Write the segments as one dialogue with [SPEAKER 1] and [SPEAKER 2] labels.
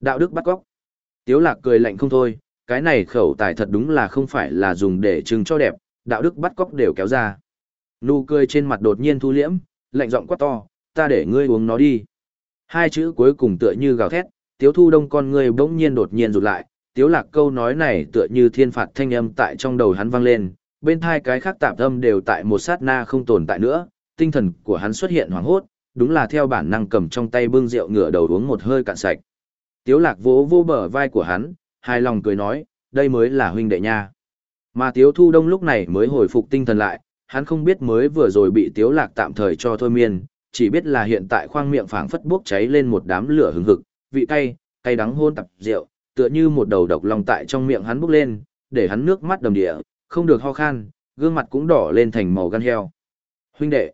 [SPEAKER 1] Đạo đức bắt cóc. Tiếu lạc cười lạnh không thôi, cái này khẩu tài thật đúng là không phải là dùng để trưng cho đẹp, đạo đức bắt cóc đều kéo ra. Nụ cười trên mặt đột nhiên thu liễm, lạnh giọng quát to, ta để ngươi uống nó đi. Hai chữ cuối cùng tựa như gào thét, tiếu thu đông con ngươi bỗng nhiên đột nhiên rụt lại, tiếu lạc câu nói này tựa như thiên phạt thanh âm tại trong đầu hắn vang lên, bên hai cái khác tạm âm đều tại một sát na không tồn tại nữa, tinh thần của hắn xuất hiện hoảng hốt, đúng là theo bản năng cầm trong tay bưng rượu ngửa đầu uống một hơi cạn sạch. Tiếu lạc vỗ vô bờ vai của hắn, hài lòng cười nói, đây mới là huynh đệ nha. Mà Tiếu Thu Đông lúc này mới hồi phục tinh thần lại, hắn không biết mới vừa rồi bị Tiếu Lạc tạm thời cho thôi miên, chỉ biết là hiện tại khoang miệng phảng phất bốc cháy lên một đám lửa hừng hực, vị cay, cay đắng hôn tập rượu, tựa như một đầu độc lòng tại trong miệng hắn bốc lên, để hắn nước mắt đầm địa, không được ho khan, gương mặt cũng đỏ lên thành màu gan heo. Huynh đệ.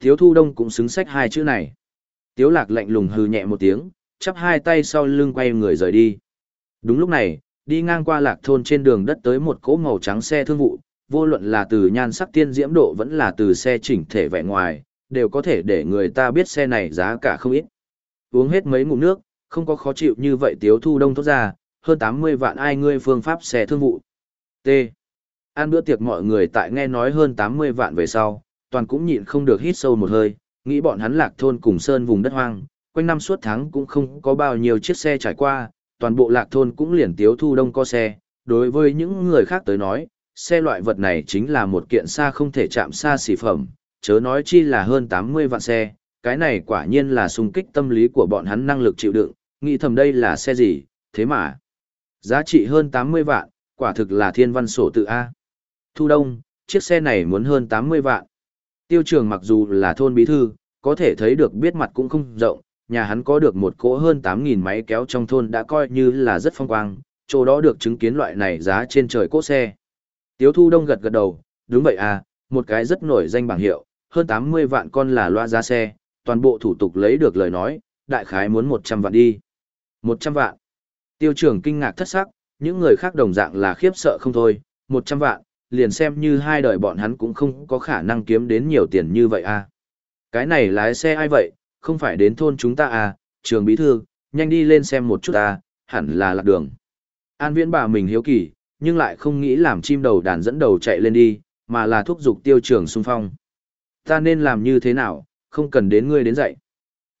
[SPEAKER 1] Tiếu Thu Đông cũng xứng sách hai chữ này. Tiếu Lạc lạnh lùng hừ nhẹ một tiếng, chắp hai tay sau lưng quay người rời đi. Đúng lúc này, đi ngang qua lạc thôn trên đường đất tới một cỗ màu trắng xe thương vụ, vô luận là từ nhan sắc tiên diễm độ vẫn là từ xe chỉnh thể vẻ ngoài, đều có thể để người ta biết xe này giá cả không ít. Uống hết mấy ngụm nước, không có khó chịu như vậy tiếu thu đông thốt ra, hơn 80 vạn ai ngươi phương pháp xe thương vụ. T. Ăn bữa tiệc mọi người tại nghe nói hơn 80 vạn về sau, toàn cũng nhịn không được hít sâu một hơi, nghĩ bọn hắn lạc thôn cùng sơn vùng đất hoang, quanh năm suốt tháng cũng không có bao nhiêu chiếc xe trải qua, toàn bộ lạc thôn cũng liền tiếu thu đông có xe, đối với những người khác tới nói, xe loại vật này chính là một kiện xa không thể chạm xa xỉ phẩm, chớ nói chi là hơn 80 vạn xe, cái này quả nhiên là xung kích tâm lý của bọn hắn năng lực chịu đựng, nghĩ thầm đây là xe gì, thế mà, giá trị hơn 80 vạn, quả thực là thiên văn sổ tự A. Thu đông, chiếc xe này muốn hơn 80 vạn. Tiêu trường mặc dù là thôn bí thư, có thể thấy được biết mặt cũng không rộng, nhà hắn có được một cỗ hơn 8.000 máy kéo trong thôn đã coi như là rất phong quang, chỗ đó được chứng kiến loại này giá trên trời cỗ xe. Tiếu thu đông gật gật đầu, đúng vậy à, một cái rất nổi danh bảng hiệu, hơn 80 vạn con là loa giá xe, toàn bộ thủ tục lấy được lời nói, đại khái muốn 100 vạn đi. 100 vạn. Tiêu trưởng kinh ngạc thất sắc, những người khác đồng dạng là khiếp sợ không thôi, 100 vạn, liền xem như hai đời bọn hắn cũng không có khả năng kiếm đến nhiều tiền như vậy à. Cái này lái xe ai vậy, không phải đến thôn chúng ta à, trường bí thư, nhanh đi lên xem một chút à, hẳn là lạc đường. An viễn bà mình hiếu kỳ, nhưng lại không nghĩ làm chim đầu đàn dẫn đầu chạy lên đi, mà là thúc giục tiêu trường xung phong. Ta nên làm như thế nào, không cần đến ngươi đến dạy.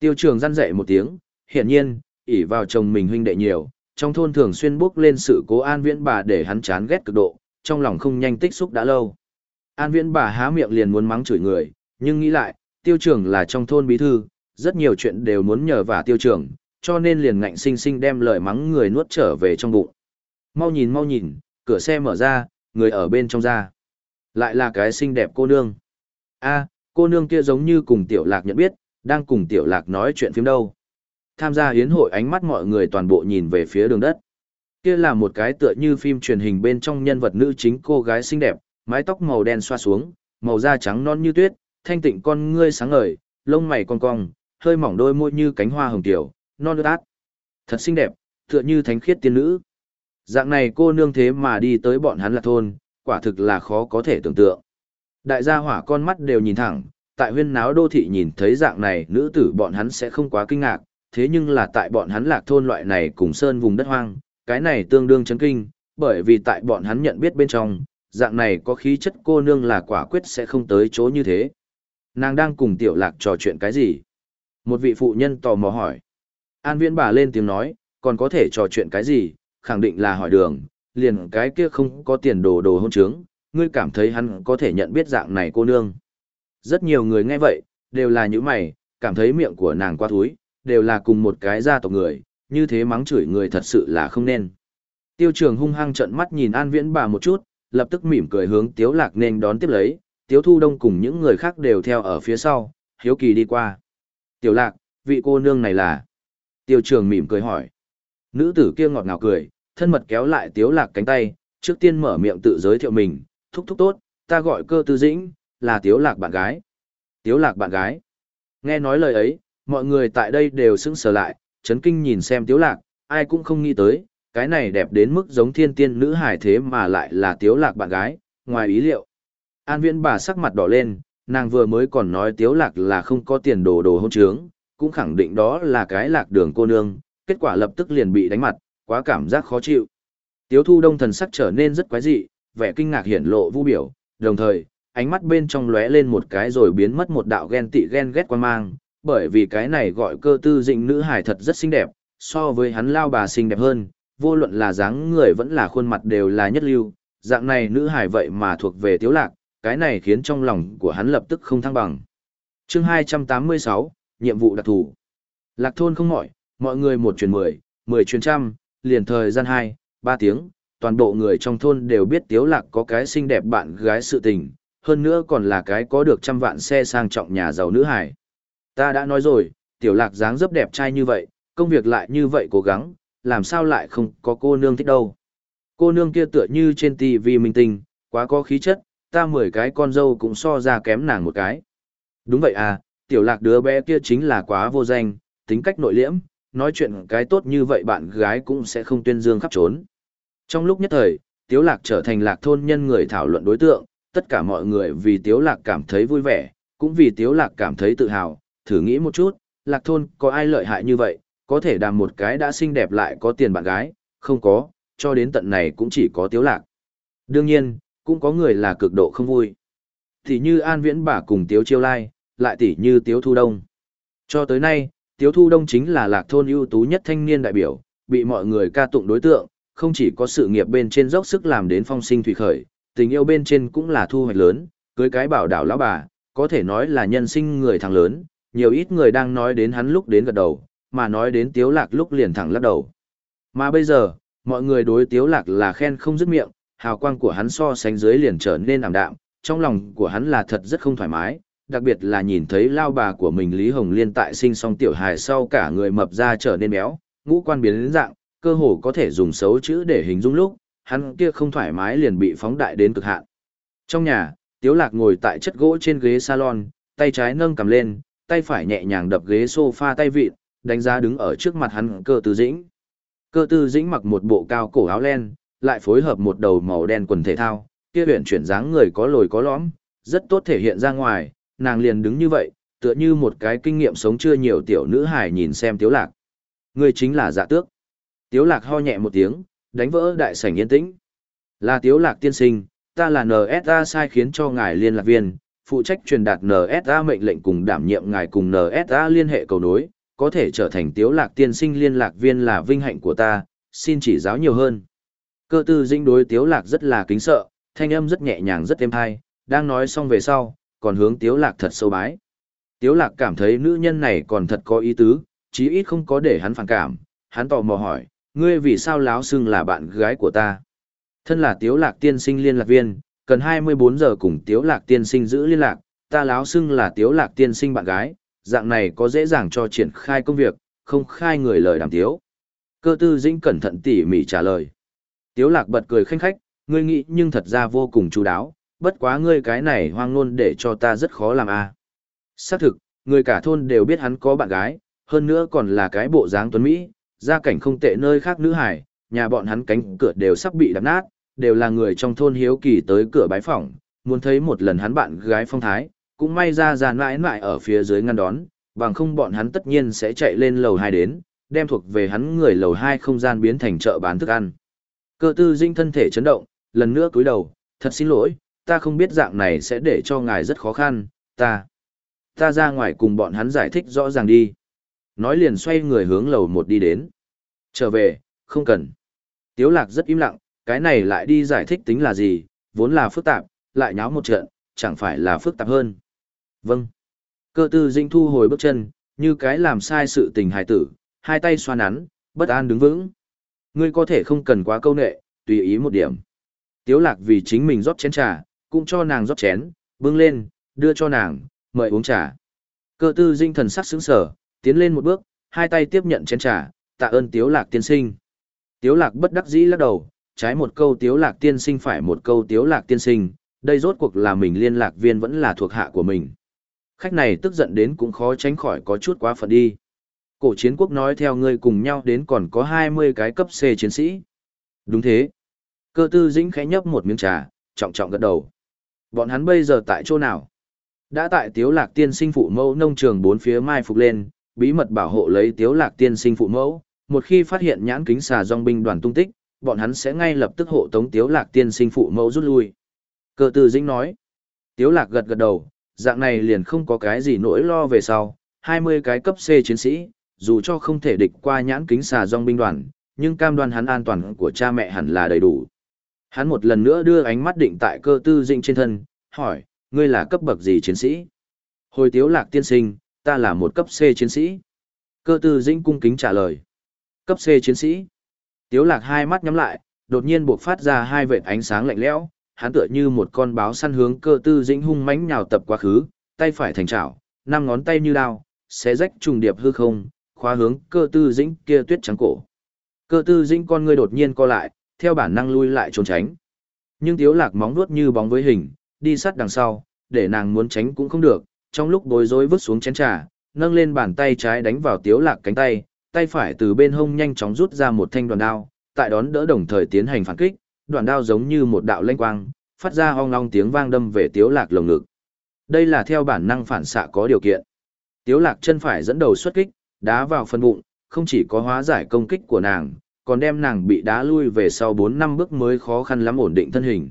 [SPEAKER 1] Tiêu trường răn dạy một tiếng, hiện nhiên, ỷ vào chồng mình huynh đệ nhiều, trong thôn thường xuyên bước lên sự cố an viễn bà để hắn chán ghét cực độ, trong lòng không nhanh tích xúc đã lâu. An viễn bà há miệng liền muốn mắng chửi người, nhưng nghĩ lại, tiêu trường là trong thôn bí thư, rất nhiều chuyện đều muốn nhờ vả tiêu trưởng, cho nên liền ngạnh sinh sinh đem lời mắng người nuốt trở về trong bụng. Mau nhìn mau nhìn, cửa xe mở ra, người ở bên trong ra. Lại là cái xinh đẹp cô nương. a cô nương kia giống như cùng tiểu lạc nhận biết, đang cùng tiểu lạc nói chuyện phim đâu. Tham gia hiến hội ánh mắt mọi người toàn bộ nhìn về phía đường đất. Kia là một cái tựa như phim truyền hình bên trong nhân vật nữ chính cô gái xinh đẹp, mái tóc màu đen xoa xuống, màu da trắng non như tuyết, thanh tịnh con ngươi sáng ngời, lông mày cong cong, hơi mỏng đôi môi như cánh hoa hồng tiểu, non át. Thật xinh đẹp, tựa như thánh khiết tiên nữ. Dạng này cô nương thế mà đi tới bọn hắn là thôn, quả thực là khó có thể tưởng tượng. Đại gia hỏa con mắt đều nhìn thẳng, tại huyên náo đô thị nhìn thấy dạng này nữ tử bọn hắn sẽ không quá kinh ngạc, thế nhưng là tại bọn hắn lạc thôn loại này cùng sơn vùng đất hoang, cái này tương đương chấn kinh, bởi vì tại bọn hắn nhận biết bên trong, dạng này có khí chất cô nương là quả quyết sẽ không tới chỗ như thế. Nàng đang cùng tiểu lạc trò chuyện cái gì? Một vị phụ nhân tò mò hỏi. An viễn bà lên tiếng nói, còn có thể trò chuyện cái gì, khẳng định là hỏi đường, liền cái kia không có tiền đồ đồ hôn trướng, ngươi cảm thấy hắn có thể nhận biết dạng này cô nương. Rất nhiều người nghe vậy, đều là những mày, cảm thấy miệng của nàng qua thúi, đều là cùng một cái gia tộc người, như thế mắng chửi người thật sự là không nên. Tiêu trường hung hăng trận mắt nhìn An Viễn bà một chút, lập tức mỉm cười hướng Tiếu Lạc nên đón tiếp lấy, Tiếu Thu Đông cùng những người khác đều theo ở phía sau, hiếu kỳ đi qua. Tiểu lạc, vị cô nương này là... Tiêu trường mỉm cười hỏi. Nữ tử kia ngọt ngào cười, thân mật kéo lại tiếu lạc cánh tay, trước tiên mở miệng tự giới thiệu mình, thúc thúc tốt, ta gọi cơ tư dĩnh, là tiếu lạc bạn gái. Tiếu lạc bạn gái. Nghe nói lời ấy, mọi người tại đây đều sững sờ lại, chấn kinh nhìn xem tiếu lạc, ai cũng không nghĩ tới, cái này đẹp đến mức giống thiên tiên nữ hải thế mà lại là tiếu lạc bạn gái, ngoài ý liệu. An viễn bà sắc mặt đỏ lên, nàng vừa mới còn nói tiếu lạc là không có tiền đồ đồ hôn trướng, cũng khẳng định đó là cái lạc đường cô nương, kết quả lập tức liền bị đánh mặt, quá cảm giác khó chịu. Tiếu thu đông thần sắc trở nên rất quái dị, vẻ kinh ngạc hiển lộ vu biểu, đồng thời, ánh mắt bên trong lóe lên một cái rồi biến mất một đạo ghen tị ghen ghét quan mang, bởi vì cái này gọi cơ tư dịnh nữ hải thật rất xinh đẹp, so với hắn lao bà xinh đẹp hơn, vô luận là dáng người vẫn là khuôn mặt đều là nhất lưu, dạng này nữ hải vậy mà thuộc về tiếu lạc, cái này khiến trong lòng của hắn lập tức không thăng bằng. Chương 286, nhiệm vụ đặc thù. Lạc thôn không mỏi, mọi người một truyền mười, mười truyền trăm, liền thời gian hai, ba tiếng, toàn bộ người trong thôn đều biết tiếu lạc có cái xinh đẹp bạn gái sự tình, hơn nữa còn là cái có được trăm vạn xe sang trọng nhà giàu nữ hải. Ta đã nói rồi, tiểu lạc dáng dấp đẹp trai như vậy, công việc lại như vậy cố gắng, làm sao lại không có cô nương thích đâu. Cô nương kia tựa như trên TV minh tinh, quá có khí chất, ta mười cái con dâu cũng so ra kém nàng một cái. Đúng vậy à, tiểu lạc đứa bé kia chính là quá vô danh, tính cách nội liễm, nói chuyện cái tốt như vậy bạn gái cũng sẽ không tuyên dương khắp trốn. Trong lúc nhất thời, Tiếu Lạc trở thành lạc thôn nhân người thảo luận đối tượng, tất cả mọi người vì Tiếu Lạc cảm thấy vui vẻ, cũng vì Tiếu Lạc cảm thấy tự hào, thử nghĩ một chút, lạc thôn có ai lợi hại như vậy, có thể đàm một cái đã xinh đẹp lại có tiền bạn gái, không có, cho đến tận này cũng chỉ có Tiếu Lạc. Đương nhiên, cũng có người là cực độ không vui. Thì như An Viễn bà cùng Tiếu Chiêu Lai, lại tỷ như Tiếu Thu Đông. Cho tới nay, Tiếu Thu Đông chính là lạc thôn ưu tú nhất thanh niên đại biểu, bị mọi người ca tụng đối tượng, không chỉ có sự nghiệp bên trên dốc sức làm đến phong sinh thủy khởi, tình yêu bên trên cũng là thu hoạch lớn, cưới cái bảo đảo lão bà, có thể nói là nhân sinh người thằng lớn, nhiều ít người đang nói đến hắn lúc đến gật đầu, mà nói đến Tiếu Lạc lúc liền thẳng lắc đầu. Mà bây giờ, mọi người đối Tiếu Lạc là khen không dứt miệng, hào quang của hắn so sánh dưới liền trở nên ảm đạm, trong lòng của hắn là thật rất không thoải mái, đặc biệt là nhìn thấy lao bà của mình Lý Hồng Liên tại sinh xong tiểu hài sau cả người mập ra trở nên béo, ngũ quan biến đến dạng, cơ hồ có thể dùng xấu chữ để hình dung lúc, hắn kia không thoải mái liền bị phóng đại đến cực hạn. Trong nhà, Tiếu Lạc ngồi tại chất gỗ trên ghế salon, tay trái nâng cầm lên, tay phải nhẹ nhàng đập ghế sofa tay vịn, đánh giá đứng ở trước mặt hắn cơ tư dĩnh. Cơ tư dĩnh mặc một bộ cao cổ áo len, lại phối hợp một đầu màu đen quần thể thao, kia huyện chuyển dáng người có lồi có lõm, rất tốt thể hiện ra ngoài, nàng liền đứng như vậy, tựa như một cái kinh nghiệm sống chưa nhiều tiểu nữ hài nhìn xem tiếu lạc. Người chính là dạ tước. Tiếu lạc ho nhẹ một tiếng, đánh vỡ đại sảnh yên tĩnh. Là tiếu lạc tiên sinh, ta là NSA sai khiến cho ngài liên lạc viên, phụ trách truyền đạt NSA mệnh lệnh cùng đảm nhiệm ngài cùng NSA liên hệ cầu nối, có thể trở thành tiếu lạc tiên sinh liên lạc viên là vinh hạnh của ta, xin chỉ giáo nhiều hơn. Cơ tư dinh đối tiếu lạc rất là kính sợ, thanh âm rất nhẹ nhàng rất êm hay, đang nói xong về sau, còn hướng tiếu lạc thật sâu bái. Tiếu lạc cảm thấy nữ nhân này còn thật có ý tứ, chí ít không có để hắn phản cảm, hắn tò mò hỏi, ngươi vì sao láo xưng là bạn gái của ta? Thân là tiếu lạc tiên sinh liên lạc viên, cần 24 giờ cùng tiếu lạc tiên sinh giữ liên lạc, ta láo xưng là tiếu lạc tiên sinh bạn gái, dạng này có dễ dàng cho triển khai công việc, không khai người lời đàm tiếu. Cơ tư dĩnh cẩn thận tỉ mỉ trả lời. Tiếu lạc bật cười khanh khách, ngươi nghĩ nhưng thật ra vô cùng chú đáo, bất quá ngươi cái này hoang ngôn để cho ta rất khó làm a. À. Xác thực, người cả thôn đều biết hắn có bạn gái, hơn nữa còn là cái bộ dáng tuấn Mỹ, gia cảnh không tệ nơi khác nữ hải, nhà bọn hắn cánh cửa đều sắp bị đập nát, đều là người trong thôn hiếu kỳ tới cửa bái phỏng, muốn thấy một lần hắn bạn gái phong thái, cũng may ra giàn mãi mãi ở phía dưới ngăn đón, bằng không bọn hắn tất nhiên sẽ chạy lên lầu 2 đến, đem thuộc về hắn người lầu 2 không gian biến thành chợ bán thức ăn. Cơ tư dinh thân thể chấn động, lần nữa cúi đầu, thật xin lỗi, ta không biết dạng này sẽ để cho ngài rất khó khăn, ta. Ta ra ngoài cùng bọn hắn giải thích rõ ràng đi. Nói liền xoay người hướng lầu một đi đến. Trở về, không cần. Tiếu lạc rất im lặng, cái này lại đi giải thích tính là gì, vốn là phức tạp, lại nháo một trận, chẳng phải là phức tạp hơn. Vâng. Cơ tư dinh thu hồi bước chân, như cái làm sai sự tình hài tử, hai tay xoa nắn, bất an đứng vững. Ngươi có thể không cần quá câu nệ, tùy ý một điểm. Tiếu lạc vì chính mình rót chén trà, cũng cho nàng rót chén, bưng lên, đưa cho nàng, mời uống trà. Cơ tư dinh thần sắc sững sờ, tiến lên một bước, hai tay tiếp nhận chén trà, tạ ơn tiếu lạc tiên sinh. Tiếu lạc bất đắc dĩ lắc đầu, trái một câu tiếu lạc tiên sinh phải một câu tiếu lạc tiên sinh, đây rốt cuộc là mình liên lạc viên vẫn là thuộc hạ của mình. Khách này tức giận đến cũng khó tránh khỏi có chút quá phận đi. Cổ chiến quốc nói theo ngươi cùng nhau đến còn có 20 cái cấp C chiến sĩ. Đúng thế. Cơ tư dĩnh khẽ nhấp một miếng trà, trọng trọng gật đầu. Bọn hắn bây giờ tại chỗ nào? Đã tại tiếu lạc tiên sinh phụ mẫu nông trường bốn phía mai phục lên, bí mật bảo hộ lấy tiếu lạc tiên sinh phụ mẫu, một khi phát hiện nhãn kính xà dòng binh đoàn tung tích, bọn hắn sẽ ngay lập tức hộ tống Tiếu Lạc tiên sinh phụ mẫu rút lui. Cơ tư dĩnh nói. Tiếu Lạc gật gật đầu, dạng này liền không có cái gì nỗi lo về sau, 20 cái cấp C chiến sĩ, dù cho không thể địch qua nhãn kính xà dòng binh đoàn, nhưng cam đoan hắn an toàn của cha mẹ hẳn là đầy đủ. Hắn một lần nữa đưa ánh mắt định tại cơ tư dĩnh trên thân, hỏi, ngươi là cấp bậc gì chiến sĩ? Hồi tiếu lạc tiên sinh, ta là một cấp C chiến sĩ. Cơ tư dĩnh cung kính trả lời. Cấp C chiến sĩ. Tiếu lạc hai mắt nhắm lại, đột nhiên buộc phát ra hai vệt ánh sáng lạnh lẽo, hắn tựa như một con báo săn hướng cơ tư dĩnh hung mãnh nhào tập quá khứ, tay phải thành chảo, năm ngón tay như đao, xé rách trùng điệp hư không, khóa hướng cơ tư dĩnh kia tuyết trắng cổ. Cơ tư dĩnh con ngươi đột nhiên co lại, theo bản năng lui lại trốn tránh. Nhưng tiếu lạc móng vuốt như bóng với hình, đi sát đằng sau, để nàng muốn tránh cũng không được, trong lúc bối rối vứt xuống chén trà, nâng lên bàn tay trái đánh vào tiếu lạc cánh tay, tay phải từ bên hông nhanh chóng rút ra một thanh đoàn đao, tại đón đỡ đồng thời tiến hành phản kích, đoàn đao giống như một đạo lanh quang, phát ra ong long tiếng vang đâm về tiếu lạc lồng ngực. Đây là theo bản năng phản xạ có điều kiện. Tiếu lạc chân phải dẫn đầu xuất kích, đá vào phần bụng, không chỉ có hóa giải công kích của nàng, còn đem nàng bị đá lui về sau 4 năm bước mới khó khăn lắm ổn định thân hình.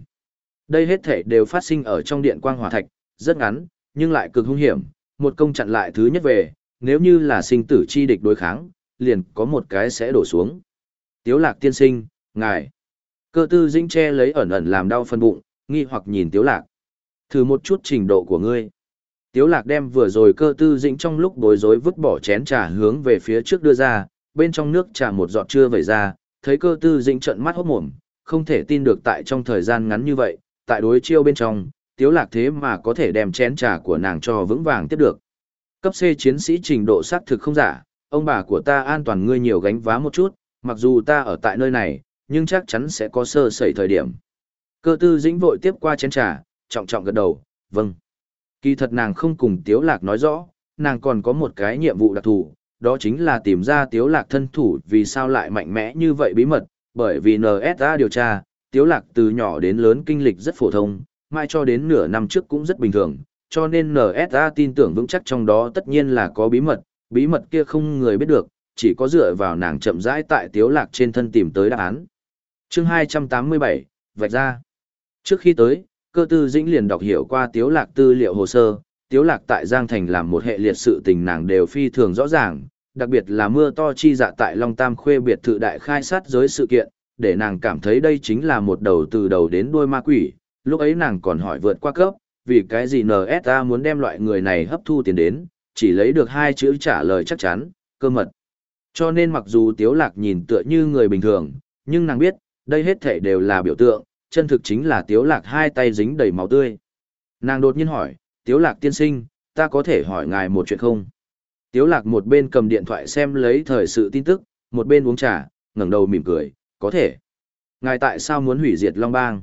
[SPEAKER 1] Đây hết thể đều phát sinh ở trong điện quang hỏa thạch, rất ngắn, nhưng lại cực hung hiểm, một công chặn lại thứ nhất về, nếu như là sinh tử chi địch đối kháng, liền có một cái sẽ đổ xuống. Tiếu lạc tiên sinh, ngài. Cơ tư dĩnh che lấy ẩn ẩn làm đau phân bụng, nghi hoặc nhìn tiếu lạc. Thử một chút trình độ của ngươi. Tiếu lạc đem vừa rồi cơ tư dĩnh trong lúc bối rối vứt bỏ chén trà hướng về phía trước đưa ra, bên trong nước trà một giọt chưa vẩy ra, thấy cơ tư dĩnh trợn mắt hốt mồm, không thể tin được tại trong thời gian ngắn như vậy, tại đối chiêu bên trong, tiếu lạc thế mà có thể đem chén trà của nàng cho vững vàng tiếp được. Cấp C chiến sĩ trình độ xác thực không giả, ông bà của ta an toàn ngươi nhiều gánh vá một chút, mặc dù ta ở tại nơi này, nhưng chắc chắn sẽ có sơ sẩy thời điểm. Cơ tư dĩnh vội tiếp qua chén trà, trọng trọng gật đầu, vâng. Kỳ thật nàng không cùng tiếu lạc nói rõ, nàng còn có một cái nhiệm vụ đặc thù, đó chính là tìm ra tiếu lạc thân thủ vì sao lại mạnh mẽ như vậy bí mật, bởi vì NSA điều tra, tiếu lạc từ nhỏ đến lớn kinh lịch rất phổ thông, mai cho đến nửa năm trước cũng rất bình thường, cho nên NSA tin tưởng vững chắc trong đó tất nhiên là có bí mật, bí mật kia không người biết được, chỉ có dựa vào nàng chậm rãi tại tiếu lạc trên thân tìm tới đáp án. Chương 287, vạch ra. Trước khi tới, cơ tư dĩnh liền đọc hiểu qua tiếu lạc tư liệu hồ sơ, tiếu lạc tại Giang Thành làm một hệ liệt sự tình nàng đều phi thường rõ ràng, đặc biệt là mưa to chi dạ tại Long Tam khuê biệt thự đại khai sát giới sự kiện, để nàng cảm thấy đây chính là một đầu từ đầu đến đuôi ma quỷ, lúc ấy nàng còn hỏi vượt qua cấp, vì cái gì NSA muốn đem loại người này hấp thu tiền đến, chỉ lấy được hai chữ trả lời chắc chắn, cơ mật. Cho nên mặc dù Tiếu Lạc nhìn tựa như người bình thường, nhưng nàng biết, đây hết thể đều là biểu tượng, chân thực chính là Tiếu Lạc hai tay dính đầy máu tươi. Nàng đột nhiên hỏi, Tiếu Lạc tiên sinh, ta có thể hỏi ngài một chuyện không? Tiếu Lạc một bên cầm điện thoại xem lấy thời sự tin tức, một bên uống trà, ngẩng đầu mỉm cười, có thể. Ngài tại sao muốn hủy diệt Long Bang?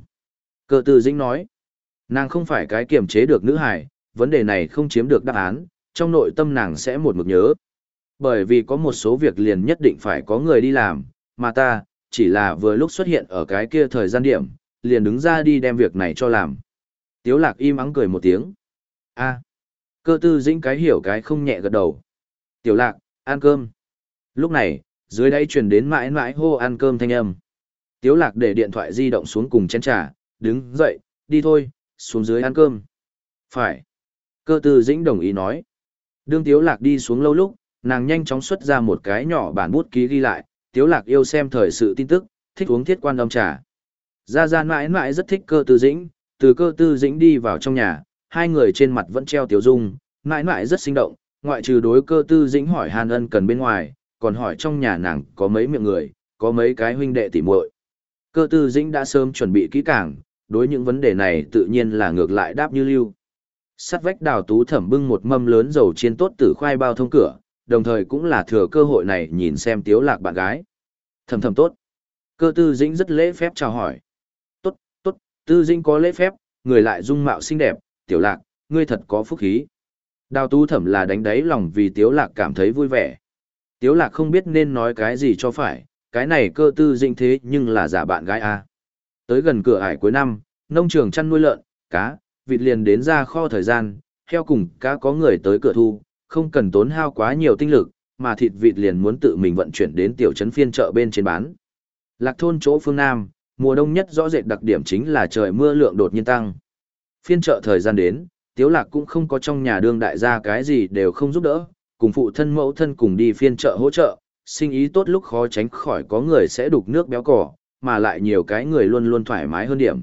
[SPEAKER 1] Cơ tư dĩnh nói, nàng không phải cái kiềm chế được nữ hải, vấn đề này không chiếm được đáp án, trong nội tâm nàng sẽ một mực nhớ. Bởi vì có một số việc liền nhất định phải có người đi làm, mà ta, chỉ là vừa lúc xuất hiện ở cái kia thời gian điểm, liền đứng ra đi đem việc này cho làm. Tiếu lạc im ắng cười một tiếng. a cơ tư dĩnh cái hiểu cái không nhẹ gật đầu. Tiểu lạc, ăn cơm. Lúc này, dưới đây truyền đến mãi mãi hô ăn cơm thanh âm. Tiếu lạc để điện thoại di động xuống cùng chén trà, đứng dậy, đi thôi, xuống dưới ăn cơm. Phải. Cơ tư dĩnh đồng ý nói. Đương Tiếu Lạc đi xuống lâu lúc, nàng nhanh chóng xuất ra một cái nhỏ bản bút ký ghi lại, Tiếu Lạc yêu xem thời sự tin tức, thích uống thiết quan âm trà. Gia Gia mãi mãi rất thích cơ tư dĩnh, từ cơ tư dĩnh đi vào trong nhà, hai người trên mặt vẫn treo tiếu dung, mãi mãi rất sinh động, ngoại trừ đối cơ tư dĩnh hỏi hàn ân cần bên ngoài, còn hỏi trong nhà nàng có mấy miệng người, có mấy cái huynh đệ tỉ muội. Cơ tư dĩnh đã sớm chuẩn bị kỹ càng, đối những vấn đề này tự nhiên là ngược lại đáp như lưu. Sắt vách đào tú thẩm bưng một mâm lớn dầu chiên tốt tử khoai bao thông cửa, đồng thời cũng là thừa cơ hội này nhìn xem tiếu lạc bạn gái. Thầm thầm tốt. Cơ tư dĩnh rất lễ phép chào hỏi. Tư dĩnh có lễ phép, người lại dung mạo xinh đẹp, tiểu lạc, ngươi thật có phúc khí. Đào tú thẩm là đánh đáy lòng vì tiếu lạc cảm thấy vui vẻ. Tiếu lạc không biết nên nói cái gì cho phải, cái này cơ tư dĩnh thế nhưng là giả bạn gái a. Tới gần cửa ải cuối năm, nông trường chăn nuôi lợn, cá, vịt liền đến ra kho thời gian, heo cùng cá có người tới cửa thu, không cần tốn hao quá nhiều tinh lực, mà thịt vịt liền muốn tự mình vận chuyển đến tiểu trấn phiên chợ bên trên bán. Lạc thôn chỗ phương Nam, mùa đông nhất rõ rệt đặc điểm chính là trời mưa lượng đột nhiên tăng. Phiên chợ thời gian đến, Tiếu Lạc cũng không có trong nhà đương đại gia cái gì đều không giúp đỡ, cùng phụ thân mẫu thân cùng đi phiên chợ hỗ trợ, sinh ý tốt lúc khó tránh khỏi có người sẽ đục nước béo cỏ, mà lại nhiều cái người luôn luôn thoải mái hơn điểm.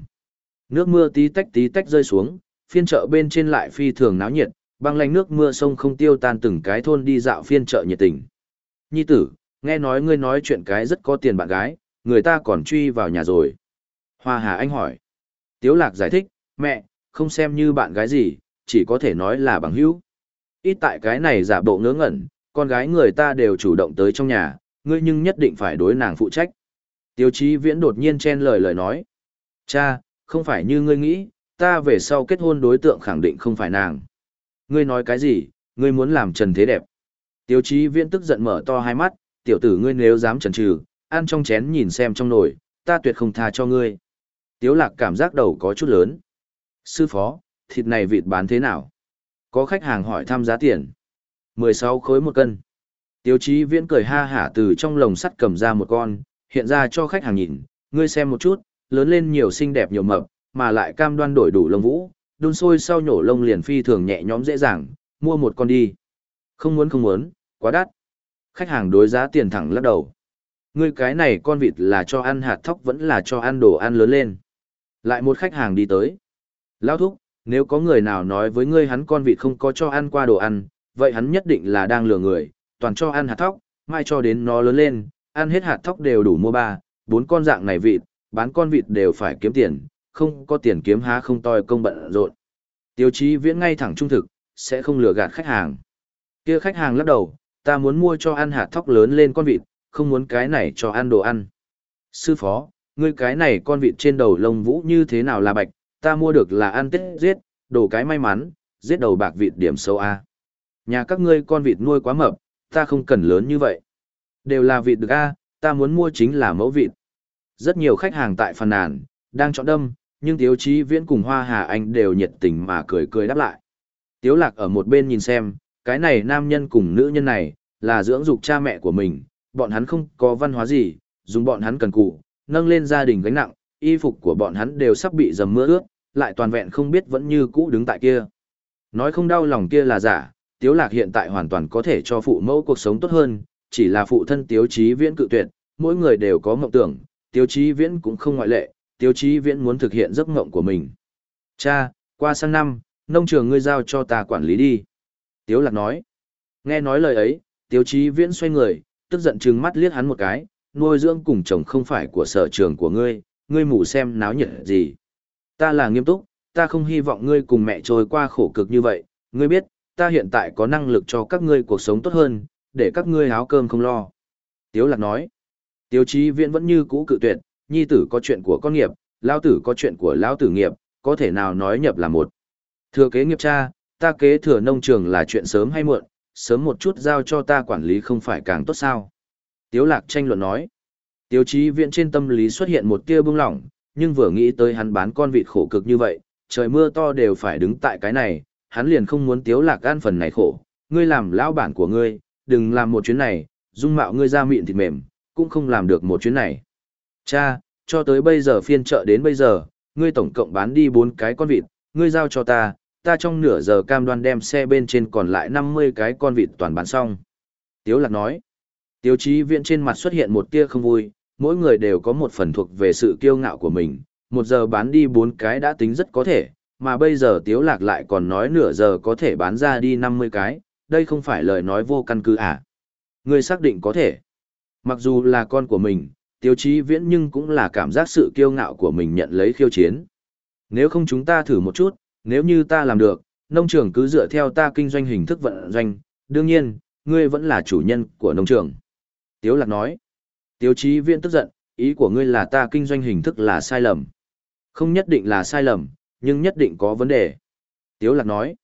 [SPEAKER 1] Nước mưa tí tách tí tách rơi xuống, phiên chợ bên trên lại phi thường náo nhiệt, băng lạnh nước mưa sông không tiêu tan từng cái thôn đi dạo phiên chợ nhiệt tình. Nhi tử, nghe nói ngươi nói chuyện cái rất có tiền bạn gái, người ta còn truy vào nhà rồi. Hoa Hà Anh hỏi. Tiếu Lạc giải thích, mẹ, không xem như bạn gái gì, chỉ có thể nói là bằng hữu. Ít tại cái này giả bộ ngớ ngẩn, con gái người ta đều chủ động tới trong nhà, ngươi nhưng nhất định phải đối nàng phụ trách. Tiêu chí viễn đột nhiên chen lời lời nói. Cha, không phải như ngươi nghĩ, ta về sau kết hôn đối tượng khẳng định không phải nàng. Ngươi nói cái gì, ngươi muốn làm trần thế đẹp. Tiêu chí viễn tức giận mở to hai mắt, tiểu tử ngươi nếu dám trần trừ, ăn trong chén nhìn xem trong nồi, ta tuyệt không tha cho ngươi. Tiếu lạc cảm giác đầu có chút lớn. Sư phó, thịt này vịt bán thế nào? Có khách hàng hỏi thăm giá tiền. 16 khối một cân. Tiêu chí viễn cười ha hả từ trong lồng sắt cầm ra một con, hiện ra cho khách hàng nhìn, ngươi xem một chút, lớn lên nhiều xinh đẹp nhiều mập, mà lại cam đoan đổi đủ lông vũ, đun sôi sau nhổ lông liền phi thường nhẹ nhõm dễ dàng, mua một con đi. Không muốn không muốn, quá đắt. Khách hàng đối giá tiền thẳng lắc đầu. Ngươi cái này con vịt là cho ăn hạt thóc vẫn là cho ăn đồ ăn lớn lên. Lại một khách hàng đi tới. Lão thúc, nếu có người nào nói với ngươi hắn con vịt không có cho ăn qua đồ ăn, vậy hắn nhất định là đang lừa người, toàn cho ăn hạt thóc, mai cho đến nó lớn lên, ăn hết hạt thóc đều đủ mua ba, bốn con dạng này vịt, bán con vịt đều phải kiếm tiền, không có tiền kiếm há không toi công bận rộn. Tiêu chí viễn ngay thẳng trung thực, sẽ không lừa gạt khách hàng. Kia khách hàng lắc đầu, ta muốn mua cho ăn hạt thóc lớn lên con vịt, không muốn cái này cho ăn đồ ăn. Sư phó, ngươi cái này con vịt trên đầu lông vũ như thế nào là bạch, ta mua được là ăn tết giết, đồ cái may mắn, giết đầu bạc vịt điểm sâu A. Nhà các ngươi con vịt nuôi quá mập, ta không cần lớn như vậy. Đều là vịt được A, ta muốn mua chính là mẫu vịt. Rất nhiều khách hàng tại phàn nàn, đang chọn đâm, nhưng Tiếu Chí Viễn cùng Hoa Hà Anh đều nhiệt tình mà cười cười đáp lại. Tiếu Lạc ở một bên nhìn xem, cái này nam nhân cùng nữ nhân này, là dưỡng dục cha mẹ của mình, bọn hắn không có văn hóa gì, dùng bọn hắn cần cù, nâng lên gia đình gánh nặng, y phục của bọn hắn đều sắp bị dầm mưa ướt, lại toàn vẹn không biết vẫn như cũ đứng tại kia. Nói không đau lòng kia là giả, Tiếu Lạc hiện tại hoàn toàn có thể cho phụ mẫu cuộc sống tốt hơn, chỉ là phụ thân Tiếu Chí Viễn cự tuyệt, mỗi người đều có mộng tưởng, Tiếu Chí Viễn cũng không ngoại lệ, Tiếu Chí Viễn muốn thực hiện giấc mộng của mình. Cha, qua sang năm, nông trường ngươi giao cho ta quản lý đi. Tiếu Lạc nói. Nghe nói lời ấy, Tiếu Chí Viễn xoay người, tức giận trừng mắt liếc hắn một cái, nuôi dưỡng cùng chồng không phải của sở trường của ngươi, ngươi mù xem náo nhiệt gì. Ta là nghiêm túc, ta không hy vọng ngươi cùng mẹ trôi qua khổ cực như vậy, ngươi biết, ta hiện tại có năng lực cho các ngươi cuộc sống tốt hơn, để các ngươi áo cơm không lo. Tiếu lạc nói, Tiếu chí viện vẫn như cũ cự tuyệt, nhi tử có chuyện của con nghiệp, lao tử có chuyện của lao tử nghiệp, có thể nào nói nhập là một. Thừa kế nghiệp cha, ta kế thừa nông trường là chuyện sớm hay muộn, sớm một chút giao cho ta quản lý không phải càng tốt sao. Tiếu lạc tranh luận nói, Tiếu chí viện trên tâm lý xuất hiện một tia bưng lỏng, nhưng vừa nghĩ tới hắn bán con vịt khổ cực như vậy, trời mưa to đều phải đứng tại cái này, hắn liền không muốn tiếu lạc gan phần này khổ. Ngươi làm lão bản của ngươi, đừng làm một chuyến này, dung mạo ngươi ra miệng thịt mềm, cũng không làm được một chuyến này. Cha, cho tới bây giờ phiên chợ đến bây giờ, ngươi tổng cộng bán đi bốn cái con vịt, ngươi giao cho ta, ta trong nửa giờ cam đoan đem xe bên trên còn lại 50 cái con vịt toàn bán xong. Tiếu lạc nói, Tiếu chí viện trên mặt xuất hiện một tia không vui, mỗi người đều có một phần thuộc về sự kiêu ngạo của mình, một giờ bán đi bốn cái đã tính rất có thể, mà bây giờ Tiếu Lạc lại còn nói nửa giờ có thể bán ra đi 50 cái, đây không phải lời nói vô căn cứ à. Người xác định có thể. Mặc dù là con của mình, Tiếu Chí Viễn nhưng cũng là cảm giác sự kiêu ngạo của mình nhận lấy khiêu chiến. Nếu không chúng ta thử một chút, nếu như ta làm được, nông trường cứ dựa theo ta kinh doanh hình thức vận doanh, đương nhiên, ngươi vẫn là chủ nhân của nông trường. Tiếu Lạc nói. Tiếu chí viễn tức giận, ý của ngươi là ta kinh doanh hình thức là sai lầm. Không nhất định là sai lầm, nhưng nhất định có vấn đề. Tiếu lạc nói,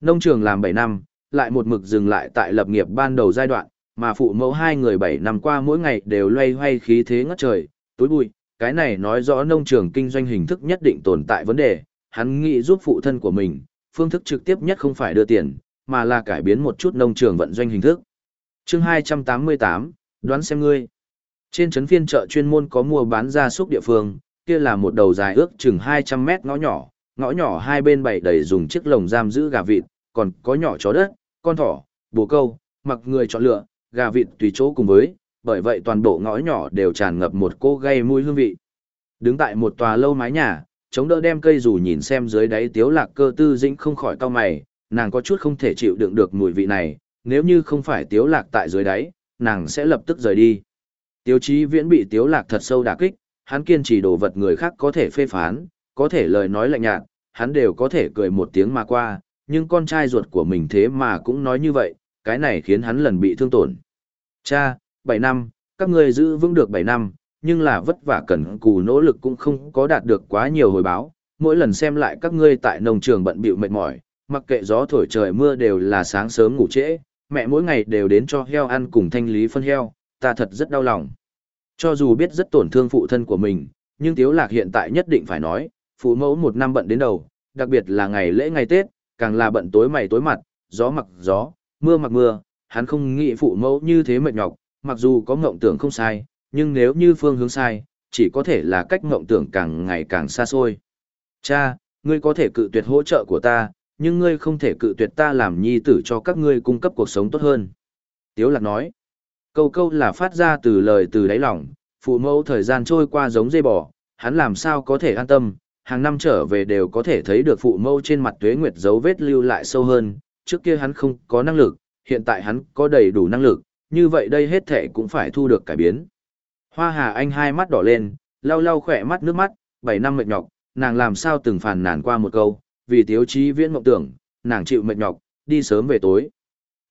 [SPEAKER 1] nông trường làm 7 năm, lại một mực dừng lại tại lập nghiệp ban đầu giai đoạn, mà phụ mẫu hai người 7 năm qua mỗi ngày đều loay hoay khí thế ngất trời, tối bụi, cái này nói rõ nông trường kinh doanh hình thức nhất định tồn tại vấn đề, hắn nghĩ giúp phụ thân của mình, phương thức trực tiếp nhất không phải đưa tiền, mà là cải biến một chút nông trường vận doanh hình thức. chương 288, đoán xem ngươi. Trên trấn phiên chợ chuyên môn có mua bán gia súc địa phương, kia là một đầu dài ước chừng 200 mét ngõ nhỏ, ngõ nhỏ hai bên bày đầy dùng chiếc lồng giam giữ gà vịt, còn có nhỏ chó đất, con thỏ, bồ câu, mặc người chọn lựa, gà vịt tùy chỗ cùng với, bởi vậy toàn bộ ngõ nhỏ đều tràn ngập một cô gây mùi hương vị. Đứng tại một tòa lâu mái nhà, chống đỡ đem cây dù nhìn xem dưới đáy tiếu lạc cơ tư dĩnh không khỏi cau mày, nàng có chút không thể chịu đựng được mùi vị này, nếu như không phải tiếu lạc tại dưới đáy, nàng sẽ lập tức rời đi. Tiếu chí viễn bị tiếu lạc thật sâu đả kích, hắn kiên trì đồ vật người khác có thể phê phán, có thể lời nói lạnh nhạt, hắn đều có thể cười một tiếng mà qua, nhưng con trai ruột của mình thế mà cũng nói như vậy, cái này khiến hắn lần bị thương tổn. Cha, 7 năm, các ngươi giữ vững được 7 năm, nhưng là vất vả cần cù nỗ lực cũng không có đạt được quá nhiều hồi báo. Mỗi lần xem lại các ngươi tại nông trường bận bịu mệt mỏi, mặc kệ gió thổi trời mưa đều là sáng sớm ngủ trễ, mẹ mỗi ngày đều đến cho heo ăn cùng thanh lý phân heo, ta thật rất đau lòng. Cho dù biết rất tổn thương phụ thân của mình, nhưng Tiếu Lạc hiện tại nhất định phải nói, phụ mẫu một năm bận đến đầu, đặc biệt là ngày lễ ngày Tết, càng là bận tối mày tối mặt, gió mặc gió, mưa mặc mưa, hắn không nghĩ phụ mẫu như thế mệt nhọc, mặc dù có ngộng tưởng không sai, nhưng nếu như phương hướng sai, chỉ có thể là cách mộng tưởng càng ngày càng xa xôi. Cha, ngươi có thể cự tuyệt hỗ trợ của ta, nhưng ngươi không thể cự tuyệt ta làm nhi tử cho các ngươi cung cấp cuộc sống tốt hơn. Tiếu lạc nói, câu câu là phát ra từ lời từ đáy lòng, phụ mẫu thời gian trôi qua giống dây bò, hắn làm sao có thể an tâm, hàng năm trở về đều có thể thấy được phụ mẫu trên mặt tuế nguyệt dấu vết lưu lại sâu hơn, trước kia hắn không có năng lực, hiện tại hắn có đầy đủ năng lực, như vậy đây hết thể cũng phải thu được cải biến. Hoa Hà Anh hai mắt đỏ lên, lau lau khỏe mắt nước mắt, bảy năm mệt nhọc, nàng làm sao từng phàn nàn qua một câu, vì tiếu chí viễn mộng tưởng, nàng chịu mệt nhọc, đi sớm về tối.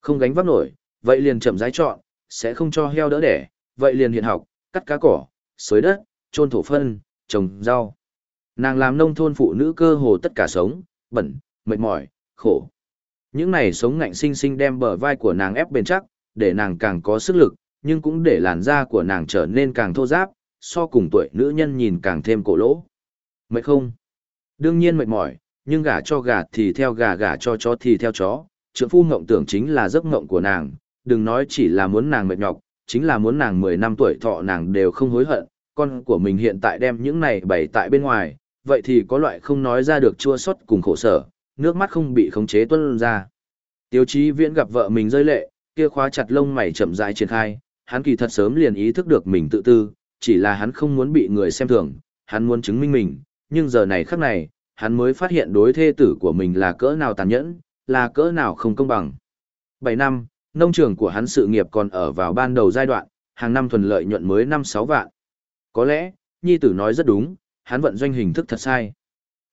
[SPEAKER 1] Không gánh vác nổi, vậy liền chậm rãi chọn, sẽ không cho heo đỡ đẻ, vậy liền hiện học, cắt cá cỏ, xới đất, trôn thổ phân, trồng rau. Nàng làm nông thôn phụ nữ cơ hồ tất cả sống, bẩn, mệt mỏi, khổ. Những này sống ngạnh sinh sinh đem bờ vai của nàng ép bền chắc, để nàng càng có sức lực, nhưng cũng để làn da của nàng trở nên càng thô ráp, so cùng tuổi nữ nhân nhìn càng thêm cổ lỗ. Mệt không? Đương nhiên mệt mỏi, nhưng gà cho gà thì theo gà gà cho chó thì theo chó. Trượng phu ngộng tưởng chính là giấc ngộng của nàng, đừng nói chỉ là muốn nàng mệt nhọc, chính là muốn nàng 10 năm tuổi thọ nàng đều không hối hận. Con của mình hiện tại đem những này bày tại bên ngoài, vậy thì có loại không nói ra được chua xót cùng khổ sở, nước mắt không bị khống chế tuôn ra. Tiêu chí viễn gặp vợ mình rơi lệ, kia khóa chặt lông mày chậm rãi triển khai, hắn kỳ thật sớm liền ý thức được mình tự tư, chỉ là hắn không muốn bị người xem thường, hắn muốn chứng minh mình, nhưng giờ này khắc này, hắn mới phát hiện đối thê tử của mình là cỡ nào tàn nhẫn, là cỡ nào không công bằng. 7 năm, nông trường của hắn sự nghiệp còn ở vào ban đầu giai đoạn, hàng năm thuần lợi nhuận mới 5-6 vạn. Có lẽ, Nhi tử nói rất đúng, hắn vận doanh hình thức thật sai.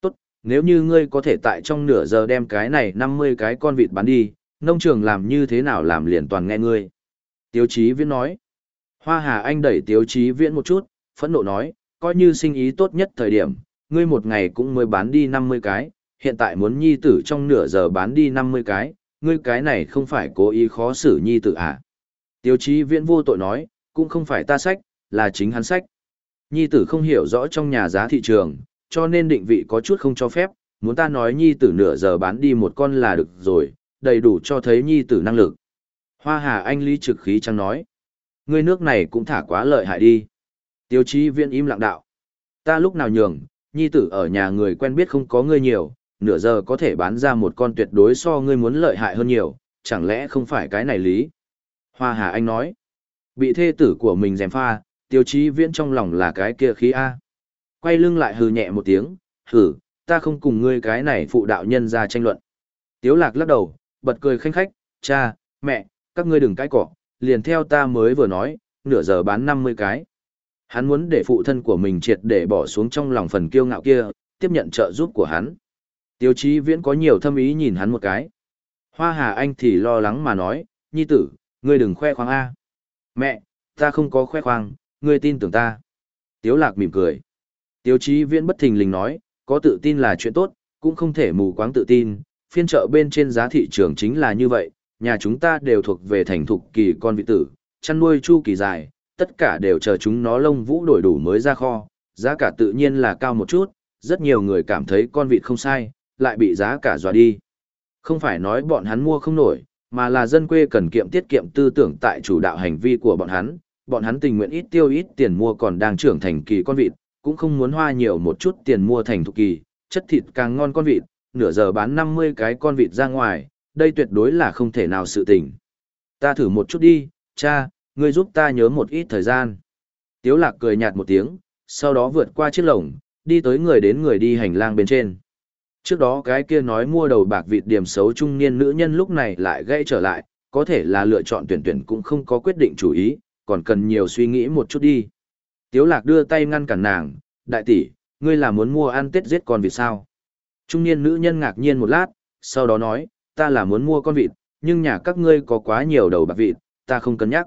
[SPEAKER 1] Tốt, nếu như ngươi có thể tại trong nửa giờ đem cái này 50 cái con vịt bán đi, nông trường làm như thế nào làm liền toàn nghe ngươi. Tiếu chí viễn nói. Hoa Hà Anh đẩy Tiếu chí viễn một chút, phẫn nộ nói, coi như sinh ý tốt nhất thời điểm, ngươi một ngày cũng mới bán đi 50 cái, hiện tại muốn nhi tử trong nửa giờ bán đi 50 cái, ngươi cái này không phải cố ý khó xử nhi tử à. Tiếu chí viễn vô tội nói, cũng không phải ta sách, là chính hắn sách. Nhi tử không hiểu rõ trong nhà giá thị trường, cho nên định vị có chút không cho phép, muốn ta nói nhi tử nửa giờ bán đi một con là được rồi, đầy đủ cho thấy nhi tử năng lực. Hoa Hà Anh Lý trực khí trăng nói. Ngươi nước này cũng thả quá lợi hại đi. Tiêu chí viên im lặng đạo. Ta lúc nào nhường, nhi tử ở nhà người quen biết không có ngươi nhiều, nửa giờ có thể bán ra một con tuyệt đối so ngươi muốn lợi hại hơn nhiều, chẳng lẽ không phải cái này lý? Hoa Hà Anh nói. Bị thê tử của mình dèm pha, tiêu chí viễn trong lòng là cái kia khí A. Quay lưng lại hừ nhẹ một tiếng, hừ, ta không cùng ngươi cái này phụ đạo nhân ra tranh luận. Tiếu lạc lắc đầu, bật cười khanh khách, cha, mẹ, các ngươi đừng cãi cọ, liền theo ta mới vừa nói, nửa giờ bán 50 cái. Hắn muốn để phụ thân của mình triệt để bỏ xuống trong lòng phần kiêu ngạo kia, tiếp nhận trợ giúp của hắn. Tiêu chí viễn có nhiều thâm ý nhìn hắn một cái. Hoa Hà Anh thì lo lắng mà nói, nhi tử, ngươi đừng khoe khoang A. Mẹ, ta không có khoe khoang, ngươi tin tưởng ta. Tiếu lạc mỉm cười. Tiêu chí viễn bất thình lình nói, có tự tin là chuyện tốt, cũng không thể mù quáng tự tin, phiên chợ bên trên giá thị trường chính là như vậy, nhà chúng ta đều thuộc về thành thục kỳ con vị tử, chăn nuôi chu kỳ dài, tất cả đều chờ chúng nó lông vũ đổi đủ mới ra kho, giá cả tự nhiên là cao một chút, rất nhiều người cảm thấy con vịt không sai, lại bị giá cả dọa đi. Không phải nói bọn hắn mua không nổi, mà là dân quê cần kiệm tiết kiệm tư tưởng tại chủ đạo hành vi của bọn hắn, bọn hắn tình nguyện ít tiêu ít tiền mua còn đang trưởng thành kỳ con vịt, cũng không muốn hoa nhiều một chút tiền mua thành thục kỳ, chất thịt càng ngon con vịt, nửa giờ bán 50 cái con vịt ra ngoài, đây tuyệt đối là không thể nào sự tình. Ta thử một chút đi, cha, ngươi giúp ta nhớ một ít thời gian. Tiếu lạc cười nhạt một tiếng, sau đó vượt qua chiếc lồng, đi tới người đến người đi hành lang bên trên. Trước đó cái kia nói mua đầu bạc vịt điểm xấu trung niên nữ nhân lúc này lại gãy trở lại, có thể là lựa chọn tuyển tuyển cũng không có quyết định chủ ý, còn cần nhiều suy nghĩ một chút đi. Tiếu lạc đưa tay ngăn cản nàng, đại tỷ, ngươi là muốn mua ăn tết giết con vịt sao? Trung niên nữ nhân ngạc nhiên một lát, sau đó nói, ta là muốn mua con vịt, nhưng nhà các ngươi có quá nhiều đầu bạc vịt, ta không cân nhắc.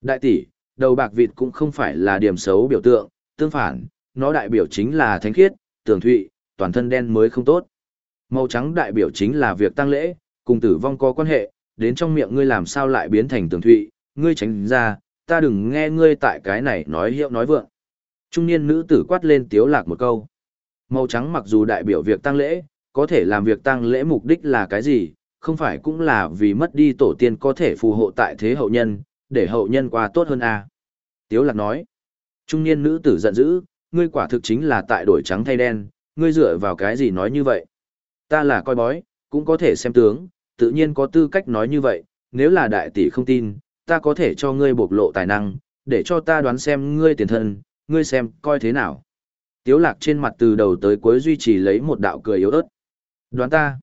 [SPEAKER 1] Đại tỷ, đầu bạc vịt cũng không phải là điểm xấu biểu tượng, tương phản, nó đại biểu chính là thánh khiết, tường thụy, toàn thân đen mới không tốt. Màu trắng đại biểu chính là việc tăng lễ, cùng tử vong có quan hệ, đến trong miệng ngươi làm sao lại biến thành tường thụy, ngươi tránh ra, ta đừng nghe ngươi tại cái này nói hiệu nói vượng. Trung niên nữ tử quát lên tiếu lạc một câu. Màu trắng mặc dù đại biểu việc tăng lễ, có thể làm việc tăng lễ mục đích là cái gì, không phải cũng là vì mất đi tổ tiên có thể phù hộ tại thế hậu nhân, để hậu nhân qua tốt hơn à. Tiếu lạc nói. Trung niên nữ tử giận dữ, ngươi quả thực chính là tại đổi trắng thay đen, ngươi dựa vào cái gì nói như vậy? Ta là coi bói, cũng có thể xem tướng, tự nhiên có tư cách nói như vậy, nếu là đại tỷ không tin, ta có thể cho ngươi bộc lộ tài năng, để cho ta đoán xem ngươi tiền thân, ngươi xem coi thế nào. Tiếu lạc trên mặt từ đầu tới cuối duy trì lấy một đạo cười yếu ớt. Đoán ta.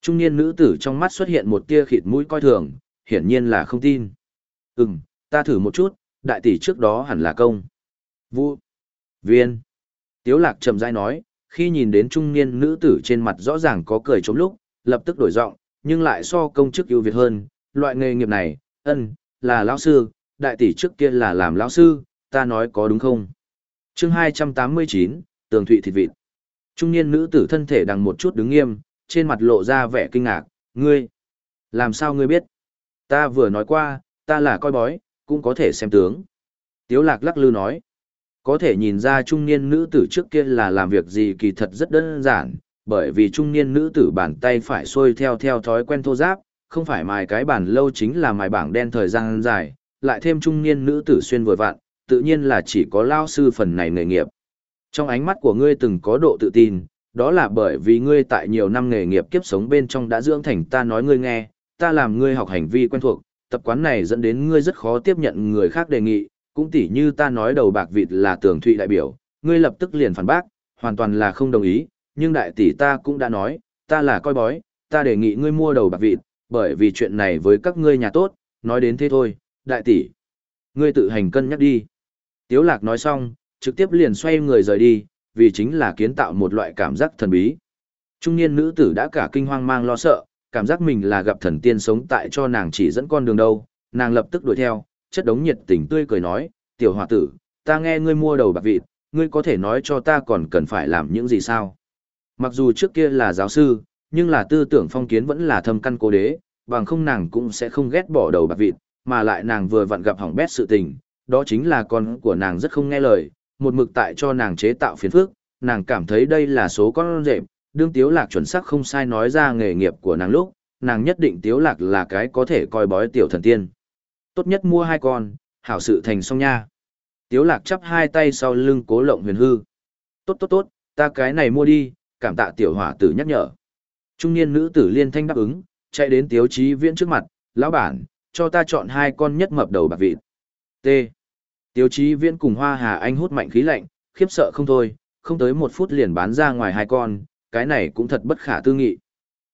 [SPEAKER 1] Trung niên nữ tử trong mắt xuất hiện một tia khịt mũi coi thường, hiển nhiên là không tin. Ừm, ta thử một chút, đại tỷ trước đó hẳn là công. Vũ. Viên. Tiếu lạc chậm rãi nói, khi nhìn đến trung niên nữ tử trên mặt rõ ràng có cười chống lúc, lập tức đổi giọng, nhưng lại so công chức ưu việt hơn, loại nghề nghiệp này, ân, là lão sư, đại tỷ trước kia là làm lão sư, ta nói có đúng không? Chương 289, Tường Thụy thịt vịt. Trung niên nữ tử thân thể đằng một chút đứng nghiêm, trên mặt lộ ra vẻ kinh ngạc, ngươi, làm sao ngươi biết? Ta vừa nói qua, ta là coi bói, cũng có thể xem tướng. Tiếu lạc lắc lư nói, có thể nhìn ra trung niên nữ tử trước kia là làm việc gì kỳ thật rất đơn giản, bởi vì trung niên nữ tử bàn tay phải xuôi theo theo thói quen thô giáp, không phải mài cái bản lâu chính là mài bảng đen thời gian dài, lại thêm trung niên nữ tử xuyên vừa vặn, tự nhiên là chỉ có lao sư phần này nghề nghiệp. Trong ánh mắt của ngươi từng có độ tự tin, đó là bởi vì ngươi tại nhiều năm nghề nghiệp kiếp sống bên trong đã dưỡng thành ta nói ngươi nghe, ta làm ngươi học hành vi quen thuộc, tập quán này dẫn đến ngươi rất khó tiếp nhận người khác đề nghị, cũng tỉ như ta nói đầu bạc vịt là tường thụy đại biểu, ngươi lập tức liền phản bác, hoàn toàn là không đồng ý, nhưng đại tỷ ta cũng đã nói, ta là coi bói, ta đề nghị ngươi mua đầu bạc vịt, bởi vì chuyện này với các ngươi nhà tốt, nói đến thế thôi, đại tỷ. Ngươi tự hành cân nhắc đi. Tiếu lạc nói xong, trực tiếp liền xoay người rời đi, vì chính là kiến tạo một loại cảm giác thần bí. Trung niên nữ tử đã cả kinh hoang mang lo sợ, cảm giác mình là gặp thần tiên sống tại cho nàng chỉ dẫn con đường đâu, nàng lập tức đuổi theo, chất đống nhiệt tình tươi cười nói, tiểu hòa tử, ta nghe ngươi mua đầu bạc vịt, ngươi có thể nói cho ta còn cần phải làm những gì sao? Mặc dù trước kia là giáo sư, nhưng là tư tưởng phong kiến vẫn là thâm căn cố đế, bằng không nàng cũng sẽ không ghét bỏ đầu bạc vịt, mà lại nàng vừa vặn gặp hỏng bét sự tình, đó chính là con của nàng rất không nghe lời, một mực tại cho nàng chế tạo phiền phức, nàng cảm thấy đây là số con rệp, đương tiếu lạc chuẩn xác không sai nói ra nghề nghiệp của nàng lúc, nàng nhất định tiếu lạc là cái có thể coi bói tiểu thần tiên. Tốt nhất mua hai con, hảo sự thành xong nha. Tiếu lạc chắp hai tay sau lưng cố lộng huyền hư. Tốt tốt tốt, ta cái này mua đi, cảm tạ tiểu hỏa tử nhắc nhở. Trung niên nữ tử liên thanh đáp ứng, chạy đến tiếu chí viễn trước mặt, lão bản, cho ta chọn hai con nhất mập đầu bạc vịt. T. Tiêu chí viễn cùng hoa hà anh hút mạnh khí lạnh, khiếp sợ không thôi, không tới một phút liền bán ra ngoài hai con, cái này cũng thật bất khả tư nghị.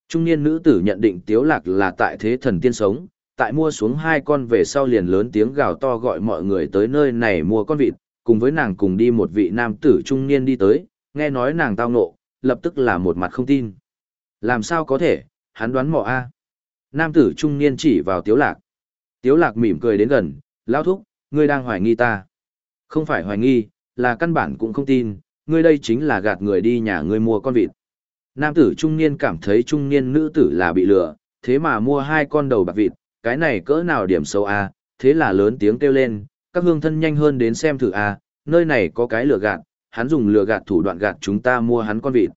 [SPEAKER 1] Trung niên nữ tử nhận định tiếu lạc là tại thế thần tiên sống, tại mua xuống hai con về sau liền lớn tiếng gào to gọi mọi người tới nơi này mua con vịt, cùng với nàng cùng đi một vị nam tử trung niên đi tới, nghe nói nàng tao nộ, lập tức là một mặt không tin. Làm sao có thể, hắn đoán mò A. Nam tử trung niên chỉ vào tiếu lạc. Tiếu lạc mỉm cười đến gần, lão thúc, ngươi đang hoài nghi ta. Không phải hoài nghi, là căn bản cũng không tin, ngươi đây chính là gạt người đi nhà ngươi mua con vịt. Nam tử trung niên cảm thấy trung niên nữ tử là bị lừa, thế mà mua hai con đầu bạc vịt, cái này cỡ nào điểm xấu a, thế là lớn tiếng kêu lên, các hương thân nhanh hơn đến xem thử a, nơi này có cái lừa gạt, hắn dùng lừa gạt thủ đoạn gạt chúng ta mua hắn con vịt.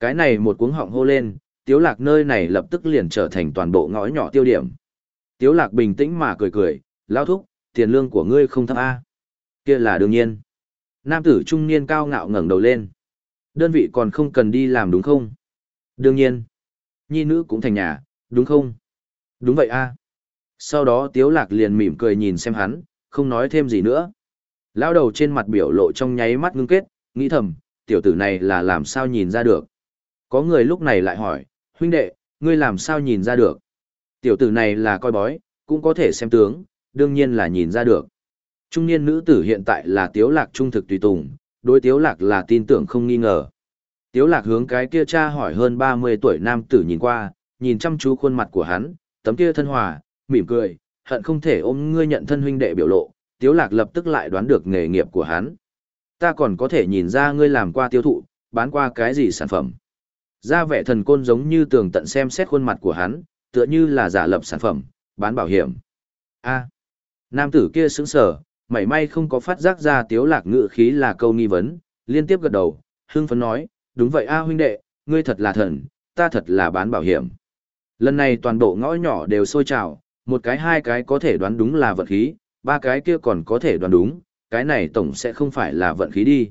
[SPEAKER 1] Cái này một cuống họng hô lên, tiếu lạc nơi này lập tức liền trở thành toàn bộ ngõ nhỏ tiêu điểm. Tiếu lạc bình tĩnh mà cười cười, lao thúc, tiền lương của ngươi không thấp A. kia là đương nhiên. Nam tử trung niên cao ngạo ngẩng đầu lên. Đơn vị còn không cần đi làm đúng không? Đương nhiên. Nhi nữ cũng thành nhà, đúng không? Đúng vậy A. Sau đó tiếu lạc liền mỉm cười nhìn xem hắn, không nói thêm gì nữa. lão đầu trên mặt biểu lộ trong nháy mắt ngưng kết, nghĩ thầm, tiểu tử này là làm sao nhìn ra được. Có người lúc này lại hỏi, huynh đệ, ngươi làm sao nhìn ra được. Tiểu tử này là coi bói, cũng có thể xem tướng, đương nhiên là nhìn ra được. Trung niên nữ tử hiện tại là tiếu lạc trung thực tùy tùng, đối tiếu lạc là tin tưởng không nghi ngờ. Tiếu lạc hướng cái kia cha hỏi hơn 30 tuổi nam tử nhìn qua, nhìn chăm chú khuôn mặt của hắn, tấm kia thân hòa, mỉm cười, hận không thể ôm ngươi nhận thân huynh đệ biểu lộ, tiếu lạc lập tức lại đoán được nghề nghiệp của hắn. Ta còn có thể nhìn ra ngươi làm qua tiêu thụ, bán qua cái gì sản phẩm. Ra vẻ thần côn giống như tường tận xem xét khuôn mặt của hắn, tựa như là giả lập sản phẩm, bán bảo hiểm. A nam tử kia sững sờ, mảy may không có phát giác ra tiếu lạc ngữ khí là câu nghi vấn, liên tiếp gật đầu, hưng phấn nói, đúng vậy a huynh đệ, ngươi thật là thần, ta thật là bán bảo hiểm. Lần này toàn bộ ngõ nhỏ đều sôi trào, một cái hai cái có thể đoán đúng là vận khí, ba cái kia còn có thể đoán đúng, cái này tổng sẽ không phải là vận khí đi.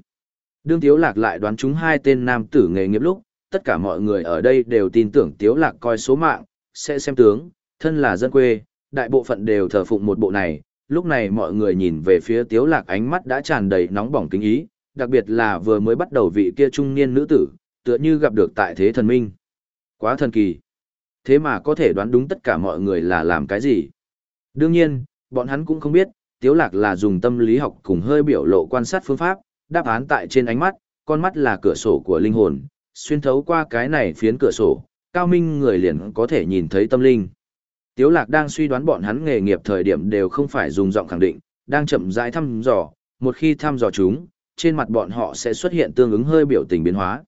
[SPEAKER 1] Đương Tiếu Lạc lại đoán chúng hai tên nam tử nghề nghiệp lúc, tất cả mọi người ở đây đều tin tưởng Tiếu Lạc coi số mạng, sẽ xem tướng, thân là dân quê, đại bộ phận đều thờ phụng một bộ này, lúc này mọi người nhìn về phía Tiếu Lạc ánh mắt đã tràn đầy nóng bỏng kính ý, đặc biệt là vừa mới bắt đầu vị kia trung niên nữ tử, tựa như gặp được tại thế thần minh. Quá thần kỳ. Thế mà có thể đoán đúng tất cả mọi người là làm cái gì. Đương nhiên, bọn hắn cũng không biết, Tiếu Lạc là dùng tâm lý học cùng hơi biểu lộ quan sát phương pháp, đáp án tại trên ánh mắt, con mắt là cửa sổ của linh hồn, xuyên thấu qua cái này phiến cửa sổ, cao minh người liền có thể nhìn thấy tâm linh. Tiếu lạc đang suy đoán bọn hắn nghề nghiệp thời điểm đều không phải dùng giọng khẳng định, đang chậm rãi thăm dò, một khi thăm dò chúng, trên mặt bọn họ sẽ xuất hiện tương ứng hơi biểu tình biến hóa.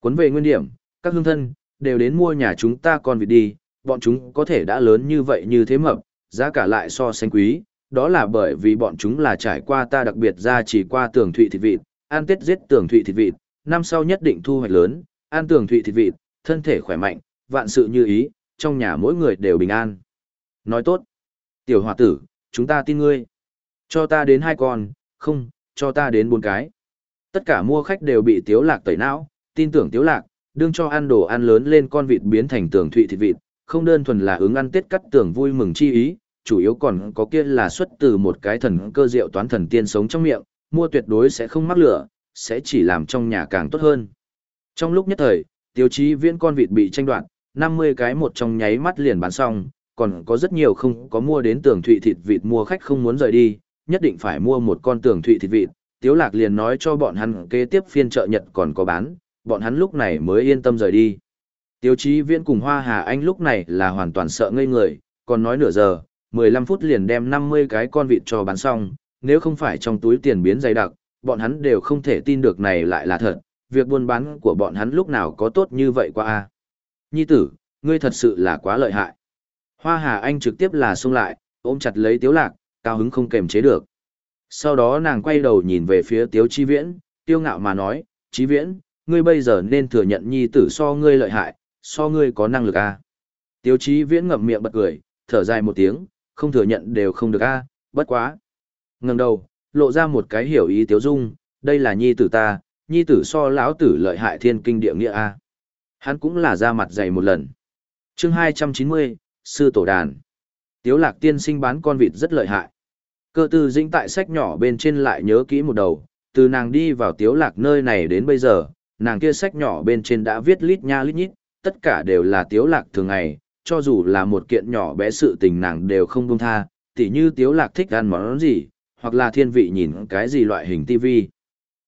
[SPEAKER 1] Cuốn về nguyên điểm, các hương thân, đều đến mua nhà chúng ta còn vịt đi, bọn chúng có thể đã lớn như vậy như thế mập, giá cả lại so sánh quý, đó là bởi vì bọn chúng là trải qua ta đặc biệt ra chỉ qua tường thụy thịt vịt, ăn tết giết tường thụy thịt vịt, năm sau nhất định thu hoạch lớn, ăn tường thụy thịt vịt, thân thể khỏe mạnh, vạn sự như ý, trong nhà mỗi người đều bình an. Nói tốt. Tiểu hòa tử, chúng ta tin ngươi. Cho ta đến hai con, không, cho ta đến bốn cái. Tất cả mua khách đều bị tiếu lạc tẩy não, tin tưởng tiếu lạc, đương cho ăn đồ ăn lớn lên con vịt biến thành tường thụy thịt vịt, không đơn thuần là ứng ăn tết cắt tường vui mừng chi ý, chủ yếu còn có kia là xuất từ một cái thần cơ diệu toán thần tiên sống trong miệng, mua tuyệt đối sẽ không mắc lửa, sẽ chỉ làm trong nhà càng tốt hơn. Trong lúc nhất thời, tiêu chí viễn con vịt bị tranh đoạt, 50 cái một trong nháy mắt liền bán xong, còn có rất nhiều không có mua đến tường thụy thịt vịt mua khách không muốn rời đi, nhất định phải mua một con tường thụy thịt vịt. Tiếu lạc liền nói cho bọn hắn kế tiếp phiên chợ Nhật còn có bán, bọn hắn lúc này mới yên tâm rời đi. Tiêu chí viễn cùng Hoa Hà Anh lúc này là hoàn toàn sợ ngây người, còn nói nửa giờ, 15 phút liền đem 50 cái con vịt cho bán xong, nếu không phải trong túi tiền biến dày đặc, bọn hắn đều không thể tin được này lại là thật, việc buôn bán của bọn hắn lúc nào có tốt như vậy qua a Nhi tử, ngươi thật sự là quá lợi hại. Hoa Hà Anh trực tiếp là xông lại, ôm chặt lấy Tiếu Lạc, cao hứng không kềm chế được. Sau đó nàng quay đầu nhìn về phía Tiếu Chi Viễn, tiêu ngạo mà nói, Chi Viễn, ngươi bây giờ nên thừa nhận nhi tử so ngươi lợi hại, so ngươi có năng lực a. Tiếu Chi Viễn ngậm miệng bật cười, thở dài một tiếng, không thừa nhận đều không được a, bất quá. Ngẩng đầu, lộ ra một cái hiểu ý Tiếu Dung, đây là nhi tử ta, nhi tử so lão tử lợi hại thiên kinh địa nghĩa a. Hắn cũng là ra mặt dày một lần. Chương 290, sư tổ đàn. Tiếu lạc tiên sinh bán con vịt rất lợi hại. Cơ tư dĩnh tại sách nhỏ bên trên lại nhớ kỹ một đầu, từ nàng đi vào tiếu lạc nơi này đến bây giờ, nàng kia sách nhỏ bên trên đã viết lít nha lít nhít, tất cả đều là tiếu lạc thường ngày, cho dù là một kiện nhỏ bé sự tình nàng đều không buông tha, tỉ như tiếu lạc thích ăn món gì, hoặc là thiên vị nhìn cái gì loại hình tivi.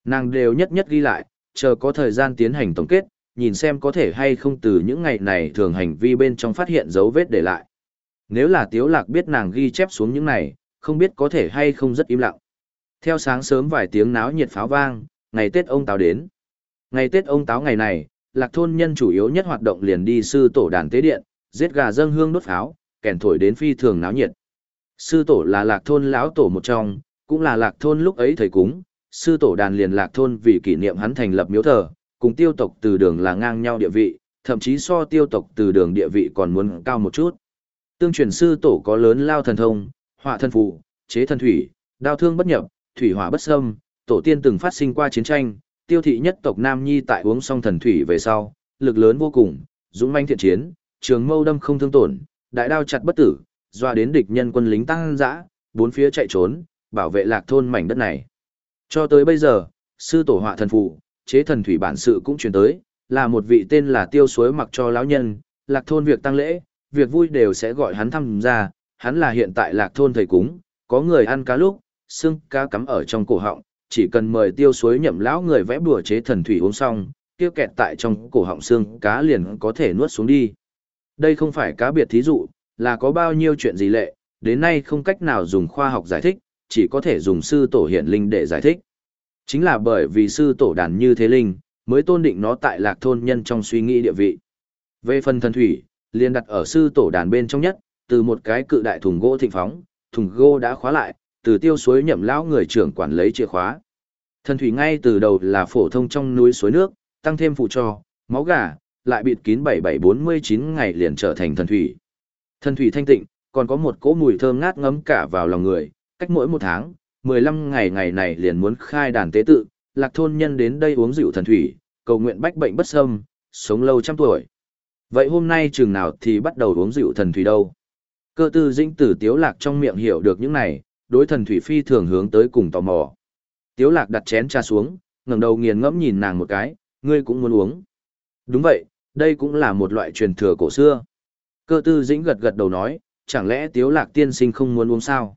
[SPEAKER 1] Nàng đều nhất nhất ghi lại, chờ có thời gian tiến hành tổng kết, nhìn xem có thể hay không từ những ngày này thường hành vi bên trong phát hiện dấu vết để lại. Nếu là Tiếu Lạc biết nàng ghi chép xuống những này, không biết có thể hay không rất im lặng. Theo sáng sớm vài tiếng náo nhiệt pháo vang, ngày Tết ông Táo đến. Ngày Tết ông Táo ngày này, Lạc thôn nhân chủ yếu nhất hoạt động liền đi sư tổ đàn tế điện, giết gà dâng hương đốt pháo, kèn thổi đến phi thường náo nhiệt. Sư tổ là Lạc thôn lão tổ một trong, cũng là Lạc thôn lúc ấy thầy cúng, sư tổ đàn liền Lạc thôn vì kỷ niệm hắn thành lập miếu thờ, cùng tiêu tộc từ đường là ngang nhau địa vị, thậm chí so tiêu tộc từ đường địa vị còn muốn cao một chút. Tương truyền sư tổ có lớn lao thần thông, họa thân phụ, chế thần thủy, đao thương bất nhập, thủy hỏa bất xâm, tổ tiên từng phát sinh qua chiến tranh, tiêu thị nhất tộc Nam Nhi tại uống xong thần thủy về sau, lực lớn vô cùng, dũng manh thiện chiến, trường mâu đâm không thương tổn, đại đao chặt bất tử, doa đến địch nhân quân lính tăng dã, bốn phía chạy trốn, bảo vệ lạc thôn mảnh đất này. Cho tới bây giờ, sư tổ họa thần phụ, chế thần thủy bản sự cũng truyền tới, là một vị tên là tiêu suối mặc cho lão nhân, lạc thôn việc tăng lễ, việc vui đều sẽ gọi hắn tham gia, hắn là hiện tại lạc thôn thầy cúng, có người ăn cá lúc, xương cá cắm ở trong cổ họng, chỉ cần mời tiêu suối nhậm lão người vẽ bùa chế thần thủy uống xong, tiêu kẹt tại trong cổ họng xương cá liền có thể nuốt xuống đi. Đây không phải cá biệt thí dụ, là có bao nhiêu chuyện gì lệ, đến nay không cách nào dùng khoa học giải thích, chỉ có thể dùng sư tổ hiện linh để giải thích. Chính là bởi vì sư tổ đàn như thế linh, mới tôn định nó tại lạc thôn nhân trong suy nghĩ địa vị. Về phần thần thủy, liền đặt ở sư tổ đàn bên trong nhất, từ một cái cự đại thùng gỗ thịnh phóng, thùng gỗ đã khóa lại, từ tiêu suối nhậm lão người trưởng quản lấy chìa khóa. Thần thủy ngay từ đầu là phổ thông trong núi suối nước, tăng thêm phụ cho, máu gà, lại bịt kín 7749 ngày liền trở thành thần thủy. Thần thủy thanh tịnh, còn có một cỗ mùi thơm ngát ngấm cả vào lòng người, cách mỗi một tháng, 15 ngày ngày này liền muốn khai đàn tế tự, lạc thôn nhân đến đây uống rượu thần thủy, cầu nguyện bách bệnh bất xâm, sống lâu trăm tuổi. Vậy hôm nay chừng nào thì bắt đầu uống rượu thần thủy đâu? Cơ tư dĩnh tử tiếu lạc trong miệng hiểu được những này, đối thần thủy phi thường hướng tới cùng tò mò. Tiếu lạc đặt chén trà xuống, ngẩng đầu nghiền ngẫm nhìn nàng một cái, ngươi cũng muốn uống. Đúng vậy, đây cũng là một loại truyền thừa cổ xưa. Cơ tư dĩnh gật gật đầu nói, chẳng lẽ tiếu lạc tiên sinh không muốn uống sao?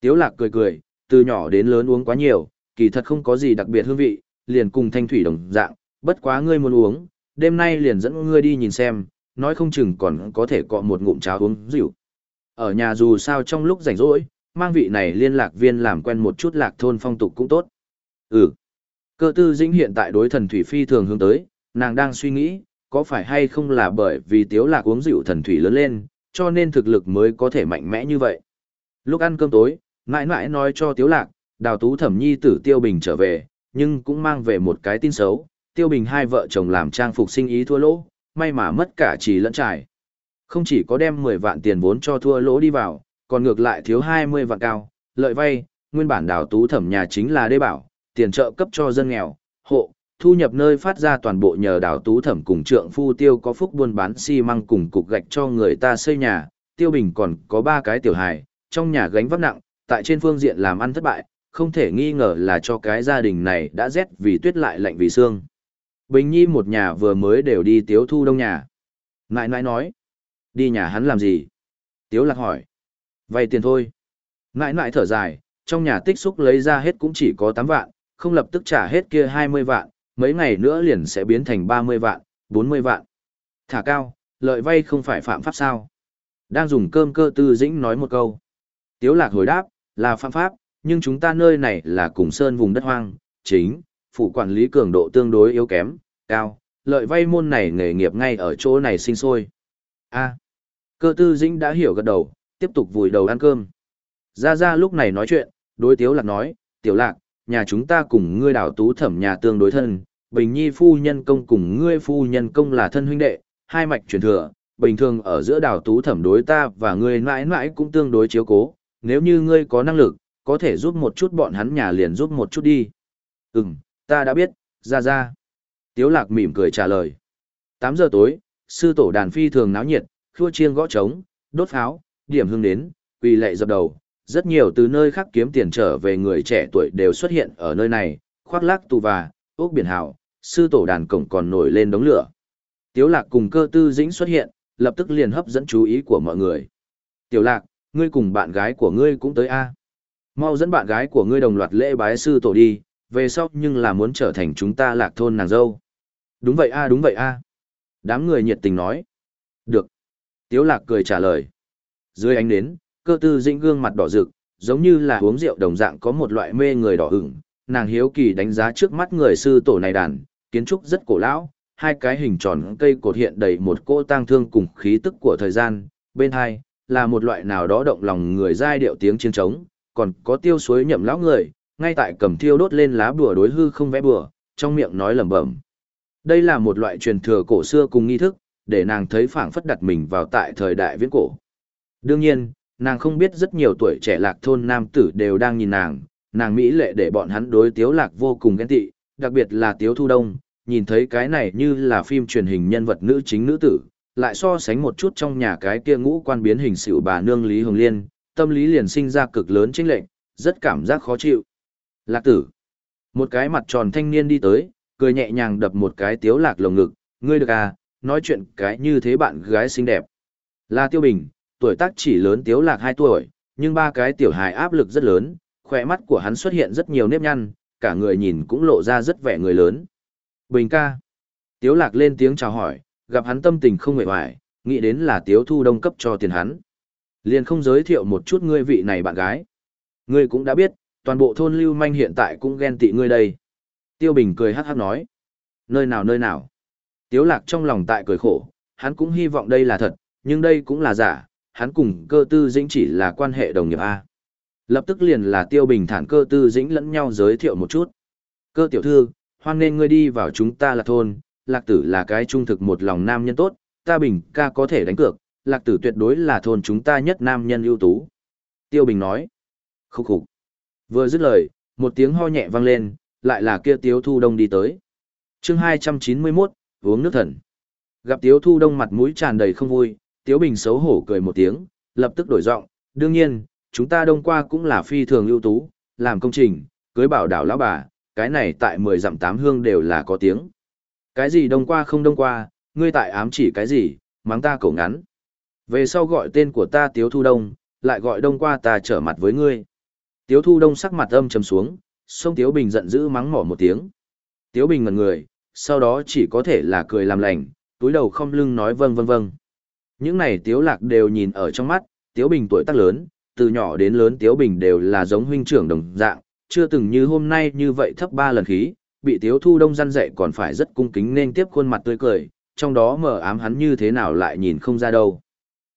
[SPEAKER 1] Tiếu lạc cười cười, từ nhỏ đến lớn uống quá nhiều, kỳ thật không có gì đặc biệt hương vị, liền cùng thanh thủy đồng dạng, bất quá ngươi muốn uống, đêm nay liền dẫn ngươi đi nhìn xem, nói không chừng còn có thể cọ một ngụm cháo uống rượu. Ở nhà dù sao trong lúc rảnh rỗi, mang vị này liên lạc viên làm quen một chút lạc thôn phong tục cũng tốt. Ừ. Cơ tư dĩnh hiện tại đối thần thủy phi thường hướng tới, nàng đang suy nghĩ, có phải hay không là bởi vì tiếu lạc uống rượu thần thủy lớn lên, cho nên thực lực mới có thể mạnh mẽ như vậy. Lúc ăn cơm tối, mãi mãi nói cho tiếu lạc, đào tú thẩm nhi tử tiêu bình trở về, nhưng cũng mang về một cái tin xấu, tiêu bình hai vợ chồng làm trang phục sinh ý thua lỗ, may mà mất cả trì lẫn trải. Không chỉ có đem 10 vạn tiền vốn cho thua lỗ đi vào, còn ngược lại thiếu 20 vạn cao, lợi vay, nguyên bản đào tú thẩm nhà chính là đê bảo, tiền trợ cấp cho dân nghèo, hộ, thu nhập nơi phát ra toàn bộ nhờ đào tú thẩm cùng trượng phu tiêu có phúc buôn bán xi măng cùng cục gạch cho người ta xây nhà, tiêu bình còn có ba cái tiểu hài, trong nhà gánh vác nặng, tại trên phương diện làm ăn thất bại, không thể nghi ngờ là cho cái gia đình này đã rét vì tuyết lại lạnh vì xương. Bình Nhi một nhà vừa mới đều đi tiếu thu đông nhà. Nãi nãi nói, đi nhà hắn làm gì? Tiếu lạc hỏi, vay tiền thôi. Nãi nãi thở dài, trong nhà tích xúc lấy ra hết cũng chỉ có 8 vạn, không lập tức trả hết kia 20 vạn, mấy ngày nữa liền sẽ biến thành 30 vạn, 40 vạn. Thả cao, lợi vay không phải phạm pháp sao? Đang dùng cơm cơ tư dĩnh nói một câu. Tiếu lạc hồi đáp, là phạm pháp, nhưng chúng ta nơi này là cùng sơn vùng đất hoang, chính, phủ quản lý cường độ tương đối yếu kém, cao, lợi vay môn này nghề nghiệp ngay ở chỗ này sinh sôi. A. cơ tư dĩnh đã hiểu gật đầu, tiếp tục vùi đầu ăn cơm. Ra Ra lúc này nói chuyện, đối tiếu lạc nói, tiểu lạc, nhà chúng ta cùng ngươi đảo tú thẩm nhà tương đối thân, Bình Nhi phu nhân công cùng ngươi phu nhân công là thân huynh đệ, hai mạch truyền thừa, bình thường ở giữa đảo tú thẩm đối ta và ngươi mãi mãi cũng tương đối chiếu cố, nếu như ngươi có năng lực, có thể giúp một chút bọn hắn nhà liền giúp một chút đi. Ừm, ta đã biết, ra ra. Tiếu lạc mỉm cười trả lời. 8 giờ tối, sư tổ đàn phi thường náo nhiệt, khua chiêng gõ trống, đốt pháo, điểm hương đến, quỳ lệ dập đầu. Rất nhiều từ nơi khác kiếm tiền trở về người trẻ tuổi đều xuất hiện ở nơi này, khoác lác tù và, ốc biển hào, sư tổ đàn cổng còn nổi lên đống lửa. Tiếu lạc cùng cơ tư dĩnh xuất hiện, lập tức liền hấp dẫn chú ý của mọi người. Tiểu lạc, ngươi cùng bạn gái của ngươi cũng tới A. Mau dẫn bạn gái của ngươi đồng loạt lễ bái sư tổ đi, về sau nhưng là muốn trở thành chúng ta lạc thôn nàng dâu. Đúng vậy A đúng vậy A. Đám người nhiệt tình nói. Được. Tiếu lạc cười trả lời. Dưới ánh nến, cơ tư dĩnh gương mặt đỏ rực, giống như là uống rượu đồng dạng có một loại mê người đỏ ửng. Nàng hiếu kỳ đánh giá trước mắt người sư tổ này đàn, kiến trúc rất cổ lão, hai cái hình tròn cây cột hiện đầy một cỗ tang thương cùng khí tức của thời gian, bên hai, là một loại nào đó động lòng người giai điệu tiếng chiến trống, còn có tiêu suối nhậm lão người, ngay tại cầm thiêu đốt lên lá bùa đối hư không vẽ bùa, trong miệng nói lẩm bẩm. Đây là một loại truyền thừa cổ xưa cùng nghi thức, để nàng thấy phảng phất đặt mình vào tại thời đại viễn cổ. Đương nhiên, nàng không biết rất nhiều tuổi trẻ lạc thôn nam tử đều đang nhìn nàng, nàng mỹ lệ để bọn hắn đối tiếu lạc vô cùng ghen tị, đặc biệt là tiếu thu đông, nhìn thấy cái này như là phim truyền hình nhân vật nữ chính nữ tử, lại so sánh một chút trong nhà cái kia ngũ quan biến hình xỉu bà nương Lý Hồng Liên, tâm lý liền sinh ra cực lớn chênh lệnh, rất cảm giác khó chịu. Lạc tử. Một cái mặt tròn thanh niên đi tới, cười nhẹ nhàng đập một cái tiếu lạc lồng ngực, ngươi được à, nói chuyện cái như thế bạn gái xinh đẹp. Là tiêu bình, tuổi tác chỉ lớn tiếu lạc 2 tuổi, nhưng ba cái tiểu hài áp lực rất lớn, khỏe mắt của hắn xuất hiện rất nhiều nếp nhăn, cả người nhìn cũng lộ ra rất vẻ người lớn. Bình ca. Tiếu lạc lên tiếng chào hỏi, gặp hắn tâm tình không hề hoài, nghĩ đến là tiếu thu đông cấp cho tiền hắn. Liền không giới thiệu một chút ngươi vị này bạn gái. Ngươi cũng đã biết, toàn bộ thôn lưu manh hiện tại cũng ghen tị ngươi đây. Tiêu Bình cười hát hát nói. Nơi nào nơi nào. Tiếu lạc trong lòng tại cười khổ, hắn cũng hy vọng đây là thật, nhưng đây cũng là giả, hắn cùng cơ tư dĩnh chỉ là quan hệ đồng nghiệp A. Lập tức liền là tiêu bình thản cơ tư dĩnh lẫn nhau giới thiệu một chút. Cơ tiểu thư, hoan nên ngươi đi vào chúng ta là thôn, lạc tử là cái trung thực một lòng nam nhân tốt, ta bình ca có thể đánh cược, lạc tử tuyệt đối là thôn chúng ta nhất nam nhân ưu tú. Tiêu bình nói. Khúc khục. Vừa dứt lời, một tiếng ho nhẹ vang lên, lại là kia tiếu thu đông đi tới. chương 291, uống nước thần. Gặp tiếu thu đông mặt mũi tràn đầy không vui, tiếu bình xấu hổ cười một tiếng, lập tức đổi giọng đương nhiên, chúng ta đông qua cũng là phi thường ưu tú, làm công trình, cưới bảo đảo lão bà, cái này tại mười dặm tám hương đều là có tiếng. Cái gì đông qua không đông qua, ngươi tại ám chỉ cái gì, mắng ta cổ ngắn. Về sau gọi tên của ta Tiếu Thu Đông, lại gọi đông qua ta trở mặt với ngươi. Tiếu Thu Đông sắc mặt âm trầm xuống, sông Tiếu Bình giận dữ mắng mỏ một tiếng. Tiếu Bình ngẩn người, sau đó chỉ có thể là cười làm lành, túi đầu không lưng nói vâng vâng vâng. Những này Tiếu Lạc đều nhìn ở trong mắt, Tiếu Bình tuổi tác lớn, từ nhỏ đến lớn Tiếu Bình đều là giống huynh trưởng đồng dạng, chưa từng như hôm nay như vậy thấp ba lần khí, bị Tiếu Thu Đông răn dạy còn phải rất cung kính nên tiếp khuôn mặt tươi cười, trong đó mở ám hắn như thế nào lại nhìn không ra đâu.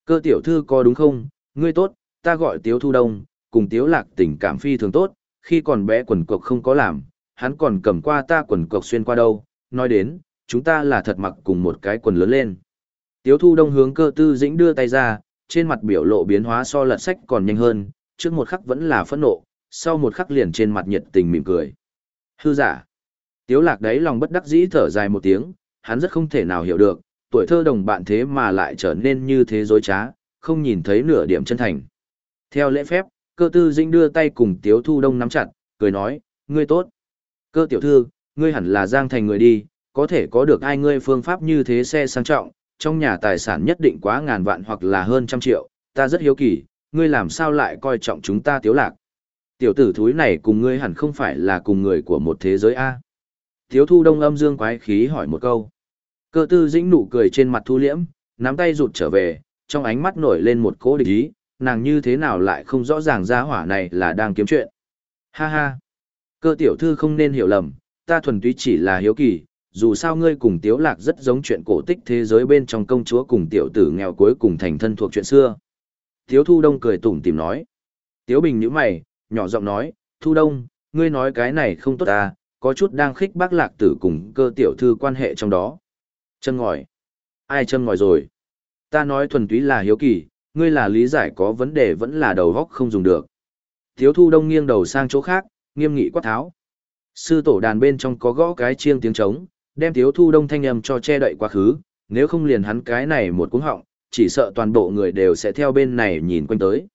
[SPEAKER 1] Cơ tiểu thư có đúng không, ngươi tốt, ta gọi Tiếu Thu Đông, cùng Tiếu Lạc tình cảm phi thường tốt, khi còn bé quần cộc không có làm, hắn còn cầm qua ta quần cộc xuyên qua đâu, nói đến, chúng ta là thật mặc cùng một cái quần lớn lên. Tiếu Thu Đông hướng cơ tư dĩnh đưa tay ra, trên mặt biểu lộ biến hóa so lật sách còn nhanh hơn, trước một khắc vẫn là phẫn nộ, sau một khắc liền trên mặt nhiệt tình mỉm cười. Hư giả. Tiếu lạc đấy lòng bất đắc dĩ thở dài một tiếng, hắn rất không thể nào hiểu được, tuổi thơ đồng bạn thế mà lại trở nên như thế dối trá, không nhìn thấy nửa điểm chân thành. Theo lễ phép, cơ tư dĩnh đưa tay cùng Tiếu Thu Đông nắm chặt, cười nói, ngươi tốt. Cơ tiểu thư, ngươi hẳn là giang thành người đi, có thể có được ai ngươi phương pháp như thế xe sang trọng, trong nhà tài sản nhất định quá ngàn vạn hoặc là hơn trăm triệu, ta rất hiếu kỳ, ngươi làm sao lại coi trọng chúng ta tiếu lạc. Tiểu tử thúi này cùng ngươi hẳn không phải là cùng người của một thế giới A. Tiếu thu đông âm dương quái khí hỏi một câu. Cơ tư dĩnh nụ cười trên mặt thu liễm, nắm tay rụt trở về, trong ánh mắt nổi lên một cỗ địch ý, nàng như thế nào lại không rõ ràng ra hỏa này là đang kiếm chuyện. Ha ha. Cơ tiểu thư không nên hiểu lầm, ta thuần túy chỉ là hiếu kỳ, dù sao ngươi cùng tiếu lạc rất giống chuyện cổ tích thế giới bên trong công chúa cùng tiểu tử nghèo cuối cùng thành thân thuộc chuyện xưa. Tiếu Thu Đông cười tủm tìm nói. Tiếu Bình nhíu mày, nhỏ giọng nói, Thu Đông, ngươi nói cái này không tốt à, có chút đang khích bác lạc tử cùng cơ tiểu thư quan hệ trong đó. Chân ngòi. Ai chân ngòi rồi? Ta nói thuần túy là hiếu kỳ, ngươi là lý giải có vấn đề vẫn là đầu góc không dùng được. Tiếu Thu Đông nghiêng đầu sang chỗ khác, nghiêm nghị quát tháo. Sư tổ đàn bên trong có gõ cái chiêng tiếng trống, đem thiếu thu đông thanh âm cho che đậy quá khứ, nếu không liền hắn cái này một cúng họng, chỉ sợ toàn bộ người đều sẽ theo bên này nhìn quanh tới.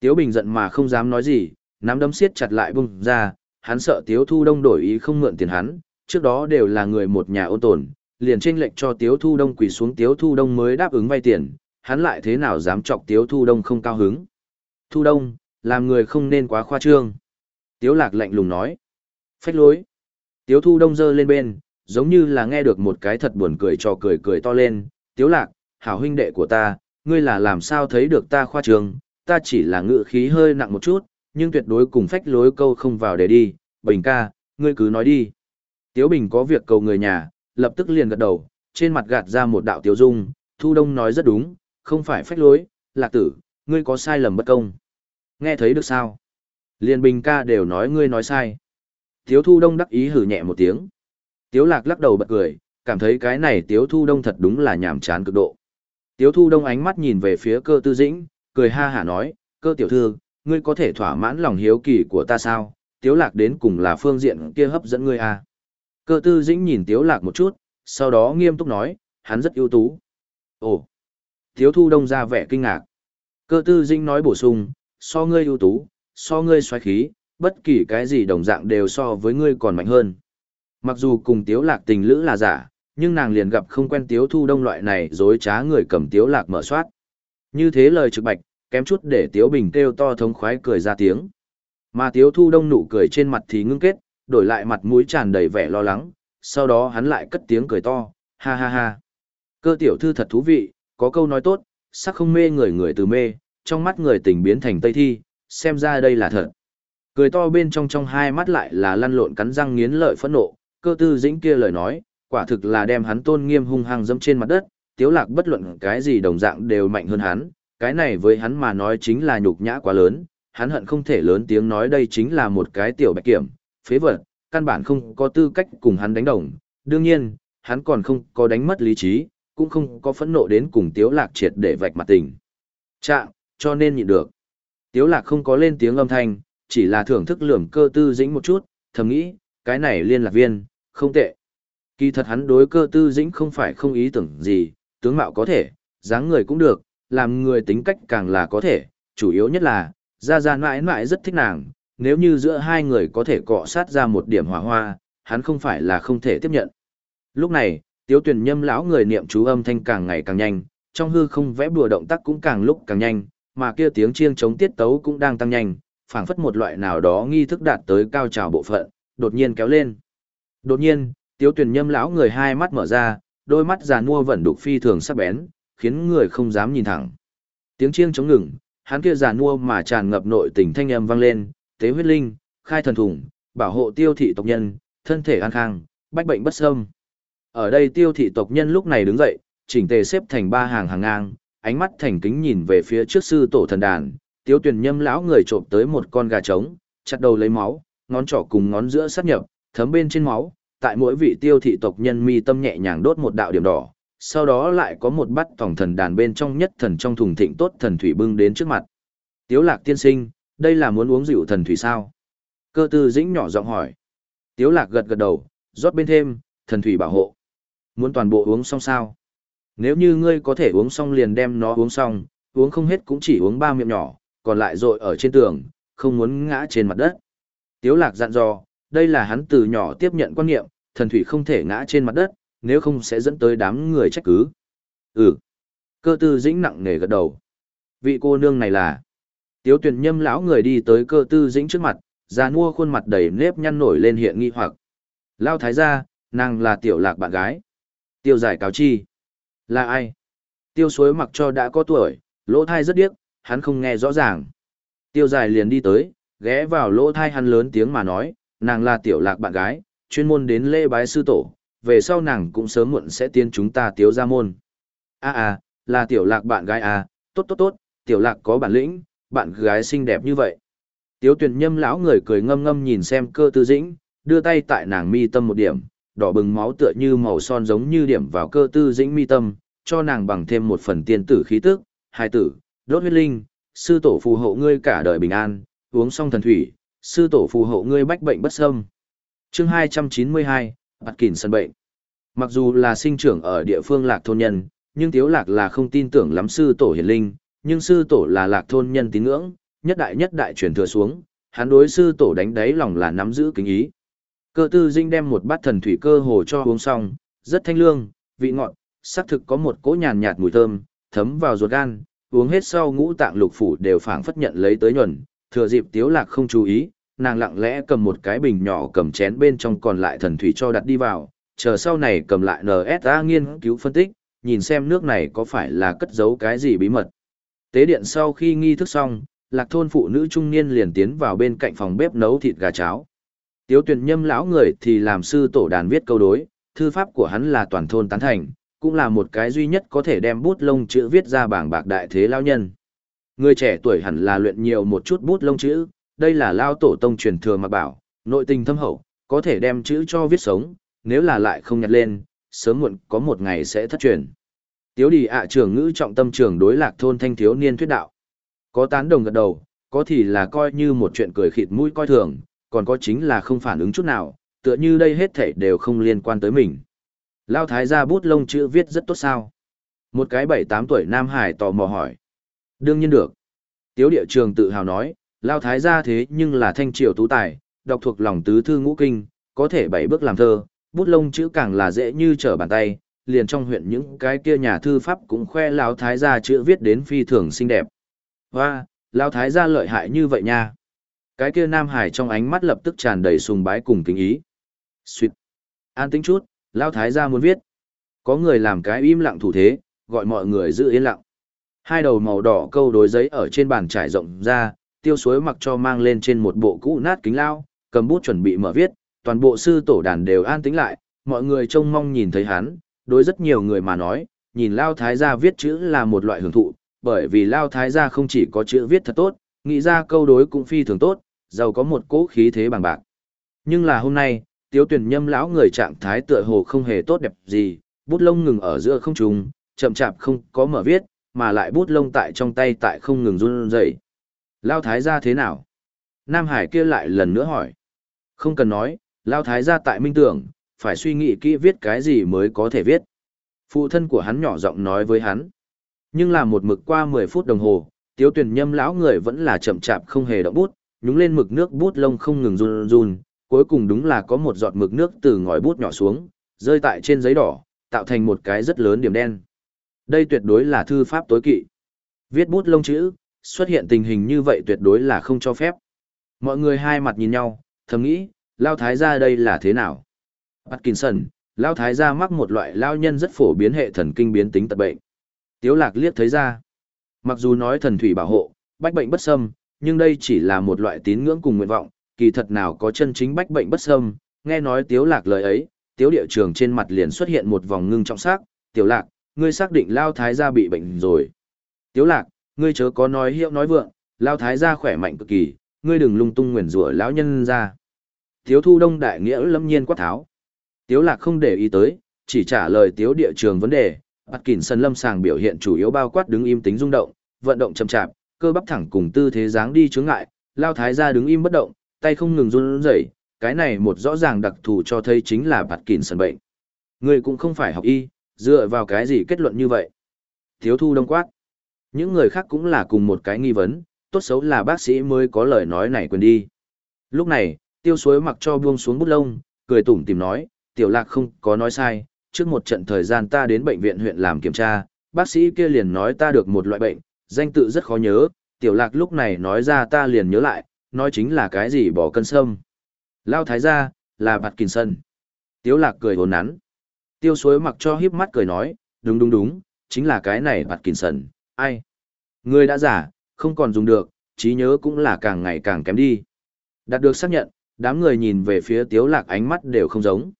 [SPEAKER 1] Tiếu Bình giận mà không dám nói gì, nắm đấm siết chặt lại bung ra, hắn sợ Tiếu Thu Đông đổi ý không mượn tiền hắn, trước đó đều là người một nhà ôn tồn, liền chênh lệnh cho Tiếu Thu Đông quỳ xuống Tiếu Thu Đông mới đáp ứng vay tiền, hắn lại thế nào dám chọc Tiếu Thu Đông không cao hứng. Thu Đông, làm người không nên quá khoa trương. Tiếu Lạc lạnh lùng nói. Phách lối. Tiếu Thu Đông dơ lên bên, giống như là nghe được một cái thật buồn cười cho cười cười to lên, tiếu lạc, hảo huynh đệ của ta, ngươi là làm sao thấy được ta khoa trương? ta chỉ là ngự khí hơi nặng một chút, nhưng tuyệt đối cùng phách lối câu không vào để đi, bình ca, ngươi cứ nói đi. Tiếu Bình có việc cầu người nhà, lập tức liền gật đầu, trên mặt gạt ra một đạo tiếu dung, Thu Đông nói rất đúng, không phải phách lối, lạc tử, ngươi có sai lầm bất công. Nghe thấy được sao? Liên Bình ca đều nói ngươi nói sai. Tiếu Thu Đông đắc ý hử nhẹ một tiếng. Tiếu lạc lắc đầu bật cười, cảm thấy cái này Tiếu Thu Đông thật đúng là nhàm chán cực độ. Tiếu Thu Đông ánh mắt nhìn về phía cơ tư dĩnh, cười ha hả nói, cơ tiểu thư, ngươi có thể thỏa mãn lòng hiếu kỳ của ta sao, Tiếu Lạc đến cùng là phương diện kia hấp dẫn ngươi à. Cơ tư dĩnh nhìn Tiếu Lạc một chút, sau đó nghiêm túc nói, hắn rất ưu tú. Ồ! Tiếu Thu Đông ra vẻ kinh ngạc. Cơ tư dĩnh nói bổ sung, so ngươi ưu tú, so ngươi xoáy khí, bất kỳ cái gì đồng dạng đều so với ngươi còn mạnh hơn. Mặc dù cùng Tiếu Lạc tình lữ là giả, nhưng nàng liền gặp không quen Tiếu Thu Đông loại này dối trá người cầm Tiếu Lạc mở soát. Như thế lời trực bạch, kém chút để Tiếu Bình kêu to thống khoái cười ra tiếng. Mà Tiếu Thu Đông nụ cười trên mặt thì ngưng kết, đổi lại mặt mũi tràn đầy vẻ lo lắng, sau đó hắn lại cất tiếng cười to, ha ha ha. Cơ tiểu thư thật thú vị, có câu nói tốt, sắc không mê người người từ mê, trong mắt người tình biến thành tây thi, xem ra đây là thật. Cười to bên trong trong hai mắt lại là lăn lộn cắn răng nghiến lợi phẫn nộ, cơ tư dĩnh kia lời nói, quả thực là đem hắn tôn nghiêm hung hăng dẫm trên mặt đất, tiếu lạc bất luận cái gì đồng dạng đều mạnh hơn hắn, cái này với hắn mà nói chính là nhục nhã quá lớn, hắn hận không thể lớn tiếng nói đây chính là một cái tiểu bạch kiểm, phế vật, căn bản không có tư cách cùng hắn đánh đồng, đương nhiên, hắn còn không có đánh mất lý trí, cũng không có phẫn nộ đến cùng tiếu lạc triệt để vạch mặt tình. Trạng, cho nên nhịn được. Tiếu lạc không có lên tiếng âm thanh, chỉ là thưởng thức lườm cơ tư dĩnh một chút, thầm nghĩ, cái này liên lạc viên, không tệ. Kỳ thật hắn đối cơ tư dĩnh không phải không ý tưởng gì, tướng mạo có thể, dáng người cũng được, làm người tính cách càng là có thể, chủ yếu nhất là, ra ra mãi mãi rất thích nàng, nếu như giữa hai người có thể cọ sát ra một điểm hỏa hoa, hắn không phải là không thể tiếp nhận. Lúc này, tiếu tuyển nhâm lão người niệm chú âm thanh càng ngày càng nhanh, trong hư không vẽ bùa động tác cũng càng lúc càng nhanh, mà kia tiếng chiêng chống tiết tấu cũng đang tăng nhanh, phảng phất một loại nào đó nghi thức đạt tới cao trào bộ phận, đột nhiên kéo lên. Đột nhiên, Tiếu Tuyền Nhâm lão người hai mắt mở ra, đôi mắt già nua vẫn đục phi thường sắc bén, khiến người không dám nhìn thẳng. Tiếng chiêng chống ngừng, hắn kia già mua mà tràn ngập nội tình thanh âm vang lên, tế huyết linh, khai thần thủng, bảo hộ tiêu thị tộc nhân, thân thể an khang, bách bệnh bất xâm. Ở đây tiêu thị tộc nhân lúc này đứng dậy, chỉnh tề xếp thành ba hàng hàng ngang, ánh mắt thành kính nhìn về phía trước sư tổ thần đàn, Tiêu Tuyền Nhâm lão người trộm tới một con gà trống, chặt đầu lấy máu, ngón trỏ cùng ngón giữa sát nhập, thấm bên trên máu, tại mỗi vị tiêu thị tộc nhân mi tâm nhẹ nhàng đốt một đạo điểm đỏ, sau đó lại có một bát tổng thần đàn bên trong nhất thần trong thùng thịnh tốt thần thủy bưng đến trước mặt. Tiếu Lạc tiên sinh, đây là muốn uống rượu thần thủy sao? Cơ tư dĩnh nhỏ giọng hỏi. Tiếu Lạc gật gật đầu, rót bên thêm, thần thủy bảo hộ. Muốn toàn bộ uống xong sao? Nếu như ngươi có thể uống xong liền đem nó uống xong, uống không hết cũng chỉ uống ba miệng nhỏ, còn lại rội ở trên tường, không muốn ngã trên mặt đất. Tiếu lạc dặn dò, đây là hắn từ nhỏ tiếp nhận quan niệm, thần thủy không thể ngã trên mặt đất, nếu không sẽ dẫn tới đám người trách cứ. Ừ. Cơ tư dĩnh nặng nề gật đầu. Vị cô nương này là... Tiếu tuyển nhâm lão người đi tới cơ tư dĩnh trước mặt, già nua khuôn mặt đầy nếp nhăn nổi lên hiện nghi hoặc. Lao thái gia, nàng là tiểu lạc bạn gái. Tiêu giải cáo chi. Là ai? Tiêu suối mặc cho đã có tuổi, lỗ thai rất điếc, hắn không nghe rõ ràng. Tiêu giải liền đi tới, ghé vào lỗ thai hắn lớn tiếng mà nói, nàng là tiểu lạc bạn gái, chuyên môn đến lễ bái sư tổ, về sau nàng cũng sớm muộn sẽ tiến chúng ta tiếu ra môn. À à, là tiểu lạc bạn gái à, tốt tốt tốt, tiểu lạc có bản lĩnh, bạn gái xinh đẹp như vậy. Tiếu tuyển nhâm lão người cười ngâm ngâm nhìn xem cơ tư dĩnh, đưa tay tại nàng mi tâm một điểm, đỏ bừng máu tựa như màu son giống như điểm vào cơ tư dĩnh mi tâm, cho nàng bằng thêm một phần tiên tử khí tức, hai tử, đốt huyết linh, sư tổ phù hộ ngươi cả đời bình an, uống xong thần thủy, sư tổ phù hộ ngươi bách bệnh bất xâm. Chương 292, Bạt Kỳn sân bệnh. Mặc dù là sinh trưởng ở địa phương lạc thôn nhân, nhưng Tiếu Lạc là không tin tưởng lắm sư tổ hiển linh, nhưng sư tổ là lạc thôn nhân tín ngưỡng, nhất đại nhất đại truyền thừa xuống, hắn đối sư tổ đánh đáy lòng là nắm giữ kính ý. Cơ tư dinh đem một bát thần thủy cơ hồ cho uống xong, rất thanh lương, vị ngọt, sắc thực có một cỗ nhàn nhạt mùi thơm, thấm vào ruột gan, uống hết sau ngũ tạng lục phủ đều phảng phất nhận lấy tới nhuần, thừa dịp tiếu lạc không chú ý, nàng lặng lẽ cầm một cái bình nhỏ cầm chén bên trong còn lại thần thủy cho đặt đi vào, chờ sau này cầm lại NSA nghiên cứu phân tích, nhìn xem nước này có phải là cất giấu cái gì bí mật. Tế điện sau khi nghi thức xong, lạc thôn phụ nữ trung niên liền tiến vào bên cạnh phòng bếp nấu thịt gà cháo. Tiếu tuyển nhâm lão người thì làm sư tổ đàn viết câu đối, thư pháp của hắn là toàn thôn tán thành, cũng là một cái duy nhất có thể đem bút lông chữ viết ra bảng bạc đại thế lao nhân. Người trẻ tuổi hẳn là luyện nhiều một chút bút lông chữ, đây là lao tổ tông truyền thừa mà bảo, nội tình thâm hậu, có thể đem chữ cho viết sống, nếu là lại không nhặt lên, sớm muộn có một ngày sẽ thất truyền. Tiếu đi ạ trưởng ngữ trọng tâm trường đối lạc thôn thanh thiếu niên thuyết đạo. Có tán đồng gật đầu, có thì là coi như một chuyện cười khịt mũi coi thường, còn có chính là không phản ứng chút nào, tựa như đây hết thảy đều không liên quan tới mình. Lao thái gia bút lông chữ viết rất tốt sao. Một cái bảy tám tuổi Nam Hải tò mò hỏi. Đương nhiên được. Tiếu địa trường tự hào nói, Lao thái gia thế nhưng là thanh triều tú tài, đọc thuộc lòng tứ thư ngũ kinh, có thể bảy bước làm thơ, bút lông chữ càng là dễ như trở bàn tay, liền trong huyện những cái kia nhà thư pháp cũng khoe Lao thái gia chữ viết đến phi thường xinh đẹp. Hoa, Lao thái gia lợi hại như vậy nha. Cái kia Nam Hải trong ánh mắt lập tức tràn đầy sùng bái cùng kính ý. Xuyệt. An tính chút, Lao thái gia muốn viết. Có người làm cái im lặng thủ thế, gọi mọi người giữ yên lặng. Hai đầu màu đỏ câu đối giấy ở trên bàn trải rộng ra, tiêu suối mặc cho mang lên trên một bộ cũ nát kính lao, cầm bút chuẩn bị mở viết, toàn bộ sư tổ đàn đều an tĩnh lại, mọi người trông mong nhìn thấy hắn, đối rất nhiều người mà nói, nhìn Lao Thái gia viết chữ là một loại hưởng thụ, bởi vì Lao Thái gia không chỉ có chữ viết thật tốt, nghĩ ra câu đối cũng phi thường tốt, giàu có một cỗ khí thế bằng bạc. Nhưng là hôm nay, Tiếu Tuyển Nhâm lão người trạng thái tựa hồ không hề tốt đẹp gì, bút lông ngừng ở giữa không trung, chậm chạp không có mở viết, mà lại bút lông tại trong tay tại không ngừng run rẩy. Lao Thái gia thế nào? Nam Hải kia lại lần nữa hỏi. Không cần nói, Lao Thái gia tại minh tưởng, phải suy nghĩ kỹ viết cái gì mới có thể viết. Phụ thân của hắn nhỏ giọng nói với hắn. Nhưng là một mực qua 10 phút đồng hồ, tiếu tuyển nhâm lão người vẫn là chậm chạp không hề động bút, nhúng lên mực nước bút lông không ngừng run run, cuối cùng đúng là có một giọt mực nước từ ngòi bút nhỏ xuống, rơi tại trên giấy đỏ, tạo thành một cái rất lớn điểm đen. Đây tuyệt đối là thư pháp tối kỵ. Viết bút lông chữ, xuất hiện tình hình như vậy tuyệt đối là không cho phép. Mọi người hai mặt nhìn nhau, thầm nghĩ, Lao Thái gia đây là thế nào? Parkinson, Lao Thái gia mắc một loại lao nhân rất phổ biến hệ thần kinh biến tính tật bệnh. Tiếu lạc liếc thấy ra. Mặc dù nói thần thủy bảo hộ, bách bệnh bất xâm, nhưng đây chỉ là một loại tín ngưỡng cùng nguyện vọng, kỳ thật nào có chân chính bách bệnh bất xâm. Nghe nói tiếu lạc lời ấy, tiếu địa trường trên mặt liền xuất hiện một vòng ngưng trọng sắc. Tiểu lạc, ngươi xác định Lao Thái gia bị bệnh rồi. Tiếu lạc, ngươi chớ có nói hiệu nói vượng, Lao Thái gia khỏe mạnh cực kỳ, ngươi đừng lung tung nguyền rủa lão nhân ra. Tiếu thu đông đại nghĩa lâm nhiên quát tháo. Tiếu lạc không để ý tới, chỉ trả lời tiếu địa trường vấn đề, Bạt kỉn sân lâm sàng biểu hiện chủ yếu bao quát đứng im tính rung động, vận động chậm chạp, cơ bắp thẳng cùng tư thế dáng đi chướng ngại, lao thái gia đứng im bất động, tay không ngừng run rẩy, cái này một rõ ràng đặc thù cho thấy chính là bạt kỉn sân bệnh. Ngươi cũng không phải học y, dựa vào cái gì kết luận như vậy? Tiếu thu đông quát. Những người khác cũng là cùng một cái nghi vấn, tốt xấu là bác sĩ mới có lời nói này quên đi. Lúc này, tiêu suối mặc cho buông xuống bút lông, cười tủm tìm nói, tiểu lạc không có nói sai, trước một trận thời gian ta đến bệnh viện huyện làm kiểm tra, bác sĩ kia liền nói ta được một loại bệnh, danh tự rất khó nhớ, tiểu lạc lúc này nói ra ta liền nhớ lại, nói chính là cái gì bỏ cân sâm. Lao thái gia, là bạt kình sân. Tiếu lạc cười hồn nắn. Tiêu suối mặc cho hiếp mắt cười nói, đúng đúng đúng, chính là cái này bạt kình sân, ai. Người đã giả, không còn dùng được, trí nhớ cũng là càng ngày càng kém đi. Đạt được xác nhận, đám người nhìn về phía tiếu lạc ánh mắt đều không giống.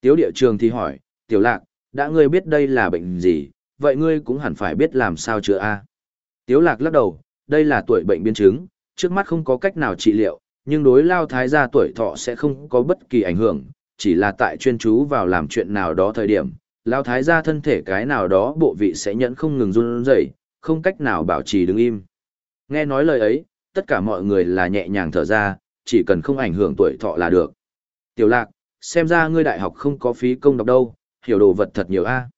[SPEAKER 1] Tiếu địa trường thì hỏi, tiểu lạc, đã ngươi biết đây là bệnh gì, vậy ngươi cũng hẳn phải biết làm sao chữa a. Tiếu lạc lắc đầu, đây là tuổi bệnh biến chứng, trước mắt không có cách nào trị liệu, nhưng đối lao thái gia tuổi thọ sẽ không có bất kỳ ảnh hưởng, chỉ là tại chuyên chú vào làm chuyện nào đó thời điểm, lao thái gia thân thể cái nào đó bộ vị sẽ nhẫn không ngừng run rẩy, không cách nào bảo trì đứng im. Nghe nói lời ấy, tất cả mọi người là nhẹ nhàng thở ra, chỉ cần không ảnh hưởng tuổi thọ là được. Tiểu lạc, xem ra ngươi đại học không có phí công đọc đâu, hiểu đồ vật thật nhiều a.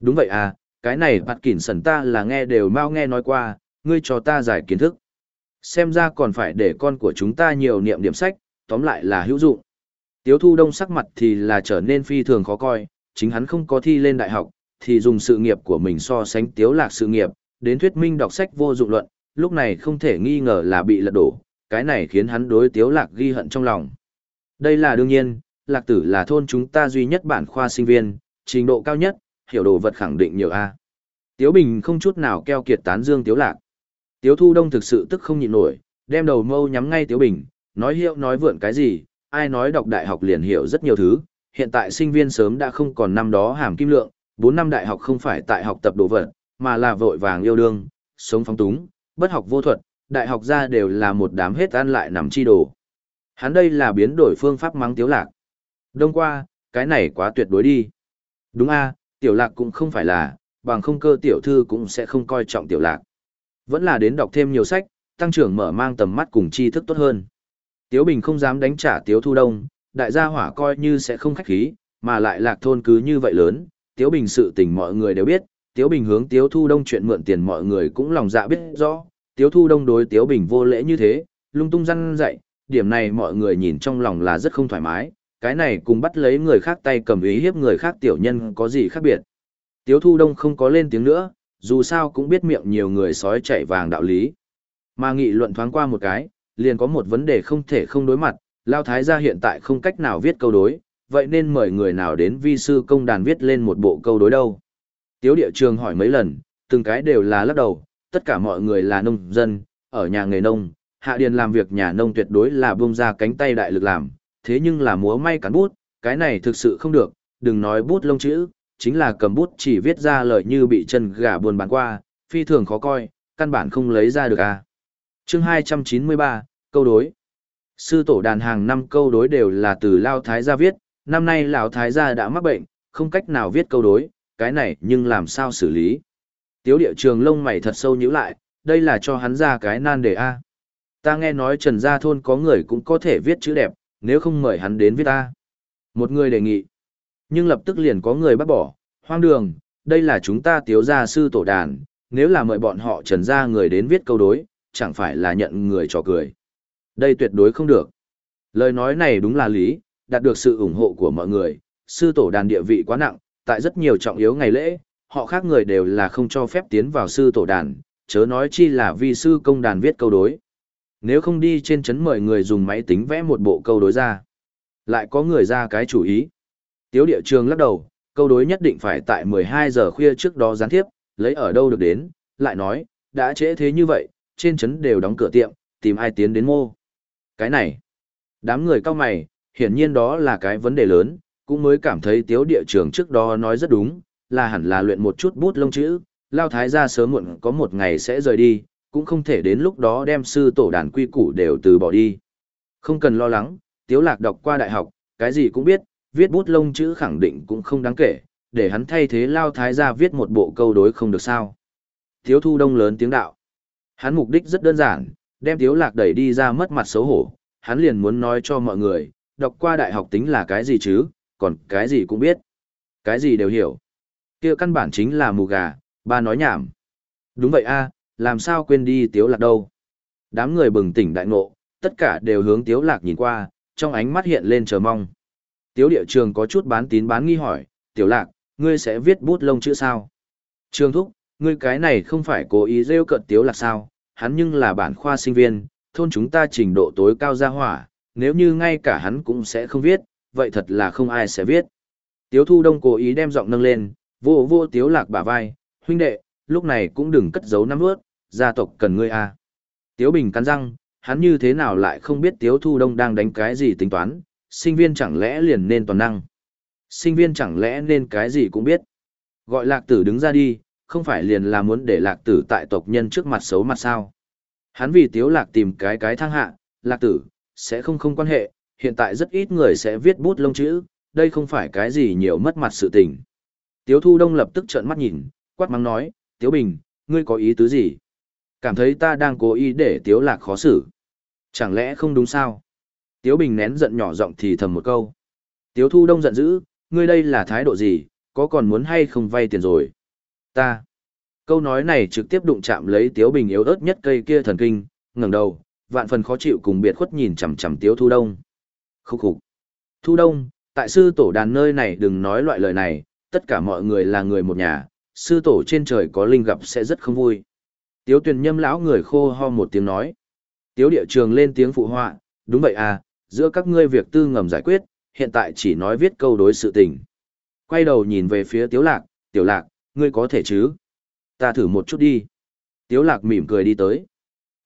[SPEAKER 1] Đúng vậy à, cái này bạt kỉn sần ta là nghe đều mau nghe nói qua, ngươi cho ta giải kiến thức. Xem ra còn phải để con của chúng ta nhiều niệm điểm sách, tóm lại là hữu dụng. Tiếu thu đông sắc mặt thì là trở nên phi thường khó coi, chính hắn không có thi lên đại học, thì dùng sự nghiệp của mình so sánh tiếu lạc sự nghiệp, đến thuyết minh đọc sách vô dụng luận, lúc này không thể nghi ngờ là bị lật đổ, cái này khiến hắn đối tiếu lạc ghi hận trong lòng. Đây là đương nhiên, lạc tử là thôn chúng ta duy nhất bản khoa sinh viên, trình độ cao nhất, hiểu đồ vật khẳng định nhiều A. Tiếu Bình không chút nào keo kiệt tán dương Tiếu Lạc. Tiếu Thu Đông thực sự tức không nhịn nổi, đem đầu mâu nhắm ngay Tiếu Bình, nói hiệu nói vượn cái gì, ai nói đọc đại học liền hiểu rất nhiều thứ, hiện tại sinh viên sớm đã không còn năm đó hàm kim lượng, 4 năm đại học không phải tại học tập đồ vật, mà là vội vàng yêu đương, sống phóng túng, bất học vô thuật, đại học ra đều là một đám hết ăn lại nằm chi đồ. Hắn đây là biến đổi phương pháp mắng Tiếu Lạc. Đông qua, cái này quá tuyệt đối đi. Đúng a, tiểu lạc cũng không phải là, bằng không cơ tiểu thư cũng sẽ không coi trọng tiểu lạc. Vẫn là đến đọc thêm nhiều sách, tăng trưởng mở mang tầm mắt cùng tri thức tốt hơn. Tiếu Bình không dám đánh trả Tiếu Thu Đông, đại gia hỏa coi như sẽ không khách khí, mà lại lạc thôn cứ như vậy lớn, Tiếu Bình sự tình mọi người đều biết, Tiếu Bình hướng Tiếu Thu Đông chuyện mượn tiền mọi người cũng lòng dạ biết rõ, Tiếu Thu Đông đối Tiếu Bình vô lễ như thế, lung tung răn dạy, điểm này mọi người nhìn trong lòng là rất không thoải mái, cái này cùng bắt lấy người khác tay cầm ý hiếp người khác tiểu nhân có gì khác biệt. Tiếu Thu Đông không có lên tiếng nữa, dù sao cũng biết miệng nhiều người sói chạy vàng đạo lý. Mà nghị luận thoáng qua một cái, liền có một vấn đề không thể không đối mặt, Lao Thái gia hiện tại không cách nào viết câu đối, vậy nên mời người nào đến vi sư công đàn viết lên một bộ câu đối đâu. Tiếu địa trường hỏi mấy lần, từng cái đều là lắc đầu, tất cả mọi người là nông dân, ở nhà nghề nông, hạ điền làm việc nhà nông tuyệt đối là buông ra cánh tay đại lực làm, thế nhưng là múa may cắn bút, cái này thực sự không được, đừng nói bút lông chữ, chính là cầm bút chỉ viết ra lời như bị chân gà buồn bán qua, phi thường khó coi, căn bản không lấy ra được à. Chương 293, câu đối. Sư tổ đàn hàng năm câu đối đều là từ Lao Thái gia viết, năm nay Lão Thái gia đã mắc bệnh, không cách nào viết câu đối, cái này nhưng làm sao xử lý. Tiếu địa trường lông mày thật sâu nhíu lại, đây là cho hắn ra cái nan đề A. Ta nghe nói Trần Gia Thôn có người cũng có thể viết chữ đẹp, nếu không mời hắn đến viết ta. Một người đề nghị. Nhưng lập tức liền có người bắt bỏ, hoang đường, đây là chúng ta tiếu gia sư tổ đàn, nếu là mời bọn họ Trần Gia người đến viết câu đối, chẳng phải là nhận người trò cười. Đây tuyệt đối không được. Lời nói này đúng là lý, đạt được sự ủng hộ của mọi người, sư tổ đàn địa vị quá nặng, tại rất nhiều trọng yếu ngày lễ, họ khác người đều là không cho phép tiến vào sư tổ đàn, chớ nói chi là vi sư công đàn viết câu đối. Nếu không đi trên chấn mời người dùng máy tính vẽ một bộ câu đối ra. Lại có người ra cái chủ ý. Tiếu địa trường lắc đầu, câu đối nhất định phải tại 12 giờ khuya trước đó gián tiếp, lấy ở đâu được đến, lại nói, đã trễ thế như vậy, trên chấn đều đóng cửa tiệm, tìm ai tiến đến mô. Cái này, đám người cao mày, hiển nhiên đó là cái vấn đề lớn, cũng mới cảm thấy tiếu địa trường trước đó nói rất đúng, là hẳn là luyện một chút bút lông chữ, lao thái gia sớm muộn có một ngày sẽ rời đi, cũng không thể đến lúc đó đem sư tổ đàn quy củ đều từ bỏ đi. Không cần lo lắng, tiếu lạc đọc qua đại học, cái gì cũng biết, viết bút lông chữ khẳng định cũng không đáng kể, để hắn thay thế lao thái gia viết một bộ câu đối không được sao. Tiếu thu đông lớn tiếng đạo. Hắn mục đích rất đơn giản, đem tiếu lạc đẩy đi ra mất mặt xấu hổ, hắn liền muốn nói cho mọi người, đọc qua đại học tính là cái gì chứ, còn cái gì cũng biết. Cái gì đều hiểu. kia căn bản chính là mù gà, ba nói nhảm. Đúng vậy a, làm sao quên đi tiếu lạc đâu. Đám người bừng tỉnh đại ngộ, tất cả đều hướng tiếu lạc nhìn qua, trong ánh mắt hiện lên chờ mong. Tiếu địa trường có chút bán tín bán nghi hỏi, tiểu lạc, ngươi sẽ viết bút lông chữ sao? Trường thúc, ngươi cái này không phải cố ý rêu cận tiếu lạc sao, hắn nhưng là bản khoa sinh viên, thôn chúng ta trình độ tối cao gia hỏa, nếu như ngay cả hắn cũng sẽ không viết, vậy thật là không ai sẽ viết. Tiếu thu đông cố ý đem giọng nâng lên, vô vô tiếu lạc bả vai, huynh đệ, lúc này cũng đừng cất giấu năm ướt, gia tộc cần ngươi à. Tiếu bình cắn răng, hắn như thế nào lại không biết tiếu thu đông đang đánh cái gì tính toán, sinh viên chẳng lẽ liền nên toàn năng. Sinh viên chẳng lẽ nên cái gì cũng biết. Gọi lạc tử đứng ra đi, không phải liền là muốn để lạc tử tại tộc nhân trước mặt xấu mặt sao. Hắn vì tiếu lạc tìm cái cái thăng hạ, lạc tử, sẽ không không quan hệ, hiện tại rất ít người sẽ viết bút lông chữ, đây không phải cái gì nhiều mất mặt sự tình. Tiếu thu đông lập tức trợn mắt nhìn, quát mắng nói, Tiếu Bình, ngươi có ý tứ gì? Cảm thấy ta đang cố ý để Tiếu Lạc khó xử. Chẳng lẽ không đúng sao? Tiếu Bình nén giận nhỏ giọng thì thầm một câu. Tiếu Thu Đông giận dữ, ngươi đây là thái độ gì, có còn muốn hay không vay tiền rồi? Ta. Câu nói này trực tiếp đụng chạm lấy Tiếu Bình yếu ớt nhất cây kia thần kinh, ngẩng đầu, vạn phần khó chịu cùng biệt khuất nhìn chằm chằm Tiếu Thu Đông. Khúc khục. Thu Đông, tại sư tổ đàn nơi này đừng nói loại lời này, tất cả mọi người là người một nhà, sư tổ trên trời có linh gặp sẽ rất không vui. Tiếu tuyền nhâm lão người khô ho một tiếng nói. Tiếu địa trường lên tiếng phụ họa, đúng vậy à, giữa các ngươi việc tư ngầm giải quyết, hiện tại chỉ nói viết câu đối sự tình. Quay đầu nhìn về phía tiếu lạc, tiểu lạc, ngươi có thể chứ? Ta thử một chút đi. Tiếu lạc mỉm cười đi tới.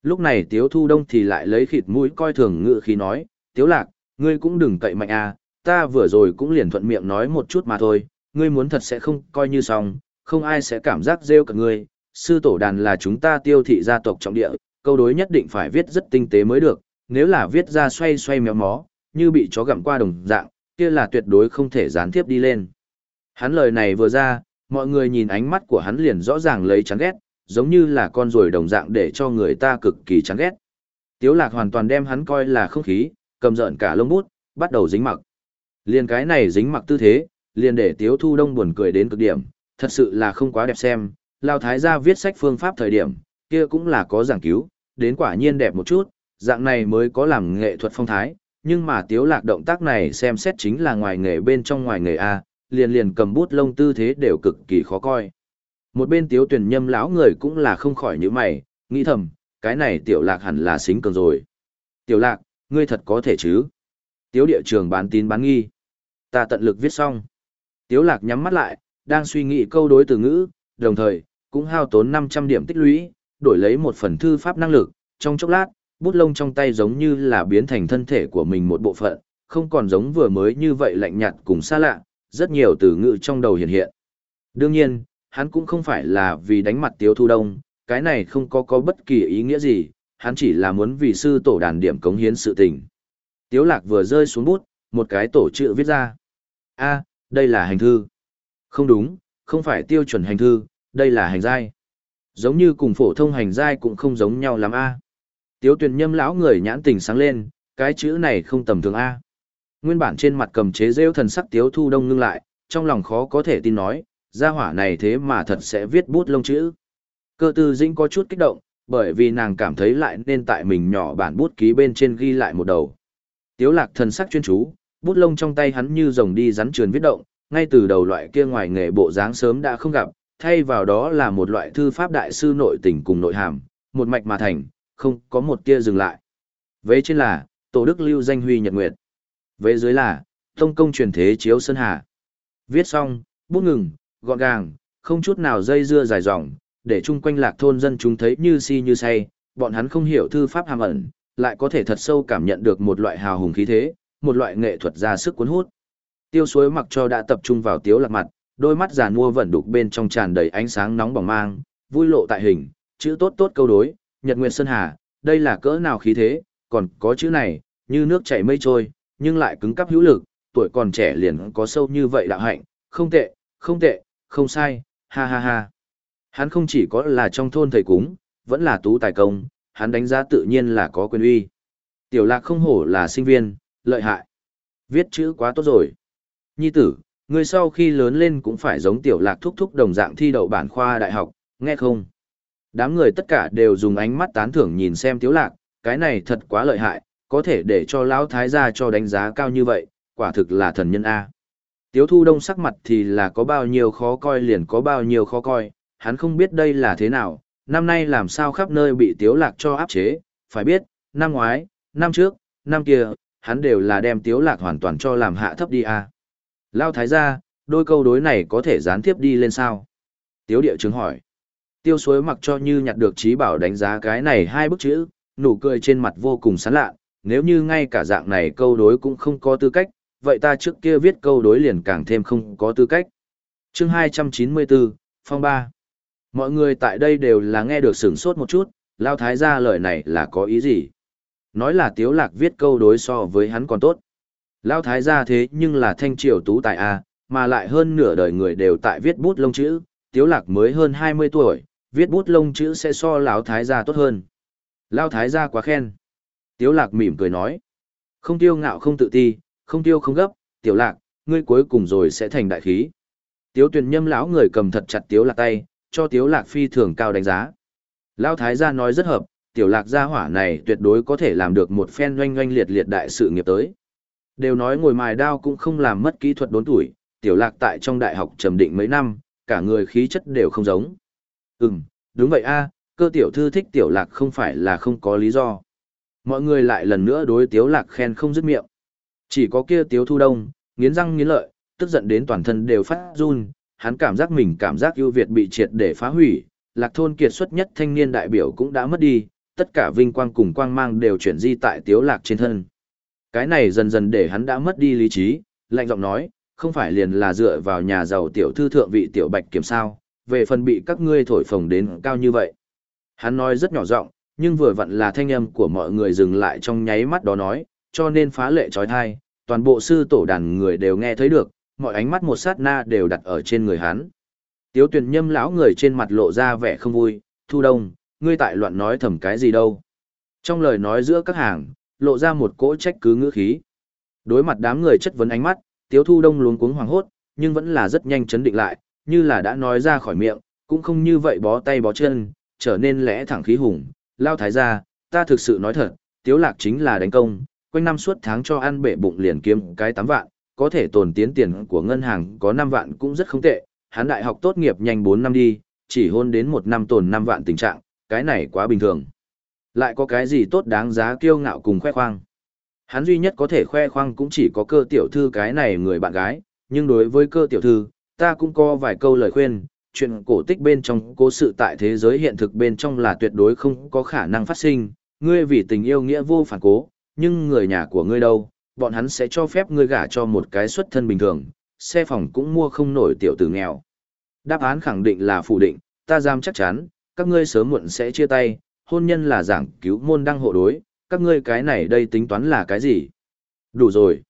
[SPEAKER 1] Lúc này tiếu thu đông thì lại lấy khịt mũi coi thường ngự khí nói, tiếu lạc, ngươi cũng đừng cậy mạnh à, ta vừa rồi cũng liền thuận miệng nói một chút mà thôi, ngươi muốn thật sẽ không coi như xong, không ai sẽ cảm giác rêu cả ngươi, sư tổ đàn là chúng ta tiêu thị gia tộc trọng địa, câu đối nhất định phải viết rất tinh tế mới được, nếu là viết ra xoay xoay méo mó, như bị chó gặm qua đồng dạng, kia là tuyệt đối không thể gián tiếp đi lên. Hắn lời này vừa ra, mọi người nhìn ánh mắt của hắn liền rõ ràng lấy chán ghét, giống như là con ruồi đồng dạng để cho người ta cực kỳ chán ghét. Tiếu lạc hoàn toàn đem hắn coi là không khí, cầm giận cả lông bút, bắt đầu dính mặc. Liền cái này dính mặc tư thế, liền để Tiếu Thu Đông buồn cười đến cực điểm, thật sự là không quá đẹp xem. Lao Thái gia viết sách phương pháp thời điểm, kia cũng là có giảng cứu, đến quả nhiên đẹp một chút, dạng này mới có làm nghệ thuật phong thái, nhưng mà Tiếu Lạc động tác này xem xét chính là ngoài nghề bên trong ngoài nghề A, liền liền cầm bút lông tư thế đều cực kỳ khó coi. Một bên Tiếu Tuyển Nhâm lão người cũng là không khỏi nhíu mày, nghĩ thầm, cái này Tiểu Lạc hẳn là xính cường rồi. Tiểu Lạc, ngươi thật có thể chứ? Tiếu địa trường bán tín bán nghi. Ta tận lực viết xong. Tiếu lạc nhắm mắt lại, đang suy nghĩ câu đối từ ngữ, đồng thời, cũng hao tốn 500 điểm tích lũy, đổi lấy một phần thư pháp năng lực. Trong chốc lát, bút lông trong tay giống như là biến thành thân thể của mình một bộ phận, không còn giống vừa mới như vậy lạnh nhạt cùng xa lạ, rất nhiều từ ngữ trong đầu hiện hiện. Đương nhiên, hắn cũng không phải là vì đánh mặt Tiếu Thu Đông, cái này không có có bất kỳ ý nghĩa gì, hắn chỉ là muốn vì sư tổ đàn điểm cống hiến sự tình. Tiếu lạc vừa rơi xuống bút, một cái tổ chữ viết ra. a đây là hành thư. Không đúng, không phải tiêu chuẩn hành thư, đây là hành giai. Giống như cùng phổ thông hành giai cũng không giống nhau lắm a. Tiếu tuyển nhâm lão người nhãn tình sáng lên, cái chữ này không tầm thường a. Nguyên bản trên mặt cầm chế rêu thần sắc tiếu thu đông ngưng lại, trong lòng khó có thể tin nói, gia hỏa này thế mà thật sẽ viết bút lông chữ. Cơ tư dĩnh có chút kích động, bởi vì nàng cảm thấy lại nên tại mình nhỏ bản bút ký bên trên ghi lại một đầu. Tiếu lạc thần sắc chuyên chú, bút lông trong tay hắn như rồng đi rắn trườn viết động, ngay từ đầu loại kia ngoài nghề bộ dáng sớm đã không gặp, thay vào đó là một loại thư pháp đại sư nội tình cùng nội hàm, một mạch mà thành, không có một tia dừng lại. Vế trên là, Tổ Đức Lưu danh huy nhật nguyệt. Vế dưới là, Tông công truyền thế chiếu sơn hà. Viết xong, bút ngừng, gọn gàng, không chút nào dây dưa dài dòng, để chung quanh lạc thôn dân chúng thấy như si như say, bọn hắn không hiểu thư pháp hàm ẩn, lại có thể thật sâu cảm nhận được một loại hào hùng khí thế, một loại nghệ thuật ra sức cuốn hút. Tiêu suối mặc cho đã tập trung vào tiếu lạc mặt, đôi mắt giàn mua vẫn đục bên trong tràn đầy ánh sáng nóng bỏng mang, vui lộ tại hình, chữ tốt tốt câu đối, nhật nguyệt sơn hà, đây là cỡ nào khí thế, còn có chữ này, như nước chảy mây trôi, nhưng lại cứng cắp hữu lực, tuổi còn trẻ liền có sâu như vậy đạo hạnh, không tệ, không tệ, không sai, ha ha ha. Hắn không chỉ có là trong thôn thầy cúng, vẫn là tú tài công, hắn đánh giá tự nhiên là có quyền uy. Tiểu lạc không hổ là sinh viên, lợi hại. Viết chữ quá tốt rồi. Nhi tử, người sau khi lớn lên cũng phải giống tiểu lạc thúc thúc đồng dạng thi đậu bản khoa đại học, nghe không? Đám người tất cả đều dùng ánh mắt tán thưởng nhìn xem tiểu lạc, cái này thật quá lợi hại, có thể để cho lão thái gia cho đánh giá cao như vậy, quả thực là thần nhân A. Tiếu thu đông sắc mặt thì là có bao nhiêu khó coi liền có bao nhiêu khó coi, hắn không biết đây là thế nào, năm nay làm sao khắp nơi bị tiếu lạc cho áp chế, phải biết, năm ngoái, năm trước, năm kia, hắn đều là đem tiếu lạc hoàn toàn cho làm hạ thấp đi à. Lao thái gia, đôi câu đối này có thể gián tiếp đi lên sao? Tiếu địa chứng hỏi. Tiêu suối mặc cho như nhặt được trí bảo đánh giá cái này hai bức chữ, nụ cười trên mặt vô cùng sán lạ, nếu như ngay cả dạng này câu đối cũng không có tư cách, vậy ta trước kia viết câu đối liền càng thêm không có tư cách. Chương 294, Phong 3 Mọi người tại đây đều là nghe được sửng sốt một chút, Lao Thái gia lời này là có ý gì? Nói là Tiếu Lạc viết câu đối so với hắn còn tốt. Lao Thái gia thế nhưng là thanh triều tú tài A, mà lại hơn nửa đời người đều tại viết bút lông chữ, Tiếu Lạc mới hơn 20 tuổi, viết bút lông chữ sẽ so Lão Thái gia tốt hơn. Lao Thái gia quá khen. Tiếu Lạc mỉm cười nói. Không tiêu ngạo không tự ti, không tiêu không gấp, Tiểu Lạc, ngươi cuối cùng rồi sẽ thành đại khí. Tiếu Tuyền Nhâm lão người cầm thật chặt Tiếu Lạc tay, cho Tiếu Lạc phi thường cao đánh giá. Lão Thái gia nói rất hợp, Tiểu Lạc gia hỏa này tuyệt đối có thể làm được một phen oanh oanh liệt liệt đại sự nghiệp tới. Đều nói ngồi mài đao cũng không làm mất kỹ thuật đốn tuổi, Tiểu Lạc tại trong đại học trầm định mấy năm, cả người khí chất đều không giống. Ừm, đúng vậy a, cơ tiểu thư thích Tiểu Lạc không phải là không có lý do. Mọi người lại lần nữa đối Tiếu Lạc khen không dứt miệng. Chỉ có kia Tiếu Thu Đông, nghiến răng nghiến lợi, tức giận đến toàn thân đều phát run, hắn cảm giác mình cảm giác ưu việt bị triệt để phá hủy, lạc thôn kiệt xuất nhất thanh niên đại biểu cũng đã mất đi, tất cả vinh quang cùng quang mang đều chuyển di tại tiếu lạc trên thân. Cái này dần dần để hắn đã mất đi lý trí, lạnh giọng nói, không phải liền là dựa vào nhà giàu tiểu thư thượng vị tiểu bạch kiểm sao, về phần bị các ngươi thổi phồng đến cao như vậy. Hắn nói rất nhỏ giọng, nhưng vừa vặn là thanh âm của mọi người dừng lại trong nháy mắt đó nói, cho nên phá lệ trói thai, toàn bộ sư tổ đàn người đều nghe thấy được, mọi ánh mắt một sát na đều đặt ở trên người hắn. Tiếu tuyển nhâm lão người trên mặt lộ ra vẻ không vui, thu đông, ngươi tại loạn nói thầm cái gì đâu. Trong lời nói giữa các hàng, lộ ra một cỗ trách cứ ngữ khí. Đối mặt đám người chất vấn ánh mắt, tiếu thu đông luống cuống hoàng hốt, nhưng vẫn là rất nhanh chấn định lại, như là đã nói ra khỏi miệng, cũng không như vậy bó tay bó chân, trở nên lẽ thẳng khí hùng. Lao thái gia, ta thực sự nói thật, tiếu lạc chính là đánh công, quanh năm suốt tháng cho ăn bể bụng liền kiếm cái tám vạn, có thể tồn tiến tiền của ngân hàng có 5 vạn cũng rất không tệ, hắn đại học tốt nghiệp nhanh 4 năm đi, chỉ hôn đến một năm tồn 5 vạn tình trạng, cái này quá bình thường. Lại có cái gì tốt đáng giá kiêu ngạo cùng khoe khoang. Hắn duy nhất có thể khoe khoang cũng chỉ có cơ tiểu thư cái này người bạn gái, nhưng đối với cơ tiểu thư, ta cũng có vài câu lời khuyên, chuyện cổ tích bên trong cố sự tại thế giới hiện thực bên trong là tuyệt đối không có khả năng phát sinh, ngươi vì tình yêu nghĩa vô phản cố, nhưng người nhà của ngươi đâu, bọn hắn sẽ cho phép ngươi gả cho một cái xuất thân bình thường, xe phòng cũng mua không nổi tiểu tử nghèo. Đáp án khẳng định là phủ định, ta dám chắc chắn, các ngươi sớm muộn sẽ chia tay, hôn nhân là giảng cứu môn đăng hộ đối, các ngươi cái này đây tính toán là cái gì? Đủ rồi.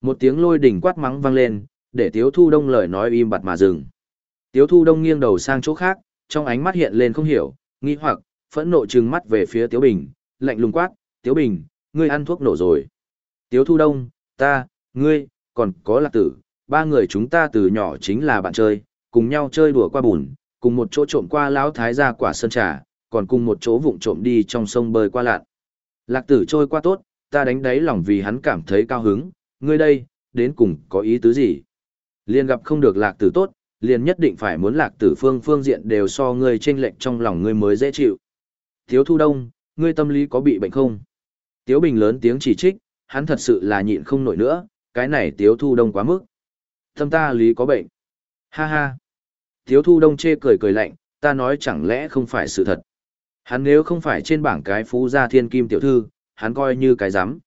[SPEAKER 1] Một tiếng lôi đỉnh quát mắng vang lên, để Tiếu Thu Đông lời nói im bặt mà dừng. Tiếu Thu Đông nghiêng đầu sang chỗ khác, trong ánh mắt hiện lên không hiểu, nghi hoặc, phẫn nộ trừng mắt về phía Tiếu Bình, lạnh lùng quát, Tiếu Bình, ngươi ăn thuốc nổ rồi. Tiếu Thu Đông, ta, ngươi, còn có lạc tử, ba người chúng ta từ nhỏ chính là bạn chơi, cùng nhau chơi đùa qua bùn, cùng một chỗ trộm qua lão thái gia quả sơn trà, còn cùng một chỗ vụng trộm đi trong sông bơi qua lạn. Lạc tử trôi qua tốt, ta đánh đáy lòng vì hắn cảm thấy cao hứng, ngươi đây, đến cùng có ý tứ gì? Liên gặp không được lạc tử tốt, liền nhất định phải muốn lạc tử phương phương diện đều so ngươi trên lệch trong lòng ngươi mới dễ chịu. Thiếu thu đông, ngươi tâm lý có bị bệnh không? Tiếu Bình lớn tiếng chỉ trích, hắn thật sự là nhịn không nổi nữa, cái này Tiếu Thu Đông quá mức. thâm ta lý có bệnh. Ha ha. Tiếu Thu Đông chê cười cười lạnh, ta nói chẳng lẽ không phải sự thật. Hắn nếu không phải trên bảng cái phú gia thiên kim tiểu thư, hắn coi như cái giám.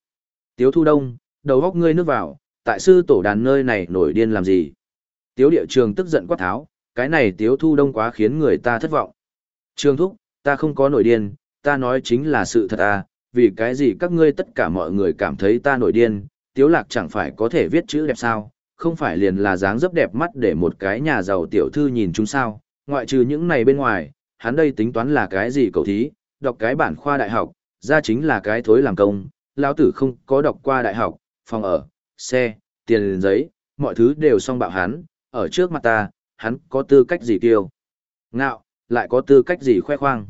[SPEAKER 1] Tiếu Thu Đông, đầu góc ngươi nước vào, tại sư tổ đàn nơi này nổi điên làm gì? Tiếu địa trường tức giận quát tháo, cái này Tiếu Thu Đông quá khiến người ta thất vọng. Trường thúc, ta không có nổi điên, ta nói chính là sự thật à, vì cái gì các ngươi tất cả mọi người cảm thấy ta nổi điên, tiếu lạc chẳng phải có thể viết chữ đẹp sao, không phải liền là dáng dấp đẹp mắt để một cái nhà giàu tiểu thư nhìn chúng sao, ngoại trừ những này bên ngoài, hắn đây tính toán là cái gì cậu thí, đọc cái bản khoa đại học, ra chính là cái thối làm công, lão tử không có đọc qua đại học, phòng ở, xe, tiền giấy, mọi thứ đều xong bạo hắn, ở trước mặt ta, hắn có tư cách gì tiêu. Ngạo, lại có tư cách gì khoe khoang.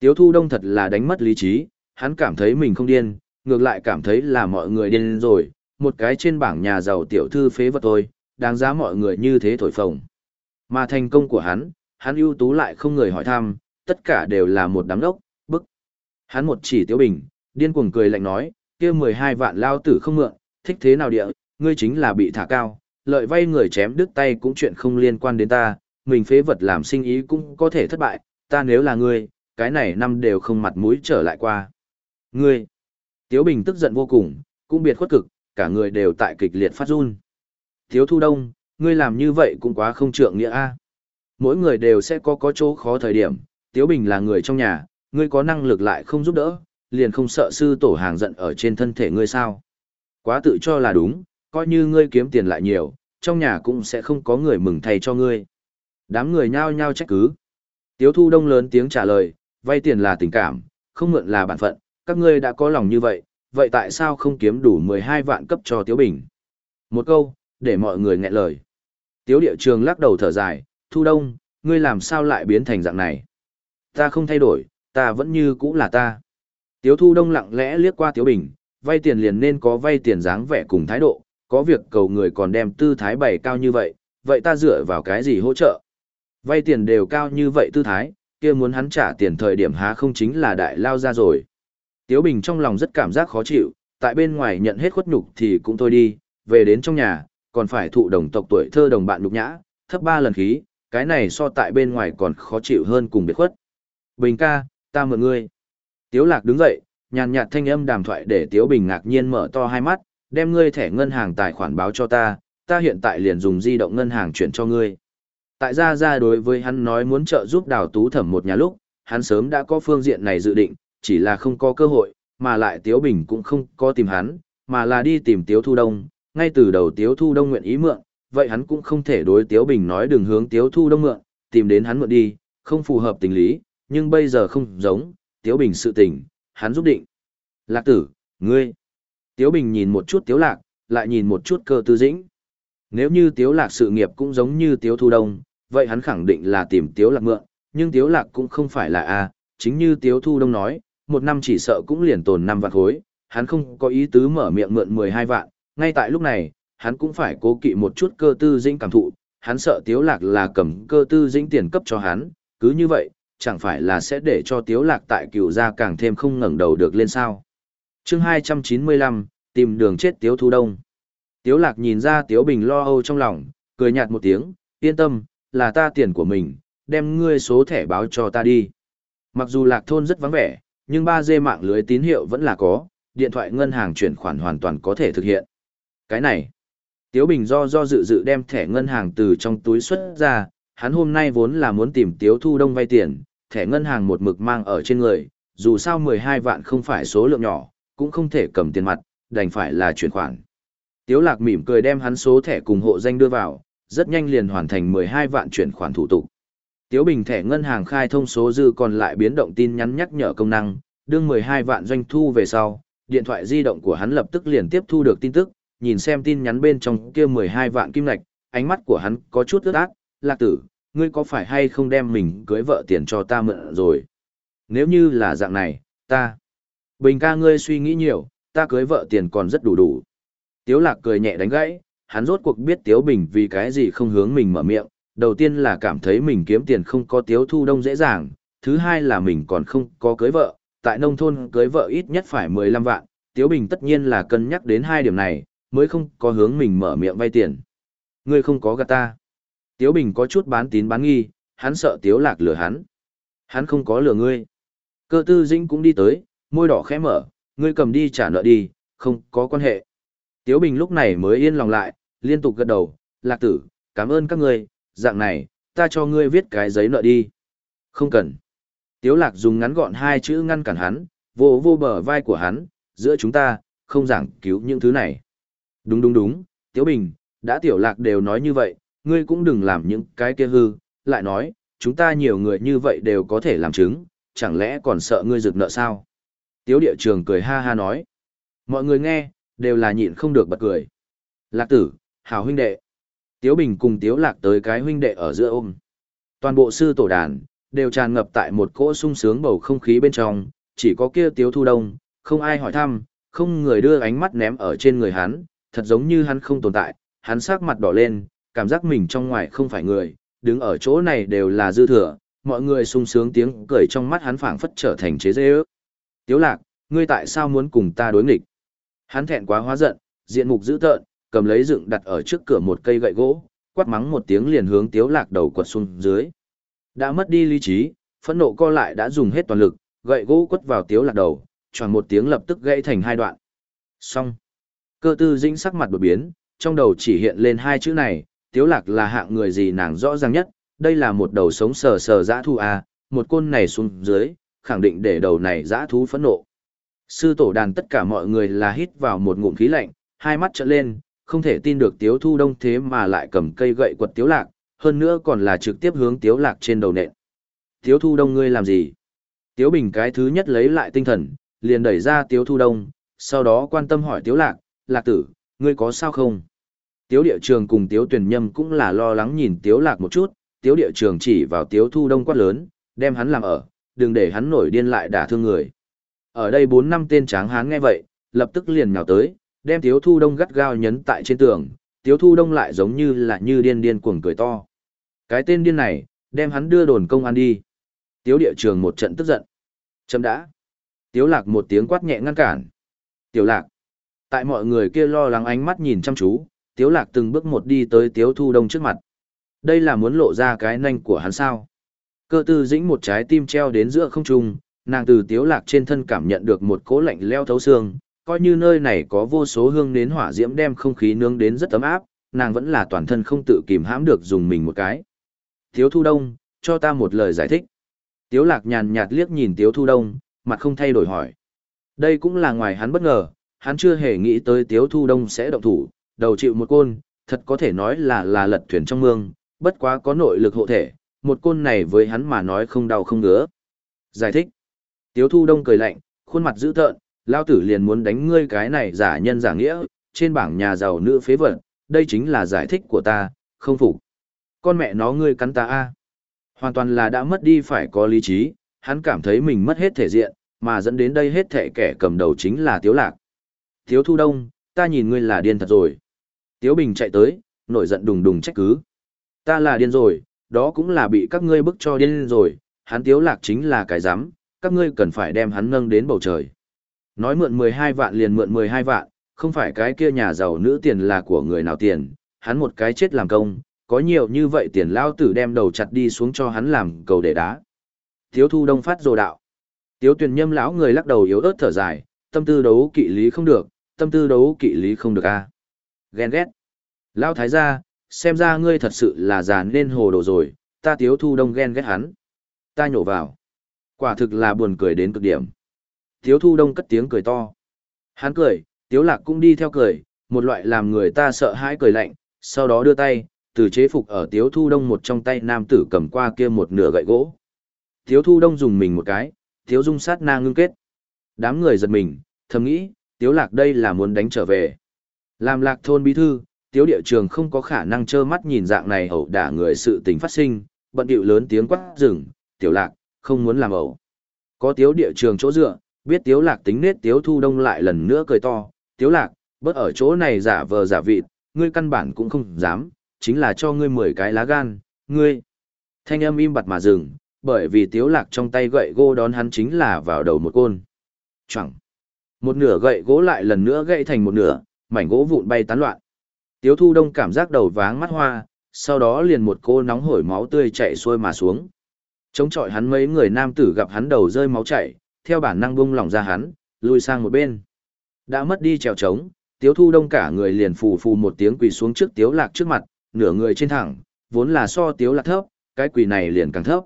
[SPEAKER 1] Tiếu thu đông thật là đánh mất lý trí, hắn cảm thấy mình không điên, ngược lại cảm thấy là mọi người điên rồi, một cái trên bảng nhà giàu tiểu thư phế vật thôi, đáng giá mọi người như thế thổi phồng. Mà thành công của hắn, hắn ưu tú lại không người hỏi thăm, tất cả đều là một đám đốc, bức. Hắn một chỉ tiêu bình, điên cuồng cười lạnh nói, kia 12 vạn lao tử không mượn, thích thế nào địa, ngươi chính là bị thả cao, lợi vay người chém đứt tay cũng chuyện không liên quan đến ta, mình phế vật làm sinh ý cũng có thể thất bại, ta nếu là ngươi, cái này năm đều không mặt mũi trở lại qua. Ngươi! Tiếu Bình tức giận vô cùng, cũng biệt khuất cực, cả người đều tại kịch liệt phát run. Tiếu Thu Đông, ngươi làm như vậy cũng quá không trượng nghĩa a. Mỗi người đều sẽ có có chỗ khó thời điểm, Tiếu Bình là người trong nhà, ngươi có năng lực lại không giúp đỡ, liền không sợ sư tổ hàng giận ở trên thân thể ngươi sao. Quá tự cho là đúng, coi như ngươi kiếm tiền lại nhiều, trong nhà cũng sẽ không có người mừng thầy cho ngươi. Đám người nhao nhao trách cứ. Tiếu Thu Đông lớn tiếng trả lời, vay tiền là tình cảm, không mượn là bản phận, các ngươi đã có lòng như vậy, vậy tại sao không kiếm đủ 12 vạn cấp cho Tiếu Bình? Một câu, để mọi người nghẹn lời. Tiếu địa trường lắc đầu thở dài, Thu Đông, ngươi làm sao lại biến thành dạng này? Ta không thay đổi, ta vẫn như cũ là ta. Tiếu Thu Đông lặng lẽ liếc qua Tiếu Bình, vay tiền liền nên có vay tiền dáng vẻ cùng thái độ, có việc cầu người còn đem tư thái bày cao như vậy, vậy ta dựa vào cái gì hỗ trợ? Vay tiền đều cao như vậy tư thái, kia muốn hắn trả tiền thời điểm há không chính là đại lao ra rồi. Tiếu Bình trong lòng rất cảm giác khó chịu, tại bên ngoài nhận hết khuất nhục thì cũng thôi đi, về đến trong nhà, còn phải thụ đồng tộc tuổi thơ đồng bạn nhục nhã, thấp ba lần khí, cái này so tại bên ngoài còn khó chịu hơn cùng biệt khuất. Bình ca, ta mượn ngươi. Tiếu Lạc đứng dậy, nhàn nhạt thanh âm đàm thoại để Tiếu Bình ngạc nhiên mở to hai mắt, đem ngươi thẻ ngân hàng tài khoản báo cho ta, ta hiện tại liền dùng di động ngân hàng chuyển cho ngươi. Tại gia gia đối với hắn nói muốn trợ giúp đào tú thẩm một nhà lúc, hắn sớm đã có phương diện này dự định, chỉ là không có cơ hội, mà lại Tiếu Bình cũng không có tìm hắn, mà là đi tìm Tiếu Thu Đông, ngay từ đầu Tiếu Thu Đông nguyện ý mượn, vậy hắn cũng không thể đối Tiếu Bình nói đừng hướng Tiếu Thu Đông mượn, tìm đến hắn mượn đi, không phù hợp tình lý, nhưng bây giờ không giống, Tiếu Bình sự tình, hắn giúp định. Lạc tử, ngươi. Tiếu Bình nhìn một chút Tiếu Lạc, lại nhìn một chút cơ tư dĩnh. Nếu như Tiếu Lạc sự nghiệp cũng giống như Tiếu Thu Đông, vậy hắn khẳng định là tìm Tiếu Lạc mượn, nhưng Tiếu Lạc cũng không phải là A, chính như Tiếu Thu Đông nói, một năm chỉ sợ cũng liền tồn năm vạn khối, hắn không có ý tứ mở miệng mượn 12 vạn, ngay tại lúc này, hắn cũng phải cố kỵ một chút cơ tư dĩnh cảm thụ, hắn sợ Tiếu Lạc là cầm cơ tư dĩnh tiền cấp cho hắn, cứ như vậy, chẳng phải là sẽ để cho Tiếu Lạc tại cựu gia càng thêm không ngẩng đầu được lên sao. Chương 295, tìm đường chết Tiếu Thu Đông. Tiếu Lạc nhìn ra Tiếu Bình lo âu trong lòng, cười nhạt một tiếng, yên tâm, là ta tiền của mình, đem ngươi số thẻ báo cho ta đi. Mặc dù Lạc thôn rất vắng vẻ, nhưng 3G mạng lưới tín hiệu vẫn là có, điện thoại ngân hàng chuyển khoản hoàn toàn có thể thực hiện. Cái này, Tiếu Bình do do dự dự đem thẻ ngân hàng từ trong túi xuất ra, hắn hôm nay vốn là muốn tìm Tiếu Thu Đông vay tiền, thẻ ngân hàng một mực mang ở trên người, dù sao 12 vạn không phải số lượng nhỏ, cũng không thể cầm tiền mặt, đành phải là chuyển khoản. Tiếu Lạc mỉm cười đem hắn số thẻ cùng hộ danh đưa vào, rất nhanh liền hoàn thành 12 vạn chuyển khoản thủ tục. Tiếu Bình thẻ ngân hàng khai thông số dư còn lại biến động tin nhắn nhắc nhở công năng, đương 12 vạn doanh thu về sau, điện thoại di động của hắn lập tức liền tiếp thu được tin tức, nhìn xem tin nhắn bên trong kia 12 vạn kim lạch, ánh mắt của hắn có chút ướt át, lạc tử, ngươi có phải hay không đem mình cưới vợ tiền cho ta mượn rồi? Nếu như là dạng này, ta... Bình ca ngươi suy nghĩ nhiều, ta cưới vợ tiền còn rất đủ đủ. Tiếu lạc cười nhẹ đánh gãy, hắn rốt cuộc biết Tiếu Bình vì cái gì không hướng mình mở miệng, đầu tiên là cảm thấy mình kiếm tiền không có Tiếu Thu Đông dễ dàng, thứ hai là mình còn không có cưới vợ, tại nông thôn cưới vợ ít nhất phải 15 vạn, Tiếu Bình tất nhiên là cân nhắc đến hai điểm này, mới không có hướng mình mở miệng vay tiền. Ngươi không có gạt ta. Tiếu Bình có chút bán tín bán nghi, hắn sợ Tiếu Lạc lừa hắn. Hắn không có lừa ngươi. Cơ tư dĩnh cũng đi tới, môi đỏ khẽ mở, ngươi cầm đi trả nợ đi, không có quan hệ. Tiếu Bình lúc này mới yên lòng lại, liên tục gật đầu, Lạc tử, cảm ơn các ngươi, dạng này, ta cho ngươi viết cái giấy nợ đi. Không cần. Tiếu Lạc dùng ngắn gọn hai chữ ngăn cản hắn, vô vô bờ vai của hắn, giữa chúng ta, không giảng cứu những thứ này. Đúng đúng đúng, Tiếu Bình, đã Tiểu Lạc đều nói như vậy, ngươi cũng đừng làm những cái kia hư, lại nói, chúng ta nhiều người như vậy đều có thể làm chứng, chẳng lẽ còn sợ ngươi rực nợ sao? Tiếu địa trường cười ha ha nói. Mọi người nghe, đều là nhịn không được bật cười. Lạc tử, hảo huynh đệ. Tiếu Bình cùng Tiếu Lạc tới cái huynh đệ ở giữa ôm. Toàn bộ sư tổ đàn, đều tràn ngập tại một cỗ sung sướng bầu không khí bên trong, chỉ có kia Tiếu Thu Đông, không ai hỏi thăm, không người đưa ánh mắt ném ở trên người hắn, thật giống như hắn không tồn tại, hắn sắc mặt đỏ lên, cảm giác mình trong ngoài không phải người, đứng ở chỗ này đều là dư thừa, mọi người sung sướng tiếng cười trong mắt hắn phảng phất trở thành chế dê ước. Tiếu lạc, ngươi tại sao muốn cùng ta đối nghịch? Hắn thẹn quá hóa giận, diện mục dữ tợn, cầm lấy dựng đặt ở trước cửa một cây gậy gỗ, quát mắng một tiếng liền hướng tiếu lạc đầu quật xuống dưới. Đã mất đi lý trí, phẫn nộ co lại đã dùng hết toàn lực, gậy gỗ quất vào tiếu lạc đầu, tròn một tiếng lập tức gãy thành hai đoạn. Xong. Cơ tư dĩnh sắc mặt đột biến, trong đầu chỉ hiện lên hai chữ này, tiếu lạc là hạng người gì nàng rõ ràng nhất, đây là một đầu sống sờ sờ dã thu à, một côn này xuống dưới, khẳng định để đầu này dã thú phẫn nộ. Sư tổ đàn tất cả mọi người là hít vào một ngụm khí lạnh, hai mắt trợn lên, không thể tin được tiếu thu đông thế mà lại cầm cây gậy quật tiếu lạc, hơn nữa còn là trực tiếp hướng tiếu lạc trên đầu nện. Tiếu thu đông ngươi làm gì? Tiếu bình cái thứ nhất lấy lại tinh thần, liền đẩy ra tiếu thu đông, sau đó quan tâm hỏi tiếu lạc, lạc tử, ngươi có sao không? Tiếu địa trường cùng tiếu tuyển nhâm cũng là lo lắng nhìn tiếu lạc một chút, tiếu địa trường chỉ vào tiếu thu đông quát lớn, đem hắn làm ở, đừng để hắn nổi điên lại đả thương người. Ở đây bốn năm tên tráng hán nghe vậy, lập tức liền nhào tới, đem tiếu thu đông gắt gao nhấn tại trên tường, tiếu thu đông lại giống như là như điên điên cuồng cười to. Cái tên điên này, đem hắn đưa đồn công an đi. Tiếu địa trường một trận tức giận. Chấm đã. Tiếu lạc một tiếng quát nhẹ ngăn cản. Tiểu lạc. Tại mọi người kia lo lắng ánh mắt nhìn chăm chú, tiếu lạc từng bước một đi tới tiếu thu đông trước mặt. Đây là muốn lộ ra cái nanh của hắn sao. Cơ tư dĩnh một trái tim treo đến giữa không trung, nàng từ tiếu lạc trên thân cảm nhận được một cỗ lạnh leo thấu xương, coi như nơi này có vô số hương nến hỏa diễm đem không khí nướng đến rất ấm áp, nàng vẫn là toàn thân không tự kìm hãm được dùng mình một cái. Tiếu thu đông, cho ta một lời giải thích. Tiếu lạc nhàn nhạt liếc nhìn tiếu thu đông, mặt không thay đổi hỏi. Đây cũng là ngoài hắn bất ngờ, hắn chưa hề nghĩ tới tiếu thu đông sẽ động thủ, đầu chịu một côn, thật có thể nói là là lật thuyền trong mương, bất quá có nội lực hộ thể, một côn này với hắn mà nói không đau không ngứa. Giải thích. Tiếu thu đông cười lạnh, khuôn mặt dữ tợn, lao tử liền muốn đánh ngươi cái này giả nhân giả nghĩa, trên bảng nhà giàu nữ phế vật, đây chính là giải thích của ta, không phục. Con mẹ nó ngươi cắn ta a Hoàn toàn là đã mất đi phải có lý trí, hắn cảm thấy mình mất hết thể diện, mà dẫn đến đây hết thể kẻ cầm đầu chính là Tiếu Lạc. Tiếu Thu Đông, ta nhìn ngươi là điên thật rồi. Tiếu Bình chạy tới, nổi giận đùng đùng trách cứ. Ta là điên rồi, đó cũng là bị các ngươi bức cho điên rồi, hắn Tiếu Lạc chính là cái giám, các ngươi cần phải đem hắn nâng đến bầu trời. Nói mượn 12 vạn liền mượn 12 vạn, không phải cái kia nhà giàu nữ tiền là của người nào tiền, hắn một cái chết làm công, có nhiều như vậy tiền lao tử đem đầu chặt đi xuống cho hắn làm cầu để đá. Tiếu thu đông phát rồ đạo. Tiếu tuyển nhâm lão người lắc đầu yếu ớt thở dài, tâm tư đấu kỵ lý không được, tâm tư đấu kỵ lý không được a. À. Ghen ghét. Lão thái gia, xem ra ngươi thật sự là già nên hồ đồ rồi, ta tiếu thu đông ghen ghét hắn. Ta nhổ vào. Quả thực là buồn cười đến cực điểm. Tiếu thu đông cất tiếng cười to. Hắn cười, tiếu lạc cũng đi theo cười, một loại làm người ta sợ hãi cười lạnh, sau đó đưa tay, từ chế phục ở tiếu thu đông một trong tay nam tử cầm qua kia một nửa gậy gỗ. Tiếu thu đông dùng mình một cái, tiếu dung sát na ngưng kết. Đám người giật mình, thầm nghĩ, tiếu lạc đây là muốn đánh trở về. Làm lạc thôn bí thư, tiếu địa trường không có khả năng trơ mắt nhìn dạng này ẩu đả người sự tình phát sinh, bận điệu lớn tiếng quát rừng, tiểu lạc, không muốn làm ẩu. Có tiếu địa trường chỗ dựa, biết tiếu lạc tính nết tiếu thu đông lại lần nữa cười to, tiếu lạc, bớt ở chỗ này giả vờ giả vịt, ngươi căn bản cũng không dám, chính là cho ngươi mười cái lá gan, ngươi. Thanh âm im bặt mà dừng, bởi vì tiếu lạc trong tay gậy gỗ đón hắn chính là vào đầu một côn. Chẳng. Một nửa gậy gỗ lại lần nữa gãy thành một nửa, mảnh gỗ vụn bay tán loạn. Tiếu thu đông cảm giác đầu váng mắt hoa, sau đó liền một cô nóng hổi máu tươi chảy xuôi mà xuống. Chống chọi hắn mấy người nam tử gặp hắn đầu rơi máu chảy, theo bản năng bung lỏng ra hắn, lùi sang một bên. Đã mất đi trèo trống, tiếu thu đông cả người liền phù phù một tiếng quỳ xuống trước tiếu lạc trước mặt, nửa người trên thẳng, vốn là so tiếu lạc thấp, cái quỳ này liền càng thấp.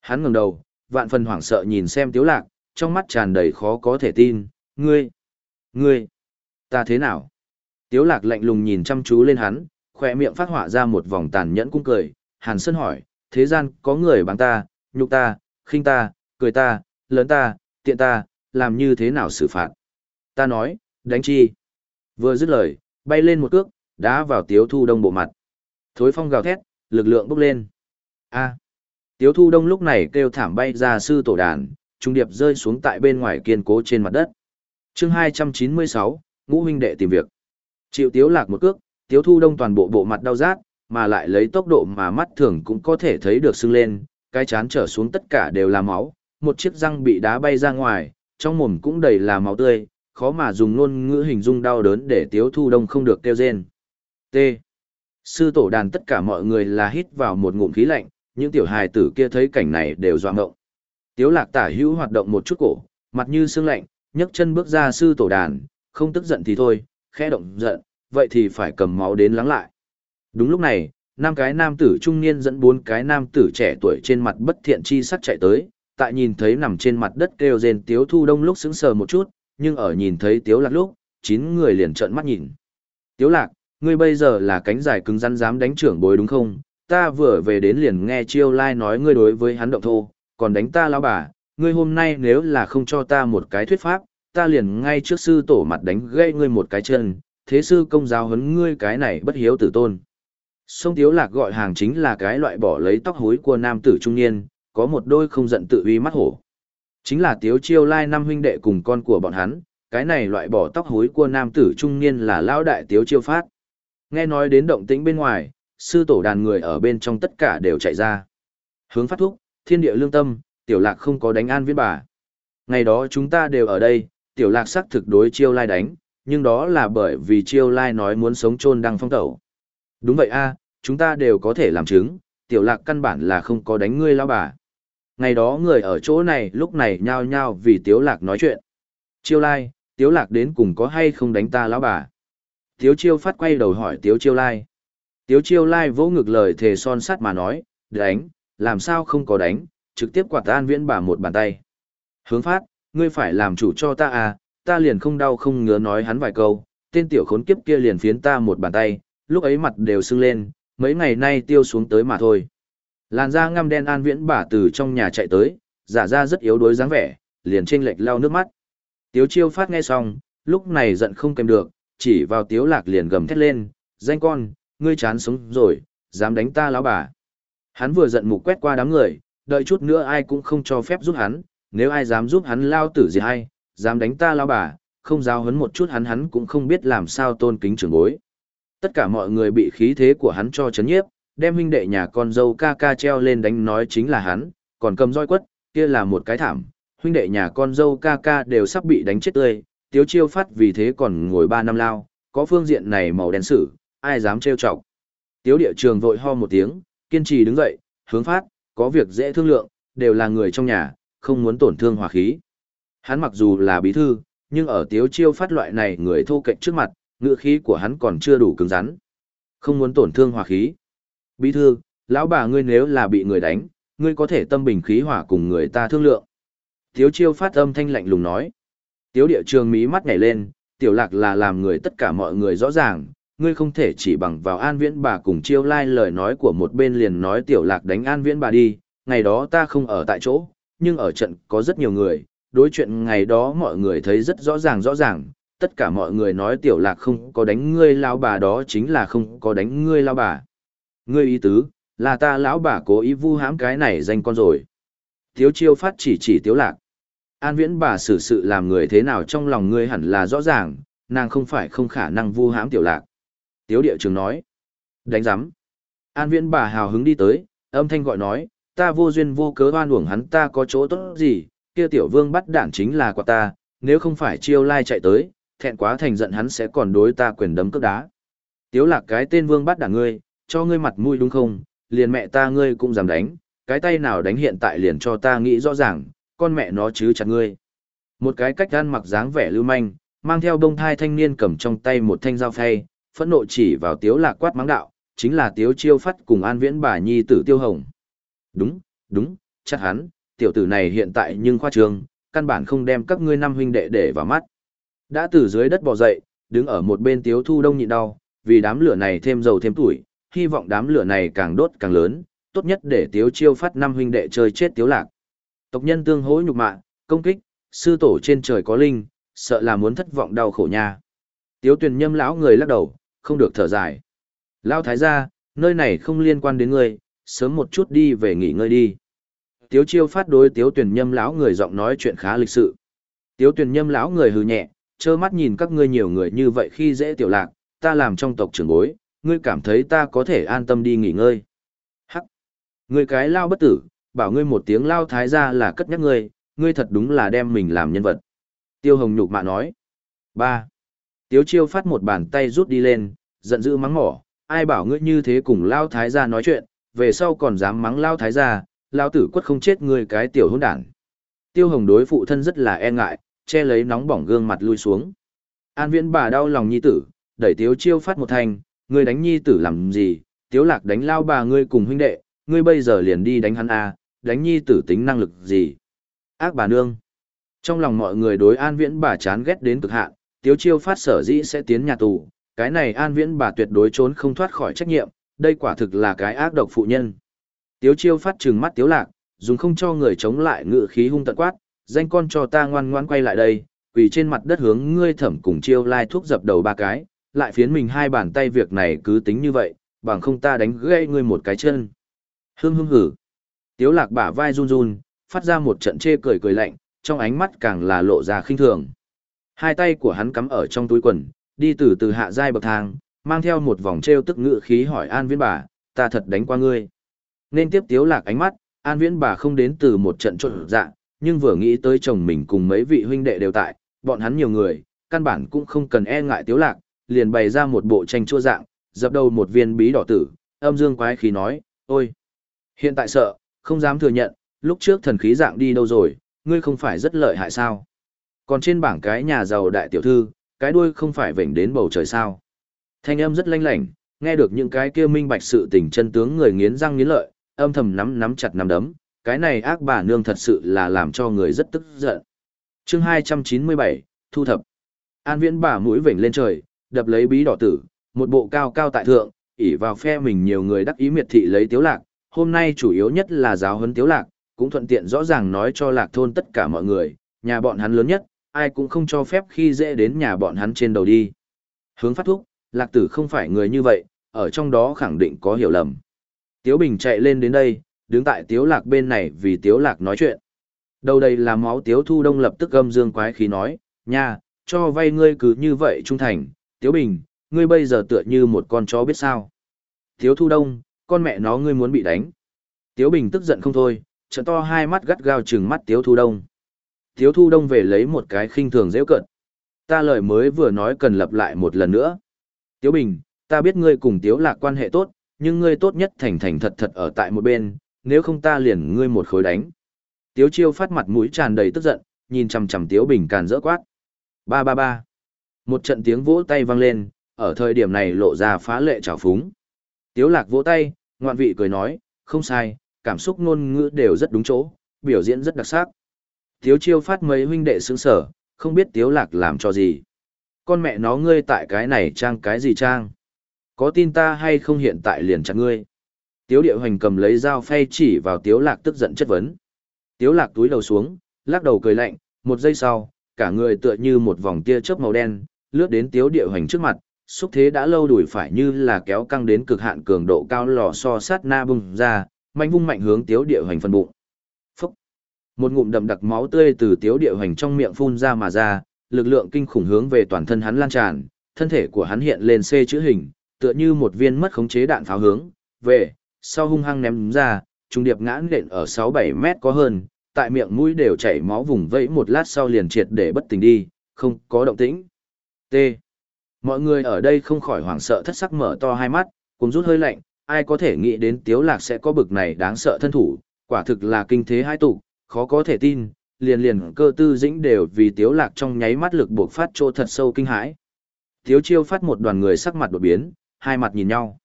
[SPEAKER 1] Hắn ngẩng đầu, vạn phần hoảng sợ nhìn xem tiếu lạc, trong mắt tràn đầy khó có thể tin, ngươi, ngươi, ta thế nào? Tiếu lạc lạnh lùng nhìn chăm chú lên hắn, khóe miệng phát họa ra một vòng tàn nhẫn cung cười, hàn sơn hỏi, thế gian có người bằng ta, nhục ta, khinh ta, cười ta, lớn ta, tiện ta, làm như thế nào xử phạt? Ta nói, đánh chi? Vừa dứt lời, bay lên một cước, đá vào tiếu thu đông bộ mặt. Thối phong gào thét, lực lượng bốc lên. A. Tiếu thu đông lúc này kêu thảm bay ra sư tổ đàn, trung điệp rơi xuống tại bên ngoài kiên cố trên mặt đất. chương 296, ngũ huynh đệ tìm việc. Chịu tiếu lạc một cước, tiếu thu đông toàn bộ bộ mặt đau rát, mà lại lấy tốc độ mà mắt thường cũng có thể thấy được sưng lên, cái chán trở xuống tất cả đều là máu, một chiếc răng bị đá bay ra ngoài, trong mồm cũng đầy là máu tươi, khó mà dùng ngôn ngữ hình dung đau đớn để tiếu thu đông không được kêu rên. T. Sư tổ đàn tất cả mọi người là hít vào một ngụm khí lạnh, những tiểu hài tử kia thấy cảnh này đều doạ ngộng. Tiếu lạc tả hữu hoạt động một chút cổ, mặt như sương lạnh, nhấc chân bước ra sư tổ đàn, không tức giận thì thôi, khẽ động giận, vậy thì phải cầm máu đến lắng lại. Đúng lúc này, năm cái nam tử trung niên dẫn bốn cái nam tử trẻ tuổi trên mặt bất thiện chi sắc chạy tới, tại nhìn thấy nằm trên mặt đất kêu rên tiếu thu đông lúc sững sờ một chút, nhưng ở nhìn thấy tiếu lạc lúc, chín người liền trợn mắt nhìn. Tiếu lạc, ngươi bây giờ là cánh giải cứng rắn dám đánh trưởng bối đúng không? Ta vừa về đến liền nghe chiêu lai nói ngươi đối với hắn động thô, còn đánh ta lão bà, ngươi hôm nay nếu là không cho ta một cái thuyết pháp, ta liền ngay trước sư tổ mặt đánh gãy ngươi một cái chân, thế sư công giáo huấn ngươi cái này bất hiếu tử tôn. Sông Tiếu Lạc gọi hàng chính là cái loại bỏ lấy tóc hối của nam tử trung niên, có một đôi không giận tự uy mắt hổ. Chính là Tiếu Chiêu Lai năm huynh đệ cùng con của bọn hắn, cái này loại bỏ tóc hối của nam tử trung niên là lão đại Tiếu Chiêu Phát. Nghe nói đến động tĩnh bên ngoài, sư tổ đàn người ở bên trong tất cả đều chạy ra. Hướng phát thúc, thiên địa lương tâm, tiểu lạc không có đánh an viên bà. Ngày đó chúng ta đều ở đây, tiểu lạc sắc thực đối chiêu lai đánh, nhưng đó là bởi vì chiêu lai nói muốn sống chôn đăng phong tẩu. Đúng vậy a, chúng ta đều có thể làm chứng, tiểu lạc căn bản là không có đánh ngươi lão bà. Ngày đó người ở chỗ này lúc này nhao nhao vì tiếu lạc nói chuyện. Chiêu lai, tiếu lạc đến cùng có hay không đánh ta lão bà. Tiếu chiêu phát quay đầu hỏi tiếu chiêu lai. Tiếu chiêu lai vỗ ngực lời thề son sắt mà nói, đánh, làm sao không có đánh, trực tiếp quạt an viễn bà một bàn tay. Hướng phát, ngươi phải làm chủ cho ta à, ta liền không đau không ngứa nói hắn vài câu, tên tiểu khốn kiếp kia liền phiến ta một bàn tay, lúc ấy mặt đều sưng lên, mấy ngày nay tiêu xuống tới mà thôi. Làn da ngăm đen an viễn bà từ trong nhà chạy tới, giả ra rất yếu đuối dáng vẻ, liền trên lệch lau nước mắt. Tiếu chiêu phát nghe xong, lúc này giận không kèm được, chỉ vào tiếu lạc liền gầm thét lên, danh con, ngươi chán sống rồi, dám đánh ta lão bà. Hắn vừa giận mục quét qua đám người, đợi chút nữa ai cũng không cho phép giúp hắn, nếu ai dám giúp hắn lao tử gì hay, dám đánh ta lão bà, không giao hấn một chút hắn hắn cũng không biết làm sao tôn kính trưởng bối. Tất cả mọi người bị khí thế của hắn cho chấn nhiếp, đem huynh đệ nhà con dâu ca ca treo lên đánh nói chính là hắn, còn cầm roi quất, kia là một cái thảm, huynh đệ nhà con dâu ca ca đều sắp bị đánh chết tươi, tiếu chiêu phát vì thế còn ngồi ba năm lao, có phương diện này màu đen sử, ai dám trêu chọc. Tiếu địa trường vội ho một tiếng, kiên trì đứng dậy, hướng phát, có việc dễ thương lượng, đều là người trong nhà, không muốn tổn thương hòa khí. Hắn mặc dù là bí thư, nhưng ở tiếu chiêu phát loại này người thô kệch trước mặt, ngựa khí của hắn còn chưa đủ cứng rắn. Không muốn tổn thương hòa khí. Bí thư, lão bà ngươi nếu là bị người đánh, ngươi có thể tâm bình khí hỏa cùng người ta thương lượng. Tiếu chiêu phát âm thanh lạnh lùng nói. Tiếu địa trường mí mắt nhảy lên, tiểu lạc là làm người tất cả mọi người rõ ràng, ngươi không thể chỉ bằng vào an viễn bà cùng chiêu lai lời nói của một bên liền nói tiểu lạc đánh an viễn bà đi, ngày đó ta không ở tại chỗ, nhưng ở trận có rất nhiều người, đối chuyện ngày đó mọi người thấy rất rõ ràng rõ ràng, tất cả mọi người nói tiểu lạc không có đánh ngươi lao bà đó chính là không có đánh ngươi lao bà. Ngươi ý tứ, là ta lão bà cố ý vu hãm cái này danh con rồi. Tiếu chiêu phát chỉ chỉ tiếu lạc. An viễn bà xử sự làm người thế nào trong lòng ngươi hẳn là rõ ràng, nàng không phải không khả năng vu hãm tiểu lạc. Tiếu địa trường nói. Đánh giám. An viễn bà hào hứng đi tới, âm thanh gọi nói, ta vô duyên vô cớ oan uổng hắn ta có chỗ tốt gì, kia tiểu vương bắt đản chính là quả ta, nếu không phải chiêu lai chạy tới, thẹn quá thành giận hắn sẽ còn đối ta quyền đấm cước đá. Tiếu lạc cái tên vương bắt đản ngươi, cho ngươi mặt mũi đúng không, liền mẹ ta ngươi cũng dám đánh, cái tay nào đánh hiện tại liền cho ta nghĩ rõ ràng, con mẹ nó chứ chặt ngươi. Một cái cách gan mặc dáng vẻ lưu manh, mang theo đông thai thanh niên cầm trong tay một thanh dao phay, phẫn nộ chỉ vào tiếu lạc quát mắng đạo, chính là tiếu chiêu phát cùng an viễn bà nhi tử tiêu hồng. Đúng, đúng, chắc hắn, tiểu tử này hiện tại nhưng khoa trương, căn bản không đem các ngươi năm huynh đệ để vào mắt. Đã từ dưới đất bò dậy, đứng ở một bên tiếu thu đông nhịn đau, vì đám lửa này thêm dầu thêm tuổi, hy vọng đám lửa này càng đốt càng lớn, tốt nhất để tiếu chiêu phát năm huynh đệ chơi chết tiếu lạc. Tộc nhân tương hối nhục mạ, công kích, sư tổ trên trời có linh, sợ là muốn thất vọng đau khổ nha. Tiếu tuyền nhâm lão người lắc đầu, không được thở dài. Lão thái gia, nơi này không liên quan đến ngươi, sớm một chút đi về nghỉ ngơi đi. Tiếu chiêu phát đối tiếu tuyền nhâm lão người giọng nói chuyện khá lịch sự. Tiếu tuyền nhâm lão người hừ nhẹ, trơ mắt nhìn các ngươi nhiều người như vậy khi dễ tiểu lạc, ta làm trong tộc trưởng bối, ngươi cảm thấy ta có thể an tâm đi nghỉ ngơi. Hắc! Ngươi cái lao bất tử, bảo ngươi một tiếng lao thái ra là cất nhắc ngươi, ngươi thật đúng là đem mình làm nhân vật. Tiêu hồng nhục mạ nói. ba Tiếu chiêu phát một bàn tay rút đi lên, giận dữ mắng mỏ, ai bảo ngươi như thế cùng lao thái gia nói chuyện, về sau còn dám mắng lao thái gia, lao tử quất không chết ngươi cái tiểu hôn đản. Tiêu hồng đối phụ thân rất là e ngại, che lấy nóng bỏng gương mặt lui xuống. An viễn bà đau lòng nhi tử, đẩy tiếu chiêu phát một thanh, ngươi đánh nhi tử làm gì, tiếu lạc đánh lao bà ngươi cùng huynh đệ, ngươi bây giờ liền đi đánh hắn à, đánh nhi tử tính năng lực gì. Ác bà nương. Trong lòng mọi người đối an viễn bà chán ghét đến cực hạn, tiếu chiêu phát sở dĩ sẽ tiến nhà tù, cái này an viễn bà tuyệt đối trốn không thoát khỏi trách nhiệm, đây quả thực là cái ác độc phụ nhân. Tiếu chiêu phát trừng mắt tiếu lạc, dùng không cho người chống lại ngự khí hung tận quát, danh con cho ta ngoan ngoan quay lại đây, quỳ trên mặt đất hướng ngươi thẩm cùng chiêu lai thuốc dập đầu ba cái, lại phiến mình hai bàn tay việc này cứ tính như vậy, bằng không ta đánh gãy ngươi một cái chân. Hương hương hử. Tiếu lạc bả vai run run, phát ra một trận chê cười cười lạnh, trong ánh mắt càng là lộ ra khinh thường. Hai tay của hắn cắm ở trong túi quần, đi từ từ hạ giai bậc thang, mang theo một vòng treo tức ngự khí hỏi An Viễn bà, ta thật đánh qua ngươi. Nên tiếp tiếu lạc ánh mắt, An Viễn bà không đến từ một trận trộn dạ, nhưng vừa nghĩ tới chồng mình cùng mấy vị huynh đệ đều tại, bọn hắn nhiều người, căn bản cũng không cần e ngại tiếu lạc, liền bày ra một bộ tranh chua dạng, dập đầu một viên bí đỏ tử, âm dương quái khí nói, ôi, hiện tại sợ, không dám thừa nhận, lúc trước thần khí dạng đi đâu rồi, ngươi không phải rất lợi hại sao. Còn trên bảng cái nhà giàu đại tiểu thư, cái đuôi không phải vểnh đến bầu trời sao. Thanh âm rất lanh lảnh, nghe được những cái kia minh bạch sự tình chân tướng người nghiến răng nghiến lợi, âm thầm nắm nắm chặt nắm đấm, cái này ác bà nương thật sự là làm cho người rất tức giận. chương 297, thu thập. An viễn bà mũi vểnh lên trời, đập lấy bí đỏ tử, Một bộ cao cao tại thượng, ỷ vào phe mình nhiều người đắc ý miệt thị lấy tiếu lạc, hôm nay chủ yếu nhất là giáo huấn tiếu lạc, cũng thuận tiện rõ ràng nói cho lạc thôn tất cả mọi người, nhà bọn hắn lớn nhất, ai cũng không cho phép khi dễ đến nhà bọn hắn trên đầu đi. Hướng phát thúc, lạc tử không phải người như vậy, ở trong đó khẳng định có hiểu lầm. Tiếu Bình chạy lên đến đây, đứng tại Tiếu Lạc bên này vì Tiếu Lạc nói chuyện. Đầu đây là máu Tiếu Thu Đông lập tức âm dương quái khí nói, nha, cho vay ngươi cứ như vậy trung thành, Tiếu Bình, ngươi bây giờ tựa như một con chó biết sao. Tiếu Thu Đông, con mẹ nó ngươi muốn bị đánh. Tiếu Bình tức giận không thôi, trận to hai mắt gắt gao trừng mắt Tiếu Thu Đông. Tiếu Thu Đông về lấy một cái khinh thường dễ cận. Ta lời mới vừa nói cần lặp lại một lần nữa. Tiếu Bình, ta biết ngươi cùng Tiếu Lạc quan hệ tốt, nhưng ngươi tốt nhất thành thành thật thật ở tại một bên, nếu không ta liền ngươi một khối đánh. Tiếu Chiêu phát mặt mũi tràn đầy tức giận, nhìn chằm chằm Tiếu Bình càn rỡ quát. Ba ba ba. Một trận tiếng vỗ tay vang lên, ở thời điểm này lộ ra phá lệ trào phúng. Tiếu Lạc vỗ tay, ngoạn vị cười nói, không sai, cảm xúc ngôn ngữ đều rất đúng chỗ, biểu diễn rất đặc sắc. Tiếu Chiêu phát mấy huynh đệ sướng sở, không biết Tiếu Lạc làm cho gì. Con mẹ nó ngươi tại cái này trang cái gì trang? Có tin ta hay không hiện tại liền chặt ngươi? Tiếu địa hoành cầm lấy dao phay chỉ vào tiếu lạc tức giận chất vấn. Tiếu lạc túi đầu xuống, lắc đầu cười lạnh, một giây sau, cả người tựa như một vòng tia chớp màu đen, lướt đến tiếu địa hành trước mặt, xúc thế đã lâu đuổi phải như là kéo căng đến cực hạn cường độ cao lò so sát na bung ra, mạnh vung mạnh hướng tiếu địa hành phần bụng. Phúc! Một ngụm đậm đặc máu tươi từ tiếu địa hành trong miệng phun ra mà ra, lực lượng kinh khủng hướng về toàn thân hắn lan tràn, thân thể của hắn hiện lên C chữ hình, tựa như một viên mất khống chế đạn pháo hướng, về, sau hung hăng ném ra, trung điệp ngã nện ở 6-7 mét có hơn, tại miệng mũi đều chảy máu vùng vẫy một lát sau liền triệt để bất tỉnh đi, không có động tĩnh. Mọi người ở đây không khỏi hoảng sợ thất sắc mở to hai mắt, cùng rút hơi lạnh, ai có thể nghĩ đến Tiếu Lạc sẽ có bực này đáng sợ thân thủ, quả thực là kinh thế hai tụ, khó có thể tin, liền liền cơ tư dĩnh đều vì Tiếu Lạc trong nháy mắt lực buộc phát trô thật sâu kinh hãi. Tiếu chiêu phát một đoàn người sắc mặt đột biến, hai mặt nhìn nhau.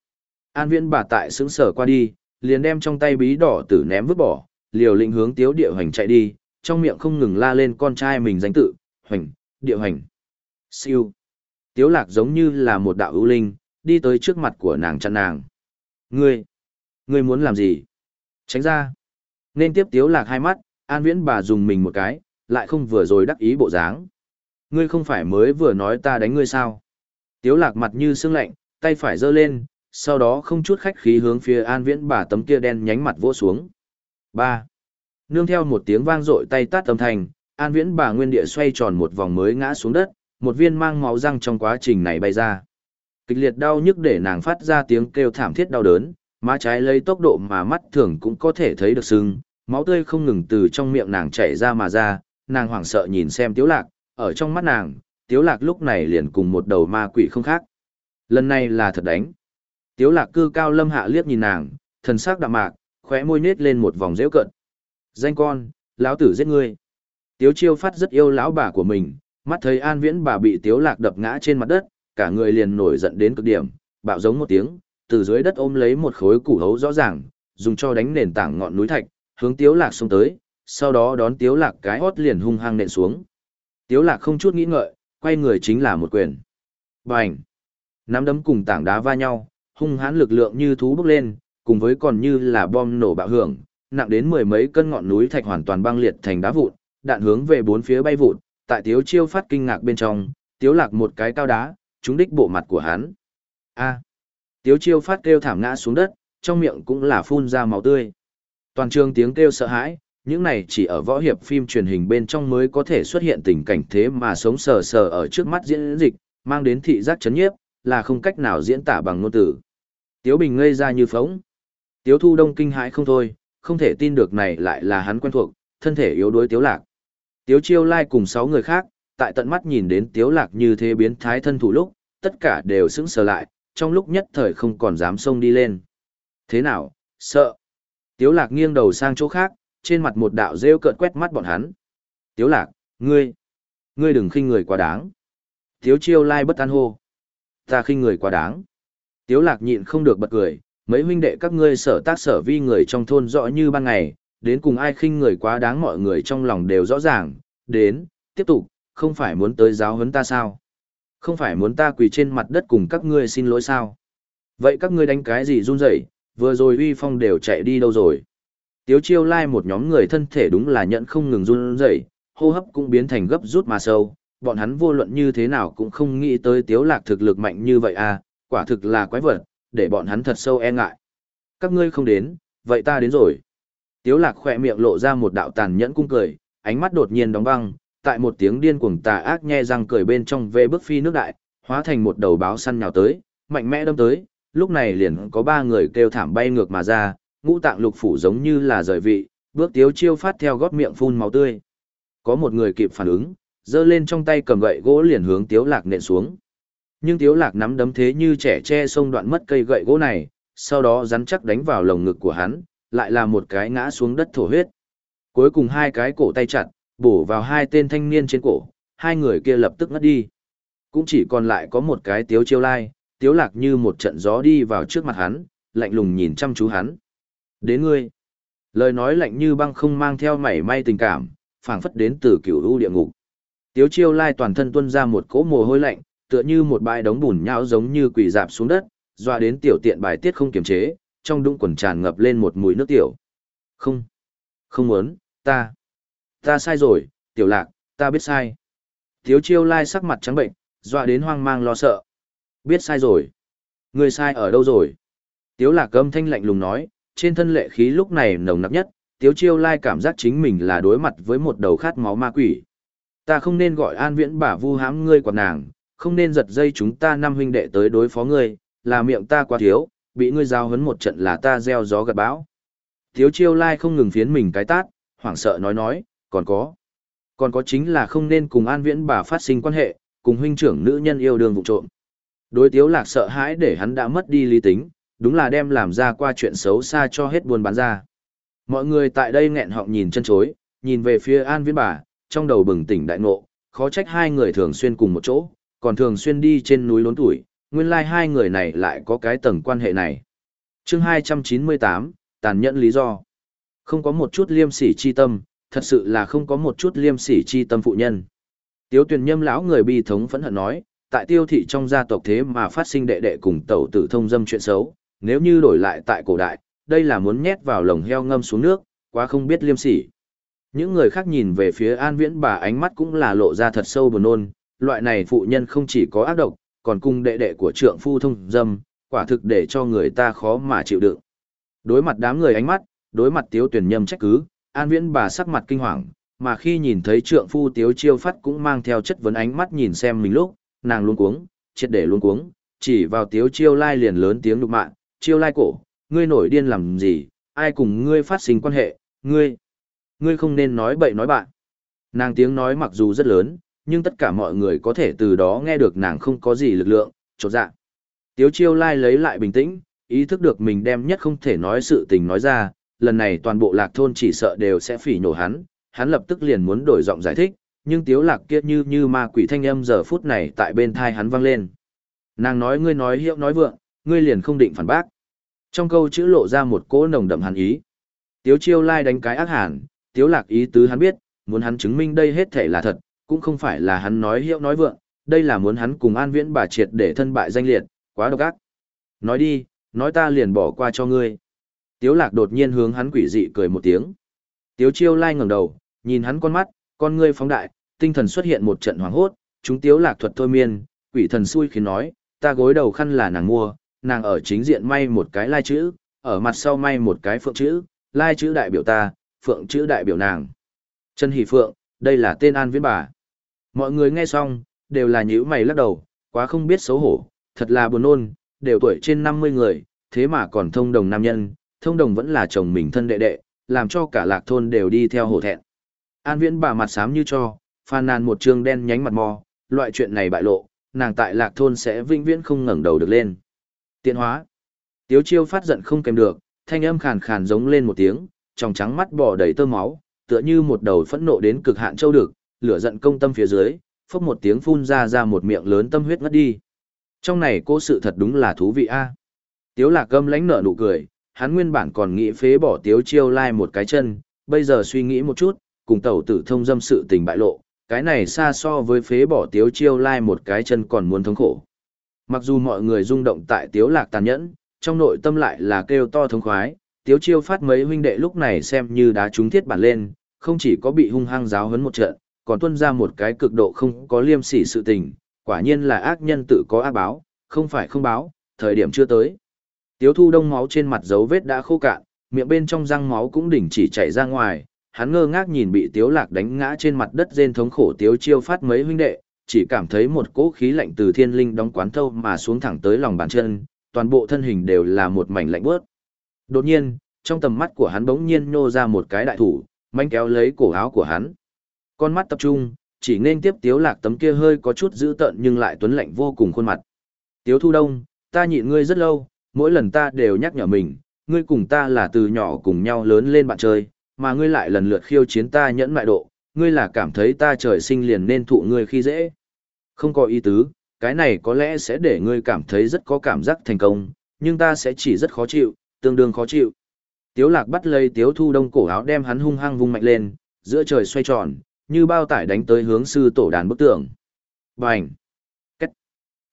[SPEAKER 1] An viễn bà tại sững sở qua đi, liền đem trong tay bí đỏ tử ném vứt bỏ, liều lĩnh hướng tiếu địa hoành chạy đi, trong miệng không ngừng la lên con trai mình danh tự, hoành, địa hoành. Siêu. Tiếu lạc giống như là một đạo ưu linh, đi tới trước mặt của nàng chặn nàng. Ngươi, ngươi muốn làm gì? Tránh ra. Nên tiếp tiếu lạc hai mắt, an viễn bà dùng mình một cái, lại không vừa rồi đắc ý bộ dáng. Ngươi không phải mới vừa nói ta đánh ngươi sao? Tiếu lạc mặt như sương lạnh, tay phải giơ lên, sau đó không chút khách khí hướng phía an viễn bà tấm kia đen nhánh mặt vỗ xuống. ba Nương theo một tiếng vang rội tay tát âm thanh, an viễn bà nguyên địa xoay tròn một vòng mới ngã xuống đất, một viên mang máu răng trong quá trình này bay ra. Kịch liệt đau nhức để nàng phát ra tiếng kêu thảm thiết đau đớn, má trái lấy tốc độ mà mắt thường cũng có thể thấy được sưng, máu tươi không ngừng từ trong miệng nàng chảy ra mà ra, nàng hoảng sợ nhìn xem tiếu lạc, ở trong mắt nàng, tiếu lạc lúc này liền cùng một đầu ma quỷ không khác. Lần này là thật đánh. Tiếu lạc cư cao lâm hạ liếc nhìn nàng, thần sắc đạm mạc, khóe môi nết lên một vòng dễ cận. Danh con, lão tử giết ngươi. Tiếu chiêu phát rất yêu lão bà của mình, mắt thấy an viễn bà bị tiếu lạc đập ngã trên mặt đất, cả người liền nổi giận đến cực điểm, bạo giống một tiếng, từ dưới đất ôm lấy một khối củ hấu rõ ràng, dùng cho đánh nền tảng ngọn núi thạch, hướng tiếu lạc xông tới, sau đó đón tiếu lạc cái hót liền hung hăng nện xuống. Tiếu lạc không chút nghĩ ngợi, quay người chính là một quyền. Bành! Nắm đấm cùng tảng đá va nhau, hung hãn lực lượng như thú bốc lên, cùng với còn như là bom nổ bạo hưởng, nặng đến mười mấy cân ngọn núi thạch hoàn toàn băng liệt thành đá vụn, đạn hướng về bốn phía bay vụn, tại Tiếu Chiêu phát kinh ngạc bên trong, Tiếu Lạc một cái cao đá, trúng đích bộ mặt của hắn. A. Tiếu Chiêu phát kêu thảm ngã xuống đất, trong miệng cũng là phun ra máu tươi. Toàn trường tiếng kêu sợ hãi, những này chỉ ở võ hiệp phim truyền hình bên trong mới có thể xuất hiện tình cảnh thế mà sống sờ sờ ở trước mắt diễn dịch, mang đến thị giác chấn nhiếp, là không cách nào diễn tả bằng ngôn từ. Tiếu Bình ngây ra như phóng. Tiếu Thu Đông kinh hãi không thôi, không thể tin được này lại là hắn quen thuộc, thân thể yếu đuối Tiếu Lạc. Tiếu Chiêu Lai cùng 6 người khác, tại tận mắt nhìn đến Tiếu Lạc như thế biến thái thân thủ lúc, tất cả đều sững sờ lại, trong lúc nhất thời không còn dám xông đi lên. Thế nào, sợ. Tiếu Lạc nghiêng đầu sang chỗ khác, trên mặt một đạo rêu cợt quét mắt bọn hắn. Tiếu Lạc, ngươi, ngươi đừng khinh người quá đáng. Tiếu Chiêu Lai bất an hô ta khinh người quá đáng. Tiếu lạc nhịn không được bật cười, mấy huynh đệ các ngươi sở tác sở vi người trong thôn rõ như ban ngày, đến cùng ai khinh người quá đáng mọi người trong lòng đều rõ ràng, đến, tiếp tục, không phải muốn tới giáo huấn ta sao. Không phải muốn ta quỳ trên mặt đất cùng các ngươi xin lỗi sao? Vậy các ngươi đánh cái gì run rẩy, vừa rồi uy phong đều chạy đi đâu rồi? Tiếu chiêu lai một nhóm người thân thể đúng là nhận không ngừng run rẩy, hô hấp cũng biến thành gấp rút mà sâu, bọn hắn vô luận như thế nào cũng không nghĩ tới tiếu lạc thực lực mạnh như vậy à, quả thực là quái vật, để bọn hắn thật sâu e ngại. Các ngươi không đến, vậy ta đến rồi. Tiếu lạc khỏe miệng lộ ra một đạo tàn nhẫn cung cười, ánh mắt đột nhiên đóng băng, tại một tiếng điên cuồng tà ác nhe răng cười bên trong về bước phi nước đại, hóa thành một đầu báo săn nhào tới, mạnh mẽ đâm tới, lúc này liền có ba người kêu thảm bay ngược mà ra, ngũ tạng lục phủ giống như là rời vị, bước tiếu chiêu phát theo gót miệng phun máu tươi. Có một người kịp phản ứng, giơ lên trong tay cầm gậy gỗ liền hướng tiếu lạc nện xuống. Nhưng tiếu lạc nắm đấm thế như trẻ che sông đoạn mất cây gậy gỗ này, sau đó rắn chắc đánh vào lồng ngực của hắn, lại là một cái ngã xuống đất thổ huyết. Cuối cùng hai cái cổ tay chặt, bổ vào hai tên thanh niên trên cổ, hai người kia lập tức ngất đi. Cũng chỉ còn lại có một cái tiếu chiêu lai, tiếu lạc như một trận gió đi vào trước mặt hắn, lạnh lùng nhìn chăm chú hắn. Đến ngươi. Lời nói lạnh như băng không mang theo mảy may tình cảm, phảng phất đến từ cửu u địa ngục. Tiếu chiêu lai toàn thân tuôn ra một cỗ mồ hôi lạnh, tựa như một bãi đống bùn nhão giống như quỷ dạp xuống đất, doa đến tiểu tiện bài tiết không kiềm chế, trong đũng quần tràn ngập lên một mùi nước tiểu. Không, không muốn, ta, ta sai rồi, tiểu lạc, ta biết sai. Tiếu chiêu lai sắc mặt trắng bệnh, dọa đến hoang mang lo sợ. Biết sai rồi. Người sai ở đâu rồi? Tiếu lạc âm thanh lạnh lùng nói, trên thân lệ khí lúc này nồng nặc nhất, tiếu chiêu lai cảm giác chính mình là đối mặt với một đầu khát máu ma quỷ. Ta không nên gọi an viễn bả vu hãm ngươi quạt nàng, không nên giật dây chúng ta năm huynh đệ tới đối phó ngươi, là miệng ta quá thiếu, bị ngươi giao hấn một trận là ta gieo gió gặt bão. Tiếu chiêu lai không ngừng phiến mình cái tát, hoảng sợ nói nói, còn có. Còn có chính là không nên cùng an viễn bà phát sinh quan hệ, cùng huynh trưởng nữ nhân yêu đương vụ trộm. Đối tiếu lạc sợ hãi để hắn đã mất đi lý tính, đúng là đem làm ra qua chuyện xấu xa cho hết buồn bán ra. Mọi người tại đây nghẹn họng nhìn chân chối, nhìn về phía an viễn bà, trong đầu bừng tỉnh đại ngộ, khó trách hai người thường xuyên cùng một chỗ, còn thường xuyên đi trên núi lốn tuổi, nguyên lai like hai người này lại có cái tầng quan hệ này. chương 298, tàn nhẫn lý do. Không có một chút liêm sỉ chi tâm, thật sự là không có một chút liêm sỉ chi tâm phụ nhân. Tiếu tuyển nhâm lão người bi thống phẫn hận nói, tại tiêu thị trong gia tộc thế mà phát sinh đệ đệ cùng tẩu tử thông dâm chuyện xấu, nếu như đổi lại tại cổ đại, đây là muốn nhét vào lồng heo ngâm xuống nước, quá không biết liêm sỉ. Những người khác nhìn về phía an viễn bà ánh mắt cũng là lộ ra thật sâu buồn nôn, loại này phụ nhân không chỉ có ác độc, còn cùng đệ đệ của trượng phu thông dâm, quả thực để cho người ta khó mà chịu đựng. Đối mặt đám người ánh mắt, đối mặt tiếu tuyển nhâm trách cứ, an viễn bà sắc mặt kinh hoàng, mà khi nhìn thấy trượng phu tiếu chiêu phát cũng mang theo chất vấn ánh mắt nhìn xem mình lúc, nàng luôn cuống, triệt để luôn cuống, chỉ vào tiếu chiêu lai liền lớn tiếng đục mạng, chiêu lai cổ, ngươi nổi điên làm gì, ai cùng ngươi phát sinh quan hệ, ngươi, ngươi không nên nói bậy nói bạn. Nàng tiếng nói mặc dù rất lớn, nhưng tất cả mọi người có thể từ đó nghe được nàng không có gì lực lượng, chột dạ. Tiếu chiêu lai lấy lại bình tĩnh, ý thức được mình đem nhất không thể nói sự tình nói ra, lần này toàn bộ lạc thôn chỉ sợ đều sẽ phỉ nhổ hắn, hắn lập tức liền muốn đổi giọng giải thích, nhưng tiếu lạc kia như như ma quỷ thanh âm giờ phút này tại bên thai hắn vang lên. Nàng nói ngươi nói hiệu nói vượng, ngươi liền không định phản bác. Trong câu chữ lộ ra một cỗ nồng đậm hàn ý. Tiếu chiêu lai đánh cái ác hàn, tiếu lạc ý tứ hắn biết, muốn hắn chứng minh đây hết thể là thật, cũng không phải là hắn nói hiệu nói vượng, đây là muốn hắn cùng an viễn bà triệt để thân bại danh liệt, quá độc ác. Nói đi, nói ta liền bỏ qua cho ngươi. Tiếu lạc đột nhiên hướng hắn quỷ dị cười một tiếng. Tiếu chiêu lai ngẩng đầu, nhìn hắn con mắt, con ngươi phóng đại, tinh thần xuất hiện một trận hoảng hốt, chúng tiếu lạc thuật thôi miên, quỷ thần xui khiến nói, ta gối đầu khăn là nàng mua, nàng ở chính diện may một cái lai chữ, ở mặt sau may một cái phượng chữ, lai chữ đại biểu ta, phượng chữ đại biểu nàng. Trần Hỷ Phượng, đây là tên an viễn bà. Mọi người nghe xong, đều là nhíu mày lắc đầu, quá không biết xấu hổ, thật là buồn nôn, đều tuổi trên 50 người, thế mà còn thông đồng nam nhân, thông đồng vẫn là chồng mình thân đệ đệ, làm cho cả lạc thôn đều đi theo hổ thẹn. An viễn bà mặt xám như cho, phàn nàn một trương đen nhánh mặt mò, loại chuyện này bại lộ, nàng tại lạc thôn sẽ vĩnh viễn không ngẩng đầu được lên. Tiện hóa. Tiếu chiêu phát giận không kèm được, thanh âm khàn khàn giống lên một tiếng, trong trắng mắt bò đầy tơ máu, tựa như một đầu phẫn nộ đến cực hạn châu được, lửa giận công tâm phía dưới, phốc một tiếng phun ra ra một miệng lớn tâm huyết ngất đi. Trong này cô sự thật đúng là thú vị a. Tiếu lạc gâm lánh nở nụ cười, hắn nguyên bản còn nghĩ phế bỏ tiếu chiêu lai một cái chân, bây giờ suy nghĩ một chút, cùng tẩu tử thông dâm sự tình bại lộ, Cái này xa so với phế bỏ tiếu chiêu lai một cái chân còn muốn thống khổ. Mặc dù mọi người rung động tại tiếu lạc tàn nhẫn, trong nội tâm lại là kêu to thống khoái, tiếu chiêu phát mấy huynh đệ lúc này xem như đá trúng thiết bản lên, không chỉ có bị hung hăng giáo huấn một trận, còn tuân ra một cái cực độ không có liêm sỉ sự tình, quả nhiên là ác nhân tự có ác báo, không phải không báo, thời điểm chưa tới. Tiếu thu đông máu trên mặt dấu vết đã khô cạn, miệng bên trong răng máu cũng đỉnh chỉ chảy ra ngoài, hắn ngơ ngác nhìn bị tiếu lạc đánh ngã trên mặt đất rên thống khổ tiếu chiêu phát mấy huynh đệ, chỉ cảm thấy một cỗ khí lạnh từ thiên linh đóng quán thâu mà xuống thẳng tới lòng bàn chân, toàn bộ thân hình đều là một mảnh lạnh bớt. Đột nhiên, trong tầm mắt của hắn bỗng nhiên nhô ra một cái đại thủ, manh kéo lấy cổ áo của hắn. Con mắt tập trung, chỉ nên tiếp tiếu lạc tấm kia hơi có chút dữ tợn nhưng lại tuấn lạnh vô cùng khuôn mặt. Tiếu thu đông, ta nhịn ngươi rất lâu, mỗi lần ta đều nhắc nhở mình, ngươi cùng ta là từ nhỏ cùng nhau lớn lên bạn chơi, mà ngươi lại lần lượt khiêu chiến ta nhẫn mại độ, ngươi là cảm thấy ta trời sinh liền nên thụ ngươi khi dễ. Không có ý tứ, cái này có lẽ sẽ để ngươi cảm thấy rất có cảm giác thành công, nhưng ta sẽ chỉ rất khó chịu, tương đương khó chịu. Tiếu lạc bắt lấy tiếu thu đông cổ áo đem hắn hung hăng vung mạnh lên, giữa trời xoay tròn, như bao tải đánh tới hướng sư tổ đàn bức tường. Bành! Cách!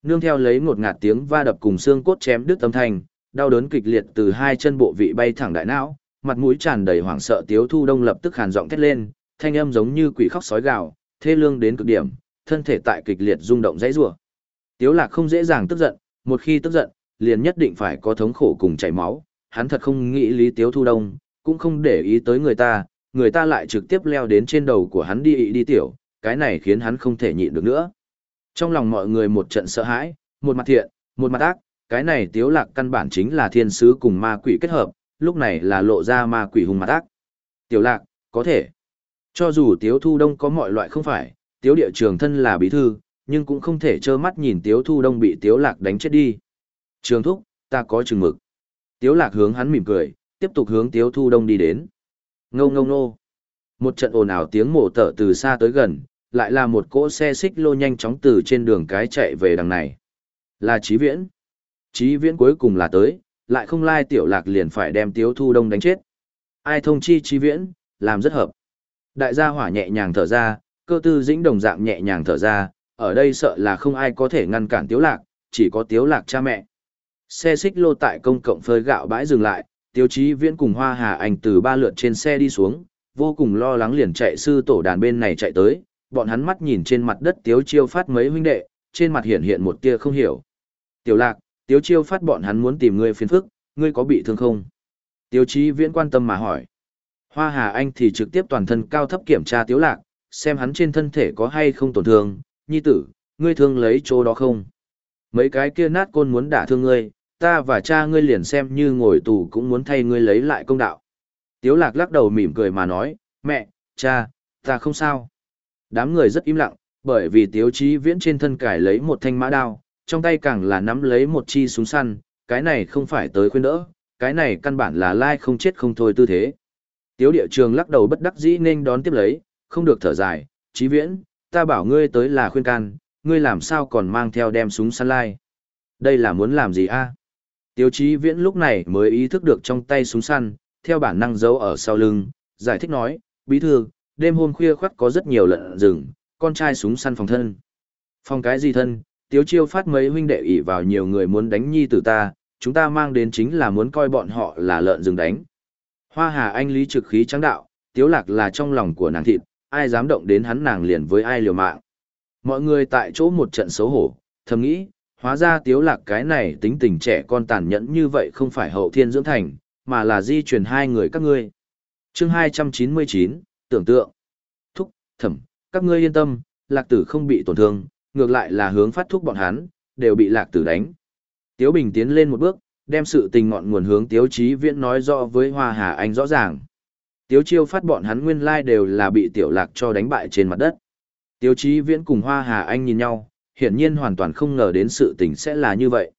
[SPEAKER 1] Nương theo lấy ngột ngạt tiếng va đập cùng xương cốt chém đứt âm thanh, đau đớn kịch liệt từ hai chân bộ vị bay thẳng đại não, mặt mũi tràn đầy hoảng sợ tiếu thu đông lập tức hàn giọng thét lên, thanh âm giống như quỷ khóc sói gào, thê lương đến cực điểm, thân thể tại kịch liệt rung động dãy rủa. Tiếu lạc không dễ dàng tức giận, một khi tức giận, liền nhất định phải có thống khổ cùng chảy máu, hắn thật không nghĩ lý tiếu thu đông, cũng không để ý tới người ta, người ta lại trực tiếp leo đến trên đầu của hắn đi ị đi tiểu, cái này khiến hắn không thể nhịn được nữa. Trong lòng mọi người một trận sợ hãi, một mặt thiện, một mặt ác, cái này tiếu lạc căn bản chính là thiên sứ cùng ma quỷ kết hợp, lúc này là lộ ra ma quỷ hung mặt ác. Tiểu lạc, có thể. Cho dù tiếu thu đông có mọi loại không phải, tiếu địa trường thân là bí thư, nhưng cũng không thể trơ mắt nhìn tiếu thu đông bị tiếu lạc đánh chết đi. Trường thúc, ta có chừng mực. Tiếu lạc hướng hắn mỉm cười, tiếp tục hướng tiếu thu đông đi đến. Ngâu ngâu nô. Một trận ồn ào tiếng mổ tở từ xa tới gần, lại là một cỗ xe xích lô nhanh chóng từ trên đường cái chạy về đằng này. Là Chí Viễn. Chí Viễn cuối cùng là tới, lại không lai tiểu lạc liền phải đem tiếu thu đông đánh chết. Ai thông chi Chí Viễn, làm rất hợp. Đại gia hỏa nhẹ nhàng thở ra, cơ tư dĩnh đồng dạng nhẹ nhàng thở ra, ở đây sợ là không ai có thể ngăn cản tiếu lạc, chỉ có tiếu lạc cha mẹ. Xe xích lô tại công cộng phơi gạo bãi dừng lại, tiêu chí viễn cùng hoa hà anh từ ba lượt trên xe đi xuống, vô cùng lo lắng liền chạy sư tổ đàn bên này chạy tới, bọn hắn mắt nhìn trên mặt đất tiếu chiêu phát mấy huynh đệ, trên mặt hiện hiện một tia không hiểu. Tiểu lạc, tiếu chiêu phát bọn hắn muốn tìm ngươi phiền phức, ngươi có bị thương không? Tiêu chí viễn quan tâm mà hỏi. Hoa hà anh thì trực tiếp toàn thân cao thấp kiểm tra tiếu lạc, xem hắn trên thân thể có hay không tổn thương, nhi tử, ngươi thương lấy chỗ đó không? Mấy cái kia nát côn muốn đả thương ngươi, ta và cha ngươi liền xem như ngồi tù cũng muốn thay ngươi lấy lại công đạo. Tiếu lạc lắc đầu mỉm cười mà nói, mẹ, cha, ta không sao. Đám người rất im lặng, bởi vì tiếu chí viễn trên thân cải lấy một thanh mã đao, trong tay càng là nắm lấy một chi súng săn, cái này không phải tới khuyên đỡ, cái này căn bản là lai không chết không thôi tư thế. Tiếu địa trường lắc đầu bất đắc dĩ nên đón tiếp lấy, không được thở dài, chí viễn, ta bảo ngươi tới là khuyên can, ngươi làm sao còn mang theo đem súng săn lai. Đây là muốn làm gì a? Tiêu chí viễn lúc này mới ý thức được trong tay súng săn, theo bản năng giấu ở sau lưng, giải thích nói, bí thư, đêm hôm khuya khoắt có rất nhiều lợn rừng, con trai súng săn phòng thân. Phòng cái gì thân, tiếu chiêu phát mấy huynh đệ ỷ vào nhiều người muốn đánh nhi tử ta, chúng ta mang đến chính là muốn coi bọn họ là lợn rừng đánh. Hoa hà anh lý trực khí trắng đạo, tiếu lạc là trong lòng của nàng thịt, ai dám động đến hắn nàng liền với ai liều mạng. Mọi người tại chỗ một trận xấu hổ, thầm nghĩ, hóa ra tiếu lạc cái này tính tình trẻ con tàn nhẫn như vậy không phải hậu thiên dưỡng thành, mà là di truyền hai người các ngươi. Chương 299, tưởng tượng. Thúc, thẩm, các ngươi yên tâm, lạc tử không bị tổn thương, ngược lại là hướng phát thúc bọn hắn, đều bị lạc tử đánh. Tiếu Bình tiến lên một bước, đem sự tình ngọn nguồn hướng Tiếu Chí Viễn nói rõ với Hoa Hà Anh rõ ràng. Tiếu Chiêu phát bọn hắn nguyên lai đều là bị Tiểu Lạc cho đánh bại trên mặt đất. Tiếu Chí Viễn cùng Hoa Hà Anh nhìn nhau, hiển nhiên hoàn toàn không ngờ đến sự tình sẽ là như vậy.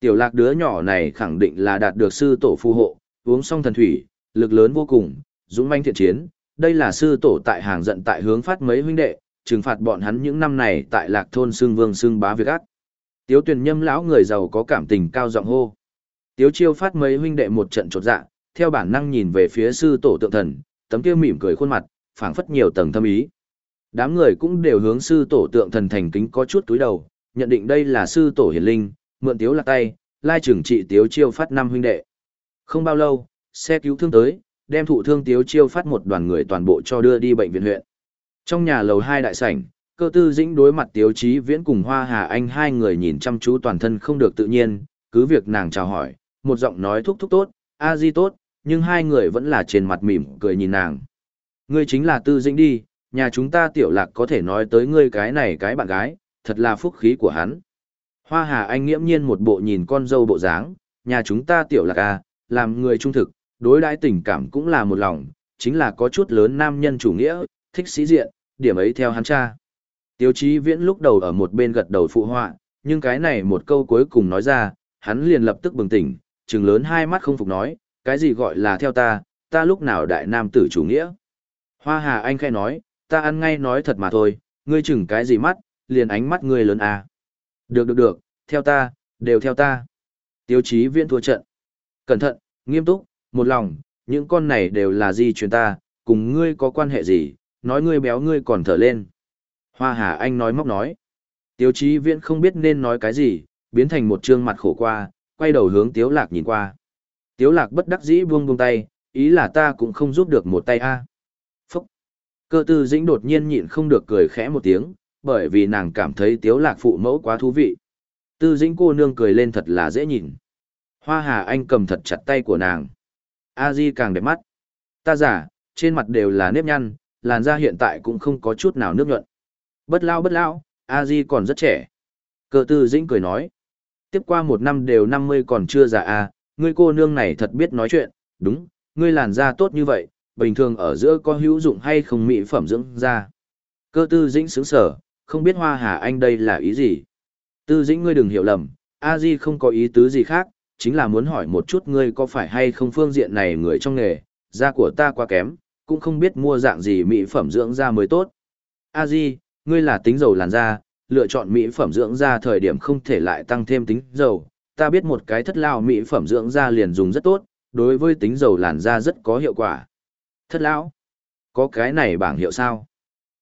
[SPEAKER 1] Tiểu lạc đứa nhỏ này khẳng định là đạt được sư tổ phù hộ, uống xong thần thủy, lực lớn vô cùng, dũng manh thiện chiến. Đây là sư tổ tại hàng giận tại hướng phát mấy huynh đệ, trừng phạt bọn hắn những năm này tại lạc thôn xương vương xương bá việc ác. Tiếu tuyển nhâm lão người giàu có cảm tình cao giọng hô. Tiếu chiêu phát mấy huynh đệ một trận trột dạ, theo bản năng nhìn về phía sư tổ tượng thần, tấm kia mỉm cười khuôn mặt, phảng phất nhiều tầng thâm ý. Đám người cũng đều hướng sư tổ tượng thần thành kính có chút túi đầu, nhận định đây là sư tổ hiển linh, mượn tiếu lạc tay, lai trưởng trị tiếu chiêu phát năm huynh đệ. Không bao lâu, xe cứu thương tới, đem thụ thương tiếu chiêu phát một đoàn người toàn bộ cho đưa đi bệnh viện huyện. Trong nhà lầu hai đại sảnh, cơ tư dĩnh đối mặt tiếu chí viễn cùng hoa hà anh hai người nhìn chăm chú toàn thân không được tự nhiên, cứ việc nàng chào hỏi, một giọng nói thúc thúc tốt, a di tốt, nhưng hai người vẫn là trên mặt mỉm cười nhìn nàng. Ngươi chính là tư dĩnh đi, nhà chúng ta tiểu lạc có thể nói tới ngươi cái này cái bạn gái, thật là phúc khí của hắn. Hoa Hà Anh nghiễm nhiên một bộ nhìn con dâu bộ dáng, nhà chúng ta tiểu lạc à, làm người trung thực, đối đãi tình cảm cũng là một lòng, chính là có chút lớn nam nhân chủ nghĩa, thích sĩ diện, điểm ấy theo hắn cha. Tiêu chí viễn lúc đầu ở một bên gật đầu phụ họa, nhưng cái này một câu cuối cùng nói ra, hắn liền lập tức bừng tỉnh, trừng lớn hai mắt không phục nói, cái gì gọi là theo ta, ta lúc nào đại nam tử chủ nghĩa. Hoa Hà Anh khai nói, ta ăn ngay nói thật mà thôi, ngươi chừng cái gì mắt, liền ánh mắt ngươi lớn à. Được được được, theo ta, đều theo ta. Tiêu chí viên thua trận. Cẩn thận, nghiêm túc, một lòng, những con này đều là di truyền ta, cùng ngươi có quan hệ gì, nói ngươi béo ngươi còn thở lên. Hoa Hà Anh nói móc nói. Tiêu chí Viên không biết nên nói cái gì, biến thành một trương mặt khổ qua, quay đầu hướng Tiếu Lạc nhìn qua. Tiếu Lạc bất đắc dĩ buông buông tay, ý là ta cũng không giúp được một tay a. Cơ tư dĩnh đột nhiên nhịn không được cười khẽ một tiếng, bởi vì nàng cảm thấy Tiếu Lạc phụ mẫu quá thú vị. Tư dĩnh cô nương cười lên thật là dễ nhìn. Hoa Hà Anh cầm thật chặt tay của nàng. A Di càng đẹp mắt. Ta giả, trên mặt đều là nếp nhăn, làn da hiện tại cũng không có chút nào nước nhuận. Bất lao bất lao, A Di còn rất trẻ. Cơ tư dĩnh cười nói. Tiếp qua một năm đều năm mươi còn chưa già a, ngươi cô nương này thật biết nói chuyện, đúng, ngươi làn da tốt như vậy, bình thường ở giữa có hữu dụng hay không mỹ phẩm dưỡng da. Cơ tư dĩnh sướng sở, không biết hoa hà anh đây là ý gì. Tư dĩnh ngươi đừng hiểu lầm, A Di không có ý tứ gì khác, chính là muốn hỏi một chút ngươi có phải hay không phương diện này người trong nghề, da của ta quá kém, cũng không biết mua dạng gì mỹ phẩm dưỡng da mới tốt. A Di, ngươi là tính dầu làn da, lựa chọn mỹ phẩm dưỡng da thời điểm không thể lại tăng thêm tính dầu. Ta biết một cái thất lao mỹ phẩm dưỡng da liền dùng rất tốt, đối với tính dầu làn da rất có hiệu quả. Thất lão, có cái này bảng hiệu sao?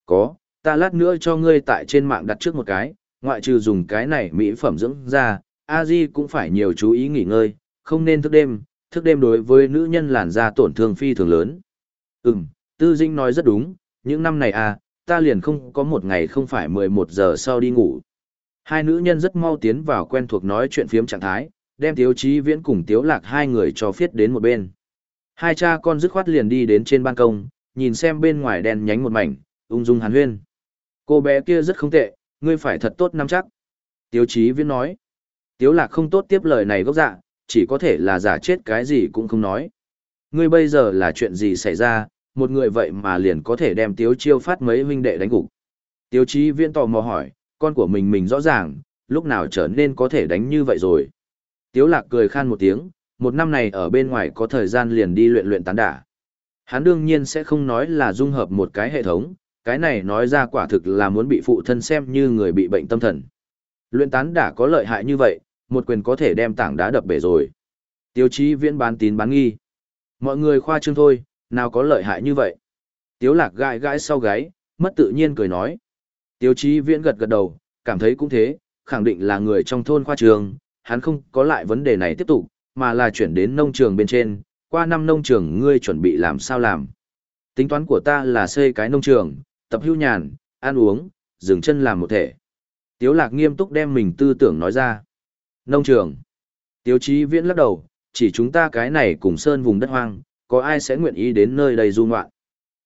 [SPEAKER 1] Có, ta lát nữa cho ngươi tại trên mạng đặt trước một cái, ngoại trừ dùng cái này mỹ phẩm dưỡng da, a di cũng phải nhiều chú ý nghỉ ngơi, không nên thức đêm, thức đêm đối với nữ nhân làn da tổn thương phi thường lớn. Ừm, Tư Dinh nói rất đúng, những năm này à, ta liền không có một ngày không phải 11 giờ sau đi ngủ. Hai nữ nhân rất mau tiến vào quen thuộc nói chuyện phiếm trạng thái, đem Tiếu Chí Viễn cùng Tiếu Lạc hai người cho phiết đến một bên. Hai cha con dứt khoát liền đi đến trên ban công, nhìn xem bên ngoài đèn nhánh một mảnh, ung dung hàn huyên. Cô bé kia rất không tệ, ngươi phải thật tốt nắm chắc. Tiếu Chí Viễn nói. Tiếu Lạc không tốt tiếp lời này gốc dạ, chỉ có thể là giả chết cái gì cũng không nói. Ngươi bây giờ là chuyện gì xảy ra, một người vậy mà liền có thể đem Tiếu Chiêu phát mấy huynh đệ đánh gục. Tiếu Chí Viễn tò mò hỏi, con của mình mình rõ ràng, lúc nào trở nên có thể đánh như vậy rồi. Tiếu Lạc cười khan một tiếng, một năm này ở bên ngoài có thời gian liền đi luyện luyện tán đả. Hắn đương nhiên sẽ không nói là dung hợp một cái hệ thống, cái này nói ra quả thực là muốn bị phụ thân xem như người bị bệnh tâm thần. Luyện tán đả có lợi hại như vậy, một quyền có thể đem tảng đá đập bể rồi. Tiêu chí viễn bán tín bán nghi. Mọi người khoa trương thôi, nào có lợi hại như vậy. Tiếu lạc gãi gãi sau gáy, mất tự nhiên cười nói. Tiêu chí viễn gật gật đầu, cảm thấy cũng thế, khẳng định là người trong thôn khoa trường, hắn không có lại vấn đề này tiếp tục, mà là chuyển đến nông trường bên trên, qua năm nông trường ngươi chuẩn bị làm sao làm. Tính toán của ta là xây cái nông trường, tập hưu nhàn, ăn uống, dừng chân làm một thể. Tiếu lạc nghiêm túc đem mình tư tưởng nói ra. Nông trường. Tiếu chí viễn lắc đầu, chỉ chúng ta cái này cùng sơn vùng đất hoang, có ai sẽ nguyện ý đến nơi đây du ngoạn?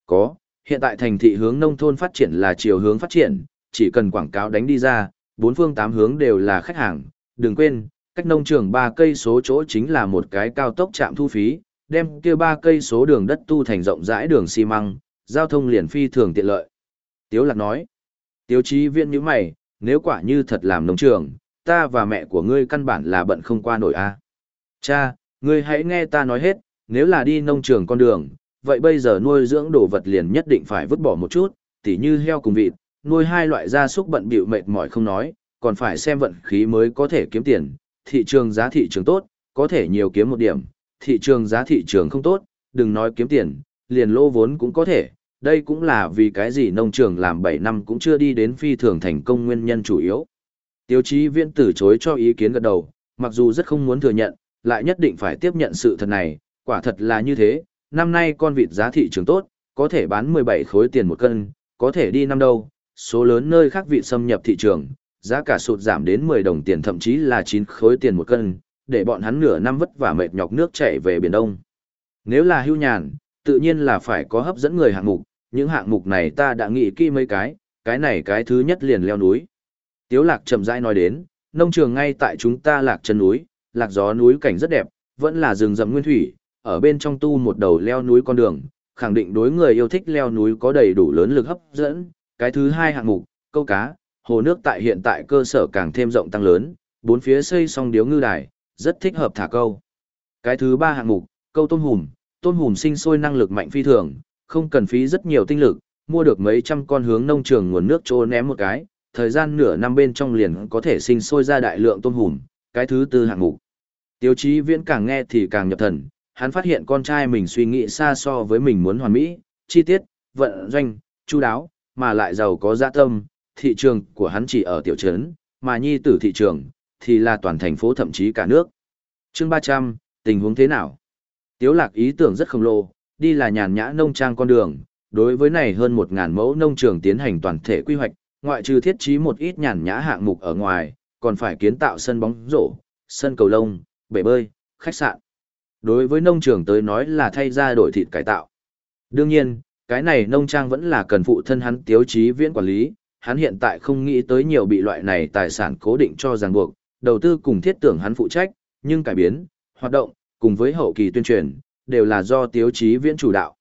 [SPEAKER 1] Có, hiện tại thành thị hướng nông thôn phát triển là chiều hướng phát triển, chỉ cần quảng cáo đánh đi ra, bốn phương tám hướng đều là khách hàng. Đừng quên, cách nông trường ba cây số chỗ chính là một cái cao tốc trạm thu phí, đem kia ba cây số đường đất tu thành rộng rãi đường xi măng, giao thông liền phi thường tiện lợi. Tiếu lạc nói, Tiếu chí viên như mày, nếu quả như thật làm nông trường, ta và mẹ của ngươi căn bản là bận không qua nổi a. Cha, ngươi hãy nghe ta nói hết, nếu là đi nông trường con đường, vậy bây giờ nuôi dưỡng đồ vật liền nhất định phải vứt bỏ một chút, tỉ như heo cùng vịt, nuôi hai loại gia súc bận bịu mệt mỏi không nói, còn phải xem vận khí mới có thể kiếm tiền, thị trường giá thị trường tốt, có thể nhiều kiếm một điểm, thị trường giá thị trường không tốt, đừng nói kiếm tiền, liền lô vốn cũng có thể, đây cũng là vì cái gì nông trường làm 7 năm cũng chưa đi đến phi thường thành công nguyên nhân chủ yếu. Tiêu chí viễn từ chối cho ý kiến gật đầu, mặc dù rất không muốn thừa nhận, lại nhất định phải tiếp nhận sự thật này, quả thật là như thế, năm nay con vịt giá thị trường tốt, có thể bán 17 khối tiền một cân, có thể đi năm đâu, số lớn nơi khác vịt xâm nhập thị trường, giá cả sụt giảm đến 10 đồng tiền thậm chí là 9 khối tiền một cân, để bọn hắn nửa năm vất vả mệt nhọc nước chảy về Biển Đông. Nếu là hưu nhàn, tự nhiên là phải có hấp dẫn người hạng mục, những hạng mục này ta đã nghĩ kỹ mấy cái, cái này cái thứ nhất liền leo núi. Tiếu lạc chậm rãi nói đến, nông trường ngay tại chúng ta lạc chân núi, lạc gió núi cảnh rất đẹp, vẫn là rừng rậm nguyên thủy, ở bên trong tu một đầu leo núi con đường, khẳng định đối người yêu thích leo núi có đầy đủ lớn lực hấp dẫn. Cái thứ hai hạng mục, câu cá, hồ nước tại hiện tại cơ sở càng thêm rộng tăng lớn, bốn phía xây xong điếu ngư đài, rất thích hợp thả câu. Cái thứ ba hạng mục, câu tôm hùm, tôm hùm sinh sôi năng lực mạnh phi thường, không cần phí rất nhiều tinh lực, mua được mấy trăm con hướng nông trường nguồn nước trô ném một cái, thời gian nửa năm bên trong liền có thể sinh sôi ra đại lượng tôm hùm, cái thứ tư hạng mục. Tiêu chí viễn càng nghe thì càng nhập thần, hắn phát hiện con trai mình suy nghĩ xa so với mình muốn hoàn mỹ, chi tiết, vận doanh, chu đáo, mà lại giàu có dạ tâm, thị trường của hắn chỉ ở tiểu trấn, mà nhi tử thị trường, thì là toàn thành phố thậm chí cả nước. chương 300, tình huống thế nào? Tiếu lạc ý tưởng rất khổng lồ, đi là nhàn nhã nông trang con đường, đối với này hơn 1.000 mẫu nông trường tiến hành toàn thể quy hoạch, ngoại trừ thiết trí một ít nhàn nhã hạng mục ở ngoài, còn phải kiến tạo sân bóng rổ, sân cầu lông, bể bơi, khách sạn. Đối với nông trường tới nói là thay ra đổi thịt cải tạo. Đương nhiên, cái này nông trang vẫn là cần phụ thân hắn tiếu chí viễn quản lý, hắn hiện tại không nghĩ tới nhiều bị loại này tài sản cố định cho ràng buộc, đầu tư cùng thiết tưởng hắn phụ trách, nhưng cải biến, hoạt động, cùng với hậu kỳ tuyên truyền, đều là do tiếu chí viễn chủ đạo.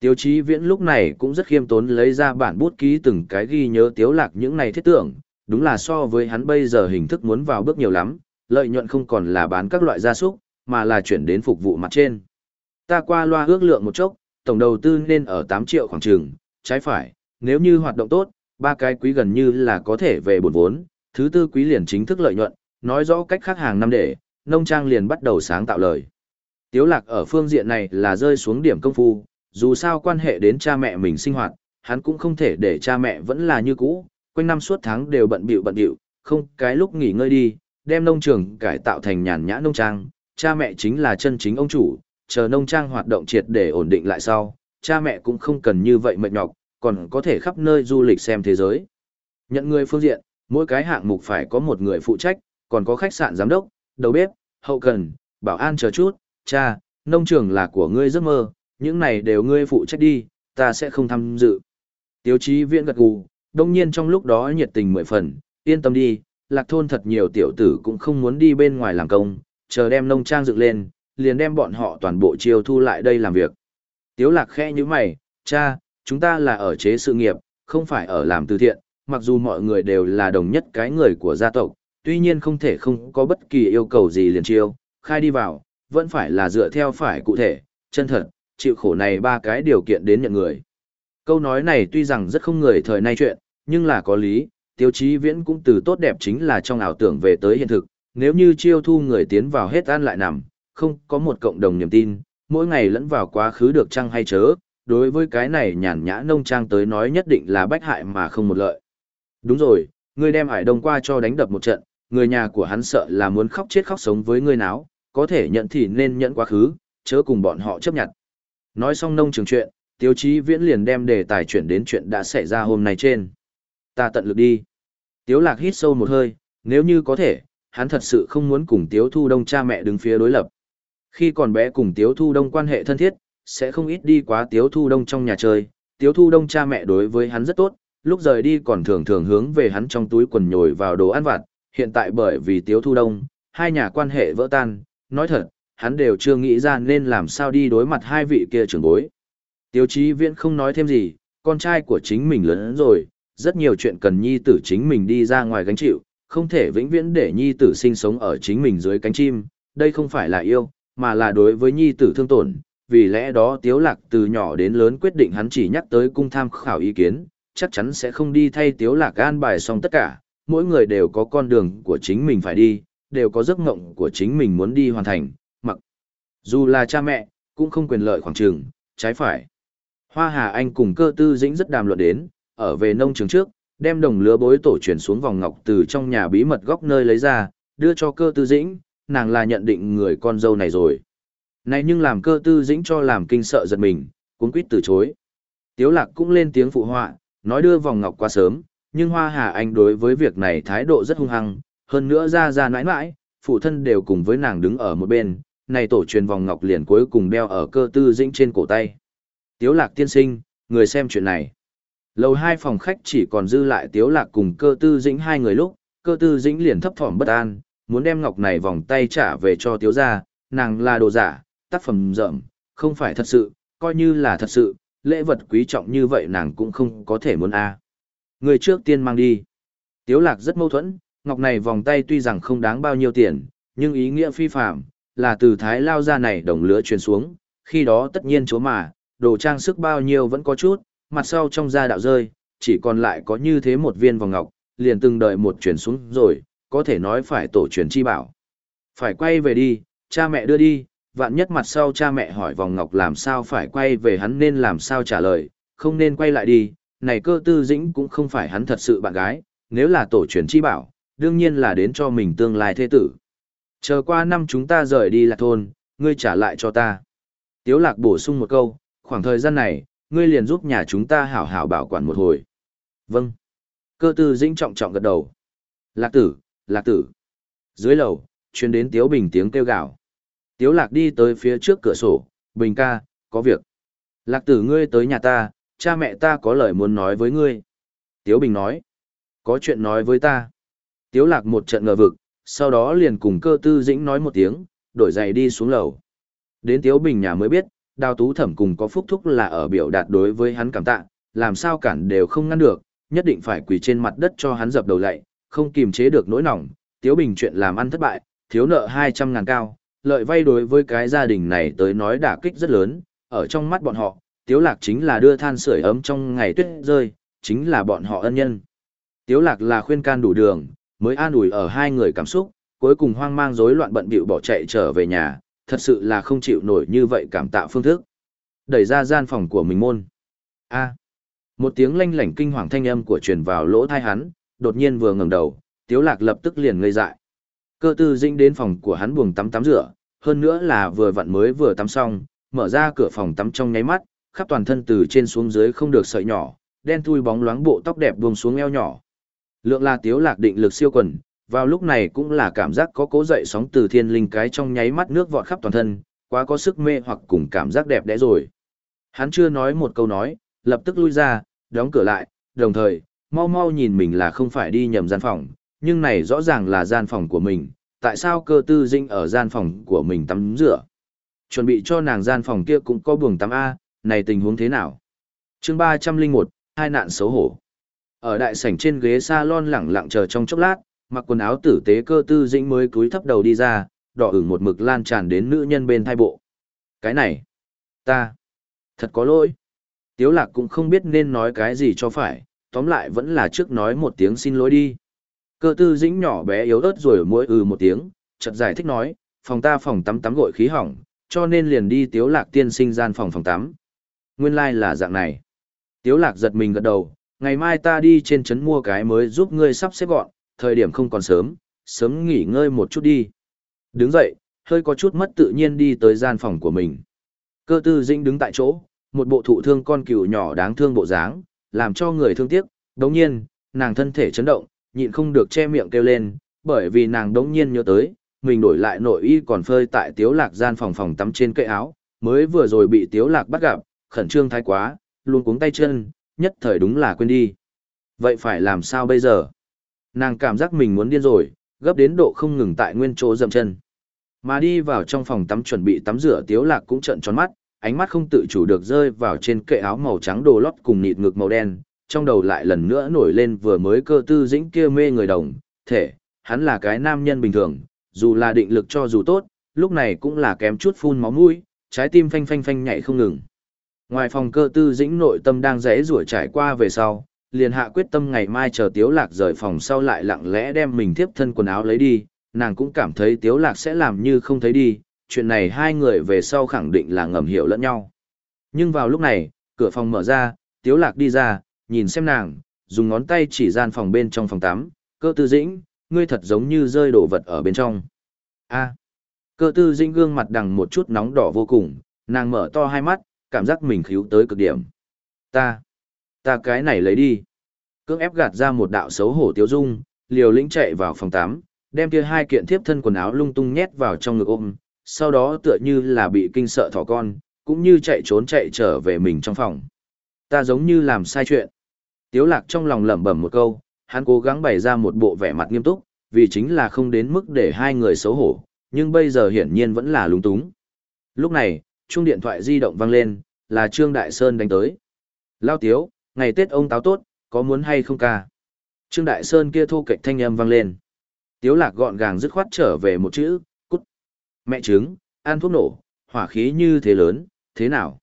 [SPEAKER 1] Tiếu chí viễn lúc này cũng rất khiêm tốn lấy ra bản bút ký từng cái ghi nhớ tiếu lạc những này thiết tưởng, đúng là so với hắn bây giờ hình thức muốn vào bước nhiều lắm, lợi nhuận không còn là bán các loại gia súc, mà là chuyển đến phục vụ mặt trên. Ta qua loa ước lượng một chốc, tổng đầu tư nên ở 8 triệu khoảng trường, trái phải, nếu như hoạt động tốt, ba cái quý gần như là có thể về bổn vốn, thứ tư quý liền chính thức lợi nhuận, nói rõ cách khác hàng năm để, nông trang liền bắt đầu sáng tạo lời. Tiếu lạc ở phương diện này là rơi xuống điểm công phu, dù sao quan hệ đến cha mẹ mình sinh hoạt, hắn cũng không thể để cha mẹ vẫn là như cũ, quanh năm suốt tháng đều bận bịu bận bịu, không cái lúc nghỉ ngơi đi, đem nông trường cải tạo thành nhàn nhã nông trang, cha mẹ chính là chân chính ông chủ, chờ nông trang hoạt động triệt để ổn định lại sau, cha mẹ cũng không cần như vậy mệt nhọc, còn có thể khắp nơi du lịch xem thế giới. Nhận người phương diện, mỗi cái hạng mục phải có một người phụ trách, còn có khách sạn giám đốc, đầu bếp, hậu cần, bảo an chờ chút, cha, nông trường là của ngươi giấc mơ, những này đều ngươi phụ trách đi, ta sẽ không tham dự. Tiêu chí viện gật gù, đông nhiên trong lúc đó nhiệt tình mười phần, yên tâm đi, lạc thôn thật nhiều tiểu tử cũng không muốn đi bên ngoài làm công, chờ đem nông trang dựng lên, liền đem bọn họ toàn bộ chiêu thu lại đây làm việc. Tiếu lạc khẽ như mày, cha, chúng ta là ở chế sự nghiệp, không phải ở làm từ thiện, mặc dù mọi người đều là đồng nhất cái người của gia tộc, tuy nhiên không thể không có bất kỳ yêu cầu gì liền chiêu, khai đi vào, vẫn phải là dựa theo phải cụ thể, chân thật, chịu khổ này ba cái điều kiện đến nhận người. Câu nói này tuy rằng rất không người thời nay chuyện, nhưng là có lý, tiêu chí viễn cũng từ tốt đẹp chính là trong ảo tưởng về tới hiện thực, nếu như chiêu thu người tiến vào hết ăn lại nằm, không có một cộng đồng niềm tin, mỗi ngày lẫn vào quá khứ được chăng hay chớ, đối với cái này nhàn nhã nông trang tới nói nhất định là bách hại mà không một lợi. Đúng rồi, ngươi đem Hải Đông qua cho đánh đập một trận, người nhà của hắn sợ là muốn khóc chết khóc sống với ngươi náo, có thể nhận thì nên nhận quá khứ, chớ cùng bọn họ chấp nhận. Nói xong nông trường chuyện, tiêu chí viễn liền đem đề tài chuyển đến chuyện đã xảy ra hôm nay trên. Ta tận lực đi. Tiếu lạc hít sâu một hơi, nếu như có thể, hắn thật sự không muốn cùng Tiếu Thu Đông cha mẹ đứng phía đối lập. Khi còn bé cùng Tiếu Thu Đông quan hệ thân thiết, sẽ không ít đi quá Tiếu Thu Đông trong nhà chơi. Tiếu Thu Đông cha mẹ đối với hắn rất tốt, lúc rời đi còn thường thường hướng về hắn trong túi quần nhồi vào đồ ăn vặt. Hiện tại bởi vì Tiếu Thu Đông, hai nhà quan hệ vỡ tan, nói thật, hắn đều chưa nghĩ ra nên làm sao đi đối mặt hai vị kia trưởng bối. Tiếu chí viễn không nói thêm gì, con trai của chính mình lớn rồi, rất nhiều chuyện cần nhi tử chính mình đi ra ngoài gánh chịu, không thể vĩnh viễn để nhi tử sinh sống ở chính mình dưới cánh chim, đây không phải là yêu, mà là đối với nhi tử thương tổn, vì lẽ đó tiếu lạc từ nhỏ đến lớn quyết định hắn chỉ nhắc tới cung tham khảo ý kiến, chắc chắn sẽ không đi thay tiếu lạc an bài xong tất cả, mỗi người đều có con đường của chính mình phải đi, đều có giấc mộng của chính mình muốn đi hoàn thành, mặc dù là cha mẹ, cũng không quyền lợi khoảng trường, trái phải. Hoa Hà Anh cùng cơ tư dĩnh rất đàm luận đến, ở về nông trường trước, đem đồng lứa bối tổ chuyển xuống vòng ngọc từ trong nhà bí mật góc nơi lấy ra, đưa cho cơ tư dĩnh, nàng là nhận định người con dâu này rồi. Này nhưng làm cơ tư dĩnh cho làm kinh sợ giật mình, cuốn quýt từ chối. Tiếu lạc cũng lên tiếng phụ họa, nói đưa vòng ngọc quá sớm, nhưng Hoa Hà Anh đối với việc này thái độ rất hung hăng, hơn nữa ra ra nãi nãi, phụ thân đều cùng với nàng đứng ở một bên, này tổ truyền vòng ngọc liền cuối cùng đeo ở cơ tư dĩnh trên cổ tay. Tiếu lạc tiên sinh, người xem chuyện này. Lầu hai phòng khách chỉ còn dư lại tiếu lạc cùng cơ tư dĩnh hai người lúc, cơ tư dĩnh liền thấp thỏm bất an, muốn đem ngọc này vòng tay trả về cho tiếu gia, nàng là đồ giả, tác phẩm rợm, không phải thật sự, coi như là thật sự, lễ vật quý trọng như vậy nàng cũng không có thể muốn a. Người trước tiên mang đi. Tiếu lạc rất mâu thuẫn, ngọc này vòng tay tuy rằng không đáng bao nhiêu tiền, nhưng ý nghĩa phi phạm, là từ thái lao ra này đồng lứa truyền xuống, khi đó tất nhiên chúa mà, đồ trang sức bao nhiêu vẫn có chút, mặt sau trong da đạo rơi, chỉ còn lại có như thế một viên vòng ngọc, liền từng đợi một truyền xuống rồi, có thể nói phải tổ truyền chi bảo. Phải quay về đi, cha mẹ đưa đi, vạn nhất mặt sau cha mẹ hỏi vòng ngọc làm sao phải quay về hắn nên làm sao trả lời, không nên quay lại đi, này cơ tư dĩnh cũng không phải hắn thật sự bạn gái, nếu là tổ truyền chi bảo, đương nhiên là đến cho mình tương lai thế tử. Chờ qua năm chúng ta rời đi là thôn, ngươi trả lại cho ta. Tiếu lạc bổ sung một câu, khoảng thời gian này, ngươi liền giúp nhà chúng ta hảo hảo bảo quản một hồi. Vâng. Cơ tư dĩnh trọng trọng gật đầu. Lạc tử, lạc tử. Dưới lầu, truyền đến Tiếu Bình tiếng kêu gào. Tiếu lạc đi tới phía trước cửa sổ, Bình ca, có việc. Lạc tử ngươi tới nhà ta, cha mẹ ta có lời muốn nói với ngươi. Tiếu Bình nói. Có chuyện nói với ta. Tiếu lạc một trận ngờ vực, sau đó liền cùng cơ tư dĩnh nói một tiếng, đổi giày đi xuống lầu. Đến Tiếu Bình nhà mới biết, đào tú thẩm cùng có phúc thúc là ở biểu đạt đối với hắn cảm tạ, làm sao cản đều không ngăn được, nhất định phải quỳ trên mặt đất cho hắn dập đầu lạy, không kiềm chế được nỗi nỏng, Tiếu Bình chuyện làm ăn thất bại, thiếu nợ 200 ngàn cao, lợi vay đối với cái gia đình này tới nói đả kích rất lớn, ở trong mắt bọn họ, Tiếu Lạc chính là đưa than sưởi ấm trong ngày tuyết rơi, chính là bọn họ ân nhân. Tiếu Lạc là khuyên can đủ đường, mới an ủi ở hai người cảm xúc, cuối cùng hoang mang rối loạn bận bịu bỏ chạy trở về nhà, thật sự là không chịu nổi như vậy cảm tạ phương thức. Đẩy ra gian phòng của mình môn. A. một tiếng lanh lảnh kinh hoàng thanh âm của truyền vào lỗ tai hắn, đột nhiên vừa ngẩng đầu, Tiếu Lạc lập tức liền ngây dại. Cơ tư dinh đến phòng của hắn buồng tắm tắm rửa, hơn nữa là vừa vặn mới vừa tắm xong, mở ra cửa phòng tắm trong nháy mắt, khắp toàn thân từ trên xuống dưới không được sợi nhỏ, đen thui bóng loáng bộ tóc đẹp buông xuống eo nhỏ. Lượng là tiếu lạc định lực siêu quần, vào lúc này cũng là cảm giác có cố dậy sóng từ thiên linh cái trong nháy mắt nước vọt khắp toàn thân, quá có sức mê hoặc cùng cảm giác đẹp đẽ rồi. Hắn chưa nói một câu nói, lập tức lui ra, đóng cửa lại, đồng thời, mau mau nhìn mình là không phải đi nhầm gian phòng, nhưng này rõ ràng là gian phòng của mình, tại sao cơ tư dinh ở gian phòng của mình tắm rửa. Chuẩn bị cho nàng gian phòng kia cũng có buồng tắm A, này tình huống thế nào? chương 301, hai nạn xấu hổ. Ở đại sảnh trên ghế salon lẳng lặng chờ trong chốc lát, mặc quần áo tử tế cơ tư dĩnh mới cúi thấp đầu đi ra, đỏ ửng một mực lan tràn đến nữ nhân bên thai bộ. Cái này, ta, thật có lỗi. Tiếu lạc cũng không biết nên nói cái gì cho phải, tóm lại vẫn là trước nói một tiếng xin lỗi đi. Cơ tư dĩnh nhỏ bé yếu ớt rồi mỗi ừ một tiếng, chợt giải thích nói, phòng ta phòng tắm tắm gội khí hỏng, cho nên liền đi tiếu lạc tiên sinh gian phòng phòng tắm. Nguyên lai like là dạng này. Tiếu lạc giật mình gật đầu, ngày mai ta đi trên trấn mua cái mới giúp ngươi sắp xếp gọn, thời điểm không còn sớm, sớm nghỉ ngơi một chút đi. Đứng dậy, hơi có chút mất tự nhiên đi tới gian phòng của mình. Cơ tư dĩnh đứng tại chỗ, một bộ thụ thương con cừu nhỏ đáng thương bộ dáng, làm cho người thương tiếc, đồng nhiên, nàng thân thể chấn động, nhịn không được che miệng kêu lên, bởi vì nàng đống nhiên nhớ tới, mình đổi lại nội y còn phơi tại tiếu lạc gian phòng phòng tắm trên cây áo, mới vừa rồi bị tiếu lạc bắt gặp, khẩn trương thái quá, luôn cuống tay chân, nhất thời đúng là quên đi. Vậy phải làm sao bây giờ? Nàng cảm giác mình muốn điên rồi, gấp đến độ không ngừng tại nguyên chỗ dậm chân. Mà đi vào trong phòng tắm chuẩn bị tắm rửa tiếu lạc cũng trợn tròn mắt, ánh mắt không tự chủ được rơi vào trên kệ áo màu trắng đồ lót cùng nịt ngực màu đen, trong đầu lại lần nữa nổi lên vừa mới cơ tư dĩnh kia mê người đồng, thể, hắn là cái nam nhân bình thường, dù là định lực cho dù tốt, lúc này cũng là kém chút phun máu mũi, trái tim phanh phanh phanh nhảy không ngừng. Ngoài phòng cơ tư dĩnh nội tâm đang rẽ rủa trải qua về sau, liền hạ quyết tâm ngày mai chờ Tiếu Lạc rời phòng sau lại lặng lẽ đem mình tiếp thân quần áo lấy đi, nàng cũng cảm thấy Tiếu Lạc sẽ làm như không thấy đi, chuyện này hai người về sau khẳng định là ngầm hiểu lẫn nhau. Nhưng vào lúc này, cửa phòng mở ra, Tiếu Lạc đi ra, nhìn xem nàng, dùng ngón tay chỉ gian phòng bên trong phòng tắm, cơ tư dĩnh, ngươi thật giống như rơi đổ vật ở bên trong. A. Cơ tư dĩnh gương mặt đằng một chút nóng đỏ vô cùng, nàng mở to hai mắt, cảm giác mình khíu tới cực điểm. Ta, ta cái này lấy đi. Cưỡng ép gạt ra một đạo xấu hổ tiêu dung, liều lĩnh chạy vào phòng tắm, đem kia hai kiện thiếp thân quần áo lung tung nhét vào trong ngực ôm, sau đó tựa như là bị kinh sợ thỏ con, cũng như chạy trốn chạy trở về mình trong phòng. Ta giống như làm sai chuyện. Tiếu lạc trong lòng lẩm bẩm một câu, hắn cố gắng bày ra một bộ vẻ mặt nghiêm túc, vì chính là không đến mức để hai người xấu hổ, nhưng bây giờ hiển nhiên vẫn là lúng túng. Lúc này, chuông điện thoại di động vang lên, là Trương Đại Sơn đánh tới. Lao Tiếu, ngày Tết ông táo tốt, có muốn hay không ca? Trương Đại Sơn kia thô kệch thanh âm vang lên. Tiếu lạc gọn gàng dứt khoát trở về một chữ, cút. Mẹ trứng, ăn thuốc nổ, hỏa khí như thế lớn, thế nào?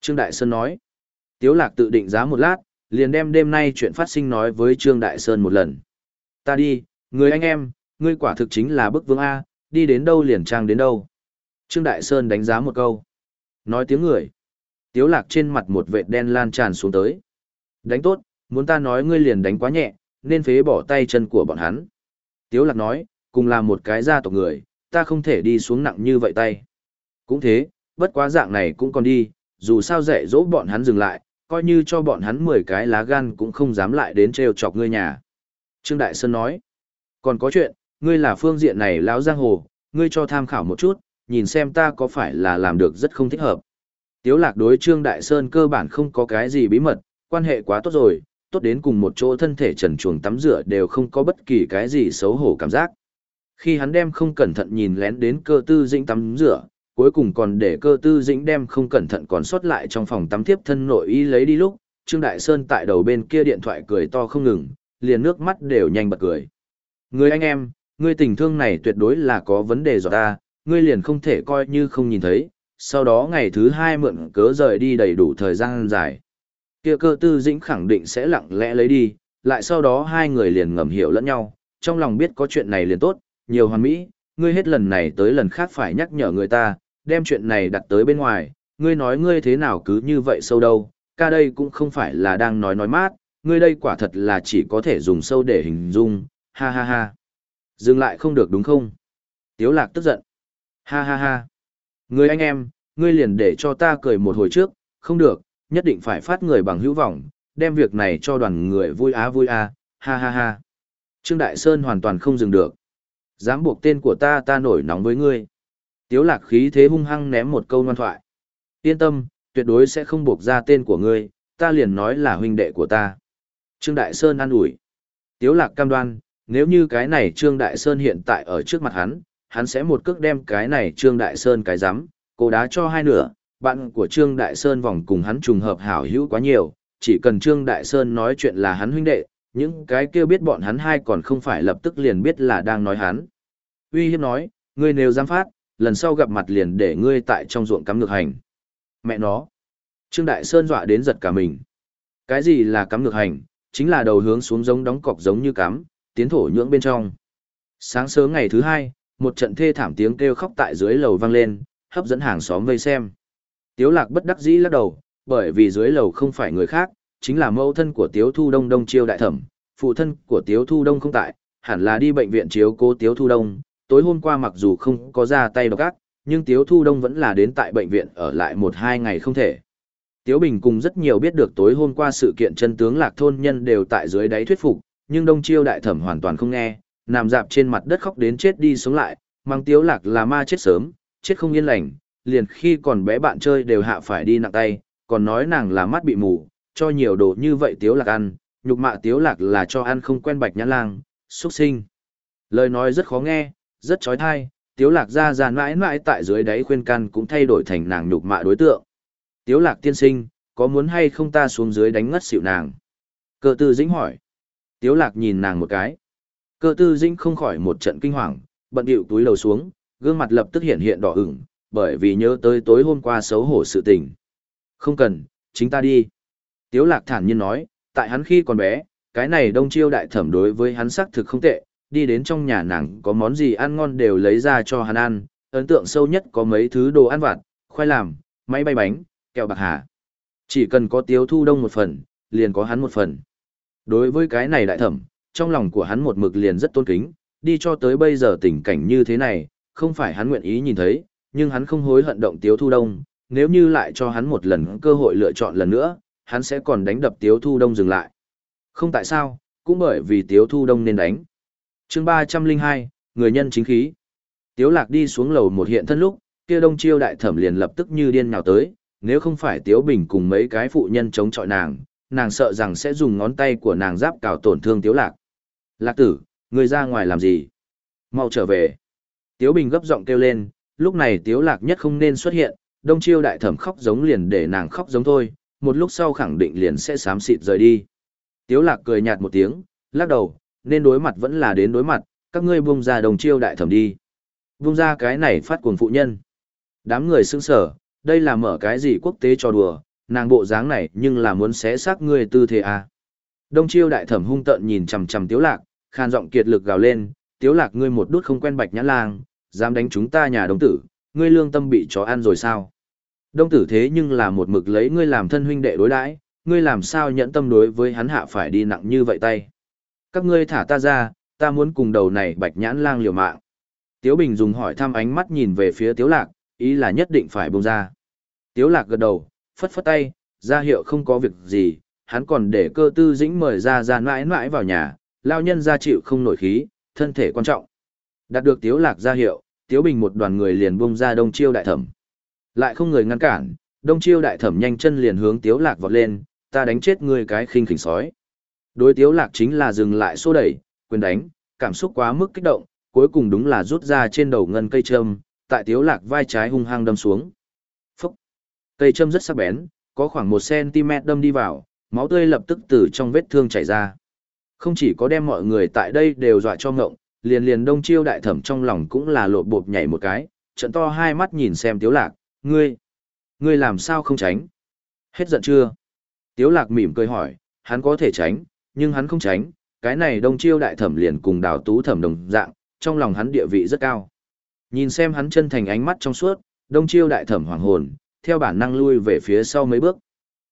[SPEAKER 1] Trương Đại Sơn nói. Tiếu lạc tự định giá một lát, liền đem đêm nay chuyện phát sinh nói với Trương Đại Sơn một lần. Ta đi, người anh em, ngươi quả thực chính là bức vương A, đi đến đâu liền trang đến đâu. Trương Đại Sơn đánh giá một câu. Nói tiếng người. Tiếu lạc trên mặt một vệt đen lan tràn xuống tới. Đánh tốt, muốn ta nói ngươi liền đánh quá nhẹ, nên phế bỏ tay chân của bọn hắn. Tiếu lạc nói, cùng là một cái gia tộc người, ta không thể đi xuống nặng như vậy tay. Cũng thế, bất quá dạng này cũng còn đi, dù sao dạy dỗ bọn hắn dừng lại, coi như cho bọn hắn 10 cái lá gan cũng không dám lại đến trêu chọc ngươi nhà. Trương Đại Sơn nói, còn có chuyện, ngươi là phương diện này lão giang hồ, ngươi cho tham khảo một chút, nhìn xem ta có phải là làm được rất không thích hợp. Tiếu lạc đối Trương Đại Sơn cơ bản không có cái gì bí mật, quan hệ quá tốt rồi, tốt đến cùng một chỗ thân thể trần chuồng tắm rửa đều không có bất kỳ cái gì xấu hổ cảm giác. Khi hắn đem không cẩn thận nhìn lén đến cơ tư dĩnh tắm rửa, cuối cùng còn để cơ tư dĩnh đem không cẩn thận còn sót lại trong phòng tắm tiếp thân nội y lấy đi lúc, Trương Đại Sơn tại đầu bên kia điện thoại cười to không ngừng, liền nước mắt đều nhanh bật cười. Người anh em, ngươi tình thương này tuyệt đối là có vấn đề do ta, ngươi liền không thể coi như không nhìn thấy, sau đó ngày thứ hai mượn cớ rời đi đầy đủ thời gian dài. Kia cơ tư dĩnh khẳng định sẽ lặng lẽ lấy đi, lại sau đó hai người liền ngầm hiểu lẫn nhau, trong lòng biết có chuyện này liền tốt, nhiều hoàn mỹ, ngươi hết lần này tới lần khác phải nhắc nhở người ta, đem chuyện này đặt tới bên ngoài, ngươi nói ngươi thế nào cứ như vậy sâu đâu, ca đây cũng không phải là đang nói nói mát, ngươi đây quả thật là chỉ có thể dùng sâu để hình dung, ha ha ha. Dừng lại không được đúng không? Tiếu lạc tức giận. Ha ha ha. Ngươi anh em, ngươi liền để cho ta cười một hồi trước, không được, nhất định phải phát người bằng hữu vọng, đem việc này cho đoàn người vui á vui a, ha ha ha. Trương Đại Sơn hoàn toàn không dừng được. Dám buộc tên của ta ta nổi nóng với ngươi. Tiếu lạc khí thế hung hăng ném một câu ngoan thoại. Yên tâm, tuyệt đối sẽ không buộc ra tên của ngươi, ta liền nói là huynh đệ của ta. Trương Đại Sơn an ủi. Tiếu lạc cam đoan, nếu như cái này Trương Đại Sơn hiện tại ở trước mặt hắn, hắn sẽ một cước đem cái này Trương Đại Sơn cái giám, cô đá cho hai nửa, bạn của Trương Đại Sơn vòng cùng hắn trùng hợp hảo hữu quá nhiều, chỉ cần Trương Đại Sơn nói chuyện là hắn huynh đệ, những cái kêu biết bọn hắn hai còn không phải lập tức liền biết là đang nói hắn. Uy hiếp nói, ngươi nếu dám phát, lần sau gặp mặt liền để ngươi tại trong ruộng cắm ngược hành. Mẹ nó. Trương Đại Sơn dọa đến giật cả mình. Cái gì là cắm ngược hành, chính là đầu hướng xuống giống đóng cọc giống như cắm, tiến thổ nhưỡng bên trong. Sáng sớm ngày thứ hai, một trận thê thảm tiếng kêu khóc tại dưới lầu vang lên, hấp dẫn hàng xóm vây xem. Tiếu lạc bất đắc dĩ lắc đầu, bởi vì dưới lầu không phải người khác, chính là mẫu thân của Tiếu Thu Đông Đông Chiêu Đại Thẩm, phụ thân của Tiếu Thu Đông không tại, hẳn là đi bệnh viện chiếu cố Tiếu Thu Đông. Tối hôm qua mặc dù không có ra tay độc ác, nhưng Tiếu Thu Đông vẫn là đến tại bệnh viện ở lại một hai ngày không thể. Tiếu Bình cùng rất nhiều biết được tối hôm qua sự kiện chân tướng lạc thôn nhân đều tại dưới đáy thuyết phục, nhưng Đông Chiêu Đại Thẩm hoàn toàn không nghe, nằm dạp trên mặt đất khóc đến chết đi sống lại, mang Tiếu Lạc là ma chết sớm, chết không yên lành, liền khi còn bé bạn chơi đều hạ phải đi nặng tay, còn nói nàng là mắt bị mù, cho nhiều đồ như vậy tiếu lạc ăn, nhục mạ tiếu lạc là cho ăn không quen bạch nhãn lang, xuất sinh. Lời nói rất khó nghe, rất trói thai, tiếu lạc ra ra mãi mãi tại dưới đáy khuyên can cũng thay đổi thành nàng nhục mạ đối tượng. Tiếu lạc tiên sinh, có muốn hay không ta xuống dưới đánh ngất xỉu nàng? Cơ tư dĩnh hỏi. Tiếu lạc nhìn nàng một cái. Cơ tư dĩnh không khỏi một trận kinh hoàng, bận điệu túi lầu xuống, gương mặt lập tức hiện hiện đỏ ửng, bởi vì nhớ tới tối hôm qua xấu hổ sự tình. Không cần, chính ta đi. Tiếu lạc thản nhiên nói, tại hắn khi còn bé, cái này đông chiêu đại thẩm đối với hắn xác thực không tệ, đi đến trong nhà nàng có món gì ăn ngon đều lấy ra cho hắn ăn, ấn tượng sâu nhất có mấy thứ đồ ăn vặt, khoai làm, máy bay bánh, kẹo bạc hà. Chỉ cần có tiếu thu đông một phần, liền có hắn một phần. Đối với cái này đại thẩm, trong lòng của hắn một mực liền rất tôn kính, đi cho tới bây giờ tình cảnh như thế này, không phải hắn nguyện ý nhìn thấy, nhưng hắn không hối hận động tiếu thu đông, nếu như lại cho hắn một lần cơ hội lựa chọn lần nữa, hắn sẽ còn đánh đập tiếu thu đông dừng lại. Không tại sao, cũng bởi vì tiếu thu đông nên đánh. chương 302, người nhân chính khí. Tiếu lạc đi xuống lầu một hiện thân lúc, kia đông chiêu đại thẩm liền lập tức như điên nhào tới, nếu không phải tiếu bình cùng mấy cái phụ nhân chống chọi nàng, nàng sợ rằng sẽ dùng ngón tay của nàng giáp cào tổn thương tiếu lạc. Lạc tử, người ra ngoài làm gì? Mau trở về. Tiếu bình gấp giọng kêu lên, lúc này tiếu lạc nhất không nên xuất hiện, đông chiêu đại thẩm khóc giống liền để nàng khóc giống thôi, một lúc sau khẳng định liền sẽ sám xịt rời đi. Tiếu lạc cười nhạt một tiếng, lắc đầu, nên đối mặt vẫn là đến đối mặt, các ngươi buông ra đồng chiêu đại thẩm đi. Buông ra cái này phát cuồng phụ nhân. Đám người sững sờ, đây là mở cái gì quốc tế cho đùa, nàng bộ dáng này nhưng là muốn xé xác ngươi tư thế à. Đông chiêu đại thẩm hung tợn nhìn chằm chằm tiếu lạc, khan giọng kiệt lực gào lên, tiếu lạc ngươi một đút không quen bạch nhã lang, dám đánh chúng ta nhà đồng tử, ngươi lương tâm bị chó ăn rồi sao? Đông tử thế nhưng là một mực lấy ngươi làm thân huynh đệ đối đãi, ngươi làm sao nhẫn tâm đối với hắn hạ phải đi nặng như vậy tay. Các ngươi thả ta ra, ta muốn cùng đầu này bạch nhãn lang liều mạng. Tiếu Bình dùng hỏi thăm ánh mắt nhìn về phía Tiếu Lạc, ý là nhất định phải buông ra. Tiếu Lạc gật đầu, phất phất tay, ra hiệu không có việc gì, hắn còn để cơ tư dĩnh mời ra ra mãi mãi vào nhà, lao nhân ra chịu không nổi khí, thân thể quan trọng. Đạt được Tiếu Lạc ra hiệu, Tiếu Bình một đoàn người liền buông ra đông chiêu đại thẩm. Lại không người ngăn cản, đông chiêu đại thẩm nhanh chân liền hướng Tiếu Lạc vọt lên, ta đánh chết ngươi cái khinh khỉnh sói. Đối Tiếu Lạc chính là dừng lại xô đẩy, quyền đánh, cảm xúc quá mức kích động, cuối cùng đúng là rút ra trên đầu ngân cây châm, tại Tiếu Lạc vai trái hung hăng đâm xuống. Phúc! Cây châm rất sắc bén, có khoảng 1cm đâm đi vào, máu tươi lập tức từ trong vết thương chảy ra. Không chỉ có đem mọi người tại đây đều dọa cho ngộng, liền liền đông chiêu đại thẩm trong lòng cũng là lộ bộp nhảy một cái, trận to hai mắt nhìn xem tiếu lạc, ngươi, ngươi làm sao không tránh? Hết giận chưa? Tiếu lạc mỉm cười hỏi, hắn có thể tránh, nhưng hắn không tránh, cái này đông chiêu đại thẩm liền cùng đào tú thẩm đồng dạng, trong lòng hắn địa vị rất cao. Nhìn xem hắn chân thành ánh mắt trong suốt, đông chiêu đại thẩm hoàng hồn, theo bản năng lui về phía sau mấy bước.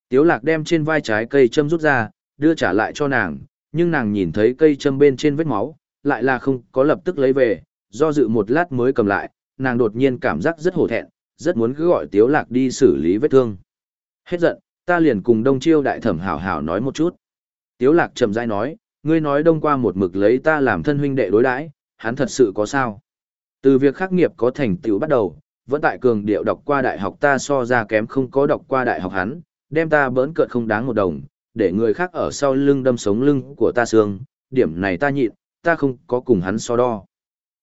[SPEAKER 1] Tiếu lạc đem trên vai trái cây châm rút ra, đưa trả lại cho nàng, nhưng nàng nhìn thấy cây châm bên trên vết máu, lại là không có lập tức lấy về, do dự một lát mới cầm lại, nàng đột nhiên cảm giác rất hổ thẹn, rất muốn cứ gọi Tiếu Lạc đi xử lý vết thương. Hết giận, ta liền cùng Đông Chiêu đại thẩm hảo hảo nói một chút. Tiếu Lạc chậm rãi nói, ngươi nói đông qua một mực lấy ta làm thân huynh đệ đối đãi, hắn thật sự có sao? Từ việc khắc nghiệp có thành tựu bắt đầu, vẫn tại cường điệu đọc qua đại học ta so ra kém không có đọc qua đại học hắn, đem ta bỡn cợt không đáng một đồng, để người khác ở sau lưng đâm sống lưng của ta xương, điểm này ta nhịn, ta không có cùng hắn so đo.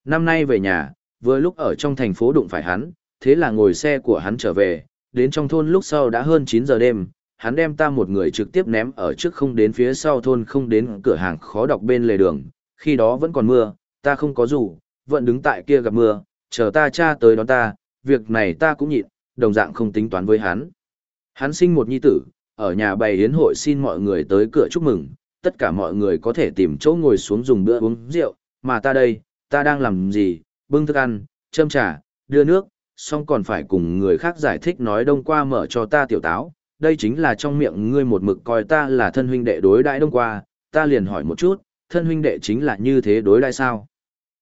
[SPEAKER 1] Năm nay về nhà, vừa lúc ở trong thành phố đụng phải hắn, thế là ngồi xe của hắn trở về, đến trong thôn lúc sau đã hơn 9 giờ đêm, hắn đem ta một người trực tiếp ném ở trước không đến phía sau thôn không đến cửa hàng khó đọc bên lề đường, khi đó vẫn còn mưa, ta không có rủ, vẫn đứng tại kia gặp mưa, chờ ta cha tới đón ta, việc này ta cũng nhịn, đồng dạng không tính toán với hắn. Hắn sinh một nhi tử, ở nhà bày yến hội xin mọi người tới cửa chúc mừng, tất cả mọi người có thể tìm chỗ ngồi xuống dùng bữa uống rượu, mà ta đây, ta đang làm gì, bưng thức ăn, châm trà, đưa nước, xong còn phải cùng người khác giải thích nói đông qua mở cho ta tiểu táo, đây chính là trong miệng ngươi một mực coi ta là thân huynh đệ đối đãi đông qua, ta liền hỏi một chút, thân huynh đệ chính là như thế đối đãi sao?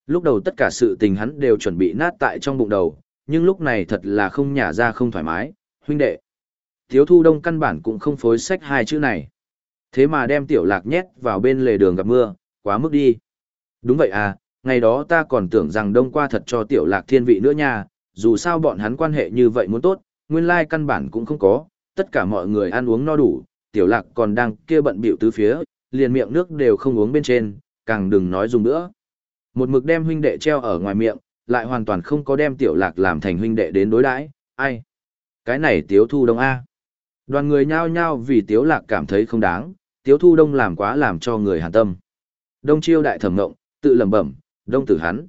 [SPEAKER 1] Lúc đầu tất cả sự tình hắn đều chuẩn bị nát tại trong bụng đầu, nhưng lúc này thật là không nhả ra không thoải mái, huynh đệ. Thiếu thu đông căn bản cũng không phối sách hai chữ này. Thế mà đem tiểu lạc nhét vào bên lề đường gặp mưa, quá mức đi. Đúng vậy à, ngày đó ta còn tưởng rằng đông qua thật cho tiểu lạc thiên vị nữa nha, dù sao bọn hắn quan hệ như vậy muốn tốt, nguyên lai căn bản cũng không có, tất cả mọi người ăn uống no đủ, tiểu lạc còn đang kia bận bịu tứ phía, liền miệng nước đều không uống bên trên, càng đừng nói dùng nữa. Một mực đem huynh đệ treo ở ngoài miệng, lại hoàn toàn không có đem tiểu lạc làm thành huynh đệ đến đối đãi ai? Cái này tiếu thu đông A. Đoàn người nhao nhao vì tiếu lạc cảm thấy không đáng, tiếu thu đông làm quá làm cho người hàn tâm. Đông chiêu đại thẩm ngộng, tự lẩm bẩm, đông tử hắn.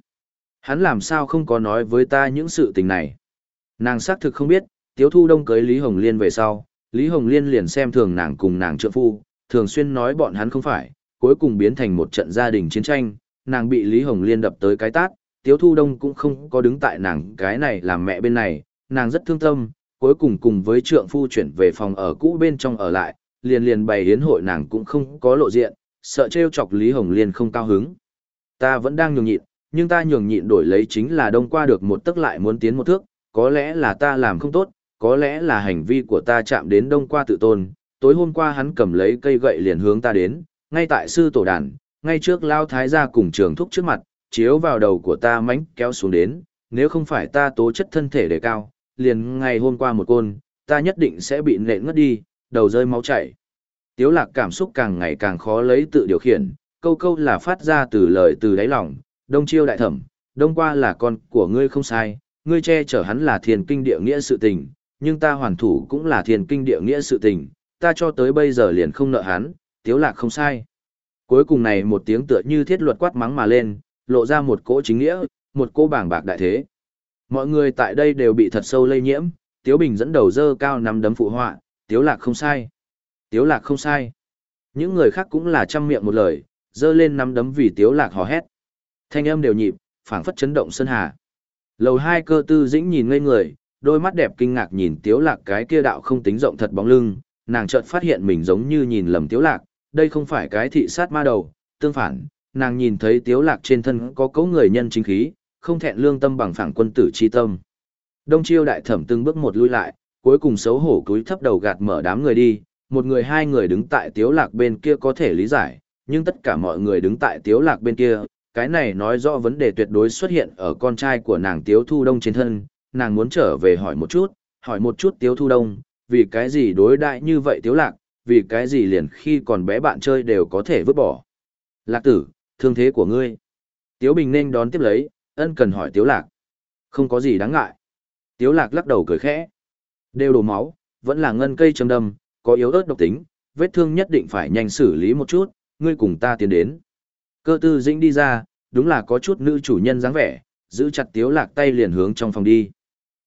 [SPEAKER 1] Hắn làm sao không có nói với ta những sự tình này. Nàng xác thực không biết, tiếu thu đông cưới Lý Hồng Liên về sau, Lý Hồng Liên liền xem thường nàng cùng nàng trợ phu, thường xuyên nói bọn hắn không phải, cuối cùng biến thành một trận gia đình chiến tranh, nàng bị Lý Hồng Liên đập tới cái tát, tiếu thu đông cũng không có đứng tại nàng cái này làm mẹ bên này, nàng rất thương tâm, cuối cùng cùng với trượng phu chuyển về phòng ở cũ bên trong ở lại, liền liền bày hiến hội nàng cũng không có lộ diện, sợ trêu chọc Lý Hồng Liên không cao hứng. Ta vẫn đang nhường nhịn, nhưng ta nhường nhịn đổi lấy chính là đông qua được một tức lại muốn tiến một thước, có lẽ là ta làm không tốt, có lẽ là hành vi của ta chạm đến đông qua tự tôn. Tối hôm qua hắn cầm lấy cây gậy liền hướng ta đến, ngay tại sư tổ đàn, ngay trước lao thái gia cùng trường thúc trước mặt, chiếu vào đầu của ta mánh kéo xuống đến, nếu không phải ta tố chất thân thể đề cao, liền ngày hôm qua một côn, ta nhất định sẽ bị nện ngất đi, đầu rơi máu chảy. Tiếu lạc cảm xúc càng ngày càng khó lấy tự điều khiển, câu câu là phát ra từ lời từ đáy lòng, đông chiêu đại thẩm, đông qua là con của ngươi không sai, ngươi che chở hắn là thiền kinh địa nghĩa sự tình, nhưng ta hoàn thủ cũng là thiền kinh địa nghĩa sự tình, ta cho tới bây giờ liền không nợ hắn, tiếu lạc không sai. Cuối cùng này một tiếng tựa như thiết luật quát mắng mà lên, lộ ra một cỗ chính nghĩa, một cỗ bảng bạc đại thế. Mọi người tại đây đều bị thật sâu lây nhiễm, Tiếu Bình dẫn đầu dơ cao nắm đấm phụ họa, Tiếu Lạc không sai. Tiếu Lạc không sai. Những người khác cũng là trăm miệng một lời, dơ lên nắm đấm vì Tiếu Lạc hò hét. Thanh âm đều nhịp, phảng phất chấn động sân hà. Lầu hai cơ tư dĩnh nhìn ngây người, đôi mắt đẹp kinh ngạc nhìn Tiếu Lạc cái kia đạo không tính rộng thật bóng lưng, nàng chợt phát hiện mình giống như nhìn lầm Tiếu Lạc, đây không phải cái thị sát ma đầu, tương phản, nàng nhìn thấy Tiếu Lạc trên thân có cấu người nhân chính khí, không thẹn lương tâm bằng phẳng quân tử chi tâm. Đông chiêu đại thẩm từng bước một lui lại, cuối cùng xấu hổ cúi thấp đầu gạt mở đám người đi, một người hai người đứng tại tiếu lạc bên kia có thể lý giải, nhưng tất cả mọi người đứng tại tiếu lạc bên kia, cái này nói rõ vấn đề tuyệt đối xuất hiện ở con trai của nàng tiếu thu đông trên thân, nàng muốn trở về hỏi một chút, hỏi một chút tiếu thu đông, vì cái gì đối đại như vậy tiếu lạc, vì cái gì liền khi còn bé bạn chơi đều có thể vứt bỏ. Lạc tử, thương thế của ngươi. Tiếu Bình nên đón tiếp lấy, ân cần hỏi Tiếu Lạc. Không có gì đáng ngại. Tiếu Lạc lắc đầu cười khẽ. Đều đổ máu, vẫn là ngân cây châm đâm, có yếu ớt độc tính, vết thương nhất định phải nhanh xử lý một chút, ngươi cùng ta tiến đến. Cơ tư dĩnh đi ra, đúng là có chút nữ chủ nhân dáng vẻ, giữ chặt Tiếu Lạc tay liền hướng trong phòng đi.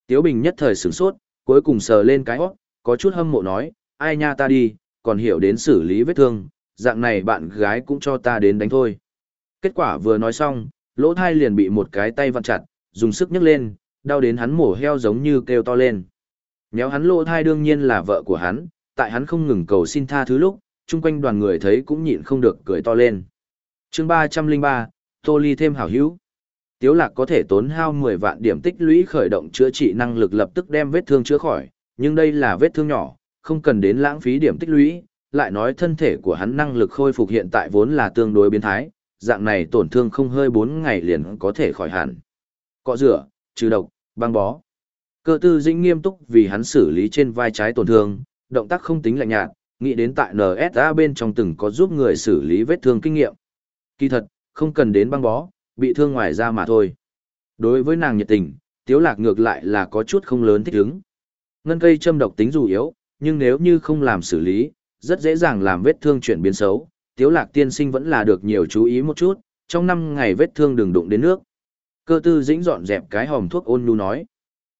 [SPEAKER 1] Tiếu Bình nhất thời sửng sốt, cuối cùng sờ lên cái hót, có chút hâm mộ nói, ai nha ta đi, còn hiểu đến xử lý vết thương, dạng này bạn gái cũng cho ta đến đánh thôi. Kết quả vừa nói xong, lỗ thai liền bị một cái tay vặn chặt, dùng sức nhấc lên, đau đến hắn mổ heo giống như kêu to lên. Nhéo hắn lỗ thai đương nhiên là vợ của hắn, tại hắn không ngừng cầu xin tha thứ lúc, chung quanh đoàn người thấy cũng nhịn không được cười to lên chương 303, Tô Ly thêm hảo hữu. Tiếu lạc có thể tốn hao 10 vạn điểm tích lũy khởi động chữa trị năng lực lập tức đem vết thương chữa khỏi, nhưng đây là vết thương nhỏ, không cần đến lãng phí điểm tích lũy, lại nói thân thể của hắn năng lực khôi phục hiện tại vốn là tương đối biến thái, dạng này tổn thương không hơi 4 ngày liền có thể khỏi hẳn. Cọ rửa, trừ độc, băng bó. Cơ tư dĩnh nghiêm túc vì hắn xử lý trên vai trái tổn thương, động tác không tính lạnh nhạt, nghĩ đến tại NSA bên trong từng có giúp người xử lý vết thương kinh nghiệm. Kỳ thật, không cần đến băng bó, bị thương ngoài da mà thôi. Đối với nàng nhiệt tình, tiếu lạc ngược lại là có chút không lớn thích ứng. Ngân cây châm độc tính dù yếu, nhưng nếu như không làm xử lý, rất dễ dàng làm vết thương chuyển biến xấu, tiếu lạc tiên sinh vẫn là được nhiều chú ý một chút, trong năm ngày vết thương đừng đụng đến nước. Cơ tư dĩnh dọn dẹp cái hòm thuốc ôn nhu nói.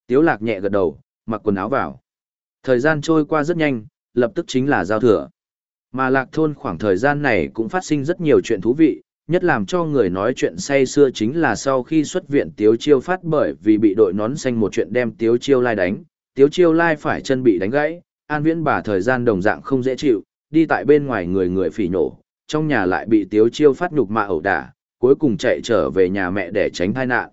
[SPEAKER 1] Tiếu lạc nhẹ gật đầu, mặc quần áo vào. Thời gian trôi qua rất nhanh, lập tức chính là giao thừa. Mà lạc thôn khoảng thời gian này cũng phát sinh rất nhiều chuyện thú vị, nhất làm cho người nói chuyện say xưa chính là sau khi xuất viện Tiếu Chiêu phát bởi vì bị đội nón xanh một chuyện đem Tiếu Chiêu lai đánh, Tiếu Chiêu lai phải chân bị đánh gãy, an viễn bà thời gian đồng dạng không dễ chịu, đi tại bên ngoài người người phỉ nổ, trong nhà lại bị tiếu chiêu phát nhục mạ ẩu đả, cuối cùng chạy trở về nhà mẹ để tránh tai nạn.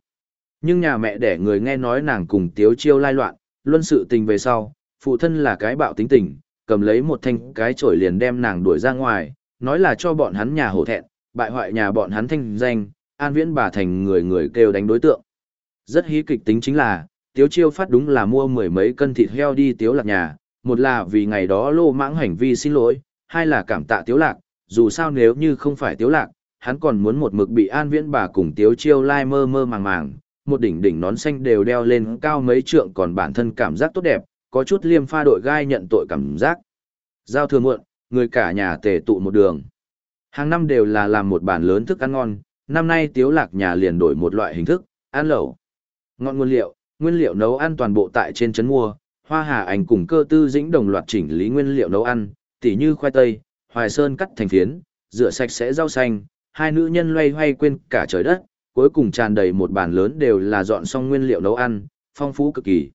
[SPEAKER 1] Nhưng nhà mẹ để người nghe nói nàng cùng tiếu chiêu lai loạn, luân sự tình về sau, phụ thân là cái bạo tính tình, cầm lấy một thanh cái chổi liền đem nàng đuổi ra ngoài, nói là cho bọn hắn nhà hổ thẹn, bại hoại nhà bọn hắn thanh danh, an viễn bà thành người người kêu đánh đối tượng. Rất hí kịch tính chính là, tiếu chiêu phát đúng là mua mười mấy cân thịt heo đi tiếu lạc nhà, một là vì ngày đó lô mãng hành vi xin lỗi, hai là cảm tạ tiếu lạc, dù sao nếu như không phải tiếu lạc, hắn còn muốn một mực bị an viễn bà cùng tiếu chiêu lai mơ mơ màng màng, một đỉnh đỉnh nón xanh đều đeo lên cao mấy trượng còn bản thân cảm giác tốt đẹp, có chút liêm pha đội gai nhận tội cảm giác. Giao thừa muộn, người cả nhà tề tụ một đường. Hàng năm đều là làm một bản lớn thức ăn ngon, năm nay tiếu lạc nhà liền đổi một loại hình thức, ăn lẩu. Ngọn nguyên liệu, nguyên liệu nấu ăn toàn bộ tại trên trấn mua, hoa hà ảnh cùng cơ tư dĩnh đồng loạt chỉnh lý nguyên liệu nấu ăn, tỉ như khoai tây, hoài sơn cắt thành phiến, rửa sạch sẽ rau xanh, hai nữ nhân loay hoay quên cả trời đất, cuối cùng tràn đầy một bàn lớn đều là dọn xong nguyên liệu nấu ăn, phong phú cực kỳ.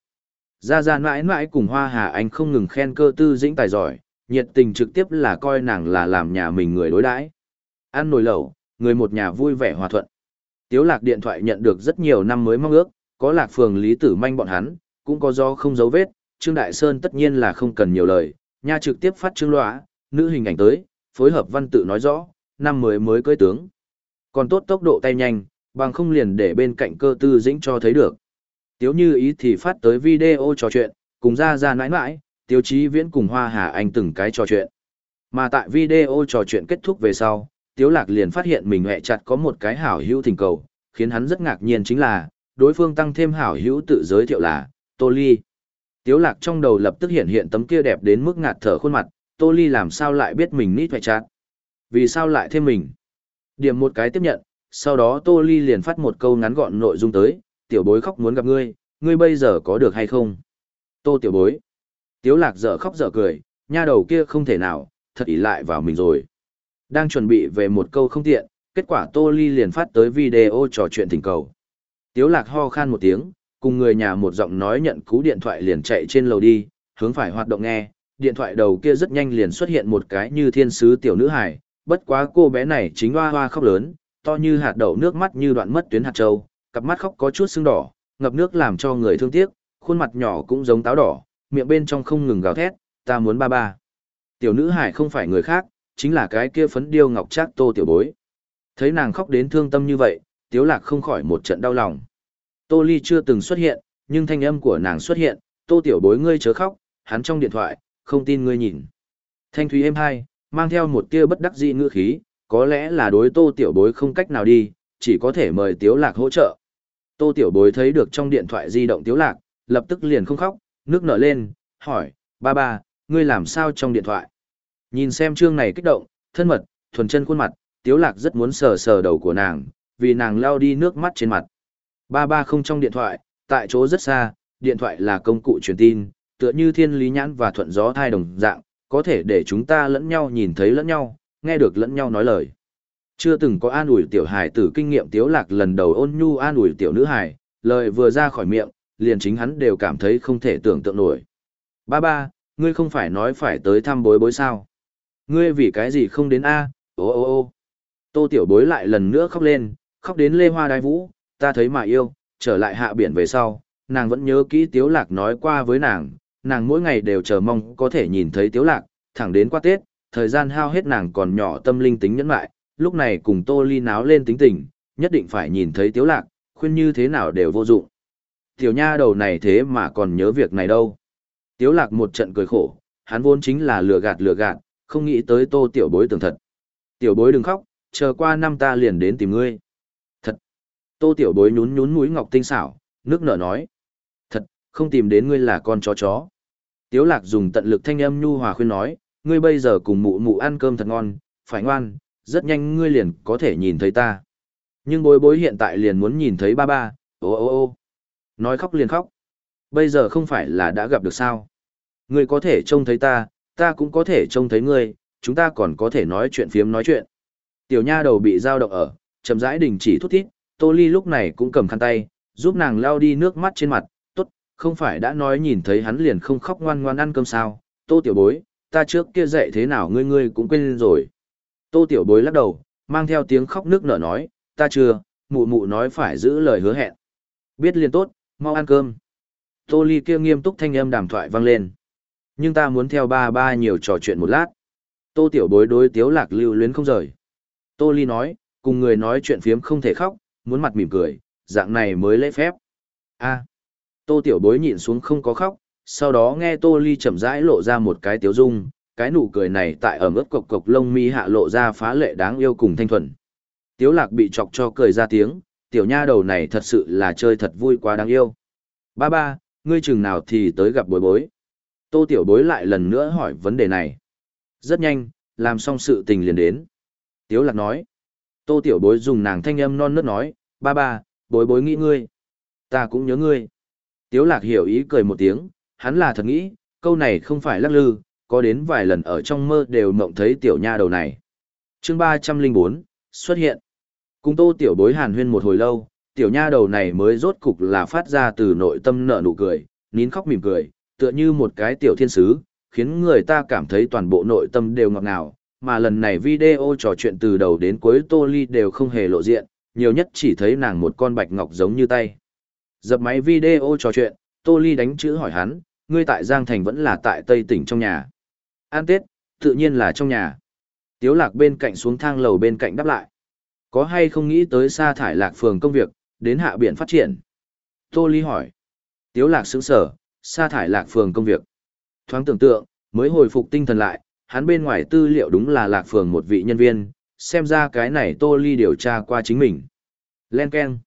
[SPEAKER 1] Ra ra mãi mãi cùng Hoa Hà Anh không ngừng khen cơ tư dĩnh tài giỏi, nhiệt tình trực tiếp là coi nàng là làm nhà mình người đối đãi. Ăn nồi lẩu, người một nhà vui vẻ hòa thuận. Tiếu lạc điện thoại nhận được rất nhiều năm mới mong ước, có lạc phường lý tử manh bọn hắn, cũng có do không dấu vết, Trương Đại Sơn tất nhiên là không cần nhiều lời, nha trực tiếp phát trương loa, nữ hình ảnh tới, phối hợp văn tự nói rõ, năm mới mới cưới tướng. Còn tốt tốc độ tay nhanh, bằng không liền để bên cạnh cơ tư dĩnh cho thấy được. Tiếu như ý thì phát tới video trò chuyện, cùng ra ra nãi nãi, Tiêu chí viễn cùng Hoa Hà Anh từng cái trò chuyện. Mà tại video trò chuyện kết thúc về sau, Tiếu Lạc liền phát hiện mình hẹ chặt có một cái hảo hữu thỉnh cầu, khiến hắn rất ngạc nhiên chính là, đối phương tăng thêm hảo hữu tự giới thiệu là, Tô Ly. Tiếu Lạc trong đầu lập tức hiện hiện tấm kia đẹp đến mức ngạt thở khuôn mặt, Tô Ly làm sao lại biết mình nít hẹ chặt? Vì sao lại thêm mình? Điểm một cái tiếp nhận, sau đó Tô Ly liền phát một câu ngắn gọn nội dung tới, tiểu bối khóc muốn gặp ngươi, ngươi bây giờ có được hay không? Tô tiểu bối. Tiếu lạc dở khóc dở cười, nha đầu kia không thể nào, thật ý lại vào mình rồi. Đang chuẩn bị về một câu không tiện, kết quả Tô Ly liền phát tới video trò chuyện tình cầu. Tiếu lạc ho khan một tiếng, cùng người nhà một giọng nói nhận cú điện thoại liền chạy trên lầu đi, hướng phải hoạt động nghe, điện thoại đầu kia rất nhanh liền xuất hiện một cái như thiên sứ tiểu nữ hài, bất quá cô bé này chính hoa hoa khóc lớn, to như hạt đậu nước mắt như đoạn mất tuyến hạt châu, cặp mắt khóc có chút sưng đỏ, ngập nước làm cho người thương tiếc, khuôn mặt nhỏ cũng giống táo đỏ, miệng bên trong không ngừng gào thét, ta muốn ba ba. Tiểu nữ hải không phải người khác, chính là cái kia phấn điêu ngọc trác tô tiểu bối. Thấy nàng khóc đến thương tâm như vậy, tiếu lạc không khỏi một trận đau lòng. Tô ly chưa từng xuất hiện, nhưng thanh âm của nàng xuất hiện, tô tiểu bối ngươi chớ khóc, hắn trong điện thoại, không tin ngươi nhìn. Thanh thúy êm hai, mang theo một tia bất đắc dĩ ngữ khí, có lẽ là đối tô tiểu bối không cách nào đi, chỉ có thể mời tiếu lạc hỗ trợ. Tô tiểu bối thấy được trong điện thoại di động tiếu lạc, lập tức liền không khóc, nước nở lên, hỏi, ba ba, ngươi làm sao trong điện thoại? Nhìn xem chương này kích động, thân mật, thuần chân khuôn mặt, tiếu lạc rất muốn sờ sờ đầu của nàng, vì nàng lao đi nước mắt trên mặt. Ba ba không trong điện thoại, tại chỗ rất xa, điện thoại là công cụ truyền tin, tựa như thiên lý nhãn và thuận gió thai đồng dạng, có thể để chúng ta lẫn nhau nhìn thấy lẫn nhau, nghe được lẫn nhau nói lời. Chưa từng có an ủi tiểu hài tử kinh nghiệm tiếu lạc lần đầu ôn nhu an ủi tiểu nữ hài, lời vừa ra khỏi miệng, liền chính hắn đều cảm thấy không thể tưởng tượng nổi. Ba ba, ngươi không phải nói phải tới thăm bối bối sao? Ngươi vì cái gì không đến a? Ô ô ô. Tô tiểu bối lại lần nữa khóc lên, khóc đến lê hoa đai vũ, ta thấy mà yêu, trở lại hạ biển về sau, nàng vẫn nhớ kỹ tiếu lạc nói qua với nàng, nàng mỗi ngày đều chờ mong có thể nhìn thấy tiếu lạc, thẳng đến qua Tết, thời gian hao hết nàng còn nhỏ tâm linh tính nhẫn lại, lúc này cùng tô ly náo lên tính tình, nhất định phải nhìn thấy tiếu lạc, khuyên như thế nào đều vô dụng. Tiểu nha đầu này thế mà còn nhớ việc này đâu. Tiếu lạc một trận cười khổ, hắn vốn chính là lừa gạt lừa gạt, không nghĩ tới tô tiểu bối tưởng thật. Tiểu bối đừng khóc, chờ qua năm ta liền đến tìm ngươi. Thật. Tô tiểu bối nhún nhún mũi ngọc tinh xảo, nước nở nói. Thật, không tìm đến ngươi là con chó chó. Tiếu lạc dùng tận lực thanh âm nhu hòa khuyên nói, ngươi bây giờ cùng mụ mụ ăn cơm thật ngon, phải ngoan, rất nhanh ngươi liền có thể nhìn thấy ta. Nhưng bối bối hiện tại liền muốn nhìn thấy ba ba, ô ô ô. Nói khóc liền khóc. Bây giờ không phải là đã gặp được sao. Ngươi có thể trông thấy ta, ta cũng có thể trông thấy ngươi, chúng ta còn có thể nói chuyện phiếm nói chuyện. Tiểu nha đầu bị dao động ở, chậm rãi đình chỉ thút thít, Tô Ly lúc này cũng cầm khăn tay, giúp nàng lau đi nước mắt trên mặt, tốt, không phải đã nói nhìn thấy hắn liền không khóc ngoan ngoan ăn cơm sao, Tô tiểu bối, ta trước kia dạy thế nào ngươi ngươi cũng quên rồi. Tô tiểu bối lắc đầu, mang theo tiếng khóc nước nở nói, ta chưa, mụ mụ nói phải giữ lời hứa hẹn. Biết liền tốt, mau ăn cơm. Tô ly kia nghiêm túc thanh âm đàm thoại vang lên. Nhưng ta muốn theo ba ba nhiều trò chuyện một lát. Tô tiểu bối đối tiếu lạc lưu luyến không rời. Tô ly nói, cùng người nói chuyện phiếm không thể khóc, muốn mặt mỉm cười, dạng này mới lễ phép. A. À. Tô tiểu bối nhịn xuống không có khóc, sau đó nghe Tô Ly chậm rãi lộ ra một cái tiếu dung, cái nụ cười này tại ở ướt cộc cộc lông mi hạ lộ ra phá lệ đáng yêu cùng thanh thuần. Tiếu lạc bị chọc cho cười ra tiếng, tiểu nha đầu này thật sự là chơi thật vui quá đáng yêu. Ba ba, ngươi chừng nào thì tới gặp bối bối. Tô tiểu bối lại lần nữa hỏi vấn đề này. Rất nhanh, làm xong sự tình liền đến. Tiếu lạc nói. Tô tiểu bối dùng nàng thanh âm non nớt nói, ba ba, bối bối nghĩ ngươi. Ta cũng nhớ ngươi. Tiếu lạc hiểu ý cười một tiếng, hắn là thật nghĩ, câu này không phải lắc lư, có đến vài lần ở trong mơ đều mộng thấy tiểu nha đầu này. Chương 304, xuất hiện. Cùng tô tiểu bối hàn huyên một hồi lâu, tiểu nha đầu này mới rốt cục là phát ra từ nội tâm nở nụ cười, nín khóc mỉm cười, tựa như một cái tiểu thiên sứ, khiến người ta cảm thấy toàn bộ nội tâm đều ngọt ngào, mà lần này video trò chuyện từ đầu đến cuối Tô Ly đều không hề lộ diện, nhiều nhất chỉ thấy nàng một con bạch ngọc giống như tay. Dập máy video trò chuyện, Tô Ly đánh chữ hỏi hắn, ngươi tại Giang Thành vẫn là tại Tây tỉnh trong nhà. An Tết, tự nhiên là trong nhà. Tiếu lạc bên cạnh xuống thang lầu bên cạnh đáp lại. Có hay không nghĩ tới sa thải lạc phường công việc, đến hạ biển phát triển? Tô Ly hỏi. Tiếu lạc sững sở, sa thải lạc phường công việc. Thoáng tưởng tượng, mới hồi phục tinh thần lại, hắn bên ngoài tư liệu đúng là lạc phường một vị nhân viên, xem ra cái này Tô Ly điều tra qua chính mình. Len Ken.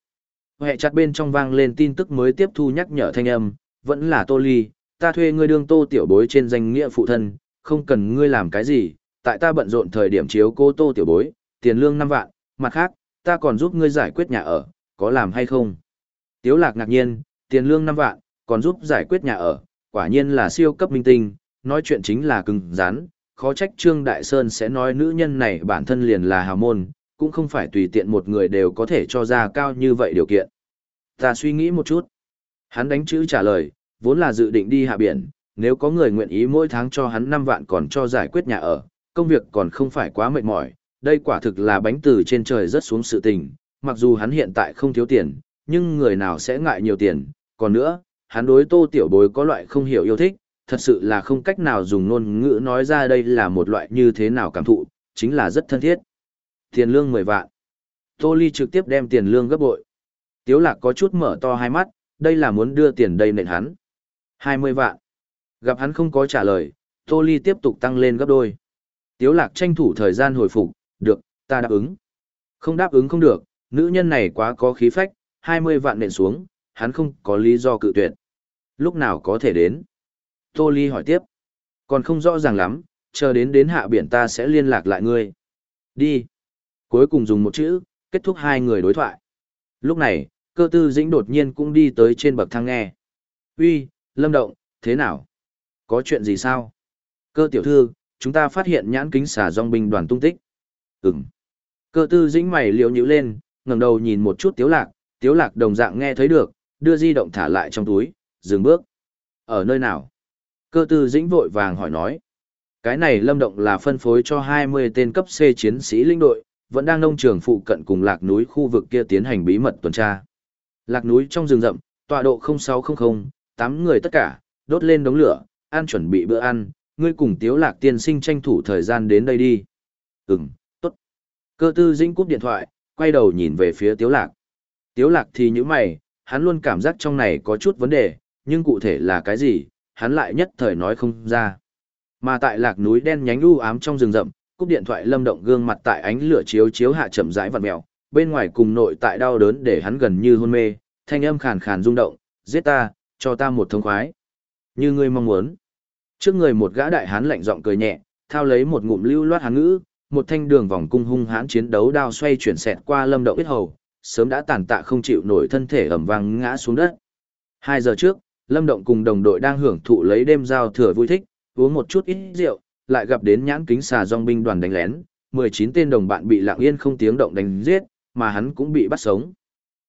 [SPEAKER 1] Hệ chặt bên trong vang lên tin tức mới tiếp thu nhắc nhở thanh âm, vẫn là Tô Ly, ta thuê ngươi đương Tô Tiểu Bối trên danh nghĩa phụ thân, không cần ngươi làm cái gì, tại ta bận rộn thời điểm chiếu cô Tô Tiểu Bối, tiền lương 5 vạn, mặt khác, ta còn giúp ngươi giải quyết nhà ở, có làm hay không? Tiếu lạc ngạc nhiên, tiền lương 5 vạn, còn giúp giải quyết nhà ở, quả nhiên là siêu cấp minh tinh, nói chuyện chính là cứng rắn, khó trách Trương Đại Sơn sẽ nói nữ nhân này bản thân liền là hào môn, cũng không phải tùy tiện một người đều có thể cho ra cao như vậy điều kiện. Ta suy nghĩ một chút. Hắn đánh chữ trả lời, vốn là dự định đi hạ biển, nếu có người nguyện ý mỗi tháng cho hắn 5 vạn còn cho giải quyết nhà ở, công việc còn không phải quá mệt mỏi, đây quả thực là bánh từ trên trời rớt xuống sự tình, mặc dù hắn hiện tại không thiếu tiền, nhưng người nào sẽ ngại nhiều tiền, còn nữa, hắn đối tô tiểu bối có loại không hiểu yêu thích, thật sự là không cách nào dùng ngôn ngữ nói ra đây là một loại như thế nào cảm thụ, chính là rất thân thiết. Tiền lương 10 vạn. Tô Ly trực tiếp đem tiền lương gấp bội. Tiếu lạc có chút mở to hai mắt, đây là muốn đưa tiền đây nện hắn. 20 vạn. Gặp hắn không có trả lời, Tô Ly tiếp tục tăng lên gấp đôi. Tiếu lạc tranh thủ thời gian hồi phục, được, ta đáp ứng. Không đáp ứng không được, nữ nhân này quá có khí phách, 20 vạn nện xuống, hắn không có lý do cự tuyệt. Lúc nào có thể đến? Tô Ly hỏi tiếp. Còn không rõ ràng lắm, chờ đến đến hạ biển ta sẽ liên lạc lại ngươi. Đi. Cuối cùng dùng một chữ, kết thúc hai người đối thoại. Lúc này, cơ tư dĩnh đột nhiên cũng đi tới trên bậc thang nghe. Uy, Lâm Động, thế nào? Có chuyện gì sao? Cơ tiểu thư, chúng ta phát hiện nhãn kính xà dòng binh đoàn tung tích. Ừm. Cơ tư dĩnh mày liều nhữ lên, ngẩng đầu nhìn một chút tiếu lạc, tiếu lạc đồng dạng nghe thấy được, đưa di động thả lại trong túi, dừng bước. Ở nơi nào? Cơ tư dĩnh vội vàng hỏi nói. Cái này lâm động là phân phối cho 20 tên cấp C chiến sĩ linh đội, vẫn đang nông trường phụ cận cùng lạc núi khu vực kia tiến hành bí mật tuần tra. Lạc núi trong rừng rậm, tọa độ 0600, 8 người tất cả, đốt lên đống lửa, ăn chuẩn bị bữa ăn, ngươi cùng tiếu lạc tiên sinh tranh thủ thời gian đến đây đi. Ừm. Cơ tư dĩnh cúp điện thoại, quay đầu nhìn về phía tiếu lạc. Tiếu lạc thì như mày, hắn luôn cảm giác trong này có chút vấn đề, nhưng cụ thể là cái gì, hắn lại nhất thời nói không ra. Mà tại lạc núi đen nhánh u ám trong rừng rậm, cúp điện thoại lâm động gương mặt tại ánh lửa chiếu chiếu hạ chậm rãi vặn mèo, bên ngoài cùng nội tại đau đớn để hắn gần như hôn mê, thanh âm khàn khàn rung động, giết ta, cho ta một thông khoái. Như ngươi mong muốn. Trước người một gã đại hán lạnh giọng cười nhẹ, thao lấy một ngụm lưu loát hán ngữ, một thanh đường vòng cung hung hãn chiến đấu đao xoay chuyển xẹt qua lâm động biết hầu, sớm đã tàn tạ không chịu nổi thân thể ẩm vang ngã xuống đất. Hai giờ trước, Lâm Động cùng đồng đội đang hưởng thụ lấy đêm giao thừa vui thích, uống một chút ít rượu, lại gặp đến nhãn kính xà dòng binh đoàn đánh lén, 19 tên đồng bạn bị lặng yên không tiếng động đánh giết, mà hắn cũng bị bắt sống.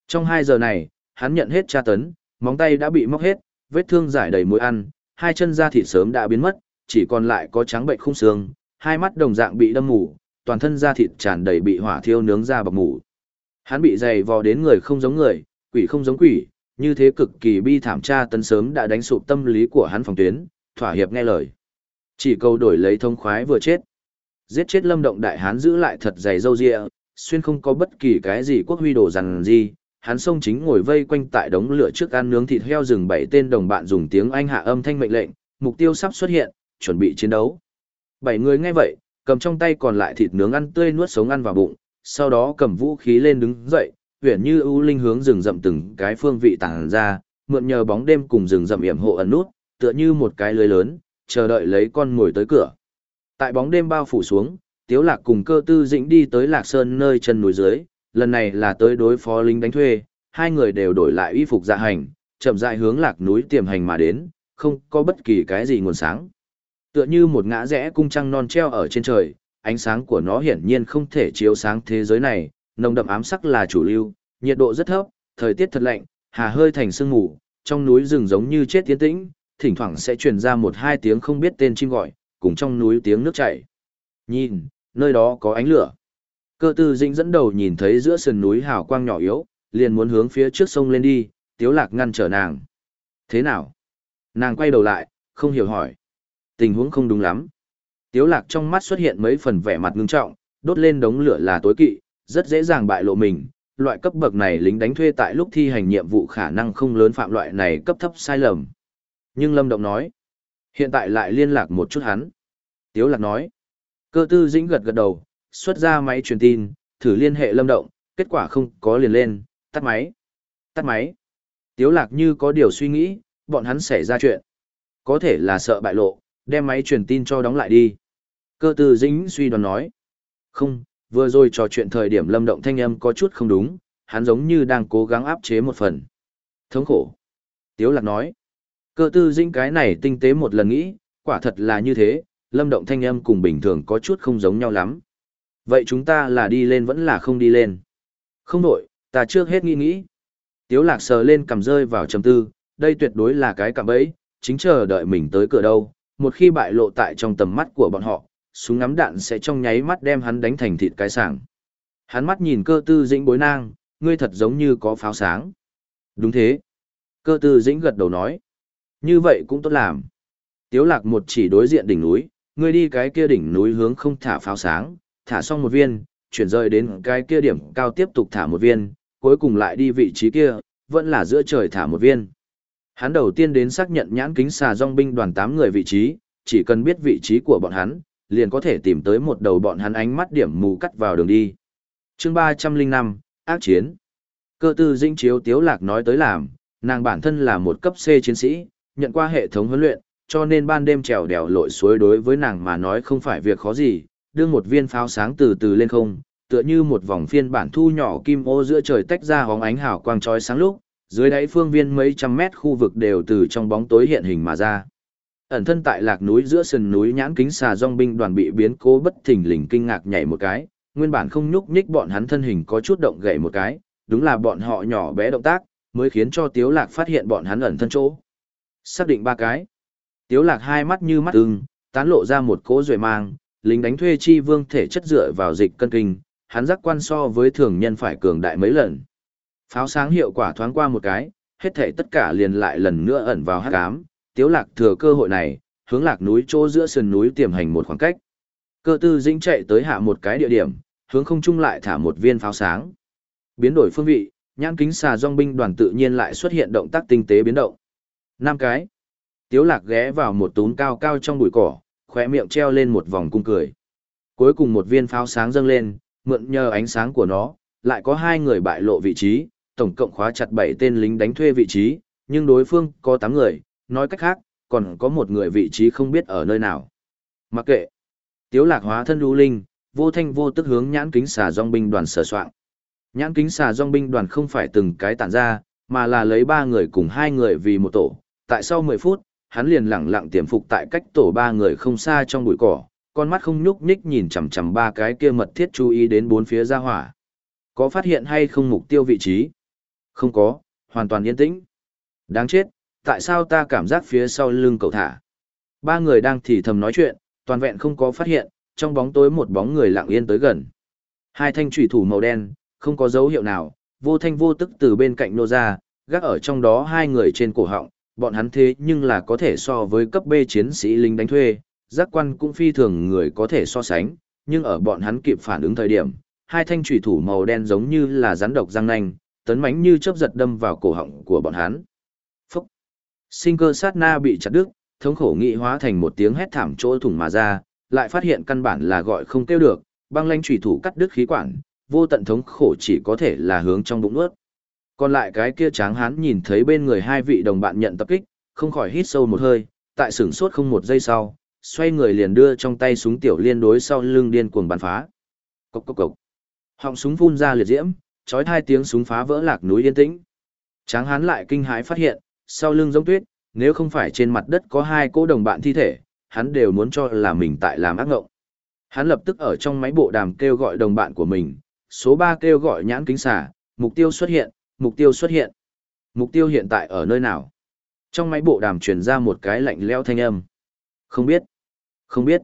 [SPEAKER 1] Trong hai giờ này, hắn nhận hết tra tấn, móng tay đã bị móc hết, vết thương giải đầy mối ăn, hai chân da thịt sớm đã biến mất, chỉ còn lại có trắng bệnh khung xương, hai mắt đồng dạng bị đâm mù, toàn thân da thịt tràn đầy bị hỏa thiêu nướng ra bọc mù. Hắn bị dày vò đến người không giống người, quỷ không giống quỷ, như thế cực kỳ bi thảm tra tấn sớm đã đánh sụp tâm lý của hắn phòng tuyến, thỏa hiệp nghe lời. Chỉ câu đổi lấy thông khoái vừa chết. Giết chết lâm động đại hán giữ lại thật dày dâu dịa, xuyên không có bất kỳ cái gì quốc huy đồ rằng gì, hắn sông chính ngồi vây quanh tại đống lửa trước ăn nướng thịt heo rừng bảy tên đồng bạn dùng tiếng anh hạ âm thanh mệnh lệnh, mục tiêu sắp xuất hiện, chuẩn bị chiến đấu. Bảy người nghe vậy, cầm trong tay còn lại thịt nướng ăn tươi nuốt sống ăn vào bụng, sau đó cầm vũ khí lên đứng dậy, huyền như ưu linh hướng rừng rậm từng cái phương vị tàng ra, mượn nhờ bóng đêm cùng rừng rậm yểm hộ ẩn nút, tựa như một cái lưới lớn, chờ đợi lấy con ngồi tới cửa. Tại bóng đêm bao phủ xuống, Tiếu Lạc cùng cơ tư dĩnh đi tới Lạc Sơn nơi chân núi dưới, lần này là tới đối phó lính đánh thuê, hai người đều đổi lại y phục dạ hành, chậm rãi hướng Lạc núi tiềm hành mà đến, không có bất kỳ cái gì nguồn sáng. Tựa như một ngã rẽ cung trăng non treo ở trên trời, ánh sáng của nó hiển nhiên không thể chiếu sáng thế giới này, nồng đậm ám sắc là chủ lưu, nhiệt độ rất thấp, thời tiết thật lạnh, hà hơi thành sương mù, trong núi rừng giống như chết tiến tĩnh, thỉnh thoảng sẽ truyền ra một hai tiếng không biết tên chim gọi, cùng trong núi tiếng nước chảy. Nhìn, nơi đó có ánh lửa. Cơ tư dĩnh dẫn đầu nhìn thấy giữa sườn núi hào quang nhỏ yếu, liền muốn hướng phía trước sông lên đi, tiếu lạc ngăn trở nàng. Thế nào? Nàng quay đầu lại, không hiểu hỏi. Tình huống không đúng lắm. Tiếu lạc trong mắt xuất hiện mấy phần vẻ mặt ngưng trọng, đốt lên đống lửa là tối kỵ, rất dễ dàng bại lộ mình. Loại cấp bậc này lính đánh thuê tại lúc thi hành nhiệm vụ khả năng không lớn phạm loại này cấp thấp sai lầm. Nhưng Lâm Động nói, hiện tại lại liên lạc một chút hắn. Tiếu lạc nói, cơ tư dĩnh gật gật đầu, xuất ra máy truyền tin, thử liên hệ Lâm Động, kết quả không có liền lên, tắt máy. Tắt máy. Tiếu lạc như có điều suy nghĩ, bọn hắn xảy ra chuyện. Có thể là sợ bại lộ, đem máy truyền tin cho đóng lại đi. Cơ tư dĩnh suy đoán nói. Không, vừa rồi trò chuyện thời điểm lâm động thanh âm có chút không đúng, hắn giống như đang cố gắng áp chế một phần. Thống khổ. Tiếu lạc nói. Cơ tư dĩnh cái này tinh tế một lần nghĩ, quả thật là như thế, lâm động thanh âm cùng bình thường có chút không giống nhau lắm. Vậy chúng ta là đi lên vẫn là không đi lên? Không đổi, ta trước hết nghĩ nghĩ. Tiếu lạc sờ lên cầm rơi vào trầm tư, đây tuyệt đối là cái cạm bẫy, chính chờ đợi mình tới cửa đâu, một khi bại lộ tại trong tầm mắt của bọn họ, súng ngắm đạn sẽ trong nháy mắt đem hắn đánh thành thịt cái sảng. Hắn mắt nhìn cơ tư dĩnh bối nang, ngươi thật giống như có pháo sáng. Đúng thế. Cơ tư dĩnh gật đầu nói. Như vậy cũng tốt làm. Tiếu lạc một chỉ đối diện đỉnh núi, ngươi đi cái kia đỉnh núi hướng không thả pháo sáng, thả xong một viên, chuyển rời đến cái kia điểm cao tiếp tục thả một viên, cuối cùng lại đi vị trí kia, vẫn là giữa trời thả một viên. Hắn đầu tiên đến xác nhận nhãn kính xà dòng binh đoàn 8 người vị trí, chỉ cần biết vị trí của bọn hắn, liền có thể tìm tới một đầu bọn hắn ánh mắt điểm mù cắt vào đường đi. chương 305, ác chiến. Cơ tư Dĩnh chiếu tiếu lạc nói tới làm, nàng bản thân là một cấp C chiến sĩ, nhận qua hệ thống huấn luyện, cho nên ban đêm trèo đèo lội suối đối với nàng mà nói không phải việc khó gì, đưa một viên pháo sáng từ từ lên không, tựa như một vòng phiên bản thu nhỏ kim ô giữa trời tách ra hóng ánh hào quang trói sáng lúc, dưới đáy phương viên mấy trăm mét khu vực đều từ trong bóng tối hiện hình mà ra. Ẩn thân tại lạc núi giữa sườn núi nhãn kính xà dòng binh đoàn bị biến cố bất thình lình kinh ngạc nhảy một cái, nguyên bản không nhúc nhích bọn hắn thân hình có chút động gậy một cái, đúng là bọn họ nhỏ bé động tác, mới khiến cho Tiếu Lạc phát hiện bọn hắn ẩn thân chỗ. Xác định ba cái. Tiếu Lạc hai mắt như mắt ưng, tán lộ ra một cỗ rùi mang, lính đánh thuê chi vương thể chất dựa vào dịch cân kinh, hắn giác quan so với thường nhân phải cường đại mấy lần. Pháo sáng hiệu quả thoáng qua một cái, hết thể tất cả liền lại lần nữa ẩn vào hắc ám, tiếu lạc thừa cơ hội này, hướng lạc núi chỗ giữa sườn núi tiềm hành một khoảng cách. Cơ tư dĩnh chạy tới hạ một cái địa điểm, hướng không trung lại thả một viên pháo sáng. Biến đổi phương vị, nhãn kính xà dòng binh đoàn tự nhiên lại xuất hiện động tác tinh tế biến động. Năm cái. Tiếu lạc ghé vào một túm cao cao trong bụi cỏ, khóe miệng treo lên một vòng cung cười. Cuối cùng một viên pháo sáng dâng lên, mượn nhờ ánh sáng của nó, lại có hai người bại lộ vị trí, tổng cộng khóa chặt bảy tên lính đánh thuê vị trí, nhưng đối phương có 8 người, nói cách khác, còn có một người vị trí không biết ở nơi nào. Mặc kệ, tiếu lạc hóa thân Đu linh, vô thanh vô tức hướng nhãn kính xà dòng binh đoàn sở soạn. Nhãn kính xà dòng binh đoàn không phải từng cái tản ra, mà là lấy ba người cùng hai người vì một tổ. Tại sau 10 phút, hắn liền lặng lặng tiềm phục tại cách tổ ba người không xa trong bụi cỏ, con mắt không nhúc nhích nhìn chằm chằm ba cái kia mật thiết chú ý đến bốn phía ra hỏa. Có phát hiện hay không mục tiêu vị trí? Không có, hoàn toàn yên tĩnh. Đáng chết, tại sao ta cảm giác phía sau lưng cậu thả? Ba người đang thì thầm nói chuyện, toàn vẹn không có phát hiện, trong bóng tối một bóng người lặng yên tới gần. Hai thanh trùy thủ màu đen, không có dấu hiệu nào, vô thanh vô tức từ bên cạnh nô ra, gác ở trong đó hai người trên cổ họng, bọn hắn thế nhưng là có thể so với cấp B chiến sĩ lính đánh thuê, giác quan cũng phi thường người có thể so sánh, nhưng ở bọn hắn kịp phản ứng thời điểm, hai thanh trùy thủ màu đen giống như là rắn độc răng nanh, tấn mãnh như chớp giật đâm vào cổ họng của bọn hắn. Phúc! Sinh cơ sát na bị chặt đứt, thống khổ nghị hóa thành một tiếng hét thảm chỗ thủng mà ra, lại phát hiện căn bản là gọi không kêu được, băng lanh trùy thủ cắt đứt khí quản, vô tận thống khổ chỉ có thể là hướng trong bụng nuốt. Còn lại cái kia tráng hán nhìn thấy bên người hai vị đồng bạn nhận tập kích, không khỏi hít sâu một hơi, tại sửng sốt không một giây sau, xoay người liền đưa trong tay súng tiểu liên đối sau lưng điên cuồng bắn phá. Cốc cốc cốc. Họng súng phun ra liệt diễm, chói hai tiếng súng phá vỡ lạc núi yên tĩnh. Tráng hán lại kinh hãi phát hiện, sau lưng giống tuyết, nếu không phải trên mặt đất có hai cô đồng bạn thi thể, hắn đều muốn cho là mình tại làm ác ngộng. Hắn lập tức ở trong máy bộ đàm kêu gọi đồng bạn của mình, số 3 kêu gọi nhãn kính xả, mục tiêu xuất hiện, mục tiêu xuất hiện. Mục tiêu hiện tại ở nơi nào? Trong máy bộ đàm truyền ra một cái lạnh lẽo thanh âm. Không biết. Không biết.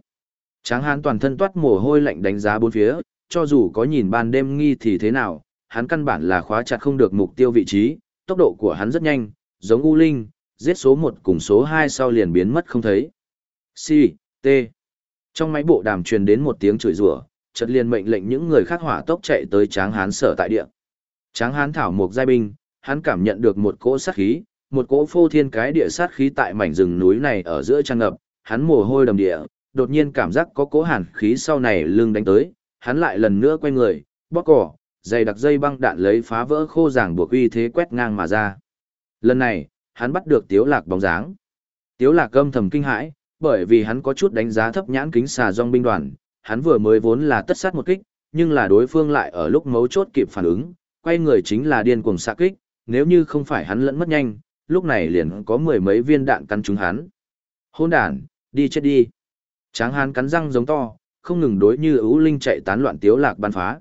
[SPEAKER 1] Tráng hán toàn thân toát mồ hôi lạnh đánh giá bốn phía, cho dù có nhìn ban đêm nghi thì thế nào, hắn căn bản là khóa chặt không được mục tiêu vị trí, tốc độ của hắn rất nhanh, giống U Linh, giết số 1 cùng số 2 sau liền biến mất không thấy. Si, T. Trong máy bộ đàm truyền đến một tiếng chửi rủa, chợt liền mệnh lệnh những người khác hỏa tốc chạy tới Tráng Hán sở tại địa. Tráng Hán thảo một giai binh, hắn cảm nhận được một cỗ sát khí, một cỗ phô thiên cái địa sát khí tại mảnh rừng núi này ở giữa trang ngập, hắn mồ hôi đầm địa, đột nhiên cảm giác có cỗ hàn khí sau này lưng đánh tới, hắn lại lần nữa quay người, bóc cỏ, dày đặc dây băng đạn lấy phá vỡ khô giảng buộc uy thế quét ngang mà ra. Lần này, hắn bắt được Tiếu Lạc bóng dáng. Tiếu Lạc âm thầm kinh hãi, bởi vì hắn có chút đánh giá thấp nhãn kính xà dòng binh đoàn, hắn vừa mới vốn là tất sát một kích, nhưng là đối phương lại ở lúc mấu chốt kịp phản ứng, quay người chính là điên cuồng xạ kích, nếu như không phải hắn lẫn mất nhanh, lúc này liền có mười mấy viên đạn căn trúng hắn. Hôn đàn, đi chết đi. Tráng hán cắn răng giống to, không ngừng đối như ưu linh chạy tán loạn tiếu lạc ban phá.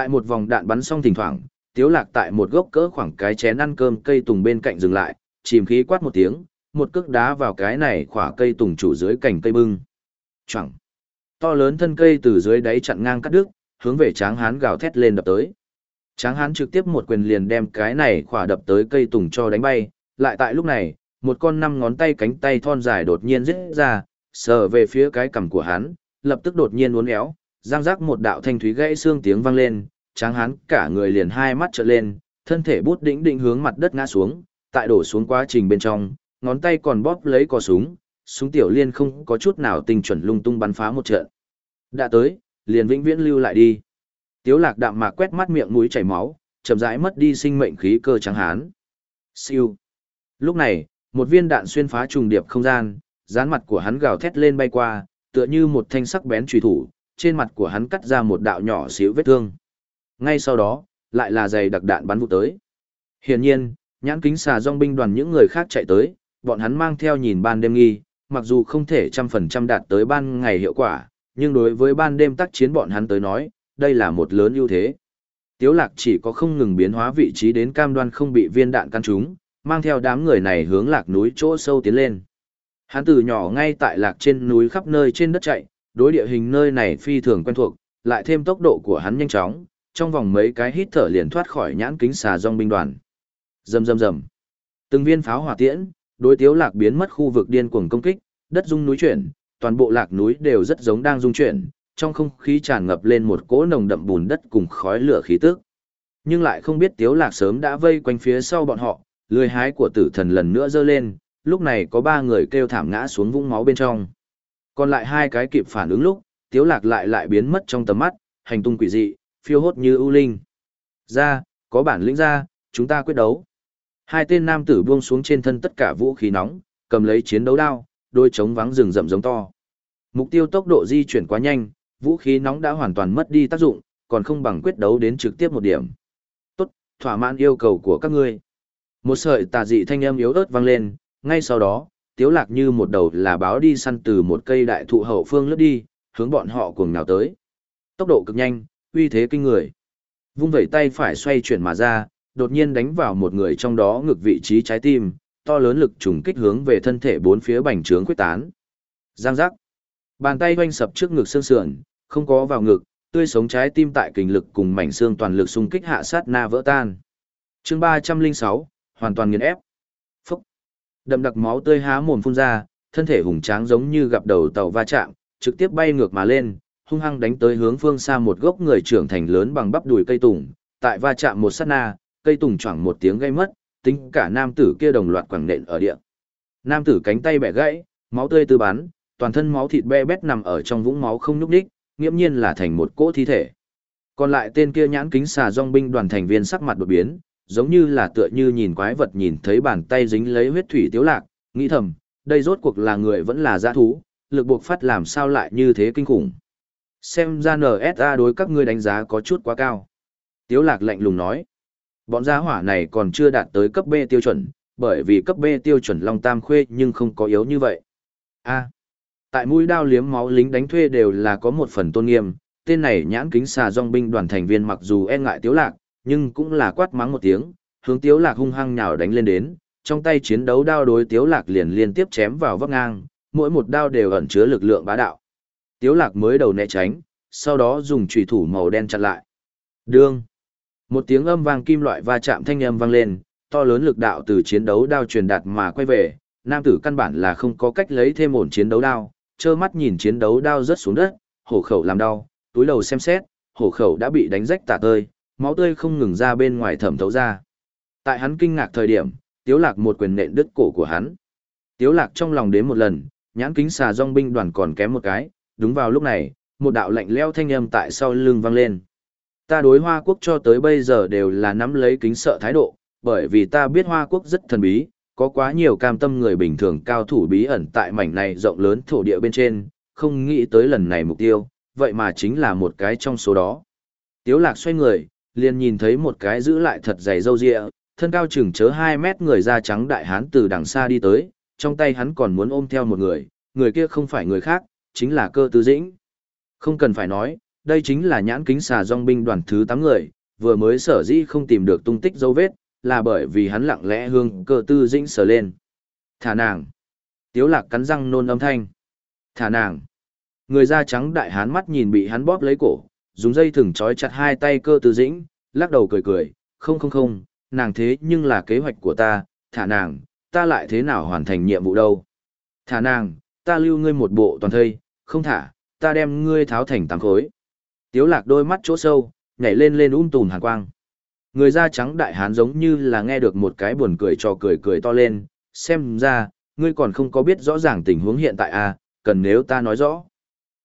[SPEAKER 1] Tại một vòng đạn bắn xong thỉnh thoảng, tiếu lạc tại một gốc cỡ khoảng cái chén ăn cơm cây tùng bên cạnh dừng lại, chìm khí quát một tiếng, một cước đá vào cái này khỏa cây tùng chủ dưới cành cây bưng. Chẳng. To lớn thân cây từ dưới đáy chặn ngang cắt đứt, hướng về tráng hán gào thét lên đập tới. Tráng hán trực tiếp một quyền liền đem cái này khỏa đập tới cây tùng cho đánh bay, lại tại lúc này, một con năm ngón tay cánh tay thon dài đột nhiên rít ra, sờ về phía cái cằm của hắn, lập tức đột nhiên uốn éo, giang giác một đạo thanh thúy gãy xương tiếng vang lên, tráng hán cả người liền hai mắt trợn lên, thân thể bút đỉnh định hướng mặt đất ngã xuống, tại đổ xuống quá trình bên trong, ngón tay còn bóp lấy cò súng, súng tiểu liên không có chút nào tình chuẩn lung tung bắn phá một trận. Đã tới, liền vĩnh viễn lưu lại đi. Tiếu lạc đạm mạc quét mắt miệng mũi chảy máu, chậm rãi mất đi sinh mệnh khí cơ trắng hán. Siêu. Lúc này, một viên đạn xuyên phá trùng điệp không gian, dán mặt của hắn gào thét lên bay qua, tựa như một thanh sắc bén truy thủ, trên mặt của hắn cắt ra một đạo nhỏ xíu vết thương. Ngay sau đó, lại là giày đặc đạn bắn vụ tới. Hiển nhiên, nhãn kính xà dòng binh đoàn những người khác chạy tới, bọn hắn mang theo nhìn ban đêm nghi, mặc dù không thể trăm phần trăm đạt tới ban ngày hiệu quả, nhưng đối với ban đêm tác chiến bọn hắn tới nói, đây là một lớn ưu thế. Tiếu lạc chỉ có không ngừng biến hóa vị trí đến cam đoan không bị viên đạn căn trúng, mang theo đám người này hướng lạc núi chỗ sâu tiến lên. Hắn từ nhỏ ngay tại lạc trên núi khắp nơi trên đất chạy, đối địa hình nơi này phi thường quen thuộc, lại thêm tốc độ của hắn nhanh chóng, trong vòng mấy cái hít thở liền thoát khỏi nhãn kính xà dòng binh đoàn. Rầm rầm rầm. Từng viên pháo hỏa tiễn, đối tiếu lạc biến mất khu vực điên cuồng công kích, đất rung núi chuyển, toàn bộ lạc núi đều rất giống đang rung chuyển, trong không khí tràn ngập lên một cỗ nồng đậm bùn đất cùng khói lửa khí tức. Nhưng lại không biết tiếu lạc sớm đã vây quanh phía sau bọn họ, lười hái của tử thần lần nữa dơ lên, lúc này có ba người kêu thảm ngã xuống vũng máu bên trong. Còn lại hai cái kịp phản ứng lúc, tiếu lạc lại lại biến mất trong tầm mắt, hành tung quỷ dị, phiêu hốt như ưu linh. Ra, có bản lĩnh ra, chúng ta quyết đấu. Hai tên nam tử buông xuống trên thân tất cả vũ khí nóng, cầm lấy chiến đấu đao, đôi chống vắng rừng rậm giống to. Mục tiêu tốc độ di chuyển quá nhanh, vũ khí nóng đã hoàn toàn mất đi tác dụng, còn không bằng quyết đấu đến trực tiếp một điểm. Tốt, thỏa mãn yêu cầu của các ngươi. Một sợi tà dị thanh âm yếu ớt vang lên, ngay sau đó, tiếu lạc như một đầu là báo đi săn từ một cây đại thụ hậu phương lướt đi, hướng bọn họ cuồng nào tới. Tốc độ cực nhanh, uy thế kinh người. Vung vẩy tay phải xoay chuyển mà ra, đột nhiên đánh vào một người trong đó ngược vị trí trái tim, to lớn lực trùng kích hướng về thân thể bốn phía bành trướng quyết tán. Giang giác. Bàn tay hoanh sập trước ngực xương sườn, không có vào ngực, tươi sống trái tim tại kình lực cùng mảnh xương toàn lực xung kích hạ sát na vỡ tan. Chương 306, hoàn toàn nghiền ép. Đậm đặc máu tươi há mồm phun ra, thân thể hùng tráng giống như gặp đầu tàu va chạm, trực tiếp bay ngược mà lên, hung hăng đánh tới hướng phương xa một gốc người trưởng thành lớn bằng bắp đùi cây tùng, tại va chạm một sát na, cây tùng choảng một tiếng gây mất, tính cả nam tử kia đồng loạt quẳng nện ở địa. Nam tử cánh tay bẻ gãy, máu tươi tư bắn, toàn thân máu thịt be bét nằm ở trong vũng máu không nhúc nhích, nghiễm nhiên là thành một cỗ thi thể. Còn lại tên kia nhãn kính xà dòng binh đoàn thành viên sắc mặt đột biến, giống như là tựa như nhìn quái vật nhìn thấy bàn tay dính lấy huyết thủy tiếu lạc, nghĩ thầm, đây rốt cuộc là người vẫn là giã thú, lực buộc phát làm sao lại như thế kinh khủng. Xem ra NSA đối các ngươi đánh giá có chút quá cao. Tiếu lạc lạnh lùng nói, bọn gia hỏa này còn chưa đạt tới cấp B tiêu chuẩn, bởi vì cấp B tiêu chuẩn Long Tam Khuê nhưng không có yếu như vậy. A. tại mũi đao liếm máu lính đánh thuê đều là có một phần tôn nghiêm, tên này nhãn kính xà dòng binh đoàn thành viên mặc dù e ngại tiếu lạc, nhưng cũng là quát mắng một tiếng, hướng tiếu lạc hung hăng nhào đánh lên đến, trong tay chiến đấu đao đối Tiếu Lạc liền liên tiếp chém vào vấp ngang, mỗi một đao đều ẩn chứa lực lượng bá đạo. Tiếu Lạc mới đầu né tránh, sau đó dùng chủy thủ màu đen chặn lại. Đương. Một tiếng âm vang kim loại va chạm thanh âm vang lên, to lớn lực đạo từ chiến đấu đao truyền đạt mà quay về, nam tử căn bản là không có cách lấy thêm ổn chiến đấu đao, trơ mắt nhìn chiến đấu đao rớt xuống đất, hổ khẩu làm đau, túi đầu xem xét, hổ khẩu đã bị đánh rách tả tơi, máu tươi không ngừng ra bên ngoài thẩm thấu ra. Tại hắn kinh ngạc thời điểm, Tiếu Lạc một quyền nện đứt cổ của hắn. Tiếu Lạc trong lòng đến một lần, nhãn kính xà dòng binh đoàn còn kém một cái, đúng vào lúc này, một đạo lạnh lẽo thanh âm tại sau lưng vang lên. Ta đối Hoa Quốc cho tới bây giờ đều là nắm lấy kính sợ thái độ, bởi vì ta biết Hoa Quốc rất thần bí, có quá nhiều cam tâm người bình thường cao thủ bí ẩn tại mảnh này rộng lớn thổ địa bên trên, không nghĩ tới lần này mục tiêu, vậy mà chính là một cái trong số đó. Tiếu lạc xoay người, liền nhìn thấy một cái giữ lại thật dày râu rịa, thân cao chừng chớ 2 mét người da trắng đại hán từ đằng xa đi tới, trong tay hắn còn muốn ôm theo một người, người kia không phải người khác, chính là cơ tư dĩnh. Không cần phải nói, đây chính là nhãn kính xà dòng binh đoàn thứ 8 người, vừa mới sở dĩ không tìm được tung tích dấu vết, là bởi vì hắn lặng lẽ hương cơ tư dĩnh sờ lên. Thả nàng. Tiếu lạc cắn răng nôn âm thanh. Thả nàng. Người da trắng đại hán mắt nhìn bị hắn bóp lấy cổ, dùng dây thừng trói chặt hai tay cơ tư dĩnh, lắc đầu cười cười, không không không, nàng thế nhưng là kế hoạch của ta, thả nàng, ta lại thế nào hoàn thành nhiệm vụ đâu. Thả nàng, ta lưu ngươi một bộ toàn thây, không thả, ta đem ngươi tháo thành tám khối. Tiếu lạc đôi mắt chỗ sâu, nhảy lên lên um tùm hàn quang. Người da trắng đại hán giống như là nghe được một cái buồn cười trò cười cười to lên, xem ra, ngươi còn không có biết rõ ràng tình huống hiện tại à, cần nếu ta nói rõ.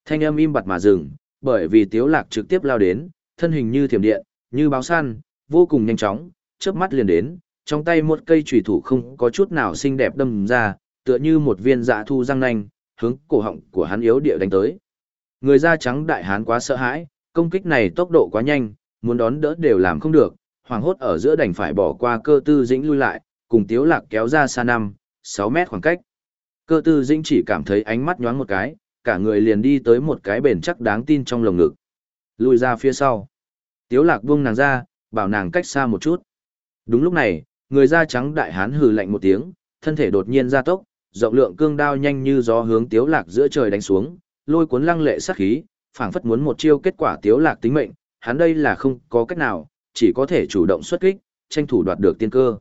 [SPEAKER 1] Thanh âm im bặt mà dừng, bởi vì tiếu lạc trực tiếp lao đến, thân hình như thiểm điện, như báo săn, vô cùng nhanh chóng, chớp mắt liền đến, trong tay một cây chủy thủ không có chút nào xinh đẹp đâm ra, tựa như một viên dạ thu răng nanh, hướng cổ họng của hắn yếu địa đánh tới. Người da trắng đại hán quá sợ hãi, công kích này tốc độ quá nhanh, muốn đón đỡ đều làm không được, hoàng hốt ở giữa đành phải bỏ qua cơ tư dĩnh lui lại, cùng tiếu lạc kéo ra xa 5, 6 mét khoảng cách. Cơ tư dĩnh chỉ cảm thấy ánh mắt nhoáng một cái, cả người liền đi tới một cái bền chắc đáng tin trong lồng ngực. Lùi ra phía sau. Tiếu lạc buông nàng ra, bảo nàng cách xa một chút. Đúng lúc này, người da trắng đại hán hừ lạnh một tiếng, thân thể đột nhiên gia tốc, rộng lượng cương đao nhanh như gió hướng tiếu lạc giữa trời đánh xuống, lôi cuốn lăng lệ sát khí, phảng phất muốn một chiêu kết quả tiếu lạc tính mệnh, hắn đây là không có cách nào, chỉ có thể chủ động xuất kích, tranh thủ đoạt được tiên cơ.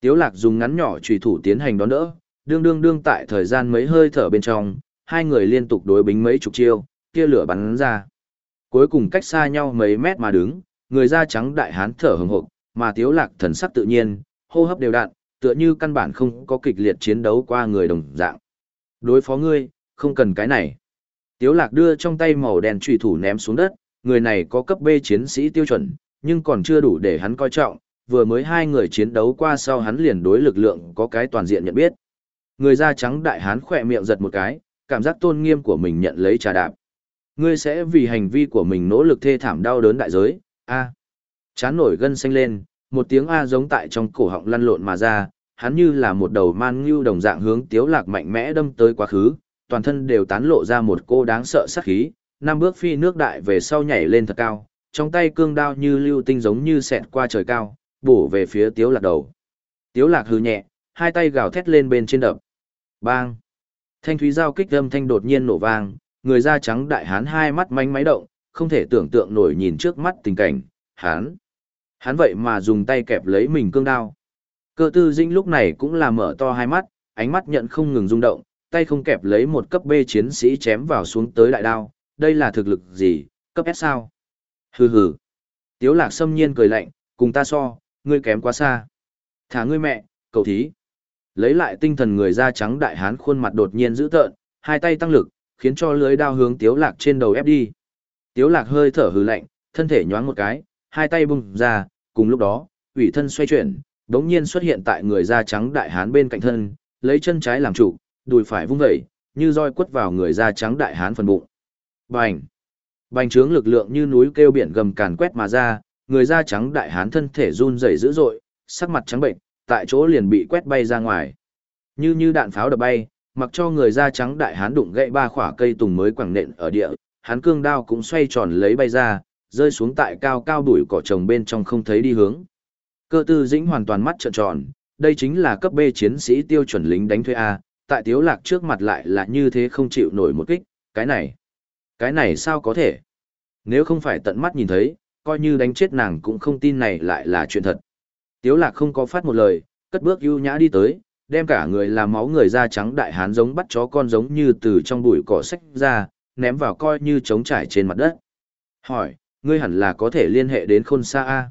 [SPEAKER 1] Tiếu lạc dùng ngắn nhỏ trùy thủ tiến hành đón đỡ, đương đương đương tại thời gian mấy hơi thở bên trong, hai người liên tục đối bính mấy chục chiêu, kia lửa bắn ra. Cuối cùng cách xa nhau mấy mét mà đứng, người da trắng đại hán thở hừng hực, mà tiếu lạc thần sắc tự nhiên, hô hấp đều đặn, tựa như căn bản không có kịch liệt chiến đấu qua người đồng dạng. Đối phó ngươi, không cần cái này. Tiếu lạc đưa trong tay màu đen trùy thủ ném xuống đất, người này có cấp B chiến sĩ tiêu chuẩn, nhưng còn chưa đủ để hắn coi trọng, vừa mới hai người chiến đấu qua sau hắn liền đối lực lượng có cái toàn diện nhận biết. Người da trắng đại hán khỏe miệng giật một cái, cảm giác tôn nghiêm của mình nhận lấy trà đạp. Ngươi sẽ vì hành vi của mình nỗ lực thê thảm đau đớn đại giới, a. Chán nổi gân xanh lên, một tiếng a giống tại trong cổ họng lăn lộn mà ra, hắn như là một đầu man ngưu đồng dạng hướng tiếu lạc mạnh mẽ đâm tới quá khứ, toàn thân đều tán lộ ra một cô đáng sợ sát khí, năm bước phi nước đại về sau nhảy lên thật cao, trong tay cương đao như lưu tinh giống như xẹt qua trời cao, bổ về phía tiếu lạc đầu. Tiếu lạc hừ nhẹ, hai tay gào thét lên bên trên đập. Bang! Thanh thúy giao kích âm thanh đột nhiên nổ vang, người da trắng đại hán hai mắt manh máy động, không thể tưởng tượng nổi nhìn trước mắt tình cảnh, hán. hán vậy mà dùng tay kẹp lấy mình cương đao. Cơ tư dĩnh lúc này cũng là mở to hai mắt, ánh mắt nhận không ngừng rung động, tay không kẹp lấy một cấp B chiến sĩ chém vào xuống tới đại đao, đây là thực lực gì, cấp S sao? Hừ hừ. Tiếu lạc xâm nhiên cười lạnh, cùng ta so, ngươi kém quá xa. Thả ngươi mẹ, cầu thí. Lấy lại tinh thần người da trắng đại hán khuôn mặt đột nhiên dữ tợn, hai tay tăng lực, khiến cho lưới đao hướng tiếu lạc trên đầu ép đi. Tiếu lạc hơi thở hừ lạnh, thân thể nhoáng một cái, hai tay bung ra, cùng lúc đó, ủy thân xoay chuyển, đống nhiên xuất hiện tại người da trắng đại hán bên cạnh thân, lấy chân trái làm trụ, đùi phải vung vẩy, như roi quất vào người da trắng đại hán phần bụng. Bành! Bành trướng lực lượng như núi kêu biển gầm càn quét mà ra, người da trắng đại hán thân thể run rẩy dữ dội, sắc mặt trắng bệnh, tại chỗ liền bị quét bay ra ngoài. Như như đạn pháo đập bay, mặc cho người da trắng đại hán đụng gãy ba khỏa cây tùng mới quẳng nện ở địa, hán cương đao cũng xoay tròn lấy bay ra, rơi xuống tại cao cao đuổi cỏ trồng bên trong không thấy đi hướng. Cơ tư dĩnh hoàn toàn mắt trợn tròn, đây chính là cấp B chiến sĩ tiêu chuẩn lính đánh thuê A, tại tiếu lạc trước mặt lại là như thế không chịu nổi một kích, cái này, cái này sao có thể? Nếu không phải tận mắt nhìn thấy, coi như đánh chết nàng cũng không tin này lại là chuyện thật. Tiếu lạc không có phát một lời, cất bước ưu nhã đi tới, đem cả người làm máu người da trắng đại hán giống bắt chó con giống như từ trong bụi cỏ sách ra, ném vào coi như trống trải trên mặt đất. Hỏi, ngươi hẳn là có thể liên hệ đến khôn xa A.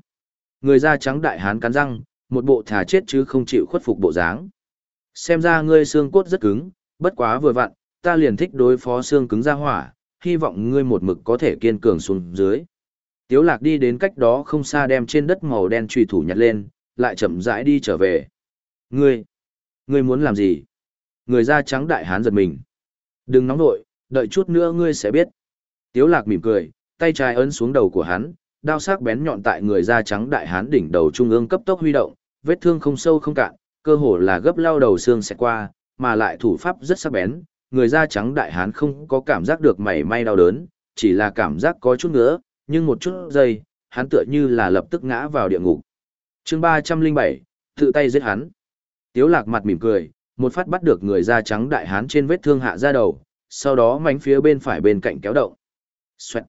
[SPEAKER 1] Người da trắng đại hán cắn răng, một bộ thà chết chứ không chịu khuất phục bộ dáng. Xem ra ngươi xương cốt rất cứng, bất quá vừa vặn, ta liền thích đối phó xương cứng ra hỏa, hy vọng ngươi một mực có thể kiên cường xuống dưới. Tiếu lạc đi đến cách đó không xa đem trên đất màu đen trùy thủ nhặt lên, lại chậm rãi đi trở về. Ngươi, ngươi muốn làm gì? Người da trắng đại hán giật mình. Đừng nóng nội, đợi chút nữa ngươi sẽ biết. Tiếu lạc mỉm cười, tay trái ấn xuống đầu của hắn, đao sắc bén nhọn tại người da trắng đại hán đỉnh đầu trung ương cấp tốc huy động, vết thương không sâu không cạn, cơ hồ là gấp lao đầu xương sẽ qua, mà lại thủ pháp rất sắc bén, người da trắng đại hán không có cảm giác được mảy may đau đớn, chỉ là cảm giác có chút nữa, nhưng một chút giây, hắn tựa như là lập tức ngã vào địa ngục chương 307, tự tay giết hắn. Tiếu lạc mặt mỉm cười, một phát bắt được người da trắng đại hán trên vết thương hạ ra đầu, sau đó mánh phía bên phải bên cạnh kéo động. Xoẹt.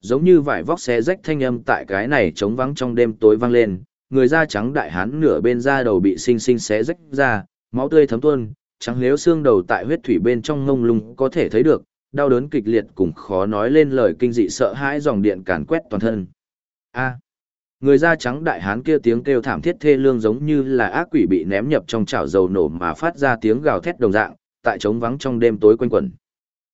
[SPEAKER 1] Giống như vải vóc xé rách thanh âm tại cái này trống vắng trong đêm tối vang lên, người da trắng đại hán nửa bên da đầu bị xinh xinh xé rách ra, máu tươi thấm tuôn, trắng nếu xương đầu tại huyết thủy bên trong ngông lung có thể thấy được, đau đớn kịch liệt cùng khó nói lên lời kinh dị sợ hãi dòng điện càn quét toàn thân. A người da trắng đại hán kia tiếng kêu thảm thiết thê lương giống như là ác quỷ bị ném nhập trong chảo dầu nổ mà phát ra tiếng gào thét đồng dạng, tại trống vắng trong đêm tối quanh quẩn.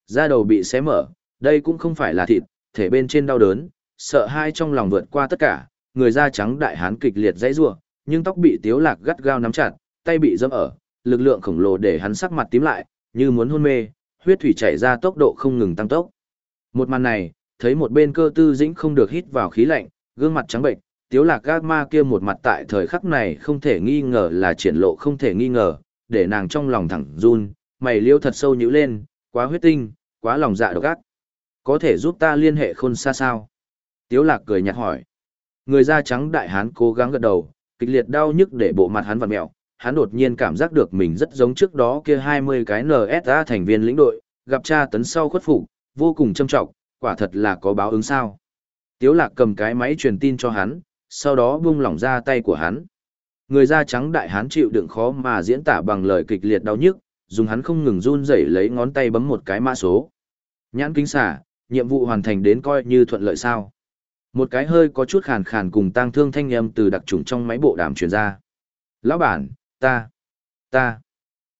[SPEAKER 1] Da đầu bị xé mở, đây cũng không phải là thịt, thể bên trên đau đớn, sợ hai trong lòng vượt qua tất cả, người da trắng đại hán kịch liệt dãy rủa, nhưng tóc bị Tiếu Lạc gắt gao nắm chặt, tay bị dẫm ở, lực lượng khổng lồ để hắn sắc mặt tím lại, như muốn hôn mê, huyết thủy chảy ra tốc độ không ngừng tăng tốc. Một màn này, thấy một bên cơ tư dĩnh không được hít vào khí lạnh, gương mặt trắng bệnh, Tiếu Lạc gác ma kia một mặt tại thời khắc này không thể nghi ngờ là triển lộ không thể nghi ngờ, để nàng trong lòng thẳng run, mày liêu thật sâu nhíu lên, quá huyết tinh, quá lòng dạ độc ác. Có thể giúp ta liên hệ khôn xa sao? Tiếu lạc cười nhạt hỏi. Người da trắng đại hán cố gắng gật đầu, kịch liệt đau nhức để bộ mặt hắn vặn mẹo. Hắn đột nhiên cảm giác được mình rất giống trước đó kia 20 cái NSA thành viên lĩnh đội, gặp cha tấn sau khuất phục, vô cùng châm trọng, quả thật là có báo ứng sao. Tiếu lạc cầm cái máy truyền tin cho hắn, sau đó buông lỏng ra tay của hắn. Người da trắng đại hán chịu đựng khó mà diễn tả bằng lời kịch liệt đau nhức, dùng hắn không ngừng run rẩy lấy ngón tay bấm một cái mã số. Nhãn kính xả, nhiệm vụ hoàn thành đến coi như thuận lợi sao. Một cái hơi có chút khàn khàn cùng tang thương thanh âm từ đặc trùng trong máy bộ đàm truyền ra. Lão bản, ta, ta.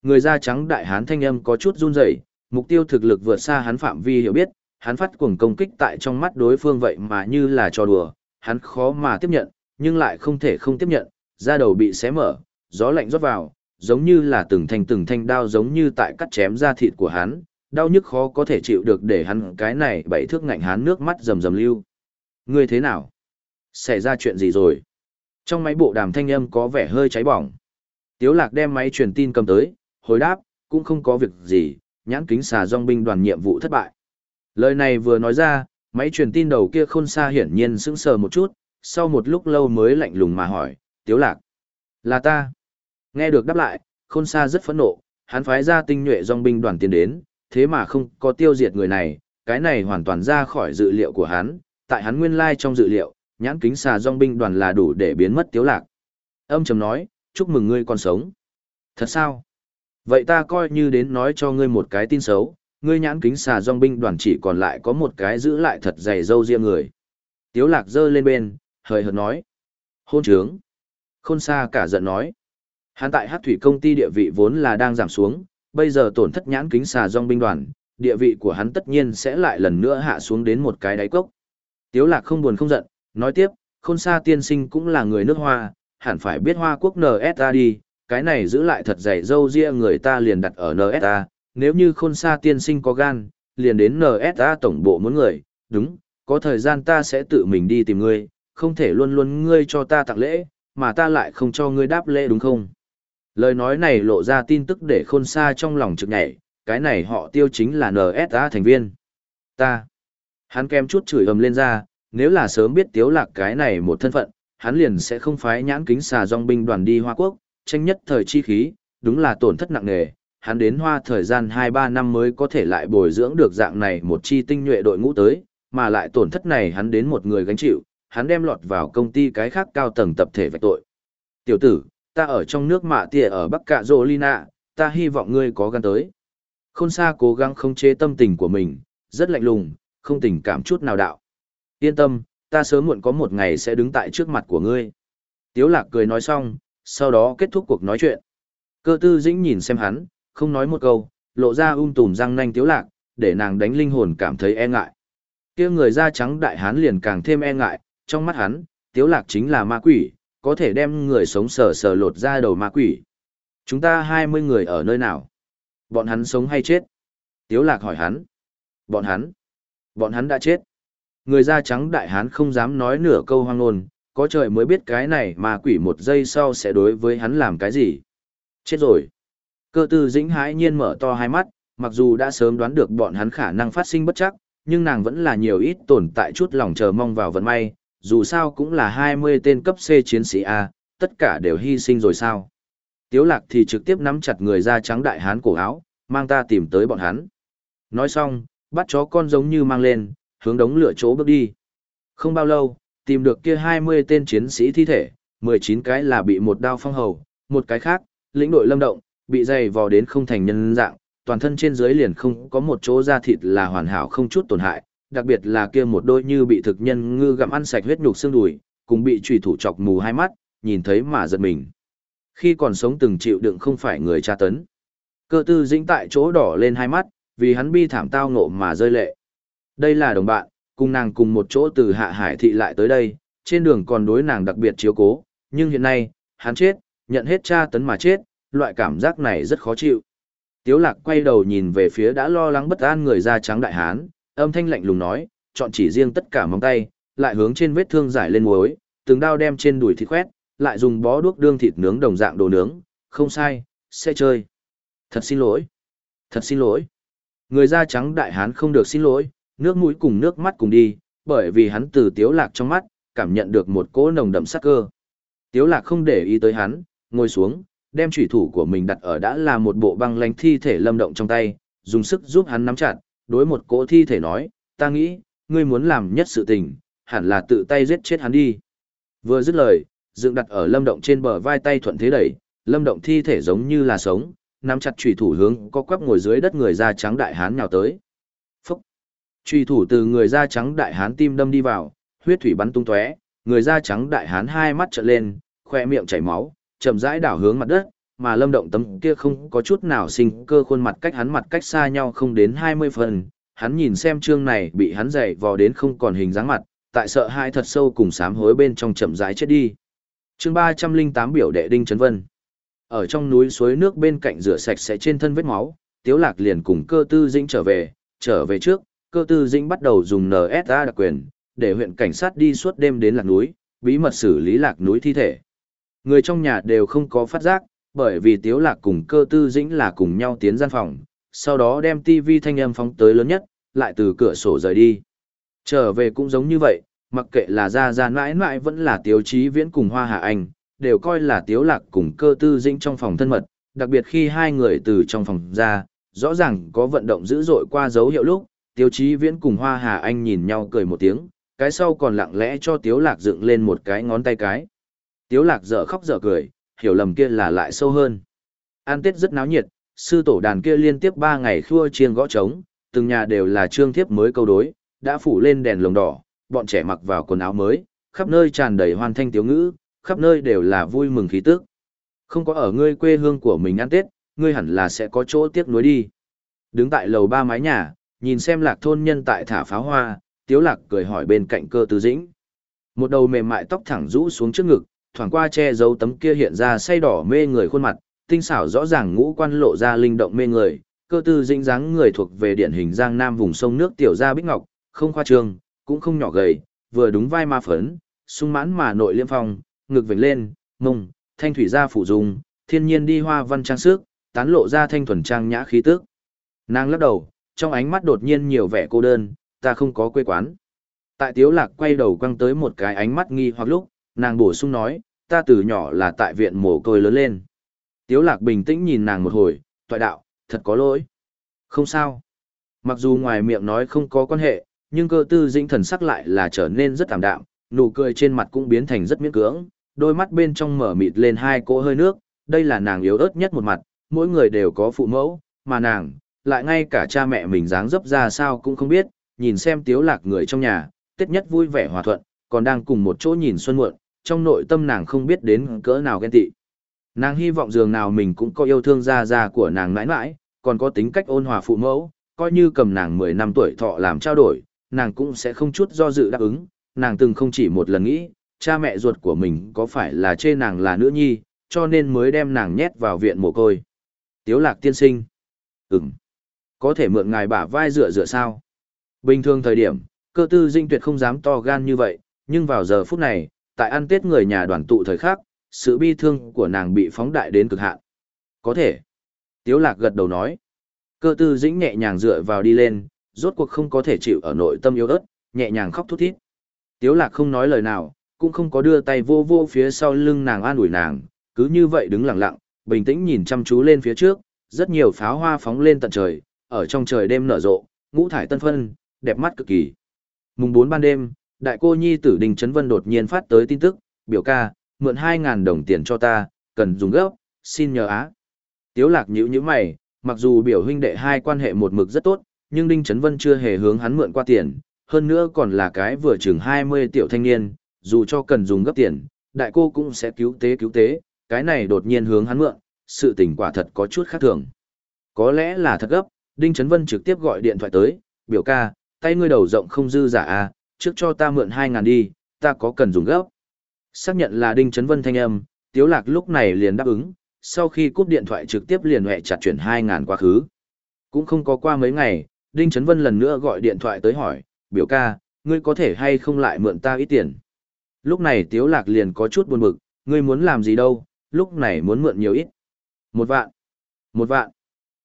[SPEAKER 1] Người da trắng đại hán thanh âm có chút run rẩy, mục tiêu thực lực vượt xa hắn phạm vi hiểu biết, hắn phát cuồng công kích tại trong mắt đối phương vậy mà như là trò đùa, hắn khó mà tiếp nhận, nhưng lại không thể không tiếp nhận, da đầu bị xé mở, gió lạnh rót vào, giống như là từng thanh từng thanh đao giống như tại cắt chém da thịt của hắn, đau nhức khó có thể chịu được để hắn cái này bảy thước ngạnh hắn nước mắt rầm rầm lưu. Ngươi thế nào? Xảy ra chuyện gì rồi? Trong máy bộ đàm thanh âm có vẻ hơi cháy bỏng. Tiếu lạc đem máy truyền tin cầm tới, hồi đáp, cũng không có việc gì, nhãn kính xà dòng binh đoàn nhiệm vụ thất bại. Lời này vừa nói ra, máy truyền tin đầu kia khôn xa hiển nhiên sững sờ một chút, sau một lúc lâu mới lạnh lùng mà hỏi, Tiếu lạc, là ta. Nghe được đáp lại, khôn xa rất phẫn nộ, hắn phái ra tinh nhuệ dòng binh đoàn tiến đến, thế mà không có tiêu diệt người này, cái này hoàn toàn ra khỏi dự liệu của hắn, tại hắn nguyên lai trong dự liệu, nhãn kính xà dòng binh đoàn là đủ để biến mất tiếu lạc. Âm trầm nói, chúc mừng ngươi còn sống. Thật sao? Vậy ta coi như đến nói cho ngươi một cái tin xấu, ngươi nhãn kính xà dòng binh đoàn chỉ còn lại có một cái giữ lại thật dày dâu riêng người. Tiếu lạc giơ lên bên, hời hợt nói. Hôn trướng. Khôn xa cả giận nói. Hắn tại hát thủy công ty địa vị vốn là đang giảm xuống, bây giờ tổn thất nhãn kính xà dòng binh đoàn, địa vị của hắn tất nhiên sẽ lại lần nữa hạ xuống đến một cái đáy cốc. Tiếu lạc không buồn không giận, nói tiếp, khôn xa tiên sinh cũng là người nước hoa, hẳn phải biết hoa quốc NSA đi, cái này giữ lại thật dày dâu ria người ta liền đặt ở NSA, nếu như khôn xa tiên sinh có gan, liền đến NSA tổng bộ muốn người, đúng, có thời gian ta sẽ tự mình đi tìm ngươi, không thể luôn luôn ngươi cho ta tặng lễ, mà ta lại không cho ngươi đáp lễ đúng không? Lời nói này lộ ra tin tức để khôn xa trong lòng trực nhảy, cái này họ tiêu chính là NSA thành viên. Ta. Hắn kém chút chửi ầm lên ra, nếu là sớm biết tiếu lạc cái này một thân phận, hắn liền sẽ không phái nhãn kính xà dòng binh đoàn đi Hoa Quốc, tranh nhất thời chi khí, đúng là tổn thất nặng nề, hắn đến hoa thời gian 2-3 năm mới có thể lại bồi dưỡng được dạng này một chi tinh nhuệ đội ngũ tới, mà lại tổn thất này hắn đến một người gánh chịu, hắn đem lọt vào công ty cái khác cao tầng tập thể vạch tội. Tiểu tử, ta ở trong nước mạ tìa ở Bắc Cạ Dô Lina, ta hy vọng ngươi có gan tới. Khôn xa cố gắng không chế tâm tình của mình, rất lạnh lùng, không tình cảm chút nào đạo. Yên tâm, ta sớm muộn có một ngày sẽ đứng tại trước mặt của ngươi. Tiếu lạc cười nói xong, sau đó kết thúc cuộc nói chuyện. Cơ tư dĩnh nhìn xem hắn, không nói một câu, lộ ra um tùm răng nanh tiếu lạc, để nàng đánh linh hồn cảm thấy e ngại. kia người da trắng đại hán liền càng thêm e ngại, trong mắt hắn, tiếu lạc chính là ma quỷ, có thể đem người sống sờ sờ lột ra đầu ma quỷ. Chúng ta 20 người ở nơi nào? Bọn hắn sống hay chết? Tiếu lạc hỏi hắn. Bọn hắn. Bọn hắn đã chết. Người da trắng đại hán không dám nói nửa câu hoang ngôn, có trời mới biết cái này mà quỷ một giây sau sẽ đối với hắn làm cái gì. Chết rồi. Cơ tư dĩnh hãi nhiên mở to hai mắt, mặc dù đã sớm đoán được bọn hắn khả năng phát sinh bất chắc, nhưng nàng vẫn là nhiều ít tồn tại chút lòng chờ mong vào vận may, dù sao cũng là 20 tên cấp C chiến sĩ A, tất cả đều hy sinh rồi sao. Tiếu lạc thì trực tiếp nắm chặt người da trắng đại hán cổ áo, mang ta tìm tới bọn hắn. Nói xong, bắt chó con giống như mang lên, hướng đống lửa chỗ bước đi. Không bao lâu, tìm được kia 20 tên chiến sĩ thi thể, 19 cái là bị một đao phong hầu, một cái khác, lĩnh đội lâm động, bị dày vò đến không thành nhân dạng, toàn thân trên dưới liền không có một chỗ da thịt là hoàn hảo không chút tổn hại, đặc biệt là kia một đôi như bị thực nhân ngư gặm ăn sạch huyết nhục xương đùi, cùng bị trùy thủ chọc mù hai mắt, nhìn thấy mà giật mình. Khi còn sống từng chịu đựng không phải người tra tấn. Cơ tư dĩnh tại chỗ đỏ lên hai mắt, vì hắn bi thảm tao ngộ mà rơi lệ. Đây là đồng bạn, cùng nàng cùng một chỗ từ hạ hải thị lại tới đây, trên đường còn đối nàng đặc biệt chiếu cố, nhưng hiện nay, hắn chết, nhận hết tra tấn mà chết, loại cảm giác này rất khó chịu. Tiếu lạc quay đầu nhìn về phía đã lo lắng bất an người da trắng đại hán, âm thanh lạnh lùng nói, chọn chỉ riêng tất cả móng tay, lại hướng trên vết thương giải lên muối, từng đao đem trên đùi thịt khoét, lại dùng bó đuốc đương thịt nướng đồng dạng đồ nướng, không sai, sẽ chơi. Thật xin lỗi. Thật xin lỗi. Người da trắng đại hán không được xin lỗi, nước mũi cùng nước mắt cùng đi, bởi vì hắn từ tiếu lạc trong mắt, cảm nhận được một cỗ nồng đậm sát cơ. Tiếu lạc không để ý tới hắn, ngồi xuống, đem chủy thủ của mình đặt ở đã là một bộ băng lánh thi thể lâm động trong tay, dùng sức giúp hắn nắm chặt, đối một cỗ thi thể nói, ta nghĩ, ngươi muốn làm nhất sự tình, hẳn là tự tay giết chết hắn đi. Vừa dứt lời, dựng đặt ở lâm động trên bờ vai tay thuận thế đẩy, lâm động thi thể giống như là sống, nắm chặt chủy thủ hướng có quắp ngồi dưới đất người da trắng đại hán nhào tới. Phúc! Chủy thủ từ người da trắng đại hán tim đâm đi vào, huyết thủy bắn tung tóe, người da trắng đại hán hai mắt trợn lên, khoe miệng chảy máu, chậm rãi đảo hướng mặt đất, mà lâm động tấm kia không có chút nào sinh cơ khuôn mặt cách hắn mặt cách xa nhau không đến 20 phần, hắn nhìn xem chương này bị hắn dày vò đến không còn hình dáng mặt, tại sợ hai thật sâu cùng sám hối bên trong chậm rãi chết đi. Chương 308 biểu đệ đinh trấn vân. Ở trong núi suối nước bên cạnh rửa sạch sẽ trên thân vết máu, Tiếu Lạc liền cùng cơ tư dĩnh trở về, trở về trước, cơ tư dĩnh bắt đầu dùng NSA đặc quyền, để huyện cảnh sát đi suốt đêm đến lạc núi, bí mật xử lý lạc núi thi thể. Người trong nhà đều không có phát giác, bởi vì Tiếu Lạc cùng cơ tư dĩnh là cùng nhau tiến gian phòng, sau đó đem TV thanh âm phóng tới lớn nhất, lại từ cửa sổ rời đi. Trở về cũng giống như vậy, mặc kệ là ra ra mãi mãi vẫn là Tiếu Chí Viễn cùng Hoa Hạ Anh, đều coi là Tiếu Lạc cùng cơ tư dĩnh trong phòng thân mật, đặc biệt khi hai người từ trong phòng ra, rõ ràng có vận động dữ dội qua dấu hiệu lúc, Tiếu Chí Viễn cùng Hoa Hà Anh nhìn nhau cười một tiếng, cái sau còn lặng lẽ cho Tiếu Lạc dựng lên một cái ngón tay cái. Tiếu lạc dở khóc dở cười, hiểu lầm kia là lại sâu hơn. An Tết rất náo nhiệt, sư tổ đàn kia liên tiếp 3 ngày khua chiêng gõ trống, từng nhà đều là trương thiếp mới câu đối, đã phủ lên đèn lồng đỏ, bọn trẻ mặc vào quần áo mới, khắp nơi tràn đầy hoàn thanh tiếu ngữ, khắp nơi đều là vui mừng khí tức. Không có ở ngươi quê hương của mình ăn Tết, ngươi hẳn là sẽ có chỗ tiếc nuối đi. Đứng tại lầu ba mái nhà, nhìn xem lạc thôn nhân tại thả pháo hoa, tiếu lạc cười hỏi bên cạnh cơ tư dĩnh. Một đầu mềm mại tóc thẳng rũ xuống trước ngực, thoảng qua che giấu tấm kia hiện ra say đỏ mê người khuôn mặt, tinh xảo rõ ràng ngũ quan lộ ra linh động mê người, cơ tư dĩnh dáng người thuộc về điển hình giang nam vùng sông nước tiểu gia bích ngọc, không khoa trương, cũng không nhỏ gầy, vừa đúng vai ma phấn, sung mãn mà nội liêm phong, ngực vểnh lên, mông, thanh thủy gia phủ dung, thiên nhiên đi hoa văn trang sức, tán lộ ra thanh thuần trang nhã khí tức. Nàng lắc đầu, trong ánh mắt đột nhiên nhiều vẻ cô đơn, ta không có quê quán. Tại Tiếu Lạc quay đầu quăng tới một cái ánh mắt nghi hoặc lúc, nàng bổ sung nói, ta từ nhỏ là tại viện mồ côi lớn lên. Tiếu lạc bình tĩnh nhìn nàng một hồi, toại đạo, thật có lỗi. Không sao. Mặc dù ngoài miệng nói không có quan hệ, nhưng cơ tư dĩnh thần sắc lại là trở nên rất tạm đạm, nụ cười trên mặt cũng biến thành rất miễn cưỡng, đôi mắt bên trong mở mịt lên hai cỗ hơi nước, đây là nàng yếu ớt nhất một mặt, mỗi người đều có phụ mẫu, mà nàng, lại ngay cả cha mẹ mình dáng dấp ra sao cũng không biết, nhìn xem tiếu lạc người trong nhà, tết nhất vui vẻ hòa thuận, còn đang cùng một chỗ nhìn xuân muộn, trong nội tâm nàng không biết đến cỡ nào ghen tị. Nàng hy vọng dường nào mình cũng có yêu thương gia gia của nàng mãi mãi, còn có tính cách ôn hòa phụ mẫu, coi như cầm nàng 10 năm tuổi thọ làm trao đổi, nàng cũng sẽ không chút do dự đáp ứng, nàng từng không chỉ một lần nghĩ, cha mẹ ruột của mình có phải là chê nàng là nữ nhi, cho nên mới đem nàng nhét vào viện mồ côi. Tiếu lạc tiên sinh. Ừm. Có thể mượn ngài bả vai dựa dựa sao? Bình thường thời điểm, cơ tư dinh tuyệt không dám to gan như vậy, nhưng vào giờ phút này, tại ăn tết người nhà đoàn tụ thời khắc, sự bi thương của nàng bị phóng đại đến cực hạn. Có thể. Tiếu lạc gật đầu nói. Cơ tư dĩnh nhẹ nhàng dựa vào đi lên, rốt cuộc không có thể chịu ở nội tâm yếu ớt, nhẹ nhàng khóc thút thít. Tiếu lạc không nói lời nào, cũng không có đưa tay vô vô phía sau lưng nàng an ủi nàng, cứ như vậy đứng lặng lặng, bình tĩnh nhìn chăm chú lên phía trước, rất nhiều pháo hoa phóng lên tận trời, ở trong trời đêm nở rộ, ngũ thải tân phân, đẹp mắt cực kỳ. Mùng 4 ban đêm, đại cô nhi tử đinh Trấn Vân đột nhiên phát tới tin tức, biểu ca, mượn 2.000 đồng tiền cho ta, cần dùng gấp, xin nhờ á. Tiếu lạc nhữ nhíu mày, mặc dù biểu huynh đệ hai quan hệ một mực rất tốt, nhưng Đinh Trấn Vân chưa hề hướng hắn mượn qua tiền, hơn nữa còn là cái vừa chừng 20 tiểu thanh niên, dù cho cần dùng gấp tiền, đại cô cũng sẽ cứu tế cứu tế, cái này đột nhiên hướng hắn mượn, sự tình quả thật có chút khác thường. Có lẽ là thật gấp, Đinh Trấn Vân trực tiếp gọi điện thoại tới, biểu ca, tay ngươi đầu rộng không dư giả à, trước cho ta mượn hai ngàn đi, ta có cần dùng gấp. Xác nhận là Đinh Trấn Vân thanh âm, Tiếu Lạc lúc này liền đáp ứng, sau khi cúp điện thoại trực tiếp liền hẹ chặt chuyển hai ngàn quá khứ. Cũng không có qua mấy ngày, Đinh Trấn Vân lần nữa gọi điện thoại tới hỏi, biểu ca, ngươi có thể hay không lại mượn ta ít tiền. Lúc này Tiếu Lạc liền có chút buồn bực, ngươi muốn làm gì đâu, lúc này muốn mượn nhiều ít. Một vạn. Một vạn.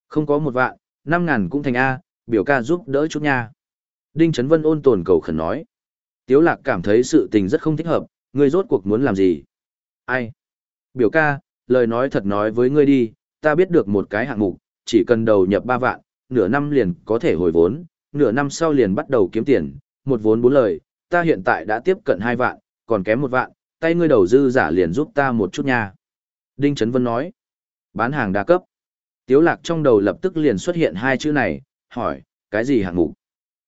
[SPEAKER 1] Không có một vạn, năm ngàn cũng thành A, biểu ca giúp đỡ chút nha. Đinh Trấn Vân ôn tồn cầu khẩn nói. Tiếu Lạc cảm thấy sự tình rất không thích hợp, ngươi rốt cuộc muốn làm gì? Ai? Biểu ca, lời nói thật nói với ngươi đi, ta biết được một cái hạng mục, chỉ cần đầu nhập 3 vạn, nửa năm liền có thể hồi vốn, nửa năm sau liền bắt đầu kiếm tiền, một vốn bốn lời, ta hiện tại đã tiếp cận 2 vạn, còn kém một vạn, tay ngươi đầu dư giả liền giúp ta một chút nha. Đinh Trấn Vân nói, bán hàng đa cấp. Tiếu lạc trong đầu lập tức liền xuất hiện hai chữ này, hỏi, cái gì hạng mục?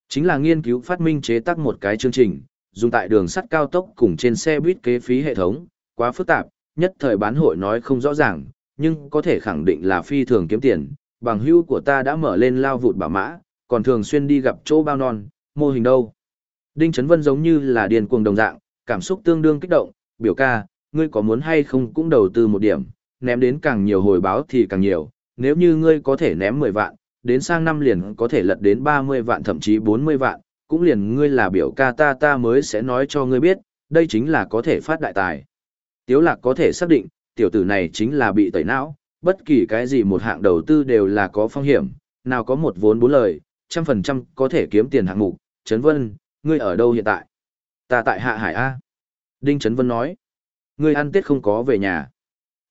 [SPEAKER 1] Chính là nghiên cứu phát minh chế tác một cái chương trình, dùng tại đường sắt cao tốc cùng trên xe buýt kế phí hệ thống, quá phức tạp, nhất thời bán hội nói không rõ ràng, nhưng có thể khẳng định là phi thường kiếm tiền, bằng hưu của ta đã mở lên lao vụt bảo mã, còn thường xuyên đi gặp chỗ bao non, mô hình đâu. Đinh Trấn Vân giống như là điền cuồng đồng dạng, cảm xúc tương đương kích động, biểu ca, ngươi có muốn hay không cũng đầu tư một điểm, ném đến càng nhiều hồi báo thì càng nhiều, nếu như ngươi có thể ném 10 vạn, đến sang năm liền có thể lật đến 30 vạn thậm chí 40 vạn, cũng liền ngươi là biểu ca ta ta mới sẽ nói cho ngươi biết, đây chính là có thể phát đại tài. Tiếu lạc có thể xác định, tiểu tử này chính là bị tẩy não, bất kỳ cái gì một hạng đầu tư đều là có phong hiểm, nào có một vốn bốn lời, trăm phần trăm có thể kiếm tiền hạng mục. Trấn Vân, ngươi ở đâu hiện tại? Ta tại Hạ Hải A. Đinh Trấn Vân nói. Ngươi ăn Tết không có về nhà.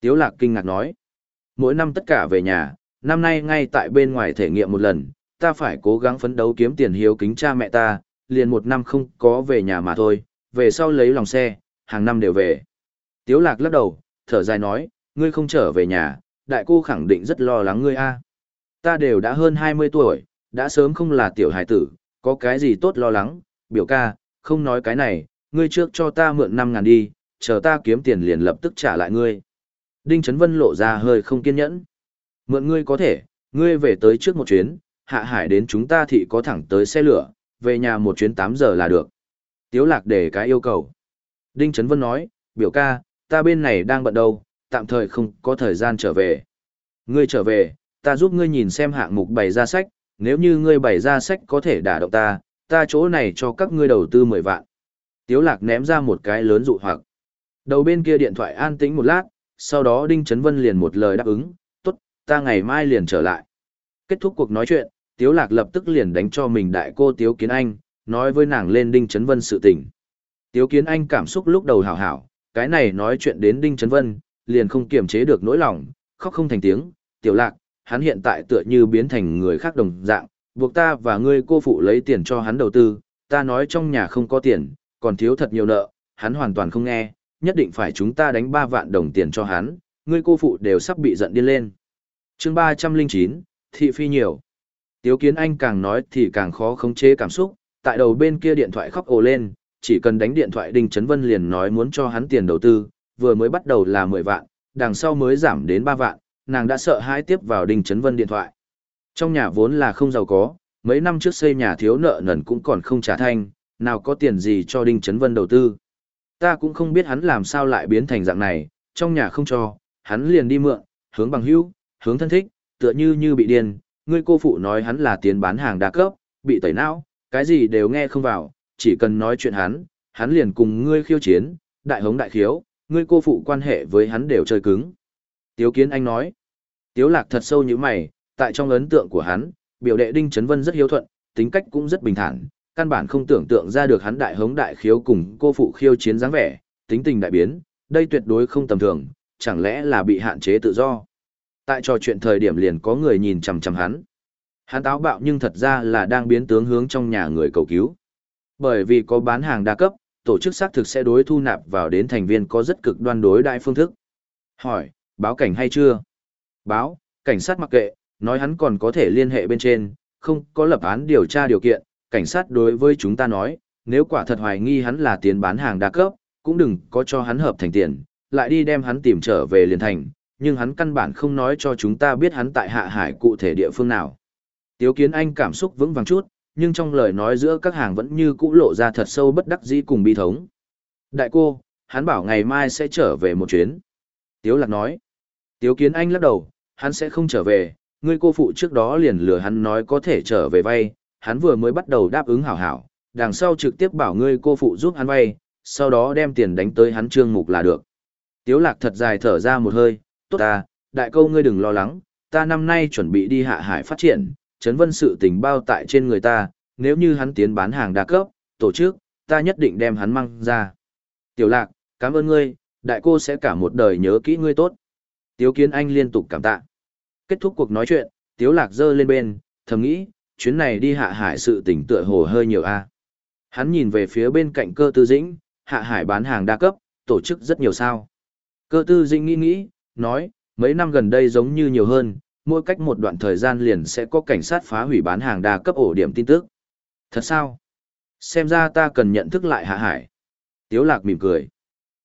[SPEAKER 1] Tiếu lạc kinh ngạc nói. Mỗi năm tất cả về nhà, năm nay ngay tại bên ngoài thể nghiệm một lần, ta phải cố gắng phấn đấu kiếm tiền hiếu kính cha mẹ ta, liền một năm không có về nhà mà thôi, về sau lấy lòng xe, hàng năm đều về. Tiếu lạc lắc đầu, thở dài nói, ngươi không trở về nhà, đại cô khẳng định rất lo lắng ngươi a. Ta đều đã hơn 20 tuổi, đã sớm không là tiểu hài tử, có cái gì tốt lo lắng, biểu ca, không nói cái này, ngươi trước cho ta mượn 5 ngàn đi, chờ ta kiếm tiền liền lập tức trả lại ngươi. Đinh Trấn Vân lộ ra hơi không kiên nhẫn. Mượn ngươi có thể, ngươi về tới trước một chuyến, hạ hải đến chúng ta thì có thẳng tới xe lửa, về nhà một chuyến 8 giờ là được. Tiếu lạc để cái yêu cầu. Đinh Trấn Vân nói, biểu ca, ta bên này đang bận đâu, tạm thời không có thời gian trở về. Ngươi trở về, ta giúp ngươi nhìn xem hạng mục bày ra sách, nếu như ngươi bày ra sách có thể đả động ta, ta chỗ này cho các ngươi đầu tư 10 vạn. Tiếu lạc ném ra một cái lớn dụ hoặc. Đầu bên kia điện thoại an tĩnh một lát, sau đó Đinh Trấn Vân liền một lời đáp ứng, ta ngày mai liền trở lại. Kết thúc cuộc nói chuyện, Tiếu Lạc lập tức liền đánh cho mình đại cô Tiếu Kiến Anh, nói với nàng lên Đinh Trấn Vân sự tình. Tiếu Kiến Anh cảm xúc lúc đầu hảo hảo, cái này nói chuyện đến Đinh Trấn Vân, liền không kiềm chế được nỗi lòng, khóc không thành tiếng, tiểu lạc, hắn hiện tại tựa như biến thành người khác đồng dạng, buộc ta và ngươi cô phụ lấy tiền cho hắn đầu tư, ta nói trong nhà không có tiền, còn thiếu thật nhiều nợ, hắn hoàn toàn không nghe, nhất định phải chúng ta đánh 3 vạn đồng tiền cho hắn, ngươi cô phụ đều sắp bị giận điên lên chương 309, thị phi nhiều. Tiếu kiến anh càng nói thì càng khó khống chế cảm xúc, tại đầu bên kia điện thoại khóc ồ lên, chỉ cần đánh điện thoại Đinh Trấn Vân liền nói muốn cho hắn tiền đầu tư, vừa mới bắt đầu là 10 vạn, đằng sau mới giảm đến ba vạn, nàng đã sợ hãi tiếp vào Đinh Trấn Vân điện thoại. Trong nhà vốn là không giàu có, mấy năm trước xây nhà thiếu nợ nần cũng còn không trả thanh, nào có tiền gì cho Đinh Trấn Vân đầu tư. Ta cũng không biết hắn làm sao lại biến thành dạng này, trong nhà không cho, hắn liền đi mượn, hướng bằng hữu, hướng thân thích, tựa như như bị điên, ngươi cô phụ nói hắn là tiền bán hàng đa cấp, bị tẩy não, cái gì đều nghe không vào, chỉ cần nói chuyện hắn, hắn liền cùng ngươi khiêu chiến, đại hống đại khiếu, ngươi cô phụ quan hệ với hắn đều chơi cứng. Tiếu kiến anh nói, tiếu lạc thật sâu như mày, tại trong ấn tượng của hắn, biểu đệ Đinh Trấn Vân rất hiếu thuận, tính cách cũng rất bình thản, căn bản không tưởng tượng ra được hắn đại hống đại khiếu cùng cô phụ khiêu chiến dáng vẻ, tính tình đại biến, đây tuyệt đối không tầm thường, chẳng lẽ là bị hạn chế tự do. Tại trò chuyện thời điểm liền có người nhìn chằm chằm hắn. Hắn táo bạo nhưng thật ra là đang biến tướng hướng trong nhà người cầu cứu. Bởi vì có bán hàng đa cấp, tổ chức xác thực sẽ đối thu nạp vào đến thành viên có rất cực đoan đối đại phương thức. Hỏi, báo cảnh hay chưa? Báo, cảnh sát mặc kệ, nói hắn còn có thể liên hệ bên trên, không có lập án điều tra điều kiện, cảnh sát đối với chúng ta nói, nếu quả thật hoài nghi hắn là tiền bán hàng đa cấp, cũng đừng có cho hắn hợp thành tiền, lại đi đem hắn tìm trở về liền thành, nhưng hắn căn bản không nói cho chúng ta biết hắn tại hạ hải cụ thể địa phương nào. Tiếu kiến anh cảm xúc vững vàng chút, nhưng trong lời nói giữa các hàng vẫn như cũ lộ ra thật sâu bất đắc dĩ cùng bi thống. Đại cô, hắn bảo ngày mai sẽ trở về một chuyến. Tiếu lạc nói. Tiếu kiến anh lắc đầu, hắn sẽ không trở về, ngươi cô phụ trước đó liền lừa hắn nói có thể trở về vay, hắn vừa mới bắt đầu đáp ứng hảo hảo, đằng sau trực tiếp bảo ngươi cô phụ giúp hắn vay, sau đó đem tiền đánh tới hắn trương mục là được. Tiếu lạc thật dài thở ra một hơi, tốt ta, đại câu ngươi đừng lo lắng, ta năm nay chuẩn bị đi hạ hải phát triển, chấn vân sự tình bao tại trên người ta, nếu như hắn tiến bán hàng đa cấp, tổ chức, ta nhất định đem hắn mang ra. Tiểu lạc, cảm ơn ngươi, đại cô sẽ cả một đời nhớ kỹ ngươi tốt. Tiếu kiến anh liên tục cảm tạ. Kết thúc cuộc nói chuyện, tiếu lạc dơ lên bên, thầm nghĩ, chuyến này đi hạ hải sự tình tựa hồ hơi nhiều a. Hắn nhìn về phía bên cạnh cơ tư dĩnh, hạ hải bán hàng đa cấp, tổ chức rất nhiều sao. Cơ tư dĩnh nghĩ nghĩ, nói, mấy năm gần đây giống như nhiều hơn, mỗi cách một đoạn thời gian liền sẽ có cảnh sát phá hủy bán hàng đa cấp ổ điểm tin tức. Thật sao? Xem ra ta cần nhận thức lại hạ hải. Tiếu lạc mỉm cười.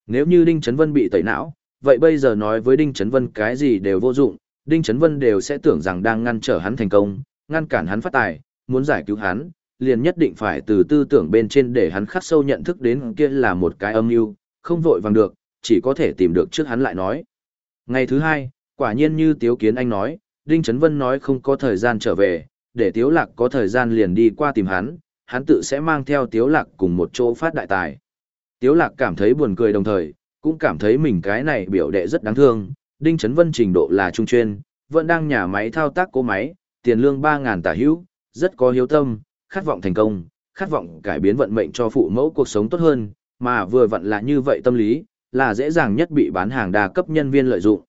[SPEAKER 1] Nếu như Đinh Trấn Vân bị tẩy não, vậy bây giờ nói với Đinh Trấn Vân cái gì đều vô dụng, Đinh Trấn Vân đều sẽ tưởng rằng đang ngăn trở hắn thành công, ngăn cản hắn phát tài, muốn giải cứu hắn, liền nhất định phải từ tư tưởng bên trên để hắn khắc sâu nhận thức đến kia là một cái âm mưu, không vội vàng được, chỉ có thể tìm được trước hắn lại nói. Ngày thứ hai, quả nhiên như Tiếu Kiến Anh nói, Đinh Trấn Vân nói không có thời gian trở về, để Tiếu Lạc có thời gian liền đi qua tìm hắn, hắn tự sẽ mang theo Tiếu Lạc cùng một chỗ phát đại tài. Tiếu Lạc cảm thấy buồn cười đồng thời, cũng cảm thấy mình cái này biểu đệ rất đáng thương, Đinh Trấn Vân trình độ là trung chuyên, vẫn đang nhà máy thao tác cố máy, tiền lương 3.000 tả hữu, rất có hiếu tâm, khát vọng thành công, khát vọng cải biến vận mệnh cho phụ mẫu cuộc sống tốt hơn, mà vừa vặn là như vậy tâm lý, là dễ dàng nhất bị bán hàng đa cấp nhân viên lợi dụng.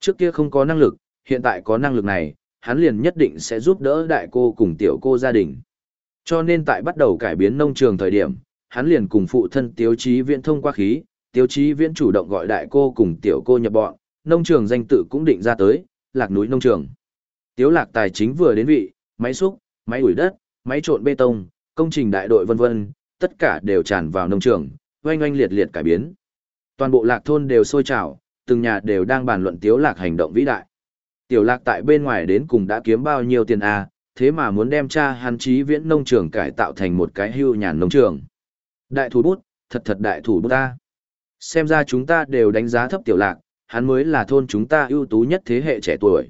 [SPEAKER 1] Trước kia không có năng lực, hiện tại có năng lực này, hắn liền nhất định sẽ giúp đỡ đại cô cùng tiểu cô gia đình. Cho nên tại bắt đầu cải biến nông trường thời điểm, hắn liền cùng phụ thân Tiếu Chí Viễn thông qua khí, Tiếu Chí Viễn chủ động gọi đại cô cùng tiểu cô nhập bọn, nông trường danh tự cũng định ra tới, Lạc núi nông trường. Tiếu Lạc tài chính vừa đến vị, máy xúc, máy ủi đất, máy trộn bê tông, công trình đại đội vân vân, tất cả đều tràn vào nông trường, oanh oanh liệt liệt cải biến. Toàn bộ Lạc thôn đều sôi trào, từng nhà đều đang bàn luận Tiếu Lạc hành động vĩ đại. Tiểu Lạc tại bên ngoài đến cùng đã kiếm bao nhiêu tiền à, thế mà muốn đem cha hắn trí viễn nông trường cải tạo thành một cái hưu nhàn nông trường. Đại thủ bút, thật thật đại thủ bút ta. Xem ra chúng ta đều đánh giá thấp Tiểu Lạc, hắn mới là thôn chúng ta ưu tú nhất thế hệ trẻ tuổi.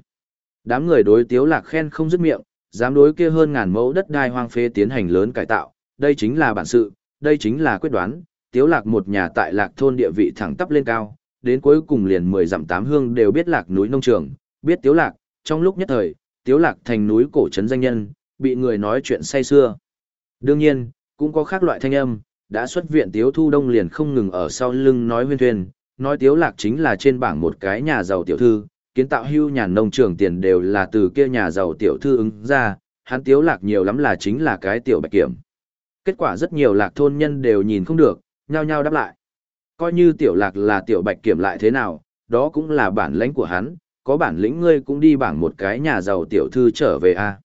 [SPEAKER 1] Đám người đối Tiếu Lạc khen không dứt miệng, dám đối kia hơn ngàn mẫu đất đai hoang phế tiến hành lớn cải tạo, đây chính là bản sự, đây chính là quyết đoán, Tiếu Lạc một nhà tại Lạc thôn địa vị thẳng tắp lên cao, đến cuối cùng liền mười dặm tám hương đều biết Lạc núi nông trường, biết Tiếu Lạc, trong lúc nhất thời, Tiếu Lạc thành núi cổ trấn danh nhân, bị người nói chuyện say xưa. Đương nhiên, cũng có khác loại thanh âm, đã xuất viện Tiếu Thu Đông liền không ngừng ở sau lưng nói huyên thuyền, nói Tiếu Lạc chính là trên bảng một cái nhà giàu tiểu thư, kiến tạo hưu nhàn nông trường tiền đều là từ kia nhà giàu tiểu thư ứng ra, hắn tiếu lạc nhiều lắm là chính là cái tiểu bạch kiểm. Kết quả rất nhiều lạc thôn nhân đều nhìn không được, nhao nhao đáp lại. Coi như tiểu lạc là tiểu bạch kiểm lại thế nào, đó cũng là bản lãnh của hắn, có bản lĩnh ngươi cũng đi bảng một cái nhà giàu tiểu thư trở về a.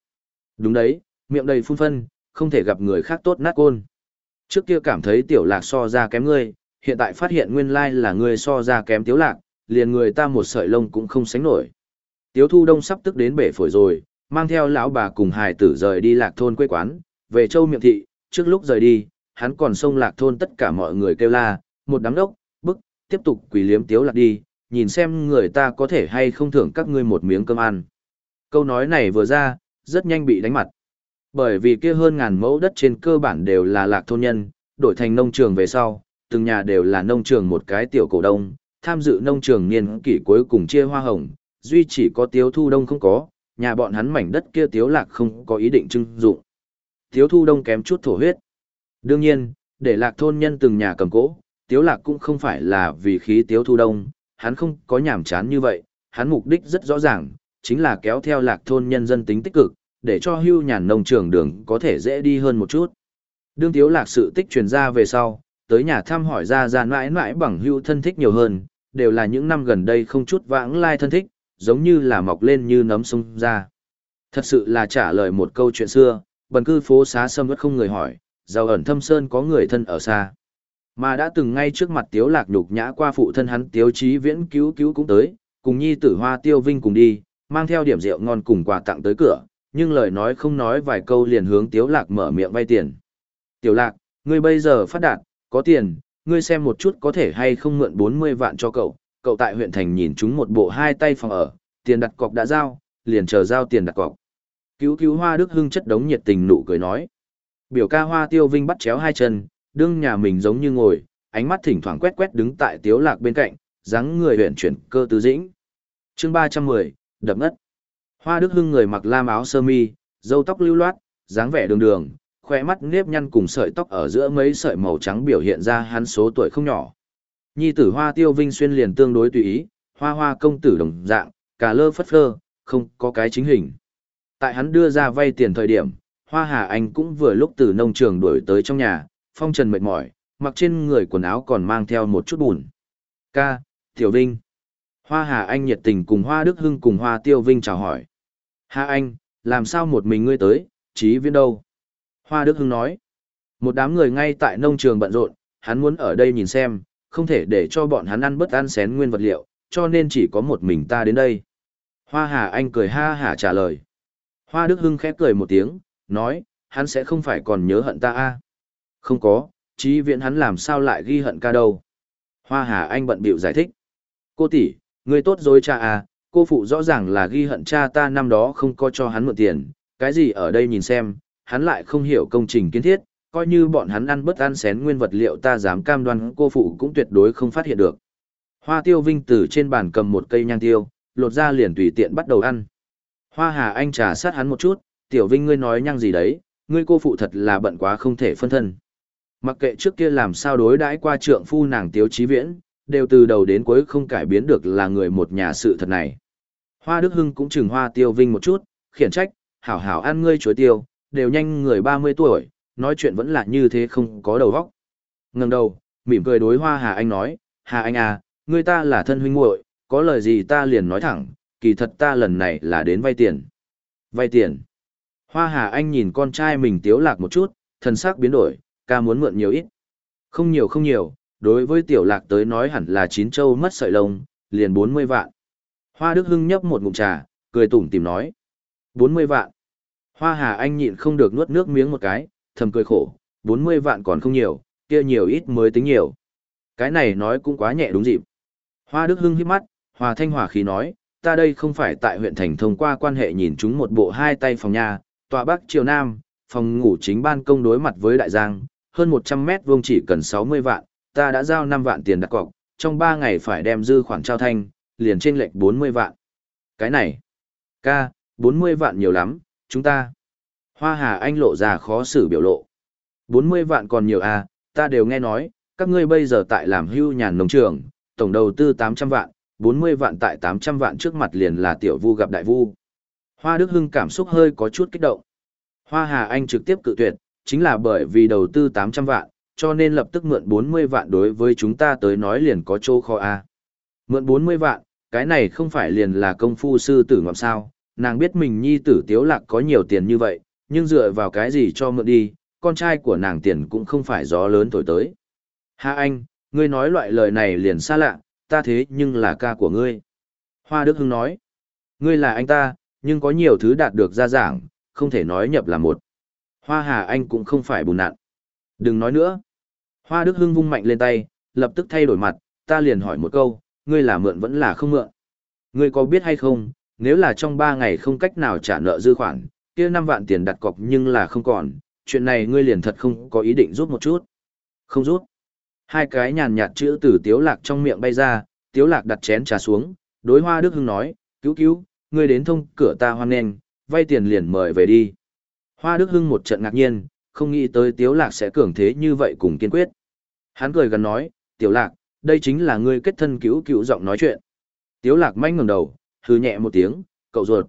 [SPEAKER 1] Đúng đấy, miệng đầy phun phân, không thể gặp người khác tốt nát côn. Trước kia cảm thấy tiểu lạc so ra kém ngươi, hiện tại phát hiện nguyên lai là ngươi so ra kém tiếu lạc, liền người ta một sợi lông cũng không sánh nổi. Tiếu thu đông sắp tức đến bể phổi rồi, mang theo lão bà cùng hài tử rời đi lạc thôn quê quán, về châu miệng thị, trước lúc rời đi, hắn còn xông lạc thôn tất cả mọi người kêu la, một đám đốc, bức, tiếp tục quỷ liếm tiếu lạc đi, nhìn xem người ta có thể hay không thưởng các ngươi một miếng cơm ăn. Câu nói này vừa ra, rất nhanh bị đánh mặt. Bởi vì kia hơn ngàn mẫu đất trên cơ bản đều là lạc thôn nhân, đổi thành nông trường về sau, từng nhà đều là nông trường một cái tiểu cổ đông, tham dự nông trường niên kỷ cuối cùng chia hoa hồng, duy chỉ có tiếu thu đông không có, nhà bọn hắn mảnh đất kia tiếu lạc không có ý định trưng dụng. Tiếu thu đông kém chút thổ huyết. Đương nhiên, để lạc thôn nhân từng nhà cầm cố, tiếu lạc cũng không phải là vì khí tiếu thu đông, hắn không có nhảm chán như vậy, hắn mục đích rất rõ ràng, chính là kéo theo lạc thôn nhân dân tính tích cực, để cho hưu nhàn nông trường đường có thể dễ đi hơn một chút. Đương tiếu lạc sự tích truyền ra về sau, tới nhà thăm hỏi ra ra mãi mãi bằng hưu thân thích nhiều hơn, đều là những năm gần đây không chút vãng lai thân thích, giống như là mọc lên như nấm sung ra. Thật sự là trả lời một câu chuyện xưa, bần cư phố xá sâm ớt không người hỏi, giàu ẩn thâm sơn có người thân ở xa. Mà đã từng ngay trước mặt tiếu lạc nhục nhã qua phụ thân hắn tiếu chí viễn cứu cứu cũng tới, cùng nhi tử hoa tiêu vinh cùng đi, mang theo điểm rượu ngon cùng quà tặng tới cửa, nhưng lời nói không nói vài câu liền hướng tiếu lạc mở miệng vay tiền. Tiểu lạc, ngươi bây giờ phát đạt, có tiền, ngươi xem một chút có thể hay không mượn 40 vạn cho cậu, cậu tại huyện thành nhìn chúng một bộ hai tay phòng ở, tiền đặt cọc đã giao, liền chờ giao tiền đặt cọc. Cứu cứu hoa đức hưng chất đống nhiệt tình nụ cười nói. Biểu ca hoa tiêu vinh bắt chéo hai chân, đương nhà mình giống như ngồi, ánh mắt thỉnh thoảng quét quét đứng tại tiếu lạc bên cạnh, dáng người huyện chuyển cơ tứ dĩnh. Chương 310, đập ngất. Hoa Đức Hưng người mặc lam áo sơ mi, râu tóc lưu loát, dáng vẻ đường đường, khoe mắt nếp nhăn cùng sợi tóc ở giữa mấy sợi màu trắng biểu hiện ra hắn số tuổi không nhỏ. Nhi tử Hoa Tiêu Vinh xuyên liền tương đối tùy ý, hoa hoa công tử đồng dạng, cả lơ phất phơ, không có cái chính hình. Tại hắn đưa ra vay tiền thời điểm, Hoa Hà Anh cũng vừa lúc từ nông trường đuổi tới trong nhà, phong trần mệt mỏi, mặc trên người quần áo còn mang theo một chút bùn. Ca, Tiểu Vinh. Hoa Hà Anh nhiệt tình cùng Hoa Đức Hưng cùng Hoa Tiêu Vinh chào hỏi. Hà Anh, làm sao một mình ngươi tới, trí viên đâu? Hoa Đức Hưng nói. Một đám người ngay tại nông trường bận rộn, hắn muốn ở đây nhìn xem, không thể để cho bọn hắn ăn bất ăn xén nguyên vật liệu, cho nên chỉ có một mình ta đến đây. Hoa Hà Anh cười ha hả trả lời. Hoa Đức Hưng khép cười một tiếng, nói, hắn sẽ không phải còn nhớ hận ta a à? Không có, trí viện hắn làm sao lại ghi hận ca đâu. Hoa Hà Anh bận bịu giải thích. Cô tỷ, ngươi tốt rồi cha à, cô phụ rõ ràng là ghi hận cha ta năm đó không có cho hắn mượn tiền, cái gì ở đây nhìn xem, hắn lại không hiểu công trình kiến thiết, coi như bọn hắn ăn bất ăn xén nguyên vật liệu ta dám cam đoan cô phụ cũng tuyệt đối không phát hiện được. Hoa tiêu vinh từ trên bàn cầm một cây nhang tiêu, lột ra liền tùy tiện bắt đầu ăn. Hoa hà anh trà sát hắn một chút, tiểu vinh ngươi nói nhăng gì đấy, ngươi cô phụ thật là bận quá không thể phân thân. Mặc kệ trước kia làm sao đối đãi qua trượng phu nàng tiếu chí viễn, đều từ đầu đến cuối không cải biến được là người một nhà sự thật này. Hoa Đức Hưng cũng chừng hoa tiêu vinh một chút, khiển trách, hảo hảo ăn ngươi chuối tiêu, đều nhanh người 30 tuổi, nói chuyện vẫn là như thế không có đầu óc. Ngừng đầu, mỉm cười đối hoa Hà Anh nói, Hà Anh à, ngươi ta là thân huynh muội, có lời gì ta liền nói thẳng, kỳ thật ta lần này là đến vay tiền. Vay tiền. Hoa Hà Anh nhìn con trai mình tiếu lạc một chút, thần sắc biến đổi, ca muốn mượn nhiều ít. Không nhiều không nhiều, đối với tiểu lạc tới nói hẳn là chín châu mất sợi lông, liền 40 vạn. Hoa Đức Hưng nhấp một ngụm trà, cười tủm tìm nói. 40 vạn. Hoa Hà Anh nhịn không được nuốt nước miếng một cái, thầm cười khổ, 40 vạn còn không nhiều, kia nhiều ít mới tính nhiều. Cái này nói cũng quá nhẹ đúng dịp. Hoa Đức Hưng hít mắt, Hoa Thanh Hòa khí nói, ta đây không phải tại huyện thành thông qua quan hệ nhìn chúng một bộ hai tay phòng nhà, tòa bắc triều nam, phòng ngủ chính ban công đối mặt với đại giang, hơn 100 mét vuông chỉ cần 60 vạn, ta đã giao 5 vạn tiền đặt cọc, trong 3 ngày phải đem dư khoản trao thanh, liền trên lệch 40 vạn. Cái này, ca, 40 vạn nhiều lắm, chúng ta. Hoa Hà Anh lộ ra khó xử biểu lộ. 40 vạn còn nhiều à, ta đều nghe nói, các ngươi bây giờ tại làm hưu nhàn nông trường, tổng đầu tư 800 vạn, 40 vạn tại 800 vạn trước mặt liền là tiểu vu gặp đại vu. Hoa Đức Hưng cảm xúc hơi có chút kích động. Hoa Hà Anh trực tiếp cự tuyệt, chính là bởi vì đầu tư 800 vạn, cho nên lập tức mượn 40 vạn đối với chúng ta tới nói liền có chỗ khó a. Mượn 40 vạn, cái này không phải liền là công phu sư tử ngọm sao, nàng biết mình nhi tử tiếu lạc có nhiều tiền như vậy, nhưng dựa vào cái gì cho mượn đi, con trai của nàng tiền cũng không phải gió lớn thổi tới. Hà Anh, ngươi nói loại lời này liền xa lạ, ta thế nhưng là ca của ngươi. Hoa Đức Hưng nói, ngươi là anh ta, nhưng có nhiều thứ đạt được ra giảng, không thể nói nhập là một. Hoa Hà Anh cũng không phải bùn nạn. Đừng nói nữa. Hoa Đức Hưng vung mạnh lên tay, lập tức thay đổi mặt, ta liền hỏi một câu, ngươi là mượn vẫn là không mượn. Ngươi có biết hay không, nếu là trong 3 ngày không cách nào trả nợ dư khoản, kia 5 vạn tiền đặt cọc nhưng là không còn, chuyện này ngươi liền thật không có ý định rút một chút. Không rút. Hai cái nhàn nhạt chữ từ tiếu lạc trong miệng bay ra, tiếu lạc đặt chén trà xuống, đối hoa Đức Hưng nói, cứu cứu, ngươi đến thông cửa ta hoan nghênh, vay tiền liền mời về đi. Hoa Đức Hưng một trận ngạc nhiên, không nghĩ tới tiếu lạc sẽ cường thế như vậy cùng kiên quyết. Hắn cười gần nói, tiểu lạc, đây chính là ngươi kết thân cứu cứu giọng nói chuyện. Tiếu lạc manh ngẩng đầu, hừ nhẹ một tiếng, cậu ruột.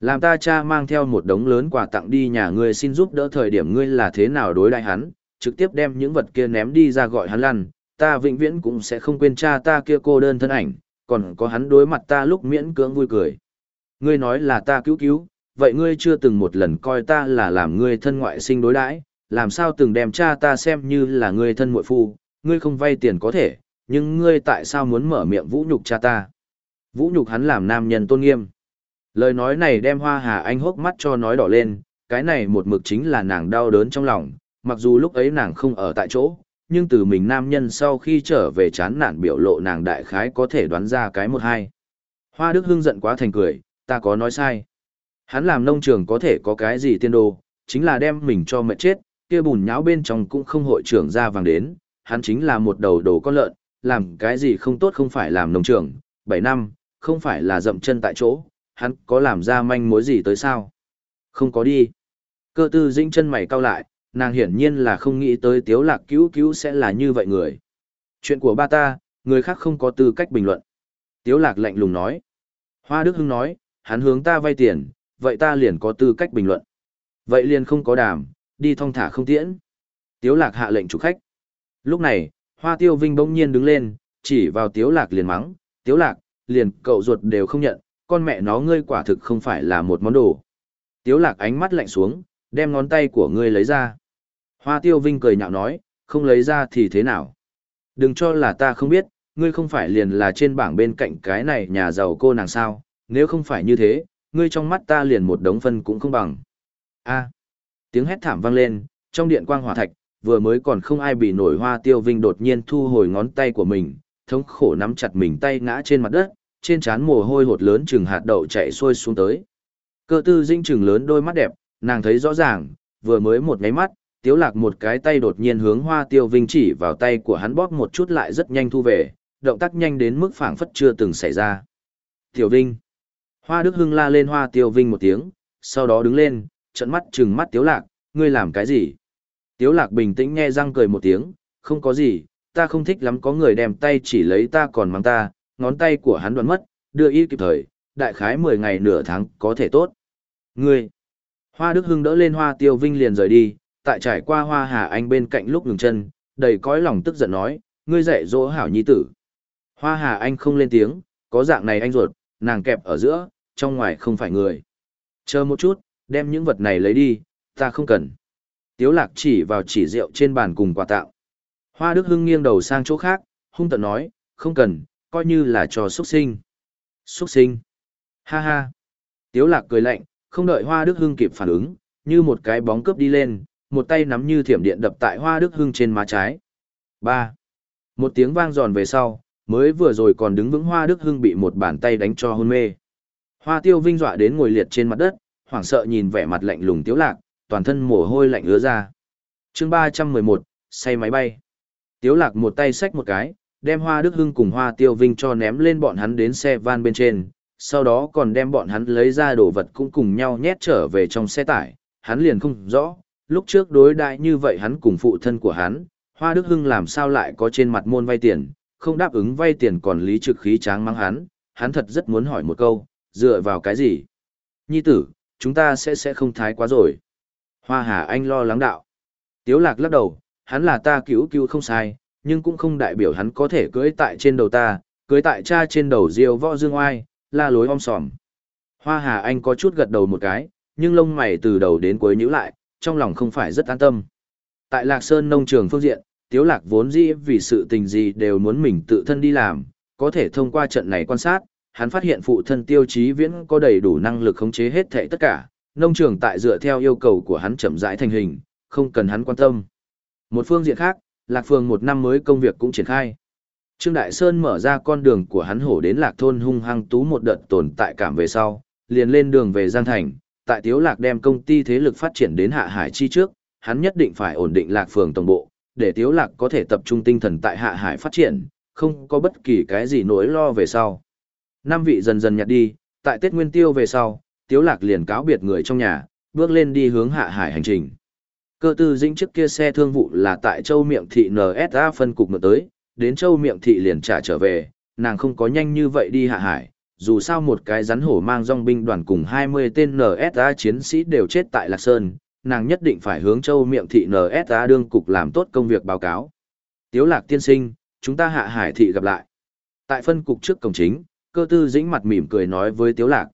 [SPEAKER 1] Làm ta cha mang theo một đống lớn quà tặng đi nhà ngươi xin giúp đỡ thời điểm ngươi là thế nào đối đại hắn, trực tiếp đem những vật kia ném đi ra gọi hắn lăn, ta vĩnh viễn cũng sẽ không quên cha ta kia cô đơn thân ảnh, còn có hắn đối mặt ta lúc miễn cưỡng vui cười. Ngươi nói là ta cứu cứu, vậy ngươi chưa từng một lần coi ta là làm ngươi thân ngoại sinh đối đãi, làm sao từng đem cha ta xem như là ngươi thân muội phu, ngươi không vay tiền có thể, nhưng ngươi tại sao muốn mở miệng vũ nhục cha ta? Vũ nhục hắn làm nam nhân tôn nghiêm. Lời nói này đem Hoa Hà Anh hốc mắt cho nói đỏ lên, cái này một mực chính là nàng đau đớn trong lòng, mặc dù lúc ấy nàng không ở tại chỗ, nhưng từ mình nam nhân sau khi trở về chán nản biểu lộ nàng đại khái có thể đoán ra cái một hai. Hoa Đức Hưng giận quá thành cười, ta có nói sai. Hắn làm nông trường có thể có cái gì tiên đồ, chính là đem mình cho mệt chết, kia bùn nháo bên trong cũng không hội trưởng ra vàng đến, hắn chính là một đầu đồ con lợn, làm cái gì không tốt không phải làm nông trường, 7 năm, không phải là dậm chân tại chỗ, hắn có làm ra manh mối gì tới sao? Không có đi. Cơ tư dĩnh chân mày cau lại, nàng hiển nhiên là không nghĩ tới tiếu lạc cứu cứu sẽ là như vậy người. Chuyện của ba ta, người khác không có tư cách bình luận. Tiếu lạc lạnh lùng nói. Hoa Đức Hưng nói, hắn hướng ta vay tiền, vậy ta liền có tư cách bình luận. Vậy liền không có đàm, đi thong thả không tiễn. Tiếu lạc hạ lệnh chủ khách. Lúc này, Hoa Tiêu Vinh bỗng nhiên đứng lên, chỉ vào Tiếu lạc liền mắng, Tiếu lạc, liền cậu ruột đều không nhận, con mẹ nó ngươi quả thực không phải là một món đồ. Tiếu lạc ánh mắt lạnh xuống, đem ngón tay của ngươi lấy ra. Hoa Tiêu Vinh cười nhạo nói, không lấy ra thì thế nào? Đừng cho là ta không biết, ngươi không phải liền là trên bảng bên cạnh cái này nhà giàu cô nàng sao, nếu không phải như thế, ngươi trong mắt ta liền một đống phân cũng không bằng. A. Tiếng hét thảm vang lên, trong điện quang hỏa thạch, vừa mới còn không ai bị nổi hoa tiêu vinh đột nhiên thu hồi ngón tay của mình, thống khổ nắm chặt mình tay ngã trên mặt đất, trên trán mồ hôi hột lớn chừng hạt đậu chạy xuôi xuống tới. Cơ tư dinh chừng lớn đôi mắt đẹp, nàng thấy rõ ràng, vừa mới một ngáy mắt, tiếu lạc một cái tay đột nhiên hướng hoa tiêu vinh chỉ vào tay của hắn bóp một chút lại rất nhanh thu về, động tác nhanh đến mức phảng phất chưa từng xảy ra. Tiểu vinh. Hoa đức hưng la lên hoa tiêu vinh một tiếng, sau đó đứng lên, trận mắt chừng mắt tiếu lạc, ngươi làm cái gì? Tiếu lạc bình tĩnh nghe răng cười một tiếng, không có gì, ta không thích lắm có người đem tay chỉ lấy ta còn mang ta, ngón tay của hắn đoạn mất, đưa y kịp thời, đại khái 10 ngày nửa tháng có thể tốt. Ngươi! Hoa Đức Hưng đỡ lên hoa tiêu vinh liền rời đi, tại trải qua hoa hà anh bên cạnh lúc ngừng chân, đầy cõi lòng tức giận nói, ngươi dạy dỗ hảo nhi tử. Hoa hà anh không lên tiếng, có dạng này anh ruột, nàng kẹp ở giữa, trong ngoài không phải người. Chờ một chút, đem những vật này lấy đi, ta không cần. Tiếu lạc chỉ vào chỉ rượu trên bàn cùng quà tạo. Hoa Đức Hưng nghiêng đầu sang chỗ khác, hung tợn nói, không cần, coi như là cho xuất sinh. Xuất sinh. Ha ha. Tiếu lạc cười lạnh, không đợi Hoa Đức Hưng kịp phản ứng, như một cái bóng cướp đi lên, một tay nắm như thiểm điện đập tại Hoa Đức Hưng trên má trái. 3. Một tiếng vang giòn về sau, mới vừa rồi còn đứng vững Hoa Đức Hưng bị một bàn tay đánh cho hôn mê. Hoa Tiêu Vinh dọa đến ngồi liệt trên mặt đất, hoảng sợ nhìn vẻ mặt lạnh lùng Tiếu Lạc, toàn thân mồ hôi lạnh ứa ra. Chương 311, say máy bay. Tiếu Lạc một tay xách một cái, đem Hoa Đức Hưng cùng Hoa Tiêu Vinh cho ném lên bọn hắn đến xe van bên trên, sau đó còn đem bọn hắn lấy ra đồ vật cũng cùng nhau nhét trở về trong xe tải, hắn liền không rõ, lúc trước đối đại như vậy hắn cùng phụ thân của hắn, Hoa Đức Hưng làm sao lại có trên mặt môn vay tiền, không đáp ứng vay tiền còn lý trực khí tráng mắng hắn, hắn thật rất muốn hỏi một câu, dựa vào cái gì? Nhi tử, chúng ta sẽ sẽ không thái quá rồi. Hoa Hà Anh lo lắng đạo. Tiếu lạc lắc đầu, hắn là ta cứu cứu không sai, nhưng cũng không đại biểu hắn có thể cưới tại trên đầu ta, cưới tại cha trên đầu diêu võ dương oai, la lối om sòm. Hoa Hà Anh có chút gật đầu một cái, nhưng lông mày từ đầu đến cuối nhíu lại, trong lòng không phải rất an tâm. Tại Lạc Sơn nông trường phương diện, Tiếu Lạc vốn dĩ vì sự tình gì đều muốn mình tự thân đi làm, có thể thông qua trận này quan sát, hắn phát hiện phụ thân Tiêu Chí Viễn có đầy đủ năng lực khống chế hết thảy tất cả, nông trường tại dựa theo yêu cầu của hắn chậm rãi thành hình, không cần hắn quan tâm. Một phương diện khác, Lạc Phường một năm mới công việc cũng triển khai. Trương Đại Sơn mở ra con đường của hắn hổ đến Lạc Thôn hung hăng tú một đợt tồn tại cảm về sau, liền lên đường về Giang Thành, tại Tiếu Lạc đem công ty thế lực phát triển đến Hạ Hải chi trước, hắn nhất định phải ổn định Lạc Phường tổng bộ, để Tiếu Lạc có thể tập trung tinh thần tại Hạ Hải phát triển, không có bất kỳ cái gì nỗi lo về sau. Năm vị dần dần nhạt đi, tại Tết Nguyên Tiêu về sau, Tiếu Lạc liền cáo biệt người trong nhà, bước lên đi hướng Hạ Hải hành trình. Cơ tư dĩnh trước kia xe thương vụ là tại Châu Miệng Thị NSA phân cục mượn tới, đến Châu Miệng Thị liền trả trở về, nàng không có nhanh như vậy đi Hạ Hải, dù sao một cái rắn hổ mang dòng binh đoàn cùng 20 tên NSA chiến sĩ đều chết tại Lạc Sơn, nàng nhất định phải hướng châu miệng thị NSA đương cục làm tốt công việc báo cáo. Tiếu lạc tiên sinh, chúng ta hạ hải thị gặp lại. Tại phân cục trước cổng chính, cơ tư dĩnh mặt mỉm cười nói với Tiếu lạc.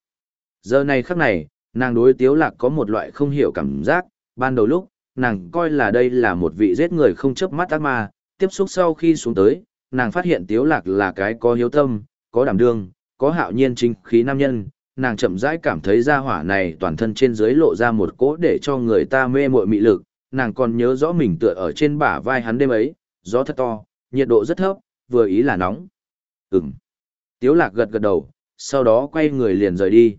[SPEAKER 1] Giờ này khắc này, nàng đối Tiếu lạc có một loại không hiểu cảm giác, ban đầu lúc, nàng coi là đây là một vị giết người không chớp mắt ác ma, tiếp xúc sau khi xuống tới, nàng phát hiện Tiếu lạc là cái có hiếu tâm, có đảm đương, có hạo nhiên chính khí nam nhân, nàng chậm rãi cảm thấy ra hỏa này toàn thân trên dưới lộ ra một cỗ để cho người ta mê muội mị lực, nàng còn nhớ rõ mình tựa ở trên bả vai hắn đêm ấy, gió thật to, nhiệt độ rất thấp, vừa ý là nóng. Ừm. Tiếu lạc gật gật đầu, sau đó quay người liền rời đi.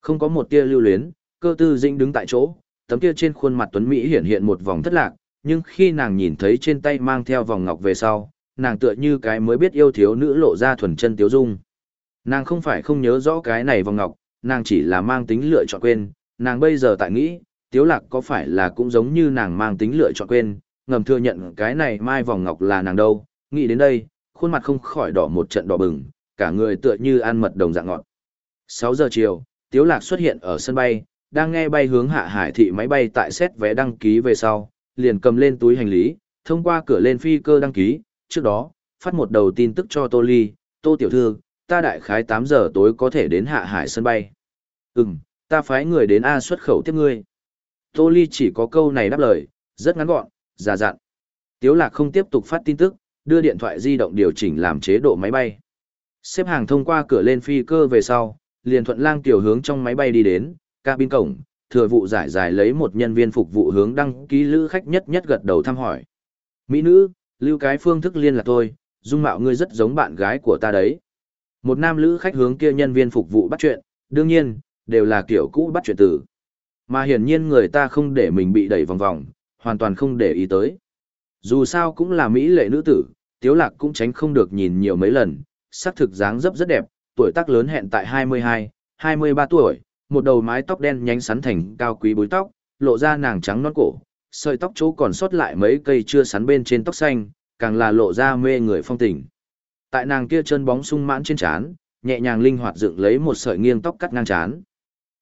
[SPEAKER 1] Không có một tia lưu luyến, cơ tư dĩnh đứng tại chỗ, tấm kia trên khuôn mặt tuấn Mỹ hiện hiện một vòng thất lạc, nhưng khi nàng nhìn thấy trên tay mang theo vòng ngọc về sau, nàng tựa như cái mới biết yêu thiếu nữ lộ ra thuần chân tiếu dung. Nàng không phải không nhớ rõ cái này vòng ngọc, nàng chỉ là mang tính lựa chọn quên, nàng bây giờ tại nghĩ, tiếu lạc có phải là cũng giống như nàng mang tính lựa chọn quên, ngầm thừa nhận cái này mai vòng ngọc là nàng đâu, nghĩ đến đây, khuôn mặt không khỏi đỏ một trận đỏ bừng, cả người tựa như ăn mật đồng dạng ngọt. 6 giờ chiều, tiếu lạc xuất hiện ở sân bay, đang nghe bay hướng hạ hải thị máy bay tại xét vé đăng ký về sau, liền cầm lên túi hành lý, thông qua cửa lên phi cơ đăng ký, trước đó, phát một đầu tin tức cho Tô Ly, Tô Tiểu Thư, ta đại khái 8 giờ tối có thể đến hạ hải sân bay. Ừm, ta phái người đến A xuất khẩu tiếp ngươi. Tô Ly chỉ có câu này đáp lời, rất ngắn gọn, già dặn. Tiếu lạc không tiếp tục phát tin tức, đưa điện thoại di động điều chỉnh làm chế độ máy bay. Xếp hàng thông qua cửa lên phi cơ về sau, liền thuận lang tiểu hướng trong máy bay đi đến, cabin cổng, thừa vụ giải giải lấy một nhân viên phục vụ hướng đăng ký lữ khách nhất nhất gật đầu thăm hỏi. Mỹ nữ, lưu cái phương thức liên là tôi, dung mạo ngươi rất giống bạn gái của ta đấy. Một nam lữ khách hướng kia nhân viên phục vụ bắt chuyện, đương nhiên, đều là kiểu cũ bắt chuyện tử. Mà hiển nhiên người ta không để mình bị đẩy vòng vòng, hoàn toàn không để ý tới. Dù sao cũng là mỹ lệ nữ tử, Tiếu Lạc cũng tránh không được nhìn nhiều mấy lần, sắc thực dáng dấp rất đẹp, tuổi tác lớn hẹn tại 22, 23 tuổi, một đầu mái tóc đen nhánh sắn thành cao quý búi tóc, lộ ra nàng trắng non cổ, sợi tóc chỗ còn sót lại mấy cây chưa sắn bên trên tóc xanh, càng là lộ ra mê người phong tình. Tại nàng kia chân bóng sung mãn trên trán, nhẹ nhàng linh hoạt dựng lấy một sợi nghiêng tóc cắt ngang trán.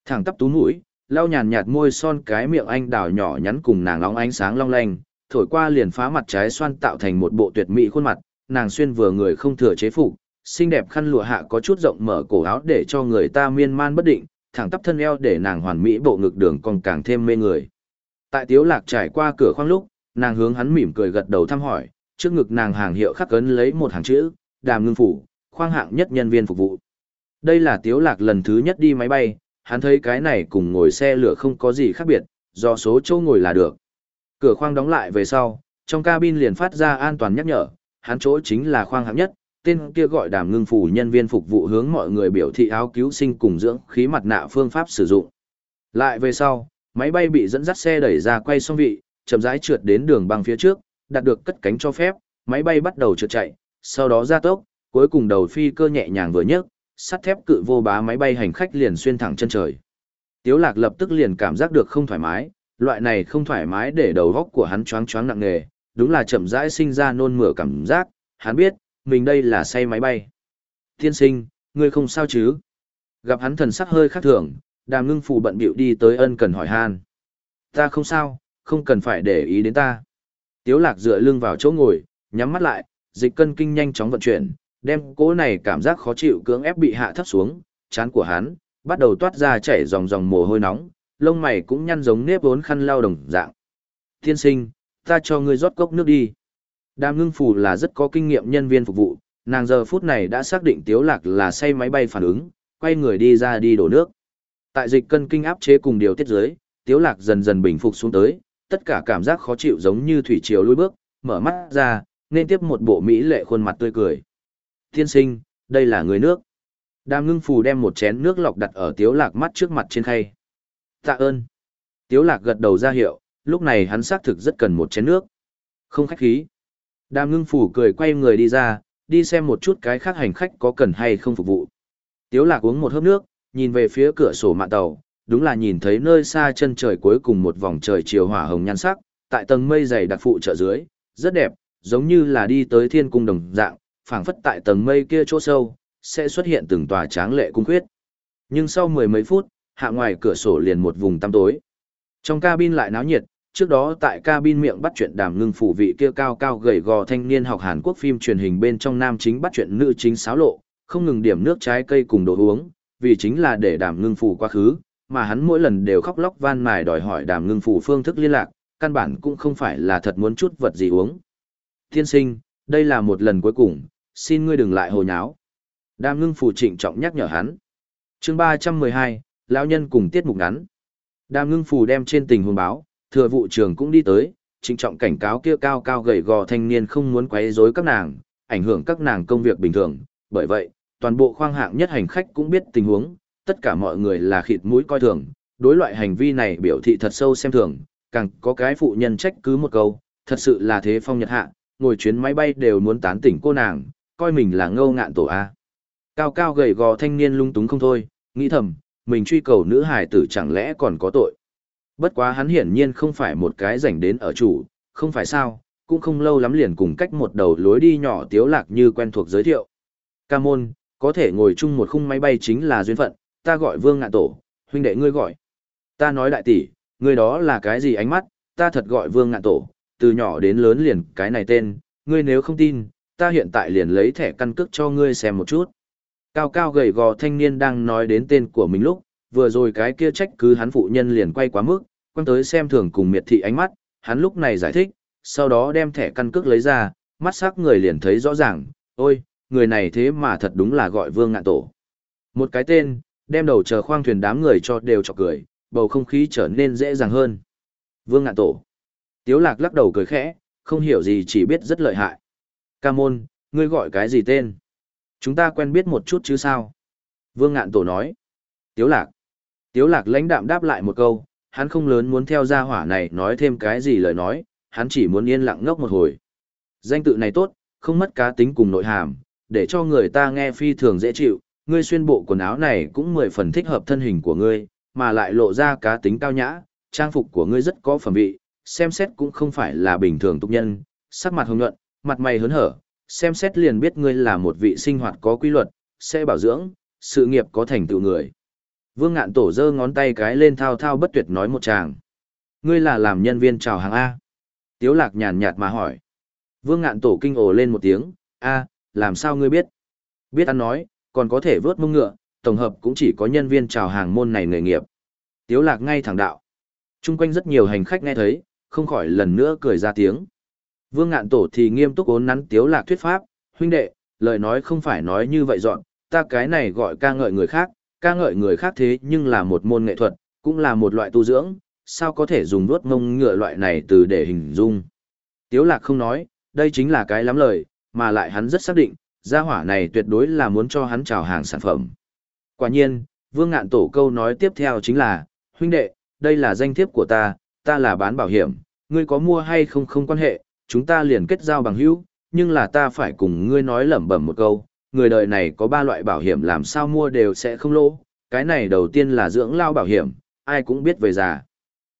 [SPEAKER 1] Thẳng tắp tú mũi, lau nhàn nhạt môi son cái miệng anh đào nhỏ nhắn cùng nàng óng ánh sáng long lanh, thổi qua liền phá mặt trái xoan tạo thành một bộ tuyệt mỹ khuôn mặt, nàng xuyên vừa người không thừa chế phục, xinh đẹp khăn lụa hạ có chút rộng mở cổ áo để cho người ta miên man bất định, thẳng tắp thân eo để nàng hoàn mỹ bộ ngực đường còn càng thêm mê người. Tại Tiếu Lạc trải qua cửa khoang lúc, nàng hướng hắn mỉm cười gật đầu thăm hỏi, trước ngực nàng hàng hiệu khắc cấn lấy một hàng chữ, đàm ngưng phủ, khoang hạng nhất nhân viên phục vụ. Đây là tiếu lạc lần thứ nhất đi máy bay, hắn thấy cái này cùng ngồi xe lửa không có gì khác biệt, do số chỗ ngồi là được. Cửa khoang đóng lại về sau, trong cabin liền phát ra an toàn nhắc nhở, hắn chỗ chính là khoang hạng nhất, tên kia gọi đàm ngưng phủ nhân viên phục vụ hướng mọi người biểu thị áo cứu sinh cùng dưỡng khí mặt nạ phương pháp sử dụng. Lại về sau, máy bay bị dẫn dắt xe đẩy ra quay xong vị, chậm rãi trượt đến đường băng phía trước, đạt được cất cánh cho phép, máy bay bắt đầu trượt chạy, sau đó ra tốc, cuối cùng đầu phi cơ nhẹ nhàng vừa nhấc, sắt thép cự vô bá máy bay hành khách liền xuyên thẳng chân trời. Tiếu lạc lập tức liền cảm giác được không thoải mái, loại này không thoải mái để đầu góc của hắn choáng choáng nặng nề, đúng là chậm rãi sinh ra nôn mửa cảm giác, hắn biết, mình đây là say máy bay. Tiên sinh, ngươi không sao chứ? Gặp hắn thần sắc hơi khác thường, đàm ngưng phù bận bịu đi tới ân cần hỏi han. Ta không sao, không cần phải để ý đến ta. Tiếu lạc dựa lưng vào chỗ ngồi, nhắm mắt lại, dịch cân kinh nhanh chóng vận chuyển, đem cố này cảm giác khó chịu cưỡng ép bị hạ thấp xuống, chán của hắn, bắt đầu toát ra chảy dòng dòng mồ hôi nóng, lông mày cũng nhăn giống nếp vốn khăn lau đồng dạng. Thiên sinh, ta cho ngươi rót cốc nước đi. Đàm ngưng phù là rất có kinh nghiệm nhân viên phục vụ, nàng giờ phút này đã xác định tiếu lạc là say máy bay phản ứng, quay người đi ra đi đổ nước. Tại dịch cân kinh áp chế cùng điều tiết dưới, tiếu lạc dần dần bình phục xuống tới, tất cả cảm giác khó chịu giống như thủy triều lùi bước, mở mắt ra, nên tiếp một bộ mỹ lệ khuôn mặt tươi cười. Thiên sinh, đây là người nước. Đàm ngưng phù đem một chén nước lọc đặt ở tiếu lạc mắt trước mặt trên khay. Tạ ơn. Tiếu lạc gật đầu ra hiệu, lúc này hắn xác thực rất cần một chén nước. Không khách khí. Đàm ngưng Phủ cười quay người đi ra, đi xem một chút cái khác hành khách có cần hay không phục vụ. Tiếu lạc uống một hớp nước, nhìn về phía cửa sổ mạn tàu, đúng là nhìn thấy nơi xa chân trời cuối cùng một vòng trời chiều hỏa hồng nhan sắc, tại tầng mây dày đặc phụ trợ dưới, rất đẹp, giống như là đi tới thiên cung đồng dạng, phảng phất tại tầng mây kia chỗ sâu, sẽ xuất hiện từng tòa tráng lệ cung khuyết. Nhưng sau mười mấy phút, hạ ngoài cửa sổ liền một vùng tăm tối. Trong cabin lại náo nhiệt, trước đó tại cabin miệng bắt chuyện đàm ngưng phủ vị kia cao cao gầy gò thanh niên học Hàn Quốc phim truyền hình bên trong nam chính bắt chuyện nữ chính xáo lộ, không ngừng điểm nước trái cây cùng đồ uống, vì chính là để đàm ngưng phủ quá khứ, mà hắn mỗi lần đều khóc lóc van mài đòi hỏi đàm ngưng phủ phương thức liên lạc, căn bản cũng không phải là thật muốn chút vật gì uống. Thiên sinh, đây là một lần cuối cùng, xin ngươi đừng lại hồ nháo. Đàm ngưng phủ trịnh trọng nhắc nhở hắn. chương 312, lão nhân cùng tiết mục ngắn. Đàm ngưng phủ đem trên tình huống báo, thừa vụ trưởng cũng đi tới, trịnh trọng cảnh cáo kia cao cao gầy gò thanh niên không muốn quấy rối các nàng, ảnh hưởng các nàng công việc bình thường. Bởi vậy, toàn bộ khoang hạng nhất hành khách cũng biết tình huống, tất cả mọi người là khịt mũi coi thường, đối loại hành vi này biểu thị thật sâu xem thường, càng có cái phụ nhân trách cứ một câu, thật sự là thế phong nhật hạ, ngồi chuyến máy bay đều muốn tán tỉnh cô nàng, coi mình là ngâu ngạn tổ A. Cao cao gầy gò thanh niên lung túng không thôi, nghĩ thầm, mình truy cầu nữ hài tử chẳng lẽ còn có tội. Bất quá hắn hiển nhiên không phải một cái rảnh đến ở chủ, không phải sao, cũng không lâu lắm liền cùng cách một đầu lối đi nhỏ tiếu lạc như quen thuộc giới thiệu. Ca môn, có thể ngồi chung một khung máy bay chính là duyên phận, ta gọi vương ngạn tổ, huynh đệ ngươi gọi. Ta nói đại tỷ, ngươi đó là cái gì ánh mắt, ta thật gọi vương ngạn tổ, từ nhỏ đến lớn liền cái này tên, ngươi nếu không tin, ta hiện tại liền lấy thẻ căn cước cho ngươi xem một chút. Cao cao gầy gò thanh niên đang nói đến tên của mình lúc, vừa rồi cái kia trách cứ hắn phụ nhân liền quay quá mức, quăng tới xem thường cùng miệt thị ánh mắt, hắn lúc này giải thích, sau đó đem thẻ căn cước lấy ra, mắt sắc người liền thấy rõ ràng, ôi, người này thế mà thật đúng là gọi vương ngạn tổ. Một cái tên, đem đầu chờ khoang thuyền đám người cho đều chọc cười, bầu không khí trở nên dễ dàng hơn. Vương ngạn tổ. Tiếu lạc lắc đầu cười khẽ, không hiểu gì chỉ biết rất lợi hại. Ca môn, ngươi gọi cái gì tên? Chúng ta quen biết một chút chứ sao? Vương ngạn tổ nói. Tiếu lạc. Tiếu lạc lãnh đạm đáp lại một câu, hắn không lớn muốn theo gia hỏa này nói thêm cái gì lời nói, hắn chỉ muốn yên lặng ngốc một hồi. Danh tự này tốt, không mất cá tính cùng nội hàm, để cho người ta nghe phi thường dễ chịu, ngươi xuyên bộ quần áo này cũng mười phần thích hợp thân hình của ngươi, mà lại lộ ra cá tính cao nhã, trang phục của ngươi rất có phẩm vị, xem xét cũng không phải là bình thường tục nhân, sắc mặt hồng nhuận, mặt mày hớn hở, xem xét liền biết ngươi là một vị sinh hoạt có quy luật, sẽ bảo dưỡng, sự nghiệp có thành tựu người. Vương ngạn tổ giơ ngón tay cái lên thao thao bất tuyệt nói một chàng. Ngươi là làm nhân viên chào hàng A. Tiếu lạc nhàn nhạt mà hỏi. Vương ngạn tổ kinh ồ lên một tiếng, A, làm sao ngươi biết? Biết ăn nói, còn có thể vớt mông ngựa, tổng hợp cũng chỉ có nhân viên chào hàng môn này nghề nghiệp. Tiếu lạc ngay thẳng đạo. Trung quanh rất nhiều hành khách nghe thấy, không khỏi lần nữa cười ra tiếng. Vương ngạn tổ thì nghiêm túc ốn nắn tiếu lạc thuyết pháp, huynh đệ, lời nói không phải nói như vậy dọn, ta cái này gọi ca ngợi người khác, ca ngợi người khác thế nhưng là một môn nghệ thuật, cũng là một loại tu dưỡng, sao có thể dùng nuốt mông ngựa loại này từ để hình dung. Tiếu lạc không nói, đây chính là cái lắm lời, mà lại hắn rất xác định, gia hỏa này tuyệt đối là muốn cho hắn chào hàng sản phẩm. Quả nhiên, vương ngạn tổ câu nói tiếp theo chính là, huynh đệ, đây là danh thiếp của ta, ta là bán bảo hiểm, ngươi có mua hay không không quan hệ, chúng ta liền kết giao bằng hữu, nhưng là ta phải cùng ngươi nói lẩm bẩm một câu, người đời này có ba loại bảo hiểm làm sao mua đều sẽ không lỗ, cái này đầu tiên là dưỡng lao bảo hiểm, ai cũng biết về già.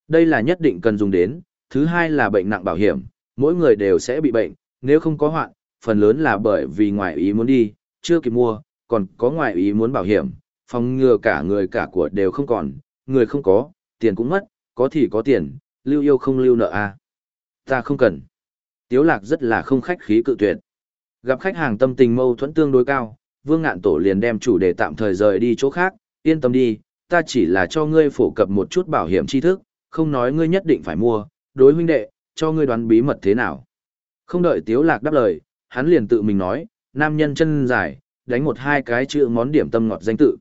[SPEAKER 1] Đây là nhất định cần dùng đến, thứ hai là bệnh nặng bảo hiểm, mỗi người đều sẽ bị bệnh, nếu không có hoạn, phần lớn là bởi vì ngoại ý muốn đi, chưa kịp mua, còn có ngoại ý muốn bảo hiểm, phòng ngừa cả người cả của đều không còn, người không có, tiền cũng mất, có thì có tiền, lưu yêu không lưu nợ à. Ta không cần. Tiếu lạc rất là không khách khí cự tuyệt. Gặp khách hàng tâm tình mâu thuẫn tương đối cao, vương ngạn tổ liền đem chủ đề tạm thời rời đi chỗ khác, yên tâm đi, ta chỉ là cho ngươi phổ cập một chút bảo hiểm tri thức, không nói ngươi nhất định phải mua, đối huynh đệ, cho ngươi đoán bí mật thế nào. Không đợi tiếu lạc đáp lời, hắn liền tự mình nói, nam nhân chân dài, đánh một hai cái chữ món điểm tâm ngọt danh tự.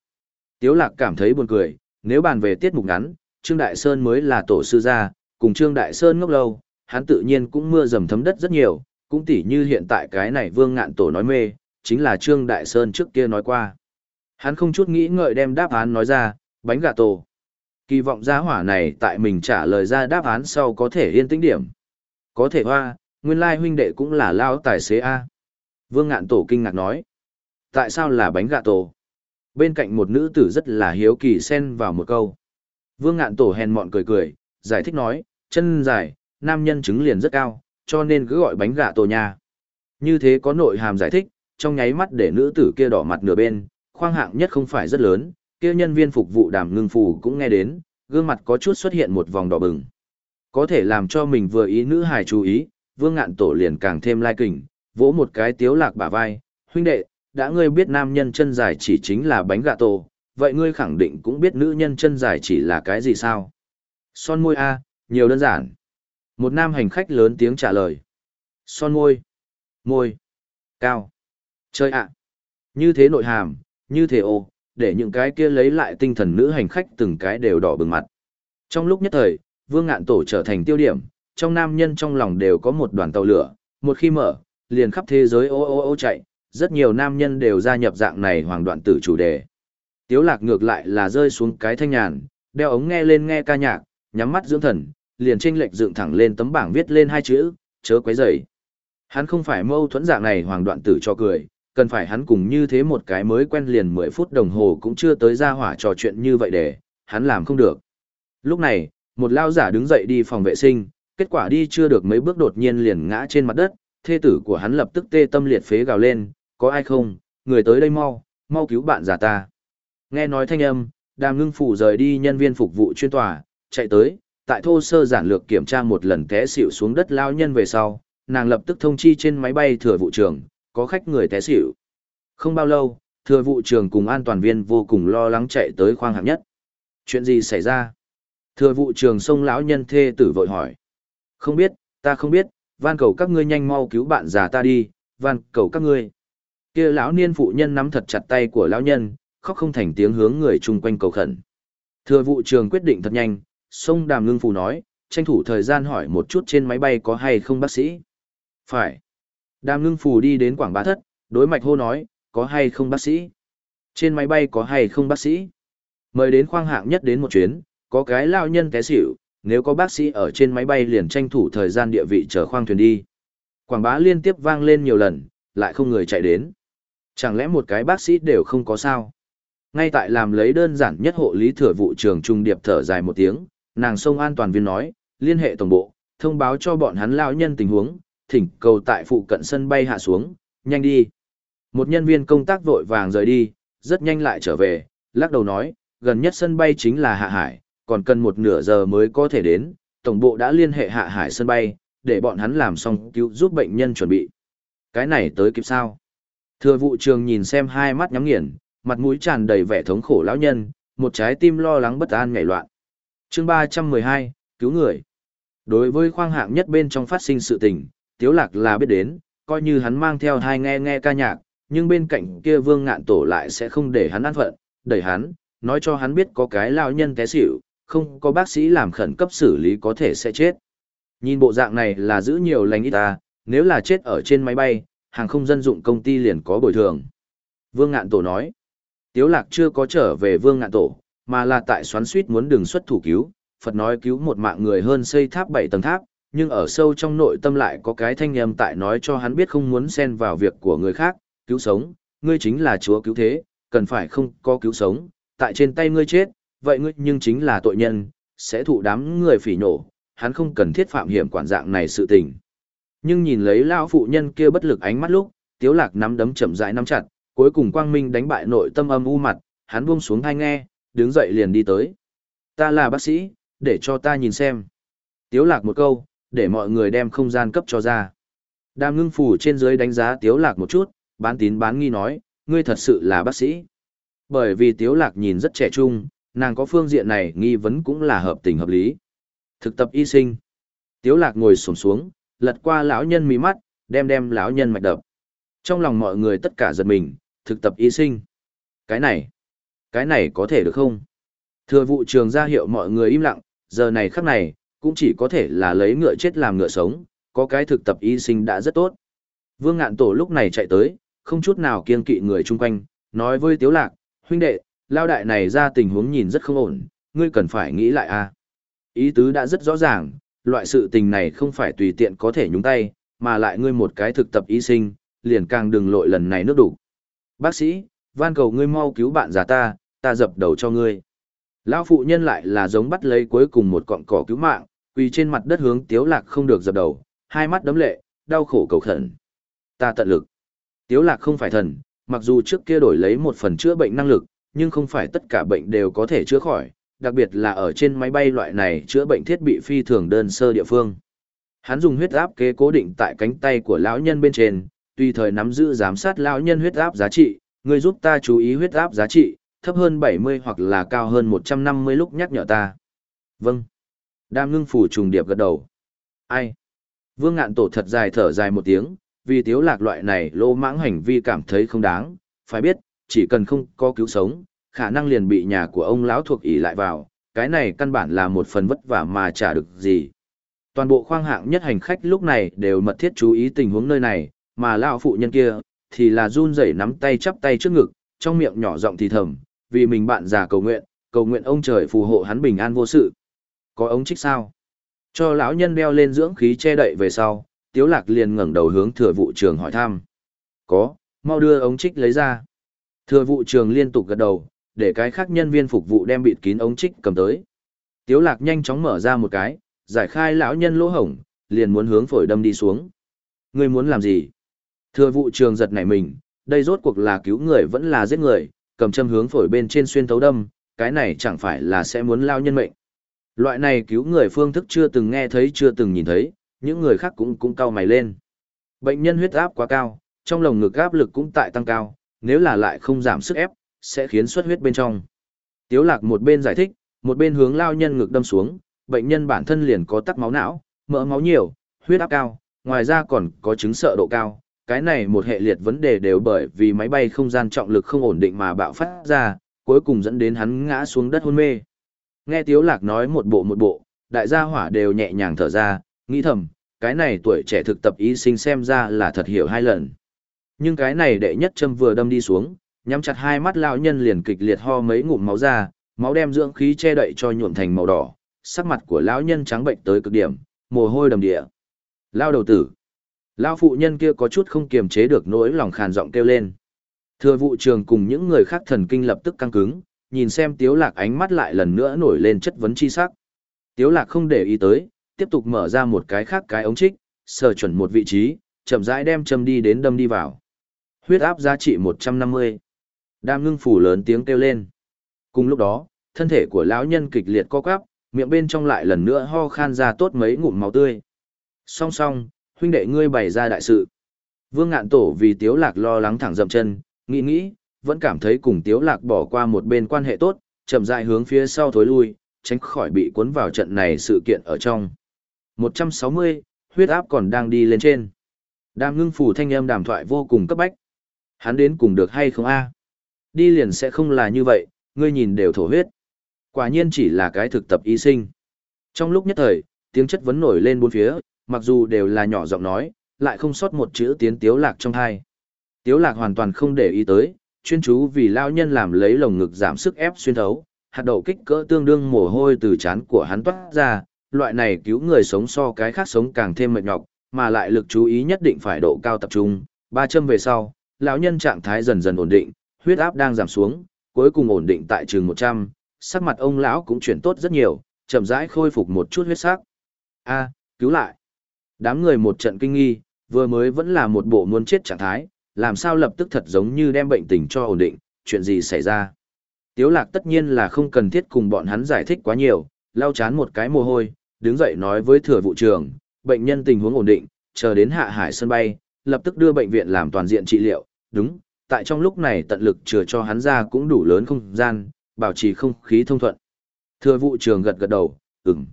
[SPEAKER 1] Tiếu lạc cảm thấy buồn cười, nếu bàn về tiết mục ngắn, Trương Đại Sơn mới là tổ sư gia, cùng Trương Đại Sơn ngốc lâu, hắn tự nhiên cũng mưa dầm thấm đất rất nhiều, cũng tỉ như hiện tại cái này vương ngạn tổ nói mê, chính là Trương Đại Sơn trước kia nói qua. Hắn không chút nghĩ ngợi đem đáp án nói ra, bánh gà tổ. Kỳ vọng giá hỏa này tại mình trả lời ra đáp án sau có thể yên tĩnh điểm. Có thể hoa, nguyên lai huynh đệ cũng là lao tài xế A. Vương ngạn tổ kinh ngạc nói. Tại sao là bánh gà tổ? Bên cạnh một nữ tử rất là hiếu kỳ xen vào một câu. Vương ngạn tổ hèn mọn cười cười, giải thích nói, chân dài, nam nhân chứng liền rất cao, cho nên cứ gọi bánh gà tổ nha. Như thế có nội hàm giải thích, trong nháy mắt để nữ tử kia đỏ mặt nửa bên, khoang hạng nhất không phải rất lớn, kia nhân viên phục vụ đàm ngưng phù cũng nghe đến, gương mặt có chút xuất hiện một vòng đỏ bừng. Có thể làm cho mình vừa ý nữ hài chú ý, vương ngạn tổ liền càng thêm lai kình, vỗ một cái tiếu lạc bả vai, huynh đệ, đã ngươi biết nam nhân chân dài chỉ chính là bánh gà tổ, vậy ngươi khẳng định cũng biết nữ nhân chân dài chỉ là cái gì sao? Son môi A, nhiều đơn giản. Một nam hành khách lớn tiếng trả lời. Son môi. Môi. Cao. Chơi ạ. Như thế nội hàm, như thế ô, để những cái kia lấy lại tinh thần nữ hành khách từng cái đều đỏ bừng mặt. Trong lúc nhất thời, vương ngạn tổ trở thành tiêu điểm, trong nam nhân trong lòng đều có một đoàn tàu lửa, một khi mở, liền khắp thế giới ô ô ô chạy, rất nhiều nam nhân đều gia nhập dạng này hoàng đoạn tử chủ đề. Tiếu lạc ngược lại là rơi xuống cái thanh nhàn, đeo ống nghe lên nghe ca nhạc, nhắm mắt dưỡng thần, liền tranh lệch dựng thẳng lên tấm bảng viết lên hai chữ, chớ quấy rầy. Hắn không phải mâu thuẫn dạng này hoàng đoạn tử cho cười, cần phải hắn cùng như thế một cái mới quen liền 10 phút đồng hồ cũng chưa tới ra hỏa trò chuyện như vậy để, hắn làm không được. Lúc này, một lao giả đứng dậy đi phòng vệ sinh, kết quả đi chưa được mấy bước đột nhiên liền ngã trên mặt đất, thê tử của hắn lập tức tê tâm liệt phế gào lên, có ai không, người tới đây mau, mau cứu bạn già ta. Nghe nói thanh âm, đàm ngưng phủ rời đi nhân viên phục vụ chuyên tòa, chạy tới, tại thô sơ giản lược kiểm tra một lần té xỉu xuống đất lao nhân về sau, nàng lập tức thông chi trên máy bay thừa vụ trường, có khách người té xỉu. Không bao lâu, thừa vụ trường cùng an toàn viên vô cùng lo lắng chạy tới khoang hạng nhất. Chuyện gì xảy ra? Thừa vụ trường xông lão nhân thê tử vội hỏi. Không biết, ta không biết, van cầu các ngươi nhanh mau cứu bạn già ta đi, van cầu các ngươi. Kia lão niên phụ nhân nắm thật chặt tay của lão nhân, khóc không thành tiếng hướng người chung quanh cầu khẩn. Thừa vụ trường quyết định thật nhanh, sông đàm ngưng phù nói, tranh thủ thời gian hỏi một chút trên máy bay có hay không bác sĩ. Phải. Đàm ngưng phù đi đến quảng bá thất, đối mạch hô nói, có hay không bác sĩ? Trên máy bay có hay không bác sĩ? Mời đến khoang hạng nhất đến một chuyến, có cái lao nhân té xỉu, nếu có bác sĩ ở trên máy bay liền tranh thủ thời gian địa vị chờ khoang thuyền đi. Quảng bá liên tiếp vang lên nhiều lần, lại không người chạy đến. Chẳng lẽ một cái bác sĩ đều không có sao? Ngay tại làm lấy đơn giản nhất hộ lý thừa vụ trường trung điệp thở dài một tiếng, nàng sông an toàn viên nói, liên hệ tổng bộ, thông báo cho bọn hắn lao nhân tình huống, thỉnh cầu tại phụ cận sân bay hạ xuống, nhanh đi. Một nhân viên công tác vội vàng rời đi, rất nhanh lại trở về, lắc đầu nói, gần nhất sân bay chính là Hạ Hải, còn cần một nửa giờ mới có thể đến, tổng bộ đã liên hệ Hạ Hải sân bay, để bọn hắn làm xong cứu giúp bệnh nhân chuẩn bị. Cái này tới kịp sao? Thừa vụ trường nhìn xem hai mắt nhắm nghiền, mặt mũi tràn đầy vẻ thống khổ lão nhân, một trái tim lo lắng bất an nhảy loạn. Chương 312, cứu người. Đối với khoang hạng nhất bên trong phát sinh sự tình, Tiếu Lạc là biết đến, coi như hắn mang theo hai nghe nghe ca nhạc, nhưng bên cạnh kia vương ngạn tổ lại sẽ không để hắn an phận, đẩy hắn, nói cho hắn biết có cái lão nhân té xỉu, không có bác sĩ làm khẩn cấp xử lý có thể sẽ chết. Nhìn bộ dạng này là giữ nhiều lành ít ta, nếu là chết ở trên máy bay, hàng không dân dụng công ty liền có bồi thường. Vương ngạn tổ nói, Tiếu lạc chưa có trở về vương ngạn tổ, mà là tại xoắn suýt muốn đường xuất thủ cứu, Phật nói cứu một mạng người hơn xây tháp bảy tầng tháp, nhưng ở sâu trong nội tâm lại có cái thanh âm tại nói cho hắn biết không muốn xen vào việc của người khác, cứu sống, ngươi chính là chúa cứu thế, cần phải không có cứu sống, tại trên tay ngươi chết, vậy ngươi nhưng chính là tội nhân, sẽ thụ đám người phỉ nổ, hắn không cần thiết phạm hiểm quản dạng này sự tình. Nhưng nhìn lấy lão phụ nhân kia bất lực ánh mắt lúc, Tiếu Lạc nắm đấm chậm rãi nắm chặt, cuối cùng quang minh đánh bại nội tâm âm u mặt, hắn buông xuống hai nghe, đứng dậy liền đi tới. Ta là bác sĩ, để cho ta nhìn xem. Tiếu Lạc một câu, để mọi người đem không gian cấp cho ra. Đàm ngưng phủ trên dưới đánh giá Tiếu Lạc một chút, bán tín bán nghi nói, ngươi thật sự là bác sĩ. Bởi vì Tiếu Lạc nhìn rất trẻ trung, nàng có phương diện này nghi vấn cũng là hợp tình hợp lý. Thực tập y sinh. Tiếu Lạc ngồi xổm xuống, lật qua lão nhân mí mắt, đem đem lão nhân mạch đập. Trong lòng mọi người tất cả giật mình, thực tập y sinh. Cái này, cái này có thể được không? Thừa vụ trường ra hiệu mọi người im lặng, giờ này khắc này, cũng chỉ có thể là lấy ngựa chết làm ngựa sống, có cái thực tập y sinh đã rất tốt. Vương ngạn tổ lúc này chạy tới, không chút nào kiên kỵ người chung quanh, nói với Tiếu Lạc, huynh đệ, lao đại này ra tình huống nhìn rất không ổn, ngươi cần phải nghĩ lại a. Ý tứ đã rất rõ ràng, loại sự tình này không phải tùy tiện có thể nhúng tay, mà lại ngươi một cái thực tập y sinh, liền càng đừng lội lần này nước đủ. Bác sĩ, van cầu ngươi mau cứu bạn già ta, ta dập đầu cho ngươi. Lão phụ nhân lại là giống bắt lấy cuối cùng một cọng cỏ cứu mạng, quỳ trên mặt đất hướng Tiếu Lạc không được dập đầu, hai mắt đấm lệ, đau khổ cầu khẩn. Ta tận lực. Tiếu Lạc không phải thần, mặc dù trước kia đổi lấy một phần chữa bệnh năng lực, nhưng không phải tất cả bệnh đều có thể chữa khỏi, đặc biệt là ở trên máy bay loại này chữa bệnh thiết bị phi thường đơn sơ địa phương. Hắn dùng huyết áp kế cố định tại cánh tay của lão nhân bên trên, tùy thời nắm giữ giám sát lão nhân huyết áp giá trị, người giúp ta chú ý huyết áp giá trị, thấp hơn 70 hoặc là cao hơn 150 lúc nhắc nhở ta. Vâng. Đam ngưng phủ trùng điệp gật đầu. Ai? Vương ngạn tổ thật dài thở dài một tiếng, vì tiếu lạc loại này lô mãng hành vi cảm thấy không đáng, phải biết, chỉ cần không có cứu sống, khả năng liền bị nhà của ông lão thuộc ỷ lại vào, cái này căn bản là một phần vất vả mà trả được gì. Toàn bộ khoang hạng nhất hành khách lúc này đều mật thiết chú ý tình huống nơi này, mà lão phụ nhân kia, thì là run rẩy nắm tay chắp tay trước ngực, trong miệng nhỏ giọng thì thầm, vì mình bạn già cầu nguyện, cầu nguyện ông trời phù hộ hắn bình an vô sự. Có ống trích sao? Cho lão nhân đeo lên dưỡng khí che đậy về sau, Tiếu Lạc liền ngẩng đầu hướng thừa vụ trường hỏi thăm. Có, mau đưa ống trích lấy ra. Thừa vụ trường liên tục gật đầu, để cái khác nhân viên phục vụ đem bịt kín ống trích cầm tới. Tiếu Lạc nhanh chóng mở ra một cái, giải khai lão nhân lỗ hổng, liền muốn hướng phổi đâm đi xuống. Ngươi muốn làm gì? Thừa vụ trường giật nảy mình, đây rốt cuộc là cứu người vẫn là giết người, cầm châm hướng phổi bên trên xuyên thấu đâm, cái này chẳng phải là sẽ muốn lao nhân mệnh. Loại này cứu người phương thức chưa từng nghe thấy chưa từng nhìn thấy, những người khác cũng cũng cao mày lên. Bệnh nhân huyết áp quá cao, trong lồng ngực áp lực cũng tại tăng cao, nếu là lại không giảm sức ép, sẽ khiến xuất huyết bên trong. Tiếu lạc một bên giải thích, một bên hướng lao nhân ngực đâm xuống, bệnh nhân bản thân liền có tắc máu não, mỡ máu nhiều, huyết áp cao, ngoài ra còn có chứng sợ độ cao. Cái này một hệ liệt vấn đề đều bởi vì máy bay không gian trọng lực không ổn định mà bạo phát ra, cuối cùng dẫn đến hắn ngã xuống đất hôn mê. Nghe Tiếu Lạc nói một bộ một bộ, đại gia hỏa đều nhẹ nhàng thở ra, nghĩ thầm, cái này tuổi trẻ thực tập y sinh xem ra là thật hiểu hai lần. Nhưng cái này đệ nhất châm vừa đâm đi xuống, nhắm chặt hai mắt lão nhân liền kịch liệt ho mấy ngụm máu ra, máu đem dưỡng khí che đậy cho nhuộm thành màu đỏ, sắc mặt của lão nhân trắng bệnh tới cực điểm, mồ hôi đầm địa. Lao đầu tử. Lão phụ nhân kia có chút không kiềm chế được nỗi lòng khàn giọng kêu lên. Thừa vụ trường cùng những người khác thần kinh lập tức căng cứng, nhìn xem Tiếu Lạc ánh mắt lại lần nữa nổi lên chất vấn chi sắc. Tiếu Lạc không để ý tới, tiếp tục mở ra một cái khác cái ống trích, sờ chuẩn một vị trí, chậm rãi đem châm đi đến đâm đi vào. Huyết áp giá trị 150. Đam ngưng phủ lớn tiếng kêu lên. Cùng lúc đó, thân thể của lão nhân kịch liệt co quắp, miệng bên trong lại lần nữa ho khan ra tốt mấy ngụm máu tươi. Song song, huynh đệ ngươi bày ra đại sự. Vương ngạn tổ vì tiếu lạc lo lắng thẳng dậm chân, nghĩ nghĩ, vẫn cảm thấy cùng tiếu lạc bỏ qua một bên quan hệ tốt, chậm rãi hướng phía sau thối lui, tránh khỏi bị cuốn vào trận này sự kiện ở trong. 160, huyết áp còn đang đi lên trên. Đàm ngưng phủ thanh âm đàm thoại vô cùng cấp bách. Hắn đến cùng được hay không a? Đi liền sẽ không là như vậy, ngươi nhìn đều thổ huyết. Quả nhiên chỉ là cái thực tập y sinh. Trong lúc nhất thời, tiếng chất vấn nổi lên bốn phía, mặc dù đều là nhỏ giọng nói, lại không sót một chữ tiếng tiếu lạc trong hai. Tiếu lạc hoàn toàn không để ý tới, chuyên chú vì lao nhân làm lấy lồng ngực giảm sức ép xuyên thấu, hạt đậu kích cỡ tương đương mồ hôi từ chán của hắn toát ra, loại này cứu người sống so cái khác sống càng thêm mệt nhọc, mà lại lực chú ý nhất định phải độ cao tập trung. Ba châm về sau, lão nhân trạng thái dần dần ổn định, huyết áp đang giảm xuống, cuối cùng ổn định tại trường 100, sắc mặt ông lão cũng chuyển tốt rất nhiều, chậm rãi khôi phục một chút huyết sắc. A, cứu lại. Đám người một trận kinh nghi, vừa mới vẫn là một bộ muốn chết trạng thái, làm sao lập tức thật giống như đem bệnh tình cho ổn định, chuyện gì xảy ra. Tiếu lạc tất nhiên là không cần thiết cùng bọn hắn giải thích quá nhiều, lau chán một cái mồ hôi, đứng dậy nói với thừa vụ trưởng, bệnh nhân tình huống ổn định, chờ đến hạ hải sân bay, lập tức đưa bệnh viện làm toàn diện trị liệu, đúng, tại trong lúc này tận lực chừa cho hắn ra cũng đủ lớn không gian, bảo trì không khí thông thuận. Thừa vụ trưởng gật gật đầu, ừm.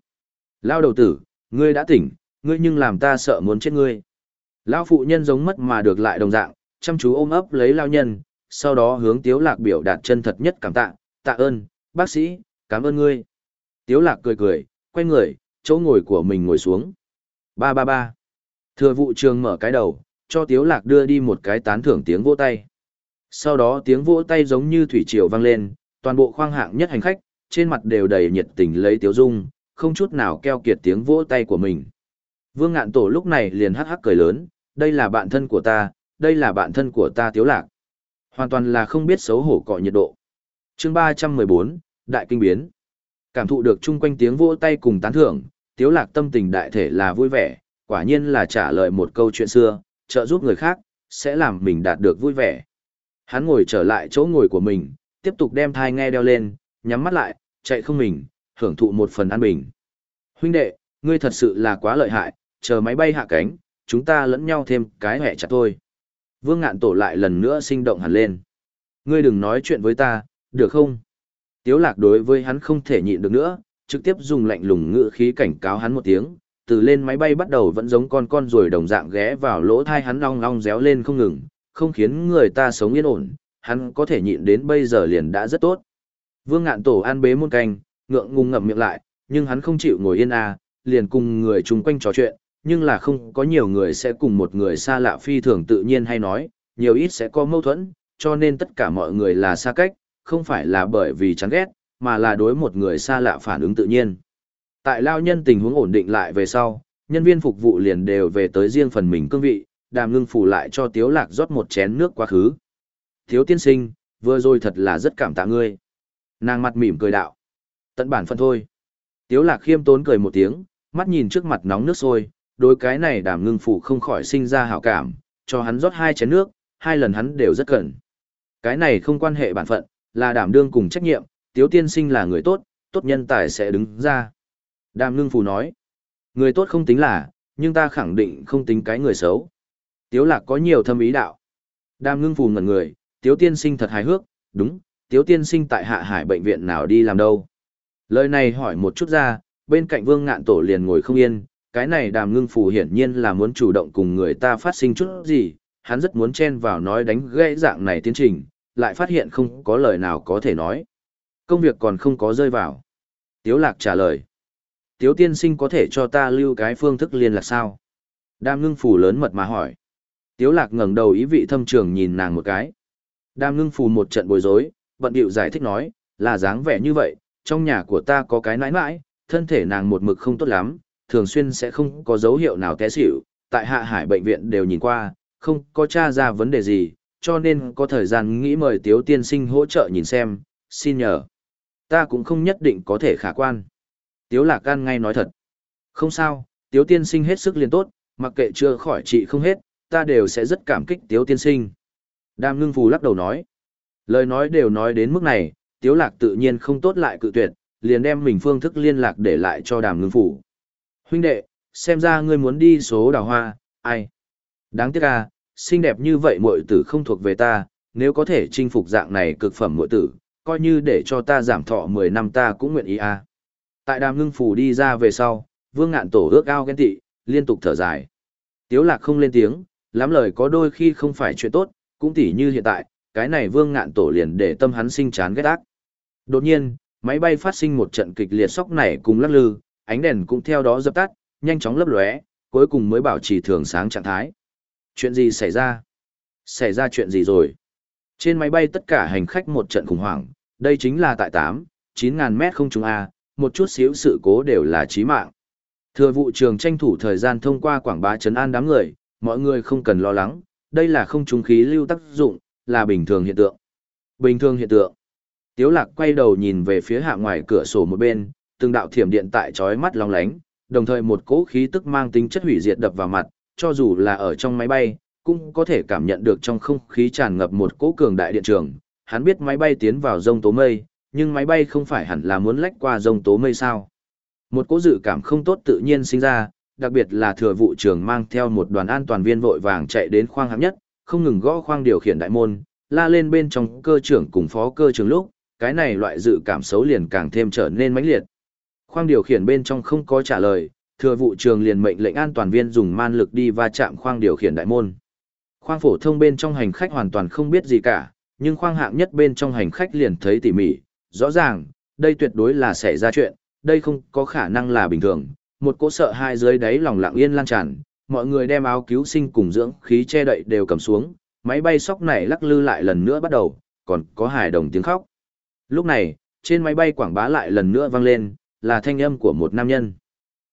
[SPEAKER 1] Lao đầu tử, ngươi đã tỉnh, ngươi nhưng làm ta sợ muốn chết ngươi. lão phụ nhân giống mất mà được lại đồng dạng, chăm chú ôm ấp lấy lao nhân, sau đó hướng tiếu lạc biểu đạt chân thật nhất cảm tạ, tạ ơn, bác sĩ, cảm ơn ngươi. Tiếu lạc cười cười, quay người, chỗ ngồi của mình ngồi xuống. Ba ba ba. Thừa vụ trường mở cái đầu, cho tiếu lạc đưa đi một cái tán thưởng tiếng vỗ tay. Sau đó tiếng vỗ tay giống như thủy triều vang lên, toàn bộ khoang hạng nhất hành khách, trên mặt đều đầy nhiệt tình lấy tiếu dung, không chút nào keo kiệt tiếng vỗ tay của mình. Vương ngạn tổ lúc này liền hắc hắc cười lớn, đây là bạn thân của ta, đây là bạn thân của ta tiếu lạc. Hoàn toàn là không biết xấu hổ cọ nhiệt độ. chương 314, Đại Kinh Biến. Cảm thụ được chung quanh tiếng vỗ tay cùng tán thưởng, tiếu lạc tâm tình đại thể là vui vẻ, quả nhiên là trả lời một câu chuyện xưa, trợ giúp người khác, sẽ làm mình đạt được vui vẻ. Hắn ngồi trở lại chỗ ngồi của mình, tiếp tục đem thai nghe đeo lên, nhắm mắt lại, chạy không mình, hưởng thụ một phần an bình. Huynh đệ, ngươi thật sự là quá lợi hại, chờ máy bay hạ cánh, chúng ta lẫn nhau thêm cái hẹ chặt thôi. Vương ngạn tổ lại lần nữa sinh động hẳn lên. Ngươi đừng nói chuyện với ta, được không? Tiếu lạc đối với hắn không thể nhịn được nữa, trực tiếp dùng lạnh lùng ngữ khí cảnh cáo hắn một tiếng, từ lên máy bay bắt đầu vẫn giống con con rồi đồng dạng ghé vào lỗ tai hắn long long réo lên không ngừng, không khiến người ta sống yên ổn, hắn có thể nhịn đến bây giờ liền đã rất tốt. Vương ngạn tổ an bế muôn canh, ngượng ngùng ngậm miệng lại, nhưng hắn không chịu ngồi yên à, liền cùng người chung quanh trò chuyện, nhưng là không có nhiều người sẽ cùng một người xa lạ phi thường tự nhiên hay nói, nhiều ít sẽ có mâu thuẫn, cho nên tất cả mọi người là xa cách, không phải là bởi vì chán ghét, mà là đối một người xa lạ phản ứng tự nhiên. Tại lao nhân tình huống ổn định lại về sau, nhân viên phục vụ liền đều về tới riêng phần mình cương vị, đàm ngưng phủ lại cho tiếu lạc rót một chén nước quá khứ. Thiếu tiên sinh, vừa rồi thật là rất cảm tạ ngươi. Nàng mặt mỉm cười đạo. Tận bản phân thôi. Tiếu lạc khiêm tốn cười một tiếng, mắt nhìn trước mặt nóng nước sôi, đối cái này đàm ngưng phủ không khỏi sinh ra hảo cảm, cho hắn rót hai chén nước, hai lần hắn đều rất cần. Cái này không quan hệ bản phận, là đảm đương cùng trách nhiệm, tiếu tiên sinh là người tốt, tốt nhân tài sẽ đứng ra. Đàm ngưng phủ nói, người tốt không tính là, nhưng ta khẳng định không tính cái người xấu. Tiếu lạc có nhiều thâm ý đạo. Đàm ngưng phủ ngẩn người, tiếu tiên sinh thật hài hước, đúng, tiếu tiên sinh tại hạ hải bệnh viện nào đi làm đâu. Lời này hỏi một chút ra, bên cạnh vương ngạn tổ liền ngồi không yên, cái này đàm ngưng phù hiển nhiên là muốn chủ động cùng người ta phát sinh chút gì, hắn rất muốn chen vào nói đánh gãy dạng này tiến trình, lại phát hiện không có lời nào có thể nói. Công việc còn không có rơi vào. Tiếu lạc trả lời. Tiếu tiên sinh có thể cho ta lưu cái phương thức liên lạc sao? Đàm ngưng phù lớn mật mà hỏi. Tiếu lạc ngẩng đầu ý vị thâm trường nhìn nàng một cái. Đàm ngưng phù một trận bối rối, bận điệu giải thích nói, là dáng vẻ như vậy, trong nhà của ta có cái nãi nãi, thân thể nàng một mực không tốt lắm, thường xuyên sẽ không có dấu hiệu nào té xỉu, tại hạ hải bệnh viện đều nhìn qua, không có tra ra vấn đề gì, cho nên có thời gian nghĩ mời Tiếu tiên sinh hỗ trợ nhìn xem, xin nhờ. Ta cũng không nhất định có thể khả quan. Tiếu lạc can ngay nói thật. Không sao, Tiếu tiên sinh hết sức liền tốt, mặc kệ chưa khỏi trị không hết, ta đều sẽ rất cảm kích Tiếu tiên sinh. Đàm ngưng phù lắc đầu nói. Lời nói đều nói đến mức này, Tiếu lạc tự nhiên không tốt lại cự tuyệt, liền đem mình phương thức liên lạc để lại cho đàm ngưng Phù. Huynh đệ, xem ra ngươi muốn đi số đào hoa, ai? Đáng tiếc à, xinh đẹp như vậy muội tử không thuộc về ta, nếu có thể chinh phục dạng này cực phẩm muội tử, coi như để cho ta giảm thọ 10 năm ta cũng nguyện ý à. Tại đàm ngưng phủ đi ra về sau, vương ngạn tổ ước ao ghen tị, liên tục thở dài. Tiếu lạc không lên tiếng, lắm lời có đôi khi không phải chuyện tốt, cũng tỉ như hiện tại, cái này vương ngạn tổ liền để tâm hắn sinh chán ghét ác. Đột nhiên, máy bay phát sinh một trận kịch liệt sóc nảy cùng lắc lư, ánh đèn cũng theo đó dập tắt, nhanh chóng lấp lóe, cuối cùng mới bảo trì thường sáng trạng thái. Chuyện gì xảy ra? Xảy ra chuyện gì rồi? Trên máy bay tất cả hành khách một trận khủng hoảng, đây chính là tại 8, 9 ngàn mét không trung A, một chút xíu sự cố đều là chí mạng. Thừa vụ trường tranh thủ thời gian thông qua quảng bá trấn an đám người, mọi người không cần lo lắng, đây là không trung khí lưu tác dụng, là bình thường hiện tượng. Bình thường hiện tượng. Tiếu lạc quay đầu nhìn về phía hạ ngoài cửa sổ một bên, từng đạo thiểm điện tại chói mắt long lánh, đồng thời một cỗ khí tức mang tính chất hủy diệt đập vào mặt, cho dù là ở trong máy bay, cũng có thể cảm nhận được trong không khí tràn ngập một cỗ cường đại điện trường. Hắn biết máy bay tiến vào rông tố mây, nhưng máy bay không phải hẳn là muốn lách qua rông tố mây sao. Một cỗ dự cảm không tốt tự nhiên sinh ra, đặc biệt là thừa vụ trưởng mang theo một đoàn an toàn viên vội vàng chạy đến khoang hạng nhất, không ngừng gõ khoang điều khiển đại môn, la lên bên trong cơ trưởng cùng phó cơ trưởng lúc, cái này loại dự cảm xấu liền càng thêm trở nên mãnh liệt. Khoang điều khiển bên trong không có trả lời, thừa vụ trường liền mệnh lệnh an toàn viên dùng man lực đi va chạm khoang điều khiển đại môn. Khoang phổ thông bên trong hành khách hoàn toàn không biết gì cả, nhưng khoang hạng nhất bên trong hành khách liền thấy tỉ mỉ, rõ ràng, đây tuyệt đối là xảy ra chuyện, đây không có khả năng là bình thường. Một cỗ sợ hai dưới đáy lòng lặng yên lan tràn, mọi người đem áo cứu sinh cùng dưỡng khí che đậy đều cầm xuống, máy bay sóc này lắc lư lại lần nữa bắt đầu, còn có hài đồng tiếng khóc. Lúc này, trên máy bay quảng bá lại lần nữa vang lên, là thanh âm của một nam nhân.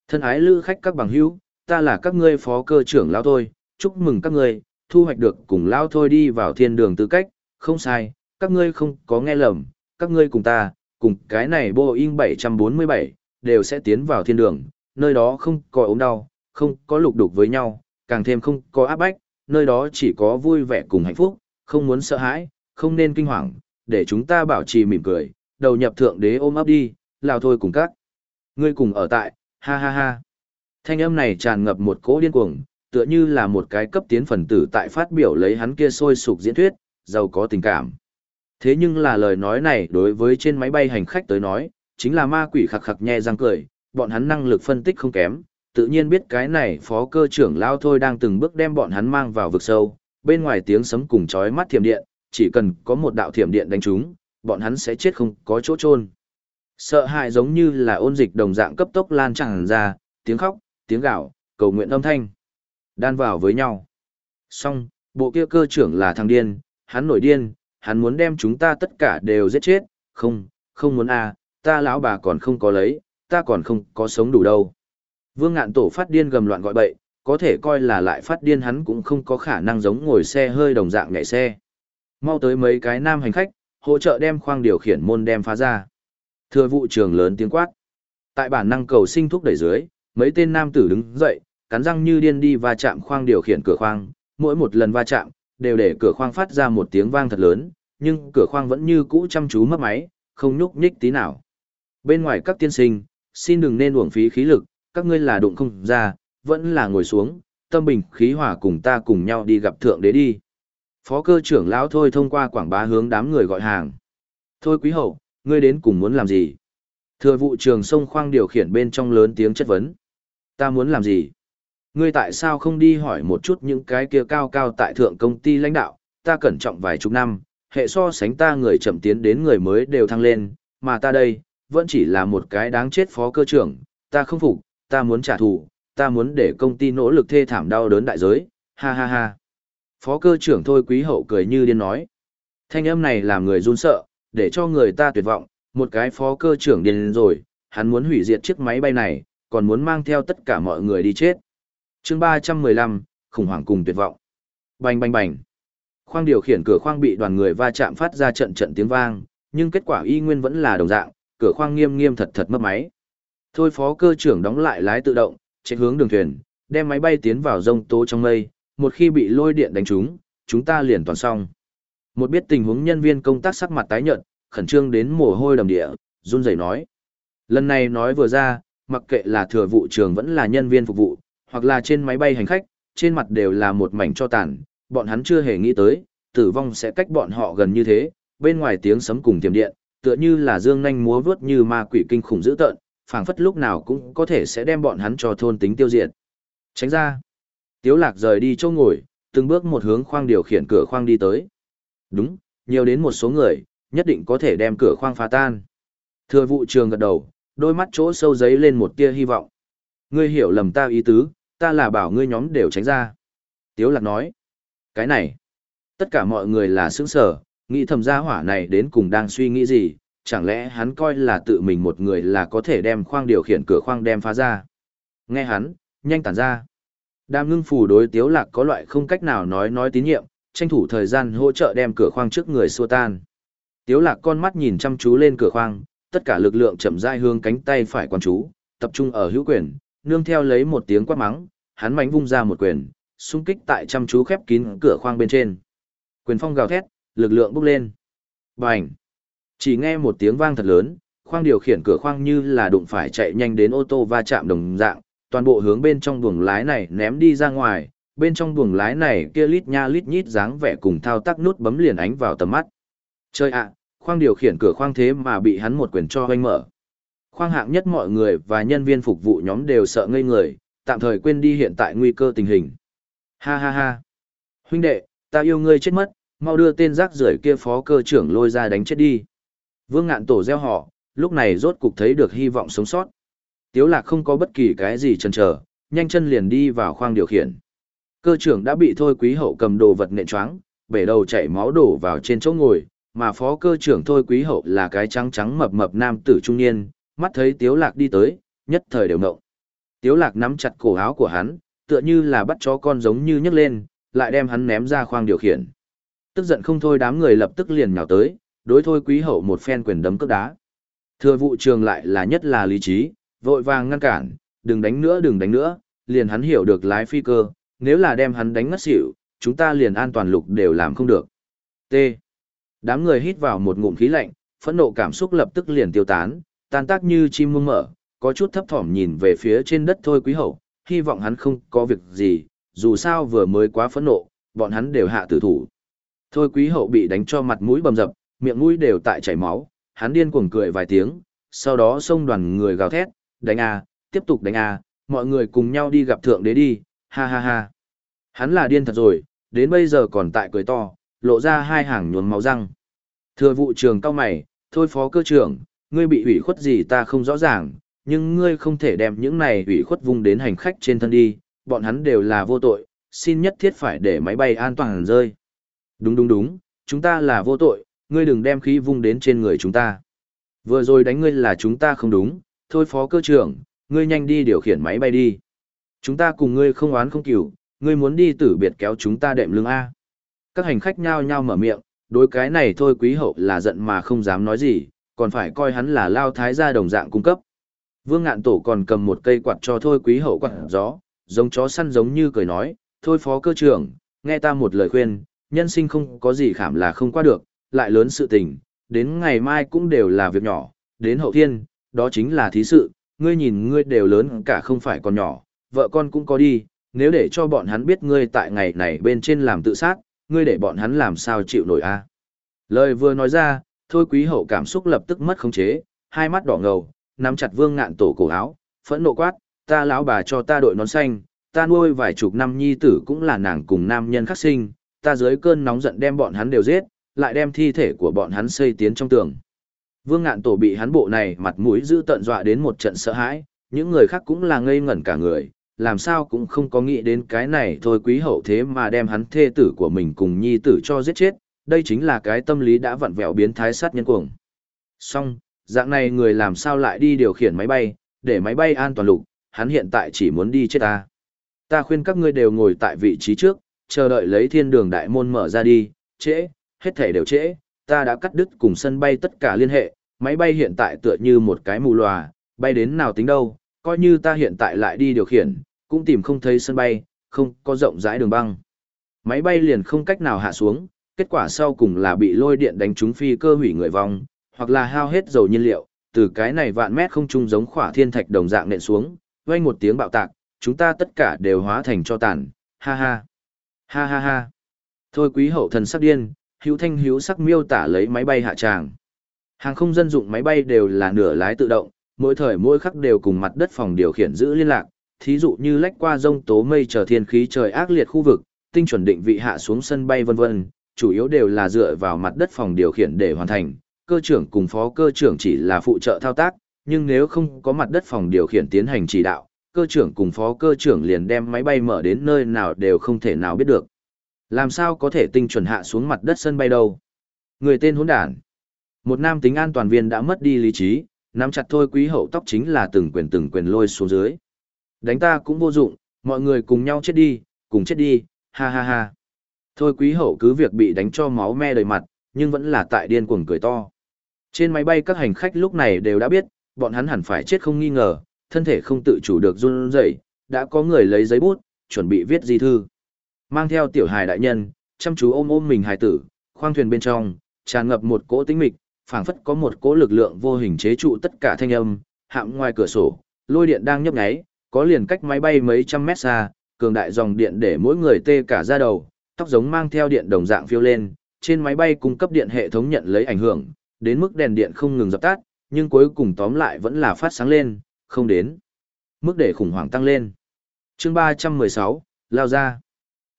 [SPEAKER 1] Thân ái lữ khách các bằng hữu, ta là các ngươi phó cơ trưởng lão thôi, chúc mừng các ngươi, thu hoạch được cùng lão thôi đi vào thiên đường tư cách, không sai, các ngươi không có nghe lầm, các ngươi cùng ta, cùng cái này Boeing 747, đều sẽ tiến vào thiên đường, nơi đó không có ốm đau, không có lục đục với nhau, càng thêm không có áp bách, nơi đó chỉ có vui vẻ cùng hạnh phúc, không muốn sợ hãi, không nên kinh hoàng, để chúng ta bảo trì mỉm cười, đầu nhập thượng đế ôm ấp đi, lão thôi cùng các. Ngươi cùng ở tại, ha ha ha. Thanh âm này tràn ngập một cỗ điên cuồng, tựa như là một cái cấp tiến phần tử tại phát biểu lấy hắn kia sôi sục diễn thuyết, giàu có tình cảm. Thế nhưng là lời nói này đối với trên máy bay hành khách tới nói, chính là ma quỷ khặc khặc nhe răng cười, bọn hắn năng lực phân tích không kém, tự nhiên biết cái này phó cơ trưởng lao thôi đang từng bước đem bọn hắn mang vào vực sâu, bên ngoài tiếng sấm cùng chói mắt thiểm điện, chỉ cần có một đạo thiểm điện đánh trúng, bọn hắn sẽ chết không có chỗ trôn. Sợ hãi giống như là ôn dịch đồng dạng cấp tốc lan tràn ra, tiếng khóc, tiếng gạo, cầu nguyện âm thanh. Đan vào với nhau. Xong, bộ kia cơ trưởng là thằng điên, hắn nổi điên, hắn muốn đem chúng ta tất cả đều giết chết, không, không muốn à, ta lão bà còn không có lấy, ta còn không có sống đủ đâu. Vương ngạn tổ phát điên gầm loạn gọi bậy, có thể coi là lại phát điên hắn cũng không có khả năng giống ngồi xe hơi đồng dạng nhảy xe. Mau tới mấy cái nam hành khách, hỗ trợ đem khoang điều khiển môn đem phá ra. Thừa vụ trường lớn tiếng quát. Tại bản năng cầu sinh thúc đẩy dưới, mấy tên nam tử đứng dậy, cắn răng như điên đi va chạm khoang điều khiển cửa khoang, mỗi một lần va chạm, đều để cửa khoang phát ra một tiếng vang thật lớn, nhưng cửa khoang vẫn như cũ chăm chú mấp máy, không nhúc nhích tí nào. Bên ngoài các tiên sinh, xin đừng nên uổng phí khí lực, các ngươi là đụng không ra, vẫn là ngồi xuống, tâm bình khí hòa cùng ta cùng nhau đi gặp thượng đế đi. Phó cơ trưởng lão thôi thông qua quảng bá hướng đám người gọi hàng. Thôi quý hậu, ngươi đến cùng muốn làm gì? Thừa vụ trường sông khoang điều khiển bên trong lớn tiếng chất vấn. Ta muốn làm gì? Ngươi tại sao không đi hỏi một chút những cái kia cao cao tại thượng công ty lãnh đạo, ta cẩn trọng vài chục năm, hệ so sánh ta người chậm tiến đến người mới đều thăng lên, mà ta đây, vẫn chỉ là một cái đáng chết phó cơ trưởng, ta không phục, ta muốn trả thù, ta muốn để công ty nỗ lực thê thảm đau đớn đại giới, ha ha ha. Phó cơ trưởng thôi quý hậu cười như điên nói. Thanh âm này làm người run sợ, để cho người ta tuyệt vọng, một cái phó cơ trưởng điên rồi, hắn muốn hủy diệt chiếc máy bay này, còn muốn mang theo tất cả mọi người đi chết. chương 315, khủng hoảng cùng tuyệt vọng. Bành bành bành. Khoang điều khiển cửa khoang bị đoàn người va chạm phát ra trận trận tiếng vang, nhưng kết quả y nguyên vẫn là đồng dạng, cửa khoang nghiêm nghiêm thật thật mất máy. Thôi phó cơ trưởng đóng lại lái tự động, chạy hướng đường thuyền, đem máy bay tiến vào rông tố trong mây, một khi bị lôi điện đánh trúng, chúng ta liền toàn xong. Một biết tình huống nhân viên công tác sắc mặt tái nhợt, khẩn trương đến mồ hôi đầm địa, run rẩy nói. Lần này nói vừa ra, mặc kệ là thừa vụ trường vẫn là nhân viên phục vụ, hoặc là trên máy bay hành khách, trên mặt đều là một mảnh cho tàn, bọn hắn chưa hề nghĩ tới, tử vong sẽ cách bọn họ gần như thế, bên ngoài tiếng sấm cùng tiềm điện, tựa như là dương nhanh múa vướt như ma quỷ kinh khủng dữ tợn, phảng phất lúc nào cũng có thể sẽ đem bọn hắn cho thôn tính tiêu diệt. Tránh ra. Tiếu lạc rời đi chỗ ngồi, từng bước một hướng khoang điều khiển cửa khoang đi tới. Đúng, nhiều đến một số người, nhất định có thể đem cửa khoang phá tan. Thừa vụ trường gật đầu, đôi mắt chỗ sâu giấy lên một tia hy vọng. Ngươi hiểu lầm ta ý tứ, ta là bảo ngươi nhóm đều tránh ra. Tiếu lạc nói. Cái này, tất cả mọi người là sướng sở, nghĩ thầm gia hỏa này đến cùng đang suy nghĩ gì, chẳng lẽ hắn coi là tự mình một người là có thể đem khoang điều khiển cửa khoang đem phá ra. Nghe hắn, nhanh tản ra. Đàm ngưng phù đối tiếu lạc có loại không cách nào nói nói tín nhiệm, tranh thủ thời gian hỗ trợ đem cửa khoang trước người xua tan. Tiếu lạc con mắt nhìn chăm chú lên cửa khoang, tất cả lực lượng chậm rãi hướng cánh tay phải quan chú, tập trung ở hữu quyền, nương theo lấy một tiếng quát mắng, hắn mạnh vung ra một quyền, xung kích tại chăm chú khép kín cửa khoang bên trên. Quyền phong gào thét, lực lượng bốc lên. Bành! Chỉ nghe một tiếng vang thật lớn, khoang điều khiển cửa khoang như là đụng phải chạy nhanh đến ô tô va chạm đồng dạng, toàn bộ hướng bên trong buồng lái này ném đi ra ngoài, bên trong buồng lái này kia lít nha lít nhít dáng vẻ cùng thao tác nút bấm liền ánh vào tầm mắt. Chơi ạ, khoang điều khiển cửa khoang thế mà bị hắn một quyền cho hoanh mở. Khoang hạng nhất mọi người và nhân viên phục vụ nhóm đều sợ ngây người, tạm thời quên đi hiện tại nguy cơ tình hình. Ha ha ha. Huynh đệ, ta yêu ngươi chết mất, mau đưa tên rác rưởi kia phó cơ trưởng lôi ra đánh chết đi. Vương ngạn tổ gieo họ, lúc này rốt cục thấy được hy vọng sống sót. Tiếu lạc không có bất kỳ cái gì chần chờ, nhanh chân liền đi vào khoang điều khiển. Cơ trưởng đã bị thôi quý hậu cầm đồ vật nện choáng, bể đầu chảy máu đổ vào trên chỗ ngồi, mà phó cơ trưởng thôi quý hậu là cái trắng trắng mập mập nam tử trung niên, mắt thấy tiếu lạc đi tới, nhất thời đều ngộng. Tiếu lạc nắm chặt cổ áo của hắn, tựa như là bắt chó con giống như nhấc lên, lại đem hắn ném ra khoang điều khiển. Tức giận không thôi đám người lập tức liền nhào tới, đối thôi quý hậu một phen quyền đấm cước đá. Thừa vụ trường lại là nhất là lý trí, vội vàng ngăn cản, đừng đánh nữa đừng đánh nữa, liền hắn hiểu được lái phi cơ, nếu là đem hắn đánh ngất xỉu, chúng ta liền an toàn lục đều làm không được. T. Đám người hít vào một ngụm khí lạnh, phẫn nộ cảm xúc lập tức liền tiêu tán, tan tác như chim muông mở, có chút thấp thỏm nhìn về phía trên đất thôi quý hậu, hy vọng hắn không có việc gì, dù sao vừa mới quá phẫn nộ, bọn hắn đều hạ tử thủ. Thôi quý hậu bị đánh cho mặt mũi bầm dập, miệng mũi đều tại chảy máu, hắn điên cuồng cười vài tiếng, sau đó xông đoàn người gào thét, đánh a, tiếp tục đánh a, mọi người cùng nhau đi gặp thượng đế đi, ha ha ha. Hắn là điên thật rồi, đến bây giờ còn tại cười to, lộ ra hai hàng nhuốm máu răng. Thừa vụ trường cao mày, thôi phó cơ trưởng, ngươi bị ủy khuất gì ta không rõ ràng, nhưng ngươi không thể đem những này ủy khuất vung đến hành khách trên thân đi, bọn hắn đều là vô tội, xin nhất thiết phải để máy bay an toàn rơi. Đúng đúng đúng, chúng ta là vô tội, ngươi đừng đem khí vung đến trên người chúng ta. Vừa rồi đánh ngươi là chúng ta không đúng, thôi phó cơ trưởng, ngươi nhanh đi điều khiển máy bay đi. Chúng ta cùng ngươi không oán không cửu, ngươi muốn đi tử biệt kéo chúng ta đệm lưng A. Các hành khách nhao nhao mở miệng, đối cái này thôi quý hậu là giận mà không dám nói gì, còn phải coi hắn là lao thái gia đồng dạng cung cấp. Vương ngạn tổ còn cầm một cây quạt cho thôi quý hậu quạt gió, giống chó săn giống như cười nói, thôi phó cơ trưởng, nghe ta một lời khuyên, nhân sinh không có gì khảm là không qua được, lại lớn sự tình, đến ngày mai cũng đều là việc nhỏ, đến hậu thiên, đó chính là thí sự, ngươi nhìn ngươi đều lớn cả không phải còn nhỏ, vợ con cũng có đi, nếu để cho bọn hắn biết ngươi tại ngày này bên trên làm tự sát, ngươi để bọn hắn làm sao chịu nổi a? Lời vừa nói ra, thôi quý hậu cảm xúc lập tức mất khống chế, hai mắt đỏ ngầu, nắm chặt vương ngạn tổ cổ áo, phẫn nộ quát, ta lão bà cho ta đội nón xanh, ta nuôi vài chục năm nhi tử cũng là nàng cùng nam nhân khắc sinh, ta dưới cơn nóng giận đem bọn hắn đều giết, lại đem thi thể của bọn hắn xây tiến trong tường. Vương ngạn tổ bị hắn bộ này mặt mũi giữ tận dọa đến một trận sợ hãi, những người khác cũng là ngây ngẩn cả người, làm sao cũng không có nghĩ đến cái này thôi quý hậu thế mà đem hắn thê tử của mình cùng nhi tử cho giết chết, đây chính là cái tâm lý đã vặn vẹo biến thái sát nhân cuồng. Song, dạng này người làm sao lại đi điều khiển máy bay, để máy bay an toàn lục, hắn hiện tại chỉ muốn đi chết ta. Ta khuyên các ngươi đều ngồi tại vị trí trước, chờ đợi lấy thiên đường đại môn mở ra đi, trễ, hết thể đều trễ, ta đã cắt đứt cùng sân bay tất cả liên hệ, máy bay hiện tại tựa như một cái mù lòa, bay đến nào tính đâu, coi như ta hiện tại lại đi điều khiển, cũng tìm không thấy sân bay, không có rộng rãi đường băng. Máy bay liền không cách nào hạ xuống, kết quả sau cùng là bị lôi điện đánh trúng phi cơ hủy người vong, hoặc là hao hết dầu nhiên liệu, từ cái này vạn mét không trung giống khỏa thiên thạch đồng dạng nện xuống, vang một tiếng bạo tạc, chúng ta tất cả đều hóa thành cho tàn, ha ha. Ha ha ha. Thôi quý hậu thần sắc điên, hữu thanh hữu sắc miêu tả lấy máy bay hạ tràng. Hàng không dân dụng máy bay đều là nửa lái tự động, mỗi thời mỗi khắc đều cùng mặt đất phòng điều khiển giữ liên lạc, thí dụ như lách qua rông tố mây trở thiên khí trời ác liệt khu vực, tinh chuẩn định vị hạ xuống sân bay vân vân, chủ yếu đều là dựa vào mặt đất phòng điều khiển để hoàn thành, cơ trưởng cùng phó cơ trưởng chỉ là phụ trợ thao tác, nhưng nếu không có mặt đất phòng điều khiển tiến hành chỉ đạo, cơ trưởng cùng phó cơ trưởng liền đem máy bay mở đến nơi nào đều không thể nào biết được. Làm sao có thể tinh chuẩn hạ xuống mặt đất sân bay đâu? Người tên hỗn đản. Một nam tính an toàn viên đã mất đi lý trí, nắm chặt thôi quý hậu tóc chính là từng quyền từng quyền lôi xuống dưới. Đánh ta cũng vô dụng, mọi người cùng nhau chết đi, cùng chết đi, ha ha ha. Thôi quý hậu cứ việc bị đánh cho máu me đầy mặt, nhưng vẫn là tại điên cuồng cười to. Trên máy bay các hành khách lúc này đều đã biết, bọn hắn hẳn phải chết không nghi ngờ, thân thể không tự chủ được run rẩy, đã có người lấy giấy bút, chuẩn bị viết di thư. Mang theo tiểu hài đại nhân, chăm chú ôm ôm mình hài tử, khoang thuyền bên trong, tràn ngập một cỗ tĩnh mịch, phảng phất có một cỗ lực lượng vô hình chế trụ tất cả thanh âm, hạm ngoài cửa sổ, lôi điện đang nhấp nháy, có liền cách máy bay mấy trăm mét xa, cường đại dòng điện để mỗi người tê cả da đầu, tóc giống mang theo điện đồng dạng phiêu lên, trên máy bay cung cấp điện hệ thống nhận lấy ảnh hưởng, đến mức đèn điện không ngừng dập tắt, nhưng cuối cùng tóm lại vẫn là phát sáng lên, không đến. Mức để khủng hoảng tăng lên. chương 316, lao ra.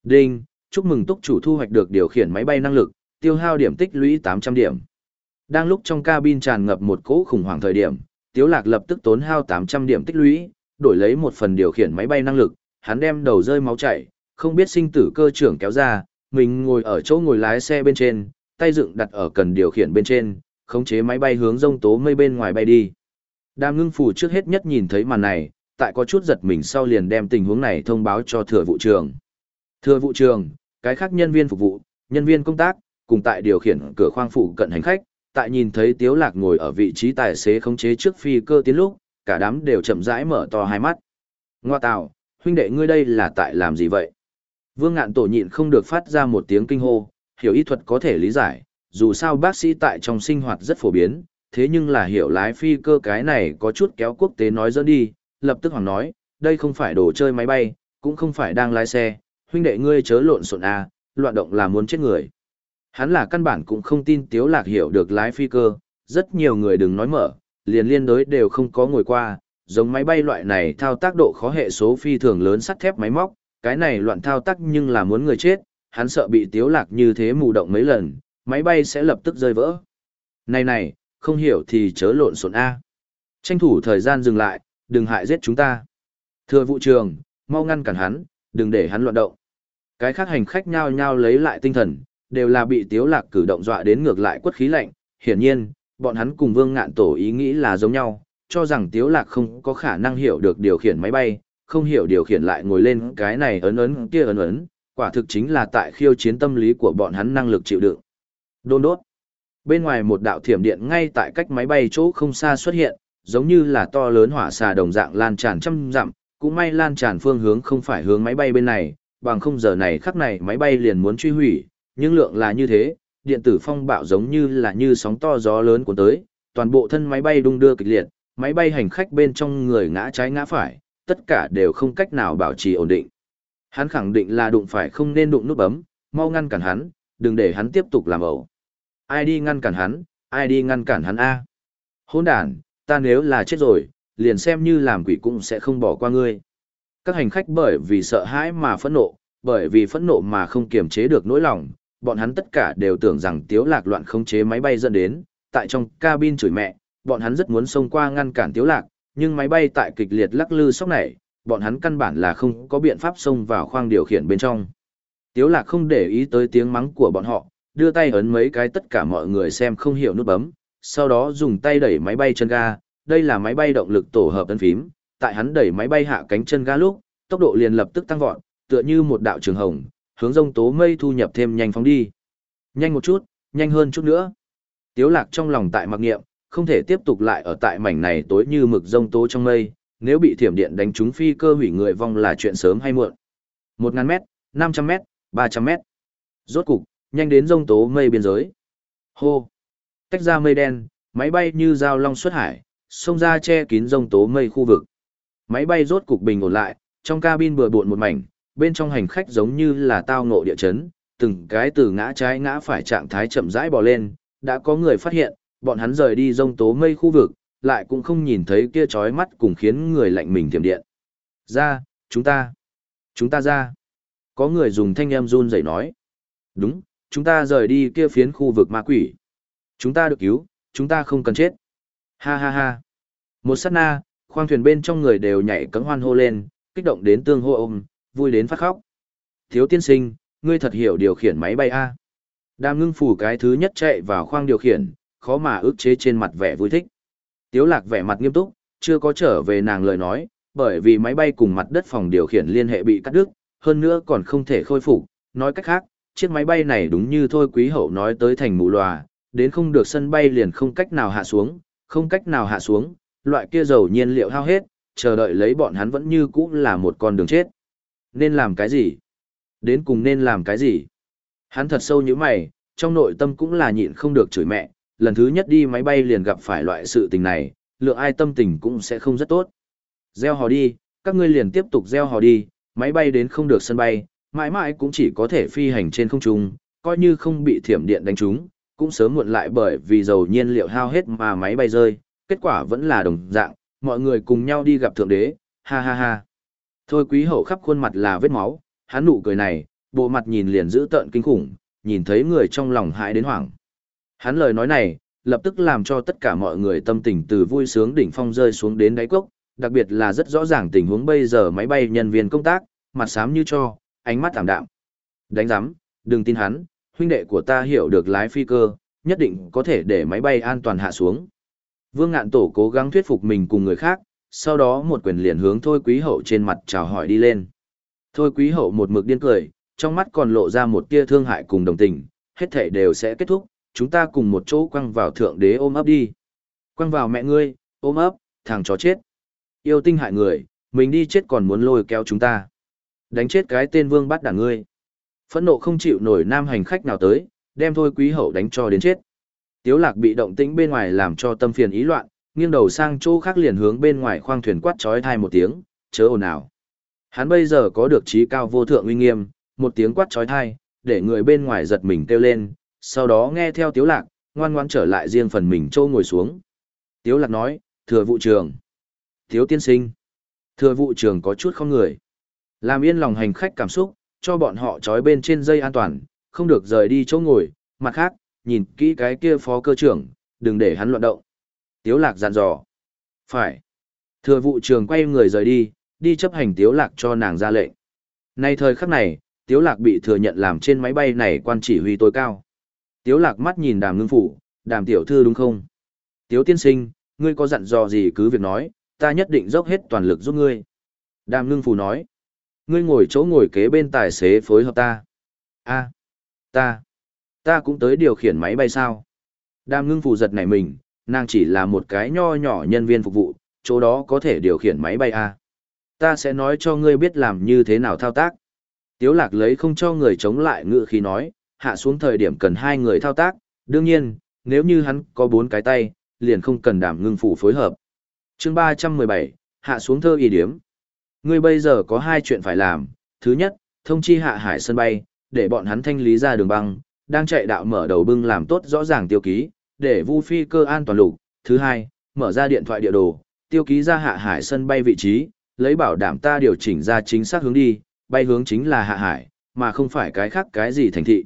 [SPEAKER 1] Đinh, chúc mừng túc chủ thu hoạch được điều khiển máy bay năng lực, tiêu hao điểm tích lũy 800 điểm. Đang lúc trong cabin tràn ngập một cỗ khủng hoảng thời điểm, Tiếu Lạc lập tức tốn hao 800 điểm tích lũy, đổi lấy một phần điều khiển máy bay năng lực, hắn đem đầu rơi máu chảy, không biết sinh tử cơ trưởng kéo ra, mình ngồi ở chỗ ngồi lái xe bên trên, tay dựng đặt ở cần điều khiển bên trên, khống chế máy bay hướng rông tố mây bên ngoài bay đi. Đàm ngưng phủ trước hết nhất nhìn thấy màn này, tại có chút giật mình sau liền đem tình huống này thông báo cho thừa vụ trường. Thừa vụ trường, cái khác nhân viên phục vụ, nhân viên công tác, cùng tại điều khiển cửa khoang phụ cận hành khách, tại nhìn thấy Tiếu Lạc ngồi ở vị trí tài xế khống chế trước phi cơ tiến lúc, cả đám đều chậm rãi mở to hai mắt. Ngoa tào, huynh đệ ngươi đây là tại làm gì vậy? Vương ngạn tổ nhịn không được phát ra một tiếng kinh hô, hiểu y thuật có thể lý giải, dù sao bác sĩ tại trong sinh hoạt rất phổ biến, thế nhưng là hiểu lái phi cơ cái này có chút kéo quốc tế nói dẫn đi, lập tức hoàng nói, đây không phải đồ chơi máy bay, cũng không phải đang lái xe, huynh đệ ngươi chớ lộn xộn à, loạn động là muốn chết người. Hắn là căn bản cũng không tin Tiếu Lạc hiểu được lái phi cơ, rất nhiều người đừng nói mở, liền liên đối đều không có ngồi qua, giống máy bay loại này thao tác độ khó hệ số phi thường lớn sắt thép máy móc, cái này loạn thao tác nhưng là muốn người chết, hắn sợ bị Tiếu Lạc như thế mù động mấy lần, máy bay sẽ lập tức rơi vỡ. Này này, không hiểu thì chớ lộn xộn A. Tranh thủ thời gian dừng lại, đừng hại giết chúng ta. Thưa vụ trường, mau ngăn cản hắn, đừng để hắn loạn động. Cái khác hành khách nhao nhao lấy lại tinh thần, đều là bị tiếu lạc cử động dọa đến ngược lại quất khí lạnh. Hiển nhiên, bọn hắn cùng vương ngạn tổ ý nghĩ là giống nhau, cho rằng tiếu lạc không có khả năng hiểu được điều khiển máy bay, không hiểu điều khiển lại ngồi lên cái này ấn ấn kia ấn ấn, quả thực chính là tại khiêu chiến tâm lý của bọn hắn năng lực chịu đựng. Đôn đốt. Bên ngoài một đạo thiểm điện ngay tại cách máy bay chỗ không xa xuất hiện, giống như là to lớn hỏa xà đồng dạng lan tràn trăm dặm, cũng may lan tràn phương hướng không phải hướng máy bay bên này, bằng không giờ này khắc này máy bay liền muốn truy hủy, nhưng lượng là như thế, điện tử phong bạo giống như là như sóng to gió lớn của tới, toàn bộ thân máy bay đung đưa kịch liệt, máy bay hành khách bên trong người ngã trái ngã phải, tất cả đều không cách nào bảo trì ổn định. Hắn khẳng định là đụng phải không nên đụng nút bấm, mau ngăn cản hắn, đừng để hắn tiếp tục làm ẩu. Ai đi ngăn cản hắn, ai đi ngăn cản hắn a? Hỗn đàn, ta nếu là chết rồi, liền xem như làm quỷ cũng sẽ không bỏ qua ngươi. Các hành khách bởi vì sợ hãi mà phẫn nộ, bởi vì phẫn nộ mà không kiềm chế được nỗi lòng, bọn hắn tất cả đều tưởng rằng Tiếu Lạc loạn khống chế máy bay dẫn đến, tại trong cabin chửi mẹ, bọn hắn rất muốn xông qua ngăn cản Tiếu Lạc, nhưng máy bay tại kịch liệt lắc lư sóc này, bọn hắn căn bản là không có biện pháp xông vào khoang điều khiển bên trong. Tiếu Lạc không để ý tới tiếng mắng của bọn họ, đưa tay ấn mấy cái tất cả mọi người xem không hiểu nút bấm, sau đó dùng tay đẩy máy bay chân ga, đây là máy bay động lực tổ hợp ấn phím, tại hắn đẩy máy bay hạ cánh chân ga lúc, tốc độ liền lập tức tăng vọt, tựa như một đạo trường hồng, hướng rông tố mây thu nhập thêm nhanh phóng đi. Nhanh một chút, nhanh hơn chút nữa. Tiếu lạc trong lòng tại mặc nghiệm, không thể tiếp tục lại ở tại mảnh này tối như mực rông tố trong mây, nếu bị thiểm điện đánh trúng phi cơ hủy người vong là chuyện sớm hay muộn. 1000 mét, 500 mét, 300 mét. Rốt cục, nhanh đến rông tố mây biên giới. Hô! Tách ra mây đen, máy bay như dao long xuất hải, xông ra che kín rông tố mây khu vực. Máy bay rốt cục bình ổn lại, trong cabin bừa bộn một mảnh, bên trong hành khách giống như là tao ngộ địa chấn, từng cái từ ngã trái ngã phải trạng thái chậm rãi bò lên, đã có người phát hiện, bọn hắn rời đi rông tố mây khu vực, lại cũng không nhìn thấy kia chói mắt cùng khiến người lạnh mình tiềm điện. Ra, chúng ta, chúng ta ra. Có người dùng thanh em run rẩy nói. Đúng, chúng ta rời đi kia phiến khu vực ma quỷ. Chúng ta được cứu, chúng ta không cần chết. Ha ha ha. Một sát na, khoang thuyền bên trong người đều nhảy cấm hoan hô lên, kích động đến tương hô ôm, vui đến phát khóc. Thiếu tiên sinh, ngươi thật hiểu điều khiển máy bay A. Đàm ngưng phủ cái thứ nhất chạy vào khoang điều khiển, khó mà ức chế trên mặt vẻ vui thích. Tiếu lạc vẻ mặt nghiêm túc, chưa có trở về nàng lời nói, bởi vì máy bay cùng mặt đất phòng điều khiển liên hệ bị cắt đứt, hơn nữa còn không thể khôi phục. Nói cách khác, chiếc máy bay này đúng như thôi quý hậu nói tới thành mù lòa, đến không được sân bay liền không cách nào hạ xuống, không cách nào hạ xuống, loại kia dầu nhiên liệu hao hết, chờ đợi lấy bọn hắn vẫn như cũ là một con đường chết. Nên làm cái gì? Đến cùng nên làm cái gì? Hắn thật sâu như mày, trong nội tâm cũng là nhịn không được chửi mẹ, lần thứ nhất đi máy bay liền gặp phải loại sự tình này, lượng ai tâm tình cũng sẽ không rất tốt. Gieo hò đi, các ngươi liền tiếp tục gieo hò đi, máy bay đến không được sân bay, mãi mãi cũng chỉ có thể phi hành trên không trung, coi như không bị thiểm điện đánh trúng, cũng sớm muộn lại bởi vì dầu nhiên liệu hao hết mà máy bay rơi, kết quả vẫn là đồng dạng, mọi người cùng nhau đi gặp thượng đế, ha ha ha. Thôi quý hậu khắp khuôn mặt là vết máu, hắn nụ cười này, bộ mặt nhìn liền dữ tợn kinh khủng, nhìn thấy người trong lòng hãi đến hoảng. Hắn lời nói này, lập tức làm cho tất cả mọi người tâm tình từ vui sướng đỉnh phong rơi xuống đến đáy cốc, đặc biệt là rất rõ ràng tình huống bây giờ máy bay nhân viên công tác, mặt xám như cho, ánh mắt thảm đạm. Đánh giám, đừng tin hắn, huynh đệ của ta hiểu được lái phi cơ, nhất định có thể để máy bay an toàn hạ xuống. Vương ngạn tổ cố gắng thuyết phục mình cùng người khác, sau đó một quyền liền hướng thôi quý hậu trên mặt chào hỏi đi lên. Thôi quý hậu một mực điên cười, trong mắt còn lộ ra một tia thương hại cùng đồng tình, hết thể đều sẽ kết thúc, chúng ta cùng một chỗ quăng vào thượng đế ôm ấp đi. Quăng vào mẹ ngươi, ôm ấp, thằng chó chết. Yêu tinh hại người, mình đi chết còn muốn lôi kéo chúng ta. Đánh chết cái tên vương bắt đảng ngươi. Phẫn nộ không chịu nổi nam hành khách nào tới, đem thôi quý hậu đánh cho đến chết. Tiếu lạc bị động tĩnh bên ngoài làm cho tâm phiền ý loạn, nghiêng đầu sang chỗ khác liền hướng bên ngoài khoang thuyền quát trói thai một tiếng, chớ ồn ào. Hắn bây giờ có được trí cao vô thượng uy nghiêm, một tiếng quát trói thai, để người bên ngoài giật mình kêu lên, sau đó nghe theo tiếu lạc, ngoan ngoan trở lại riêng phần mình châu ngồi xuống. Tiếu lạc nói, thừa vụ trường. Tiếu tiên sinh. Thừa vụ trường có chút không người. Làm yên lòng hành khách cảm xúc, cho bọn họ trói bên trên dây an toàn, không được rời đi chỗ ngồi, mặt khác, nhìn kỹ cái kia phó cơ trưởng, đừng để hắn loạn động. Tiếu lạc dặn dò. Phải. Thừa vụ trường quay người rời đi, đi chấp hành tiếu lạc cho nàng ra lệnh. Nay thời khắc này, tiếu lạc bị thừa nhận làm trên máy bay này quan chỉ huy tối cao. Tiếu lạc mắt nhìn đàm ngưng phủ, đàm tiểu thư đúng không? Tiếu tiên sinh, ngươi có dặn dò gì cứ việc nói, ta nhất định dốc hết toàn lực giúp ngươi. Đàm ngưng phủ nói, ngươi ngồi chỗ ngồi kế bên tài xế phối hợp ta. a ta, ta cũng tới điều khiển máy bay sao? Đàm ngưng phủ giật nảy mình, nàng chỉ là một cái nho nhỏ nhân viên phục vụ, chỗ đó có thể điều khiển máy bay à? Ta sẽ nói cho ngươi biết làm như thế nào thao tác. Tiếu lạc lấy không cho người chống lại ngựa khi nói, hạ xuống thời điểm cần hai người thao tác, đương nhiên, nếu như hắn có bốn cái tay, liền không cần đảm ngưng phủ phối hợp. chương 317, hạ xuống thơ y điếm. Ngươi bây giờ có hai chuyện phải làm, thứ nhất, thông chi hạ hải sân bay, để bọn hắn thanh lý ra đường băng, đang chạy đạo mở đầu bưng làm tốt rõ ràng tiêu ký, để vu phi cơ an toàn lục. Thứ hai, mở ra điện thoại địa đồ, tiêu ký ra hạ hải sân bay vị trí, lấy bảo đảm ta điều chỉnh ra chính xác hướng đi, bay hướng chính là hạ hải, mà không phải cái khác cái gì thành thị.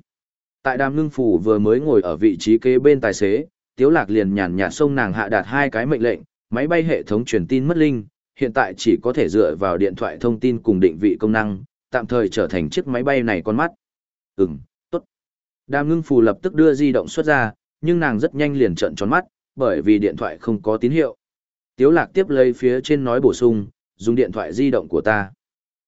[SPEAKER 1] Tại đàm ngưng phủ vừa mới ngồi ở vị trí kế bên tài xế, tiếu lạc liền nhàn nhạt xông nàng hạ đạt hai cái mệnh lệnh, máy bay hệ thống truyền tin mất linh, hiện tại chỉ có thể dựa vào điện thoại thông tin cùng định vị công năng, tạm thời trở thành chiếc máy bay này con mắt. Ừm, tốt. Đàm ngưng Phủ lập tức đưa di động xuất ra, nhưng nàng rất nhanh liền trợn tròn mắt, bởi vì điện thoại không có tín hiệu. Tiếu lạc tiếp lấy phía trên nói bổ sung, dùng điện thoại di động của ta.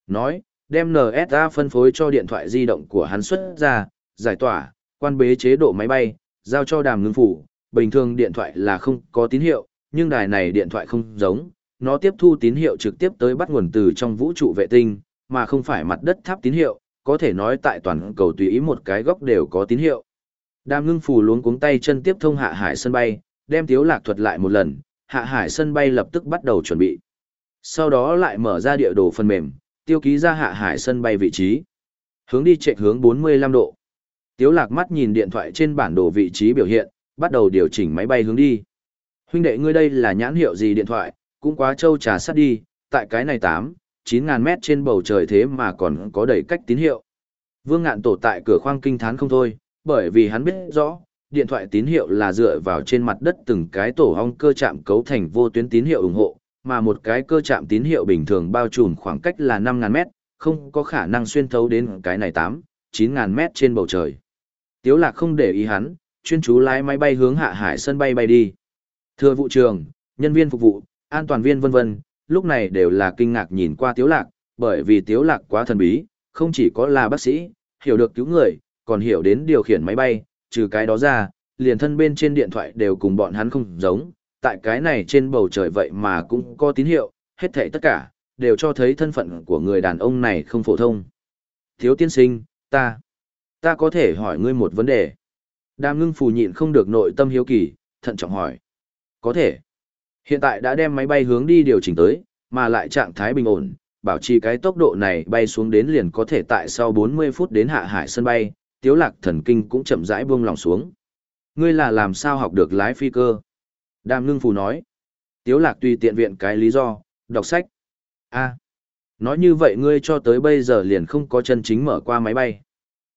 [SPEAKER 1] Nói, đem NSA phân phối cho điện thoại di động của hắn xuất ra, giải tỏa, quan bế chế độ máy bay, giao cho đàm ngưng phủ. Bình thường điện thoại là không có tín hiệu, nhưng đài này điện thoại không giống, nó tiếp thu tín hiệu trực tiếp tới bắt nguồn từ trong vũ trụ vệ tinh, mà không phải mặt đất tháp tín hiệu, có thể nói tại toàn cầu tùy ý một cái góc đều có tín hiệu. Đàm ngưng phủ luống cuống tay chân tiếp thông hạ hải sân bay, đem tiếu lạc thuật lại một lần, hạ hải sân bay lập tức bắt đầu chuẩn bị. Sau đó lại mở ra địa đồ phần mềm, tiêu ký ra hạ hải sân bay vị trí. Hướng đi chạy hướng 45 độ. Tiếu lạc mắt nhìn điện thoại trên bản đồ vị trí biểu hiện, bắt đầu điều chỉnh máy bay hướng đi. Huynh đệ ngươi đây là nhãn hiệu gì điện thoại, cũng quá trâu trà sắt đi, tại cái này 8, 9 ngàn mét trên bầu trời thế mà còn có đầy cách tín hiệu. Vương ngạn tổ tại cửa khoang kinh thán không thôi, bởi vì hắn biết rõ, điện thoại tín hiệu là dựa vào trên mặt đất từng cái tổ ong cơ chạm cấu thành vô tuyến tín hiệu ủng hộ, mà một cái cơ chạm tín hiệu bình thường bao trùm khoảng cách là 5.000 mét, không có khả năng xuyên thấu đến cái này 8, 9.000 mét trên bầu trời. Tiếu lạc không để ý hắn, chuyên chú lái máy bay hướng hạ hải sân bay bay đi. thưa vụ trường, nhân viên phục vụ, an toàn viên vân vân, lúc này đều là kinh ngạc nhìn qua tiếu lạc, bởi vì tiếu lạc quá thần bí, không chỉ có là bác sĩ, hiểu được cứu người, còn hiểu đến điều khiển máy bay, trừ cái đó ra, liền thân bên trên điện thoại đều cùng bọn hắn không giống, tại cái này trên bầu trời vậy mà cũng có tín hiệu, hết thảy tất cả, đều cho thấy thân phận của người đàn ông này không phổ thông. Thiếu tiên sinh, ta, ta có thể hỏi ngươi một vấn đề. Đàm ngưng phù nhịn không được nội tâm hiếu kỳ, thận trọng hỏi. Có thể. Hiện tại đã đem máy bay hướng đi điều chỉnh tới, mà lại trạng thái bình ổn, bảo trì cái tốc độ này bay xuống đến liền có thể tại sau 40 phút đến hạ hải sân bay, tiếu lạc thần kinh cũng chậm rãi buông lòng xuống. Ngươi là làm sao học được lái phi cơ? Đàm ngưng phù nói. Tiếu lạc tùy tiện viện cái lý do, đọc sách. a nói như vậy ngươi cho tới bây giờ liền không có chân chính mở qua máy bay.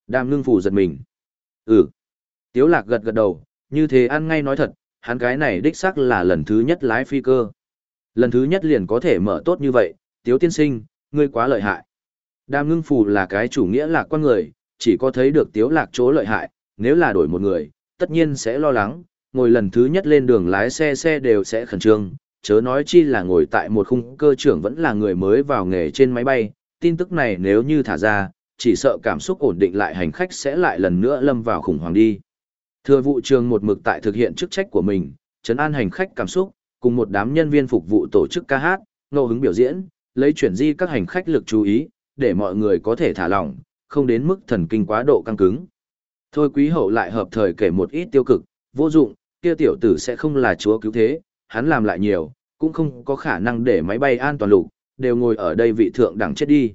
[SPEAKER 1] Đàm ngưng phù giật mình. Ừ. Tiếu lạc gật gật đầu, như thế ăn ngay nói thật, hắn cái này đích xác là lần thứ nhất lái phi cơ. Lần thứ nhất liền có thể mở tốt như vậy, tiếu tiên sinh, ngươi quá lợi hại. Đàm ngưng phù là cái chủ nghĩa lạc quan người, chỉ có thấy được tiếu lạc chỗ lợi hại, nếu là đổi một người, tất nhiên sẽ lo lắng, ngồi lần thứ nhất lên đường lái xe xe đều sẽ khẩn trương, chớ nói chi là ngồi tại một khung cơ trưởng vẫn là người mới vào nghề trên máy bay, tin tức này nếu như thả ra, chỉ sợ cảm xúc ổn định lại hành khách sẽ lại lần nữa lâm vào khủng hoảng đi. Thừa vụ trường một mực tại thực hiện chức trách của mình, chấn an hành khách cảm xúc, cùng một đám nhân viên phục vụ tổ chức ca hát, ngẫu hứng biểu diễn, lấy chuyển di các hành khách lực chú ý, để mọi người có thể thả lỏng, không đến mức thần kinh quá độ căng cứng. Thôi quý hậu lại hợp thời kể một ít tiêu cực, vô dụng, kia tiểu tử sẽ không là chúa cứu thế, hắn làm lại nhiều, cũng không có khả năng để máy bay an toàn lục, đều ngồi ở đây vị thượng đẳng chết đi.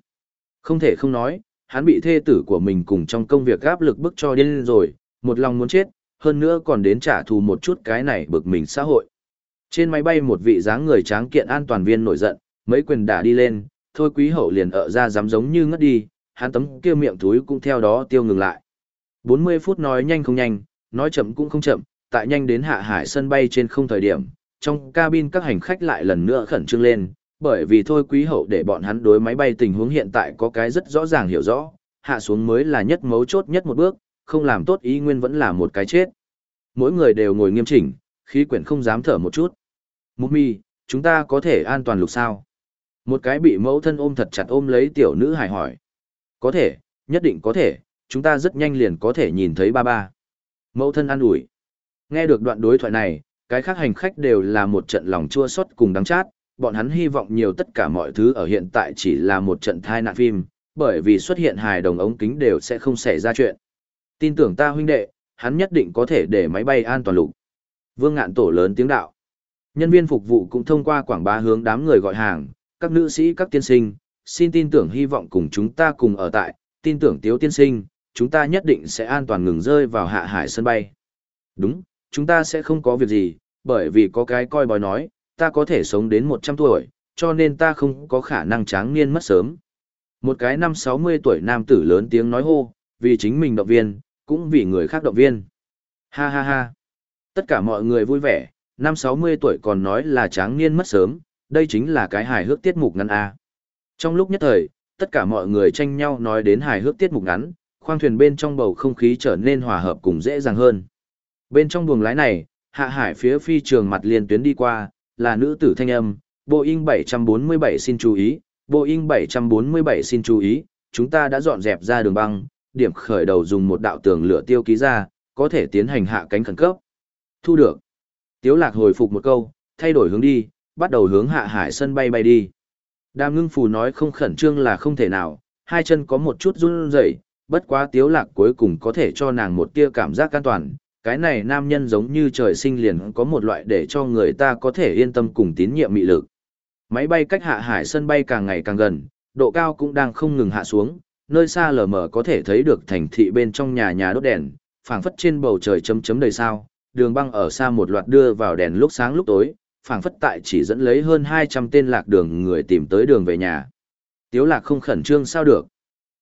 [SPEAKER 1] Không thể không nói, hắn bị thê tử của mình cùng trong công việc áp lực bức cho điên rồi, một lòng muốn chết, hơn nữa còn đến trả thù một chút cái này bực mình xã hội. Trên máy bay một vị dáng người tráng kiện an toàn viên nổi giận, mấy quyền đả đi lên, thôi quý hậu liền ở ra dám giống như ngất đi, hắn tấm kia miệng túi cũng theo đó tiêu ngừng lại. 40 phút nói nhanh không nhanh, nói chậm cũng không chậm, tại nhanh đến hạ hải sân bay trên không thời điểm, trong cabin các hành khách lại lần nữa khẩn trương lên, bởi vì thôi quý hậu để bọn hắn đối máy bay tình huống hiện tại có cái rất rõ ràng hiểu rõ, hạ xuống mới là nhất mấu chốt nhất một bước, không làm tốt ý nguyên vẫn là một cái chết. Mỗi người đều ngồi nghiêm chỉnh, khí quyển không dám thở một chút. Mục mi, chúng ta có thể an toàn lục sao? Một cái bị mẫu thân ôm thật chặt ôm lấy tiểu nữ hài hỏi. Có thể, nhất định có thể, chúng ta rất nhanh liền có thể nhìn thấy ba ba. Mẫu thân an ủi. Nghe được đoạn đối thoại này, cái khác hành khách đều là một trận lòng chua xót cùng đắng chát, bọn hắn hy vọng nhiều tất cả mọi thứ ở hiện tại chỉ là một trận thai nạn phim, bởi vì xuất hiện hài đồng ống kính đều sẽ không xảy ra chuyện. Tin tưởng ta huynh đệ, hắn nhất định có thể để máy bay an toàn lục. Vương ngạn tổ lớn tiếng đạo. Nhân viên phục vụ cũng thông qua quảng bá hướng đám người gọi hàng, các nữ sĩ các tiên sinh, xin tin tưởng hy vọng cùng chúng ta cùng ở tại, tin tưởng tiếu tiên sinh, chúng ta nhất định sẽ an toàn ngừng rơi vào hạ hải sân bay. Đúng, chúng ta sẽ không có việc gì, bởi vì có cái coi bói nói, ta có thể sống đến 100 tuổi, cho nên ta không có khả năng tráng niên mất sớm. Một cái năm 60 tuổi nam tử lớn tiếng nói hô, vì chính mình động viên, cũng vì người khác động viên. Ha ha ha. Tất cả mọi người vui vẻ, năm 60 tuổi còn nói là tráng niên mất sớm, đây chính là cái hài hước tiết mục ngăn A. Trong lúc nhất thời, tất cả mọi người tranh nhau nói đến hài hước tiết mục ngắn, khoang thuyền bên trong bầu không khí trở nên hòa hợp cùng dễ dàng hơn. Bên trong buồng lái này, hạ hải phía phi trường mặt liên tuyến đi qua, là nữ tử thanh âm, Boeing 747 xin chú ý, Boeing 747 xin chú ý, chúng ta đã dọn dẹp ra đường băng, điểm khởi đầu dùng một đạo tường lửa tiêu ký ra, có thể tiến hành hạ cánh khẩn cấp. Thu được. Tiếu lạc hồi phục một câu, thay đổi hướng đi, bắt đầu hướng hạ hải sân bay bay đi. Đàm ngưng phù nói không khẩn trương là không thể nào, hai chân có một chút run rẩy, bất quá tiếu lạc cuối cùng có thể cho nàng một tia cảm giác an toàn. Cái này nam nhân giống như trời sinh liền có một loại để cho người ta có thể yên tâm cùng tín nhiệm mị lực. Máy bay cách hạ hải sân bay càng ngày càng gần, độ cao cũng đang không ngừng hạ xuống, nơi xa lờ mờ có thể thấy được thành thị bên trong nhà nhà đốt đèn, phảng phất trên bầu trời chấm chấm đầy sao, đường băng ở xa một loạt đưa vào đèn lúc sáng lúc tối, phảng phất tại chỉ dẫn lấy hơn 200 tên lạc đường người tìm tới đường về nhà. Tiếu lạc không khẩn trương sao được?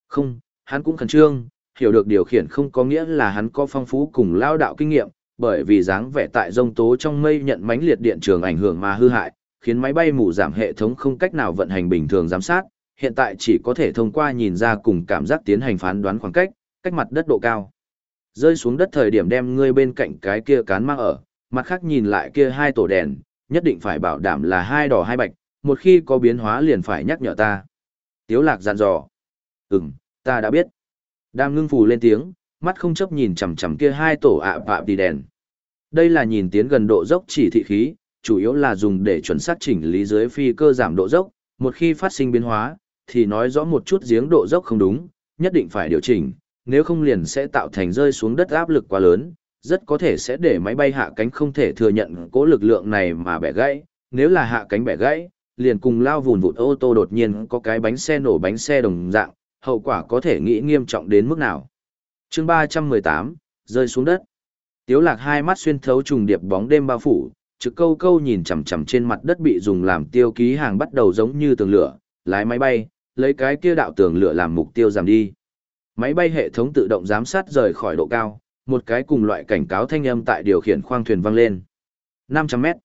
[SPEAKER 1] Không, hắn cũng khẩn trương, hiểu được điều khiển không có nghĩa là hắn có phong phú cùng lao đạo kinh nghiệm, bởi vì dáng vẻ tại rông tố trong mây nhận mãnh liệt điện trường ảnh hưởng mà hư hại, khiến máy bay mù giảm hệ thống không cách nào vận hành bình thường giám sát, hiện tại chỉ có thể thông qua nhìn ra cùng cảm giác tiến hành phán đoán khoảng cách, cách mặt đất độ cao. Rơi xuống đất thời điểm đem ngươi bên cạnh cái kia cán mang ở, mặt khác nhìn lại kia hai tổ đèn, nhất định phải bảo đảm là hai đỏ hai bạch, một khi có biến hóa liền phải nhắc nhở ta. Tiếu lạc dặn dò. Ừm, ta đã biết. Đàm ngưng phù lên tiếng, mắt không chấp nhìn chằm chằm kia hai tổ ạ à vạ đi đèn. Đây là nhìn tiến gần độ dốc chỉ thị khí, chủ yếu là dùng để chuẩn xác chỉnh lý dưới phi cơ giảm độ dốc, một khi phát sinh biến hóa, thì nói rõ một chút giếng độ dốc không đúng, nhất định phải điều chỉnh, nếu không liền sẽ tạo thành rơi xuống đất áp lực quá lớn, rất có thể sẽ để máy bay hạ cánh không thể thừa nhận cố lực lượng này mà bẻ gãy, nếu là hạ cánh bẻ gãy, liền cùng lao vùn vụt ô tô đột nhiên có cái bánh xe nổ bánh xe đồng dạng, hậu quả có thể nghĩ nghiêm trọng đến mức nào. chương 318, rơi xuống đất. Tiếu lạc hai mắt xuyên thấu trùng điệp bóng đêm bao phủ, trực câu câu nhìn chằm chằm trên mặt đất bị dùng làm tiêu ký hàng bắt đầu giống như tường lửa, lái máy bay, lấy cái kia đạo tường lửa làm mục tiêu giảm đi. Máy bay hệ thống tự động giám sát rời khỏi độ cao, một cái cùng loại cảnh cáo thanh âm tại điều khiển khoang thuyền vang lên. 500m,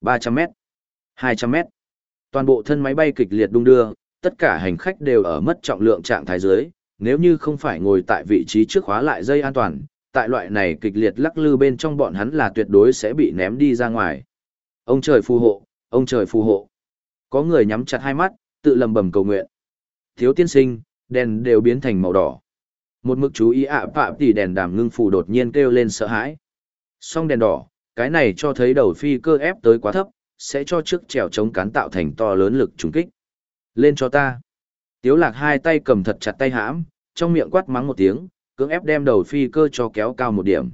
[SPEAKER 1] 300m, 200m. Toàn bộ thân máy bay kịch liệt đung đưa, tất cả hành khách đều ở mất trọng lượng trạng thái dưới, nếu như không phải ngồi tại vị trí trước khóa lại dây an toàn, tại loại này kịch liệt lắc lư bên trong bọn hắn là tuyệt đối sẽ bị ném đi ra ngoài. Ông trời phù hộ, ông trời phù hộ. Có người nhắm chặt hai mắt, tự lầm bầm cầu nguyện. Thiếu tiên sinh, đèn đều biến thành màu đỏ. Một mực chú ý ạ à, phạm tỷ đèn đàm ngưng phù đột nhiên kêu lên sợ hãi. Song đèn đỏ, cái này cho thấy đầu phi cơ ép tới quá thấp, sẽ cho trước trèo chống cán tạo thành to lớn lực trùng kích. Lên cho ta. Tiếu lạc hai tay cầm thật chặt tay hãm, trong miệng quát mắng một tiếng, cưỡng ép đem đầu phi cơ cho kéo cao một điểm.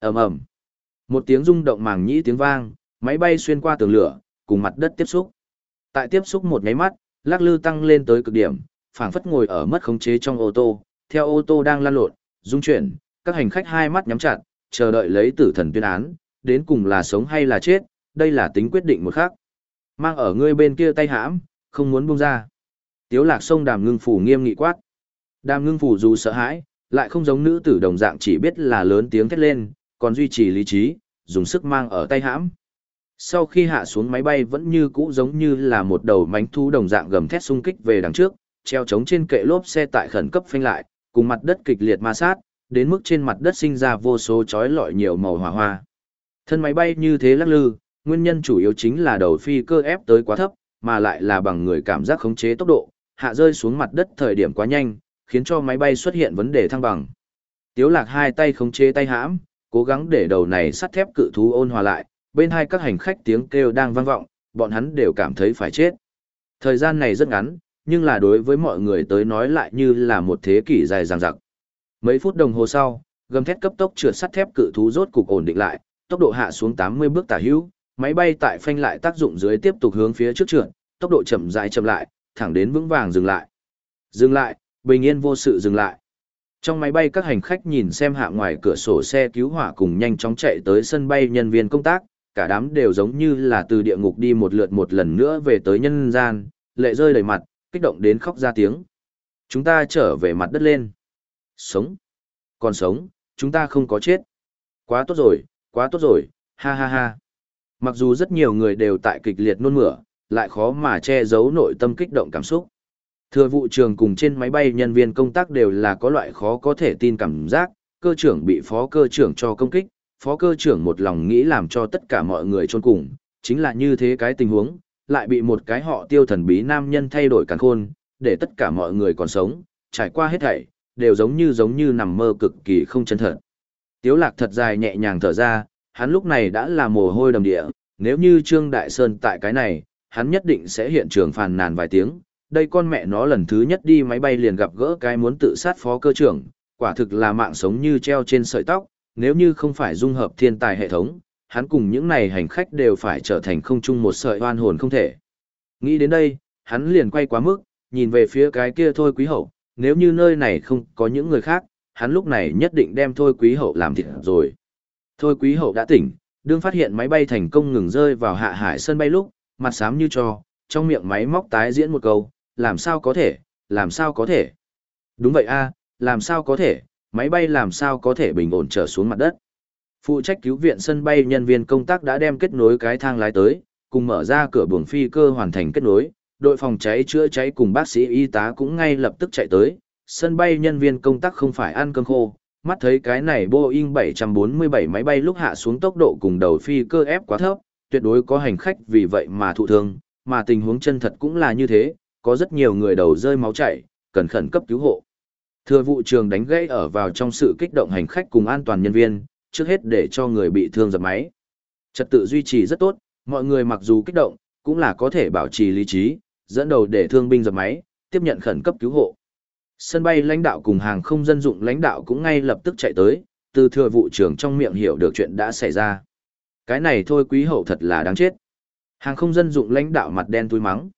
[SPEAKER 1] ầm ầm, một tiếng rung động màng nhĩ tiếng vang, máy bay xuyên qua tường lửa, cùng mặt đất tiếp xúc. Tại tiếp xúc một nháy mắt, lắc lư tăng lên tới cực điểm, phảng phất ngồi ở mất khống chế trong ô tô, theo ô tô đang lăn lộn, rung chuyển, các hành khách hai mắt nhắm chặt, chờ đợi lấy tử thần tuyên án, đến cùng là sống hay là chết, đây là tính quyết định một khác. Mang ở ngươi bên kia tay hãm, không muốn buông ra. Tiếu lạc sông đàm ngưng phủ nghiêm nghị quát. Đàm ngưng phủ dù sợ hãi, lại không giống nữ tử đồng dạng chỉ biết là lớn tiếng thét lên, còn duy trì lý trí, dùng sức mang ở tay hãm. Sau khi hạ xuống máy bay vẫn như cũ giống như là một đầu mánh thu đồng dạng gầm thét xung kích về đằng trước, treo trống trên kệ lốp xe tại khẩn cấp phanh lại, cùng mặt đất kịch liệt ma sát, đến mức trên mặt đất sinh ra vô số chói lọi nhiều màu hỏa hoa. Thân máy bay như thế lắc lư, nguyên nhân chủ yếu chính là đầu phi cơ ép tới quá thấp, mà lại là bằng người cảm giác khống chế tốc độ, hạ rơi xuống mặt đất thời điểm quá nhanh, khiến cho máy bay xuất hiện vấn đề thăng bằng. Tiếu lạc hai tay khống chế tay hãm, cố gắng để đầu này sắt thép cự thú ôn hòa lại, bên hai các hành khách tiếng kêu đang vang vọng, bọn hắn đều cảm thấy phải chết. Thời gian này rất ngắn, nhưng là đối với mọi người tới nói lại như là một thế kỷ dài dằng dặc. Mấy phút đồng hồ sau, gầm thét cấp tốc trượt sắt thép cự thú rốt cục ổn định lại, tốc độ hạ xuống 80 bước tả hữu, máy bay tại phanh lại tác dụng dưới tiếp tục hướng phía trước trượt, tốc độ chậm rãi chậm lại, thẳng đến vững vàng dừng lại. Dừng lại, bình yên vô sự dừng lại. Trong máy bay các hành khách nhìn xem hạ ngoài cửa sổ xe cứu hỏa cùng nhanh chóng chạy tới sân bay nhân viên công tác, cả đám đều giống như là từ địa ngục đi một lượt một lần nữa về tới nhân gian, lệ rơi đầy mặt, kích động đến khóc ra tiếng. Chúng ta trở về mặt đất lên. Sống. Còn sống, chúng ta không có chết. Quá tốt rồi, quá tốt rồi, ha ha ha. Mặc dù rất nhiều người đều tại kịch liệt nôn mửa, lại khó mà che giấu nội tâm kích động cảm xúc. Thừa vụ trường cùng trên máy bay nhân viên công tác đều là có loại khó có thể tin cảm giác, cơ trưởng bị phó cơ trưởng cho công kích, phó cơ trưởng một lòng nghĩ làm cho tất cả mọi người trôn cùng, chính là như thế cái tình huống, lại bị một cái họ tiêu thần bí nam nhân thay đổi càng khôn, để tất cả mọi người còn sống, trải qua hết thảy, đều giống như giống như nằm mơ cực kỳ không chân thật. Tiếu lạc thật dài nhẹ nhàng thở ra, hắn lúc này đã là mồ hôi đầm địa, nếu như Trương Đại Sơn tại cái này, hắn nhất định sẽ hiện trường phàn nàn vài tiếng, đây con mẹ nó lần thứ nhất đi máy bay liền gặp gỡ cái muốn tự sát phó cơ trưởng, quả thực là mạng sống như treo trên sợi tóc, nếu như không phải dung hợp thiên tài hệ thống, hắn cùng những này hành khách đều phải trở thành không chung một sợi oan hồn không thể. Nghĩ đến đây, hắn liền quay quá mức, nhìn về phía cái kia thôi quý hậu, nếu như nơi này không có những người khác, hắn lúc này nhất định đem thôi quý hậu làm thịt rồi. Thôi quý hậu đã tỉnh, đương phát hiện máy bay thành công ngừng rơi vào hạ hải sân bay lúc, mặt xám như cho, trong miệng máy móc tái diễn một câu, làm sao có thể, làm sao có thể. Đúng vậy a, làm sao có thể, máy bay làm sao có thể bình ổn trở xuống mặt đất. Phụ trách cứu viện sân bay nhân viên công tác đã đem kết nối cái thang lái tới, cùng mở ra cửa buồng phi cơ hoàn thành kết nối, đội phòng cháy chữa cháy cùng bác sĩ y tá cũng ngay lập tức chạy tới. Sân bay nhân viên công tác không phải ăn cơm khô, mắt thấy cái này Boeing 747 máy bay lúc hạ xuống tốc độ cùng đầu phi cơ ép quá thấp, tuyệt đối có hành khách vì vậy mà thụ thương, mà tình huống chân thật cũng là như thế, có rất nhiều người đầu rơi máu chảy, cần khẩn cấp cứu hộ. Thừa vụ trường đánh gãy ở vào trong sự kích động hành khách cùng an toàn nhân viên, trước hết để cho người bị thương dập máy. Trật tự duy trì rất tốt, Mọi người mặc dù kích động, cũng là có thể bảo trì lý trí, dẫn đầu để thương binh dập máy, tiếp nhận khẩn cấp cứu hộ. Sân bay lãnh đạo cùng hàng không dân dụng lãnh đạo cũng ngay lập tức chạy tới, từ thừa vụ trưởng trong miệng hiểu được chuyện đã xảy ra. Cái này thôi quý hậu thật là đáng chết. Hàng không dân dụng lãnh đạo mặt đen túi mắng.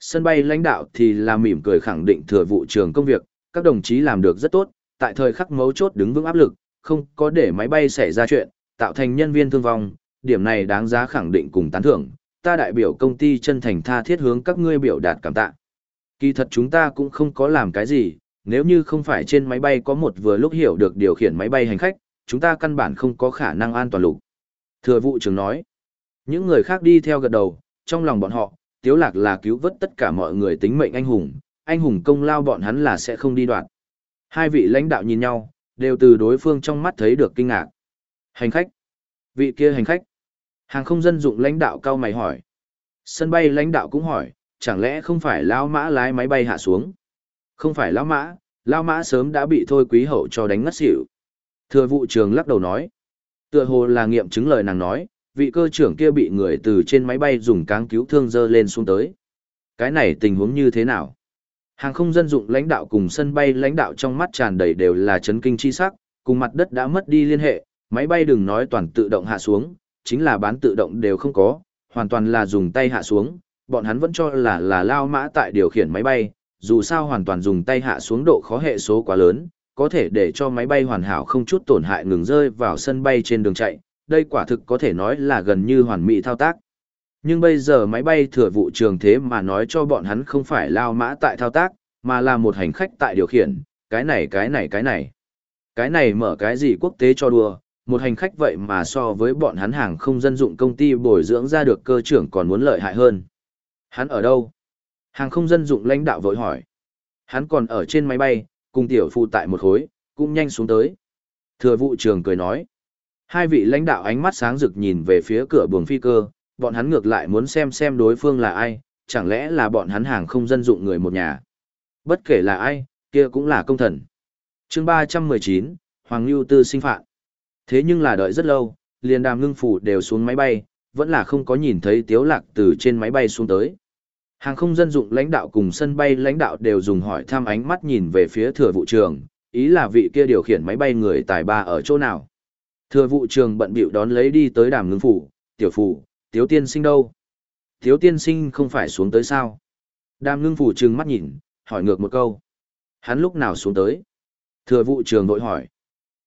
[SPEAKER 1] Sân bay lãnh đạo thì là mỉm cười khẳng định thừa vụ trưởng công việc, các đồng chí làm được rất tốt, tại thời khắc mấu chốt đứng vững áp lực, không có để máy bay xảy ra chuyện, tạo thành nhân viên thương vong, điểm này đáng giá khẳng định cùng tán thưởng, ta đại biểu công ty chân thành tha thiết hướng các ngươi biểu đạt cảm tạ. Kỳ thật chúng ta cũng không có làm cái gì, nếu như không phải trên máy bay có một vừa lúc hiểu được điều khiển máy bay hành khách, chúng ta căn bản không có khả năng an toàn lục. Thừa vụ trưởng nói, những người khác đi theo gật đầu, trong lòng bọn họ, Tiếu Lạc là cứu vớt tất cả mọi người tính mệnh anh hùng, anh hùng công lao bọn hắn là sẽ không đi đoạn. Hai vị lãnh đạo nhìn nhau, đều từ đối phương trong mắt thấy được kinh ngạc. Hành khách. Vị kia hành khách. Hàng không dân dụng lãnh đạo cao mày hỏi. Sân bay lãnh đạo cũng hỏi, chẳng lẽ không phải lão mã lái máy bay hạ xuống? Không phải lão mã, lão mã sớm đã bị thôi quý hậu cho đánh ngất xỉu. Thừa vụ trường lắc đầu nói. Tựa hồ là nghiệm chứng lời nàng nói, vị cơ trưởng kia bị người từ trên máy bay dùng cáng cứu thương dơ lên xuống tới. Cái này tình huống như thế nào? Hàng không dân dụng lãnh đạo cùng sân bay lãnh đạo trong mắt tràn đầy đều là chấn kinh chi sắc, cùng mặt đất đã mất đi liên hệ, máy bay đừng nói toàn tự động hạ xuống, chính là bán tự động đều không có, hoàn toàn là dùng tay hạ xuống, bọn hắn vẫn cho là là lao mã tại điều khiển máy bay, dù sao hoàn toàn dùng tay hạ xuống độ khó hệ số quá lớn, có thể để cho máy bay hoàn hảo không chút tổn hại ngừng rơi vào sân bay trên đường chạy, đây quả thực có thể nói là gần như hoàn mỹ thao tác. Nhưng bây giờ máy bay thừa vụ trường thế mà nói cho bọn hắn không phải lao mã tại thao tác, mà là một hành khách tại điều khiển, cái này cái này cái này. Cái này mở cái gì quốc tế cho đùa, một hành khách vậy mà so với bọn hắn hàng không dân dụng công ty bồi dưỡng ra được cơ trưởng còn muốn lợi hại hơn. Hắn ở đâu? Hàng không dân dụng lãnh đạo vội hỏi. Hắn còn ở trên máy bay, cùng tiểu phụ tại một khối, cũng nhanh xuống tới. Thừa vụ trường cười nói. Hai vị lãnh đạo ánh mắt sáng rực nhìn về phía cửa buồng phi cơ, bọn hắn ngược lại muốn xem xem đối phương là ai, chẳng lẽ là bọn hắn hàng không dân dụng người một nhà. Bất kể là ai, kia cũng là công thần. chương 319, Hoàng Lưu Tư sinh phạt. Thế nhưng là đợi rất lâu, liền đàm ngưng phủ đều xuống máy bay, vẫn là không có nhìn thấy tiếu lạc từ trên máy bay xuống tới. Hàng không dân dụng lãnh đạo cùng sân bay lãnh đạo đều dùng hỏi thăm ánh mắt nhìn về phía thừa vụ trường, ý là vị kia điều khiển máy bay người tài ba ở chỗ nào. Thừa vụ trường bận bịu đón lấy đi tới đàm ngưng phủ, tiểu phủ, tiếu tiên sinh đâu? Tiếu tiên sinh không phải xuống tới sao? Đàm ngưng phủ trừng mắt nhìn, hỏi ngược một câu. Hắn lúc nào xuống tới? Thừa vụ trường đội hỏi.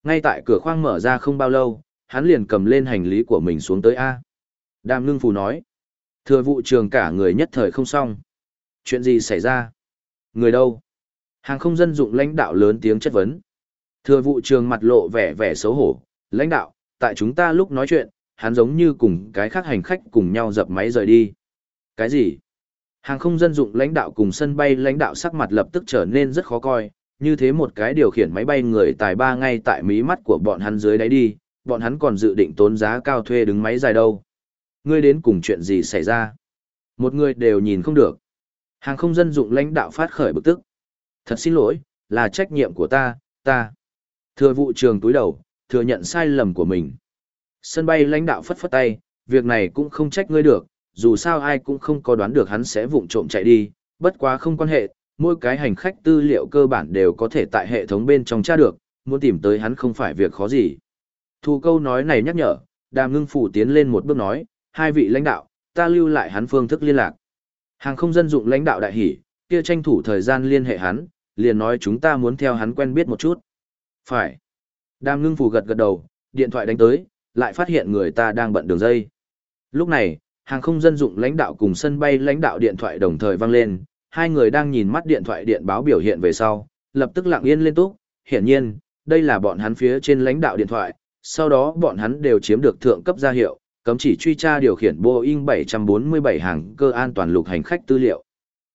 [SPEAKER 1] Ngay tại cửa khoang mở ra không bao lâu, hắn liền cầm lên hành lý của mình xuống tới A. Đàm ngưng phủ nói. Thừa vụ trường cả người nhất thời không xong. Chuyện gì xảy ra? Người đâu? Hàng không dân dụng lãnh đạo lớn tiếng chất vấn. Thừa vụ trường mặt lộ vẻ vẻ xấu hổ. Lãnh đạo, tại chúng ta lúc nói chuyện, hắn giống như cùng cái khác hành khách cùng nhau dập máy rời đi. Cái gì? Hàng không dân dụng lãnh đạo cùng sân bay lãnh đạo sắc mặt lập tức trở nên rất khó coi, như thế một cái điều khiển máy bay người tài ba ngay tại mí mắt của bọn hắn dưới đáy đi, bọn hắn còn dự định tốn giá cao thuê đứng máy dài đâu. Ngươi đến cùng chuyện gì xảy ra? Một người đều nhìn không được. Hàng không dân dụng lãnh đạo phát khởi bực tức. Thật xin lỗi, là trách nhiệm của ta, ta. Thừa vụ trường túi đầu, thừa nhận sai lầm của mình. Sân bay lãnh đạo phất phất tay, việc này cũng không trách ngươi được, dù sao ai cũng không có đoán được hắn sẽ vụng trộm chạy đi, bất quá không quan hệ, mỗi cái hành khách tư liệu cơ bản đều có thể tại hệ thống bên trong tra được, muốn tìm tới hắn không phải việc khó gì. Thu câu nói này nhắc nhở, đàm ngưng phủ tiến lên một bước nói, hai vị lãnh đạo, ta lưu lại hắn phương thức liên lạc. Hàng không dân dụng lãnh đạo đại hỉ, kia tranh thủ thời gian liên hệ hắn, liền nói chúng ta muốn theo hắn quen biết một chút. Phải. Đàm ngưng phủ gật gật đầu, điện thoại đánh tới, lại phát hiện người ta đang bận đường dây. Lúc này, hàng không dân dụng lãnh đạo cùng sân bay lãnh đạo điện thoại đồng thời vang lên, hai người đang nhìn mắt điện thoại điện báo biểu hiện về sau, lập tức lặng yên lên túc, hiển nhiên, đây là bọn hắn phía trên lãnh đạo điện thoại, sau đó bọn hắn đều chiếm được thượng cấp gia hiệu, cấm chỉ truy tra điều khiển Boeing 747 hàng cơ an toàn lục hành khách tư liệu.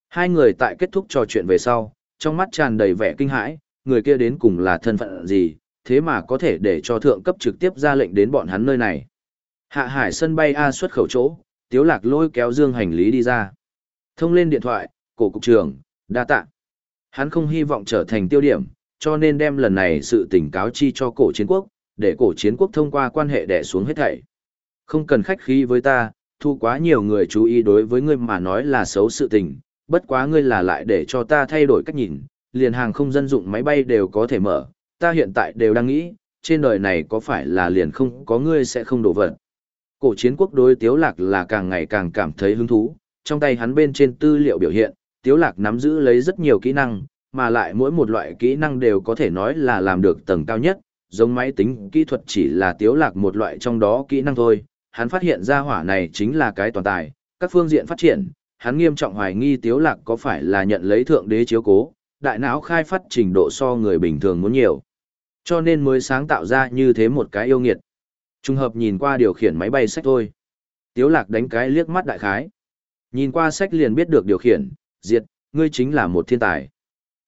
[SPEAKER 1] Hai người tại kết thúc trò chuyện về sau, trong mắt tràn đầy vẻ kinh hãi, người kia đến cùng là thân phận gì, thế mà có thể để cho thượng cấp trực tiếp ra lệnh đến bọn hắn nơi này. Hạ hải sân bay A xuất khẩu chỗ, Tiếu Lạc lôi kéo dương hành lý đi ra. Thông lên điện thoại, cổ cục trưởng, đa tạ. Hắn không hy vọng trở thành tiêu điểm, cho nên đem lần này sự tình cáo chi cho cổ chiến quốc, để cổ chiến quốc thông qua quan hệ đè xuống hết thảy. Không cần khách khí với ta, thu quá nhiều người chú ý đối với ngươi mà nói là xấu sự tình, bất quá ngươi là lại để cho ta thay đổi cách nhìn, liền hàng không dân dụng máy bay đều có thể mở, ta hiện tại đều đang nghĩ, trên đời này có phải là liền không có ngươi sẽ không đổ vật. Cổ chiến quốc đối Tiếu Lạc là càng ngày càng cảm thấy hứng thú, trong tay hắn bên trên tư liệu biểu hiện, Tiếu Lạc nắm giữ lấy rất nhiều kỹ năng, mà lại mỗi một loại kỹ năng đều có thể nói là làm được tầng cao nhất, giống máy tính kỹ thuật chỉ là Tiếu Lạc một loại trong đó kỹ năng thôi, hắn phát hiện ra hỏa này chính là cái toàn tài, các phương diện phát triển, hắn nghiêm trọng hoài nghi Tiếu Lạc có phải là nhận lấy thượng đế chiếu cố, đại não khai phát trình độ so người bình thường muốn nhiều. Cho nên mới sáng tạo ra như thế một cái yêu nghiệt. Trung hợp nhìn qua điều khiển máy bay sách thôi. Tiếu lạc đánh cái liếc mắt đại khái. Nhìn qua sách liền biết được điều khiển, diệt, ngươi chính là một thiên tài.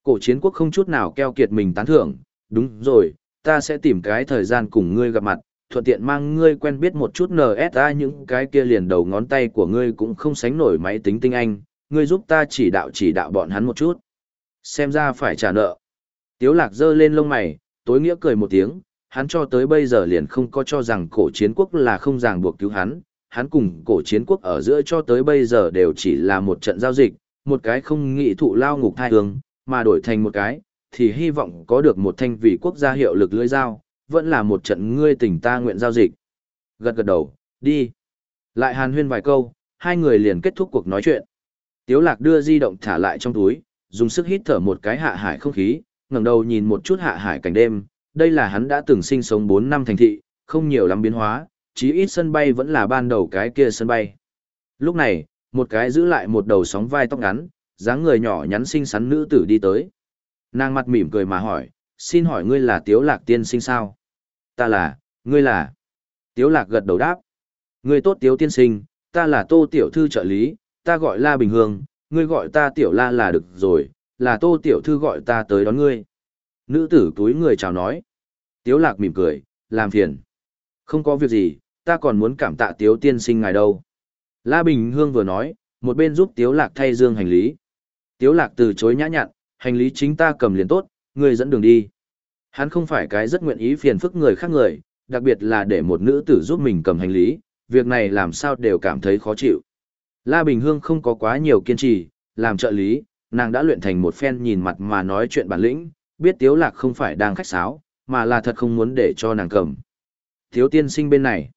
[SPEAKER 1] Cổ chiến quốc không chút nào keo kiệt mình tán thưởng, đúng rồi, ta sẽ tìm cái thời gian cùng ngươi gặp mặt, thuận tiện mang ngươi quen biết một chút NSA những cái kia liền đầu ngón tay của ngươi cũng không sánh nổi máy tính tinh anh, ngươi giúp ta chỉ đạo chỉ đạo bọn hắn một chút. Xem ra phải trả nợ. Tiếu lạc giơ lên lông mày, tối nghĩa cười một tiếng, hắn cho tới bây giờ liền không có cho rằng cổ chiến quốc là không ràng buộc cứu hắn, hắn cùng cổ chiến quốc ở giữa cho tới bây giờ đều chỉ là một trận giao dịch, một cái không nghị thụ lao ngục thai hướng, mà đổi thành một cái, thì hy vọng có được một thanh vị quốc gia hiệu lực lưỡi dao, vẫn là một trận ngươi tình ta nguyện giao dịch. Gật gật đầu, đi. Lại hàn huyên vài câu, hai người liền kết thúc cuộc nói chuyện. Tiếu lạc đưa di động thả lại trong túi, dùng sức hít thở một cái hạ hải không khí, ngẩng đầu nhìn một chút hạ hải cảnh đêm, đây là hắn đã từng sinh sống 4 năm thành thị, không nhiều lắm biến hóa, chí ít sân bay vẫn là ban đầu cái kia sân bay. Lúc này, một cái giữ lại một đầu sóng vai tóc ngắn, dáng người nhỏ nhắn xinh xắn nữ tử đi tới. Nàng mặt mỉm cười mà hỏi, xin hỏi ngươi là Tiếu Lạc tiên sinh sao? Ta là, ngươi là. Tiếu Lạc gật đầu đáp. Ngươi tốt Tiếu tiên sinh, ta là Tô Tiểu Thư trợ lý, ta gọi La Bình Hương, ngươi gọi ta Tiểu La là được rồi, là Tô Tiểu Thư gọi ta tới đón ngươi. Nữ tử túi người chào nói. Tiếu Lạc mỉm cười, làm phiền. Không có việc gì, ta còn muốn cảm tạ Tiếu tiên sinh ngài đâu. La Bình Hương vừa nói, một bên giúp Tiếu Lạc thay dương hành lý. Tiếu Lạc từ chối nhã nhặn, hành lý chính ta cầm liền tốt, ngươi dẫn đường đi. Hắn không phải cái rất nguyện ý phiền phức người khác người, đặc biệt là để một nữ tử giúp mình cầm hành lý, việc này làm sao đều cảm thấy khó chịu. La Bình Hương không có quá nhiều kiên trì, làm trợ lý, nàng đã luyện thành một phen nhìn mặt mà nói chuyện bản lĩnh, biết Tiếu Lạc không phải đang khách sáo, mà là thật không muốn để cho nàng cầm. Thiếu tiên sinh bên này.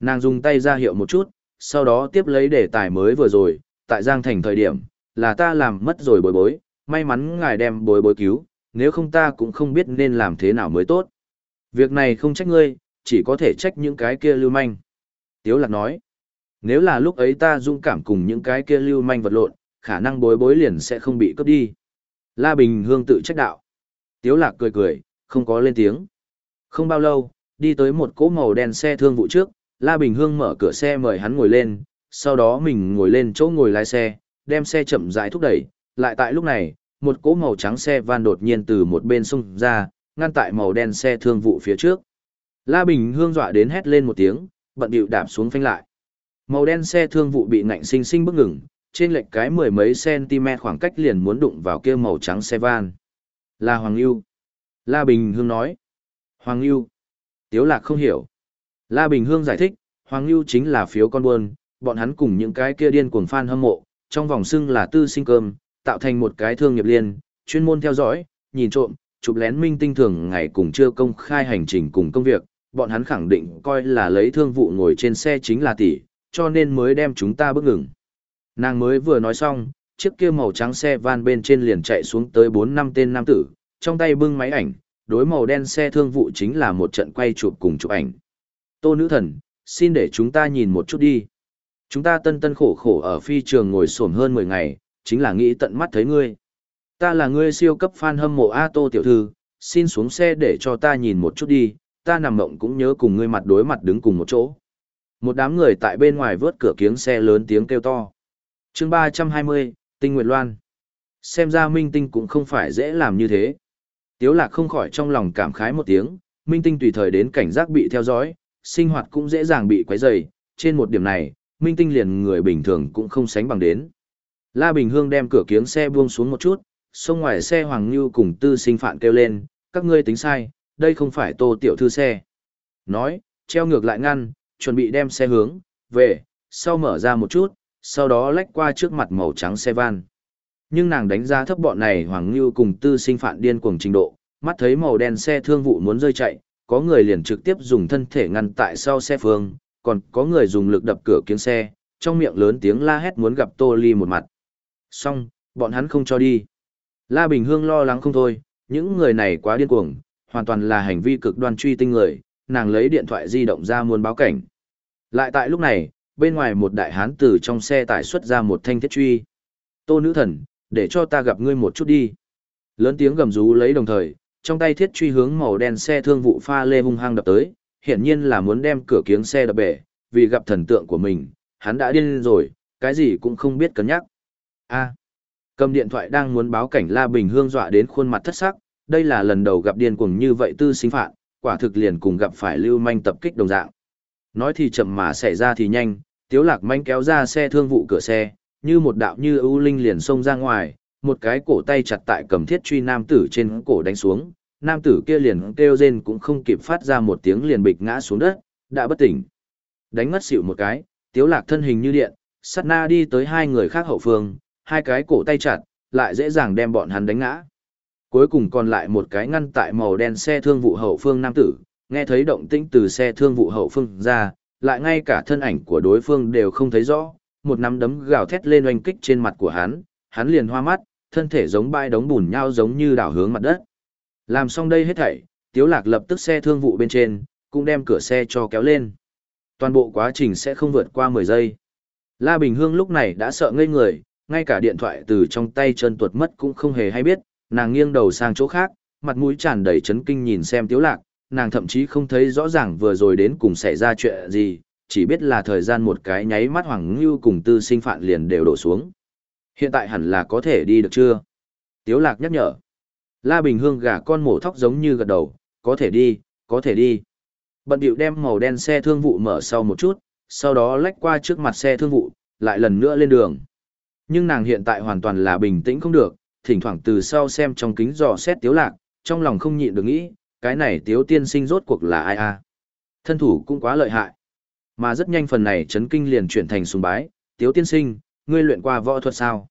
[SPEAKER 1] Nàng dùng tay ra hiệu một chút, sau đó tiếp lấy đề tài mới vừa rồi, tại Giang Thành thời điểm, là ta làm mất rồi bối bối, may mắn ngài đem bối bối cứu, nếu không ta cũng không biết nên làm thế nào mới tốt. Việc này không trách ngươi, chỉ có thể trách những cái kia lưu manh. Tiếu lạc nói, nếu là lúc ấy ta dung cảm cùng những cái kia lưu manh vật lộn, khả năng bối bối liền sẽ không bị cướp đi. La Bình Hương tự trách đạo. Tiếu lạc cười cười, không có lên tiếng. Không bao lâu, đi tới một cỗ màu đen xe thương vụ trước, La Bình Hương mở cửa xe mời hắn ngồi lên, sau đó mình ngồi lên chỗ ngồi lái xe, đem xe chậm rãi thúc đẩy. Lại tại lúc này, một cỗ màu trắng xe van đột nhiên từ một bên xung ra, ngăn tại màu đen xe thương vụ phía trước. La Bình Hương dọa đến hét lên một tiếng, bận điệu đạp xuống phanh lại. Màu đen xe thương vụ bị ngạnh sinh sinh bức ngừng, trên lệch cái mười mấy cm khoảng cách liền muốn đụng vào kia màu trắng xe van. Là Hoàng Lưu. La Bình Hương nói. Hoàng Lưu. Tiếu lạc không hiểu. La Bình Hương giải thích, Hoàng Lưu chính là phiếu con buôn, bọn hắn cùng những cái kia điên cuồng fan hâm mộ, trong vòng xưng là tư sinh cơm, tạo thành một cái thương nghiệp liên, chuyên môn theo dõi, nhìn trộm, chụp lén minh tinh thường ngày cùng chưa công khai hành trình cùng công việc, bọn hắn khẳng định coi là lấy thương vụ ngồi trên xe chính là tỷ, cho nên mới đem chúng ta bước ngừng. Nàng mới vừa nói xong, chiếc kia màu trắng xe van bên trên liền chạy xuống tới 4 năm tên nam tử, trong tay bưng máy ảnh, đối màu đen xe thương vụ chính là một trận quay chụp cùng chụp ảnh. Tô nữ thần, xin để chúng ta nhìn một chút đi. Chúng ta tân tân khổ khổ ở phi trường ngồi sổm hơn 10 ngày, chính là nghĩ tận mắt thấy ngươi. Ta là ngươi siêu cấp fan hâm mộ A Tô tiểu thư, xin xuống xe để cho ta nhìn một chút đi, ta nằm mộng cũng nhớ cùng ngươi mặt đối mặt đứng cùng một chỗ. Một đám người tại bên ngoài vớt cửa kiếng xe lớn tiếng kêu to chương 320, Tinh Nguyệt Loan. Xem ra Minh Tinh cũng không phải dễ làm như thế. Tiếu lạc không khỏi trong lòng cảm khái một tiếng, Minh Tinh tùy thời đến cảnh giác bị theo dõi, sinh hoạt cũng dễ dàng bị quấy rầy. trên một điểm này, Minh Tinh liền người bình thường cũng không sánh bằng đến. La Bình Hương đem cửa kiếng xe buông xuống một chút, xông ngoài xe Hoàng Nhu cùng tư sinh phạn kêu lên, các ngươi tính sai, đây không phải tô tiểu thư xe. Nói, treo ngược lại ngăn, chuẩn bị đem xe hướng, về, sau mở ra một chút, sau đó lách qua trước mặt màu trắng xe van. Nhưng nàng đánh giá thấp bọn này Hoàng Ngưu cùng tư sinh phản điên cuồng trình độ, mắt thấy màu đen xe thương vụ muốn rơi chạy, có người liền trực tiếp dùng thân thể ngăn tại sau xe phương, còn có người dùng lực đập cửa kiếng xe, trong miệng lớn tiếng la hét muốn gặp Tô Ly một mặt. Xong, bọn hắn không cho đi. La Bình Hương lo lắng không thôi, những người này quá điên cuồng, hoàn toàn là hành vi cực đoan truy tinh người, nàng lấy điện thoại di động ra muốn báo cảnh. Lại tại lúc này, bên ngoài một đại hán từ trong xe tải xuất ra một thanh thiết truy. Tô nữ thần, để cho ta gặp ngươi một chút đi. Lớn tiếng gầm rú lấy đồng thời, trong tay thiết truy hướng màu đen xe thương vụ pha lê hung hăng đập tới, hiển nhiên là muốn đem cửa kiếng xe đập bể, vì gặp thần tượng của mình, hắn đã điên rồi, cái gì cũng không biết cân nhắc. A. cầm điện thoại đang muốn báo cảnh La Bình Hương dọa đến khuôn mặt thất sắc, đây là lần đầu gặp điên cuồng như vậy tư sinh phạm, quả thực liền cùng gặp phải lưu manh tập kích đồng dạng. Nói thì chậm mà xảy ra thì nhanh, Tiếu Lạc manh kéo ra xe thương vụ cửa xe, như một đạo như ưu linh liền xông ra ngoài, một cái cổ tay chặt tại cầm thiết truy nam tử trên cổ đánh xuống, nam tử kia liền kêu rên cũng không kịp phát ra một tiếng liền bịch ngã xuống đất, đã bất tỉnh. Đánh mất xỉu một cái, Tiếu Lạc thân hình như điện, sát na đi tới hai người khác hậu phương, hai cái cổ tay chặt, lại dễ dàng đem bọn hắn đánh ngã. Cuối cùng còn lại một cái ngăn tại màu đen xe thương vụ hậu phương nam tử, nghe thấy động tĩnh từ xe thương vụ hậu phương ra, lại ngay cả thân ảnh của đối phương đều không thấy rõ, một nắm đấm gào thét lên oanh kích trên mặt của hắn, hắn liền hoa mắt, thân thể giống bãi đống bùn nhau giống như đảo hướng mặt đất. Làm xong đây hết thảy, Tiếu Lạc lập tức xe thương vụ bên trên, cũng đem cửa xe cho kéo lên. Toàn bộ quá trình sẽ không vượt qua 10 giây. La Bình Hương lúc này đã sợ ngây người, ngay cả điện thoại từ trong tay chân tuột mất cũng không hề hay biết, nàng nghiêng đầu sang chỗ khác, mặt mũi tràn đầy chấn kinh nhìn xem Tiếu Lạc, nàng thậm chí không thấy rõ ràng vừa rồi đến cùng xảy ra chuyện gì, chỉ biết là thời gian một cái nháy mắt Hoàng Ngưu cùng tư sinh phạn liền đều đổ xuống. Hiện tại hẳn là có thể đi được chưa? Tiếu Lạc nhắc nhở. La Bình Hương gả con mổ thóc giống như gật đầu, có thể đi, có thể đi. Bận điệu đem màu đen xe thương vụ mở sau một chút, sau đó lách qua trước mặt xe thương vụ, lại lần nữa lên đường. Nhưng nàng hiện tại hoàn toàn là bình tĩnh không được, thỉnh thoảng từ sau xem trong kính dò xét tiếu lạc, trong lòng không nhịn được nghĩ, cái này tiếu tiên sinh rốt cuộc là ai a? Thân thủ cũng quá lợi hại. Mà rất nhanh phần này chấn kinh liền chuyển thành sùng bái, tiếu tiên sinh, ngươi luyện qua võ thuật sao?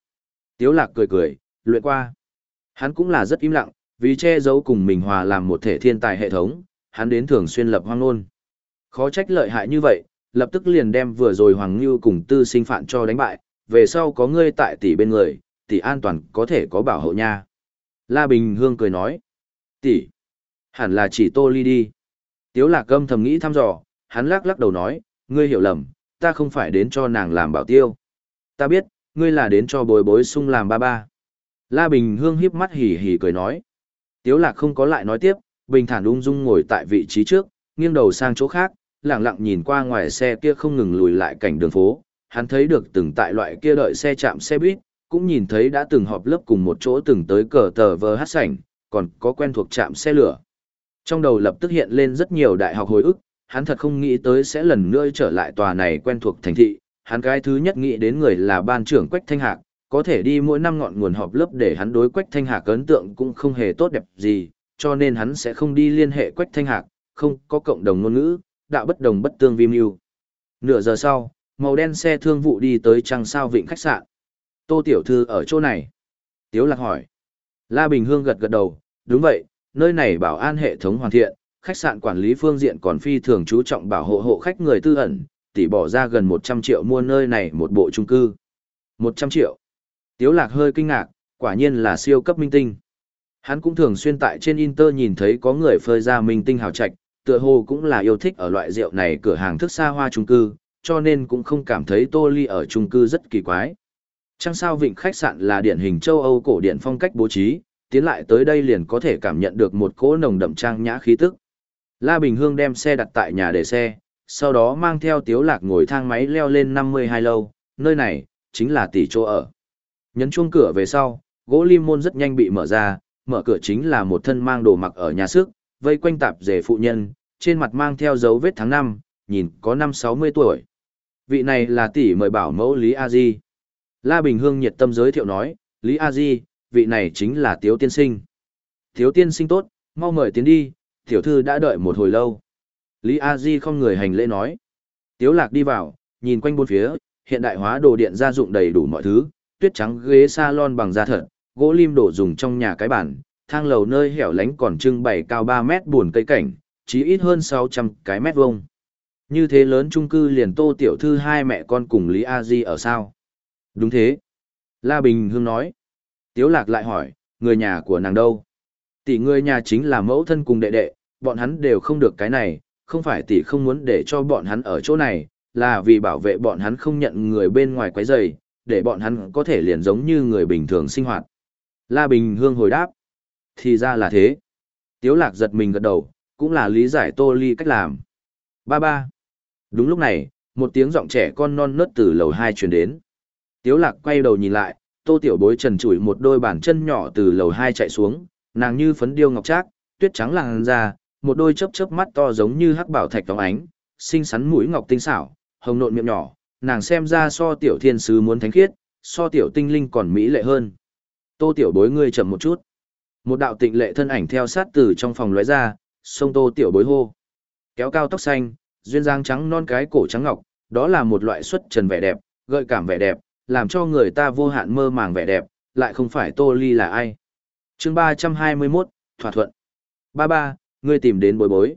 [SPEAKER 1] Tiếu lạc cười cười, luyện qua. Hắn cũng là rất im lặng, vì che giấu cùng mình hòa làm một thể thiên tài hệ thống, hắn đến thường xuyên lập hoang ngôn. Khó trách lợi hại như vậy, lập tức liền đem vừa rồi Hoàng Ngưu cùng tư sinh phạn cho đánh bại, về sau có ngươi tại tỷ bên người, tỷ an toàn có thể có bảo hộ nha. La Bình Hương cười nói, tỷ, hẳn là chỉ tô ly đi. Tiếu lạc âm thầm nghĩ thăm dò, hắn lắc lắc đầu nói, ngươi hiểu lầm, ta không phải đến cho nàng làm bảo tiêu. Ta biết, ngươi là đến cho bồi bối sung làm ba ba. La Bình Hương híp mắt hỉ hỉ cười nói. Tiếu lạc không có lại nói tiếp, bình thản ung dung ngồi tại vị trí trước, nghiêng đầu sang chỗ khác, lặng lặng nhìn qua ngoài xe kia không ngừng lùi lại cảnh đường phố. Hắn thấy được từng tại loại kia đợi xe chạm xe buýt, cũng nhìn thấy đã từng họp lớp cùng một chỗ từng tới cờ tờ vờ hát sảnh, còn có quen thuộc chạm xe lửa. Trong đầu lập tức hiện lên rất nhiều đại học hồi ức, hắn thật không nghĩ tới sẽ lần nữa trở lại tòa này quen thuộc thành thị. Hắn cái thứ nhất nghĩ đến người là ban trưởng Quách Thanh Hạc, có thể đi mỗi năm ngọn nguồn họp lớp để hắn đối Quách Thanh Hạc ấn tượng cũng không hề tốt đẹp gì, cho nên hắn sẽ không đi liên hệ Quách Thanh Hạc, không có cộng đồng ngôn ngữ, đạo bất đồng bất tương vi mưu. Nửa giờ sau, màu đen xe thương vụ đi tới trăng sao vịnh khách sạn. Tô Tiểu Thư ở chỗ này. Tiếu Lạc hỏi. La Bình Hương gật gật đầu, đúng vậy, nơi này bảo an hệ thống hoàn thiện, khách sạn quản lý phương diện còn phi thường chú trọng bảo hộ hộ khách người tư ẩn, tỷ bỏ ra gần 100 triệu mua nơi này một bộ chung cư. 100 triệu. Tiếu lạc hơi kinh ngạc, quả nhiên là siêu cấp minh tinh. Hắn cũng thường xuyên tại trên Inter nhìn thấy có người phơi ra minh tinh hào trạch, tựa hồ cũng là yêu thích ở loại rượu này cửa hàng thức xa hoa chung cư, cho nên cũng không cảm thấy Tô Ly ở chung cư rất kỳ quái. Trăng sao vịnh khách sạn là điển hình châu Âu cổ điển phong cách bố trí, tiến lại tới đây liền có thể cảm nhận được một cỗ nồng đậm trang nhã khí tức. La Bình Hương đem xe đặt tại nhà để xe, sau đó mang theo Tiếu Lạc ngồi thang máy leo lên 52 lâu, nơi này, chính là tỷ chỗ ở. Nhấn chuông cửa về sau, gỗ lim môn rất nhanh bị mở ra, mở cửa chính là một thân mang đồ mặc ở nhà sức, vây quanh tạp dề phụ nhân, trên mặt mang theo dấu vết tháng năm, nhìn có năm sáu mươi tuổi. Vị này là tỷ mời bảo mẫu Lý A Di. La Bình Hương nhiệt tâm giới thiệu nói, Lý A Di, vị này chính là Tiếu Tiên Sinh. Tiếu Tiên Sinh tốt, mau mời tiến đi, tiểu thư đã đợi một hồi lâu. Lý A Di không người hành lễ nói. Tiếu Lạc đi vào, nhìn quanh bốn phía, hiện đại hóa đồ điện gia dụng đầy đủ mọi thứ, tuyết trắng ghế salon bằng da thật, gỗ lim đổ dùng trong nhà cái bàn thang lầu nơi hẻo lánh còn trưng bày cao 3 mét buồn cây cảnh, chỉ ít hơn 600 cái mét vuông. Như thế lớn chung cư liền tô tiểu thư hai mẹ con cùng Lý A Di ở sao? Đúng thế. La Bình Hương nói. Tiếu lạc lại hỏi, người nhà của nàng đâu? Tỷ người nhà chính là mẫu thân cùng đệ đệ, bọn hắn đều không được cái này, không phải tỷ không muốn để cho bọn hắn ở chỗ này, là vì bảo vệ bọn hắn không nhận người bên ngoài quấy rầy, để bọn hắn có thể liền giống như người bình thường sinh hoạt. La Bình Hương hồi đáp. Thì ra là thế. Tiếu lạc giật mình gật đầu, cũng là lý giải tô ly cách làm. Ba ba. Đúng lúc này, một tiếng giọng trẻ con non nớt từ lầu hai truyền đến. Tiếu lạc quay đầu nhìn lại, tô tiểu bối trần trụi một đôi bàn chân nhỏ từ lầu hai chạy xuống, nàng như phấn điêu ngọc trác, tuyết trắng làn da, một đôi chớp chớp mắt to giống như hắc bảo thạch tóng ánh, xinh xắn mũi ngọc tinh xảo, hồng nộn miệng nhỏ, nàng xem ra so tiểu thiên sứ muốn thánh khiết, so tiểu tinh linh còn mỹ lệ hơn. Tô tiểu bối ngươi chậm một chút. Một đạo tịnh lệ thân ảnh theo sát từ trong phòng lóe ra, sông tô tiểu bối hô. Kéo cao tóc xanh, duyên dáng trắng non cái cổ trắng ngọc, đó là một loại xuất trần vẻ đẹp, gợi cảm vẻ đẹp, làm cho người ta vô hạn mơ màng vẻ đẹp, lại không phải tô ly là ai. chương 321, thỏa thuận. Ba ba, ngươi tìm đến bối bối.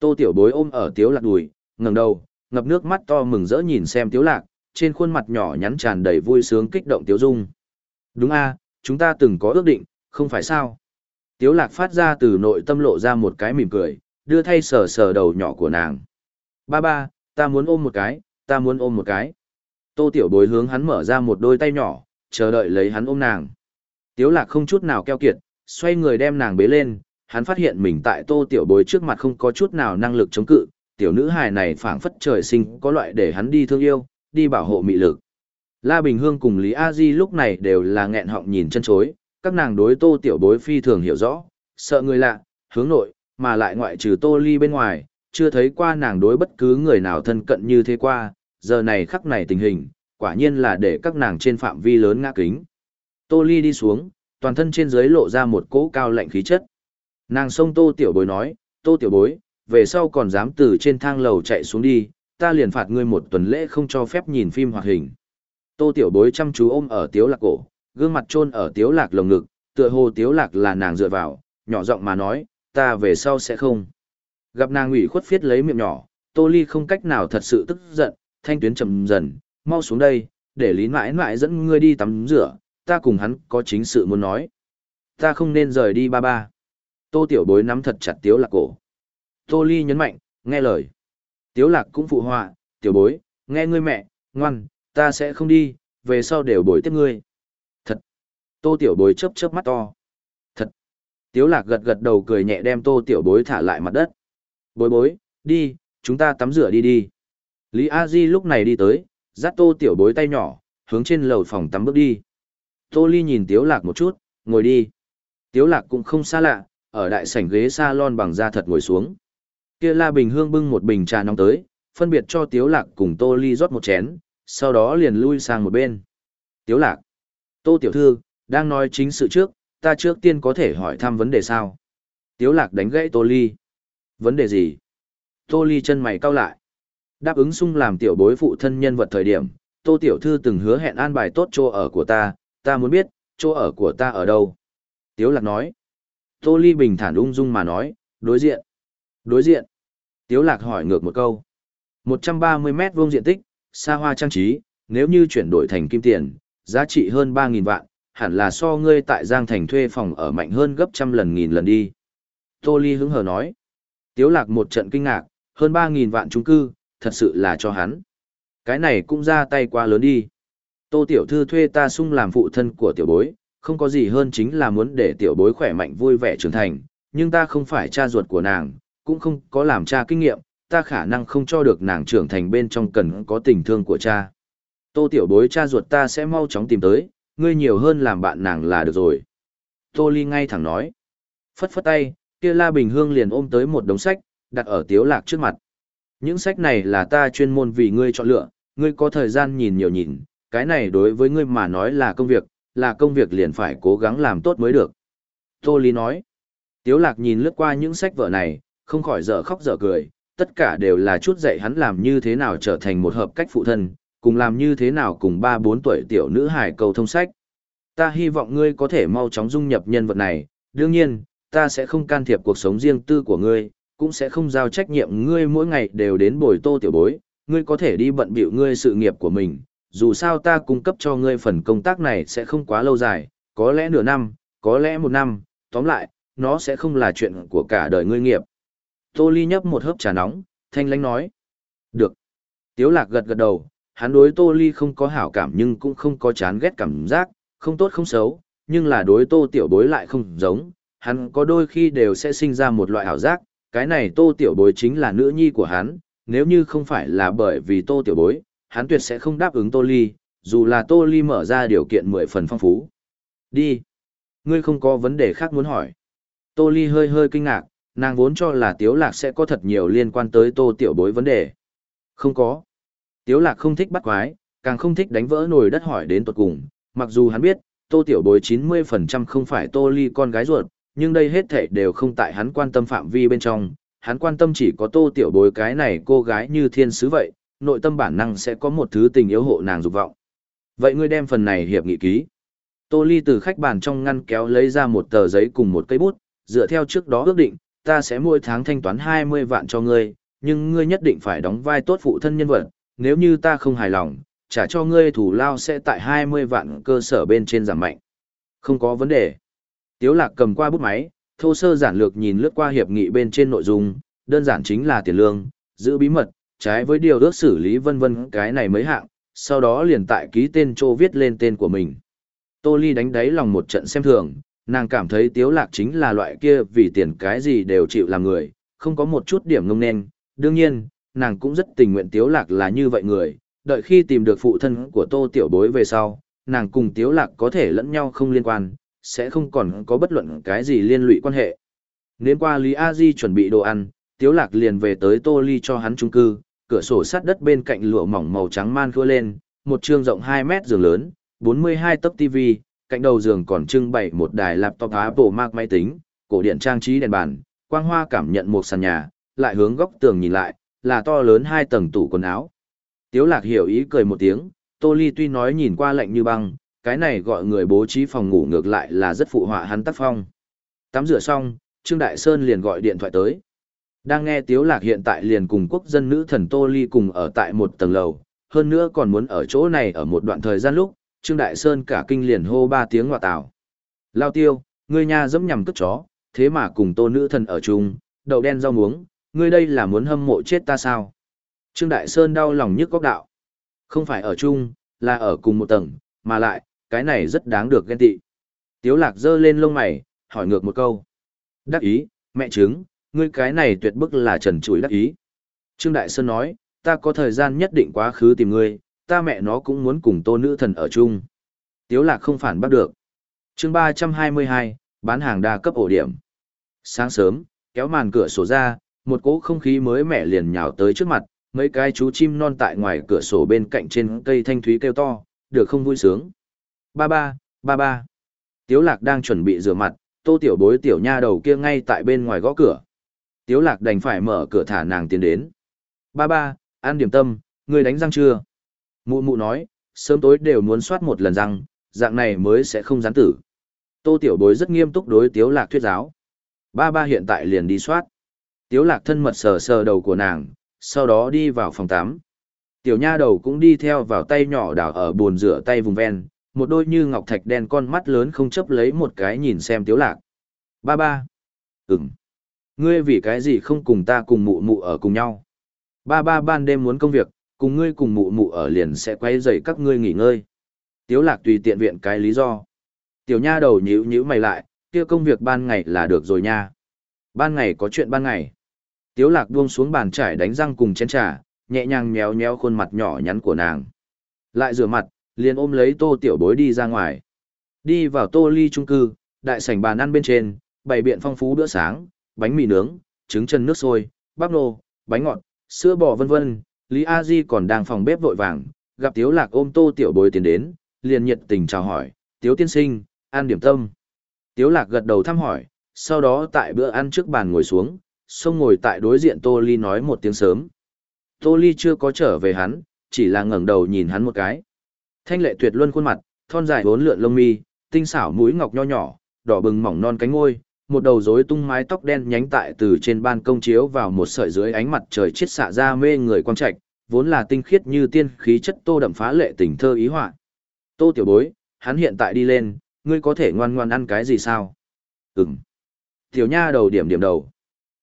[SPEAKER 1] Tô tiểu bối ôm ở tiếu lạc đùi, ngẩng đầu, ngập nước mắt to mừng rỡ nhìn xem tiếu lạc, trên khuôn mặt nhỏ nhắn tràn đầy vui sướng kích động tiếu dung. Đúng a, chúng ta từng có ước định, không phải sao? Tiếu lạc phát ra từ nội tâm lộ ra một cái mỉm cười, đưa thay sờ sờ đầu nhỏ của nàng. Ba ba, ta muốn ôm một cái, ta muốn ôm một cái. Tô tiểu bối hướng hắn mở ra một đôi tay nhỏ, chờ đợi lấy hắn ôm nàng. Tiếu lạc không chút nào keo kiệt, xoay người đem nàng bế lên, hắn phát hiện mình tại tô tiểu bối trước mặt không có chút nào năng lực chống cự, tiểu nữ hài này phảng phất trời sinh có loại để hắn đi thương yêu, đi bảo hộ mị lực. La Bình Hương cùng Lý A Di lúc này đều là nghẹn họng nhìn chân chối, các nàng đối tô tiểu bối phi thường hiểu rõ, sợ người lạ, hướng nội, mà lại ngoại trừ tô ly bên ngoài, chưa thấy qua nàng đối bất cứ người nào thân cận như thế qua, giờ này khắc này tình hình, quả nhiên là để các nàng trên phạm vi lớn ngã kính. Tô ly đi xuống, toàn thân trên dưới lộ ra một cỗ cao lạnh khí chất. Nàng xông tô tiểu bối nói, tô tiểu bối, về sau còn dám từ trên thang lầu chạy xuống đi, ta liền phạt ngươi một tuần lễ không cho phép nhìn phim hoạt hình. Tô tiểu bối chăm chú ôm ở tiếu lạc cổ, gương mặt trôn ở tiếu lạc lồng ngực, tựa hồ tiếu lạc là nàng dựa vào, nhỏ giọng mà nói, ta về sau sẽ không. Gặp nàng ủy khuất phiết lấy miệng nhỏ, tô ly không cách nào thật sự tức giận, thanh tuyến chậm dần, mau xuống đây, để lý mãi mãi dẫn ngươi đi tắm rửa, ta cùng hắn có chính sự muốn nói. Ta không nên rời đi ba ba. Tô tiểu bối nắm thật chặt tiếu lạc cổ. Tô ly nhấn mạnh, nghe lời. Tiếu lạc cũng phụ họa, tiểu bối, nghe ngươi mẹ, ngoan, ta sẽ không đi, về sau đều bồi tiếp ngươi. Thật. Tô tiểu bối chớp chớp mắt to. Thật. Tiếu lạc gật gật đầu cười nhẹ đem tô tiểu bối thả lại mặt đất. Bối bối, đi, chúng ta tắm rửa đi đi. Lý A Di lúc này đi tới, dắt tô tiểu bối tay nhỏ, hướng trên lầu phòng tắm bước đi. Tô Ly nhìn Tiếu Lạc một chút, ngồi đi. Tiếu Lạc cũng không xa lạ, ở đại sảnh ghế salon bằng da thật ngồi xuống. Kia La Bình Hương bưng một bình trà nóng tới, phân biệt cho Tiếu Lạc cùng Tô Ly rót một chén, sau đó liền lui sang một bên. Tiếu Lạc, Tô Tiểu Thư, đang nói chính sự trước, ta trước tiên có thể hỏi thăm vấn đề sao? Tiếu Lạc đánh gãy Tô Ly. Vấn đề gì? Tô Ly chân mày cau lại. Đáp ứng sung làm tiểu bối phụ thân nhân vật thời điểm, Tô Tiểu Thư từng hứa hẹn an bài tốt chỗ ở của ta, ta muốn biết, chỗ ở của ta ở đâu? Tiếu Lạc nói. Tô Ly bình thản ung dung mà nói, đối diện. Đối diện. Tiếu Lạc hỏi ngược một câu. 130 mét vuông diện tích, xa hoa trang trí, nếu như chuyển đổi thành kim tiền, giá trị hơn 3.000 vạn, hẳn là so ngươi tại Giang Thành thuê phòng ở mạnh hơn gấp trăm lần nghìn lần đi. Tô Ly hứng hờ nói. Tiếu lạc một trận kinh ngạc, hơn 3.000 vạn trung cư, thật sự là cho hắn. Cái này cũng ra tay quá lớn đi. Tô Tiểu Thư thuê ta sung làm phụ thân của tiểu bối, không có gì hơn chính là muốn để tiểu bối khỏe mạnh vui vẻ trưởng thành, nhưng ta không phải cha ruột của nàng, cũng không có làm cha kinh nghiệm, ta khả năng không cho được nàng trưởng thành bên trong cần có tình thương của cha. Tô tiểu bối cha ruột ta sẽ mau chóng tìm tới, ngươi nhiều hơn làm bạn nàng là được rồi. Tô Ly ngay thẳng nói. Phất phất tay, kia La Bình Hương liền ôm tới một đống sách, đặt ở tiếu lạc trước mặt. Những sách này là ta chuyên môn vì ngươi chọn lựa, ngươi có thời gian nhìn nhiều nhìn, cái này đối với ngươi mà nói là công việc, là công việc liền phải cố gắng làm tốt mới được. Tô Ly nói. Tiếu lạc nhìn lướt qua những sách vở này, không khỏi dở khóc dở cười, tất cả đều là chút dạy hắn làm như thế nào trở thành một hợp cách phụ thân, cùng làm như thế nào cùng ba bốn tuổi tiểu nữ hải cầu thông sách. Ta hy vọng ngươi có thể mau chóng dung nhập nhân vật này, đương nhiên, ta sẽ không can thiệp cuộc sống riêng tư của ngươi, cũng sẽ không giao trách nhiệm ngươi mỗi ngày đều đến bồi tô tiểu bối, ngươi có thể đi bận bịu ngươi sự nghiệp của mình, dù sao ta cung cấp cho ngươi phần công tác này sẽ không quá lâu dài, có lẽ nửa năm, có lẽ một năm, tóm lại, nó sẽ không là chuyện của cả đời ngươi nghiệp. Tô Ly nhấp một hớp trà nóng, thanh lãnh nói. Được. Tiếu lạc gật gật đầu, hắn đối Tô Ly không có hảo cảm nhưng cũng không có chán ghét cảm giác, không tốt không xấu, nhưng là đối Tô Tiểu Bối lại không giống, hắn có đôi khi đều sẽ sinh ra một loại hảo giác, cái này Tô Tiểu Bối chính là nữ nhi của hắn, nếu như không phải là bởi vì Tô Tiểu Bối, hắn tuyệt sẽ không đáp ứng Tô Ly, dù là Tô Ly mở ra điều kiện mười phần phong phú. Đi. Ngươi không có vấn đề khác muốn hỏi. Tô Ly hơi hơi kinh ngạc, nàng vốn cho là Tiếu Lạc sẽ có thật nhiều liên quan tới Tô Tiểu Bối vấn đề. Không có. Tiếu Lạc không thích bắt quái, càng không thích đánh vỡ nồi đất hỏi đến tuột cùng, mặc dù hắn biết, Tô Tiểu Bối 90% không phải Tô Ly con gái ruột, nhưng đây hết thảy đều không tại hắn quan tâm phạm vi bên trong, hắn quan tâm chỉ có Tô Tiểu Bối cái này cô gái như thiên sứ vậy, nội tâm bản năng sẽ có một thứ tình yếu hộ nàng dục vọng. Vậy ngươi đem phần này hiệp nghị ký. Tô Ly từ khách bàn trong ngăn kéo lấy ra một tờ giấy cùng một cây bút, dựa theo trước đó ước định, ta sẽ mỗi tháng thanh toán 20 vạn cho ngươi, nhưng ngươi nhất định phải đóng vai tốt phụ thân nhân vật, nếu như ta không hài lòng, trả cho ngươi thủ lao sẽ tại 20 vạn cơ sở bên trên giảm mạnh. Không có vấn đề. Tiếu lạc cầm qua bút máy, thô sơ giản lược nhìn lướt qua hiệp nghị bên trên nội dung, đơn giản chính là tiền lương, giữ bí mật, trái với điều ước xử lý vân vân cái này mấy hạng, sau đó liền tại ký tên trô viết lên tên của mình. Tô Ly đánh đáy lòng một trận xem thường, nàng cảm thấy tiếu lạc chính là loại kia vì tiền cái gì đều chịu làm người, không có một chút điểm ngông nên. Đương nhiên, nàng cũng rất tình nguyện tiếu lạc là như vậy người, đợi khi tìm được phụ thân của tô tiểu bối về sau, nàng cùng tiếu lạc có thể lẫn nhau không liên quan, sẽ không còn có bất luận cái gì liên lụy quan hệ. Nên qua Lý A Di chuẩn bị đồ ăn, tiếu lạc liền về tới tô ly cho hắn trung cư, cửa sổ sắt đất bên cạnh lụa mỏng màu trắng man khua lên, một trường rộng 2 mét giường lớn, 42 tấc TV, cạnh đầu giường còn trưng bày một đài laptop Apple Mac máy tính, cổ điện trang trí đèn bàn, quang hoa cảm nhận một sàn nhà, lại hướng góc tường nhìn lại, là to lớn hai tầng tủ quần áo. Tiếu lạc hiểu ý cười một tiếng, Tô Ly tuy nói nhìn qua lạnh như băng, cái này gọi người bố trí phòng ngủ ngược lại là rất phụ họa hắn tác phong. Tắm rửa xong, Trương Đại Sơn liền gọi điện thoại tới. Đang nghe Tiếu Lạc hiện tại liền cùng quốc dân nữ thần Tô Ly cùng ở tại một tầng lầu, hơn nữa còn muốn ở chỗ này ở một đoạn thời gian lúc, Trương Đại Sơn cả kinh liền hô ba tiếng ngọa tảo. Lao tiêu, ngươi nhà dẫm nhầm cất chó, thế mà cùng tô nữ thần ở chung, đầu đen rau muống, ngươi đây là muốn hâm mộ chết ta sao? Trương Đại Sơn đau lòng nhức góc đạo. Không phải ở chung, là ở cùng một tầng, mà lại, cái này rất đáng được ghen tị. Tiếu lạc giơ lên lông mày, hỏi ngược một câu. Đắc ý, mẹ chứng, ngươi cái này tuyệt bức là trần chuối đắc ý. Trương Đại Sơn nói, ta có thời gian nhất định quá khứ tìm ngươi, ta mẹ nó cũng muốn cùng tô nữ thần ở chung. Tiếu lạc không phản bắt được. chương 322, bán hàng đa cấp ổ điểm. Sáng sớm, kéo màn cửa sổ ra, một cỗ không khí mới mẻ liền nhào tới trước mặt, mấy cái chú chim non tại ngoài cửa sổ bên cạnh trên cây thanh thúy kêu to, được không vui sướng. Ba ba, ba ba. Tiếu lạc đang chuẩn bị rửa mặt, tô tiểu bối tiểu nha đầu kia ngay tại bên ngoài gõ cửa. Tiếu lạc đành phải mở cửa thả nàng tiến đến. Ba ba, ăn điểm tâm, người đánh răng chưa? Mụ mụ nói, sớm tối đều muốn soát một lần răng, dạng này mới sẽ không gián tử. Tô tiểu bối rất nghiêm túc đối tiếu lạc thuyết giáo. Ba ba hiện tại liền đi soát. Tiếu lạc thân mật sờ sờ đầu của nàng, sau đó đi vào phòng tắm. Tiểu nha đầu cũng đi theo vào tay nhỏ đảo ở bồn rửa tay vùng ven, một đôi như ngọc thạch đen con mắt lớn không chấp lấy một cái nhìn xem tiếu lạc. Ba ba. Ừm. Ngươi vì cái gì không cùng ta cùng mụ mụ ở cùng nhau? Ba ba ban đêm muốn công việc, cùng ngươi cùng mụ mụ ở liền sẽ quay dậy các ngươi nghỉ ngơi. Tiếu lạc tùy tiện viện cái lý do. Tiểu nha đầu nhíu nhíu mày lại, kia công việc ban ngày là được rồi nha. Ban ngày có chuyện ban ngày. Tiếu lạc buông xuống bàn trải đánh răng cùng chén trà, nhẹ nhàng nhéo nhéo khuôn mặt nhỏ nhắn của nàng. Lại rửa mặt, liền ôm lấy tô tiểu bối đi ra ngoài. Đi vào tô ly trung cư, đại sảnh bàn ăn bên trên, bày biện phong phú bữa sáng, bánh mì nướng, trứng chân nước sôi, bắp nô, bánh ngọt, sữa bò vân vân, Lý A Di còn đang phòng bếp vội vàng, gặp Tiếu Lạc ôm Tô Tiểu Bối tiến đến, liền nhiệt tình chào hỏi, Tiếu tiên sinh, ăn điểm tâm. Tiếu Lạc gật đầu thăm hỏi, sau đó tại bữa ăn trước bàn ngồi xuống, xông ngồi tại đối diện Tô Ly nói một tiếng sớm. Tô Ly chưa có trở về hắn, chỉ là ngẩng đầu nhìn hắn một cái. Thanh lệ tuyệt luân khuôn mặt, thon dài vốn lượn lông mi, tinh xảo mũi ngọc nho nhỏ, đỏ bừng mỏng non cánh ngôi, một đầu rối tung mái tóc đen nhánh tại từ trên ban công chiếu vào một sợi dưới ánh mặt trời chiết xạ ra mê người quang trạch, vốn là tinh khiết như tiên khí chất tô đậm phá lệ tình thơ ý họa. Tô tiểu bối, hắn hiện tại đi lên, ngươi có thể ngoan ngoan ăn cái gì sao? Ừm. Tiểu nha đầu điểm điểm đầu.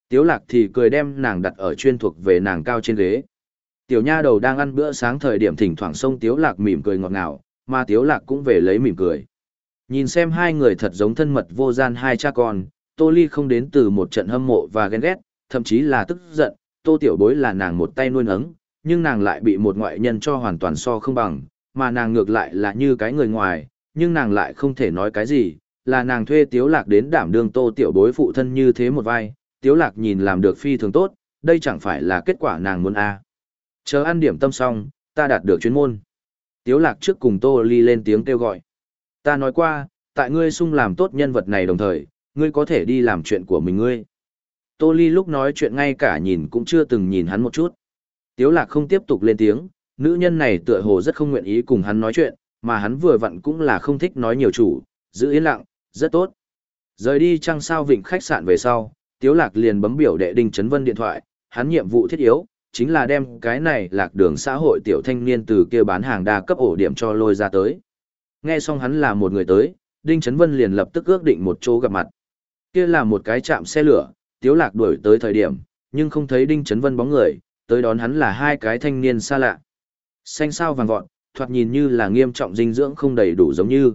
[SPEAKER 1] Tiếu lạc thì cười đem nàng đặt ở chuyên thuộc về nàng cao trên ghế. Tiểu nha đầu đang ăn bữa sáng thời điểm thỉnh thoảng sông tiếu lạc mỉm cười ngọt ngào, mà tiếu lạc cũng về lấy mỉm cười. Nhìn xem hai người thật giống thân mật vô gian hai cha con, Tô Ly không đến từ một trận hâm mộ và ghen ghét, thậm chí là tức giận, Tô Tiểu Bối là nàng một tay nuôi nấng, nhưng nàng lại bị một ngoại nhân cho hoàn toàn so không bằng, mà nàng ngược lại là như cái người ngoài, nhưng nàng lại không thể nói cái gì, là nàng thuê Tiếu Lạc đến đảm đương Tô Tiểu Bối phụ thân như thế một vai, Tiếu Lạc nhìn làm được phi thường tốt, đây chẳng phải là kết quả nàng muốn a. À. Chờ ăn điểm tâm xong, ta đạt được chuyên môn. Tiếu Lạc trước cùng Tô Ly lên tiếng kêu gọi. Ta nói qua, tại ngươi sung làm tốt nhân vật này đồng thời, ngươi có thể đi làm chuyện của mình ngươi. Tô Ly lúc nói chuyện ngay cả nhìn cũng chưa từng nhìn hắn một chút. Tiếu lạc không tiếp tục lên tiếng, nữ nhân này tựa hồ rất không nguyện ý cùng hắn nói chuyện, mà hắn vừa vặn cũng là không thích nói nhiều chủ, giữ yên lặng, rất tốt. Rời đi trăng sao vịnh khách sạn về sau, Tiếu lạc liền bấm biểu đệ Đinh Trấn Vân điện thoại, hắn nhiệm vụ thiết yếu, chính là đem cái này lạc đường xã hội tiểu thanh niên từ kia bán hàng đa cấp ổ điểm cho lôi ra tới. Nghe xong hắn là một người tới, Đinh Chấn Vân liền lập tức ước định một chỗ gặp mặt. Kia là một cái trạm xe lửa, Tiếu Lạc đuổi tới thời điểm, nhưng không thấy Đinh Chấn Vân bóng người, tới đón hắn là hai cái thanh niên xa lạ. Xanh sao vàng vọt, thoạt nhìn như là nghiêm trọng dinh dưỡng không đầy đủ giống như.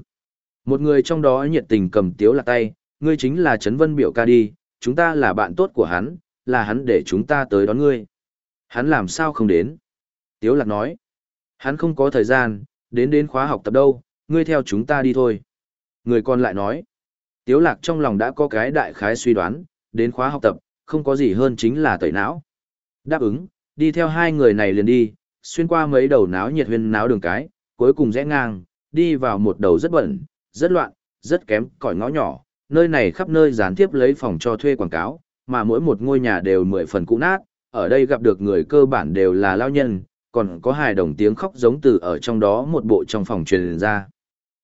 [SPEAKER 1] Một người trong đó nhiệt tình cầm Tiếu Lạc tay, ngươi chính là Chấn Vân biểu ca đi, chúng ta là bạn tốt của hắn, là hắn để chúng ta tới đón ngươi. Hắn làm sao không đến? Tiếu Lạc nói, hắn không có thời gian, đến đến khóa học tập đâu, ngươi theo chúng ta đi thôi. Người còn lại nói, Tiếu Lạc trong lòng đã có cái đại khái suy đoán, đến khóa học tập, không có gì hơn chính là tẩy não. Đáp ứng, đi theo hai người này liền đi, xuyên qua mấy đầu náo nhiệt huyên náo đường cái, cuối cùng rẽ ngang, đi vào một đầu rất bẩn, rất loạn, rất kém cỏi ngõ nhỏ, nơi này khắp nơi gián tiếp lấy phòng cho thuê quảng cáo, mà mỗi một ngôi nhà đều mười phần cũ nát, ở đây gặp được người cơ bản đều là lao nhân, còn có hài đồng tiếng khóc giống từ ở trong đó một bộ trong phòng truyền ra.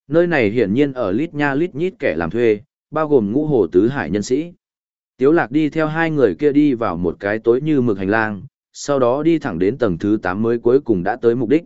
[SPEAKER 1] Nơi này hiển nhiên ở lít nha lít nhít kẻ làm thuê, bao gồm ngũ hồ tứ hải nhân sĩ. Tiếu lạc đi theo hai người kia đi vào một cái tối như mực hành lang, sau đó đi thẳng đến tầng thứ 8 mới cuối cùng đã tới mục đích.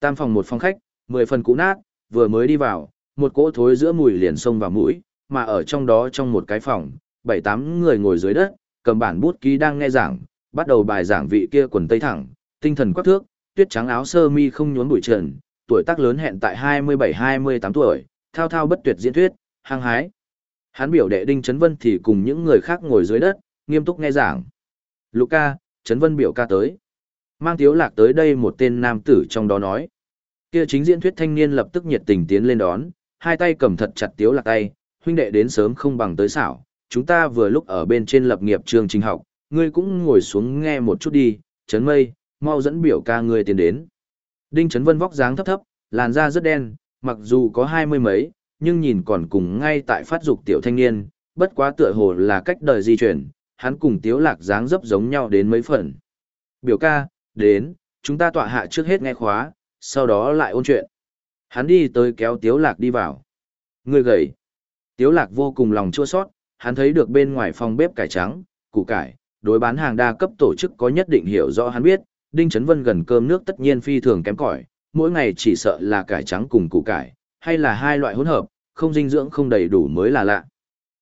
[SPEAKER 1] Tam phòng một phòng khách, 10 phần cũ nát, vừa mới đi vào, một cỗ thối giữa mùi liền xông vào mũi, mà ở trong đó trong một cái phòng, 7-8 người ngồi dưới đất, cầm bản bút ký đang nghe giảng, bắt đầu bài giảng vị kia quần tây thẳng, tinh thần quắc thước, tuyết trắng áo sơ mi không nhốn bụi trần, tuổi tác lớn hẹn tại 27-28 tuổi, thao thao bất tuyệt diễn thuyết, hăng hái. Hắn biểu đệ Đinh Trấn Vân thì cùng những người khác ngồi dưới đất, nghiêm túc nghe giảng. Luca, Trấn Vân biểu ca tới. Mang tiếu lạc tới đây một tên nam tử trong đó nói. Kia chính diễn thuyết thanh niên lập tức nhiệt tình tiến lên đón, hai tay cầm thật chặt tiếu lạc tay, huynh đệ đến sớm không bằng tới xảo. Chúng ta vừa lúc ở bên trên lập nghiệp trường trình học, ngươi cũng ngồi xuống nghe một chút đi, Trấn Mây, mau dẫn biểu ca ngươi tiến đến. Đinh Trấn Vân vóc dáng thấp thấp, làn da rất đen, mặc dù có hai mươi mấy, nhưng nhìn còn cùng ngay tại phát dục tiểu thanh niên, bất quá tựa hồ là cách đời di chuyển, hắn cùng tiếu lạc dáng dấp giống nhau đến mấy phần. Biểu ca, đến, chúng ta tọa hạ trước hết nghe khóa, sau đó lại ôn chuyện. Hắn đi tới kéo tiếu lạc đi vào. Người gầy. Tiếu lạc vô cùng lòng chua xót, hắn thấy được bên ngoài phòng bếp cải trắng, củ cải, đối bán hàng đa cấp tổ chức có nhất định hiểu rõ hắn biết, Đinh Trấn Vân gần cơm nước tất nhiên phi thường kém cỏi, mỗi ngày chỉ sợ là cải trắng cùng củ cải, hay là hai loại hỗn hợp, không dinh dưỡng không đầy đủ mới là lạ.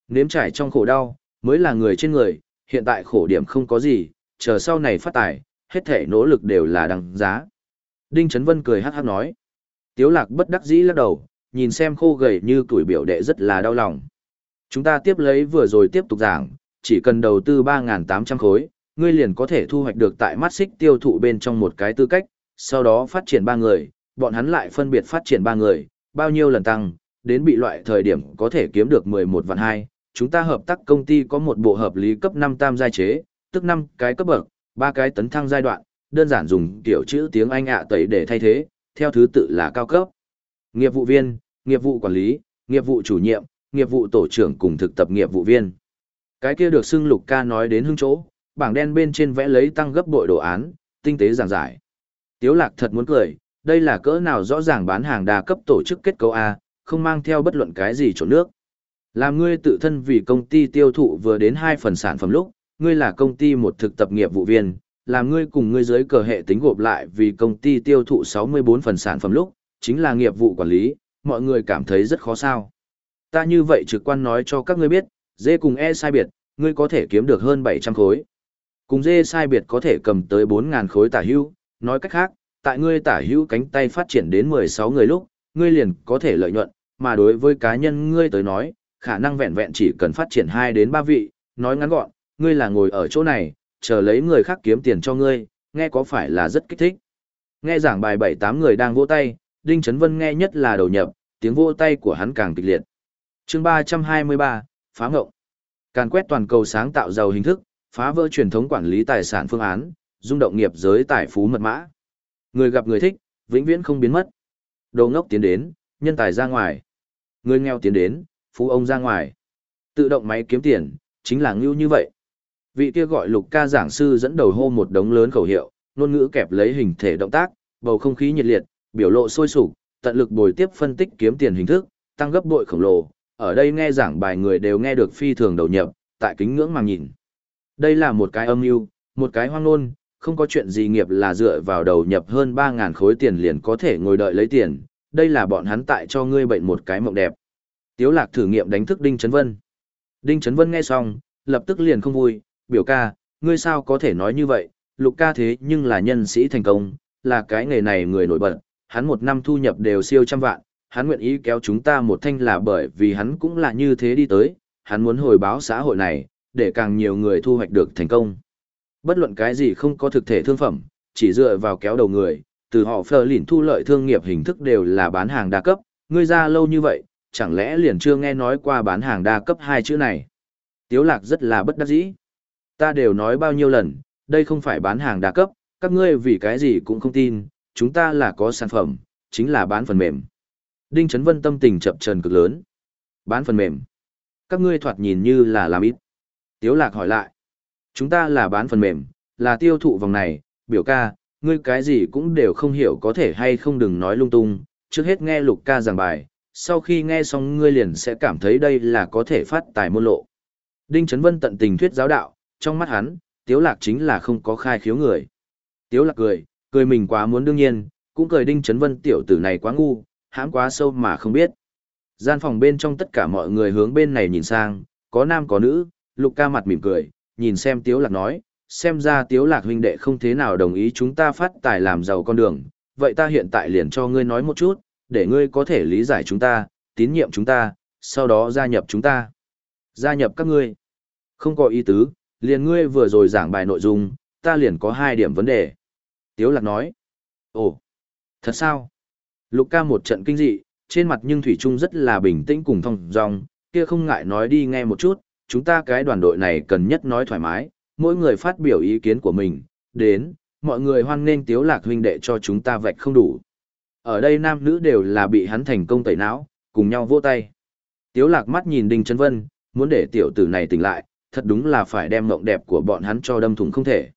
[SPEAKER 1] Nếm trải trong khổ đau, mới là người trên người, hiện tại khổ điểm không có gì, chờ sau này phát tài, hết thể nỗ lực đều là đằng giá. Đinh Trấn Vân cười hát hát nói. Tiếu lạc bất đắc dĩ lắc đầu, nhìn xem khô gầy như tuổi biểu đệ rất là đau lòng. Chúng ta tiếp lấy vừa rồi tiếp tục giảng, chỉ cần đầu tư 3.800 khối, ngươi liền có thể thu hoạch được tại mắt xích tiêu thụ bên trong một cái tư cách, sau đó phát triển ba người, bọn hắn lại phân biệt phát triển ba người, bao nhiêu lần tăng, đến bị loại thời điểm có thể kiếm được 11 vạn 2. Chúng ta hợp tác công ty có một bộ hợp lý cấp 5 tam giai chế, tức 5 cái cấp bậc, 3 cái tấn thăng giai đoạn, đơn giản dùng kiểu chữ tiếng Anh ạ tẩy để thay thế, theo thứ tự là cao cấp. Nghiệp vụ viên, nghiệp vụ quản lý, nghiệp vụ chủ nhiệm, nghiệp vụ tổ trưởng cùng thực tập nghiệp vụ viên. Cái kia được xưng lục ca nói đến hưng chỗ, bảng đen bên trên vẽ lấy tăng gấp bội đồ án, tinh tế giảng giải. Tiếu lạc thật muốn cười, đây là cỡ nào rõ ràng bán hàng đa cấp tổ chức kết cấu A, không mang theo bất luận cái gì chỗ nước. Làm ngươi tự thân vì công ty tiêu thụ vừa đến hai phần sản phẩm lúc, ngươi là công ty một thực tập nghiệp vụ viên, làm ngươi cùng ngươi dưới cờ hệ tính gộp lại vì công ty tiêu thụ 64 phần sản phẩm lúc, chính là nghiệp vụ quản lý, mọi người cảm thấy rất khó sao. Ta như vậy trực quan nói cho các ngươi biết, dê cùng E sai biệt, ngươi có thể kiếm được hơn 700 khối. Cùng dê sai biệt có thể cầm tới 4.000 khối tả hưu, nói cách khác, tại ngươi tả hưu cánh tay phát triển đến 16 người lúc, ngươi liền có thể lợi nhuận, mà đối với cá nhân ngươi tới nói, khả năng vẹn vẹn chỉ cần phát triển 2 đến 3 vị, nói ngắn gọn, ngươi là ngồi ở chỗ này, chờ lấy người khác kiếm tiền cho ngươi, nghe có phải là rất kích thích. Nghe giảng bài 7-8 người đang vỗ tay, Đinh Trấn Vân nghe nhất là đầu nhập, tiếng vỗ tay của hắn càng kịch liệt. chương 323, Phá Ngộng. Càn quét toàn cầu sáng tạo giàu hình thức, phá vỡ truyền thống quản lý tài sản phương án, rung động nghiệp giới tài phú mật mã. Người gặp người thích, vĩnh viễn không biến mất. Đồ ngốc tiến đến, nhân tài ra ngoài. Người nghèo tiến đến, phú ông ra ngoài. Tự động máy kiếm tiền, chính là ngưu như vậy. Vị kia gọi lục ca giảng sư dẫn đầu hô một đống lớn khẩu hiệu, ngôn ngữ kẹp lấy hình thể động tác, bầu không khí nhiệt liệt, biểu lộ sôi sục, tận lực bồi tiếp phân tích kiếm tiền hình thức, tăng gấp bội khổng lồ. Ở đây nghe giảng bài người đều nghe được phi thường đầu nhập, tại kính ngưỡng mà nhìn. Đây là một cái âm mưu, một cái hoang ngôn, không có chuyện gì nghiệp là dựa vào đầu nhập hơn 3.000 khối tiền liền có thể ngồi đợi lấy tiền, đây là bọn hắn tại cho ngươi bệnh một cái mộng đẹp. Tiếu lạc thử nghiệm đánh thức Đinh Trấn Vân. Đinh Trấn Vân nghe xong, lập tức liền không vui, biểu ca, ngươi sao có thể nói như vậy, lục ca thế nhưng là nhân sĩ thành công, là cái nghề này người nổi bật, hắn một năm thu nhập đều siêu trăm vạn, hắn nguyện ý kéo chúng ta một thanh là bởi vì hắn cũng là như thế đi tới, hắn muốn hồi báo xã hội này, để càng nhiều người thu hoạch được thành công. Bất luận cái gì không có thực thể thương phẩm, chỉ dựa vào kéo đầu người, từ họ phờ lỉn thu lợi thương nghiệp hình thức đều là bán hàng đa cấp, ngươi ra lâu như vậy, chẳng lẽ liền chưa nghe nói qua bán hàng đa cấp hai chữ này. Tiếu lạc rất là bất đắc dĩ. Ta đều nói bao nhiêu lần, đây không phải bán hàng đa cấp, các ngươi vì cái gì cũng không tin, chúng ta là có sản phẩm, chính là bán phần mềm. Đinh Trấn Vân tâm tình chập trần cực lớn. Bán phần mềm. Các ngươi thoạt nhìn như là làm ít. Tiếu lạc hỏi lại. Chúng ta là bán phần mềm, là tiêu thụ vòng này, biểu ca, ngươi cái gì cũng đều không hiểu có thể hay không đừng nói lung tung, trước hết nghe lục ca giảng bài, sau khi nghe xong ngươi liền sẽ cảm thấy đây là có thể phát tài môn lộ. Đinh Trấn Vân tận tình thuyết giáo đạo, trong mắt hắn, Tiếu Lạc chính là không có khai khiếu người. Tiếu Lạc cười, cười mình quá muốn đương nhiên, cũng cười Đinh Trấn Vân tiểu tử này quá ngu, hãm quá sâu mà không biết. Gian phòng bên trong tất cả mọi người hướng bên này nhìn sang, có nam có nữ, Lục ca mặt mỉm cười, nhìn xem Tiếu Lạc nói, xem ra Tiếu Lạc huynh đệ không thế nào đồng ý chúng ta phát tài làm giàu con đường, vậy ta hiện tại liền cho ngươi nói một chút, để ngươi có thể lý giải chúng ta, tín nhiệm chúng ta, sau đó gia nhập chúng ta. Gia nhập các ngươi. Không có ý tứ, liền ngươi vừa rồi giảng bài nội dung, ta liền có hai điểm vấn đề. Tiếu lạc nói. Ồ, thật sao? Lục ca một trận kinh dị, trên mặt nhưng Thủy Trung rất là bình tĩnh cùng thông dong, kia không ngại nói đi nghe một chút, chúng ta cái đoàn đội này cần nhất nói thoải mái, mỗi người phát biểu ý kiến của mình, đến, mọi người hoan nghênh Tiếu lạc huynh đệ cho chúng ta vạch không đủ. Ở đây nam nữ đều là bị hắn thành công tẩy não, cùng nhau vỗ tay. Tiếu lạc mắt nhìn Đinh Trấn Vân, muốn để tiểu tử này tỉnh lại, thật đúng là phải đem mộng đẹp của bọn hắn cho đâm thủng không thể.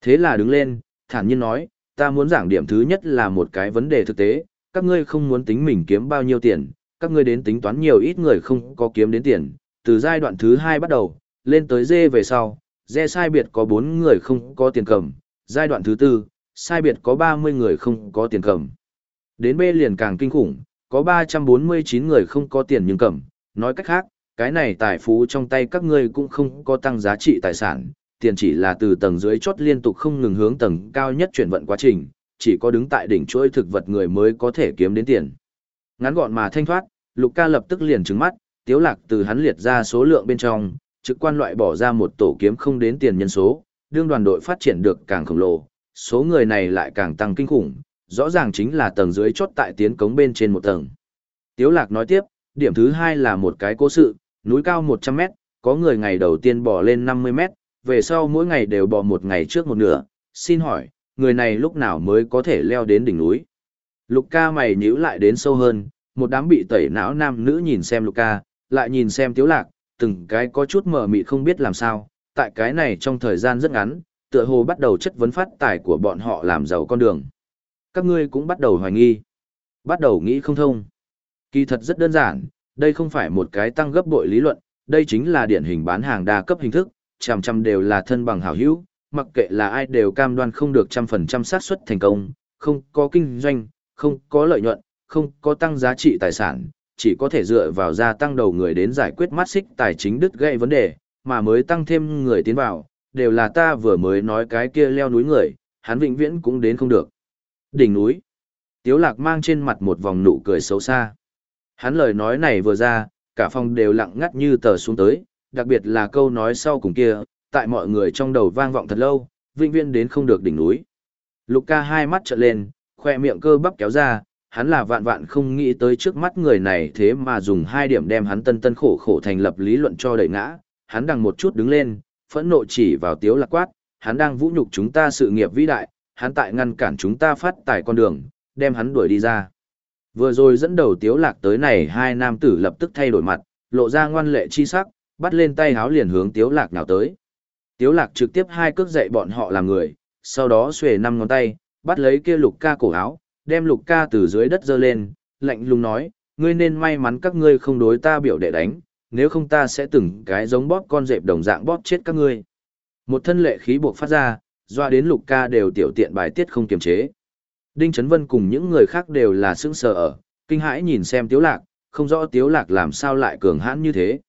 [SPEAKER 1] Thế là đứng lên, thản nhiên nói, ta muốn giảng điểm thứ nhất là một cái vấn đề thực tế, các ngươi không muốn tính mình kiếm bao nhiêu tiền, các ngươi đến tính toán nhiều ít người không có kiếm đến tiền, từ giai đoạn thứ hai bắt đầu, lên tới dê về sau, dê sai biệt có 4 người không có tiền cầm, giai đoạn thứ tư, sai biệt có 30 người không có tiền cầm. Đến B liền càng kinh khủng, có 349 người không có tiền nhưng cầm, nói cách khác, cái này tài phú trong tay các ngươi cũng không có tăng giá trị tài sản, tiền chỉ là từ tầng dưới chốt liên tục không ngừng hướng tầng cao nhất chuyển vận quá trình, chỉ có đứng tại đỉnh chuỗi thực vật người mới có thể kiếm đến tiền. Ngắn gọn mà thanh thoát, Lục ca lập tức liền trừng mắt, tiếu lạc từ hắn liệt ra số lượng bên trong, trực quan loại bỏ ra một tổ kiếm không đến tiền nhân số, đương đoàn đội phát triển được càng khổng lồ, số người này lại càng tăng kinh khủng, rõ ràng chính là tầng dưới chốt tại tiến cống bên trên một tầng. Tiếu lạc nói tiếp, điểm thứ hai là một cái cố sự, núi cao 100 mét, có người ngày đầu tiên bỏ lên 50 mét, về sau mỗi ngày đều bỏ một ngày trước một nửa, xin hỏi, người này lúc nào mới có thể leo đến đỉnh núi? Lục ca mày nhíu lại đến sâu hơn, một đám bị tẩy não nam nữ nhìn xem lục ca, lại nhìn xem tiếu lạc, từng cái có chút mờ mịt không biết làm sao, tại cái này trong thời gian rất ngắn, tựa hồ bắt đầu chất vấn phát tài của bọn họ làm giàu con đường. Các ngươi cũng bắt đầu hoài nghi, bắt đầu nghĩ không thông. Kỳ thật rất đơn giản, đây không phải một cái tăng gấp bội lý luận, đây chính là điển hình bán hàng đa cấp hình thức, chằm chằm đều là thân bằng hảo hữu, mặc kệ là ai đều cam đoan không được trăm phần trăm xác suất thành công, không có kinh doanh, không có lợi nhuận, không có tăng giá trị tài sản, chỉ có thể dựa vào gia tăng đầu người đến giải quyết mắt xích tài chính đứt gãy vấn đề, mà mới tăng thêm người tiến vào, đều là ta vừa mới nói cái kia leo núi người, hắn vĩnh viễn cũng đến không được. Đỉnh núi. Tiếu lạc mang trên mặt một vòng nụ cười xấu xa. Hắn lời nói này vừa ra, cả phòng đều lặng ngắt như tờ xuống tới, đặc biệt là câu nói sau cùng kia, tại mọi người trong đầu vang vọng thật lâu, vĩnh viễn đến không được đỉnh núi. Lục ca hai mắt trợn lên, khoe miệng cơ bắp kéo ra, hắn là vạn vạn không nghĩ tới trước mắt người này thế mà dùng hai điểm đem hắn tân tân khổ khổ thành lập lý luận cho đẩy ngã, hắn đằng một chút đứng lên, phẫn nộ chỉ vào tiếu lạc quát, hắn đang vũ nhục chúng ta sự nghiệp vĩ đại, hắn tại ngăn cản chúng ta phát tài con đường, đem hắn đuổi đi ra. Vừa rồi dẫn đầu tiếu lạc tới này hai nam tử lập tức thay đổi mặt, lộ ra ngoan lệ chi sắc, bắt lên tay háo liền hướng tiếu lạc nào tới. Tiếu lạc trực tiếp hai cước dạy bọn họ làm người, sau đó xuề năm ngón tay, bắt lấy kia lục ca cổ áo, đem lục ca từ dưới đất dơ lên, lạnh lùng nói, ngươi nên may mắn các ngươi không đối ta biểu đệ đánh, nếu không ta sẽ từng cái giống bóp con dẹp đồng dạng bóp chết các ngươi. Một thân lệ khí buộc phát ra, doa đến lục ca đều tiểu tiện bài tiết không kiềm chế. Đinh Trấn Vân cùng những người khác đều là sững sờ ở, kinh hãi nhìn xem Tiếu Lạc, không rõ Tiếu Lạc làm sao lại cường hãn như thế.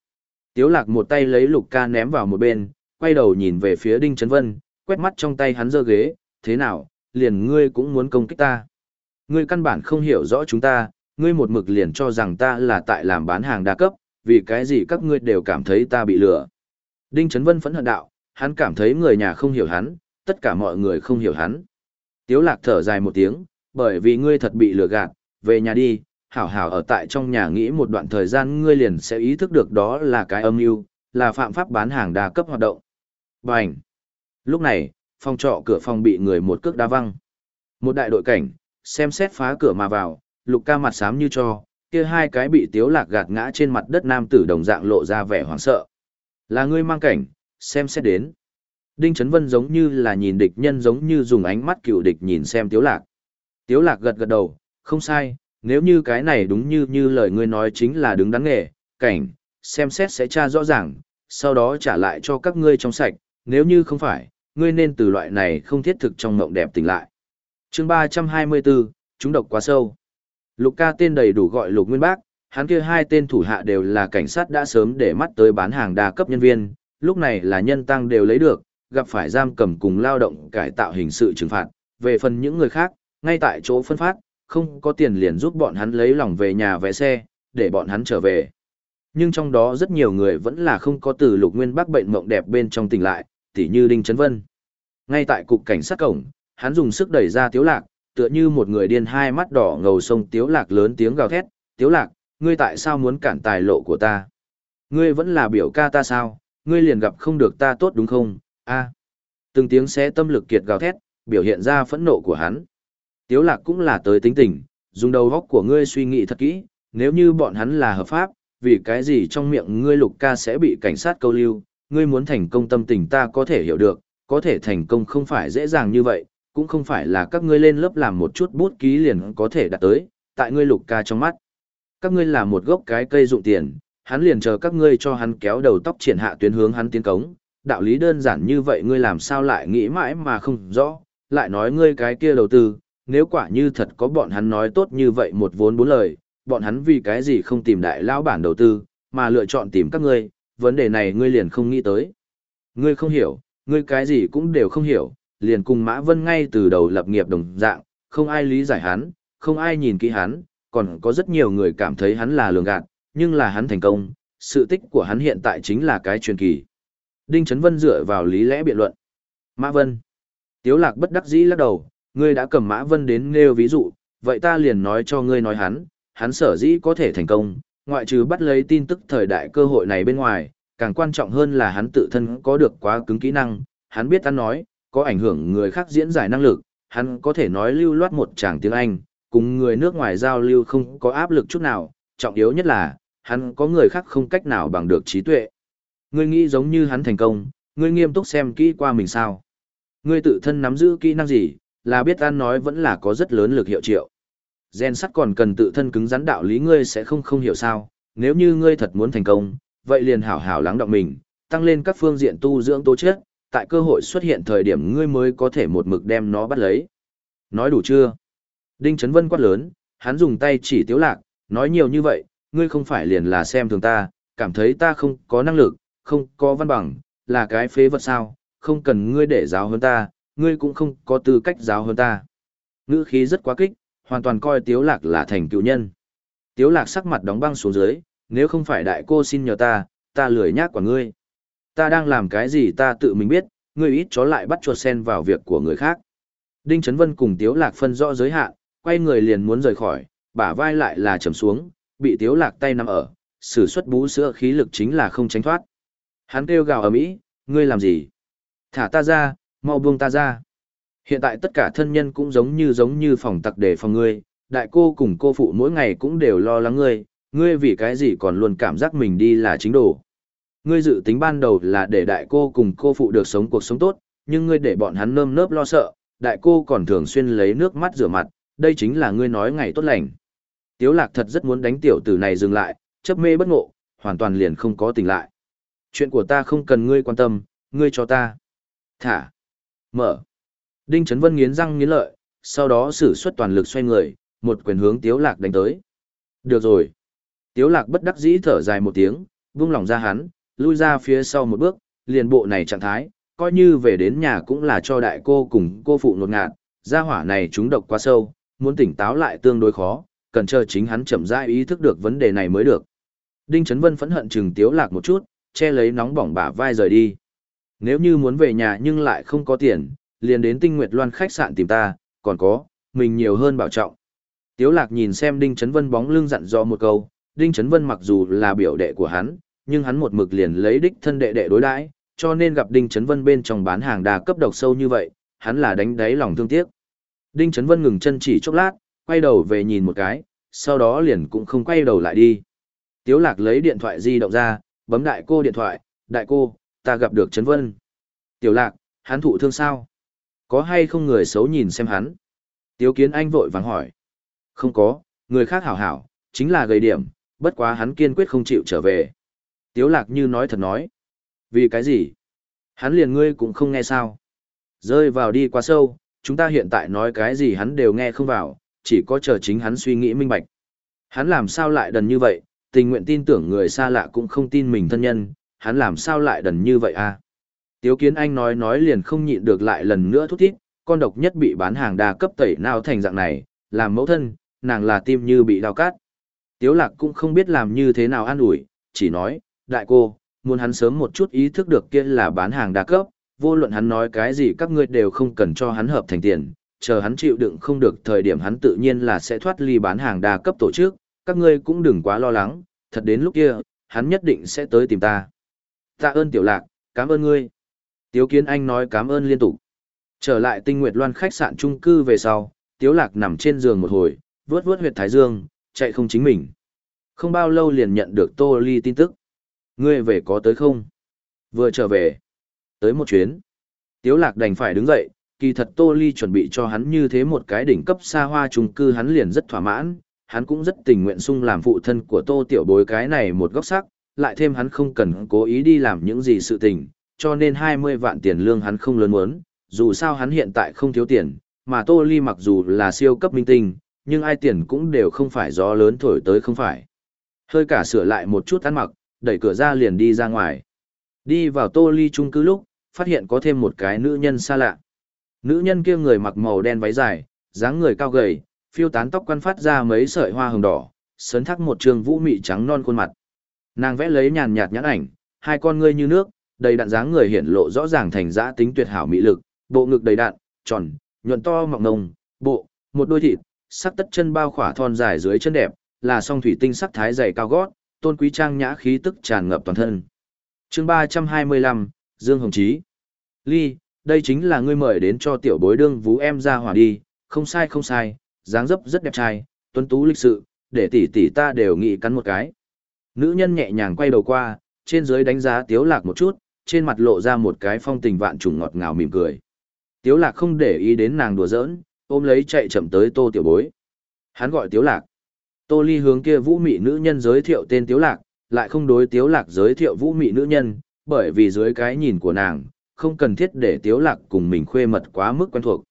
[SPEAKER 1] Tiếu Lạc một tay lấy lục ca ném vào một bên, quay đầu nhìn về phía Đinh Trấn Vân, quét mắt trong tay hắn giơ ghế, thế nào, liền ngươi cũng muốn công kích ta. Ngươi căn bản không hiểu rõ chúng ta, ngươi một mực liền cho rằng ta là tại làm bán hàng đa cấp, vì cái gì các ngươi đều cảm thấy ta bị lừa. Đinh Trấn Vân phẫn hận đạo, hắn cảm thấy người nhà không hiểu hắn, tất cả mọi người không hiểu hắn. Tiếu lạc thở dài một tiếng, bởi vì ngươi thật bị lừa gạt, về nhà đi, hảo hảo ở tại trong nhà nghĩ một đoạn thời gian ngươi liền sẽ ý thức được đó là cái âm mưu, là phạm pháp bán hàng đa cấp hoạt động. Bành! Lúc này, phòng trọ cửa phòng bị người một cước đá văng. Một đại đội cảnh, xem xét phá cửa mà vào, lục ca mặt xám như cho, kia hai cái bị tiếu lạc gạt ngã trên mặt đất nam tử đồng dạng lộ ra vẻ hoảng sợ. Là ngươi mang cảnh, xem xét đến. Đinh Trấn Vân giống như là nhìn địch nhân giống như dùng ánh mắt cựu địch nhìn xem tiếu lạc. Tiếu lạc gật gật đầu, không sai, nếu như cái này đúng như như lời ngươi nói chính là đứng đắn nghề, cảnh, xem xét sẽ tra rõ ràng, sau đó trả lại cho các ngươi trong sạch, nếu như không phải, ngươi nên từ loại này không thiết thực trong mộng đẹp tỉnh lại. chương 324, chúng độc quá sâu. Lục ca tên đầy đủ gọi Lục Nguyên Bác, hắn kia hai tên thủ hạ đều là cảnh sát đã sớm để mắt tới bán hàng đa cấp nhân viên, lúc này là nhân tăng đều lấy được, gặp phải giam cầm cùng lao động cải tạo hình sự trừng phạt. Về phần những người khác, ngay tại chỗ phân phát, không có tiền liền giúp bọn hắn lấy lòng về nhà vé xe, để bọn hắn trở về. Nhưng trong đó rất nhiều người vẫn là không có từ lục nguyên bác bệnh mộng đẹp bên trong tỉnh lại, tỉ như Đinh Trấn Vân. Ngay tại cục cảnh sát cổng, hắn dùng sức đẩy ra Tiếu Lạc, tựa như một người điên hai mắt đỏ ngầu sông Tiếu Lạc lớn tiếng gào thét, Tiếu Lạc, ngươi tại sao muốn cản tài lộ của ta? Ngươi vẫn là biểu ca ta sao? Ngươi liền gặp không được ta tốt đúng không? A. Từng tiếng xé tâm lực kiệt gào thét, biểu hiện ra phẫn nộ của hắn. Tiếu Lạc cũng là tới tính tình, dùng đầu óc của ngươi suy nghĩ thật kỹ, nếu như bọn hắn là hợp pháp, vì cái gì trong miệng ngươi lục ca sẽ bị cảnh sát câu lưu, ngươi muốn thành công tâm tình ta có thể hiểu được, có thể thành công không phải dễ dàng như vậy, cũng không phải là các ngươi lên lớp làm một chút bút ký liền có thể đạt tới, tại ngươi lục ca trong mắt. Các ngươi là một gốc cái cây dụng tiền, hắn liền chờ các ngươi cho hắn kéo đầu tóc triển hạ tuyến hướng hắn tiến cống, đạo lý đơn giản như vậy ngươi làm sao lại nghĩ mãi mà không rõ, lại nói ngươi cái kia đầu tư, nếu quả như thật có bọn hắn nói tốt như vậy một vốn bốn lời, bọn hắn vì cái gì không tìm đại lão bản đầu tư, mà lựa chọn tìm các ngươi, vấn đề này ngươi liền không nghĩ tới. Ngươi không hiểu, ngươi cái gì cũng đều không hiểu, liền cùng Mã Vân ngay từ đầu lập nghiệp đồng dạng, không ai lý giải hắn, không ai nhìn kỹ hắn, còn có rất nhiều người cảm thấy hắn là lường gạt, nhưng là hắn thành công, sự tích của hắn hiện tại chính là cái truyền kỳ. Đinh Trấn Vân dựa vào lý lẽ biện luận. Mã Vân. Tiếu lạc bất đắc dĩ lắc đầu, ngươi đã cầm Mã Vân đến nêu ví dụ, vậy ta liền nói cho ngươi nói hắn, hắn sở dĩ có thể thành công, ngoại trừ bắt lấy tin tức thời đại cơ hội này bên ngoài, càng quan trọng hơn là hắn tự thân có được quá cứng kỹ năng, hắn biết ăn nói, có ảnh hưởng người khác diễn giải năng lực, hắn có thể nói lưu loát một tràng tiếng Anh, cùng người nước ngoài giao lưu không có áp lực chút nào, trọng yếu nhất là, hắn có người khác không cách nào bằng được trí tuệ. Ngươi nghĩ giống như hắn thành công, ngươi nghiêm túc xem kỹ qua mình sao. Ngươi tự thân nắm giữ kỹ năng gì, là biết ăn nói vẫn là có rất lớn lực hiệu triệu. Gen sắt còn cần tự thân cứng rắn đạo lý ngươi sẽ không không hiểu sao, nếu như ngươi thật muốn thành công, vậy liền hảo hảo lắng động mình, tăng lên các phương diện tu dưỡng tố chất, tại cơ hội xuất hiện thời điểm ngươi mới có thể một mực đem nó bắt lấy. Nói đủ chưa? Đinh Trấn Vân quát lớn, hắn dùng tay chỉ tiếu lạc, nói nhiều như vậy, ngươi không phải liền là xem thường ta, cảm thấy ta không có năng lực, không có văn bằng, là cái phế vật sao, không cần ngươi để giáo hơn ta, ngươi cũng không có tư cách giáo hơn ta. Ngữ khí rất quá kích, hoàn toàn coi tiếu lạc là thành cựu nhân. Tiếu lạc sắc mặt đóng băng xuống dưới, nếu không phải đại cô xin nhờ ta, ta lười nhác quả ngươi. Ta đang làm cái gì ta tự mình biết, ngươi ít chó lại bắt chuột sen vào việc của người khác. Đinh Trấn Vân cùng Tiếu Lạc phân rõ giới hạn, quay người liền muốn rời khỏi, bả vai lại là trầm xuống, bị Tiếu Lạc tay nắm ở, sử xuất bú sữa khí lực chính là không tránh thoát. Hắn kêu gào ở mỹ, ngươi làm gì? Thả ta ra, mau buông ta ra. Hiện tại tất cả thân nhân cũng giống như giống như phòng tặc để phòng ngươi, đại cô cùng cô phụ mỗi ngày cũng đều lo lắng ngươi, ngươi vì cái gì còn luôn cảm giác mình đi là chính đồ. Ngươi dự tính ban đầu là để đại cô cùng cô phụ được sống cuộc sống tốt, nhưng ngươi để bọn hắn nơm nớp lo sợ, đại cô còn thường xuyên lấy nước mắt rửa mặt, đây chính là ngươi nói ngày tốt lành. Tiếu lạc thật rất muốn đánh tiểu tử này dừng lại, chấp mê bất ngộ, hoàn toàn liền không có tỉnh lại. Chuyện của ta không cần ngươi quan tâm, ngươi cho ta. Thả. Mở. Đinh Trấn Vân nghiến răng nghiến lợi, sau đó sử xuất toàn lực xoay người, một quyền hướng Tiếu Lạc đánh tới. Được rồi. Tiếu Lạc bất đắc dĩ thở dài một tiếng, buông lòng ra hắn, lui ra phía sau một bước, liền bộ này trạng thái, coi như về đến nhà cũng là cho đại cô cùng cô phụ nột ngạt, gia hỏa này chúng độc quá sâu, muốn tỉnh táo lại tương đối khó, cần chờ chính hắn chậm rãi ý thức được vấn đề này mới được. Đinh Trấn Vân phẫn hận chừng Tiếu Lạc một chút, che lấy nóng bỏng bả vai rời đi. Nếu như muốn về nhà nhưng lại không có tiền, liền đến Tinh Nguyệt Loan khách sạn tìm ta, còn có, mình nhiều hơn bảo trọng. Tiếu Lạc nhìn xem Đinh Trấn Vân bóng lưng dặn dò một câu, Đinh Trấn Vân mặc dù là biểu đệ của hắn, nhưng hắn một mực liền lấy đích thân đệ đệ đối đãi, cho nên gặp Đinh Trấn Vân bên trong bán hàng đa cấp độc sâu như vậy, hắn là đánh đáy lòng thương tiếc. Đinh Trấn Vân ngừng chân chỉ chốc lát, quay đầu về nhìn một cái, sau đó liền cũng không quay đầu lại đi. Tiếu Lạc lấy điện thoại di động ra, bấm đại cô điện thoại, đại cô, ta gặp được Trấn Vân. Tiểu Lạc, hắn thụ thương sao? Có hay không người xấu nhìn xem hắn? Tiếu Kiến Anh vội vàng hỏi. Không có, người khác hảo hảo, chính là gầy điểm, bất quá hắn kiên quyết không chịu trở về. Tiếu lạc như nói thật nói. Vì cái gì? Hắn liền ngươi cũng không nghe sao. Rơi vào đi quá sâu, chúng ta hiện tại nói cái gì hắn đều nghe không vào, chỉ có chờ chính hắn suy nghĩ minh bạch. Hắn làm sao lại đần như vậy, tình nguyện tin tưởng người xa lạ cũng không tin mình thân nhân, hắn làm sao lại đần như vậy à? Tiếu kiến anh nói nói liền không nhịn được lại lần nữa thút thít, con độc nhất bị bán hàng đa cấp tẩy nào thành dạng này, làm mẫu thân, nàng là tim như bị đau cát. Tiếu lạc cũng không biết làm như thế nào an ủi, chỉ nói, đại cô, muốn hắn sớm một chút ý thức được kia là bán hàng đa cấp, vô luận hắn nói cái gì các ngươi đều không cần cho hắn hợp thành tiền, chờ hắn chịu đựng không được thời điểm hắn tự nhiên là sẽ thoát ly bán hàng đa cấp tổ chức, các ngươi cũng đừng quá lo lắng, thật đến lúc kia, hắn nhất định sẽ tới tìm ta. Tạ ơn tiểu lạc, cảm ơn ngươi. Tiếu kiến anh nói cảm ơn liên tục. Trở lại tinh nguyệt loan khách sạn trung cư về sau, tiếu lạc nằm trên giường một hồi, vướt vướt huyệt thái dương, chạy không chính mình. Không bao lâu liền nhận được Tô Ly tin tức. Ngươi về có tới không? Vừa trở về. Tới một chuyến. Tiếu lạc đành phải đứng dậy, kỳ thật Tô Ly chuẩn bị cho hắn như thế một cái đỉnh cấp xa hoa trung cư hắn liền rất thỏa mãn, hắn cũng rất tình nguyện sung làm phụ thân của Tô Tiểu Bối cái này một góc sắc, lại thêm hắn không cần cố ý đi làm những gì sự tình, cho nên 20 vạn tiền lương hắn không lớn muốn, dù sao hắn hiện tại không thiếu tiền, mà Tô Ly mặc dù là siêu cấp minh tinh, nhưng ai tiền cũng đều không phải gió lớn thổi tới không phải. Hơi cả sửa lại một chút ăn mặc, đẩy cửa ra liền đi ra ngoài. Đi vào tô ly trung cư lúc, phát hiện có thêm một cái nữ nhân xa lạ. Nữ nhân kia người mặc màu đen váy dài, dáng người cao gầy, phiêu tán tóc quăn phát ra mấy sợi hoa hồng đỏ, sấn thắc một trường vũ mị trắng non khuôn mặt. Nàng vẽ lấy nhàn nhạt nhãn ảnh, hai con ngươi như nước, đầy đặn dáng người hiển lộ rõ ràng thành dã tính tuyệt hảo mỹ lực, bộ ngực đầy đặn, tròn, nhuận to mọng ngông, bộ, một đôi thịt, sắc tất chân bao khỏa thon dài dưới chân đẹp, là song thủy tinh sắc thái dày cao gót, tôn quý trang nhã khí tức tràn ngập toàn thân. chương 325, Dương Hồng Chí. Ly, đây chính là ngươi mời đến cho tiểu bối đương vú em ra hỏa đi, không sai không sai, dáng dấp rất đẹp trai, tuấn tú lịch sự, để tỷ tỷ ta đều nghĩ cắn một cái. Nữ nhân nhẹ nhàng quay đầu qua, trên dưới đánh giá tiếu lạc một chút, trên mặt lộ ra một cái phong tình vạn trùng ngọt ngào mỉm cười. Tiếu lạc không để ý đến nàng đùa giỡn, ôm lấy chạy chậm tới tô tiểu bối. Hắn gọi tiếu lạc. Tô ly hướng kia vũ mị nữ nhân giới thiệu tên tiếu lạc, lại không đối tiếu lạc giới thiệu vũ mị nữ nhân, bởi vì dưới cái nhìn của nàng, không cần thiết để tiếu lạc cùng mình khuê mật quá mức quen thuộc.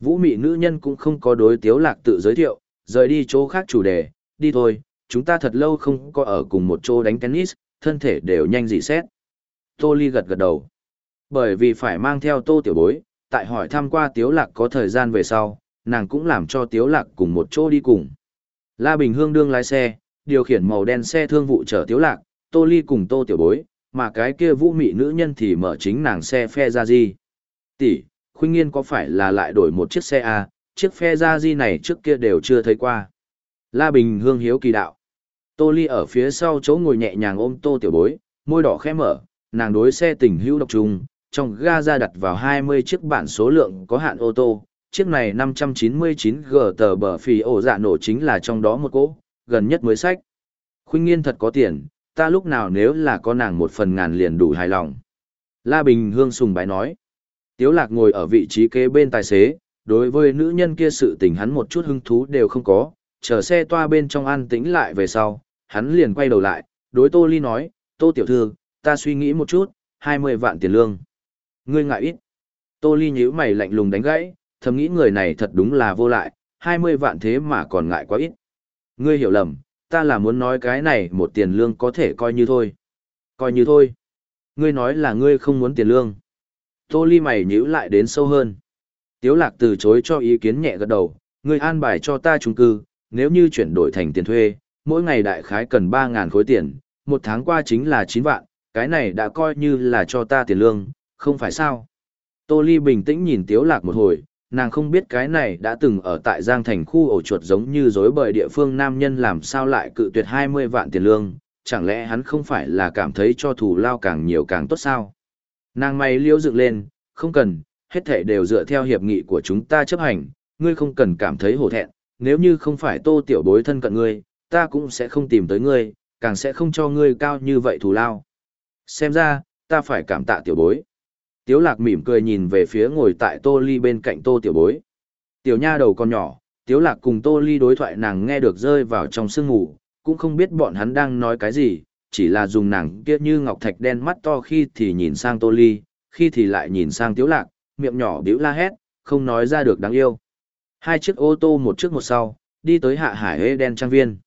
[SPEAKER 1] Vũ mị nữ nhân cũng không có đối tiếu lạc tự giới thiệu, rời đi chỗ khác chủ đề, đi thôi, chúng ta thật lâu không có ở cùng một chỗ đánh tennis, thân thể đều nhanh dị xét. Tô Ly gật gật đầu. Bởi vì phải mang theo tô tiểu bối, tại hỏi thăm qua tiếu lạc có thời gian về sau, nàng cũng làm cho tiếu lạc cùng một chỗ đi cùng. La Bình Hương đương lái xe, điều khiển màu đen xe thương vụ chở tiếu lạc, tô ly cùng tô tiểu bối, mà cái kia vũ mị nữ nhân thì mở chính nàng xe phe ra gì. Tỷ, khuyên nghiên có phải là lại đổi một chiếc xe à, chiếc phe ra di này trước kia đều chưa thấy qua. La Bình Hương hiếu kỳ đạo. Tô Ly ở phía sau chỗ ngồi nhẹ nhàng ôm tô tiểu bối, môi đỏ khẽ mở, nàng đối xe tình hữu độc trùng, trong ga ra đặt vào 20 chiếc bản số lượng có hạn ô tô, chiếc này 599 g tờ bờ phì ổ dạ nổ chính là trong đó một cỗ, gần nhất mới sách. Khuynh nghiên thật có tiền, ta lúc nào nếu là có nàng một phần ngàn liền đủ hài lòng. La Bình Hương sùng bái nói. Tiếu lạc ngồi ở vị trí kế bên tài xế, đối với nữ nhân kia sự tình hắn một chút hứng thú đều không có, chờ xe toa bên trong an tĩnh lại về sau, hắn liền quay đầu lại, đối Tô Ly nói, Tô Tiểu Thư, ta suy nghĩ một chút, 20 vạn tiền lương. Ngươi ngại ít. Tô Ly nhíu mày lạnh lùng đánh gãy, thầm nghĩ người này thật đúng là vô lại, 20 vạn thế mà còn ngại quá ít. Ngươi hiểu lầm, ta là muốn nói cái này một tiền lương có thể coi như thôi. Coi như thôi. Ngươi nói là ngươi không muốn tiền lương. Tô Ly mày nhíu lại đến sâu hơn. Tiếu lạc từ chối cho ý kiến nhẹ gật đầu, ngươi an bài cho ta trung cư, nếu như chuyển đổi thành tiền thuê, mỗi ngày đại khái cần 3.000 khối tiền, một tháng qua chính là 9 vạn, cái này đã coi như là cho ta tiền lương, không phải sao. Tô Ly bình tĩnh nhìn Tiếu Lạc một hồi, nàng không biết cái này đã từng ở tại Giang Thành khu ổ chuột giống như dối bời địa phương nam nhân làm sao lại cự tuyệt 20 vạn tiền lương, chẳng lẽ hắn không phải là cảm thấy cho thù lao càng nhiều càng tốt sao? Nàng mày liễu dựng lên, không cần, hết thảy đều dựa theo hiệp nghị của chúng ta chấp hành, ngươi không cần cảm thấy hổ thẹn, nếu như không phải tô tiểu bối thân cận ngươi, ta cũng sẽ không tìm tới ngươi, càng sẽ không cho ngươi cao như vậy thù lao. Xem ra, ta phải cảm tạ tiểu bối. Tiếu lạc mỉm cười nhìn về phía ngồi tại tô ly bên cạnh tô tiểu bối. Tiểu nha đầu con nhỏ, tiếu lạc cùng tô ly đối thoại nàng nghe được rơi vào trong sương ngủ, cũng không biết bọn hắn đang nói cái gì, chỉ là dùng nàng kia như ngọc thạch đen mắt to khi thì nhìn sang tô ly, khi thì lại nhìn sang tiếu lạc, miệng nhỏ biểu la hét, không nói ra được đáng yêu. Hai chiếc ô tô một trước một sau, đi tới hạ hải hê đen trang viên.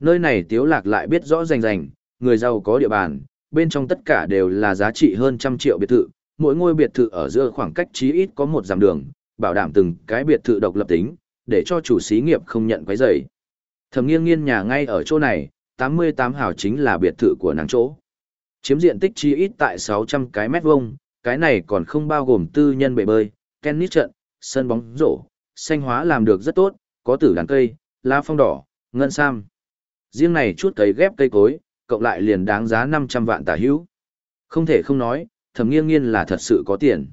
[SPEAKER 1] Nơi này tiếu lạc lại biết rõ rành rành, người giàu có địa bàn, bên trong tất cả đều là giá trị hơn trăm triệu biệt thự, mỗi ngôi biệt thự ở giữa khoảng cách chí ít có một dặm đường, bảo đảm từng cái biệt thự độc lập tính, để cho chủ xí nghiệp không nhận quấy rầy. Thẩm nghiêng nghiên nhà ngay ở chỗ này, 88 hào chính là biệt thự của nàng chỗ. Chiếm diện tích chí ít tại 600 cái mét vuông, cái này còn không bao gồm tư nhân bể bơi, tennis trận, sân bóng rổ, xanh hóa làm được rất tốt, có tử đàn cây, lá phong đỏ, ngân sam. Riêng này chút cấy ghép cây cối, cộng lại liền đáng giá 500 vạn tà hữu. Không thể không nói, thẩm nghiêng nghiên là thật sự có tiền.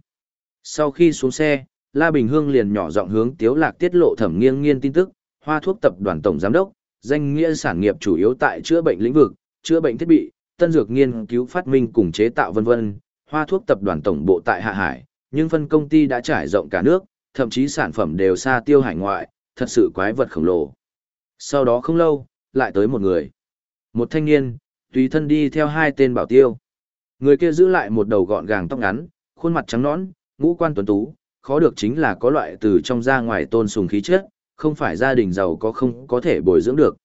[SPEAKER 1] Sau khi xuống xe, La Bình Hương liền nhỏ giọng hướng Tiếu Lạc tiết lộ thẩm nghiêng nghiên tin tức, hoa thuốc tập đoàn tổng giám đốc, danh nghĩa sản nghiệp chủ yếu tại chữa bệnh lĩnh vực, chữa bệnh thiết bị, tân dược nghiên cứu phát minh cùng chế tạo vân vân. Hoa thuốc tập đoàn tổng bộ tại Hạ Hải, nhưng phân công ty đã trải rộng cả nước, thậm chí sản phẩm đều xa tiêu hải ngoại, thật sự quái vật khổng lồ. Sau đó không lâu, lại tới một người. Một thanh niên, tùy thân đi theo hai tên bảo tiêu. Người kia giữ lại một đầu gọn gàng tóc ngắn, khuôn mặt trắng nõn, ngũ quan tuấn tú, khó được chính là có loại từ trong ra ngoài tôn sùng khí chất, không phải gia đình giàu có không có thể bồi dưỡng được.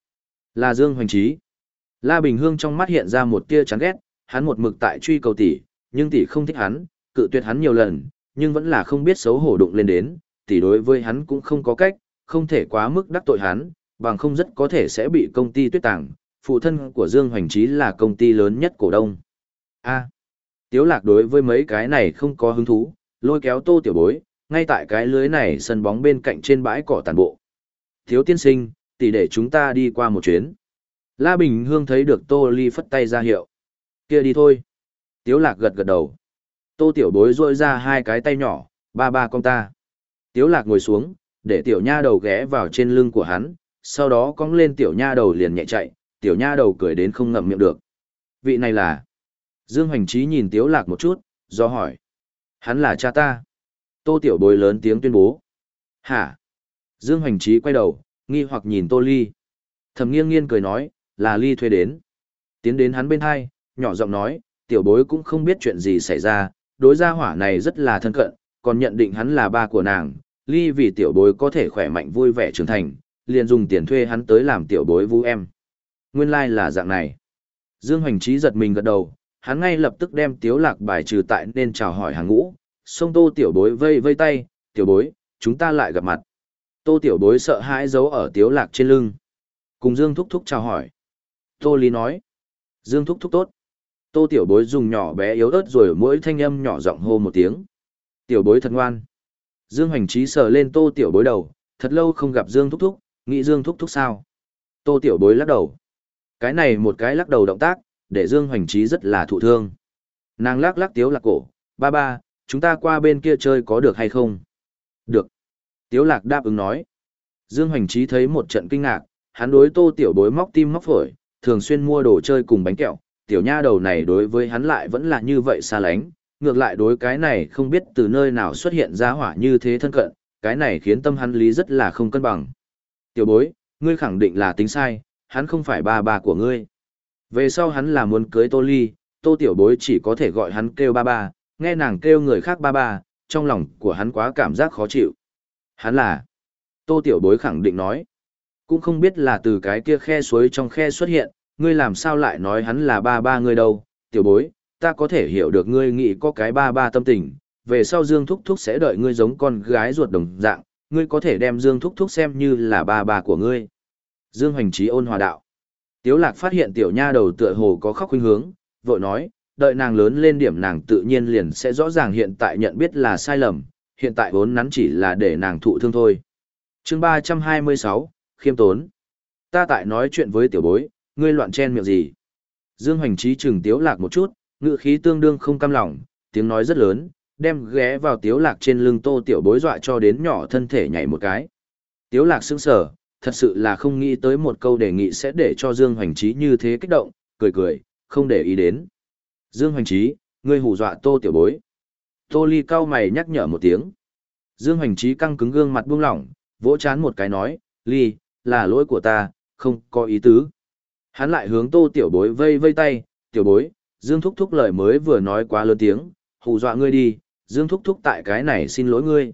[SPEAKER 1] Là Dương Hoành Trí. La Bình Hương trong mắt hiện ra một tia chán ghét, hắn một mực tại truy cầu tỷ, nhưng tỷ không thích hắn, cự tuyệt hắn nhiều lần, nhưng vẫn là không biết xấu hổ đụng lên đến, tỷ đối với hắn cũng không có cách, không thể quá mức đắc tội hắn, bằng không rất có thể sẽ bị công ty tuyết tàng, phụ thân của Dương Hoành Trí là công ty lớn nhất cổ đông. A. Tiếu lạc đối với mấy cái này không có hứng thú, lôi kéo tô tiểu bối, ngay tại cái lưới này sân bóng bên cạnh trên bãi cỏ tàn bộ. Thiếu tiên sinh, tỷ để chúng ta đi qua một chuyến. La Bình Hương thấy được tô ly phất tay ra hiệu. Kia đi thôi. Tiếu lạc gật gật đầu. Tô tiểu bối rôi ra hai cái tay nhỏ, ba ba con ta. Tiếu lạc ngồi xuống, để tiểu nha đầu ghé vào trên lưng của hắn, sau đó cong lên tiểu nha đầu liền nhẹ chạy, tiểu nha đầu cười đến không ngậm miệng được. Vị này là Dương Hoành Trí nhìn Tiếu Lạc một chút, do hỏi. Hắn là cha ta. Tô Tiểu Bối lớn tiếng tuyên bố. Hả? Dương Hoành Trí quay đầu, nghi hoặc nhìn Tô Ly. Thẩm nghiêng nghiêng cười nói, là Ly thuê đến. Tiến đến hắn bên hai, nhỏ giọng nói, tiểu bối cũng không biết chuyện gì xảy ra, đối gia hỏa này rất là thân cận, còn nhận định hắn là ba của nàng, ly vì tiểu bối có thể khỏe mạnh vui vẻ trưởng thành, liền dùng tiền thuê hắn tới làm tiểu bối vũ em. Nguyên lai like là dạng này. Dương Hoành Trí giật mình gật đầu, hắn ngay lập tức đem tiếu lạc bài trừ tại nên chào hỏi hàng ngũ, Song tô tiểu bối vây vây tay, tiểu bối, chúng ta lại gặp mặt. Tô tiểu bối sợ hãi giấu ở tiếu lạc trên lưng. Cùng Dương Thúc Thúc chào hỏi. Tô Lý nói. Dương Thúc Thúc tốt. Tô tiểu bối dùng nhỏ bé yếu ớt rồi mỗi thanh âm nhỏ giọng hô một tiếng. Tiểu bối thật ngoan. Dương Hoành Trí sờ lên tô tiểu bối đầu, thật lâu không gặp Dương Thúc Thúc, nghĩ Dương Thúc Thúc sao. Tô tiểu bối lắc đầu. Cái này một cái lắc đầu động tác, để Dương Hoành Trí rất là thụ thương. Nàng lắc lắc tiếu lạc cổ, ba ba, chúng ta qua bên kia chơi có được hay không? Được. Tiếu lạc đáp ứng nói. Dương Hoành Trí thấy một trận kinh ngạc, hắn đối tô tiểu bối móc tim móc phổi, thường xuyên mua đồ chơi cùng bánh kẹo, tiểu nha đầu này đối với hắn lại vẫn là như vậy xa lánh, ngược lại đối cái này không biết từ nơi nào xuất hiện ra hỏa như thế thân cận, cái này khiến tâm hắn lý rất là không cân bằng. Tiểu bối, ngươi khẳng định là tính sai, hắn không phải ba ba của ngươi. Về sau hắn là muốn cưới tô ly, tô tiểu bối chỉ có thể gọi hắn kêu ba ba, nghe nàng kêu người khác ba ba, trong lòng của hắn quá cảm giác khó chịu. Hắn là, tô tiểu bối khẳng định nói, cũng không biết là từ cái kia khe suối trong khe xuất hiện, ngươi làm sao lại nói hắn là ba ba ngươi đâu, tiểu bối, ta có thể hiểu được ngươi nghĩ có cái ba ba tâm tình, về sau Dương Thúc Thúc sẽ đợi ngươi giống con gái ruột đồng dạng, ngươi có thể đem Dương Thúc Thúc xem như là ba ba của ngươi. Dương Hoành Trí ôn hòa đạo. Tiếu Lạc phát hiện tiểu nha đầu tựa hồ có khóc khuynh hướng, vội nói, đợi nàng lớn lên điểm nàng tự nhiên liền sẽ rõ ràng hiện tại nhận biết là sai lầm, hiện tại vốn nắn chỉ là để nàng thụ thương thôi. Chương 326, Khiêm Tốn. Ta tại nói chuyện với tiểu bối, ngươi loạn chen miệng gì? Dương Hoành Trí chừng Tiếu Lạc một chút, ngựa khí tương đương không cam lòng, tiếng nói rất lớn, đem ghé vào Tiếu Lạc trên lưng Tô Tiểu Bối dọa cho đến nhỏ thân thể nhảy một cái. Tiếu Lạc sững sờ, thật sự là không nghĩ tới một câu đề nghị sẽ để cho Dương Hoành Trí như thế kích động, cười cười, không để ý đến. Dương Hoành Trí, ngươi hù dọa Tô Tiểu Bối. Tô Ly cao mày nhắc nhở một tiếng. Dương Hoành Trí căng cứng gương mặt buông lỏng, vỗ chán một cái nói, Ly, là lỗi của ta, không có ý tứ. Hắn lại hướng tô tiểu bối vây vây tay, tiểu bối, Dương Thúc Thúc lời mới vừa nói quá lớn tiếng, hù dọa ngươi đi, Dương Thúc Thúc tại cái này xin lỗi ngươi.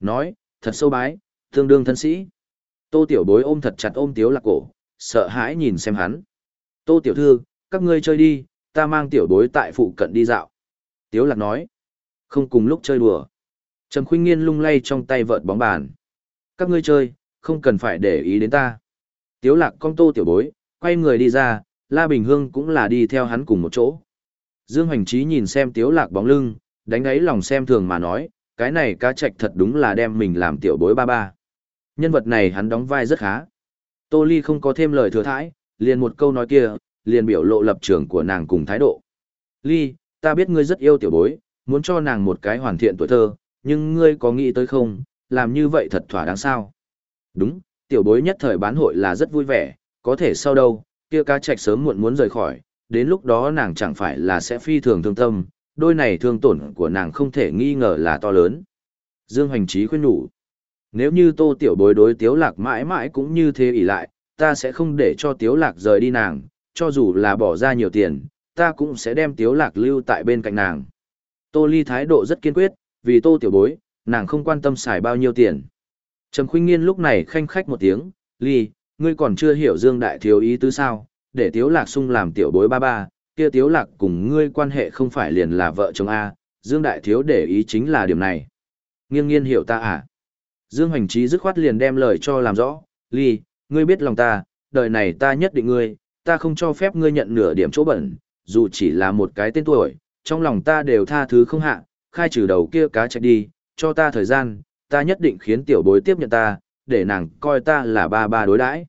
[SPEAKER 1] Nói, thật sâu bái, tương đương thân sĩ. Tô tiểu bối ôm thật chặt ôm tiếu lạc cổ, sợ hãi nhìn xem hắn. Tô tiểu thư, các ngươi chơi đi, ta mang tiểu bối tại phụ cận đi dạo. Tiếu lạc nói, không cùng lúc chơi đùa. Trầm khuynh nghiên lung lay trong tay vợt bóng bàn. Các ngươi chơi, không cần phải để ý đến ta. Tiếu lạc con tô tiểu bối, quay người đi ra, La Bình Hương cũng là đi theo hắn cùng một chỗ. Dương Hoành Trí nhìn xem tiếu lạc bóng lưng, đánh ấy lòng xem thường mà nói, cái này cá trạch thật đúng là đem mình làm tiểu bối ba ba. Nhân vật này hắn đóng vai rất khá. Tô Ly không có thêm lời thừa thãi, liền một câu nói kia, liền biểu lộ lập trường của nàng cùng thái độ. Ly, ta biết ngươi rất yêu tiểu bối, muốn cho nàng một cái hoàn thiện tuổi thơ, nhưng ngươi có nghĩ tới không, làm như vậy thật thỏa đáng sao? Đúng, tiểu bối nhất thời bán hội là rất vui vẻ, có thể sau đâu, kia cá trạch sớm muộn muốn rời khỏi, đến lúc đó nàng chẳng phải là sẽ phi thường thương tâm, đôi này thương tổn của nàng không thể nghi ngờ là to lớn. Dương Hoành Trí khuyên nhủ, nếu như tô tiểu bối đối tiếu lạc mãi mãi cũng như thế ỷ lại, ta sẽ không để cho tiếu lạc rời đi nàng, cho dù là bỏ ra nhiều tiền, ta cũng sẽ đem tiếu lạc lưu tại bên cạnh nàng. Tô Ly thái độ rất kiên quyết, vì tô tiểu bối, nàng không quan tâm xài bao nhiêu tiền. Trầm khuynh nghiên lúc này khanh khách một tiếng, Ly, ngươi còn chưa hiểu Dương Đại Thiếu ý tứ sao, để Tiếu Lạc sung làm tiểu bối ba ba, kia Tiếu Lạc cùng ngươi quan hệ không phải liền là vợ chồng A, Dương Đại Thiếu để ý chính là điểm này. Nghiêng nghiên hiểu ta à? Dương Hoành Trí dứt khoát liền đem lời cho làm rõ, Ly, ngươi biết lòng ta, đời này ta nhất định ngươi, ta không cho phép ngươi nhận nửa điểm chỗ bẩn, dù chỉ là một cái tên tuổi, trong lòng ta đều tha thứ không hạ, khai trừ đầu kia cá chạy đi, cho ta thời gian, ta nhất định khiến tiểu bối tiếp nhận ta, để nàng coi ta là ba ba đối đãi.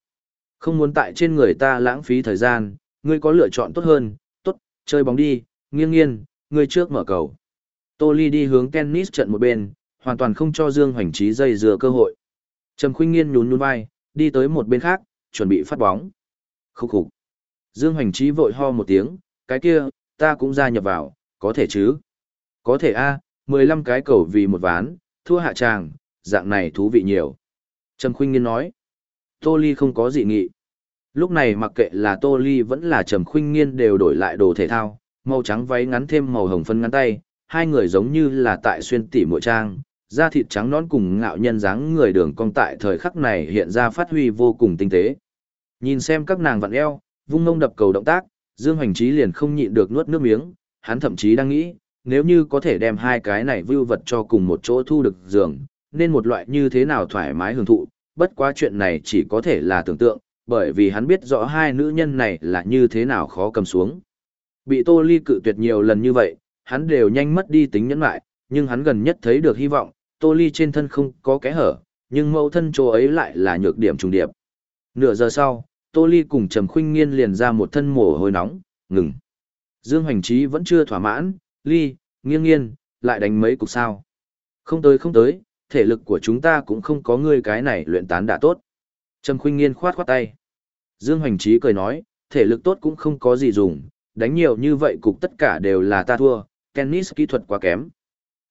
[SPEAKER 1] Không muốn tại trên người ta lãng phí thời gian, ngươi có lựa chọn tốt hơn, tốt, chơi bóng đi, nghiêng nghiêng, ngươi trước mở cầu. Tô Ly đi hướng tennis trận một bên, hoàn toàn không cho Dương Hoành Trí dây dừa cơ hội. Trầm Khuynh Nghiên nhún nhún vai, đi tới một bên khác, chuẩn bị phát bóng. Khúc khục. Dương Hoành Trí vội ho một tiếng, cái kia, ta cũng gia nhập vào, có thể chứ? Có thể a, 15 cái cầu vì một ván, thua hạ tràng, dạng này thú vị nhiều. Trầm Khuynh Nghiên nói. Tô Ly không có dị nghị. Lúc này mặc kệ là Tô Ly vẫn là Trầm Khuynh Nghiên đều đổi lại đồ thể thao, màu trắng váy ngắn thêm màu hồng phân ngắn tay, hai người giống như là tại xuyên tỉ muội trang, da thịt trắng nón cùng ngạo nhân dáng người đường cong tại thời khắc này hiện ra phát huy vô cùng tinh tế. Nhìn xem các nàng vặn eo, vung ngông đập cầu động tác, Dương Hoành Trí liền không nhịn được nuốt nước miếng, hắn thậm chí đang nghĩ, nếu như có thể đem hai cái này vưu vật cho cùng một chỗ thu được giường, nên một loại như thế nào thoải mái hưởng thụ, bất quá chuyện này chỉ có thể là tưởng tượng, bởi vì hắn biết rõ hai nữ nhân này là như thế nào khó cầm xuống. Bị Tô Ly cự tuyệt nhiều lần như vậy, hắn đều nhanh mất đi tính nhẫn lại, nhưng hắn gần nhất thấy được hy vọng, Tô Ly trên thân không có kẽ hở, nhưng mẫu thân chỗ ấy lại là nhược điểm trùng điệp. Nửa giờ sau, Tô Ly cùng Trầm Khuynh Nghiên liền ra một thân mồ hôi nóng, ngừng. Dương Hoành Trí vẫn chưa thỏa mãn, Ly, nghiêng nghiên, lại đánh mấy cục sao. Không tới không tới, thể lực của chúng ta cũng không có ngươi cái này luyện tán đã tốt. Trầm Khuynh Nghiên khoát khoát tay. Dương Hoành Trí cười nói, thể lực tốt cũng không có gì dùng, đánh nhiều như vậy cục tất cả đều là ta thua, tennis kỹ thuật quá kém.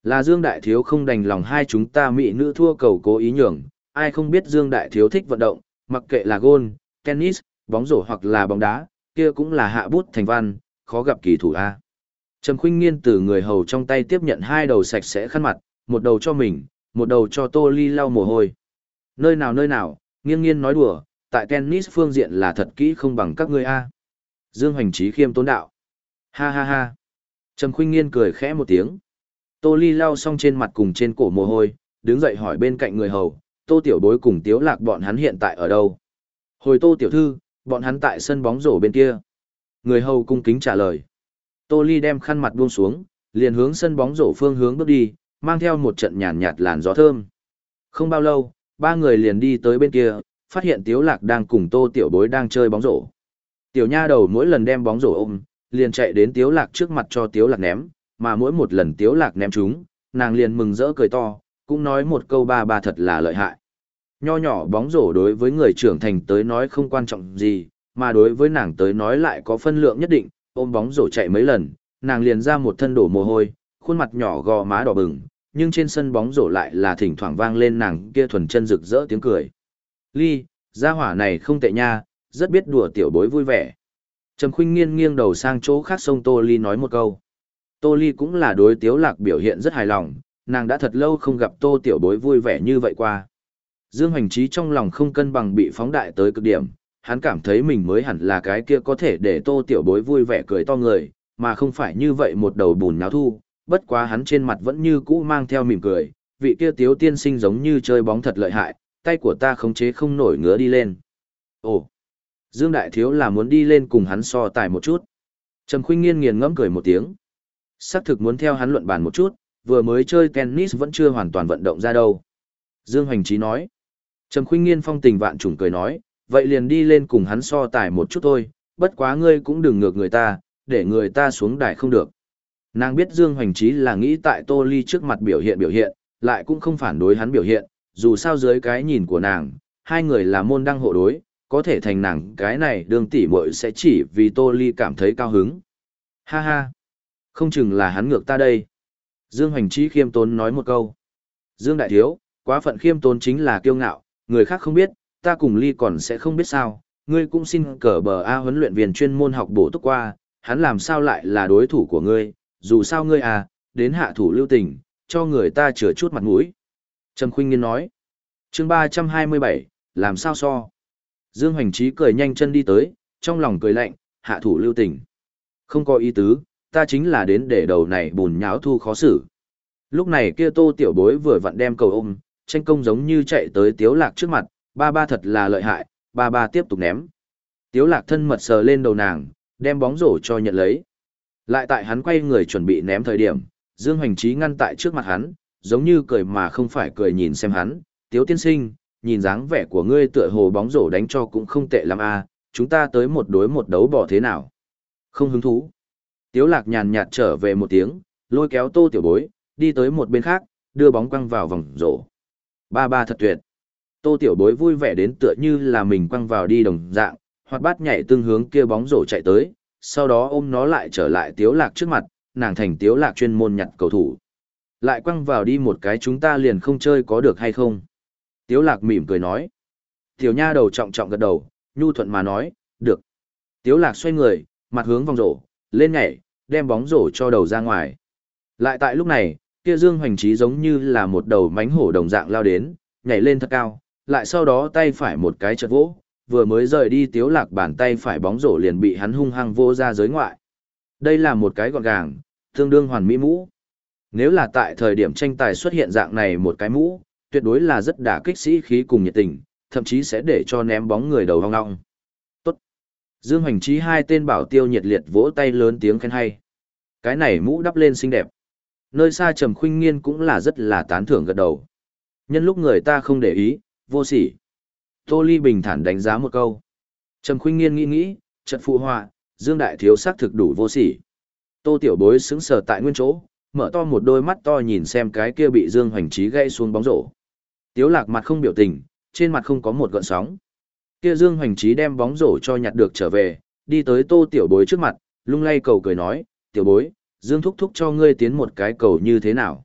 [SPEAKER 1] Là Dương Đại Thiếu không đành lòng hai chúng ta mỹ nữ thua cầu cố ý nhường, ai không biết Dương Đại Thiếu thích vận động, mặc kệ là gôn, tennis, bóng rổ hoặc là bóng đá, kia cũng là hạ bút thành văn, khó gặp kỳ thủ A. Trầm khuynh nghiên từ người hầu trong tay tiếp nhận hai đầu sạch sẽ khăn mặt, một đầu cho mình, một đầu cho Tô Ly lau mồ hôi. Nơi nào nơi nào, nghiêng nghiên nói đùa, tại tennis phương diện là thật kỹ không bằng các ngươi A. Dương Hoành Trí khiêm tốn đạo. Ha ha ha. Trầm khuynh nghiên cười khẽ một tiếng. Tô Ly lau xong trên mặt cùng trên cổ mồ hôi, đứng dậy hỏi bên cạnh người hầu, Tô Tiểu Bối cùng Tiếu Lạc bọn hắn hiện tại ở đâu? Hồi Tô Tiểu Thư, bọn hắn tại sân bóng rổ bên kia. Người hầu cung kính trả lời. Tô Ly đem khăn mặt buông xuống, liền hướng sân bóng rổ phương hướng bước đi, mang theo một trận nhàn nhạt làn gió thơm. Không bao lâu, ba người liền đi tới bên kia, phát hiện Tiếu Lạc đang cùng Tô Tiểu Bối đang chơi bóng rổ. Tiểu nha đầu mỗi lần đem bóng rổ ôm, liền chạy đến Tiếu Lạc trước mặt cho Tiếu Lạc ném, mà mỗi một lần Tiếu Lạc ném chúng, nàng liền mừng rỡ cười to, cũng nói một câu ba ba thật là lợi hại. Nho nhỏ bóng rổ đối với người trưởng thành tới nói không quan trọng gì, mà đối với nàng tới nói lại có phân lượng nhất định, ôm bóng rổ chạy mấy lần, nàng liền ra một thân đổ mồ hôi, khuôn mặt nhỏ gò má đỏ bừng, nhưng trên sân bóng rổ lại là thỉnh thoảng vang lên nàng kia thuần chân rực rỡ tiếng cười. Ly, gia hỏa này không tệ nha, rất biết đùa tiểu bối vui vẻ. Trầm khuynh nghiêng nghiêng đầu sang chỗ khác sông Tô Ly nói một câu. Tô Ly cũng là đối tiếu lạc biểu hiện rất hài lòng, nàng đã thật lâu không gặp Tô tiểu bối vui vẻ như vậy qua. Dương Hoành Trí trong lòng không cân bằng bị phóng đại tới cực điểm, hắn cảm thấy mình mới hẳn là cái kia có thể để Tô tiểu bối vui vẻ cười to người, mà không phải như vậy một đầu bùn nháo thu, bất quá hắn trên mặt vẫn như cũ mang theo mỉm cười, vị kia tiếu tiên sinh giống như chơi bóng thật lợi hại, tay của ta khống chế không nổi ngứa đi lên. Ồ, Dương Đại Thiếu là muốn đi lên cùng hắn so tài một chút. Trầm Khuynh Nghiên nghiền ngẫm cười một tiếng xác thực muốn theo hắn luận bàn một chút, vừa mới chơi tennis vẫn chưa hoàn toàn vận động ra đâu. Dương Hoành Trí nói. Trầm Khuynh Nghiên phong tình vạn trùng cười nói, vậy liền đi lên cùng hắn so tài một chút thôi, bất quá ngươi cũng đừng ngược người ta, để người ta xuống đài không được. Nàng biết Dương Hoành Trí là nghĩ tại Tô Ly trước mặt biểu hiện biểu hiện, lại cũng không phản đối hắn biểu hiện, dù sao dưới cái nhìn của nàng, hai người là môn đăng hộ đối, có thể thành nàng cái này đương tỷ muội sẽ chỉ vì Tô Ly cảm thấy cao hứng. Ha ha, không chừng là hắn ngược ta đây. Dương Hoành Trí khiêm tốn nói một câu. Dương Đại Thiếu, quá phận khiêm tốn chính là kiêu ngạo, người khác không biết, ta cùng Ly còn sẽ không biết sao, ngươi cũng xin cờ bờ A huấn luyện viên chuyên môn học bổ túc qua, hắn làm sao lại là đối thủ của ngươi, dù sao ngươi à, đến hạ thủ lưu tình, cho người ta chừa chút mặt mũi. Trầm Khuynh Nghiên nói, chương 327, làm sao so. Dương Hoành Trí cười nhanh chân đi tới, trong lòng cười lạnh, hạ thủ lưu tình. Không có ý tứ, ta chính là đến để đầu này bùn nháo thu khó xử. Lúc này kia tô tiểu bối vừa vặn đem cầu ôm, tranh công giống như chạy tới tiếu lạc trước mặt, ba ba thật là lợi hại, ba ba tiếp tục ném. Tiếu lạc thân mật sờ lên đầu nàng, đem bóng rổ cho nhận lấy. Lại tại hắn quay người chuẩn bị ném thời điểm, Dương Hoành Trí ngăn tại trước mặt hắn, giống như cười mà không phải cười nhìn xem hắn, tiếu tiên sinh, nhìn dáng vẻ của ngươi tựa hồ bóng rổ đánh cho cũng không tệ lắm a, chúng ta tới một đối một đấu bỏ thế nào? Không hứng thú. Tiếu lạc nhàn nhạt trở về một tiếng, lôi kéo tô tiểu bối, đi tới một bên khác, đưa bóng quăng vào vòng rổ. Ba ba thật tuyệt. Tô tiểu bối vui vẻ đến tựa như là mình quăng vào đi đồng dạng, hoặc bát nhảy tương hướng kia bóng rổ chạy tới, sau đó ôm nó lại trở lại tiếu lạc trước mặt, nàng thành tiếu lạc chuyên môn nhặt cầu thủ. Lại quăng vào đi một cái chúng ta liền không chơi có được hay không? Tiếu lạc mỉm cười nói. Tiểu nha đầu trọng trọng gật đầu, nhu thuận mà nói, được. Tiếu lạc xoay người, mặt hướng vòng rổ, lên nhảy, đem bóng rổ cho đầu ra ngoài. Lại tại lúc này, kia Dương Hoành Trí giống như là một đầu mánh hổ đồng dạng lao đến, nhảy lên thật cao, lại sau đó tay phải một cái chật vỗ, vừa mới rời đi tiếu lạc bàn tay phải bóng rổ liền bị hắn hung hăng vô ra giới ngoại. Đây là một cái gọn gàng, tương đương hoàn mỹ mũ. Nếu là tại thời điểm tranh tài xuất hiện dạng này một cái mũ, tuyệt đối là rất đả kích sĩ khí cùng nhiệt tình, thậm chí sẽ để cho ném bóng người đầu hong ngong. Dương Hoành Trí hai tên bảo tiêu nhiệt liệt vỗ tay lớn tiếng khen hay. Cái này mũ đắp lên xinh đẹp. Nơi xa Trầm Khuynh Nghiên cũng là rất là tán thưởng gật đầu. Nhân lúc người ta không để ý, vô sỉ. Tô Ly bình thản đánh giá một câu. Trầm Khuynh Nghiên nghĩ nghĩ, chợt phụ họa, Dương Đại Thiếu xác thực đủ vô sỉ. Tô Tiểu Bối sững sờ tại nguyên chỗ, mở to một đôi mắt to nhìn xem cái kia bị Dương Hoành Trí gây xuống bóng rổ. Tiếu Lạc mặt không biểu tình, trên mặt không có một gợn sóng. Kia Dương Hoành Trí đem bóng rổ cho nhặt được trở về, đi tới Tô Tiểu Bối trước mặt, lung lay cầu cười nói, "Tiểu Bối, Dương thúc thúc cho ngươi tiến một cái cầu như thế nào?"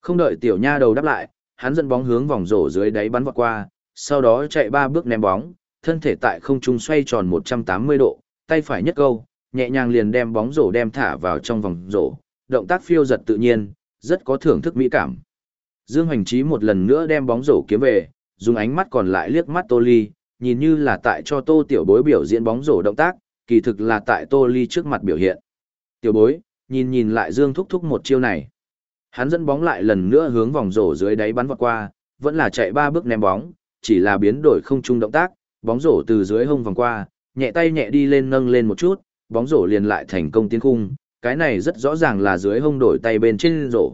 [SPEAKER 1] Không đợi tiểu nha đầu đáp lại, hắn dẫn bóng hướng vòng rổ dưới đáy bắn vọt qua, sau đó chạy ba bước ném bóng, thân thể tại không trung xoay tròn 180 độ, tay phải nhất câu, nhẹ nhàng liền đem bóng rổ đem thả vào trong vòng rổ, động tác phiêu giật tự nhiên, rất có thưởng thức mỹ cảm. Dương Hoành Trí một lần nữa đem bóng rổ kiếm về, dùng ánh mắt còn lại liếc mắt Tô Ly, nhìn như là tại cho Tô Tiểu Bối biểu diễn bóng rổ động tác, kỳ thực là tại Tô Ly trước mặt biểu hiện. Tiểu Bối, nhìn nhìn lại Dương thúc thúc một chiêu này. Hắn dẫn bóng lại lần nữa hướng vòng rổ dưới đáy bắn vọt qua, vẫn là chạy ba bước ném bóng, chỉ là biến đổi không chung động tác, bóng rổ từ dưới hông vòng qua, nhẹ tay nhẹ đi lên nâng lên một chút, bóng rổ liền lại thành công tiến khung, cái này rất rõ ràng là dưới hông đổi tay bên trên rổ.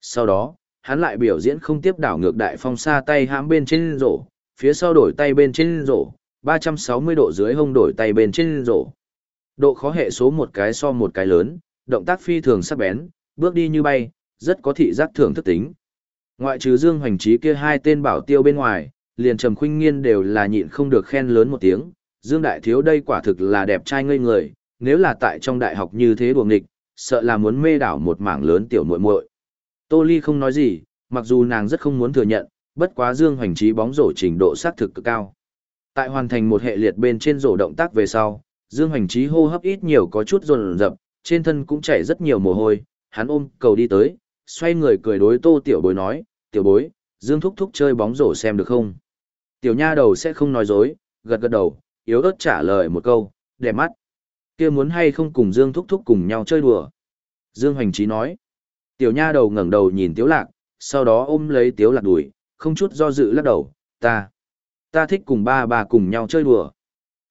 [SPEAKER 1] Sau đó, hắn lại biểu diễn không tiếp đảo ngược đại phong xa tay hãm bên trên rổ, phía sau đổi tay bên trên rổ, 360 độ dưới hông đổi tay bên trên rổ. Độ khó hệ số một cái so một cái lớn, động tác phi thường sắc bén, bước đi như bay, rất có thị giác thưởng thức tính. Ngoại trừ Dương Hoành Trí kia hai tên bảo tiêu bên ngoài, liền Trầm Khuynh Nghiên đều là nhịn không được khen lớn một tiếng, Dương Đại Thiếu đây quả thực là đẹp trai ngây người, nếu là tại trong đại học như thế đùa nghịch, sợ là muốn mê đảo một mảng lớn tiểu muội muội. Tô Ly không nói gì, mặc dù nàng rất không muốn thừa nhận, bất quá Dương Hoành Trí bóng rổ trình độ xác thực cực cao. Tại hoàn thành một hệ liệt bên trên rổ động tác về sau, Dương Hoành Trí hô hấp ít nhiều có chút rộn rập, trên thân cũng chảy rất nhiều mồ hôi, hắn ôm cầu đi tới, xoay người cười đối Tô Tiểu Bối nói, "Tiểu Bối, Dương thúc thúc chơi bóng rổ xem được không?" Tiểu nha đầu sẽ không nói dối, gật gật đầu, yếu ớt trả lời một câu, đẹp mắt. kia muốn hay không cùng Dương Thúc Thúc cùng nhau chơi đùa. Dương Hoành Trí nói. Tiểu nha đầu ngẩng đầu nhìn Tiếu Lạc, sau đó ôm lấy Tiếu Lạc đuổi, không chút do dự lắc đầu, ta, ta thích cùng ba bà cùng nhau chơi đùa.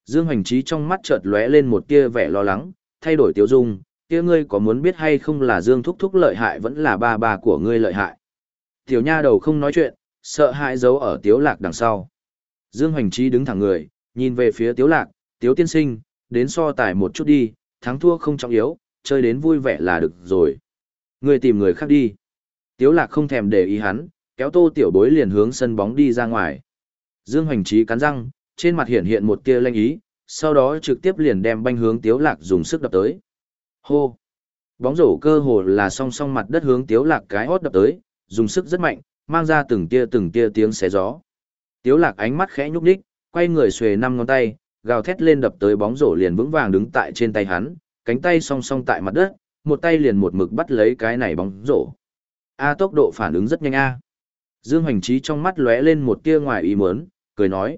[SPEAKER 1] Dương Hoành Trí trong mắt chợt lóe lên một tia vẻ lo lắng, thay đổi Tiểu Dung, kia ngươi có muốn biết hay không là Dương Thúc Thúc lợi hại vẫn là ba bà của ngươi lợi hại. Tiểu nha đầu không nói chuyện, sợ hãi giấu ở Tiếu Lạc đằng sau. Dương Hoành Trí đứng thẳng người, nhìn về phía Tiếu Lạc, Tiếu Tiên Sinh, đến so tài một chút đi, thắng thua không trọng yếu, chơi đến vui vẻ là được rồi. ngươi tìm người khác đi. Tiếu Lạc không thèm để ý hắn, kéo tô tiểu bối liền hướng sân bóng đi ra ngoài. Dương Hoành Trí cắn răng, trên mặt hiện hiện một tia lanh ý, sau đó trực tiếp liền đem banh hướng Tiếu Lạc dùng sức đập tới. Hô! Bóng rổ cơ hồ là song song mặt đất hướng Tiếu Lạc cái hót đập tới, dùng sức rất mạnh, mang ra từng tia từng tia tiếng xé gió. Tiếu lạc ánh mắt khẽ nhúc nhích, quay người xuề năm ngón tay, gào thét lên đập tới bóng rổ liền vững vàng đứng tại trên tay hắn, cánh tay song song tại mặt đất, một tay liền một mực bắt lấy cái này bóng rổ. A tốc độ phản ứng rất nhanh a. Dương Hoành Trí trong mắt lóe lên một tia ngoài ý muốn, cười nói.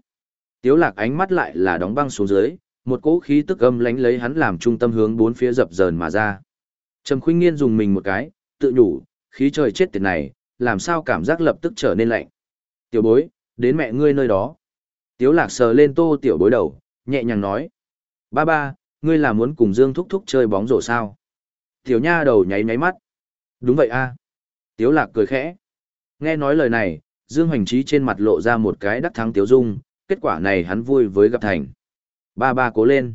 [SPEAKER 1] Tiếu lạc ánh mắt lại là đóng băng xuống dưới, một cỗ khí tức âm lánh lấy hắn làm trung tâm hướng bốn phía dập dờn mà ra. Trầm Khuynh Nghiên dùng mình một cái, tự nhủ, khí trời chết tiệt này, làm sao cảm giác lập tức trở nên lạnh. Tiểu bối, đến mẹ ngươi nơi đó. Tiếu lạc sờ lên tô tiểu bối đầu, nhẹ nhàng nói. Ba ba, ngươi là muốn cùng Dương Thúc Thúc chơi bóng rổ sao? Tiểu nha đầu nháy nháy mắt. Đúng vậy a. Tiếu lạc cười khẽ. Nghe nói lời này, Dương Hoành Trí trên mặt lộ ra một cái đắc thắng tiếu dung, kết quả này hắn vui với gặp thành. Ba ba cố lên.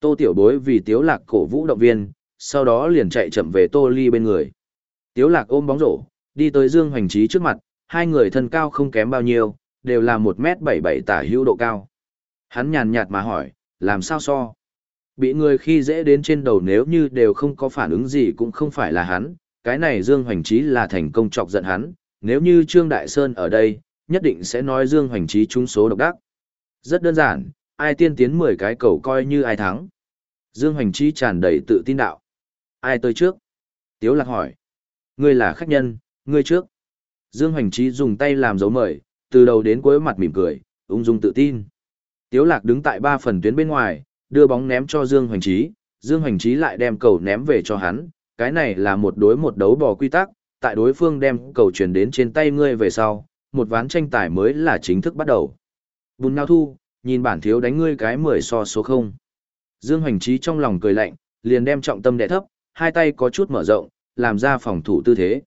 [SPEAKER 1] Tô tiểu bối vì tiếu lạc cổ vũ động viên, sau đó liền chạy chậm về tô ly bên người. Tiếu lạc ôm bóng rổ, đi tới Dương Hoành Trí trước mặt, hai người thân cao không kém bao nhiêu, đều là một m bảy bảy tả hữu độ cao. Hắn nhàn nhạt mà hỏi, làm sao so? Bị người khi dễ đến trên đầu nếu như đều không có phản ứng gì cũng không phải là hắn, cái này Dương Hoành Trí là thành công chọc giận hắn, nếu như Trương Đại Sơn ở đây, nhất định sẽ nói Dương Hoành Trí trúng số độc đắc. Rất đơn giản, ai tiên tiến 10 cái cầu coi như ai thắng. Dương Hoành Trí tràn đầy tự tin đạo. Ai tới trước? Tiếu lạc hỏi. Ngươi là khách nhân, ngươi trước. Dương Hoành Trí dùng tay làm dấu mời, từ đầu đến cuối mặt mỉm cười, ung dung tự tin. Tiếu lạc đứng tại ba phần tuyến bên ngoài, đưa bóng ném cho Dương Hoành Trí, Dương Hoành Trí lại đem cầu ném về cho hắn, cái này là một đối một đấu bò quy tắc, tại đối phương đem cầu truyền đến trên tay ngươi về sau, một ván tranh tài mới là chính thức bắt đầu. Bùn nao thu, nhìn bản thiếu đánh ngươi cái 10 so số 0. Dương Hoành Trí trong lòng cười lạnh, liền đem trọng tâm đè thấp, hai tay có chút mở rộng, làm ra phòng thủ tư thế.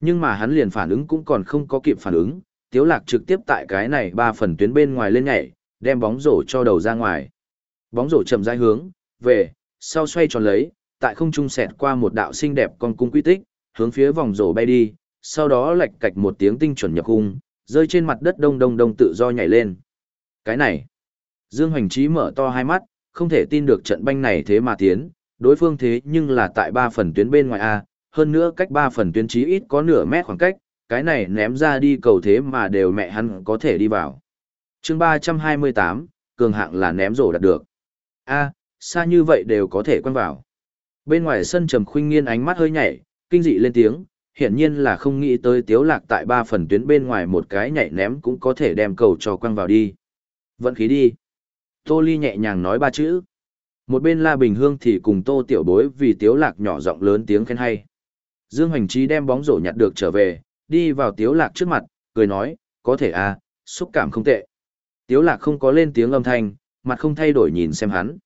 [SPEAKER 1] Nhưng mà hắn liền phản ứng cũng còn không có kịp phản ứng, Tiếu Lạc trực tiếp tại cái này ba phần tuyến bên ngoài lên nhảy, đem bóng rổ cho đầu ra ngoài. Bóng rổ chậm rãi hướng về, sau xoay tròn lấy, tại không trung xẹt qua một đạo xinh đẹp con cung quy tích, hướng phía vòng rổ bay đi, sau đó lệch cạch một tiếng tinh chuẩn nhập khung, rơi trên mặt đất đông đông đông tự do nhảy lên. Cái này, Dương Hoành Trí mở to hai mắt, không thể tin được trận banh này thế mà tiến, đối phương thế nhưng là tại ba phần tuyến bên ngoài A, hơn nữa cách ba phần tuyến trí ít có nửa mét khoảng cách, cái này ném ra đi cầu thế mà đều mẹ hắn có thể đi vào. chương ba trăm hai mươi tám cường hạng là ném rổ đạt được. A, xa như vậy đều có thể quăng vào. Bên ngoài sân Trầm Khuynh Nghiên ánh mắt hơi nhảy, kinh dị lên tiếng, hiển nhiên là không nghĩ tới Tiếu Lạc tại ba phần tuyến bên ngoài một cái nhảy ném cũng có thể đem cầu cho quăng vào đi. Vận khí đi. Tô Ly nhẹ nhàng nói ba chữ. Một bên La Bình Hương thì cùng Tô Tiểu Bối vì Tiếu Lạc nhỏ giọng lớn tiếng khen hay. Dương Hoành Trí đem bóng rổ nhặt được trở về, đi vào Tiếu Lạc trước mặt, cười nói, có thể à, xúc cảm không tệ. Tiếu Lạc không có lên tiếng âm thanh, mặt không thay đổi nhìn xem hắn.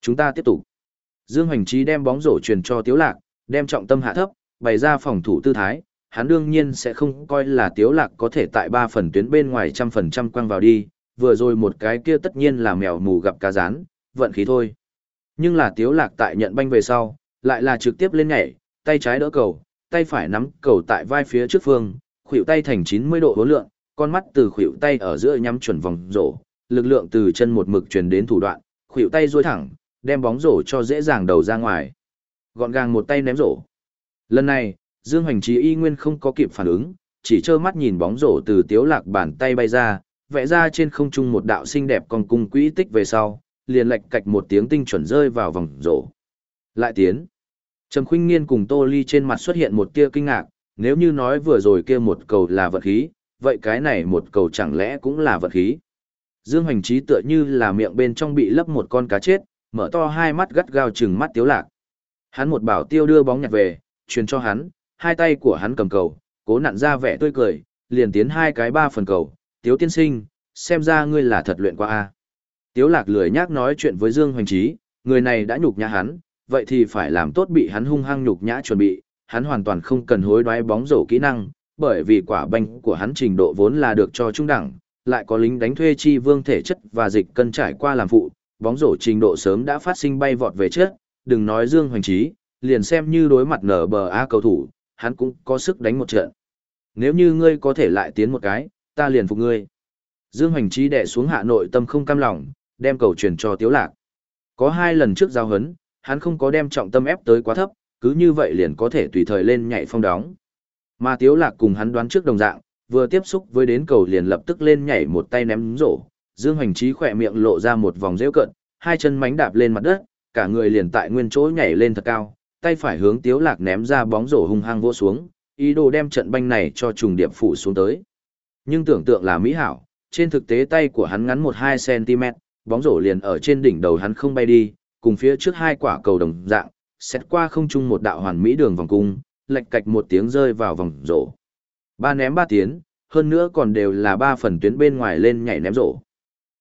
[SPEAKER 1] Chúng ta tiếp tục. Dương Hoành Trí đem bóng rổ truyền cho Tiếu Lạc, đem trọng tâm hạ thấp, bày ra phòng thủ tư thái. Hắn đương nhiên sẽ không coi là Tiếu Lạc có thể tại ba phần tuyến bên ngoài trăm phần trăm quăng vào đi, vừa rồi một cái kia tất nhiên là mèo mù gặp cá rán, vận khí thôi. Nhưng là Tiếu Lạc tại nhận banh về sau, lại là trực tiếp lên nhảy, tay trái đỡ cầu, tay phải nắm cầu tại vai phía trước phương, khuỷu tay thành 90 độ hối lượng, con mắt từ khuỷu tay ở giữa nhắm chuẩn vòng rổ, lực lượng từ chân một mực truyền đến thủ đoạn, khuỷu tay duỗi thẳng, đem bóng rổ cho dễ dàng đầu ra ngoài. Gọn gàng một tay ném rổ. Lần này, Dương Hoành Trí y nguyên không có kịp phản ứng, chỉ trơ mắt nhìn bóng rổ từ tiếu lạc bàn tay bay ra, vẽ ra trên không trung một đạo xinh đẹp còn cung quỹ tích về sau, liền lệch cạch một tiếng tinh chuẩn rơi vào vòng rổ. Lại tiến. Trầm Khuynh Nghiên cùng Tô Ly trên mặt xuất hiện một tia kinh ngạc, nếu như nói vừa rồi kia một cầu là vật khí, vậy cái này một cầu chẳng lẽ cũng là vật khí. Dương Hoành Trí tựa như là miệng bên trong bị lấp một con cá chết, mở to hai mắt gắt gao chừng mắt Tiếu Lạc. Hắn một bảo tiêu đưa bóng nhặt về, truyền cho hắn, hai tay của hắn cầm cầu, cố nặn ra vẻ tươi cười, liền tiến hai cái ba phần cầu, Tiếu tiên sinh, xem ra ngươi là thật luyện qua a. Tiếu Lạc lười nhác nói chuyện với Dương Hoành Trí, người này đã nhục nhã hắn, vậy thì phải làm tốt bị hắn hung hăng nhục nhã chuẩn bị, hắn hoàn toàn không cần hối đoái bóng rổ kỹ năng, bởi vì quả banh của hắn trình độ vốn là được cho trung đẳng, lại có lính đánh thuê chi vương thể chất và dịch cân trải qua làm phụ, bóng rổ trình độ sớm đã phát sinh bay vọt về trước, đừng nói Dương Hoành Trí, liền xem như đối mặt nở bờ A cầu thủ, hắn cũng có sức đánh một trận. Nếu như ngươi có thể lại tiến một cái, ta liền phục ngươi. Dương Hoành Trí đè xuống hạ nội tâm không cam lòng, đem cầu truyền cho Tiếu Lạc. Có hai lần trước giao hấn, hắn không có đem trọng tâm ép tới quá thấp, cứ như vậy liền có thể tùy thời lên nhảy phong đóng. Mà Tiếu Lạc cùng hắn đoán trước đồng dạng, vừa tiếp xúc với đến cầu liền lập tức lên nhảy một tay ném rổ, Dương Hoành Trí khỏe miệng lộ ra một vòng rêu cận, hai chân mánh đạp lên mặt đất, cả người liền tại nguyên chỗ nhảy lên thật cao, tay phải hướng Tiếu Lạc ném ra bóng rổ hung hăng vỗ xuống, ý đồ đem trận banh này cho trùng điệp phủ xuống tới. Nhưng tưởng tượng là mỹ hảo, trên thực tế tay của hắn ngắn 1-2 cm, bóng rổ liền ở trên đỉnh đầu hắn không bay đi, cùng phía trước hai quả cầu đồng dạng, xét qua không trung một đạo hoàn mỹ đường vòng cung, lệch cạch một tiếng rơi vào vòng rổ. Ba ném ba tiến, hơn nữa còn đều là ba phần tuyến bên ngoài lên nhảy ném rổ.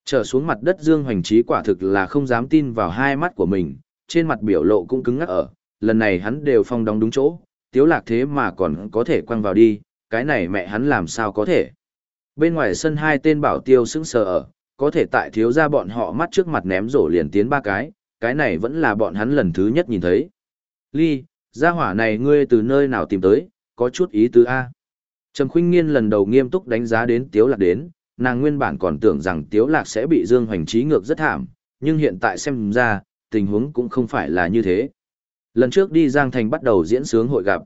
[SPEAKER 1] Trở xuống mặt đất Dương Hoành Trí quả thực là không dám tin vào hai mắt của mình, trên mặt biểu lộ cũng cứng ngắc ở, lần này hắn đều phong đóng đúng chỗ, tiếu lạc thế mà còn có thể quăng vào đi, cái này mẹ hắn làm sao có thể. Bên ngoài sân hai tên bảo tiêu sững sờ ở, có thể tại thiếu gia bọn họ mắt trước mặt ném rổ liền tiến ba cái, cái này vẫn là bọn hắn lần thứ nhất nhìn thấy. Ly, gia hỏa này ngươi từ nơi nào tìm tới, có chút ý tứ A. Trầm khuyên nghiên lần đầu nghiêm túc đánh giá đến tiếu lạc đến, nàng nguyên bản còn tưởng rằng tiếu lạc sẽ bị dương hoành trí ngược rất thảm, nhưng hiện tại xem ra, tình huống cũng không phải là như thế. Lần trước đi Giang Thành bắt đầu diễn sướng hội gặp.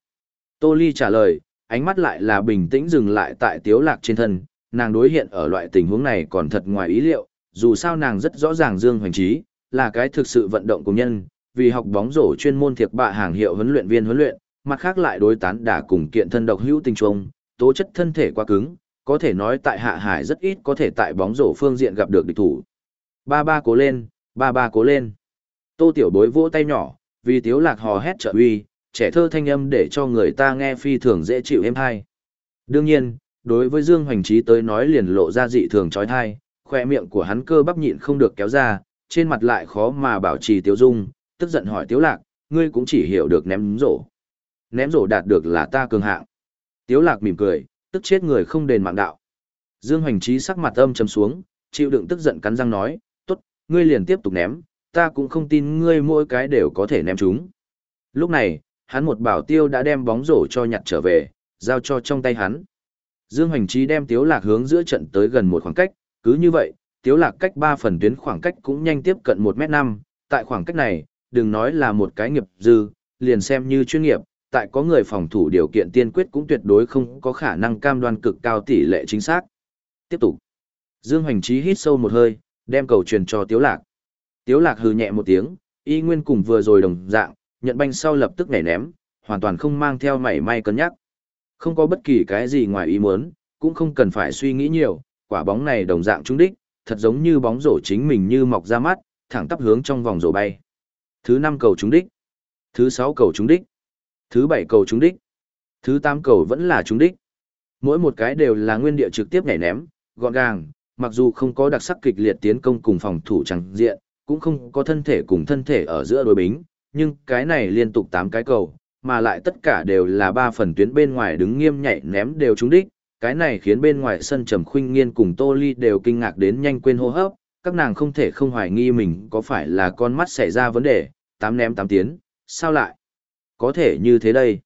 [SPEAKER 1] Tô Ly trả lời, ánh mắt lại là bình tĩnh dừng lại tại tiếu lạc trên thân, nàng đối hiện ở loại tình huống này còn thật ngoài ý liệu, dù sao nàng rất rõ ràng Dương Hoành Trí, là cái thực sự vận động của nhân, vì học bóng rổ chuyên môn thiệt bạ hàng hiệu huấn luyện viên huấn luyện, mặt khác lại đối tán đả cùng kiện thân độc hữu tình trung, tố chất thân thể quá cứng, có thể nói tại hạ hải rất ít có thể tại bóng rổ phương diện gặp được địch thủ. Ba ba cố lên, ba ba cố lên. Tô tiểu bối vỗ tay nhỏ, vì tiếu lạc hò hét trợ uy, trẻ thơ thanh âm để cho người ta nghe phi thường dễ chịu êm hay. Đương nhiên, đối với Dương Hoành Trí tới nói liền lộ ra dị thường trói thai, khoe miệng của hắn cơ bắp nhịn không được kéo ra, trên mặt lại khó mà bảo trì tiếu dung, tức giận hỏi tiếu lạc, ngươi cũng chỉ hiểu được ném rổ. Ném rổ đạt được là ta cường hạng. Tiếu lạc mỉm cười, tức chết người không đền mạng đạo. Dương Hoành Trí sắc mặt âm trầm xuống, chịu đựng tức giận cắn răng nói, tốt, ngươi liền tiếp tục ném, ta cũng không tin ngươi mỗi cái đều có thể ném chúng. Lúc này, hắn một bảo tiêu đã đem bóng rổ cho nhặt trở về, giao cho trong tay hắn. Dương Hoành Trí đem Tiếu Lạc hướng giữa trận tới gần một khoảng cách, cứ như vậy, Tiếu Lạc cách 3 phần tuyến khoảng cách cũng nhanh tiếp cận 1m5, tại khoảng cách này, đừng nói là một cái nghiệp dư, liền xem như chuyên nghiệp, tại có người phòng thủ điều kiện tiên quyết cũng tuyệt đối không có khả năng cam đoan cực cao tỷ lệ chính xác. Tiếp tục. Dương Hoành Trí hít sâu một hơi, đem cầu truyền cho Tiếu Lạc. Tiếu Lạc hừ nhẹ một tiếng, y nguyên cùng vừa rồi đồng dạng, nhận banh sau lập tức nhảy ném, hoàn toàn không mang theo mảy may cân nhắc. Không có bất kỳ cái gì ngoài ý muốn, cũng không cần phải suy nghĩ nhiều, quả bóng này đồng dạng trúng đích, thật giống như bóng rổ chính mình như mọc ra mắt, thẳng tắp hướng trong vòng rổ bay. Thứ 5 cầu trúng đích. Thứ 6 cầu trúng đích. Thứ 7 cầu trúng đích. Thứ 8 cầu vẫn là trúng đích. Mỗi một cái đều là nguyên địa trực tiếp nhảy ném, gọn gàng, mặc dù không có đặc sắc kịch liệt tiến công cùng phòng thủ chẳng diện, cũng không có thân thể cùng thân thể ở giữa đối bính, nhưng cái này liên tục 8 cái cầu, mà lại tất cả đều là ba phần tuyến bên ngoài đứng nghiêm nhảy ném đều trúng đích, cái này khiến bên ngoài sân Trầm Khuynh Nghiên cùng Tô Ly đều kinh ngạc đến nhanh quên hô hấp, các nàng không thể không hoài nghi mình có phải là con mắt xảy ra vấn đề, tám ném tám tiến, sao lại có thể như thế đây?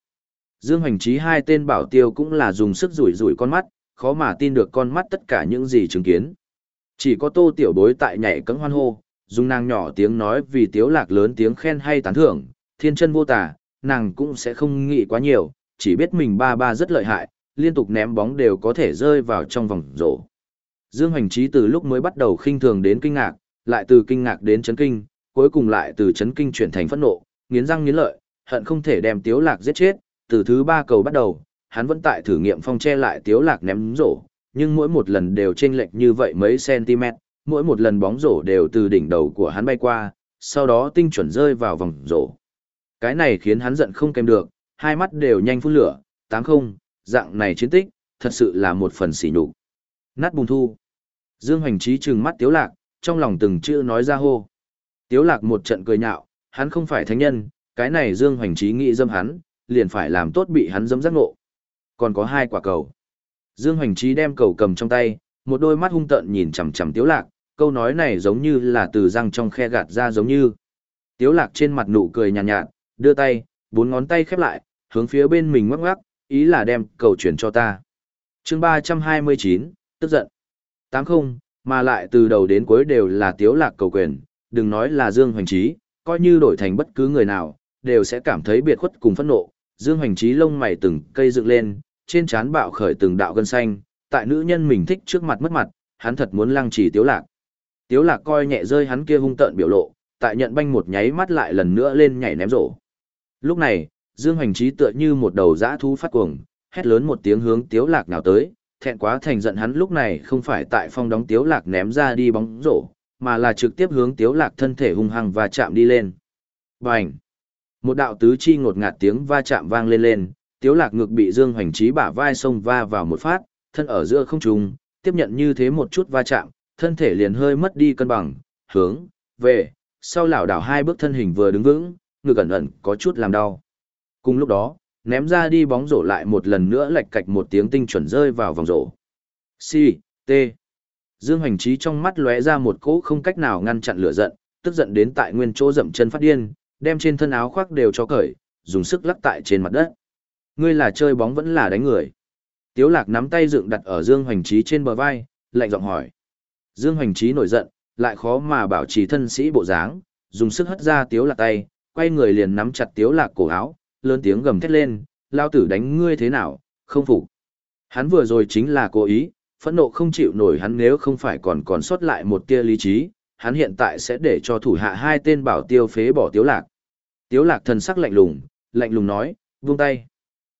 [SPEAKER 1] Dương Hoành Trí hai tên bảo tiêu cũng là dùng sức rủi rủi con mắt, khó mà tin được con mắt tất cả những gì chứng kiến. Chỉ có Tô Tiểu Bối tại nhảy cẫng hoan hô, dùng nàng nhỏ tiếng nói vì tiếu lạc lớn tiếng khen hay tán thưởng, thiên chân vô tả, nàng cũng sẽ không nghĩ quá nhiều, chỉ biết mình ba ba rất lợi hại, liên tục ném bóng đều có thể rơi vào trong vòng rổ. Dương Hoành Trí từ lúc mới bắt đầu khinh thường đến kinh ngạc, lại từ kinh ngạc đến chấn kinh, cuối cùng lại từ chấn kinh chuyển thành phẫn nộ, nghiến răng nghiến lợi, hận không thể đem Tiếu Lạc giết chết, từ thứ ba cầu bắt đầu, hắn vẫn tại thử nghiệm phong che lại Tiếu Lạc ném rổ, nhưng mỗi một lần đều chênh lệch như vậy mấy cm, mỗi một lần bóng rổ đều từ đỉnh đầu của hắn bay qua, sau đó tinh chuẩn rơi vào vòng rổ. Cái này khiến hắn giận không kèm được, hai mắt đều nhanh phun lửa, tám không, dạng này chiến tích, thật sự là một phần sỉ nhục. Nát bùng thu. Dương Hoành Trí trừng mắt Tiếu Lạc, trong lòng từng chữ nói ra hô. Tiếu Lạc một trận cười nhạo, hắn không phải thánh nhân, cái này Dương Hoành Trí nghĩ dâm hắn, liền phải làm tốt bị hắn dâm giác ngộ. Còn có hai quả cầu. Dương Hoành Trí đem cầu cầm trong tay, một đôi mắt hung tợn nhìn chằm chằm Tiếu Lạc, câu nói này giống như là từ răng trong khe gạt ra giống như. Tiếu Lạc trên mặt nụ cười nhàn nhạt, nhạt, đưa tay, bốn ngón tay khép lại, hướng phía bên mình ngoắc ngoắc, ý là đem cầu chuyển cho ta. chương 329, tức giận. Tám không, mà lại từ đầu đến cuối đều là tiếu lạc cầu quyền, đừng nói là Dương Hoành Trí, coi như đổi thành bất cứ người nào, đều sẽ cảm thấy biệt khuất cùng phẫn nộ. Dương Hoành Trí lông mày từng cây dựng lên, trên trán bạo khởi từng đạo gân xanh, tại nữ nhân mình thích trước mặt mất mặt, hắn thật muốn lăng trì tiếu lạc. Tiếu lạc coi nhẹ rơi hắn kia hung tợn biểu lộ, tại nhận banh một nháy mắt lại lần nữa lên nhảy ném rổ. Lúc này, Dương Hoành Trí tựa như một đầu dã thú phát cuồng, hét lớn một tiếng hướng Tiếu Lạc nào tới, thẹn quá thành giận hắn lúc này không phải tại phong đóng Tiếu Lạc ném ra đi bóng rổ, mà là trực tiếp hướng Tiếu Lạc thân thể hung hăng và chạm đi lên. Bành! Một đạo tứ chi ngột ngạt tiếng va chạm vang lên lên, Tiếu Lạc ngực bị Dương Hoành Trí bả vai xông va vào một phát, thân ở giữa không trung, tiếp nhận như thế một chút va chạm, thân thể liền hơi mất đi cân bằng, hướng về sau lảo đảo hai bước thân hình vừa đứng vững, ngực ẩn ẩn có chút làm đau. Cùng lúc đó, ném ra đi bóng rổ lại một lần nữa lệch cạch một tiếng tinh chuẩn rơi vào vòng rổ. Si, T. Dương Hoành Trí trong mắt lóe ra một cỗ không cách nào ngăn chặn lửa giận, tức giận đến tại nguyên chỗ dậm chân phát điên, đem trên thân áo khoác đều cho cởi, dùng sức lắc tại trên mặt đất. Ngươi là chơi bóng vẫn là đánh người. Tiếu lạc nắm tay dựng đặt ở Dương Hoành Trí trên bờ vai, lạnh giọng hỏi. Dương Hoành Trí nổi giận, lại khó mà bảo trì thân sĩ bộ dáng, dùng sức hất ra tiếu lạc tay, quay người liền nắm chặt tiếu lạc cổ áo, lớn tiếng gầm thét lên, lao tử đánh ngươi thế nào, không phục. Hắn vừa rồi chính là cố ý, phẫn nộ không chịu nổi hắn nếu không phải còn còn sót lại một tia lý trí, hắn hiện tại sẽ để cho thủ hạ hai tên bảo tiêu phế bỏ tiếu lạc. Tiếu lạc thần sắc lạnh lùng, lạnh lùng nói, buông tay.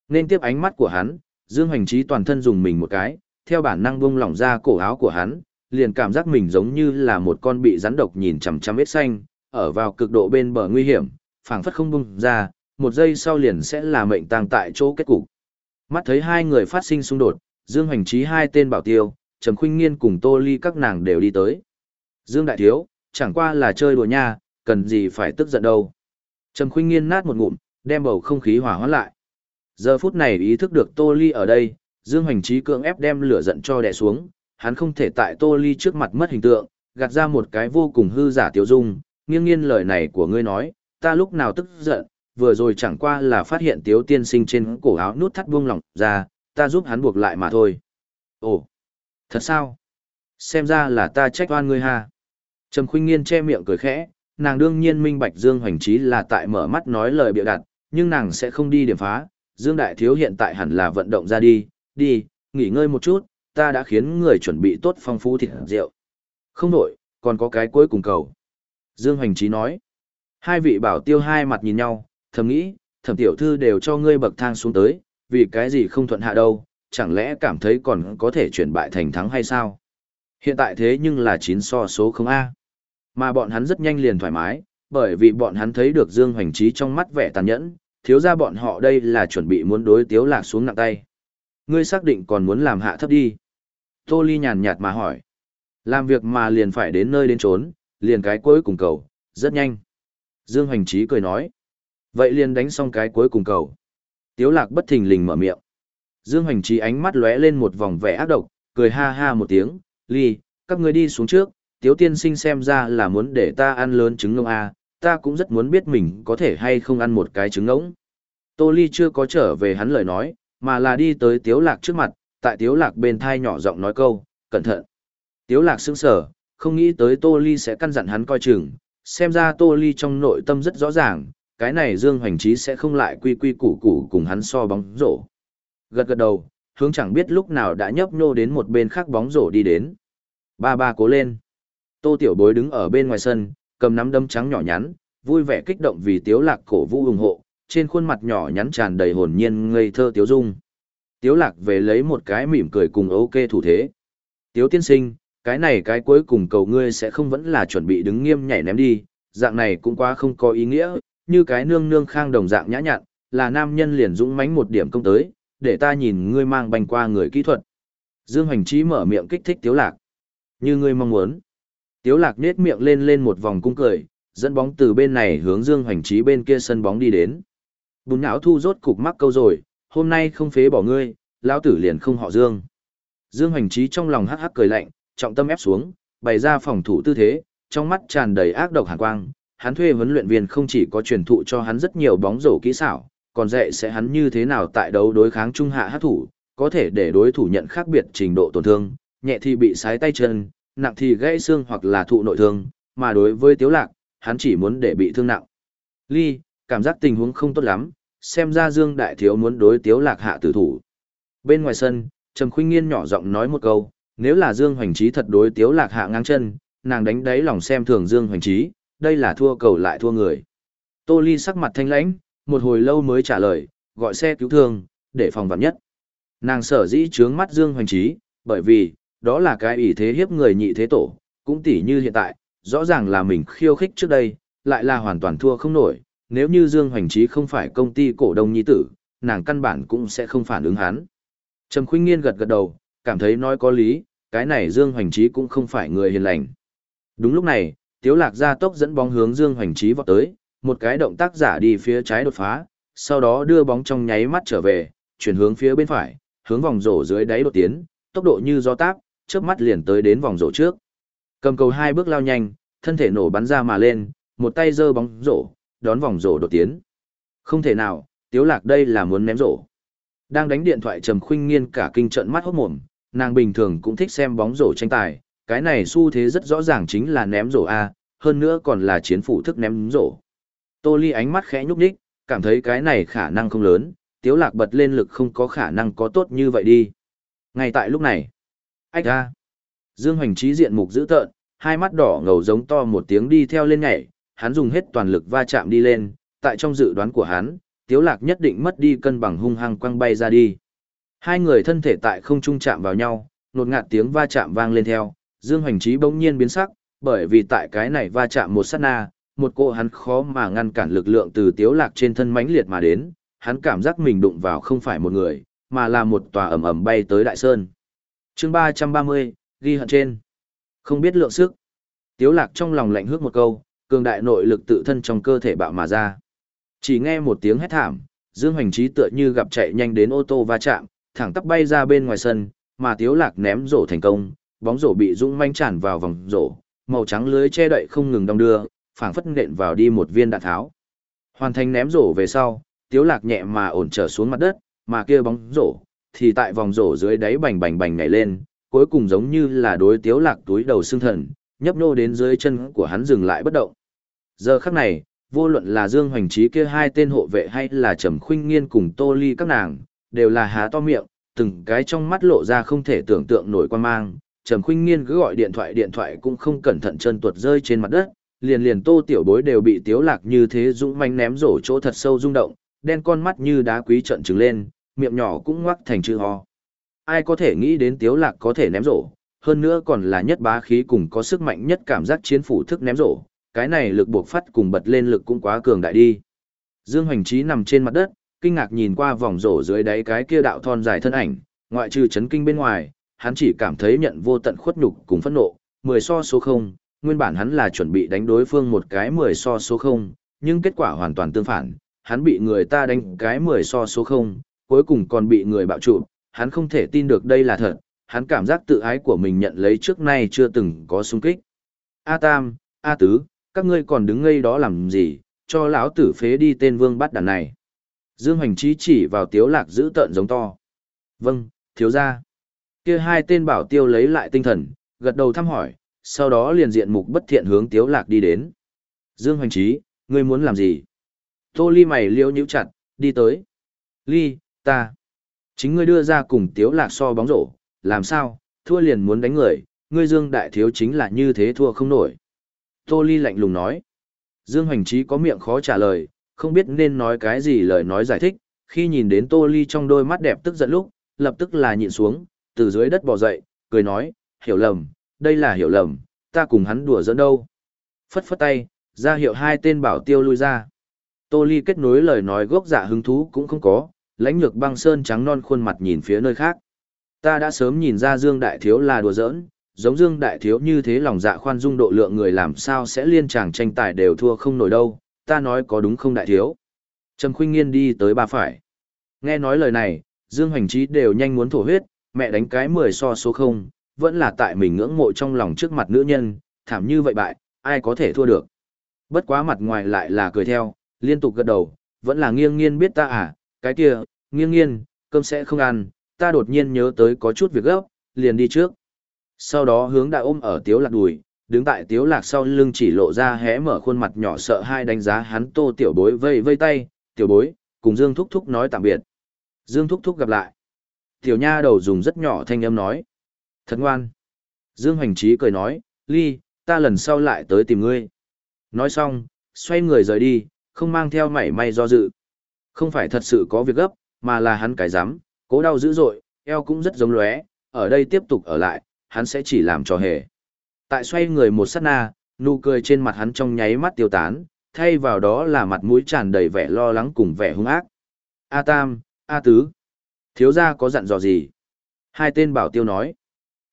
[SPEAKER 1] Nên tiếp ánh mắt của hắn, Dương Hoành Trí toàn thân dùng mình một cái, theo bản năng buông lỏng ra cổ áo của hắn, liền cảm giác mình giống như là một con bị rắn độc nhìn chằm chằm vết xanh, ở vào cực độ bên bờ nguy hiểm, phảng phất không buông ra, một giây sau liền sẽ là mệnh tang tại chỗ kết cục. Mắt thấy hai người phát sinh xung đột, Dương Hoành Trí hai tên bảo tiêu, Trầm Khuynh Nghiên cùng Tô Ly các nàng đều đi tới. Dương Đại Thiếu, chẳng qua là chơi đùa nha, cần gì phải tức giận đâu. Trầm Khuynh Nghiên nát một ngụm, đem bầu không khí hòa hoãn lại. Giờ phút này ý thức được Tô Ly ở đây, Dương Hoành Trí cưỡng ép đem lửa giận cho đè xuống, hắn không thể tại Tô Ly trước mặt mất hình tượng, gạt ra một cái vô cùng hư giả tiêu dung, nghiêng nghiêng lời này của ngươi nói, ta lúc nào tức giận, vừa rồi chẳng qua là phát hiện tiếu tiên sinh trên cổ áo nút thắt buông lỏng ra, ta giúp hắn buộc lại mà thôi. Ồ, thật sao? Xem ra là ta trách oan ngươi ha. Trầm khuyên nghiên che miệng cười khẽ, nàng đương nhiên minh bạch Dương Hoành Trí là tại mở mắt nói lời bịa đặt, nhưng nàng sẽ không đi điểm phá. Dương Đại Thiếu hiện tại hẳn là vận động ra đi, đi, nghỉ ngơi một chút, ta đã khiến người chuẩn bị tốt phong phú thịt rượu. Không đổi, còn có cái cuối cùng cầu. Dương Hoành Trí nói. Hai vị bảo tiêu hai mặt nhìn nhau, thầm nghĩ, thẩm tiểu thư đều cho ngươi bậc thang xuống tới, vì cái gì không thuận hạ đâu, chẳng lẽ cảm thấy còn có thể chuyển bại thành thắng hay sao? Hiện tại thế nhưng là chín so số không A. Mà bọn hắn rất nhanh liền thoải mái, bởi vì bọn hắn thấy được Dương Hoành Trí trong mắt vẻ tàn nhẫn, thiếu ra bọn họ đây là chuẩn bị muốn đối tiếu lạc xuống nặng tay. Ngươi xác định còn muốn làm hạ thấp đi. Tô Ly nhàn nhạt mà hỏi. Làm việc mà liền phải đến nơi đến trốn, liền cái cuối cùng cầu, rất nhanh. Dương Hoành Trí cười nói. Vậy liền đánh xong cái cuối cùng cầu. Tiếu lạc bất thình lình mở miệng. Dương Hoành Trí ánh mắt lóe lên một vòng vẻ ác độc, cười ha ha một tiếng, ly, các ngươi đi xuống trước, tiếu tiên sinh xem ra là muốn để ta ăn lớn trứng ngỗng a, ta cũng rất muốn biết mình có thể hay không ăn một cái trứng ngỗng. Tô Ly chưa có trở về hắn lời nói, mà là đi tới tiếu lạc trước mặt, tại tiếu lạc bên thai nhỏ giọng nói câu, cẩn thận. Tiếu lạc sững sờ, không nghĩ tới Tô Ly sẽ căn dặn hắn coi chừng, xem ra Tô Ly trong nội tâm rất rõ ràng, cái này Dương Hoành Trí sẽ không lại quy quy củ củ cùng hắn so bóng rổ. Gật gật đầu, hướng chẳng biết lúc nào đã nhấp nhô đến một bên khác bóng rổ đi đến. Ba ba cố lên. Tô Tiểu Bối đứng ở bên ngoài sân, cầm nắm đấm trắng nhỏ nhắn, vui vẻ kích động vì Tiếu Lạc cổ vũ ủng hộ, trên khuôn mặt nhỏ nhắn tràn đầy hồn nhiên ngây thơ Tiếu Dung. Tiếu Lạc về lấy một cái mỉm cười cùng ok thủ thế. Tiếu tiên sinh, cái này cái cuối cùng cầu ngươi sẽ không vẫn là chuẩn bị đứng nghiêm nhảy ném đi, dạng này cũng quá không có ý nghĩa, như cái nương nương khang đồng dạng nhã nhặn, là nam nhân liền dũng mãnh một điểm công tới, để ta nhìn ngươi mang bành qua người kỹ thuật. Dương Hoành Trí mở miệng kích thích Tiếu Lạc. Như ngươi mong muốn. Tiếu Lạc nết miệng lên lên một vòng cung cười, dẫn bóng từ bên này hướng Dương Hoành Trí bên kia sân bóng đi đến. Bùn nhão thu rốt cục mắc câu rồi, hôm nay không phế bỏ ngươi, lão tử liền không họ Dương. Dương Hoành Trí trong lòng hắc hắc cười lạnh, trọng tâm ép xuống, bày ra phòng thủ tư thế, trong mắt tràn đầy ác độc hàn quang, hắn thuê huấn luyện viên không chỉ có truyền thụ cho hắn rất nhiều bóng rổ kỹ xảo, còn dạy sẽ hắn như thế nào tại đấu đối kháng trung hạ hát thủ, có thể để đối thủ nhận khác biệt trình độ tổn thương, nhẹ thì bị sái tay chân, nặng thì gãy xương hoặc là thụ nội thương, mà đối với Tiếu Lạc, hắn chỉ muốn để bị thương nặng. Ly, cảm giác tình huống không tốt lắm, xem ra Dương Đại Thiếu muốn đối Tiếu Lạc hạ tử thủ. Bên ngoài sân, Trầm Khuynh Nghiên nhỏ giọng nói một câu, nếu là Dương Hoành Trí thật đối Tiếu Lạc hạ ngang chân, nàng đánh đáy lòng xem thường Dương Hoành Trí, đây là thua cầu lại thua người. Tô Ly sắc mặt thanh lãnh, một hồi lâu mới trả lời, gọi xe cứu thương, để phòng vạn nhất. Nàng sở dĩ trướng mắt Dương Hoành Trí, bởi vì, đó là cái ý thế hiếp người nhị thế tổ, cũng tỉ như hiện tại, rõ ràng là mình khiêu khích trước đây, lại là hoàn toàn thua không nổi, nếu như Dương Hoành Trí không phải công ty cổ đông nhi tử, nàng căn bản cũng sẽ không phản ứng hắn. Trầm Khuynh Nghiên gật gật đầu, cảm thấy nói có lý, cái này Dương Hoành Trí cũng không phải người hiền lành. Đúng lúc này, Tiếu Lạc ra tốc dẫn bóng hướng Dương Hoành Trí vọt tới, một cái động tác giả đi phía trái đột phá, sau đó đưa bóng trong nháy mắt trở về, chuyển hướng phía bên phải, hướng vòng rổ dưới đáy đột tiến, tốc độ như gió táp, chớp mắt liền tới đến vòng rổ trước. Cầm cầu hai bước lao nhanh, thân thể nổ bắn ra mà lên, một tay giơ bóng rổ, đón vòng rổ đột tiến. Không thể nào, Tiếu Lạc đây là muốn ném rổ. Đang đánh điện thoại Trầm Khuynh Nghiên cả kinh trận mắt hốt mồm, nàng bình thường cũng thích xem bóng rổ tranh tài, cái này xu thế rất rõ ràng chính là ném rổ a, hơn nữa còn là chiến phủ thức ném rổ. Tô Ly ánh mắt khẽ nhúc nhích, cảm thấy cái này khả năng không lớn, tiếu lạc bật lên lực không có khả năng có tốt như vậy đi. Ngay tại lúc này, ách a. Dương Hoành Trí diện mục dữ tợn, hai mắt đỏ ngầu giống to một tiếng đi theo lên nhảy, hắn dùng hết toàn lực va chạm đi lên, tại trong dự đoán của hắn, tiếu lạc nhất định mất đi cân bằng hung hăng quăng bay ra đi. Hai người thân thể tại không trung chạm vào nhau, nột ngạt tiếng va chạm vang lên theo, Dương Hoành Trí bỗng nhiên biến sắc, bởi vì tại cái này va chạm một sát na, một cô hắn khó mà ngăn cản lực lượng từ tiếu lạc trên thân mãnh liệt mà đến, hắn cảm giác mình đụng vào không phải một người, mà là một tòa ầm ầm bay tới đại sơn. Chương 330, ghi hận trên. Không biết lượng sức. Tiếu lạc trong lòng lạnh hước một câu, cường đại nội lực tự thân trong cơ thể bạo mà ra. Chỉ nghe một tiếng hét thảm, Dương Hoành Trí tựa như gặp chạy nhanh đến ô tô va chạm, thẳng tắp bay ra bên ngoài sân, mà Tiếu Lạc ném rổ thành công, bóng rổ bị dũng manh tràn vào vòng rổ, màu trắng lưới che đậy không ngừng đong đưa, phảng phất nện vào đi một viên đạn tháo. Hoàn thành ném rổ về sau, Tiếu Lạc nhẹ mà ổn trở xuống mặt đất, mà kia bóng rổ thì tại vòng rổ dưới đáy bành bành bành nhảy lên, cuối cùng giống như là đối Tiếu Lạc túi đầu xương thần, nhấp nhô đến dưới chân của hắn dừng lại bất động. Giờ khắc này, vô luận là Dương Hoành Trí kia hai tên hộ vệ hay là Trầm Khuynh Nghiên cùng Tô Ly các nàng, đều là há to miệng, từng cái trong mắt lộ ra không thể tưởng tượng nổi quan mang. Trầm Khuynh Nghiên cứ gọi điện thoại điện thoại cũng không cẩn thận chân tuột rơi trên mặt đất, liền liền Tô Tiểu Bối đều bị Tiếu Lạc như thế dũng manh ném rổ chỗ thật sâu rung động, đen con mắt như đá quý trận trừng lên, miệng nhỏ cũng ngoắc thành chữ ho. Ai có thể nghĩ đến Tiếu Lạc có thể ném rổ, hơn nữa còn là nhất bá khí cùng có sức mạnh nhất cảm giác chiến phủ thức ném rổ, cái này lực buộc phát cùng bật lên lực cũng quá cường đại đi. Dương Hoành Trí nằm trên mặt đất, kinh ngạc nhìn qua vòng rổ dưới đáy cái kia đạo thon dài thân ảnh, ngoại trừ chấn kinh bên ngoài, hắn chỉ cảm thấy nhận vô tận khuất nhục cùng phẫn nộ, 10 so số 0, nguyên bản hắn là chuẩn bị đánh đối phương một cái 10 so số 0, nhưng kết quả hoàn toàn tương phản, hắn bị người ta đánh cái 10 so số 0, cuối cùng còn bị người bạo trụ, hắn không thể tin được đây là thật, hắn cảm giác tự ái của mình nhận lấy trước nay chưa từng có xung kích. A Tam, A Tứ, các ngươi còn đứng ngây đó làm gì, cho lão tử phế đi tên vương bắt đàn này. Dương Hoành Trí chỉ vào tiếu lạc giữ tợn giống to. Vâng, thiếu gia. Kia hai tên bảo tiêu lấy lại tinh thần, gật đầu thăm hỏi, sau đó liền diện mục bất thiện hướng tiếu lạc đi đến. Dương Hoành Trí, ngươi muốn làm gì? Tô Ly mày liêu nhíu chặt, đi tới. Ly, ta. Chính ngươi đưa ra cùng tiếu lạc so bóng rổ, làm sao, thua liền muốn đánh người, ngươi Dương Đại Thiếu chính là như thế thua không nổi. Tô Ly lạnh lùng nói. Dương Hoành Trí có miệng khó trả lời, không biết nên nói cái gì lời nói giải thích, khi nhìn đến Tô Ly trong đôi mắt đẹp tức giận lúc, lập tức là nhịn xuống, từ dưới đất bò dậy, cười nói, hiểu lầm, đây là hiểu lầm, ta cùng hắn đùa giỡn đâu. Phất phất tay, ra hiệu hai tên bảo tiêu lui ra. Tô Ly kết nối lời nói gốc dạ hứng thú cũng không có, lãnh nhược băng sơn trắng non khuôn mặt nhìn phía nơi khác. Ta đã sớm nhìn ra Dương Đại Thiếu là đùa giỡn, giống Dương Đại Thiếu như thế lòng dạ khoan dung độ lượng người làm sao sẽ liên chàng tranh tài đều thua không nổi đâu, ta nói có đúng không Đại Thiếu. Trầm Khuynh Nghiên đi tới ba phải. Nghe nói lời này, Dương Hoành Trí đều nhanh muốn thổ huyết, mẹ đánh cái 10 so số 0, vẫn là tại mình ngưỡng mộ trong lòng trước mặt nữ nhân, thảm như vậy bại, ai có thể thua được. Bất quá mặt ngoài lại là cười theo, liên tục gật đầu, vẫn là nghiêng nghiêng biết ta à, cái kia, nghiêng nghiêng cơm sẽ không ăn, ta đột nhiên nhớ tới có chút việc gấp, liền đi trước. Sau đó hướng đã ôm ở tiếu lạc đùi, đứng tại tiếu lạc sau lưng chỉ lộ ra hé mở khuôn mặt nhỏ sợ hai đánh giá hắn tô tiểu bối vây vây tay, tiểu bối, cùng Dương Thúc Thúc nói tạm biệt. Dương Thúc Thúc gặp lại. Tiểu nha đầu dùng rất nhỏ thanh âm nói. Thật ngoan. Dương Hoành Trí cười nói, Ly, ta lần sau lại tới tìm ngươi. Nói xong, xoay người rời đi, không mang theo mảy may do dự. Không phải thật sự có việc gấp, mà là hắn cái dám cố đau dữ dội, eo cũng rất giống lóe, ở đây tiếp tục ở lại, hắn sẽ chỉ làm trò hề. Tại xoay người một sát na, nụ cười trên mặt hắn trong nháy mắt tiêu tán, thay vào đó là mặt mũi tràn đầy vẻ lo lắng cùng vẻ hung ác. A Tam, A Tứ, thiếu gia có dặn dò gì? Hai tên bảo tiêu nói.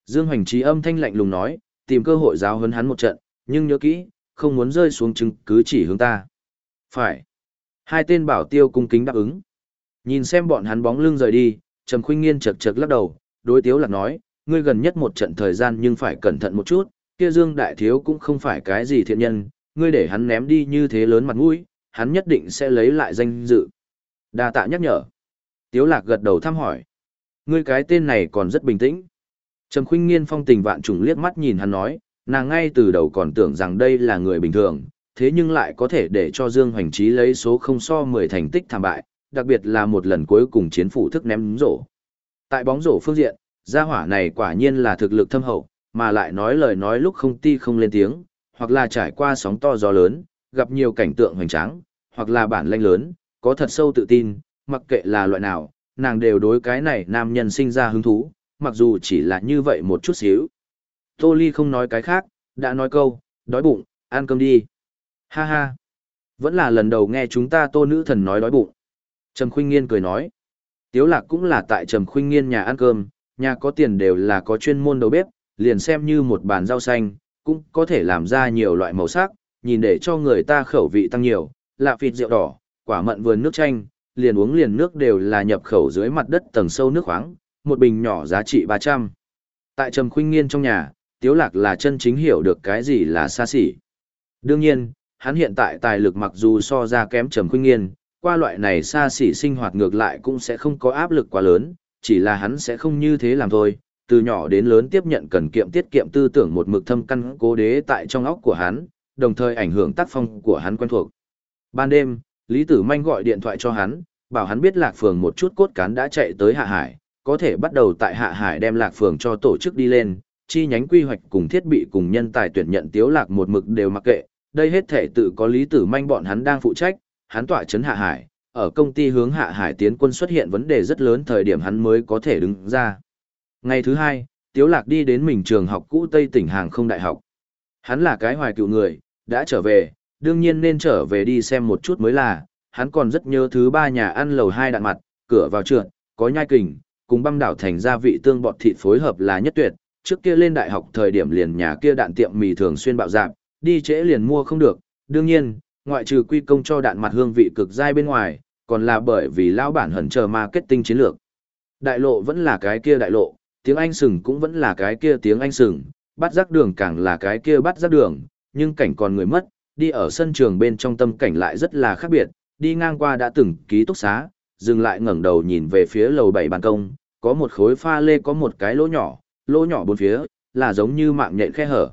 [SPEAKER 1] Dương Hoành Trí âm thanh lạnh lùng nói, tìm cơ hội giáo huấn hắn một trận, nhưng nhớ kỹ, không muốn rơi xuống chứng cứ chỉ hướng ta. Phải. Hai tên bảo tiêu cung kính đáp ứng. Nhìn xem bọn hắn bóng lưng rời đi, Trầm Khuynh Nghiên chật chật lắc đầu, đối Tiếu Lạc nói, ngươi gần nhất một trận thời gian nhưng phải cẩn thận một chút, kia Dương Đại Thiếu cũng không phải cái gì thiện nhân, ngươi để hắn ném đi như thế lớn mặt mũi, hắn nhất định sẽ lấy lại danh dự. Đa tạ nhắc nhở. Tiếu Lạc gật đầu thăm hỏi. Ngươi cái tên này còn rất bình tĩnh. Trầm Khuynh Nghiên phong tình vạn trùng liếc mắt nhìn hắn nói, nàng ngay từ đầu còn tưởng rằng đây là người bình thường, thế nhưng lại có thể để cho Dương Hoành Trí lấy số không so 10 thành tích thảm bại, đặc biệt là một lần cuối cùng chiến phủ thức ném rổ. Tại bóng rổ phương diện, gia hỏa này quả nhiên là thực lực thâm hậu, mà lại nói lời nói lúc không ti không lên tiếng, hoặc là trải qua sóng to gió lớn, gặp nhiều cảnh tượng hoành tráng, hoặc là bản lĩnh lớn, có thật sâu tự tin, mặc kệ là loại nào, nàng đều đối cái này nam nhân sinh ra hứng thú, mặc dù chỉ là như vậy một chút xíu. Tô Ly không nói cái khác, đã nói câu, đói bụng, ăn cơm đi. Ha ha. Vẫn là lần đầu nghe chúng ta tô nữ thần nói đói bụng. Trầm Khuynh Nghiên cười nói. Tiếu lạc cũng là tại Trầm Khuynh Nghiên nhà ăn cơm, nhà có tiền đều là có chuyên môn đầu bếp, liền xem như một bàn rau xanh, cũng có thể làm ra nhiều loại màu sắc, nhìn để cho người ta khẩu vị tăng nhiều, lạ phịt rượu đỏ, quả mận vườn nước chanh, liền uống liền nước đều là nhập khẩu dưới mặt đất tầng sâu nước khoáng, một bình nhỏ giá trị 300. Tại Trầm Khuynh Nghiên trong nhà, Tiếu Lạc là chân chính hiểu được cái gì là xa xỉ. Đương nhiên, hắn hiện tại tài lực mặc dù so ra kém Trầm Khuynh Nghiên, qua loại này xa xỉ sinh hoạt ngược lại cũng sẽ không có áp lực quá lớn, chỉ là hắn sẽ không như thế làm thôi. Từ nhỏ đến lớn tiếp nhận cần kiệm tiết kiệm tư tưởng một mực thâm căn cố đế tại trong óc của hắn, đồng thời ảnh hưởng tác phong của hắn quen thuộc. Ban đêm, Lý Tử Manh gọi điện thoại cho hắn, bảo hắn biết Lạc Phường một chút cốt cán đã chạy tới Hạ Hải, có thể bắt đầu tại Hạ Hải đem Lạc Phường cho tổ chức đi lên, chi nhánh quy hoạch cùng thiết bị cùng nhân tài tuyển nhận Tiếu Lạc một mực đều mặc kệ, đây hết thể tự có Lý Tử Manh bọn hắn đang phụ trách, hắn tỏa chấn Hạ Hải, ở công ty hướng Hạ Hải tiến quân xuất hiện vấn đề rất lớn thời điểm hắn mới có thể đứng ra. Ngày thứ hai, Tiếu Lạc đi đến mình trường học cũ Tây tỉnh Hàng không đại học. Hắn là cái hoài cựu người, đã trở về, đương nhiên nên trở về đi xem một chút mới là, hắn còn rất nhớ thứ ba nhà ăn lầu hai đạn mặt, cửa vào trượt, có nhai kình, cùng băm đảo thành gia vị tương bọt thịt phối hợp là nhất tuyệt, trước kia lên đại học thời điểm liền nhà kia đạn tiệm mì thường xuyên bạo giảm đi trễ liền mua không được, đương nhiên, ngoại trừ quy công cho đạn mặt hương vị cực dai bên ngoài, còn là bởi vì lão bản hẩn chờ marketing chiến lược. Đại lộ vẫn là cái kia đại lộ, tiếng Anh sừng cũng vẫn là cái kia tiếng Anh sừng, bắt rắc đường càng là cái kia bắt rắc đường, nhưng cảnh còn người mất, đi ở sân trường bên trong tâm cảnh lại rất là khác biệt, đi ngang qua đã từng ký túc xá, dừng lại ngẩng đầu nhìn về phía lầu bảy ban công, có một khối pha lê có một cái lỗ nhỏ, lỗ nhỏ bốn phía, là giống như mạng nhện khe hở.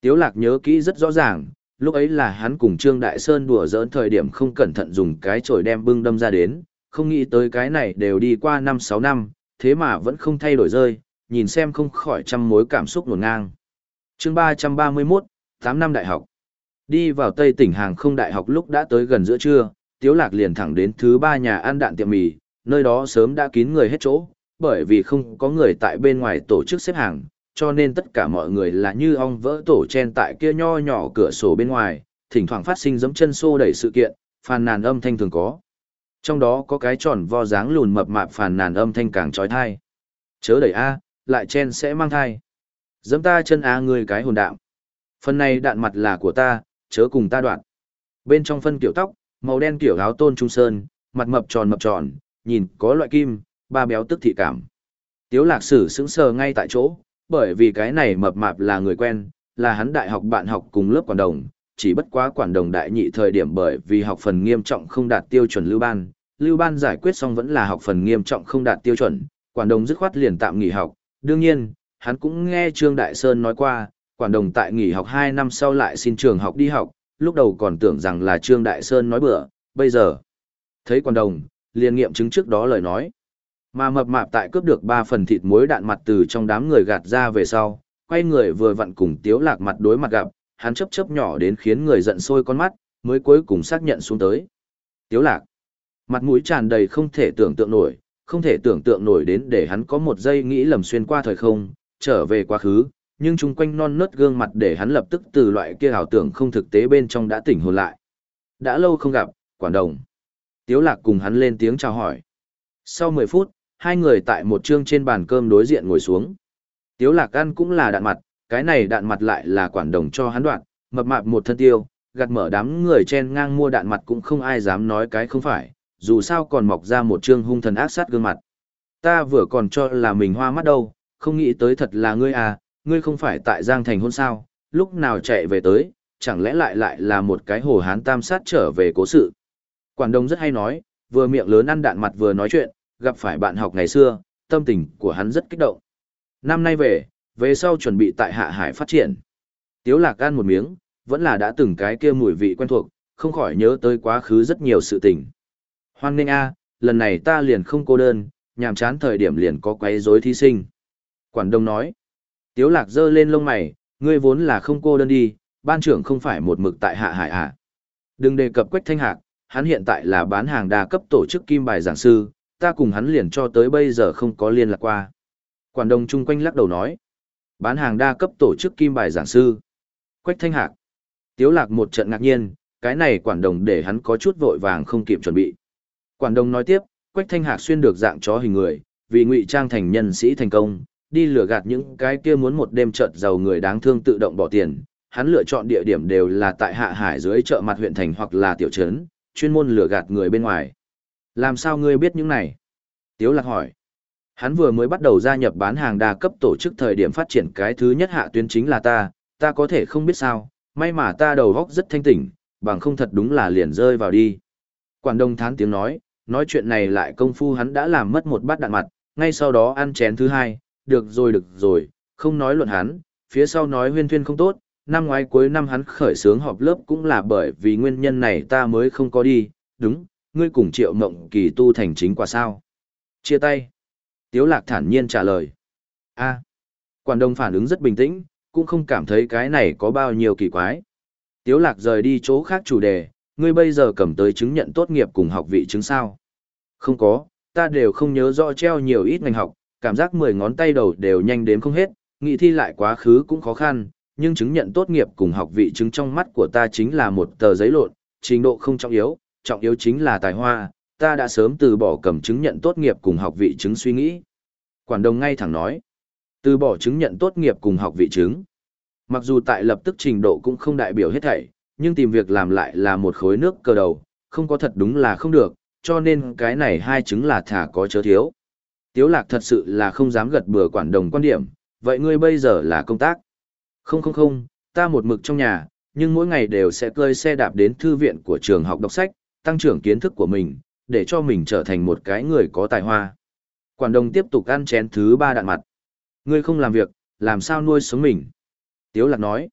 [SPEAKER 1] Tiếu lạc nhớ kỹ rất rõ ràng, lúc ấy là hắn cùng Trương Đại Sơn đùa giỡn thời điểm không cẩn thận dùng cái chổi đem bưng đâm ra đến, không nghĩ tới cái này đều đi qua 5-6 năm, thế mà vẫn không thay đổi rơi, nhìn xem không khỏi trăm mối cảm xúc nổn ngang. Chương 331, 8 năm đại học. Đi vào Tây tỉnh hàng không đại học lúc đã tới gần giữa trưa, Tiếu Lạc liền thẳng đến thứ ba nhà ăn đạn tiệm mì, nơi đó sớm đã kín người hết chỗ, bởi vì không có người tại bên ngoài tổ chức xếp hàng, cho nên tất cả mọi người là như ong vỡ tổ chen tại kia nho nhỏ cửa sổ bên ngoài, thỉnh thoảng phát sinh giẫm chân xô đẩy sự kiện, phàn nàn âm thanh thường có. Trong đó có cái tròn vo dáng lùn mập mạp phàn nàn âm thanh càng trói thai. Chớ đẩy a, lại chen sẽ mang thai. Giẫm ta chân a người cái hồn đạm. Phần này đạn mặt là của ta, chớ cùng ta đoạn. Bên trong phân kiểu tóc, màu đen kiểu áo tôn trung sơn, mặt mập tròn mập tròn, nhìn có loại kim, ba béo tức thị cảm. Tiếu lạc sử sững sờ ngay tại chỗ, bởi vì cái này mập mạp là người quen, là hắn đại học bạn học cùng lớp quản đồng, chỉ bất quá quản đồng đại nhị thời điểm bởi vì học phần nghiêm trọng không đạt tiêu chuẩn lưu ban, lưu ban giải quyết xong vẫn là học phần nghiêm trọng không đạt tiêu chuẩn, quản đồng dứt khoát liền tạm nghỉ học, đương nhiên, hắn cũng nghe Trương Đại Sơn nói qua, quản đồng tại nghỉ học 2 năm sau lại xin trường học đi học, lúc đầu còn tưởng rằng là Trương Đại Sơn nói bừa, bây giờ, thấy quản đồng, liền nghiệm chứng trước đó lời nói. Mà mập mạp tại cướp được ba phần thịt muối đạn mặt từ trong đám người gạt ra về sau, quay người vừa vặn cùng tiếu lạc mặt đối mặt gặp, hắn chấp chấp nhỏ đến khiến người giận sôi con mắt, mới cuối cùng xác nhận xuống tới. Tiếu lạc, mặt mũi tràn đầy không thể tưởng tượng nổi, không thể tưởng tượng nổi đến để hắn có một giây nghĩ lầm xuyên qua thời không, trở về quá khứ, nhưng chung quanh non nớt gương mặt để hắn lập tức từ loại kia ảo tưởng không thực tế bên trong đã tỉnh hồn lại. Đã lâu không gặp, quản đồng. Tiếu lạc cùng hắn lên tiếng chào hỏi. Sau 10 phút, hai người tại một trương trên bàn cơm đối diện ngồi xuống. Tiếu lạc ăn cũng là đạn mặt, cái này đạn mặt lại là quản đồng cho hắn đoạn, mập mạp một thân tiêu, gạt mở đám người chen ngang mua đạn mặt cũng không ai dám nói cái không phải, dù sao còn mọc ra một trương hung thần ác sát gương mặt. Ta vừa còn cho là mình hoa mắt đâu, không nghĩ tới thật là ngươi à, ngươi không phải tại Giang Thành hôn sao, lúc nào chạy về tới, chẳng lẽ lại lại là một cái hồ hán tam sát trở về cố sự. Quản đồng rất hay nói, vừa miệng lớn ăn đạn mặt vừa nói chuyện, gặp phải bạn học ngày xưa, tâm tình của hắn rất kích động. Năm nay về, về sau chuẩn bị tại Hạ Hải phát triển. Tiếu lạc ăn một miếng, vẫn là đã từng cái kia mùi vị quen thuộc, không khỏi nhớ tới quá khứ rất nhiều sự tình. Hoan nghênh a, lần này ta liền không cô đơn, nhàm chán thời điểm liền có quấy rối thí sinh. Quản đông nói. Tiếu lạc giơ lên lông mày, ngươi vốn là không cô đơn đi, ban trưởng không phải một mực tại hạ hải à. Đừng đề cập quách thanh hạc, hắn hiện tại là bán hàng đa cấp tổ chức kim bài giảng sư, ta cùng hắn liền cho tới bây giờ không có liên lạc qua. Quản đông chung quanh lắc đầu nói. Bán hàng đa cấp tổ chức kim bài giảng sư. Quách thanh hạc. Tiếu lạc một trận ngạc nhiên, cái này quản đồng để hắn có chút vội vàng không kịp chuẩn bị. Quản đồng nói tiếp, Quách Thanh Hạc xuyên được dạng chó hình người, vì ngụy trang thành nhân sĩ thành công, đi lừa gạt những cái kia muốn một đêm chợt giàu người đáng thương tự động bỏ tiền. Hắn lựa chọn địa điểm đều là tại Hạ Hải dưới chợ mặt huyện thành hoặc là tiểu trấn, chuyên môn lừa gạt người bên ngoài. Làm sao ngươi biết những này? Tiếu Lạc hỏi. Hắn vừa mới bắt đầu gia nhập bán hàng đa cấp tổ chức thời điểm phát triển cái thứ nhất hạ tuyến chính là ta, ta có thể không biết sao, may mà ta đầu óc rất thanh tỉnh, bằng không thật đúng là liền rơi vào đi. Quản đông thán tiếng nói, nói chuyện này lại công phu hắn đã làm mất một bát đạn mặt, ngay sau đó ăn chén thứ hai, được rồi được rồi, không nói luận hắn, phía sau nói huyên thuyên không tốt, năm ngoái cuối năm hắn khởi sướng họp lớp cũng là bởi vì nguyên nhân này ta mới không có đi, đúng, ngươi cùng triệu mộng kỳ tu thành chính quả sao. Chia tay. Tiếu lạc thản nhiên trả lời. a quản đông phản ứng rất bình tĩnh, cũng không cảm thấy cái này có bao nhiêu kỳ quái. Tiếu lạc rời đi chỗ khác chủ đề, ngươi bây giờ cầm tới chứng nhận tốt nghiệp cùng học vị chứng sao? Không có, ta đều không nhớ rõ treo nhiều ít ngành học, cảm giác mười ngón tay đầu đều nhanh đến không hết, nghị thi lại quá khứ cũng khó khăn, nhưng chứng nhận tốt nghiệp cùng học vị chứng trong mắt của ta chính là một tờ giấy lộn, trình độ không trọng yếu, trọng yếu chính là tài hoa, ta đã sớm từ bỏ cầm chứng nhận tốt nghiệp cùng học vị chứng suy nghĩ. Quản đồng ngay thẳng nói, từ bỏ chứng nhận tốt nghiệp cùng học vị chứng. Mặc dù tại lập tức trình độ cũng không đại biểu hết thảy, nhưng tìm việc làm lại là một khối nước cờ đầu, không có thật đúng là không được, cho nên cái này hai chứng là thả có chớ thiếu. Tiếu lạc thật sự là không dám gật bừa quản đồng quan điểm, vậy ngươi bây giờ là công tác. Không không không, ta một mực trong nhà, nhưng mỗi ngày đều sẽ cơi xe đạp đến thư viện của trường học đọc sách, tăng trưởng kiến thức của mình, để cho mình trở thành một cái người có tài hoa. Quản đồng tiếp tục ăn chén thứ ba đạn mặt. Ngươi không làm việc, làm sao nuôi sống mình? Tiếu lạc nói.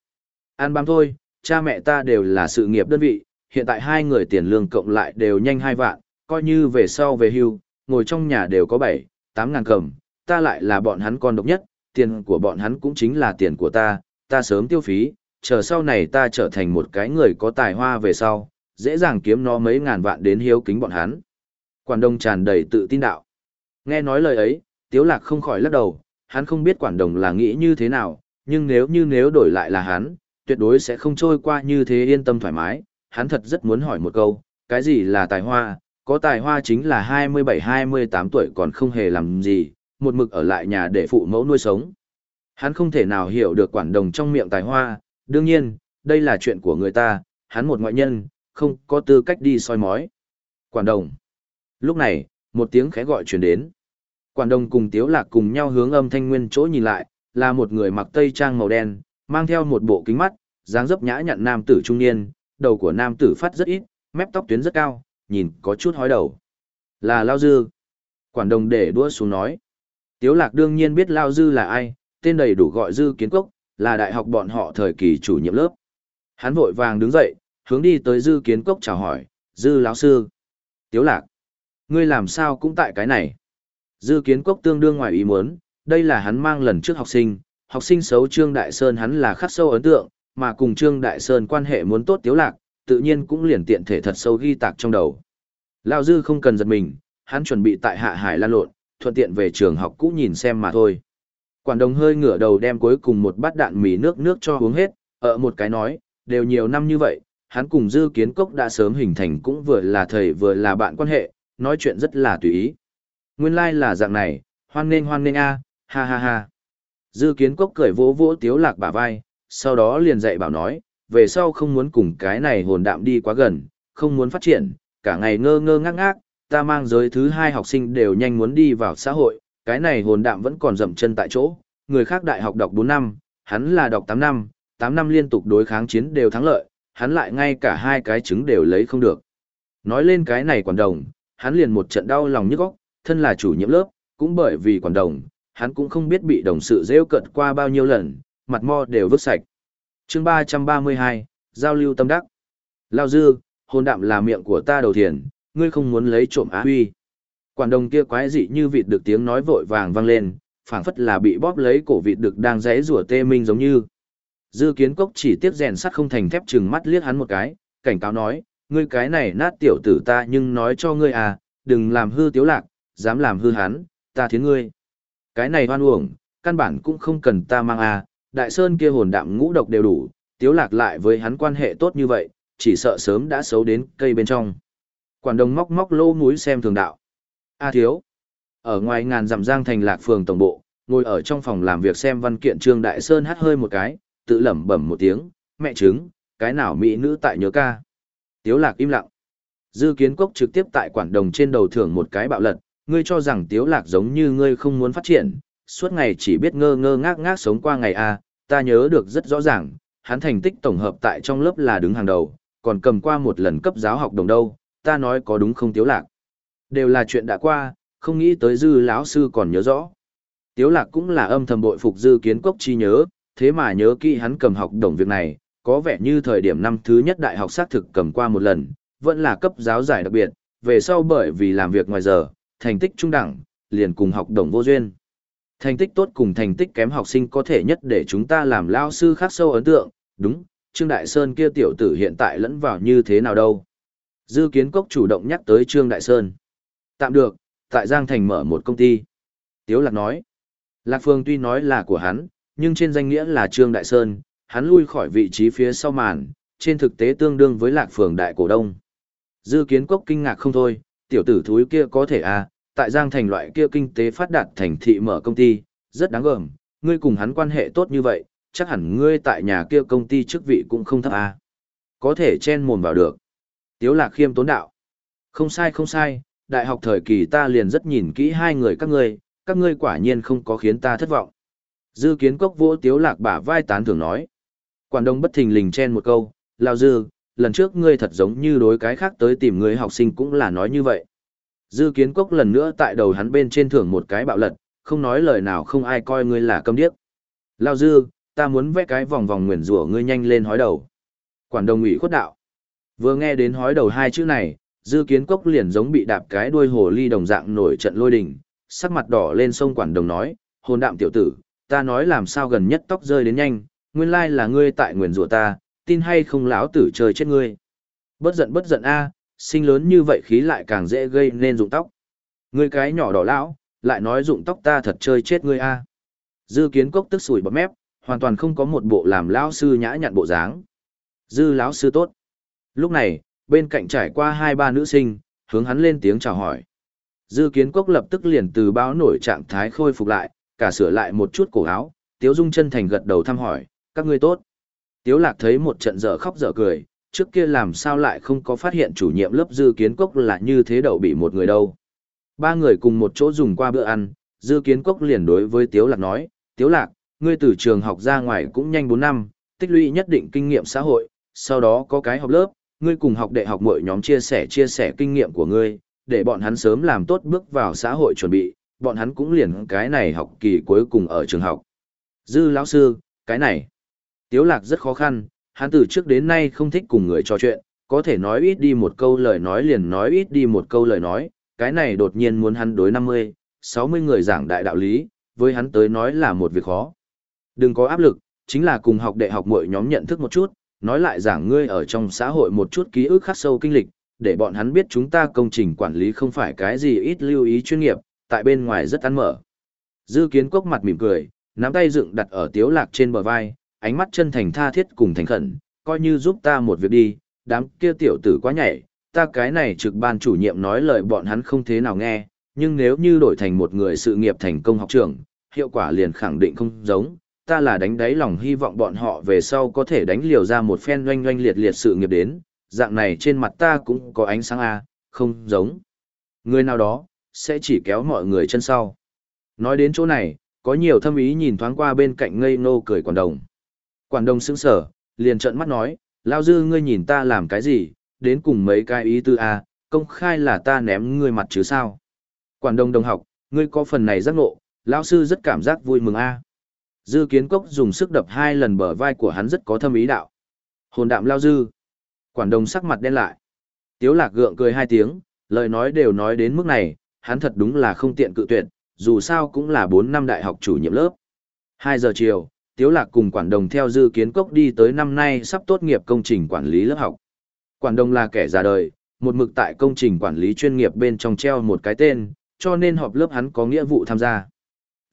[SPEAKER 1] Ăn bám thôi, cha mẹ ta đều là sự nghiệp đơn vị, hiện tại hai người tiền lương cộng lại đều nhanh hai vạn, coi như về sau về hưu, ngồi trong nhà đều có bảy, tám ngàn cầm, ta lại là bọn hắn con độc nhất, tiền của bọn hắn cũng chính là tiền của ta, ta sớm tiêu phí, chờ sau này ta trở thành một cái người có tài hoa về sau, dễ dàng kiếm nó mấy ngàn vạn đến hiếu kính bọn hắn. Quản đông tràn đầy tự tin đạo. Nghe nói lời ấy, Tiếu Lạc không khỏi lắc đầu, hắn không biết quản đồng là nghĩ như thế nào, nhưng nếu như nếu đổi lại là hắn, tuyệt đối sẽ không trôi qua như thế yên tâm thoải mái. Hắn thật rất muốn hỏi một câu, cái gì là tài hoa? Có tài hoa chính là 27-28 tuổi còn không hề làm gì, một mực ở lại nhà để phụ mẫu nuôi sống. Hắn không thể nào hiểu được quản đồng trong miệng tài hoa, đương nhiên, đây là chuyện của người ta, hắn một ngoại nhân, không có tư cách đi soi mói. Quản đồng. Lúc này, một tiếng khẽ gọi truyền đến. Quản đồng cùng Tiếu Lạc cùng nhau hướng âm thanh nguyên chỗ nhìn lại, là một người mặc tây trang màu đen, mang theo một bộ kính mắt, dáng dấp nhã nhặn nam tử trung niên, đầu của nam tử phát rất ít, mép tóc tuyến rất cao, nhìn có chút hói đầu. Là Lao Dư. Quản đồng để đua xuống nói. Tiếu lạc đương nhiên biết Lao Dư là ai, tên đầy đủ gọi Dư Kiến Cốc, là đại học bọn họ thời kỳ chủ nhiệm lớp. Hắn vội vàng đứng dậy, hướng đi tới Dư Kiến Cốc chào hỏi, Dư lão sư. Tiếu lạc. Ngươi làm sao cũng tại cái này. Dư Kiến Cốc tương đương ngoài ý muốn, đây là hắn mang lần trước học sinh, học sinh xấu Trương Đại Sơn hắn là khắc sâu ấn tượng, mà cùng Trương Đại Sơn quan hệ muốn tốt tiếu lạc, tự nhiên cũng liền tiện thể thật sâu ghi tạc trong đầu. Lão Dư không cần giật mình, hắn chuẩn bị tại Hạ Hải lan lộn, thuận tiện về trường học cũ nhìn xem mà thôi. Quản đồng hơi ngửa đầu đem cuối cùng một bát đạn mì nước nước cho uống hết, ở một cái nói, đều nhiều năm như vậy, hắn cùng Dư Kiến Cốc đã sớm hình thành cũng vừa là thầy vừa là bạn quan hệ, nói chuyện rất là tùy ý. Nguyên lai like là dạng này, hoan nghênh hoan nghênh a, ha ha ha. Dư kiến cốc cười vỗ vỗ tiếu lạc bả vai, sau đó liền dạy bảo nói, về sau không muốn cùng cái này hồn đạm đi quá gần, không muốn phát triển, cả ngày ngơ ngơ ngác ngác, ta mang giới thứ hai học sinh đều nhanh muốn đi vào xã hội, cái này hồn đạm vẫn còn dậm chân tại chỗ, người khác đại học đọc 4 năm, hắn là đọc 8 năm, 8 năm liên tục đối kháng chiến đều thắng lợi, hắn lại ngay cả hai cái trứng đều lấy không được. Nói lên cái này quản đồng, hắn liền một trận đau lòng nhức óc, thân là chủ nhiệm lớp, cũng bởi vì quản đồng, hắn cũng không biết bị đồng sự rêu cận qua bao nhiêu lần, mặt mo đều vứt sạch. chương ba trăm ba mươi hai giao lưu tâm đắc lao dư hồn đạm là miệng của ta đầu thiền ngươi không muốn lấy trộm á huy quản đồng kia quái dị như vịt được tiếng nói vội vàng vang lên phảng phất là bị bóp lấy cổ vịt được đang rẽ rủa tê minh giống như dư kiến cốc chỉ tiếc rèn sắt không thành thép chừng mắt liếc hắn một cái cảnh cáo nói ngươi cái này nát tiểu tử ta nhưng nói cho ngươi à đừng làm hư tiếu lạc dám làm hư hắn ta thiến ngươi cái này hoan uổng căn bản cũng không cần ta mang à đại sơn kia hồn đạm ngũ độc đều đủ tiếu lạc lại với hắn quan hệ tốt như vậy chỉ sợ sớm đã xấu đến cây bên trong. Quản đồng móc móc lô mũi xem thường đạo. A thiếu. Ở ngoài ngàn dặm giang thành lạc phường tổng bộ, ngồi ở trong phòng làm việc xem văn kiện Trương Đại Sơn hát hơi một cái, tự lẩm bẩm một tiếng, mẹ trứng, cái nào mỹ nữ tại nhớ ca. Tiếu lạc im lặng. Dư kiến quốc trực tiếp tại quản đồng trên đầu thưởng một cái bạo lật, ngươi cho rằng tiếu lạc giống như ngươi không muốn phát triển, suốt ngày chỉ biết ngơ ngơ ngác ngác sống qua ngày a, ta nhớ được rất rõ ràng, hắn thành tích tổng hợp tại trong lớp là đứng hàng đầu, còn cầm qua một lần cấp giáo học đồng đâu, ta nói có đúng không Tiếu Lạc. Đều là chuyện đã qua, không nghĩ tới dư lão sư còn nhớ rõ. Tiếu Lạc cũng là âm thầm bội phục dư kiến quốc chi nhớ, thế mà nhớ kỹ hắn cầm học đồng việc này, có vẻ như thời điểm năm thứ nhất đại học xác thực cầm qua một lần, vẫn là cấp giáo giải đặc biệt, về sau bởi vì làm việc ngoài giờ, thành tích trung đẳng, liền cùng học đồng vô duyên. Thành tích tốt cùng thành tích kém học sinh có thể nhất để chúng ta làm lao sư khắc sâu ấn tượng, đúng, Trương Đại Sơn kia tiểu tử hiện tại lẫn vào như thế nào đâu. Dư Kiến Cốc chủ động nhắc tới Trương Đại Sơn. Tạm được, tại Giang Thành mở một công ty. Tiếu Lạc nói, Lạc Phương tuy nói là của hắn, nhưng trên danh nghĩa là Trương Đại Sơn, hắn lui khỏi vị trí phía sau màn, trên thực tế tương đương với Lạc Phường đại cổ đông. Dư Kiến Cốc kinh ngạc không thôi, tiểu tử thúi kia có thể à, tại Giang Thành loại kia kinh tế phát đạt thành thị mở công ty, rất đáng gờm, ngươi cùng hắn quan hệ tốt như vậy, chắc hẳn ngươi tại nhà kia công ty chức vị cũng không thấp à. Có thể chen mồm vào được. Tiếu lạc khiêm tốn đạo. Không sai không sai, đại học thời kỳ ta liền rất nhìn kỹ hai người các ngươi, các ngươi quả nhiên không có khiến ta thất vọng. Dư kiến cốc vỗ tiếu lạc bả vai tán thưởng nói. Quản đông bất thình lình chen một câu, lao dư, lần trước ngươi thật giống như đối cái khác tới tìm người học sinh cũng là nói như vậy. Dư kiến cốc lần nữa tại đầu hắn bên trên thưởng một cái bạo lật, không nói lời nào không ai coi ngươi là câm điếc. Lao dư, ta muốn vẽ cái vòng vòng nguyền rủa ngươi nhanh lên hói đầu. Quản đồng ủy khuất đạo. Vừa nghe đến hói đầu hai chữ này, dư kiến cốc liền giống bị đạp cái đuôi hồ ly đồng dạng nổi trận lôi đình, sắc mặt đỏ lên sông quản đồng nói, hồn đạm tiểu tử, ta nói làm sao gần nhất tóc rơi đến nhanh, nguyên lai là ngươi tại nguyền rủa ta, tin hay không lão tử trời chết ngươi. Bất giận bất giận a, sinh lớn như vậy khí lại càng dễ gây nên rụng tóc. Ngươi cái nhỏ đỏ lão, lại nói rụng tóc ta thật chơi chết ngươi a. Dư kiến cốc tức sủi bọt mép, hoàn toàn không có một bộ làm lão sư nhã nhặn bộ dáng. Dư lão sư tốt. Lúc này, bên cạnh trải qua hai ba nữ sinh, hướng hắn lên tiếng chào hỏi. Dư kiến quốc lập tức liền từ báo nổi trạng thái khôi phục lại, cả sửa lại một chút cổ áo, Tiếu Dung chân thành gật đầu thăm hỏi, các ngươi tốt. Tiếu Lạc thấy một trận dở khóc dở cười, trước kia làm sao lại không có phát hiện chủ nhiệm lớp Dư Kiến Quốc là như thế đậu bị một người đâu. Ba người cùng một chỗ dùng qua bữa ăn, Dư Kiến Quốc liền đối với Tiếu Lạc nói, Tiếu Lạc, ngươi từ trường học ra ngoài cũng nhanh 4 năm, tích lũy nhất định kinh nghiệm xã hội, sau đó có cái học lớp, ngươi cùng học đệ học mỗi nhóm chia sẻ chia sẻ kinh nghiệm của ngươi, để bọn hắn sớm làm tốt bước vào xã hội chuẩn bị, bọn hắn cũng liền cái này học kỳ cuối cùng ở trường học. Dư lão sư, cái này, Tiếu Lạc rất khó khăn, hắn từ trước đến nay không thích cùng người trò chuyện, có thể nói ít đi một câu lời nói liền nói ít đi một câu lời nói, cái này đột nhiên muốn hắn đối 50, 60 người giảng đại đạo lý, với hắn tới nói là một việc khó. Đừng có áp lực, chính là cùng học đệ học mỗi nhóm nhận thức một chút, nói lại giảng ngươi ở trong xã hội một chút ký ức khắc sâu kinh lịch, để bọn hắn biết chúng ta công trình quản lý không phải cái gì ít lưu ý chuyên nghiệp, tại bên ngoài rất ăn mở. Dư kiến quốc mặt mỉm cười, nắm tay dựng đặt ở tiếu lạc trên bờ vai, ánh mắt chân thành tha thiết cùng thành khẩn, coi như giúp ta một việc đi, đám kia tiểu tử quá nhảy, ta cái này trực ban chủ nhiệm nói lời bọn hắn không thế nào nghe, nhưng nếu như đổi thành một người sự nghiệp thành công học trưởng, hiệu quả liền khẳng định không giống, ta là đánh đáy lòng hy vọng bọn họ về sau có thể đánh liều ra một phen doanh doanh liệt liệt sự nghiệp đến, dạng này trên mặt ta cũng có ánh sáng A, không giống. Người nào đó, sẽ chỉ kéo mọi người chân sau. Nói đến chỗ này, có nhiều thâm ý nhìn thoáng qua bên cạnh ngây nô cười quản đồng. Quản đồng sững sở, liền trợn mắt nói, lao dư ngươi nhìn ta làm cái gì, đến cùng mấy cái ý tư A, công khai là ta ném ngươi mặt chứ sao. Quản đồng đồng học, ngươi có phần này giác ngộ, lao sư rất cảm giác vui mừng A. Dư kiến cốc dùng sức đập hai lần bờ vai của hắn rất có thâm ý đạo. Hồn đạm lao dư. Quản đồng sắc mặt đen lại. Tiếu lạc gượng cười hai tiếng, lời nói đều nói đến mức này, hắn thật đúng là không tiện cự tuyệt, dù sao cũng là 4 năm đại học chủ nhiệm lớp. 2 giờ chiều, Tiếu Lạc cùng quản đồng theo dư kiến cốc đi tới năm nay sắp tốt nghiệp công trình quản lý lớp học. Quản đồng là kẻ già đời, một mực tại công trình quản lý chuyên nghiệp bên trong treo một cái tên, cho nên họp lớp hắn có nghĩa vụ tham gia.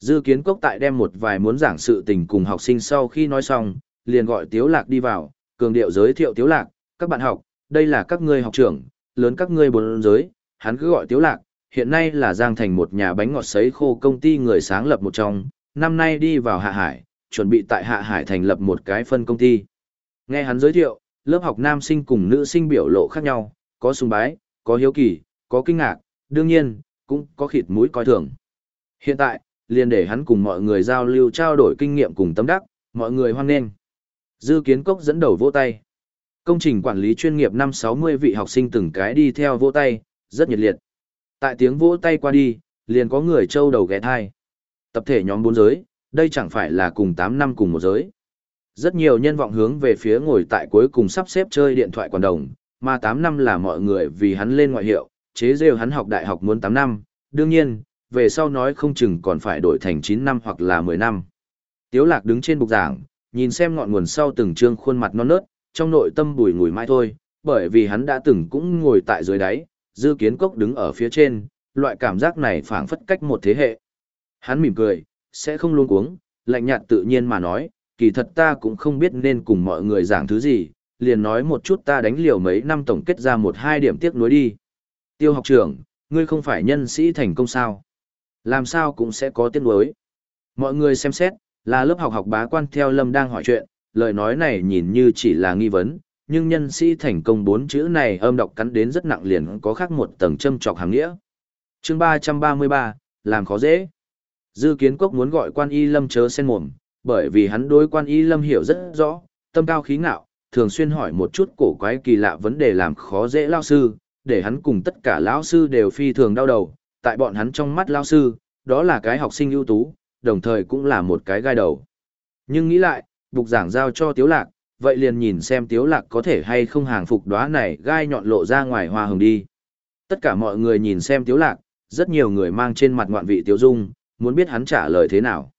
[SPEAKER 1] Dư kiến cốc tại đem một vài muốn giảng sự tình cùng học sinh sau khi nói xong, liền gọi Tiếu Lạc đi vào, cường điệu giới thiệu Tiếu Lạc, các bạn học, đây là các ngươi học trưởng, lớn các ngươi bốn giới, hắn cứ gọi Tiếu Lạc, hiện nay là Giang Thành một nhà bánh ngọt sấy khô công ty người sáng lập một trong, năm nay đi vào Hạ Hải, chuẩn bị tại Hạ Hải thành lập một cái phân công ty. Nghe hắn giới thiệu, lớp học nam sinh cùng nữ sinh biểu lộ khác nhau, có sùng bái, có hiếu kỳ, có kinh ngạc, đương nhiên, cũng có khịt mũi coi thường. Hiện tại, liền để hắn cùng mọi người giao lưu trao đổi kinh nghiệm cùng tâm đắc, mọi người hoan nghênh. Dư Kiến Cốc dẫn đầu vỗ tay. Công trình quản lý chuyên nghiệp năm 60 vị học sinh từng cái đi theo vỗ tay, rất nhiệt liệt. Tại tiếng vỗ tay qua đi, liền có người trâu đầu ghé thai. Tập thể nhóm bốn giới, đây chẳng phải là cùng 8 năm cùng một giới. Rất nhiều nhân vọng hướng về phía ngồi tại cuối cùng sắp xếp chơi điện thoại quản đồng, mà 8 năm là mọi người vì hắn lên ngoại hiệu, chế rêu hắn học đại học muốn 8 năm, đương nhiên, về sau nói không chừng còn phải đổi thành 9 năm hoặc là 10 năm. Tiếu lạc đứng trên bục giảng, nhìn xem ngọn nguồn sau từng trương khuôn mặt non nớt, trong nội tâm bùi ngùi mãi thôi, bởi vì hắn đã từng cũng ngồi tại dưới đáy, dư kiến cốc đứng ở phía trên, loại cảm giác này phảng phất cách một thế hệ. Hắn mỉm cười, sẽ không luôn cuống, lạnh nhạt tự nhiên mà nói, kỳ thật ta cũng không biết nên cùng mọi người giảng thứ gì, liền nói một chút ta đánh liều mấy năm tổng kết ra một hai điểm tiếc nuối đi. Tiêu học trưởng, ngươi không phải nhân sĩ thành công sao? Làm sao cũng sẽ có tiếc nuối. Mọi người xem xét, là lớp học học bá quan theo Lâm đang hỏi chuyện, lời nói này nhìn như chỉ là nghi vấn, nhưng nhân sĩ thành công bốn chữ này âm đọc cắn đến rất nặng liền có khác một tầng châm trọc hàng nghĩa. chương ba trăm ba mươi ba làm khó dễ. Dư kiến quốc muốn gọi quan y lâm chớ sen mồm, bởi vì hắn đối quan y lâm hiểu rất rõ, tâm cao khí ngạo, thường xuyên hỏi một chút cổ quái kỳ lạ vấn đề làm khó dễ lao sư, để hắn cùng tất cả lão sư đều phi thường đau đầu, tại bọn hắn trong mắt lao sư, đó là cái học sinh ưu tú, đồng thời cũng là một cái gai đầu. Nhưng nghĩ lại, bục giảng giao cho Tiếu Lạc, vậy liền nhìn xem Tiếu Lạc có thể hay không hàng phục đóa này gai nhọn lộ ra ngoài hoa hồng đi. Tất cả mọi người nhìn xem Tiếu Lạc, rất nhiều người mang trên mặt ngoạn vị Tiếu Dung, muốn biết hắn trả lời thế nào.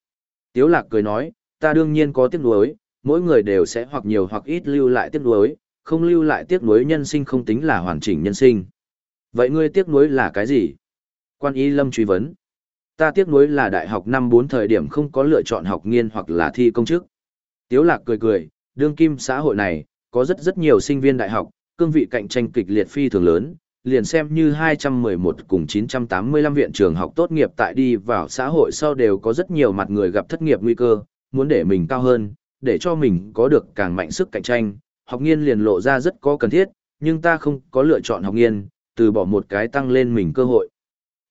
[SPEAKER 1] Tiếu Lạc cười nói, ta đương nhiên có tiếc nuối, mỗi người đều sẽ hoặc nhiều hoặc ít lưu lại tiếc nuối, không lưu lại tiếc nuối nhân sinh không tính là hoàn chỉnh nhân sinh. Vậy ngươi tiếc nuối là cái gì? Quan Y Lâm truy vấn. Ta tiếc nuối là đại học năm 4 thời điểm không có lựa chọn học nghiên hoặc là thi công chức. Tiếu lạc cười cười, đương kim xã hội này, có rất rất nhiều sinh viên đại học, cương vị cạnh tranh kịch liệt phi thường lớn, liền xem như 211 cùng 985 viện trường học tốt nghiệp tại đi vào xã hội sau đều có rất nhiều mặt người gặp thất nghiệp nguy cơ, muốn để mình cao hơn, để cho mình có được càng mạnh sức cạnh tranh, học nghiên liền lộ ra rất có cần thiết, nhưng ta không có lựa chọn học nghiên, từ bỏ một cái tăng lên mình cơ hội.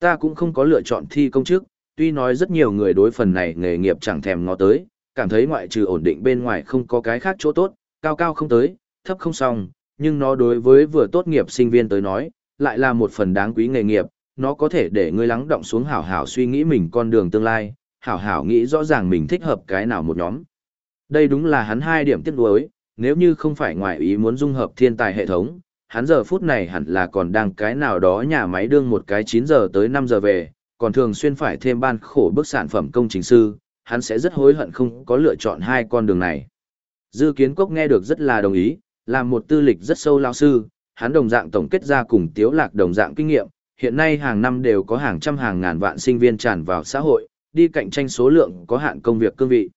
[SPEAKER 1] Ta cũng không có lựa chọn thi công chức, tuy nói rất nhiều người đối phần này nghề nghiệp chẳng thèm ngó tới, cảm thấy ngoại trừ ổn định bên ngoài không có cái khác chỗ tốt, cao cao không tới, thấp không xong, nhưng nó đối với vừa tốt nghiệp sinh viên tới nói, lại là một phần đáng quý nghề nghiệp, nó có thể để ngươi lắng động xuống hảo hảo suy nghĩ mình con đường tương lai, hảo hảo nghĩ rõ ràng mình thích hợp cái nào một nhóm. Đây đúng là hắn hai điểm tiếc nuối, nếu như không phải ngoại ý muốn dung hợp thiên tài hệ thống, hắn giờ phút này hẳn là còn đang cái nào đó nhà máy đương một cái 9 giờ tới 5 giờ về, còn thường xuyên phải thêm ban khổ bức sản phẩm công trình sư, hắn sẽ rất hối hận không có lựa chọn hai con đường này. Dư kiến quốc nghe được rất là đồng ý, làm một tư lịch rất sâu lao sư, hắn đồng dạng tổng kết ra cùng tiếu lạc đồng dạng kinh nghiệm, hiện nay hàng năm đều có hàng trăm hàng ngàn vạn sinh viên tràn vào xã hội, đi cạnh tranh số lượng có hạn công việc cương vị.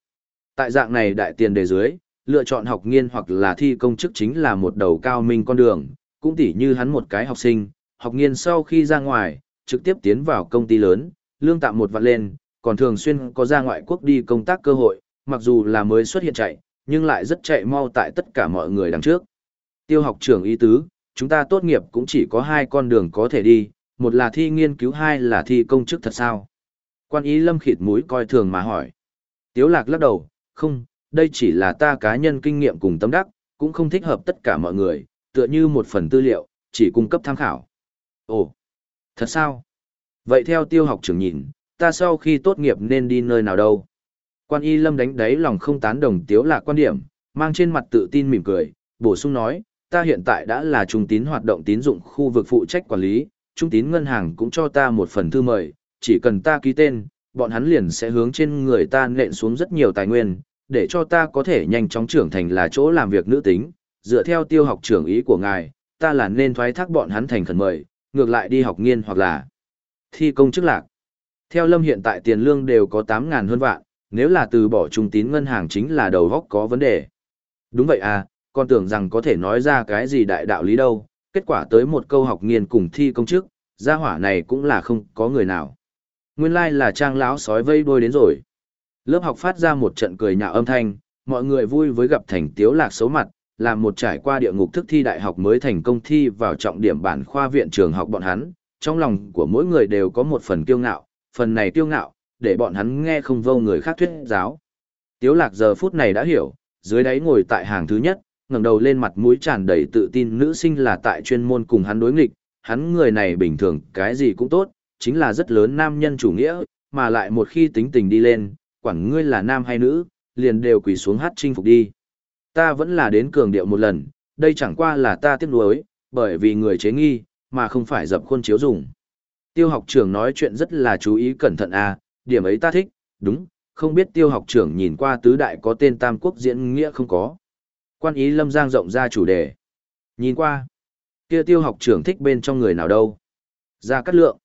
[SPEAKER 1] Tại dạng này đại tiền đề dưới, lựa chọn học nghiên hoặc là thi công chức chính là một đầu cao minh con đường, cũng tỉ như hắn một cái học sinh, học nghiên sau khi ra ngoài, trực tiếp tiến vào công ty lớn, lương tạm một vạn lên, còn thường xuyên có ra ngoại quốc đi công tác cơ hội, mặc dù là mới xuất hiện chạy, nhưng lại rất chạy mau tại tất cả mọi người đằng trước. Tiêu học trưởng ý tứ, chúng ta tốt nghiệp cũng chỉ có hai con đường có thể đi, một là thi nghiên cứu hai là thi công chức thật sao. Quan ý lâm khịt mũi coi thường mà hỏi. Tiếu lạc lắc đầu, không, đây chỉ là ta cá nhân kinh nghiệm cùng tâm đắc, cũng không thích hợp tất cả mọi người, tựa như một phần tư liệu, chỉ cung cấp tham khảo. Ồ, thật sao? Vậy theo tiêu học trưởng nhìn, ta sau khi tốt nghiệp nên đi nơi nào đâu? Quan y lâm đánh đáy lòng không tán đồng tiếu lạc quan điểm, mang trên mặt tự tin mỉm cười, bổ sung nói, ta hiện tại đã là trung tín hoạt động tín dụng khu vực phụ trách quản lý, trung tín ngân hàng cũng cho ta một phần thư mời, chỉ cần ta ký tên, bọn hắn liền sẽ hướng trên người ta nện xuống rất nhiều tài nguyên, để cho ta có thể nhanh chóng trưởng thành là chỗ làm việc nữ tính, dựa theo tiêu học trưởng ý của ngài, ta là nên thoái thác bọn hắn thành khẩn mời, ngược lại đi học nghiên hoặc là thi công chức lạc. Theo Lâm hiện tại tiền lương đều có 8.000 hơn vạn, nếu là từ bỏ trung tín ngân hàng chính là đầu góc có vấn đề. Đúng vậy à, con tưởng rằng có thể nói ra cái gì đại đạo lý đâu, kết quả tới một câu học nghiên cùng thi công chức, gia hỏa này cũng là không có người nào. Nguyên lai like là trang lão sói vây đôi đến rồi. Lớp học phát ra một trận cười nhạo âm thanh, mọi người vui với gặp thành tiếu lạc xấu mặt, làm một trải qua địa ngục thức thi đại học mới thành công thi vào trọng điểm bản khoa viện trường học bọn hắn, trong lòng của mỗi người đều có một phần kiêu ngạo, phần này kiêu ngạo, để bọn hắn nghe không vô người khác thuyết giáo. Tiếu lạc giờ phút này đã hiểu, dưới đáy ngồi tại hàng thứ nhất, ngẩng đầu lên mặt mũi tràn đầy tự tin nữ sinh là tại chuyên môn cùng hắn đối nghịch, hắn người này bình thường cái gì cũng tốt, chính là rất lớn nam nhân chủ nghĩa, mà lại một khi tính tình đi lên, quản ngươi là nam hay nữ, liền đều quỳ xuống hát chinh phục đi. Ta vẫn là đến cường điệu một lần, đây chẳng qua là ta tiếc nuối, bởi vì người chế nghi, mà không phải dập khuôn chiếu dùng. Tiêu học trưởng nói chuyện rất là chú ý cẩn thận à, điểm ấy ta thích, đúng, không biết tiêu học trưởng nhìn qua tứ đại có tên Tam Quốc diễn nghĩa không có. Quan ý lâm giang rộng ra chủ đề. Nhìn qua, kia tiêu học trưởng thích bên trong người nào đâu. Ra cát lượng.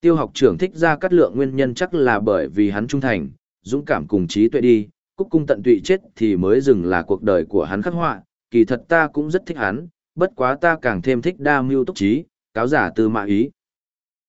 [SPEAKER 1] Tiêu học trưởng thích ra cát lượng nguyên nhân chắc là bởi vì hắn trung thành, dũng cảm cùng trí tuệ đi, cúc cung tận tụy chết thì mới dừng là cuộc đời của hắn khắc họa, kỳ thật ta cũng rất thích hắn, bất quá ta càng thêm thích đa mưu túc trí, cáo giả tư mạ ý.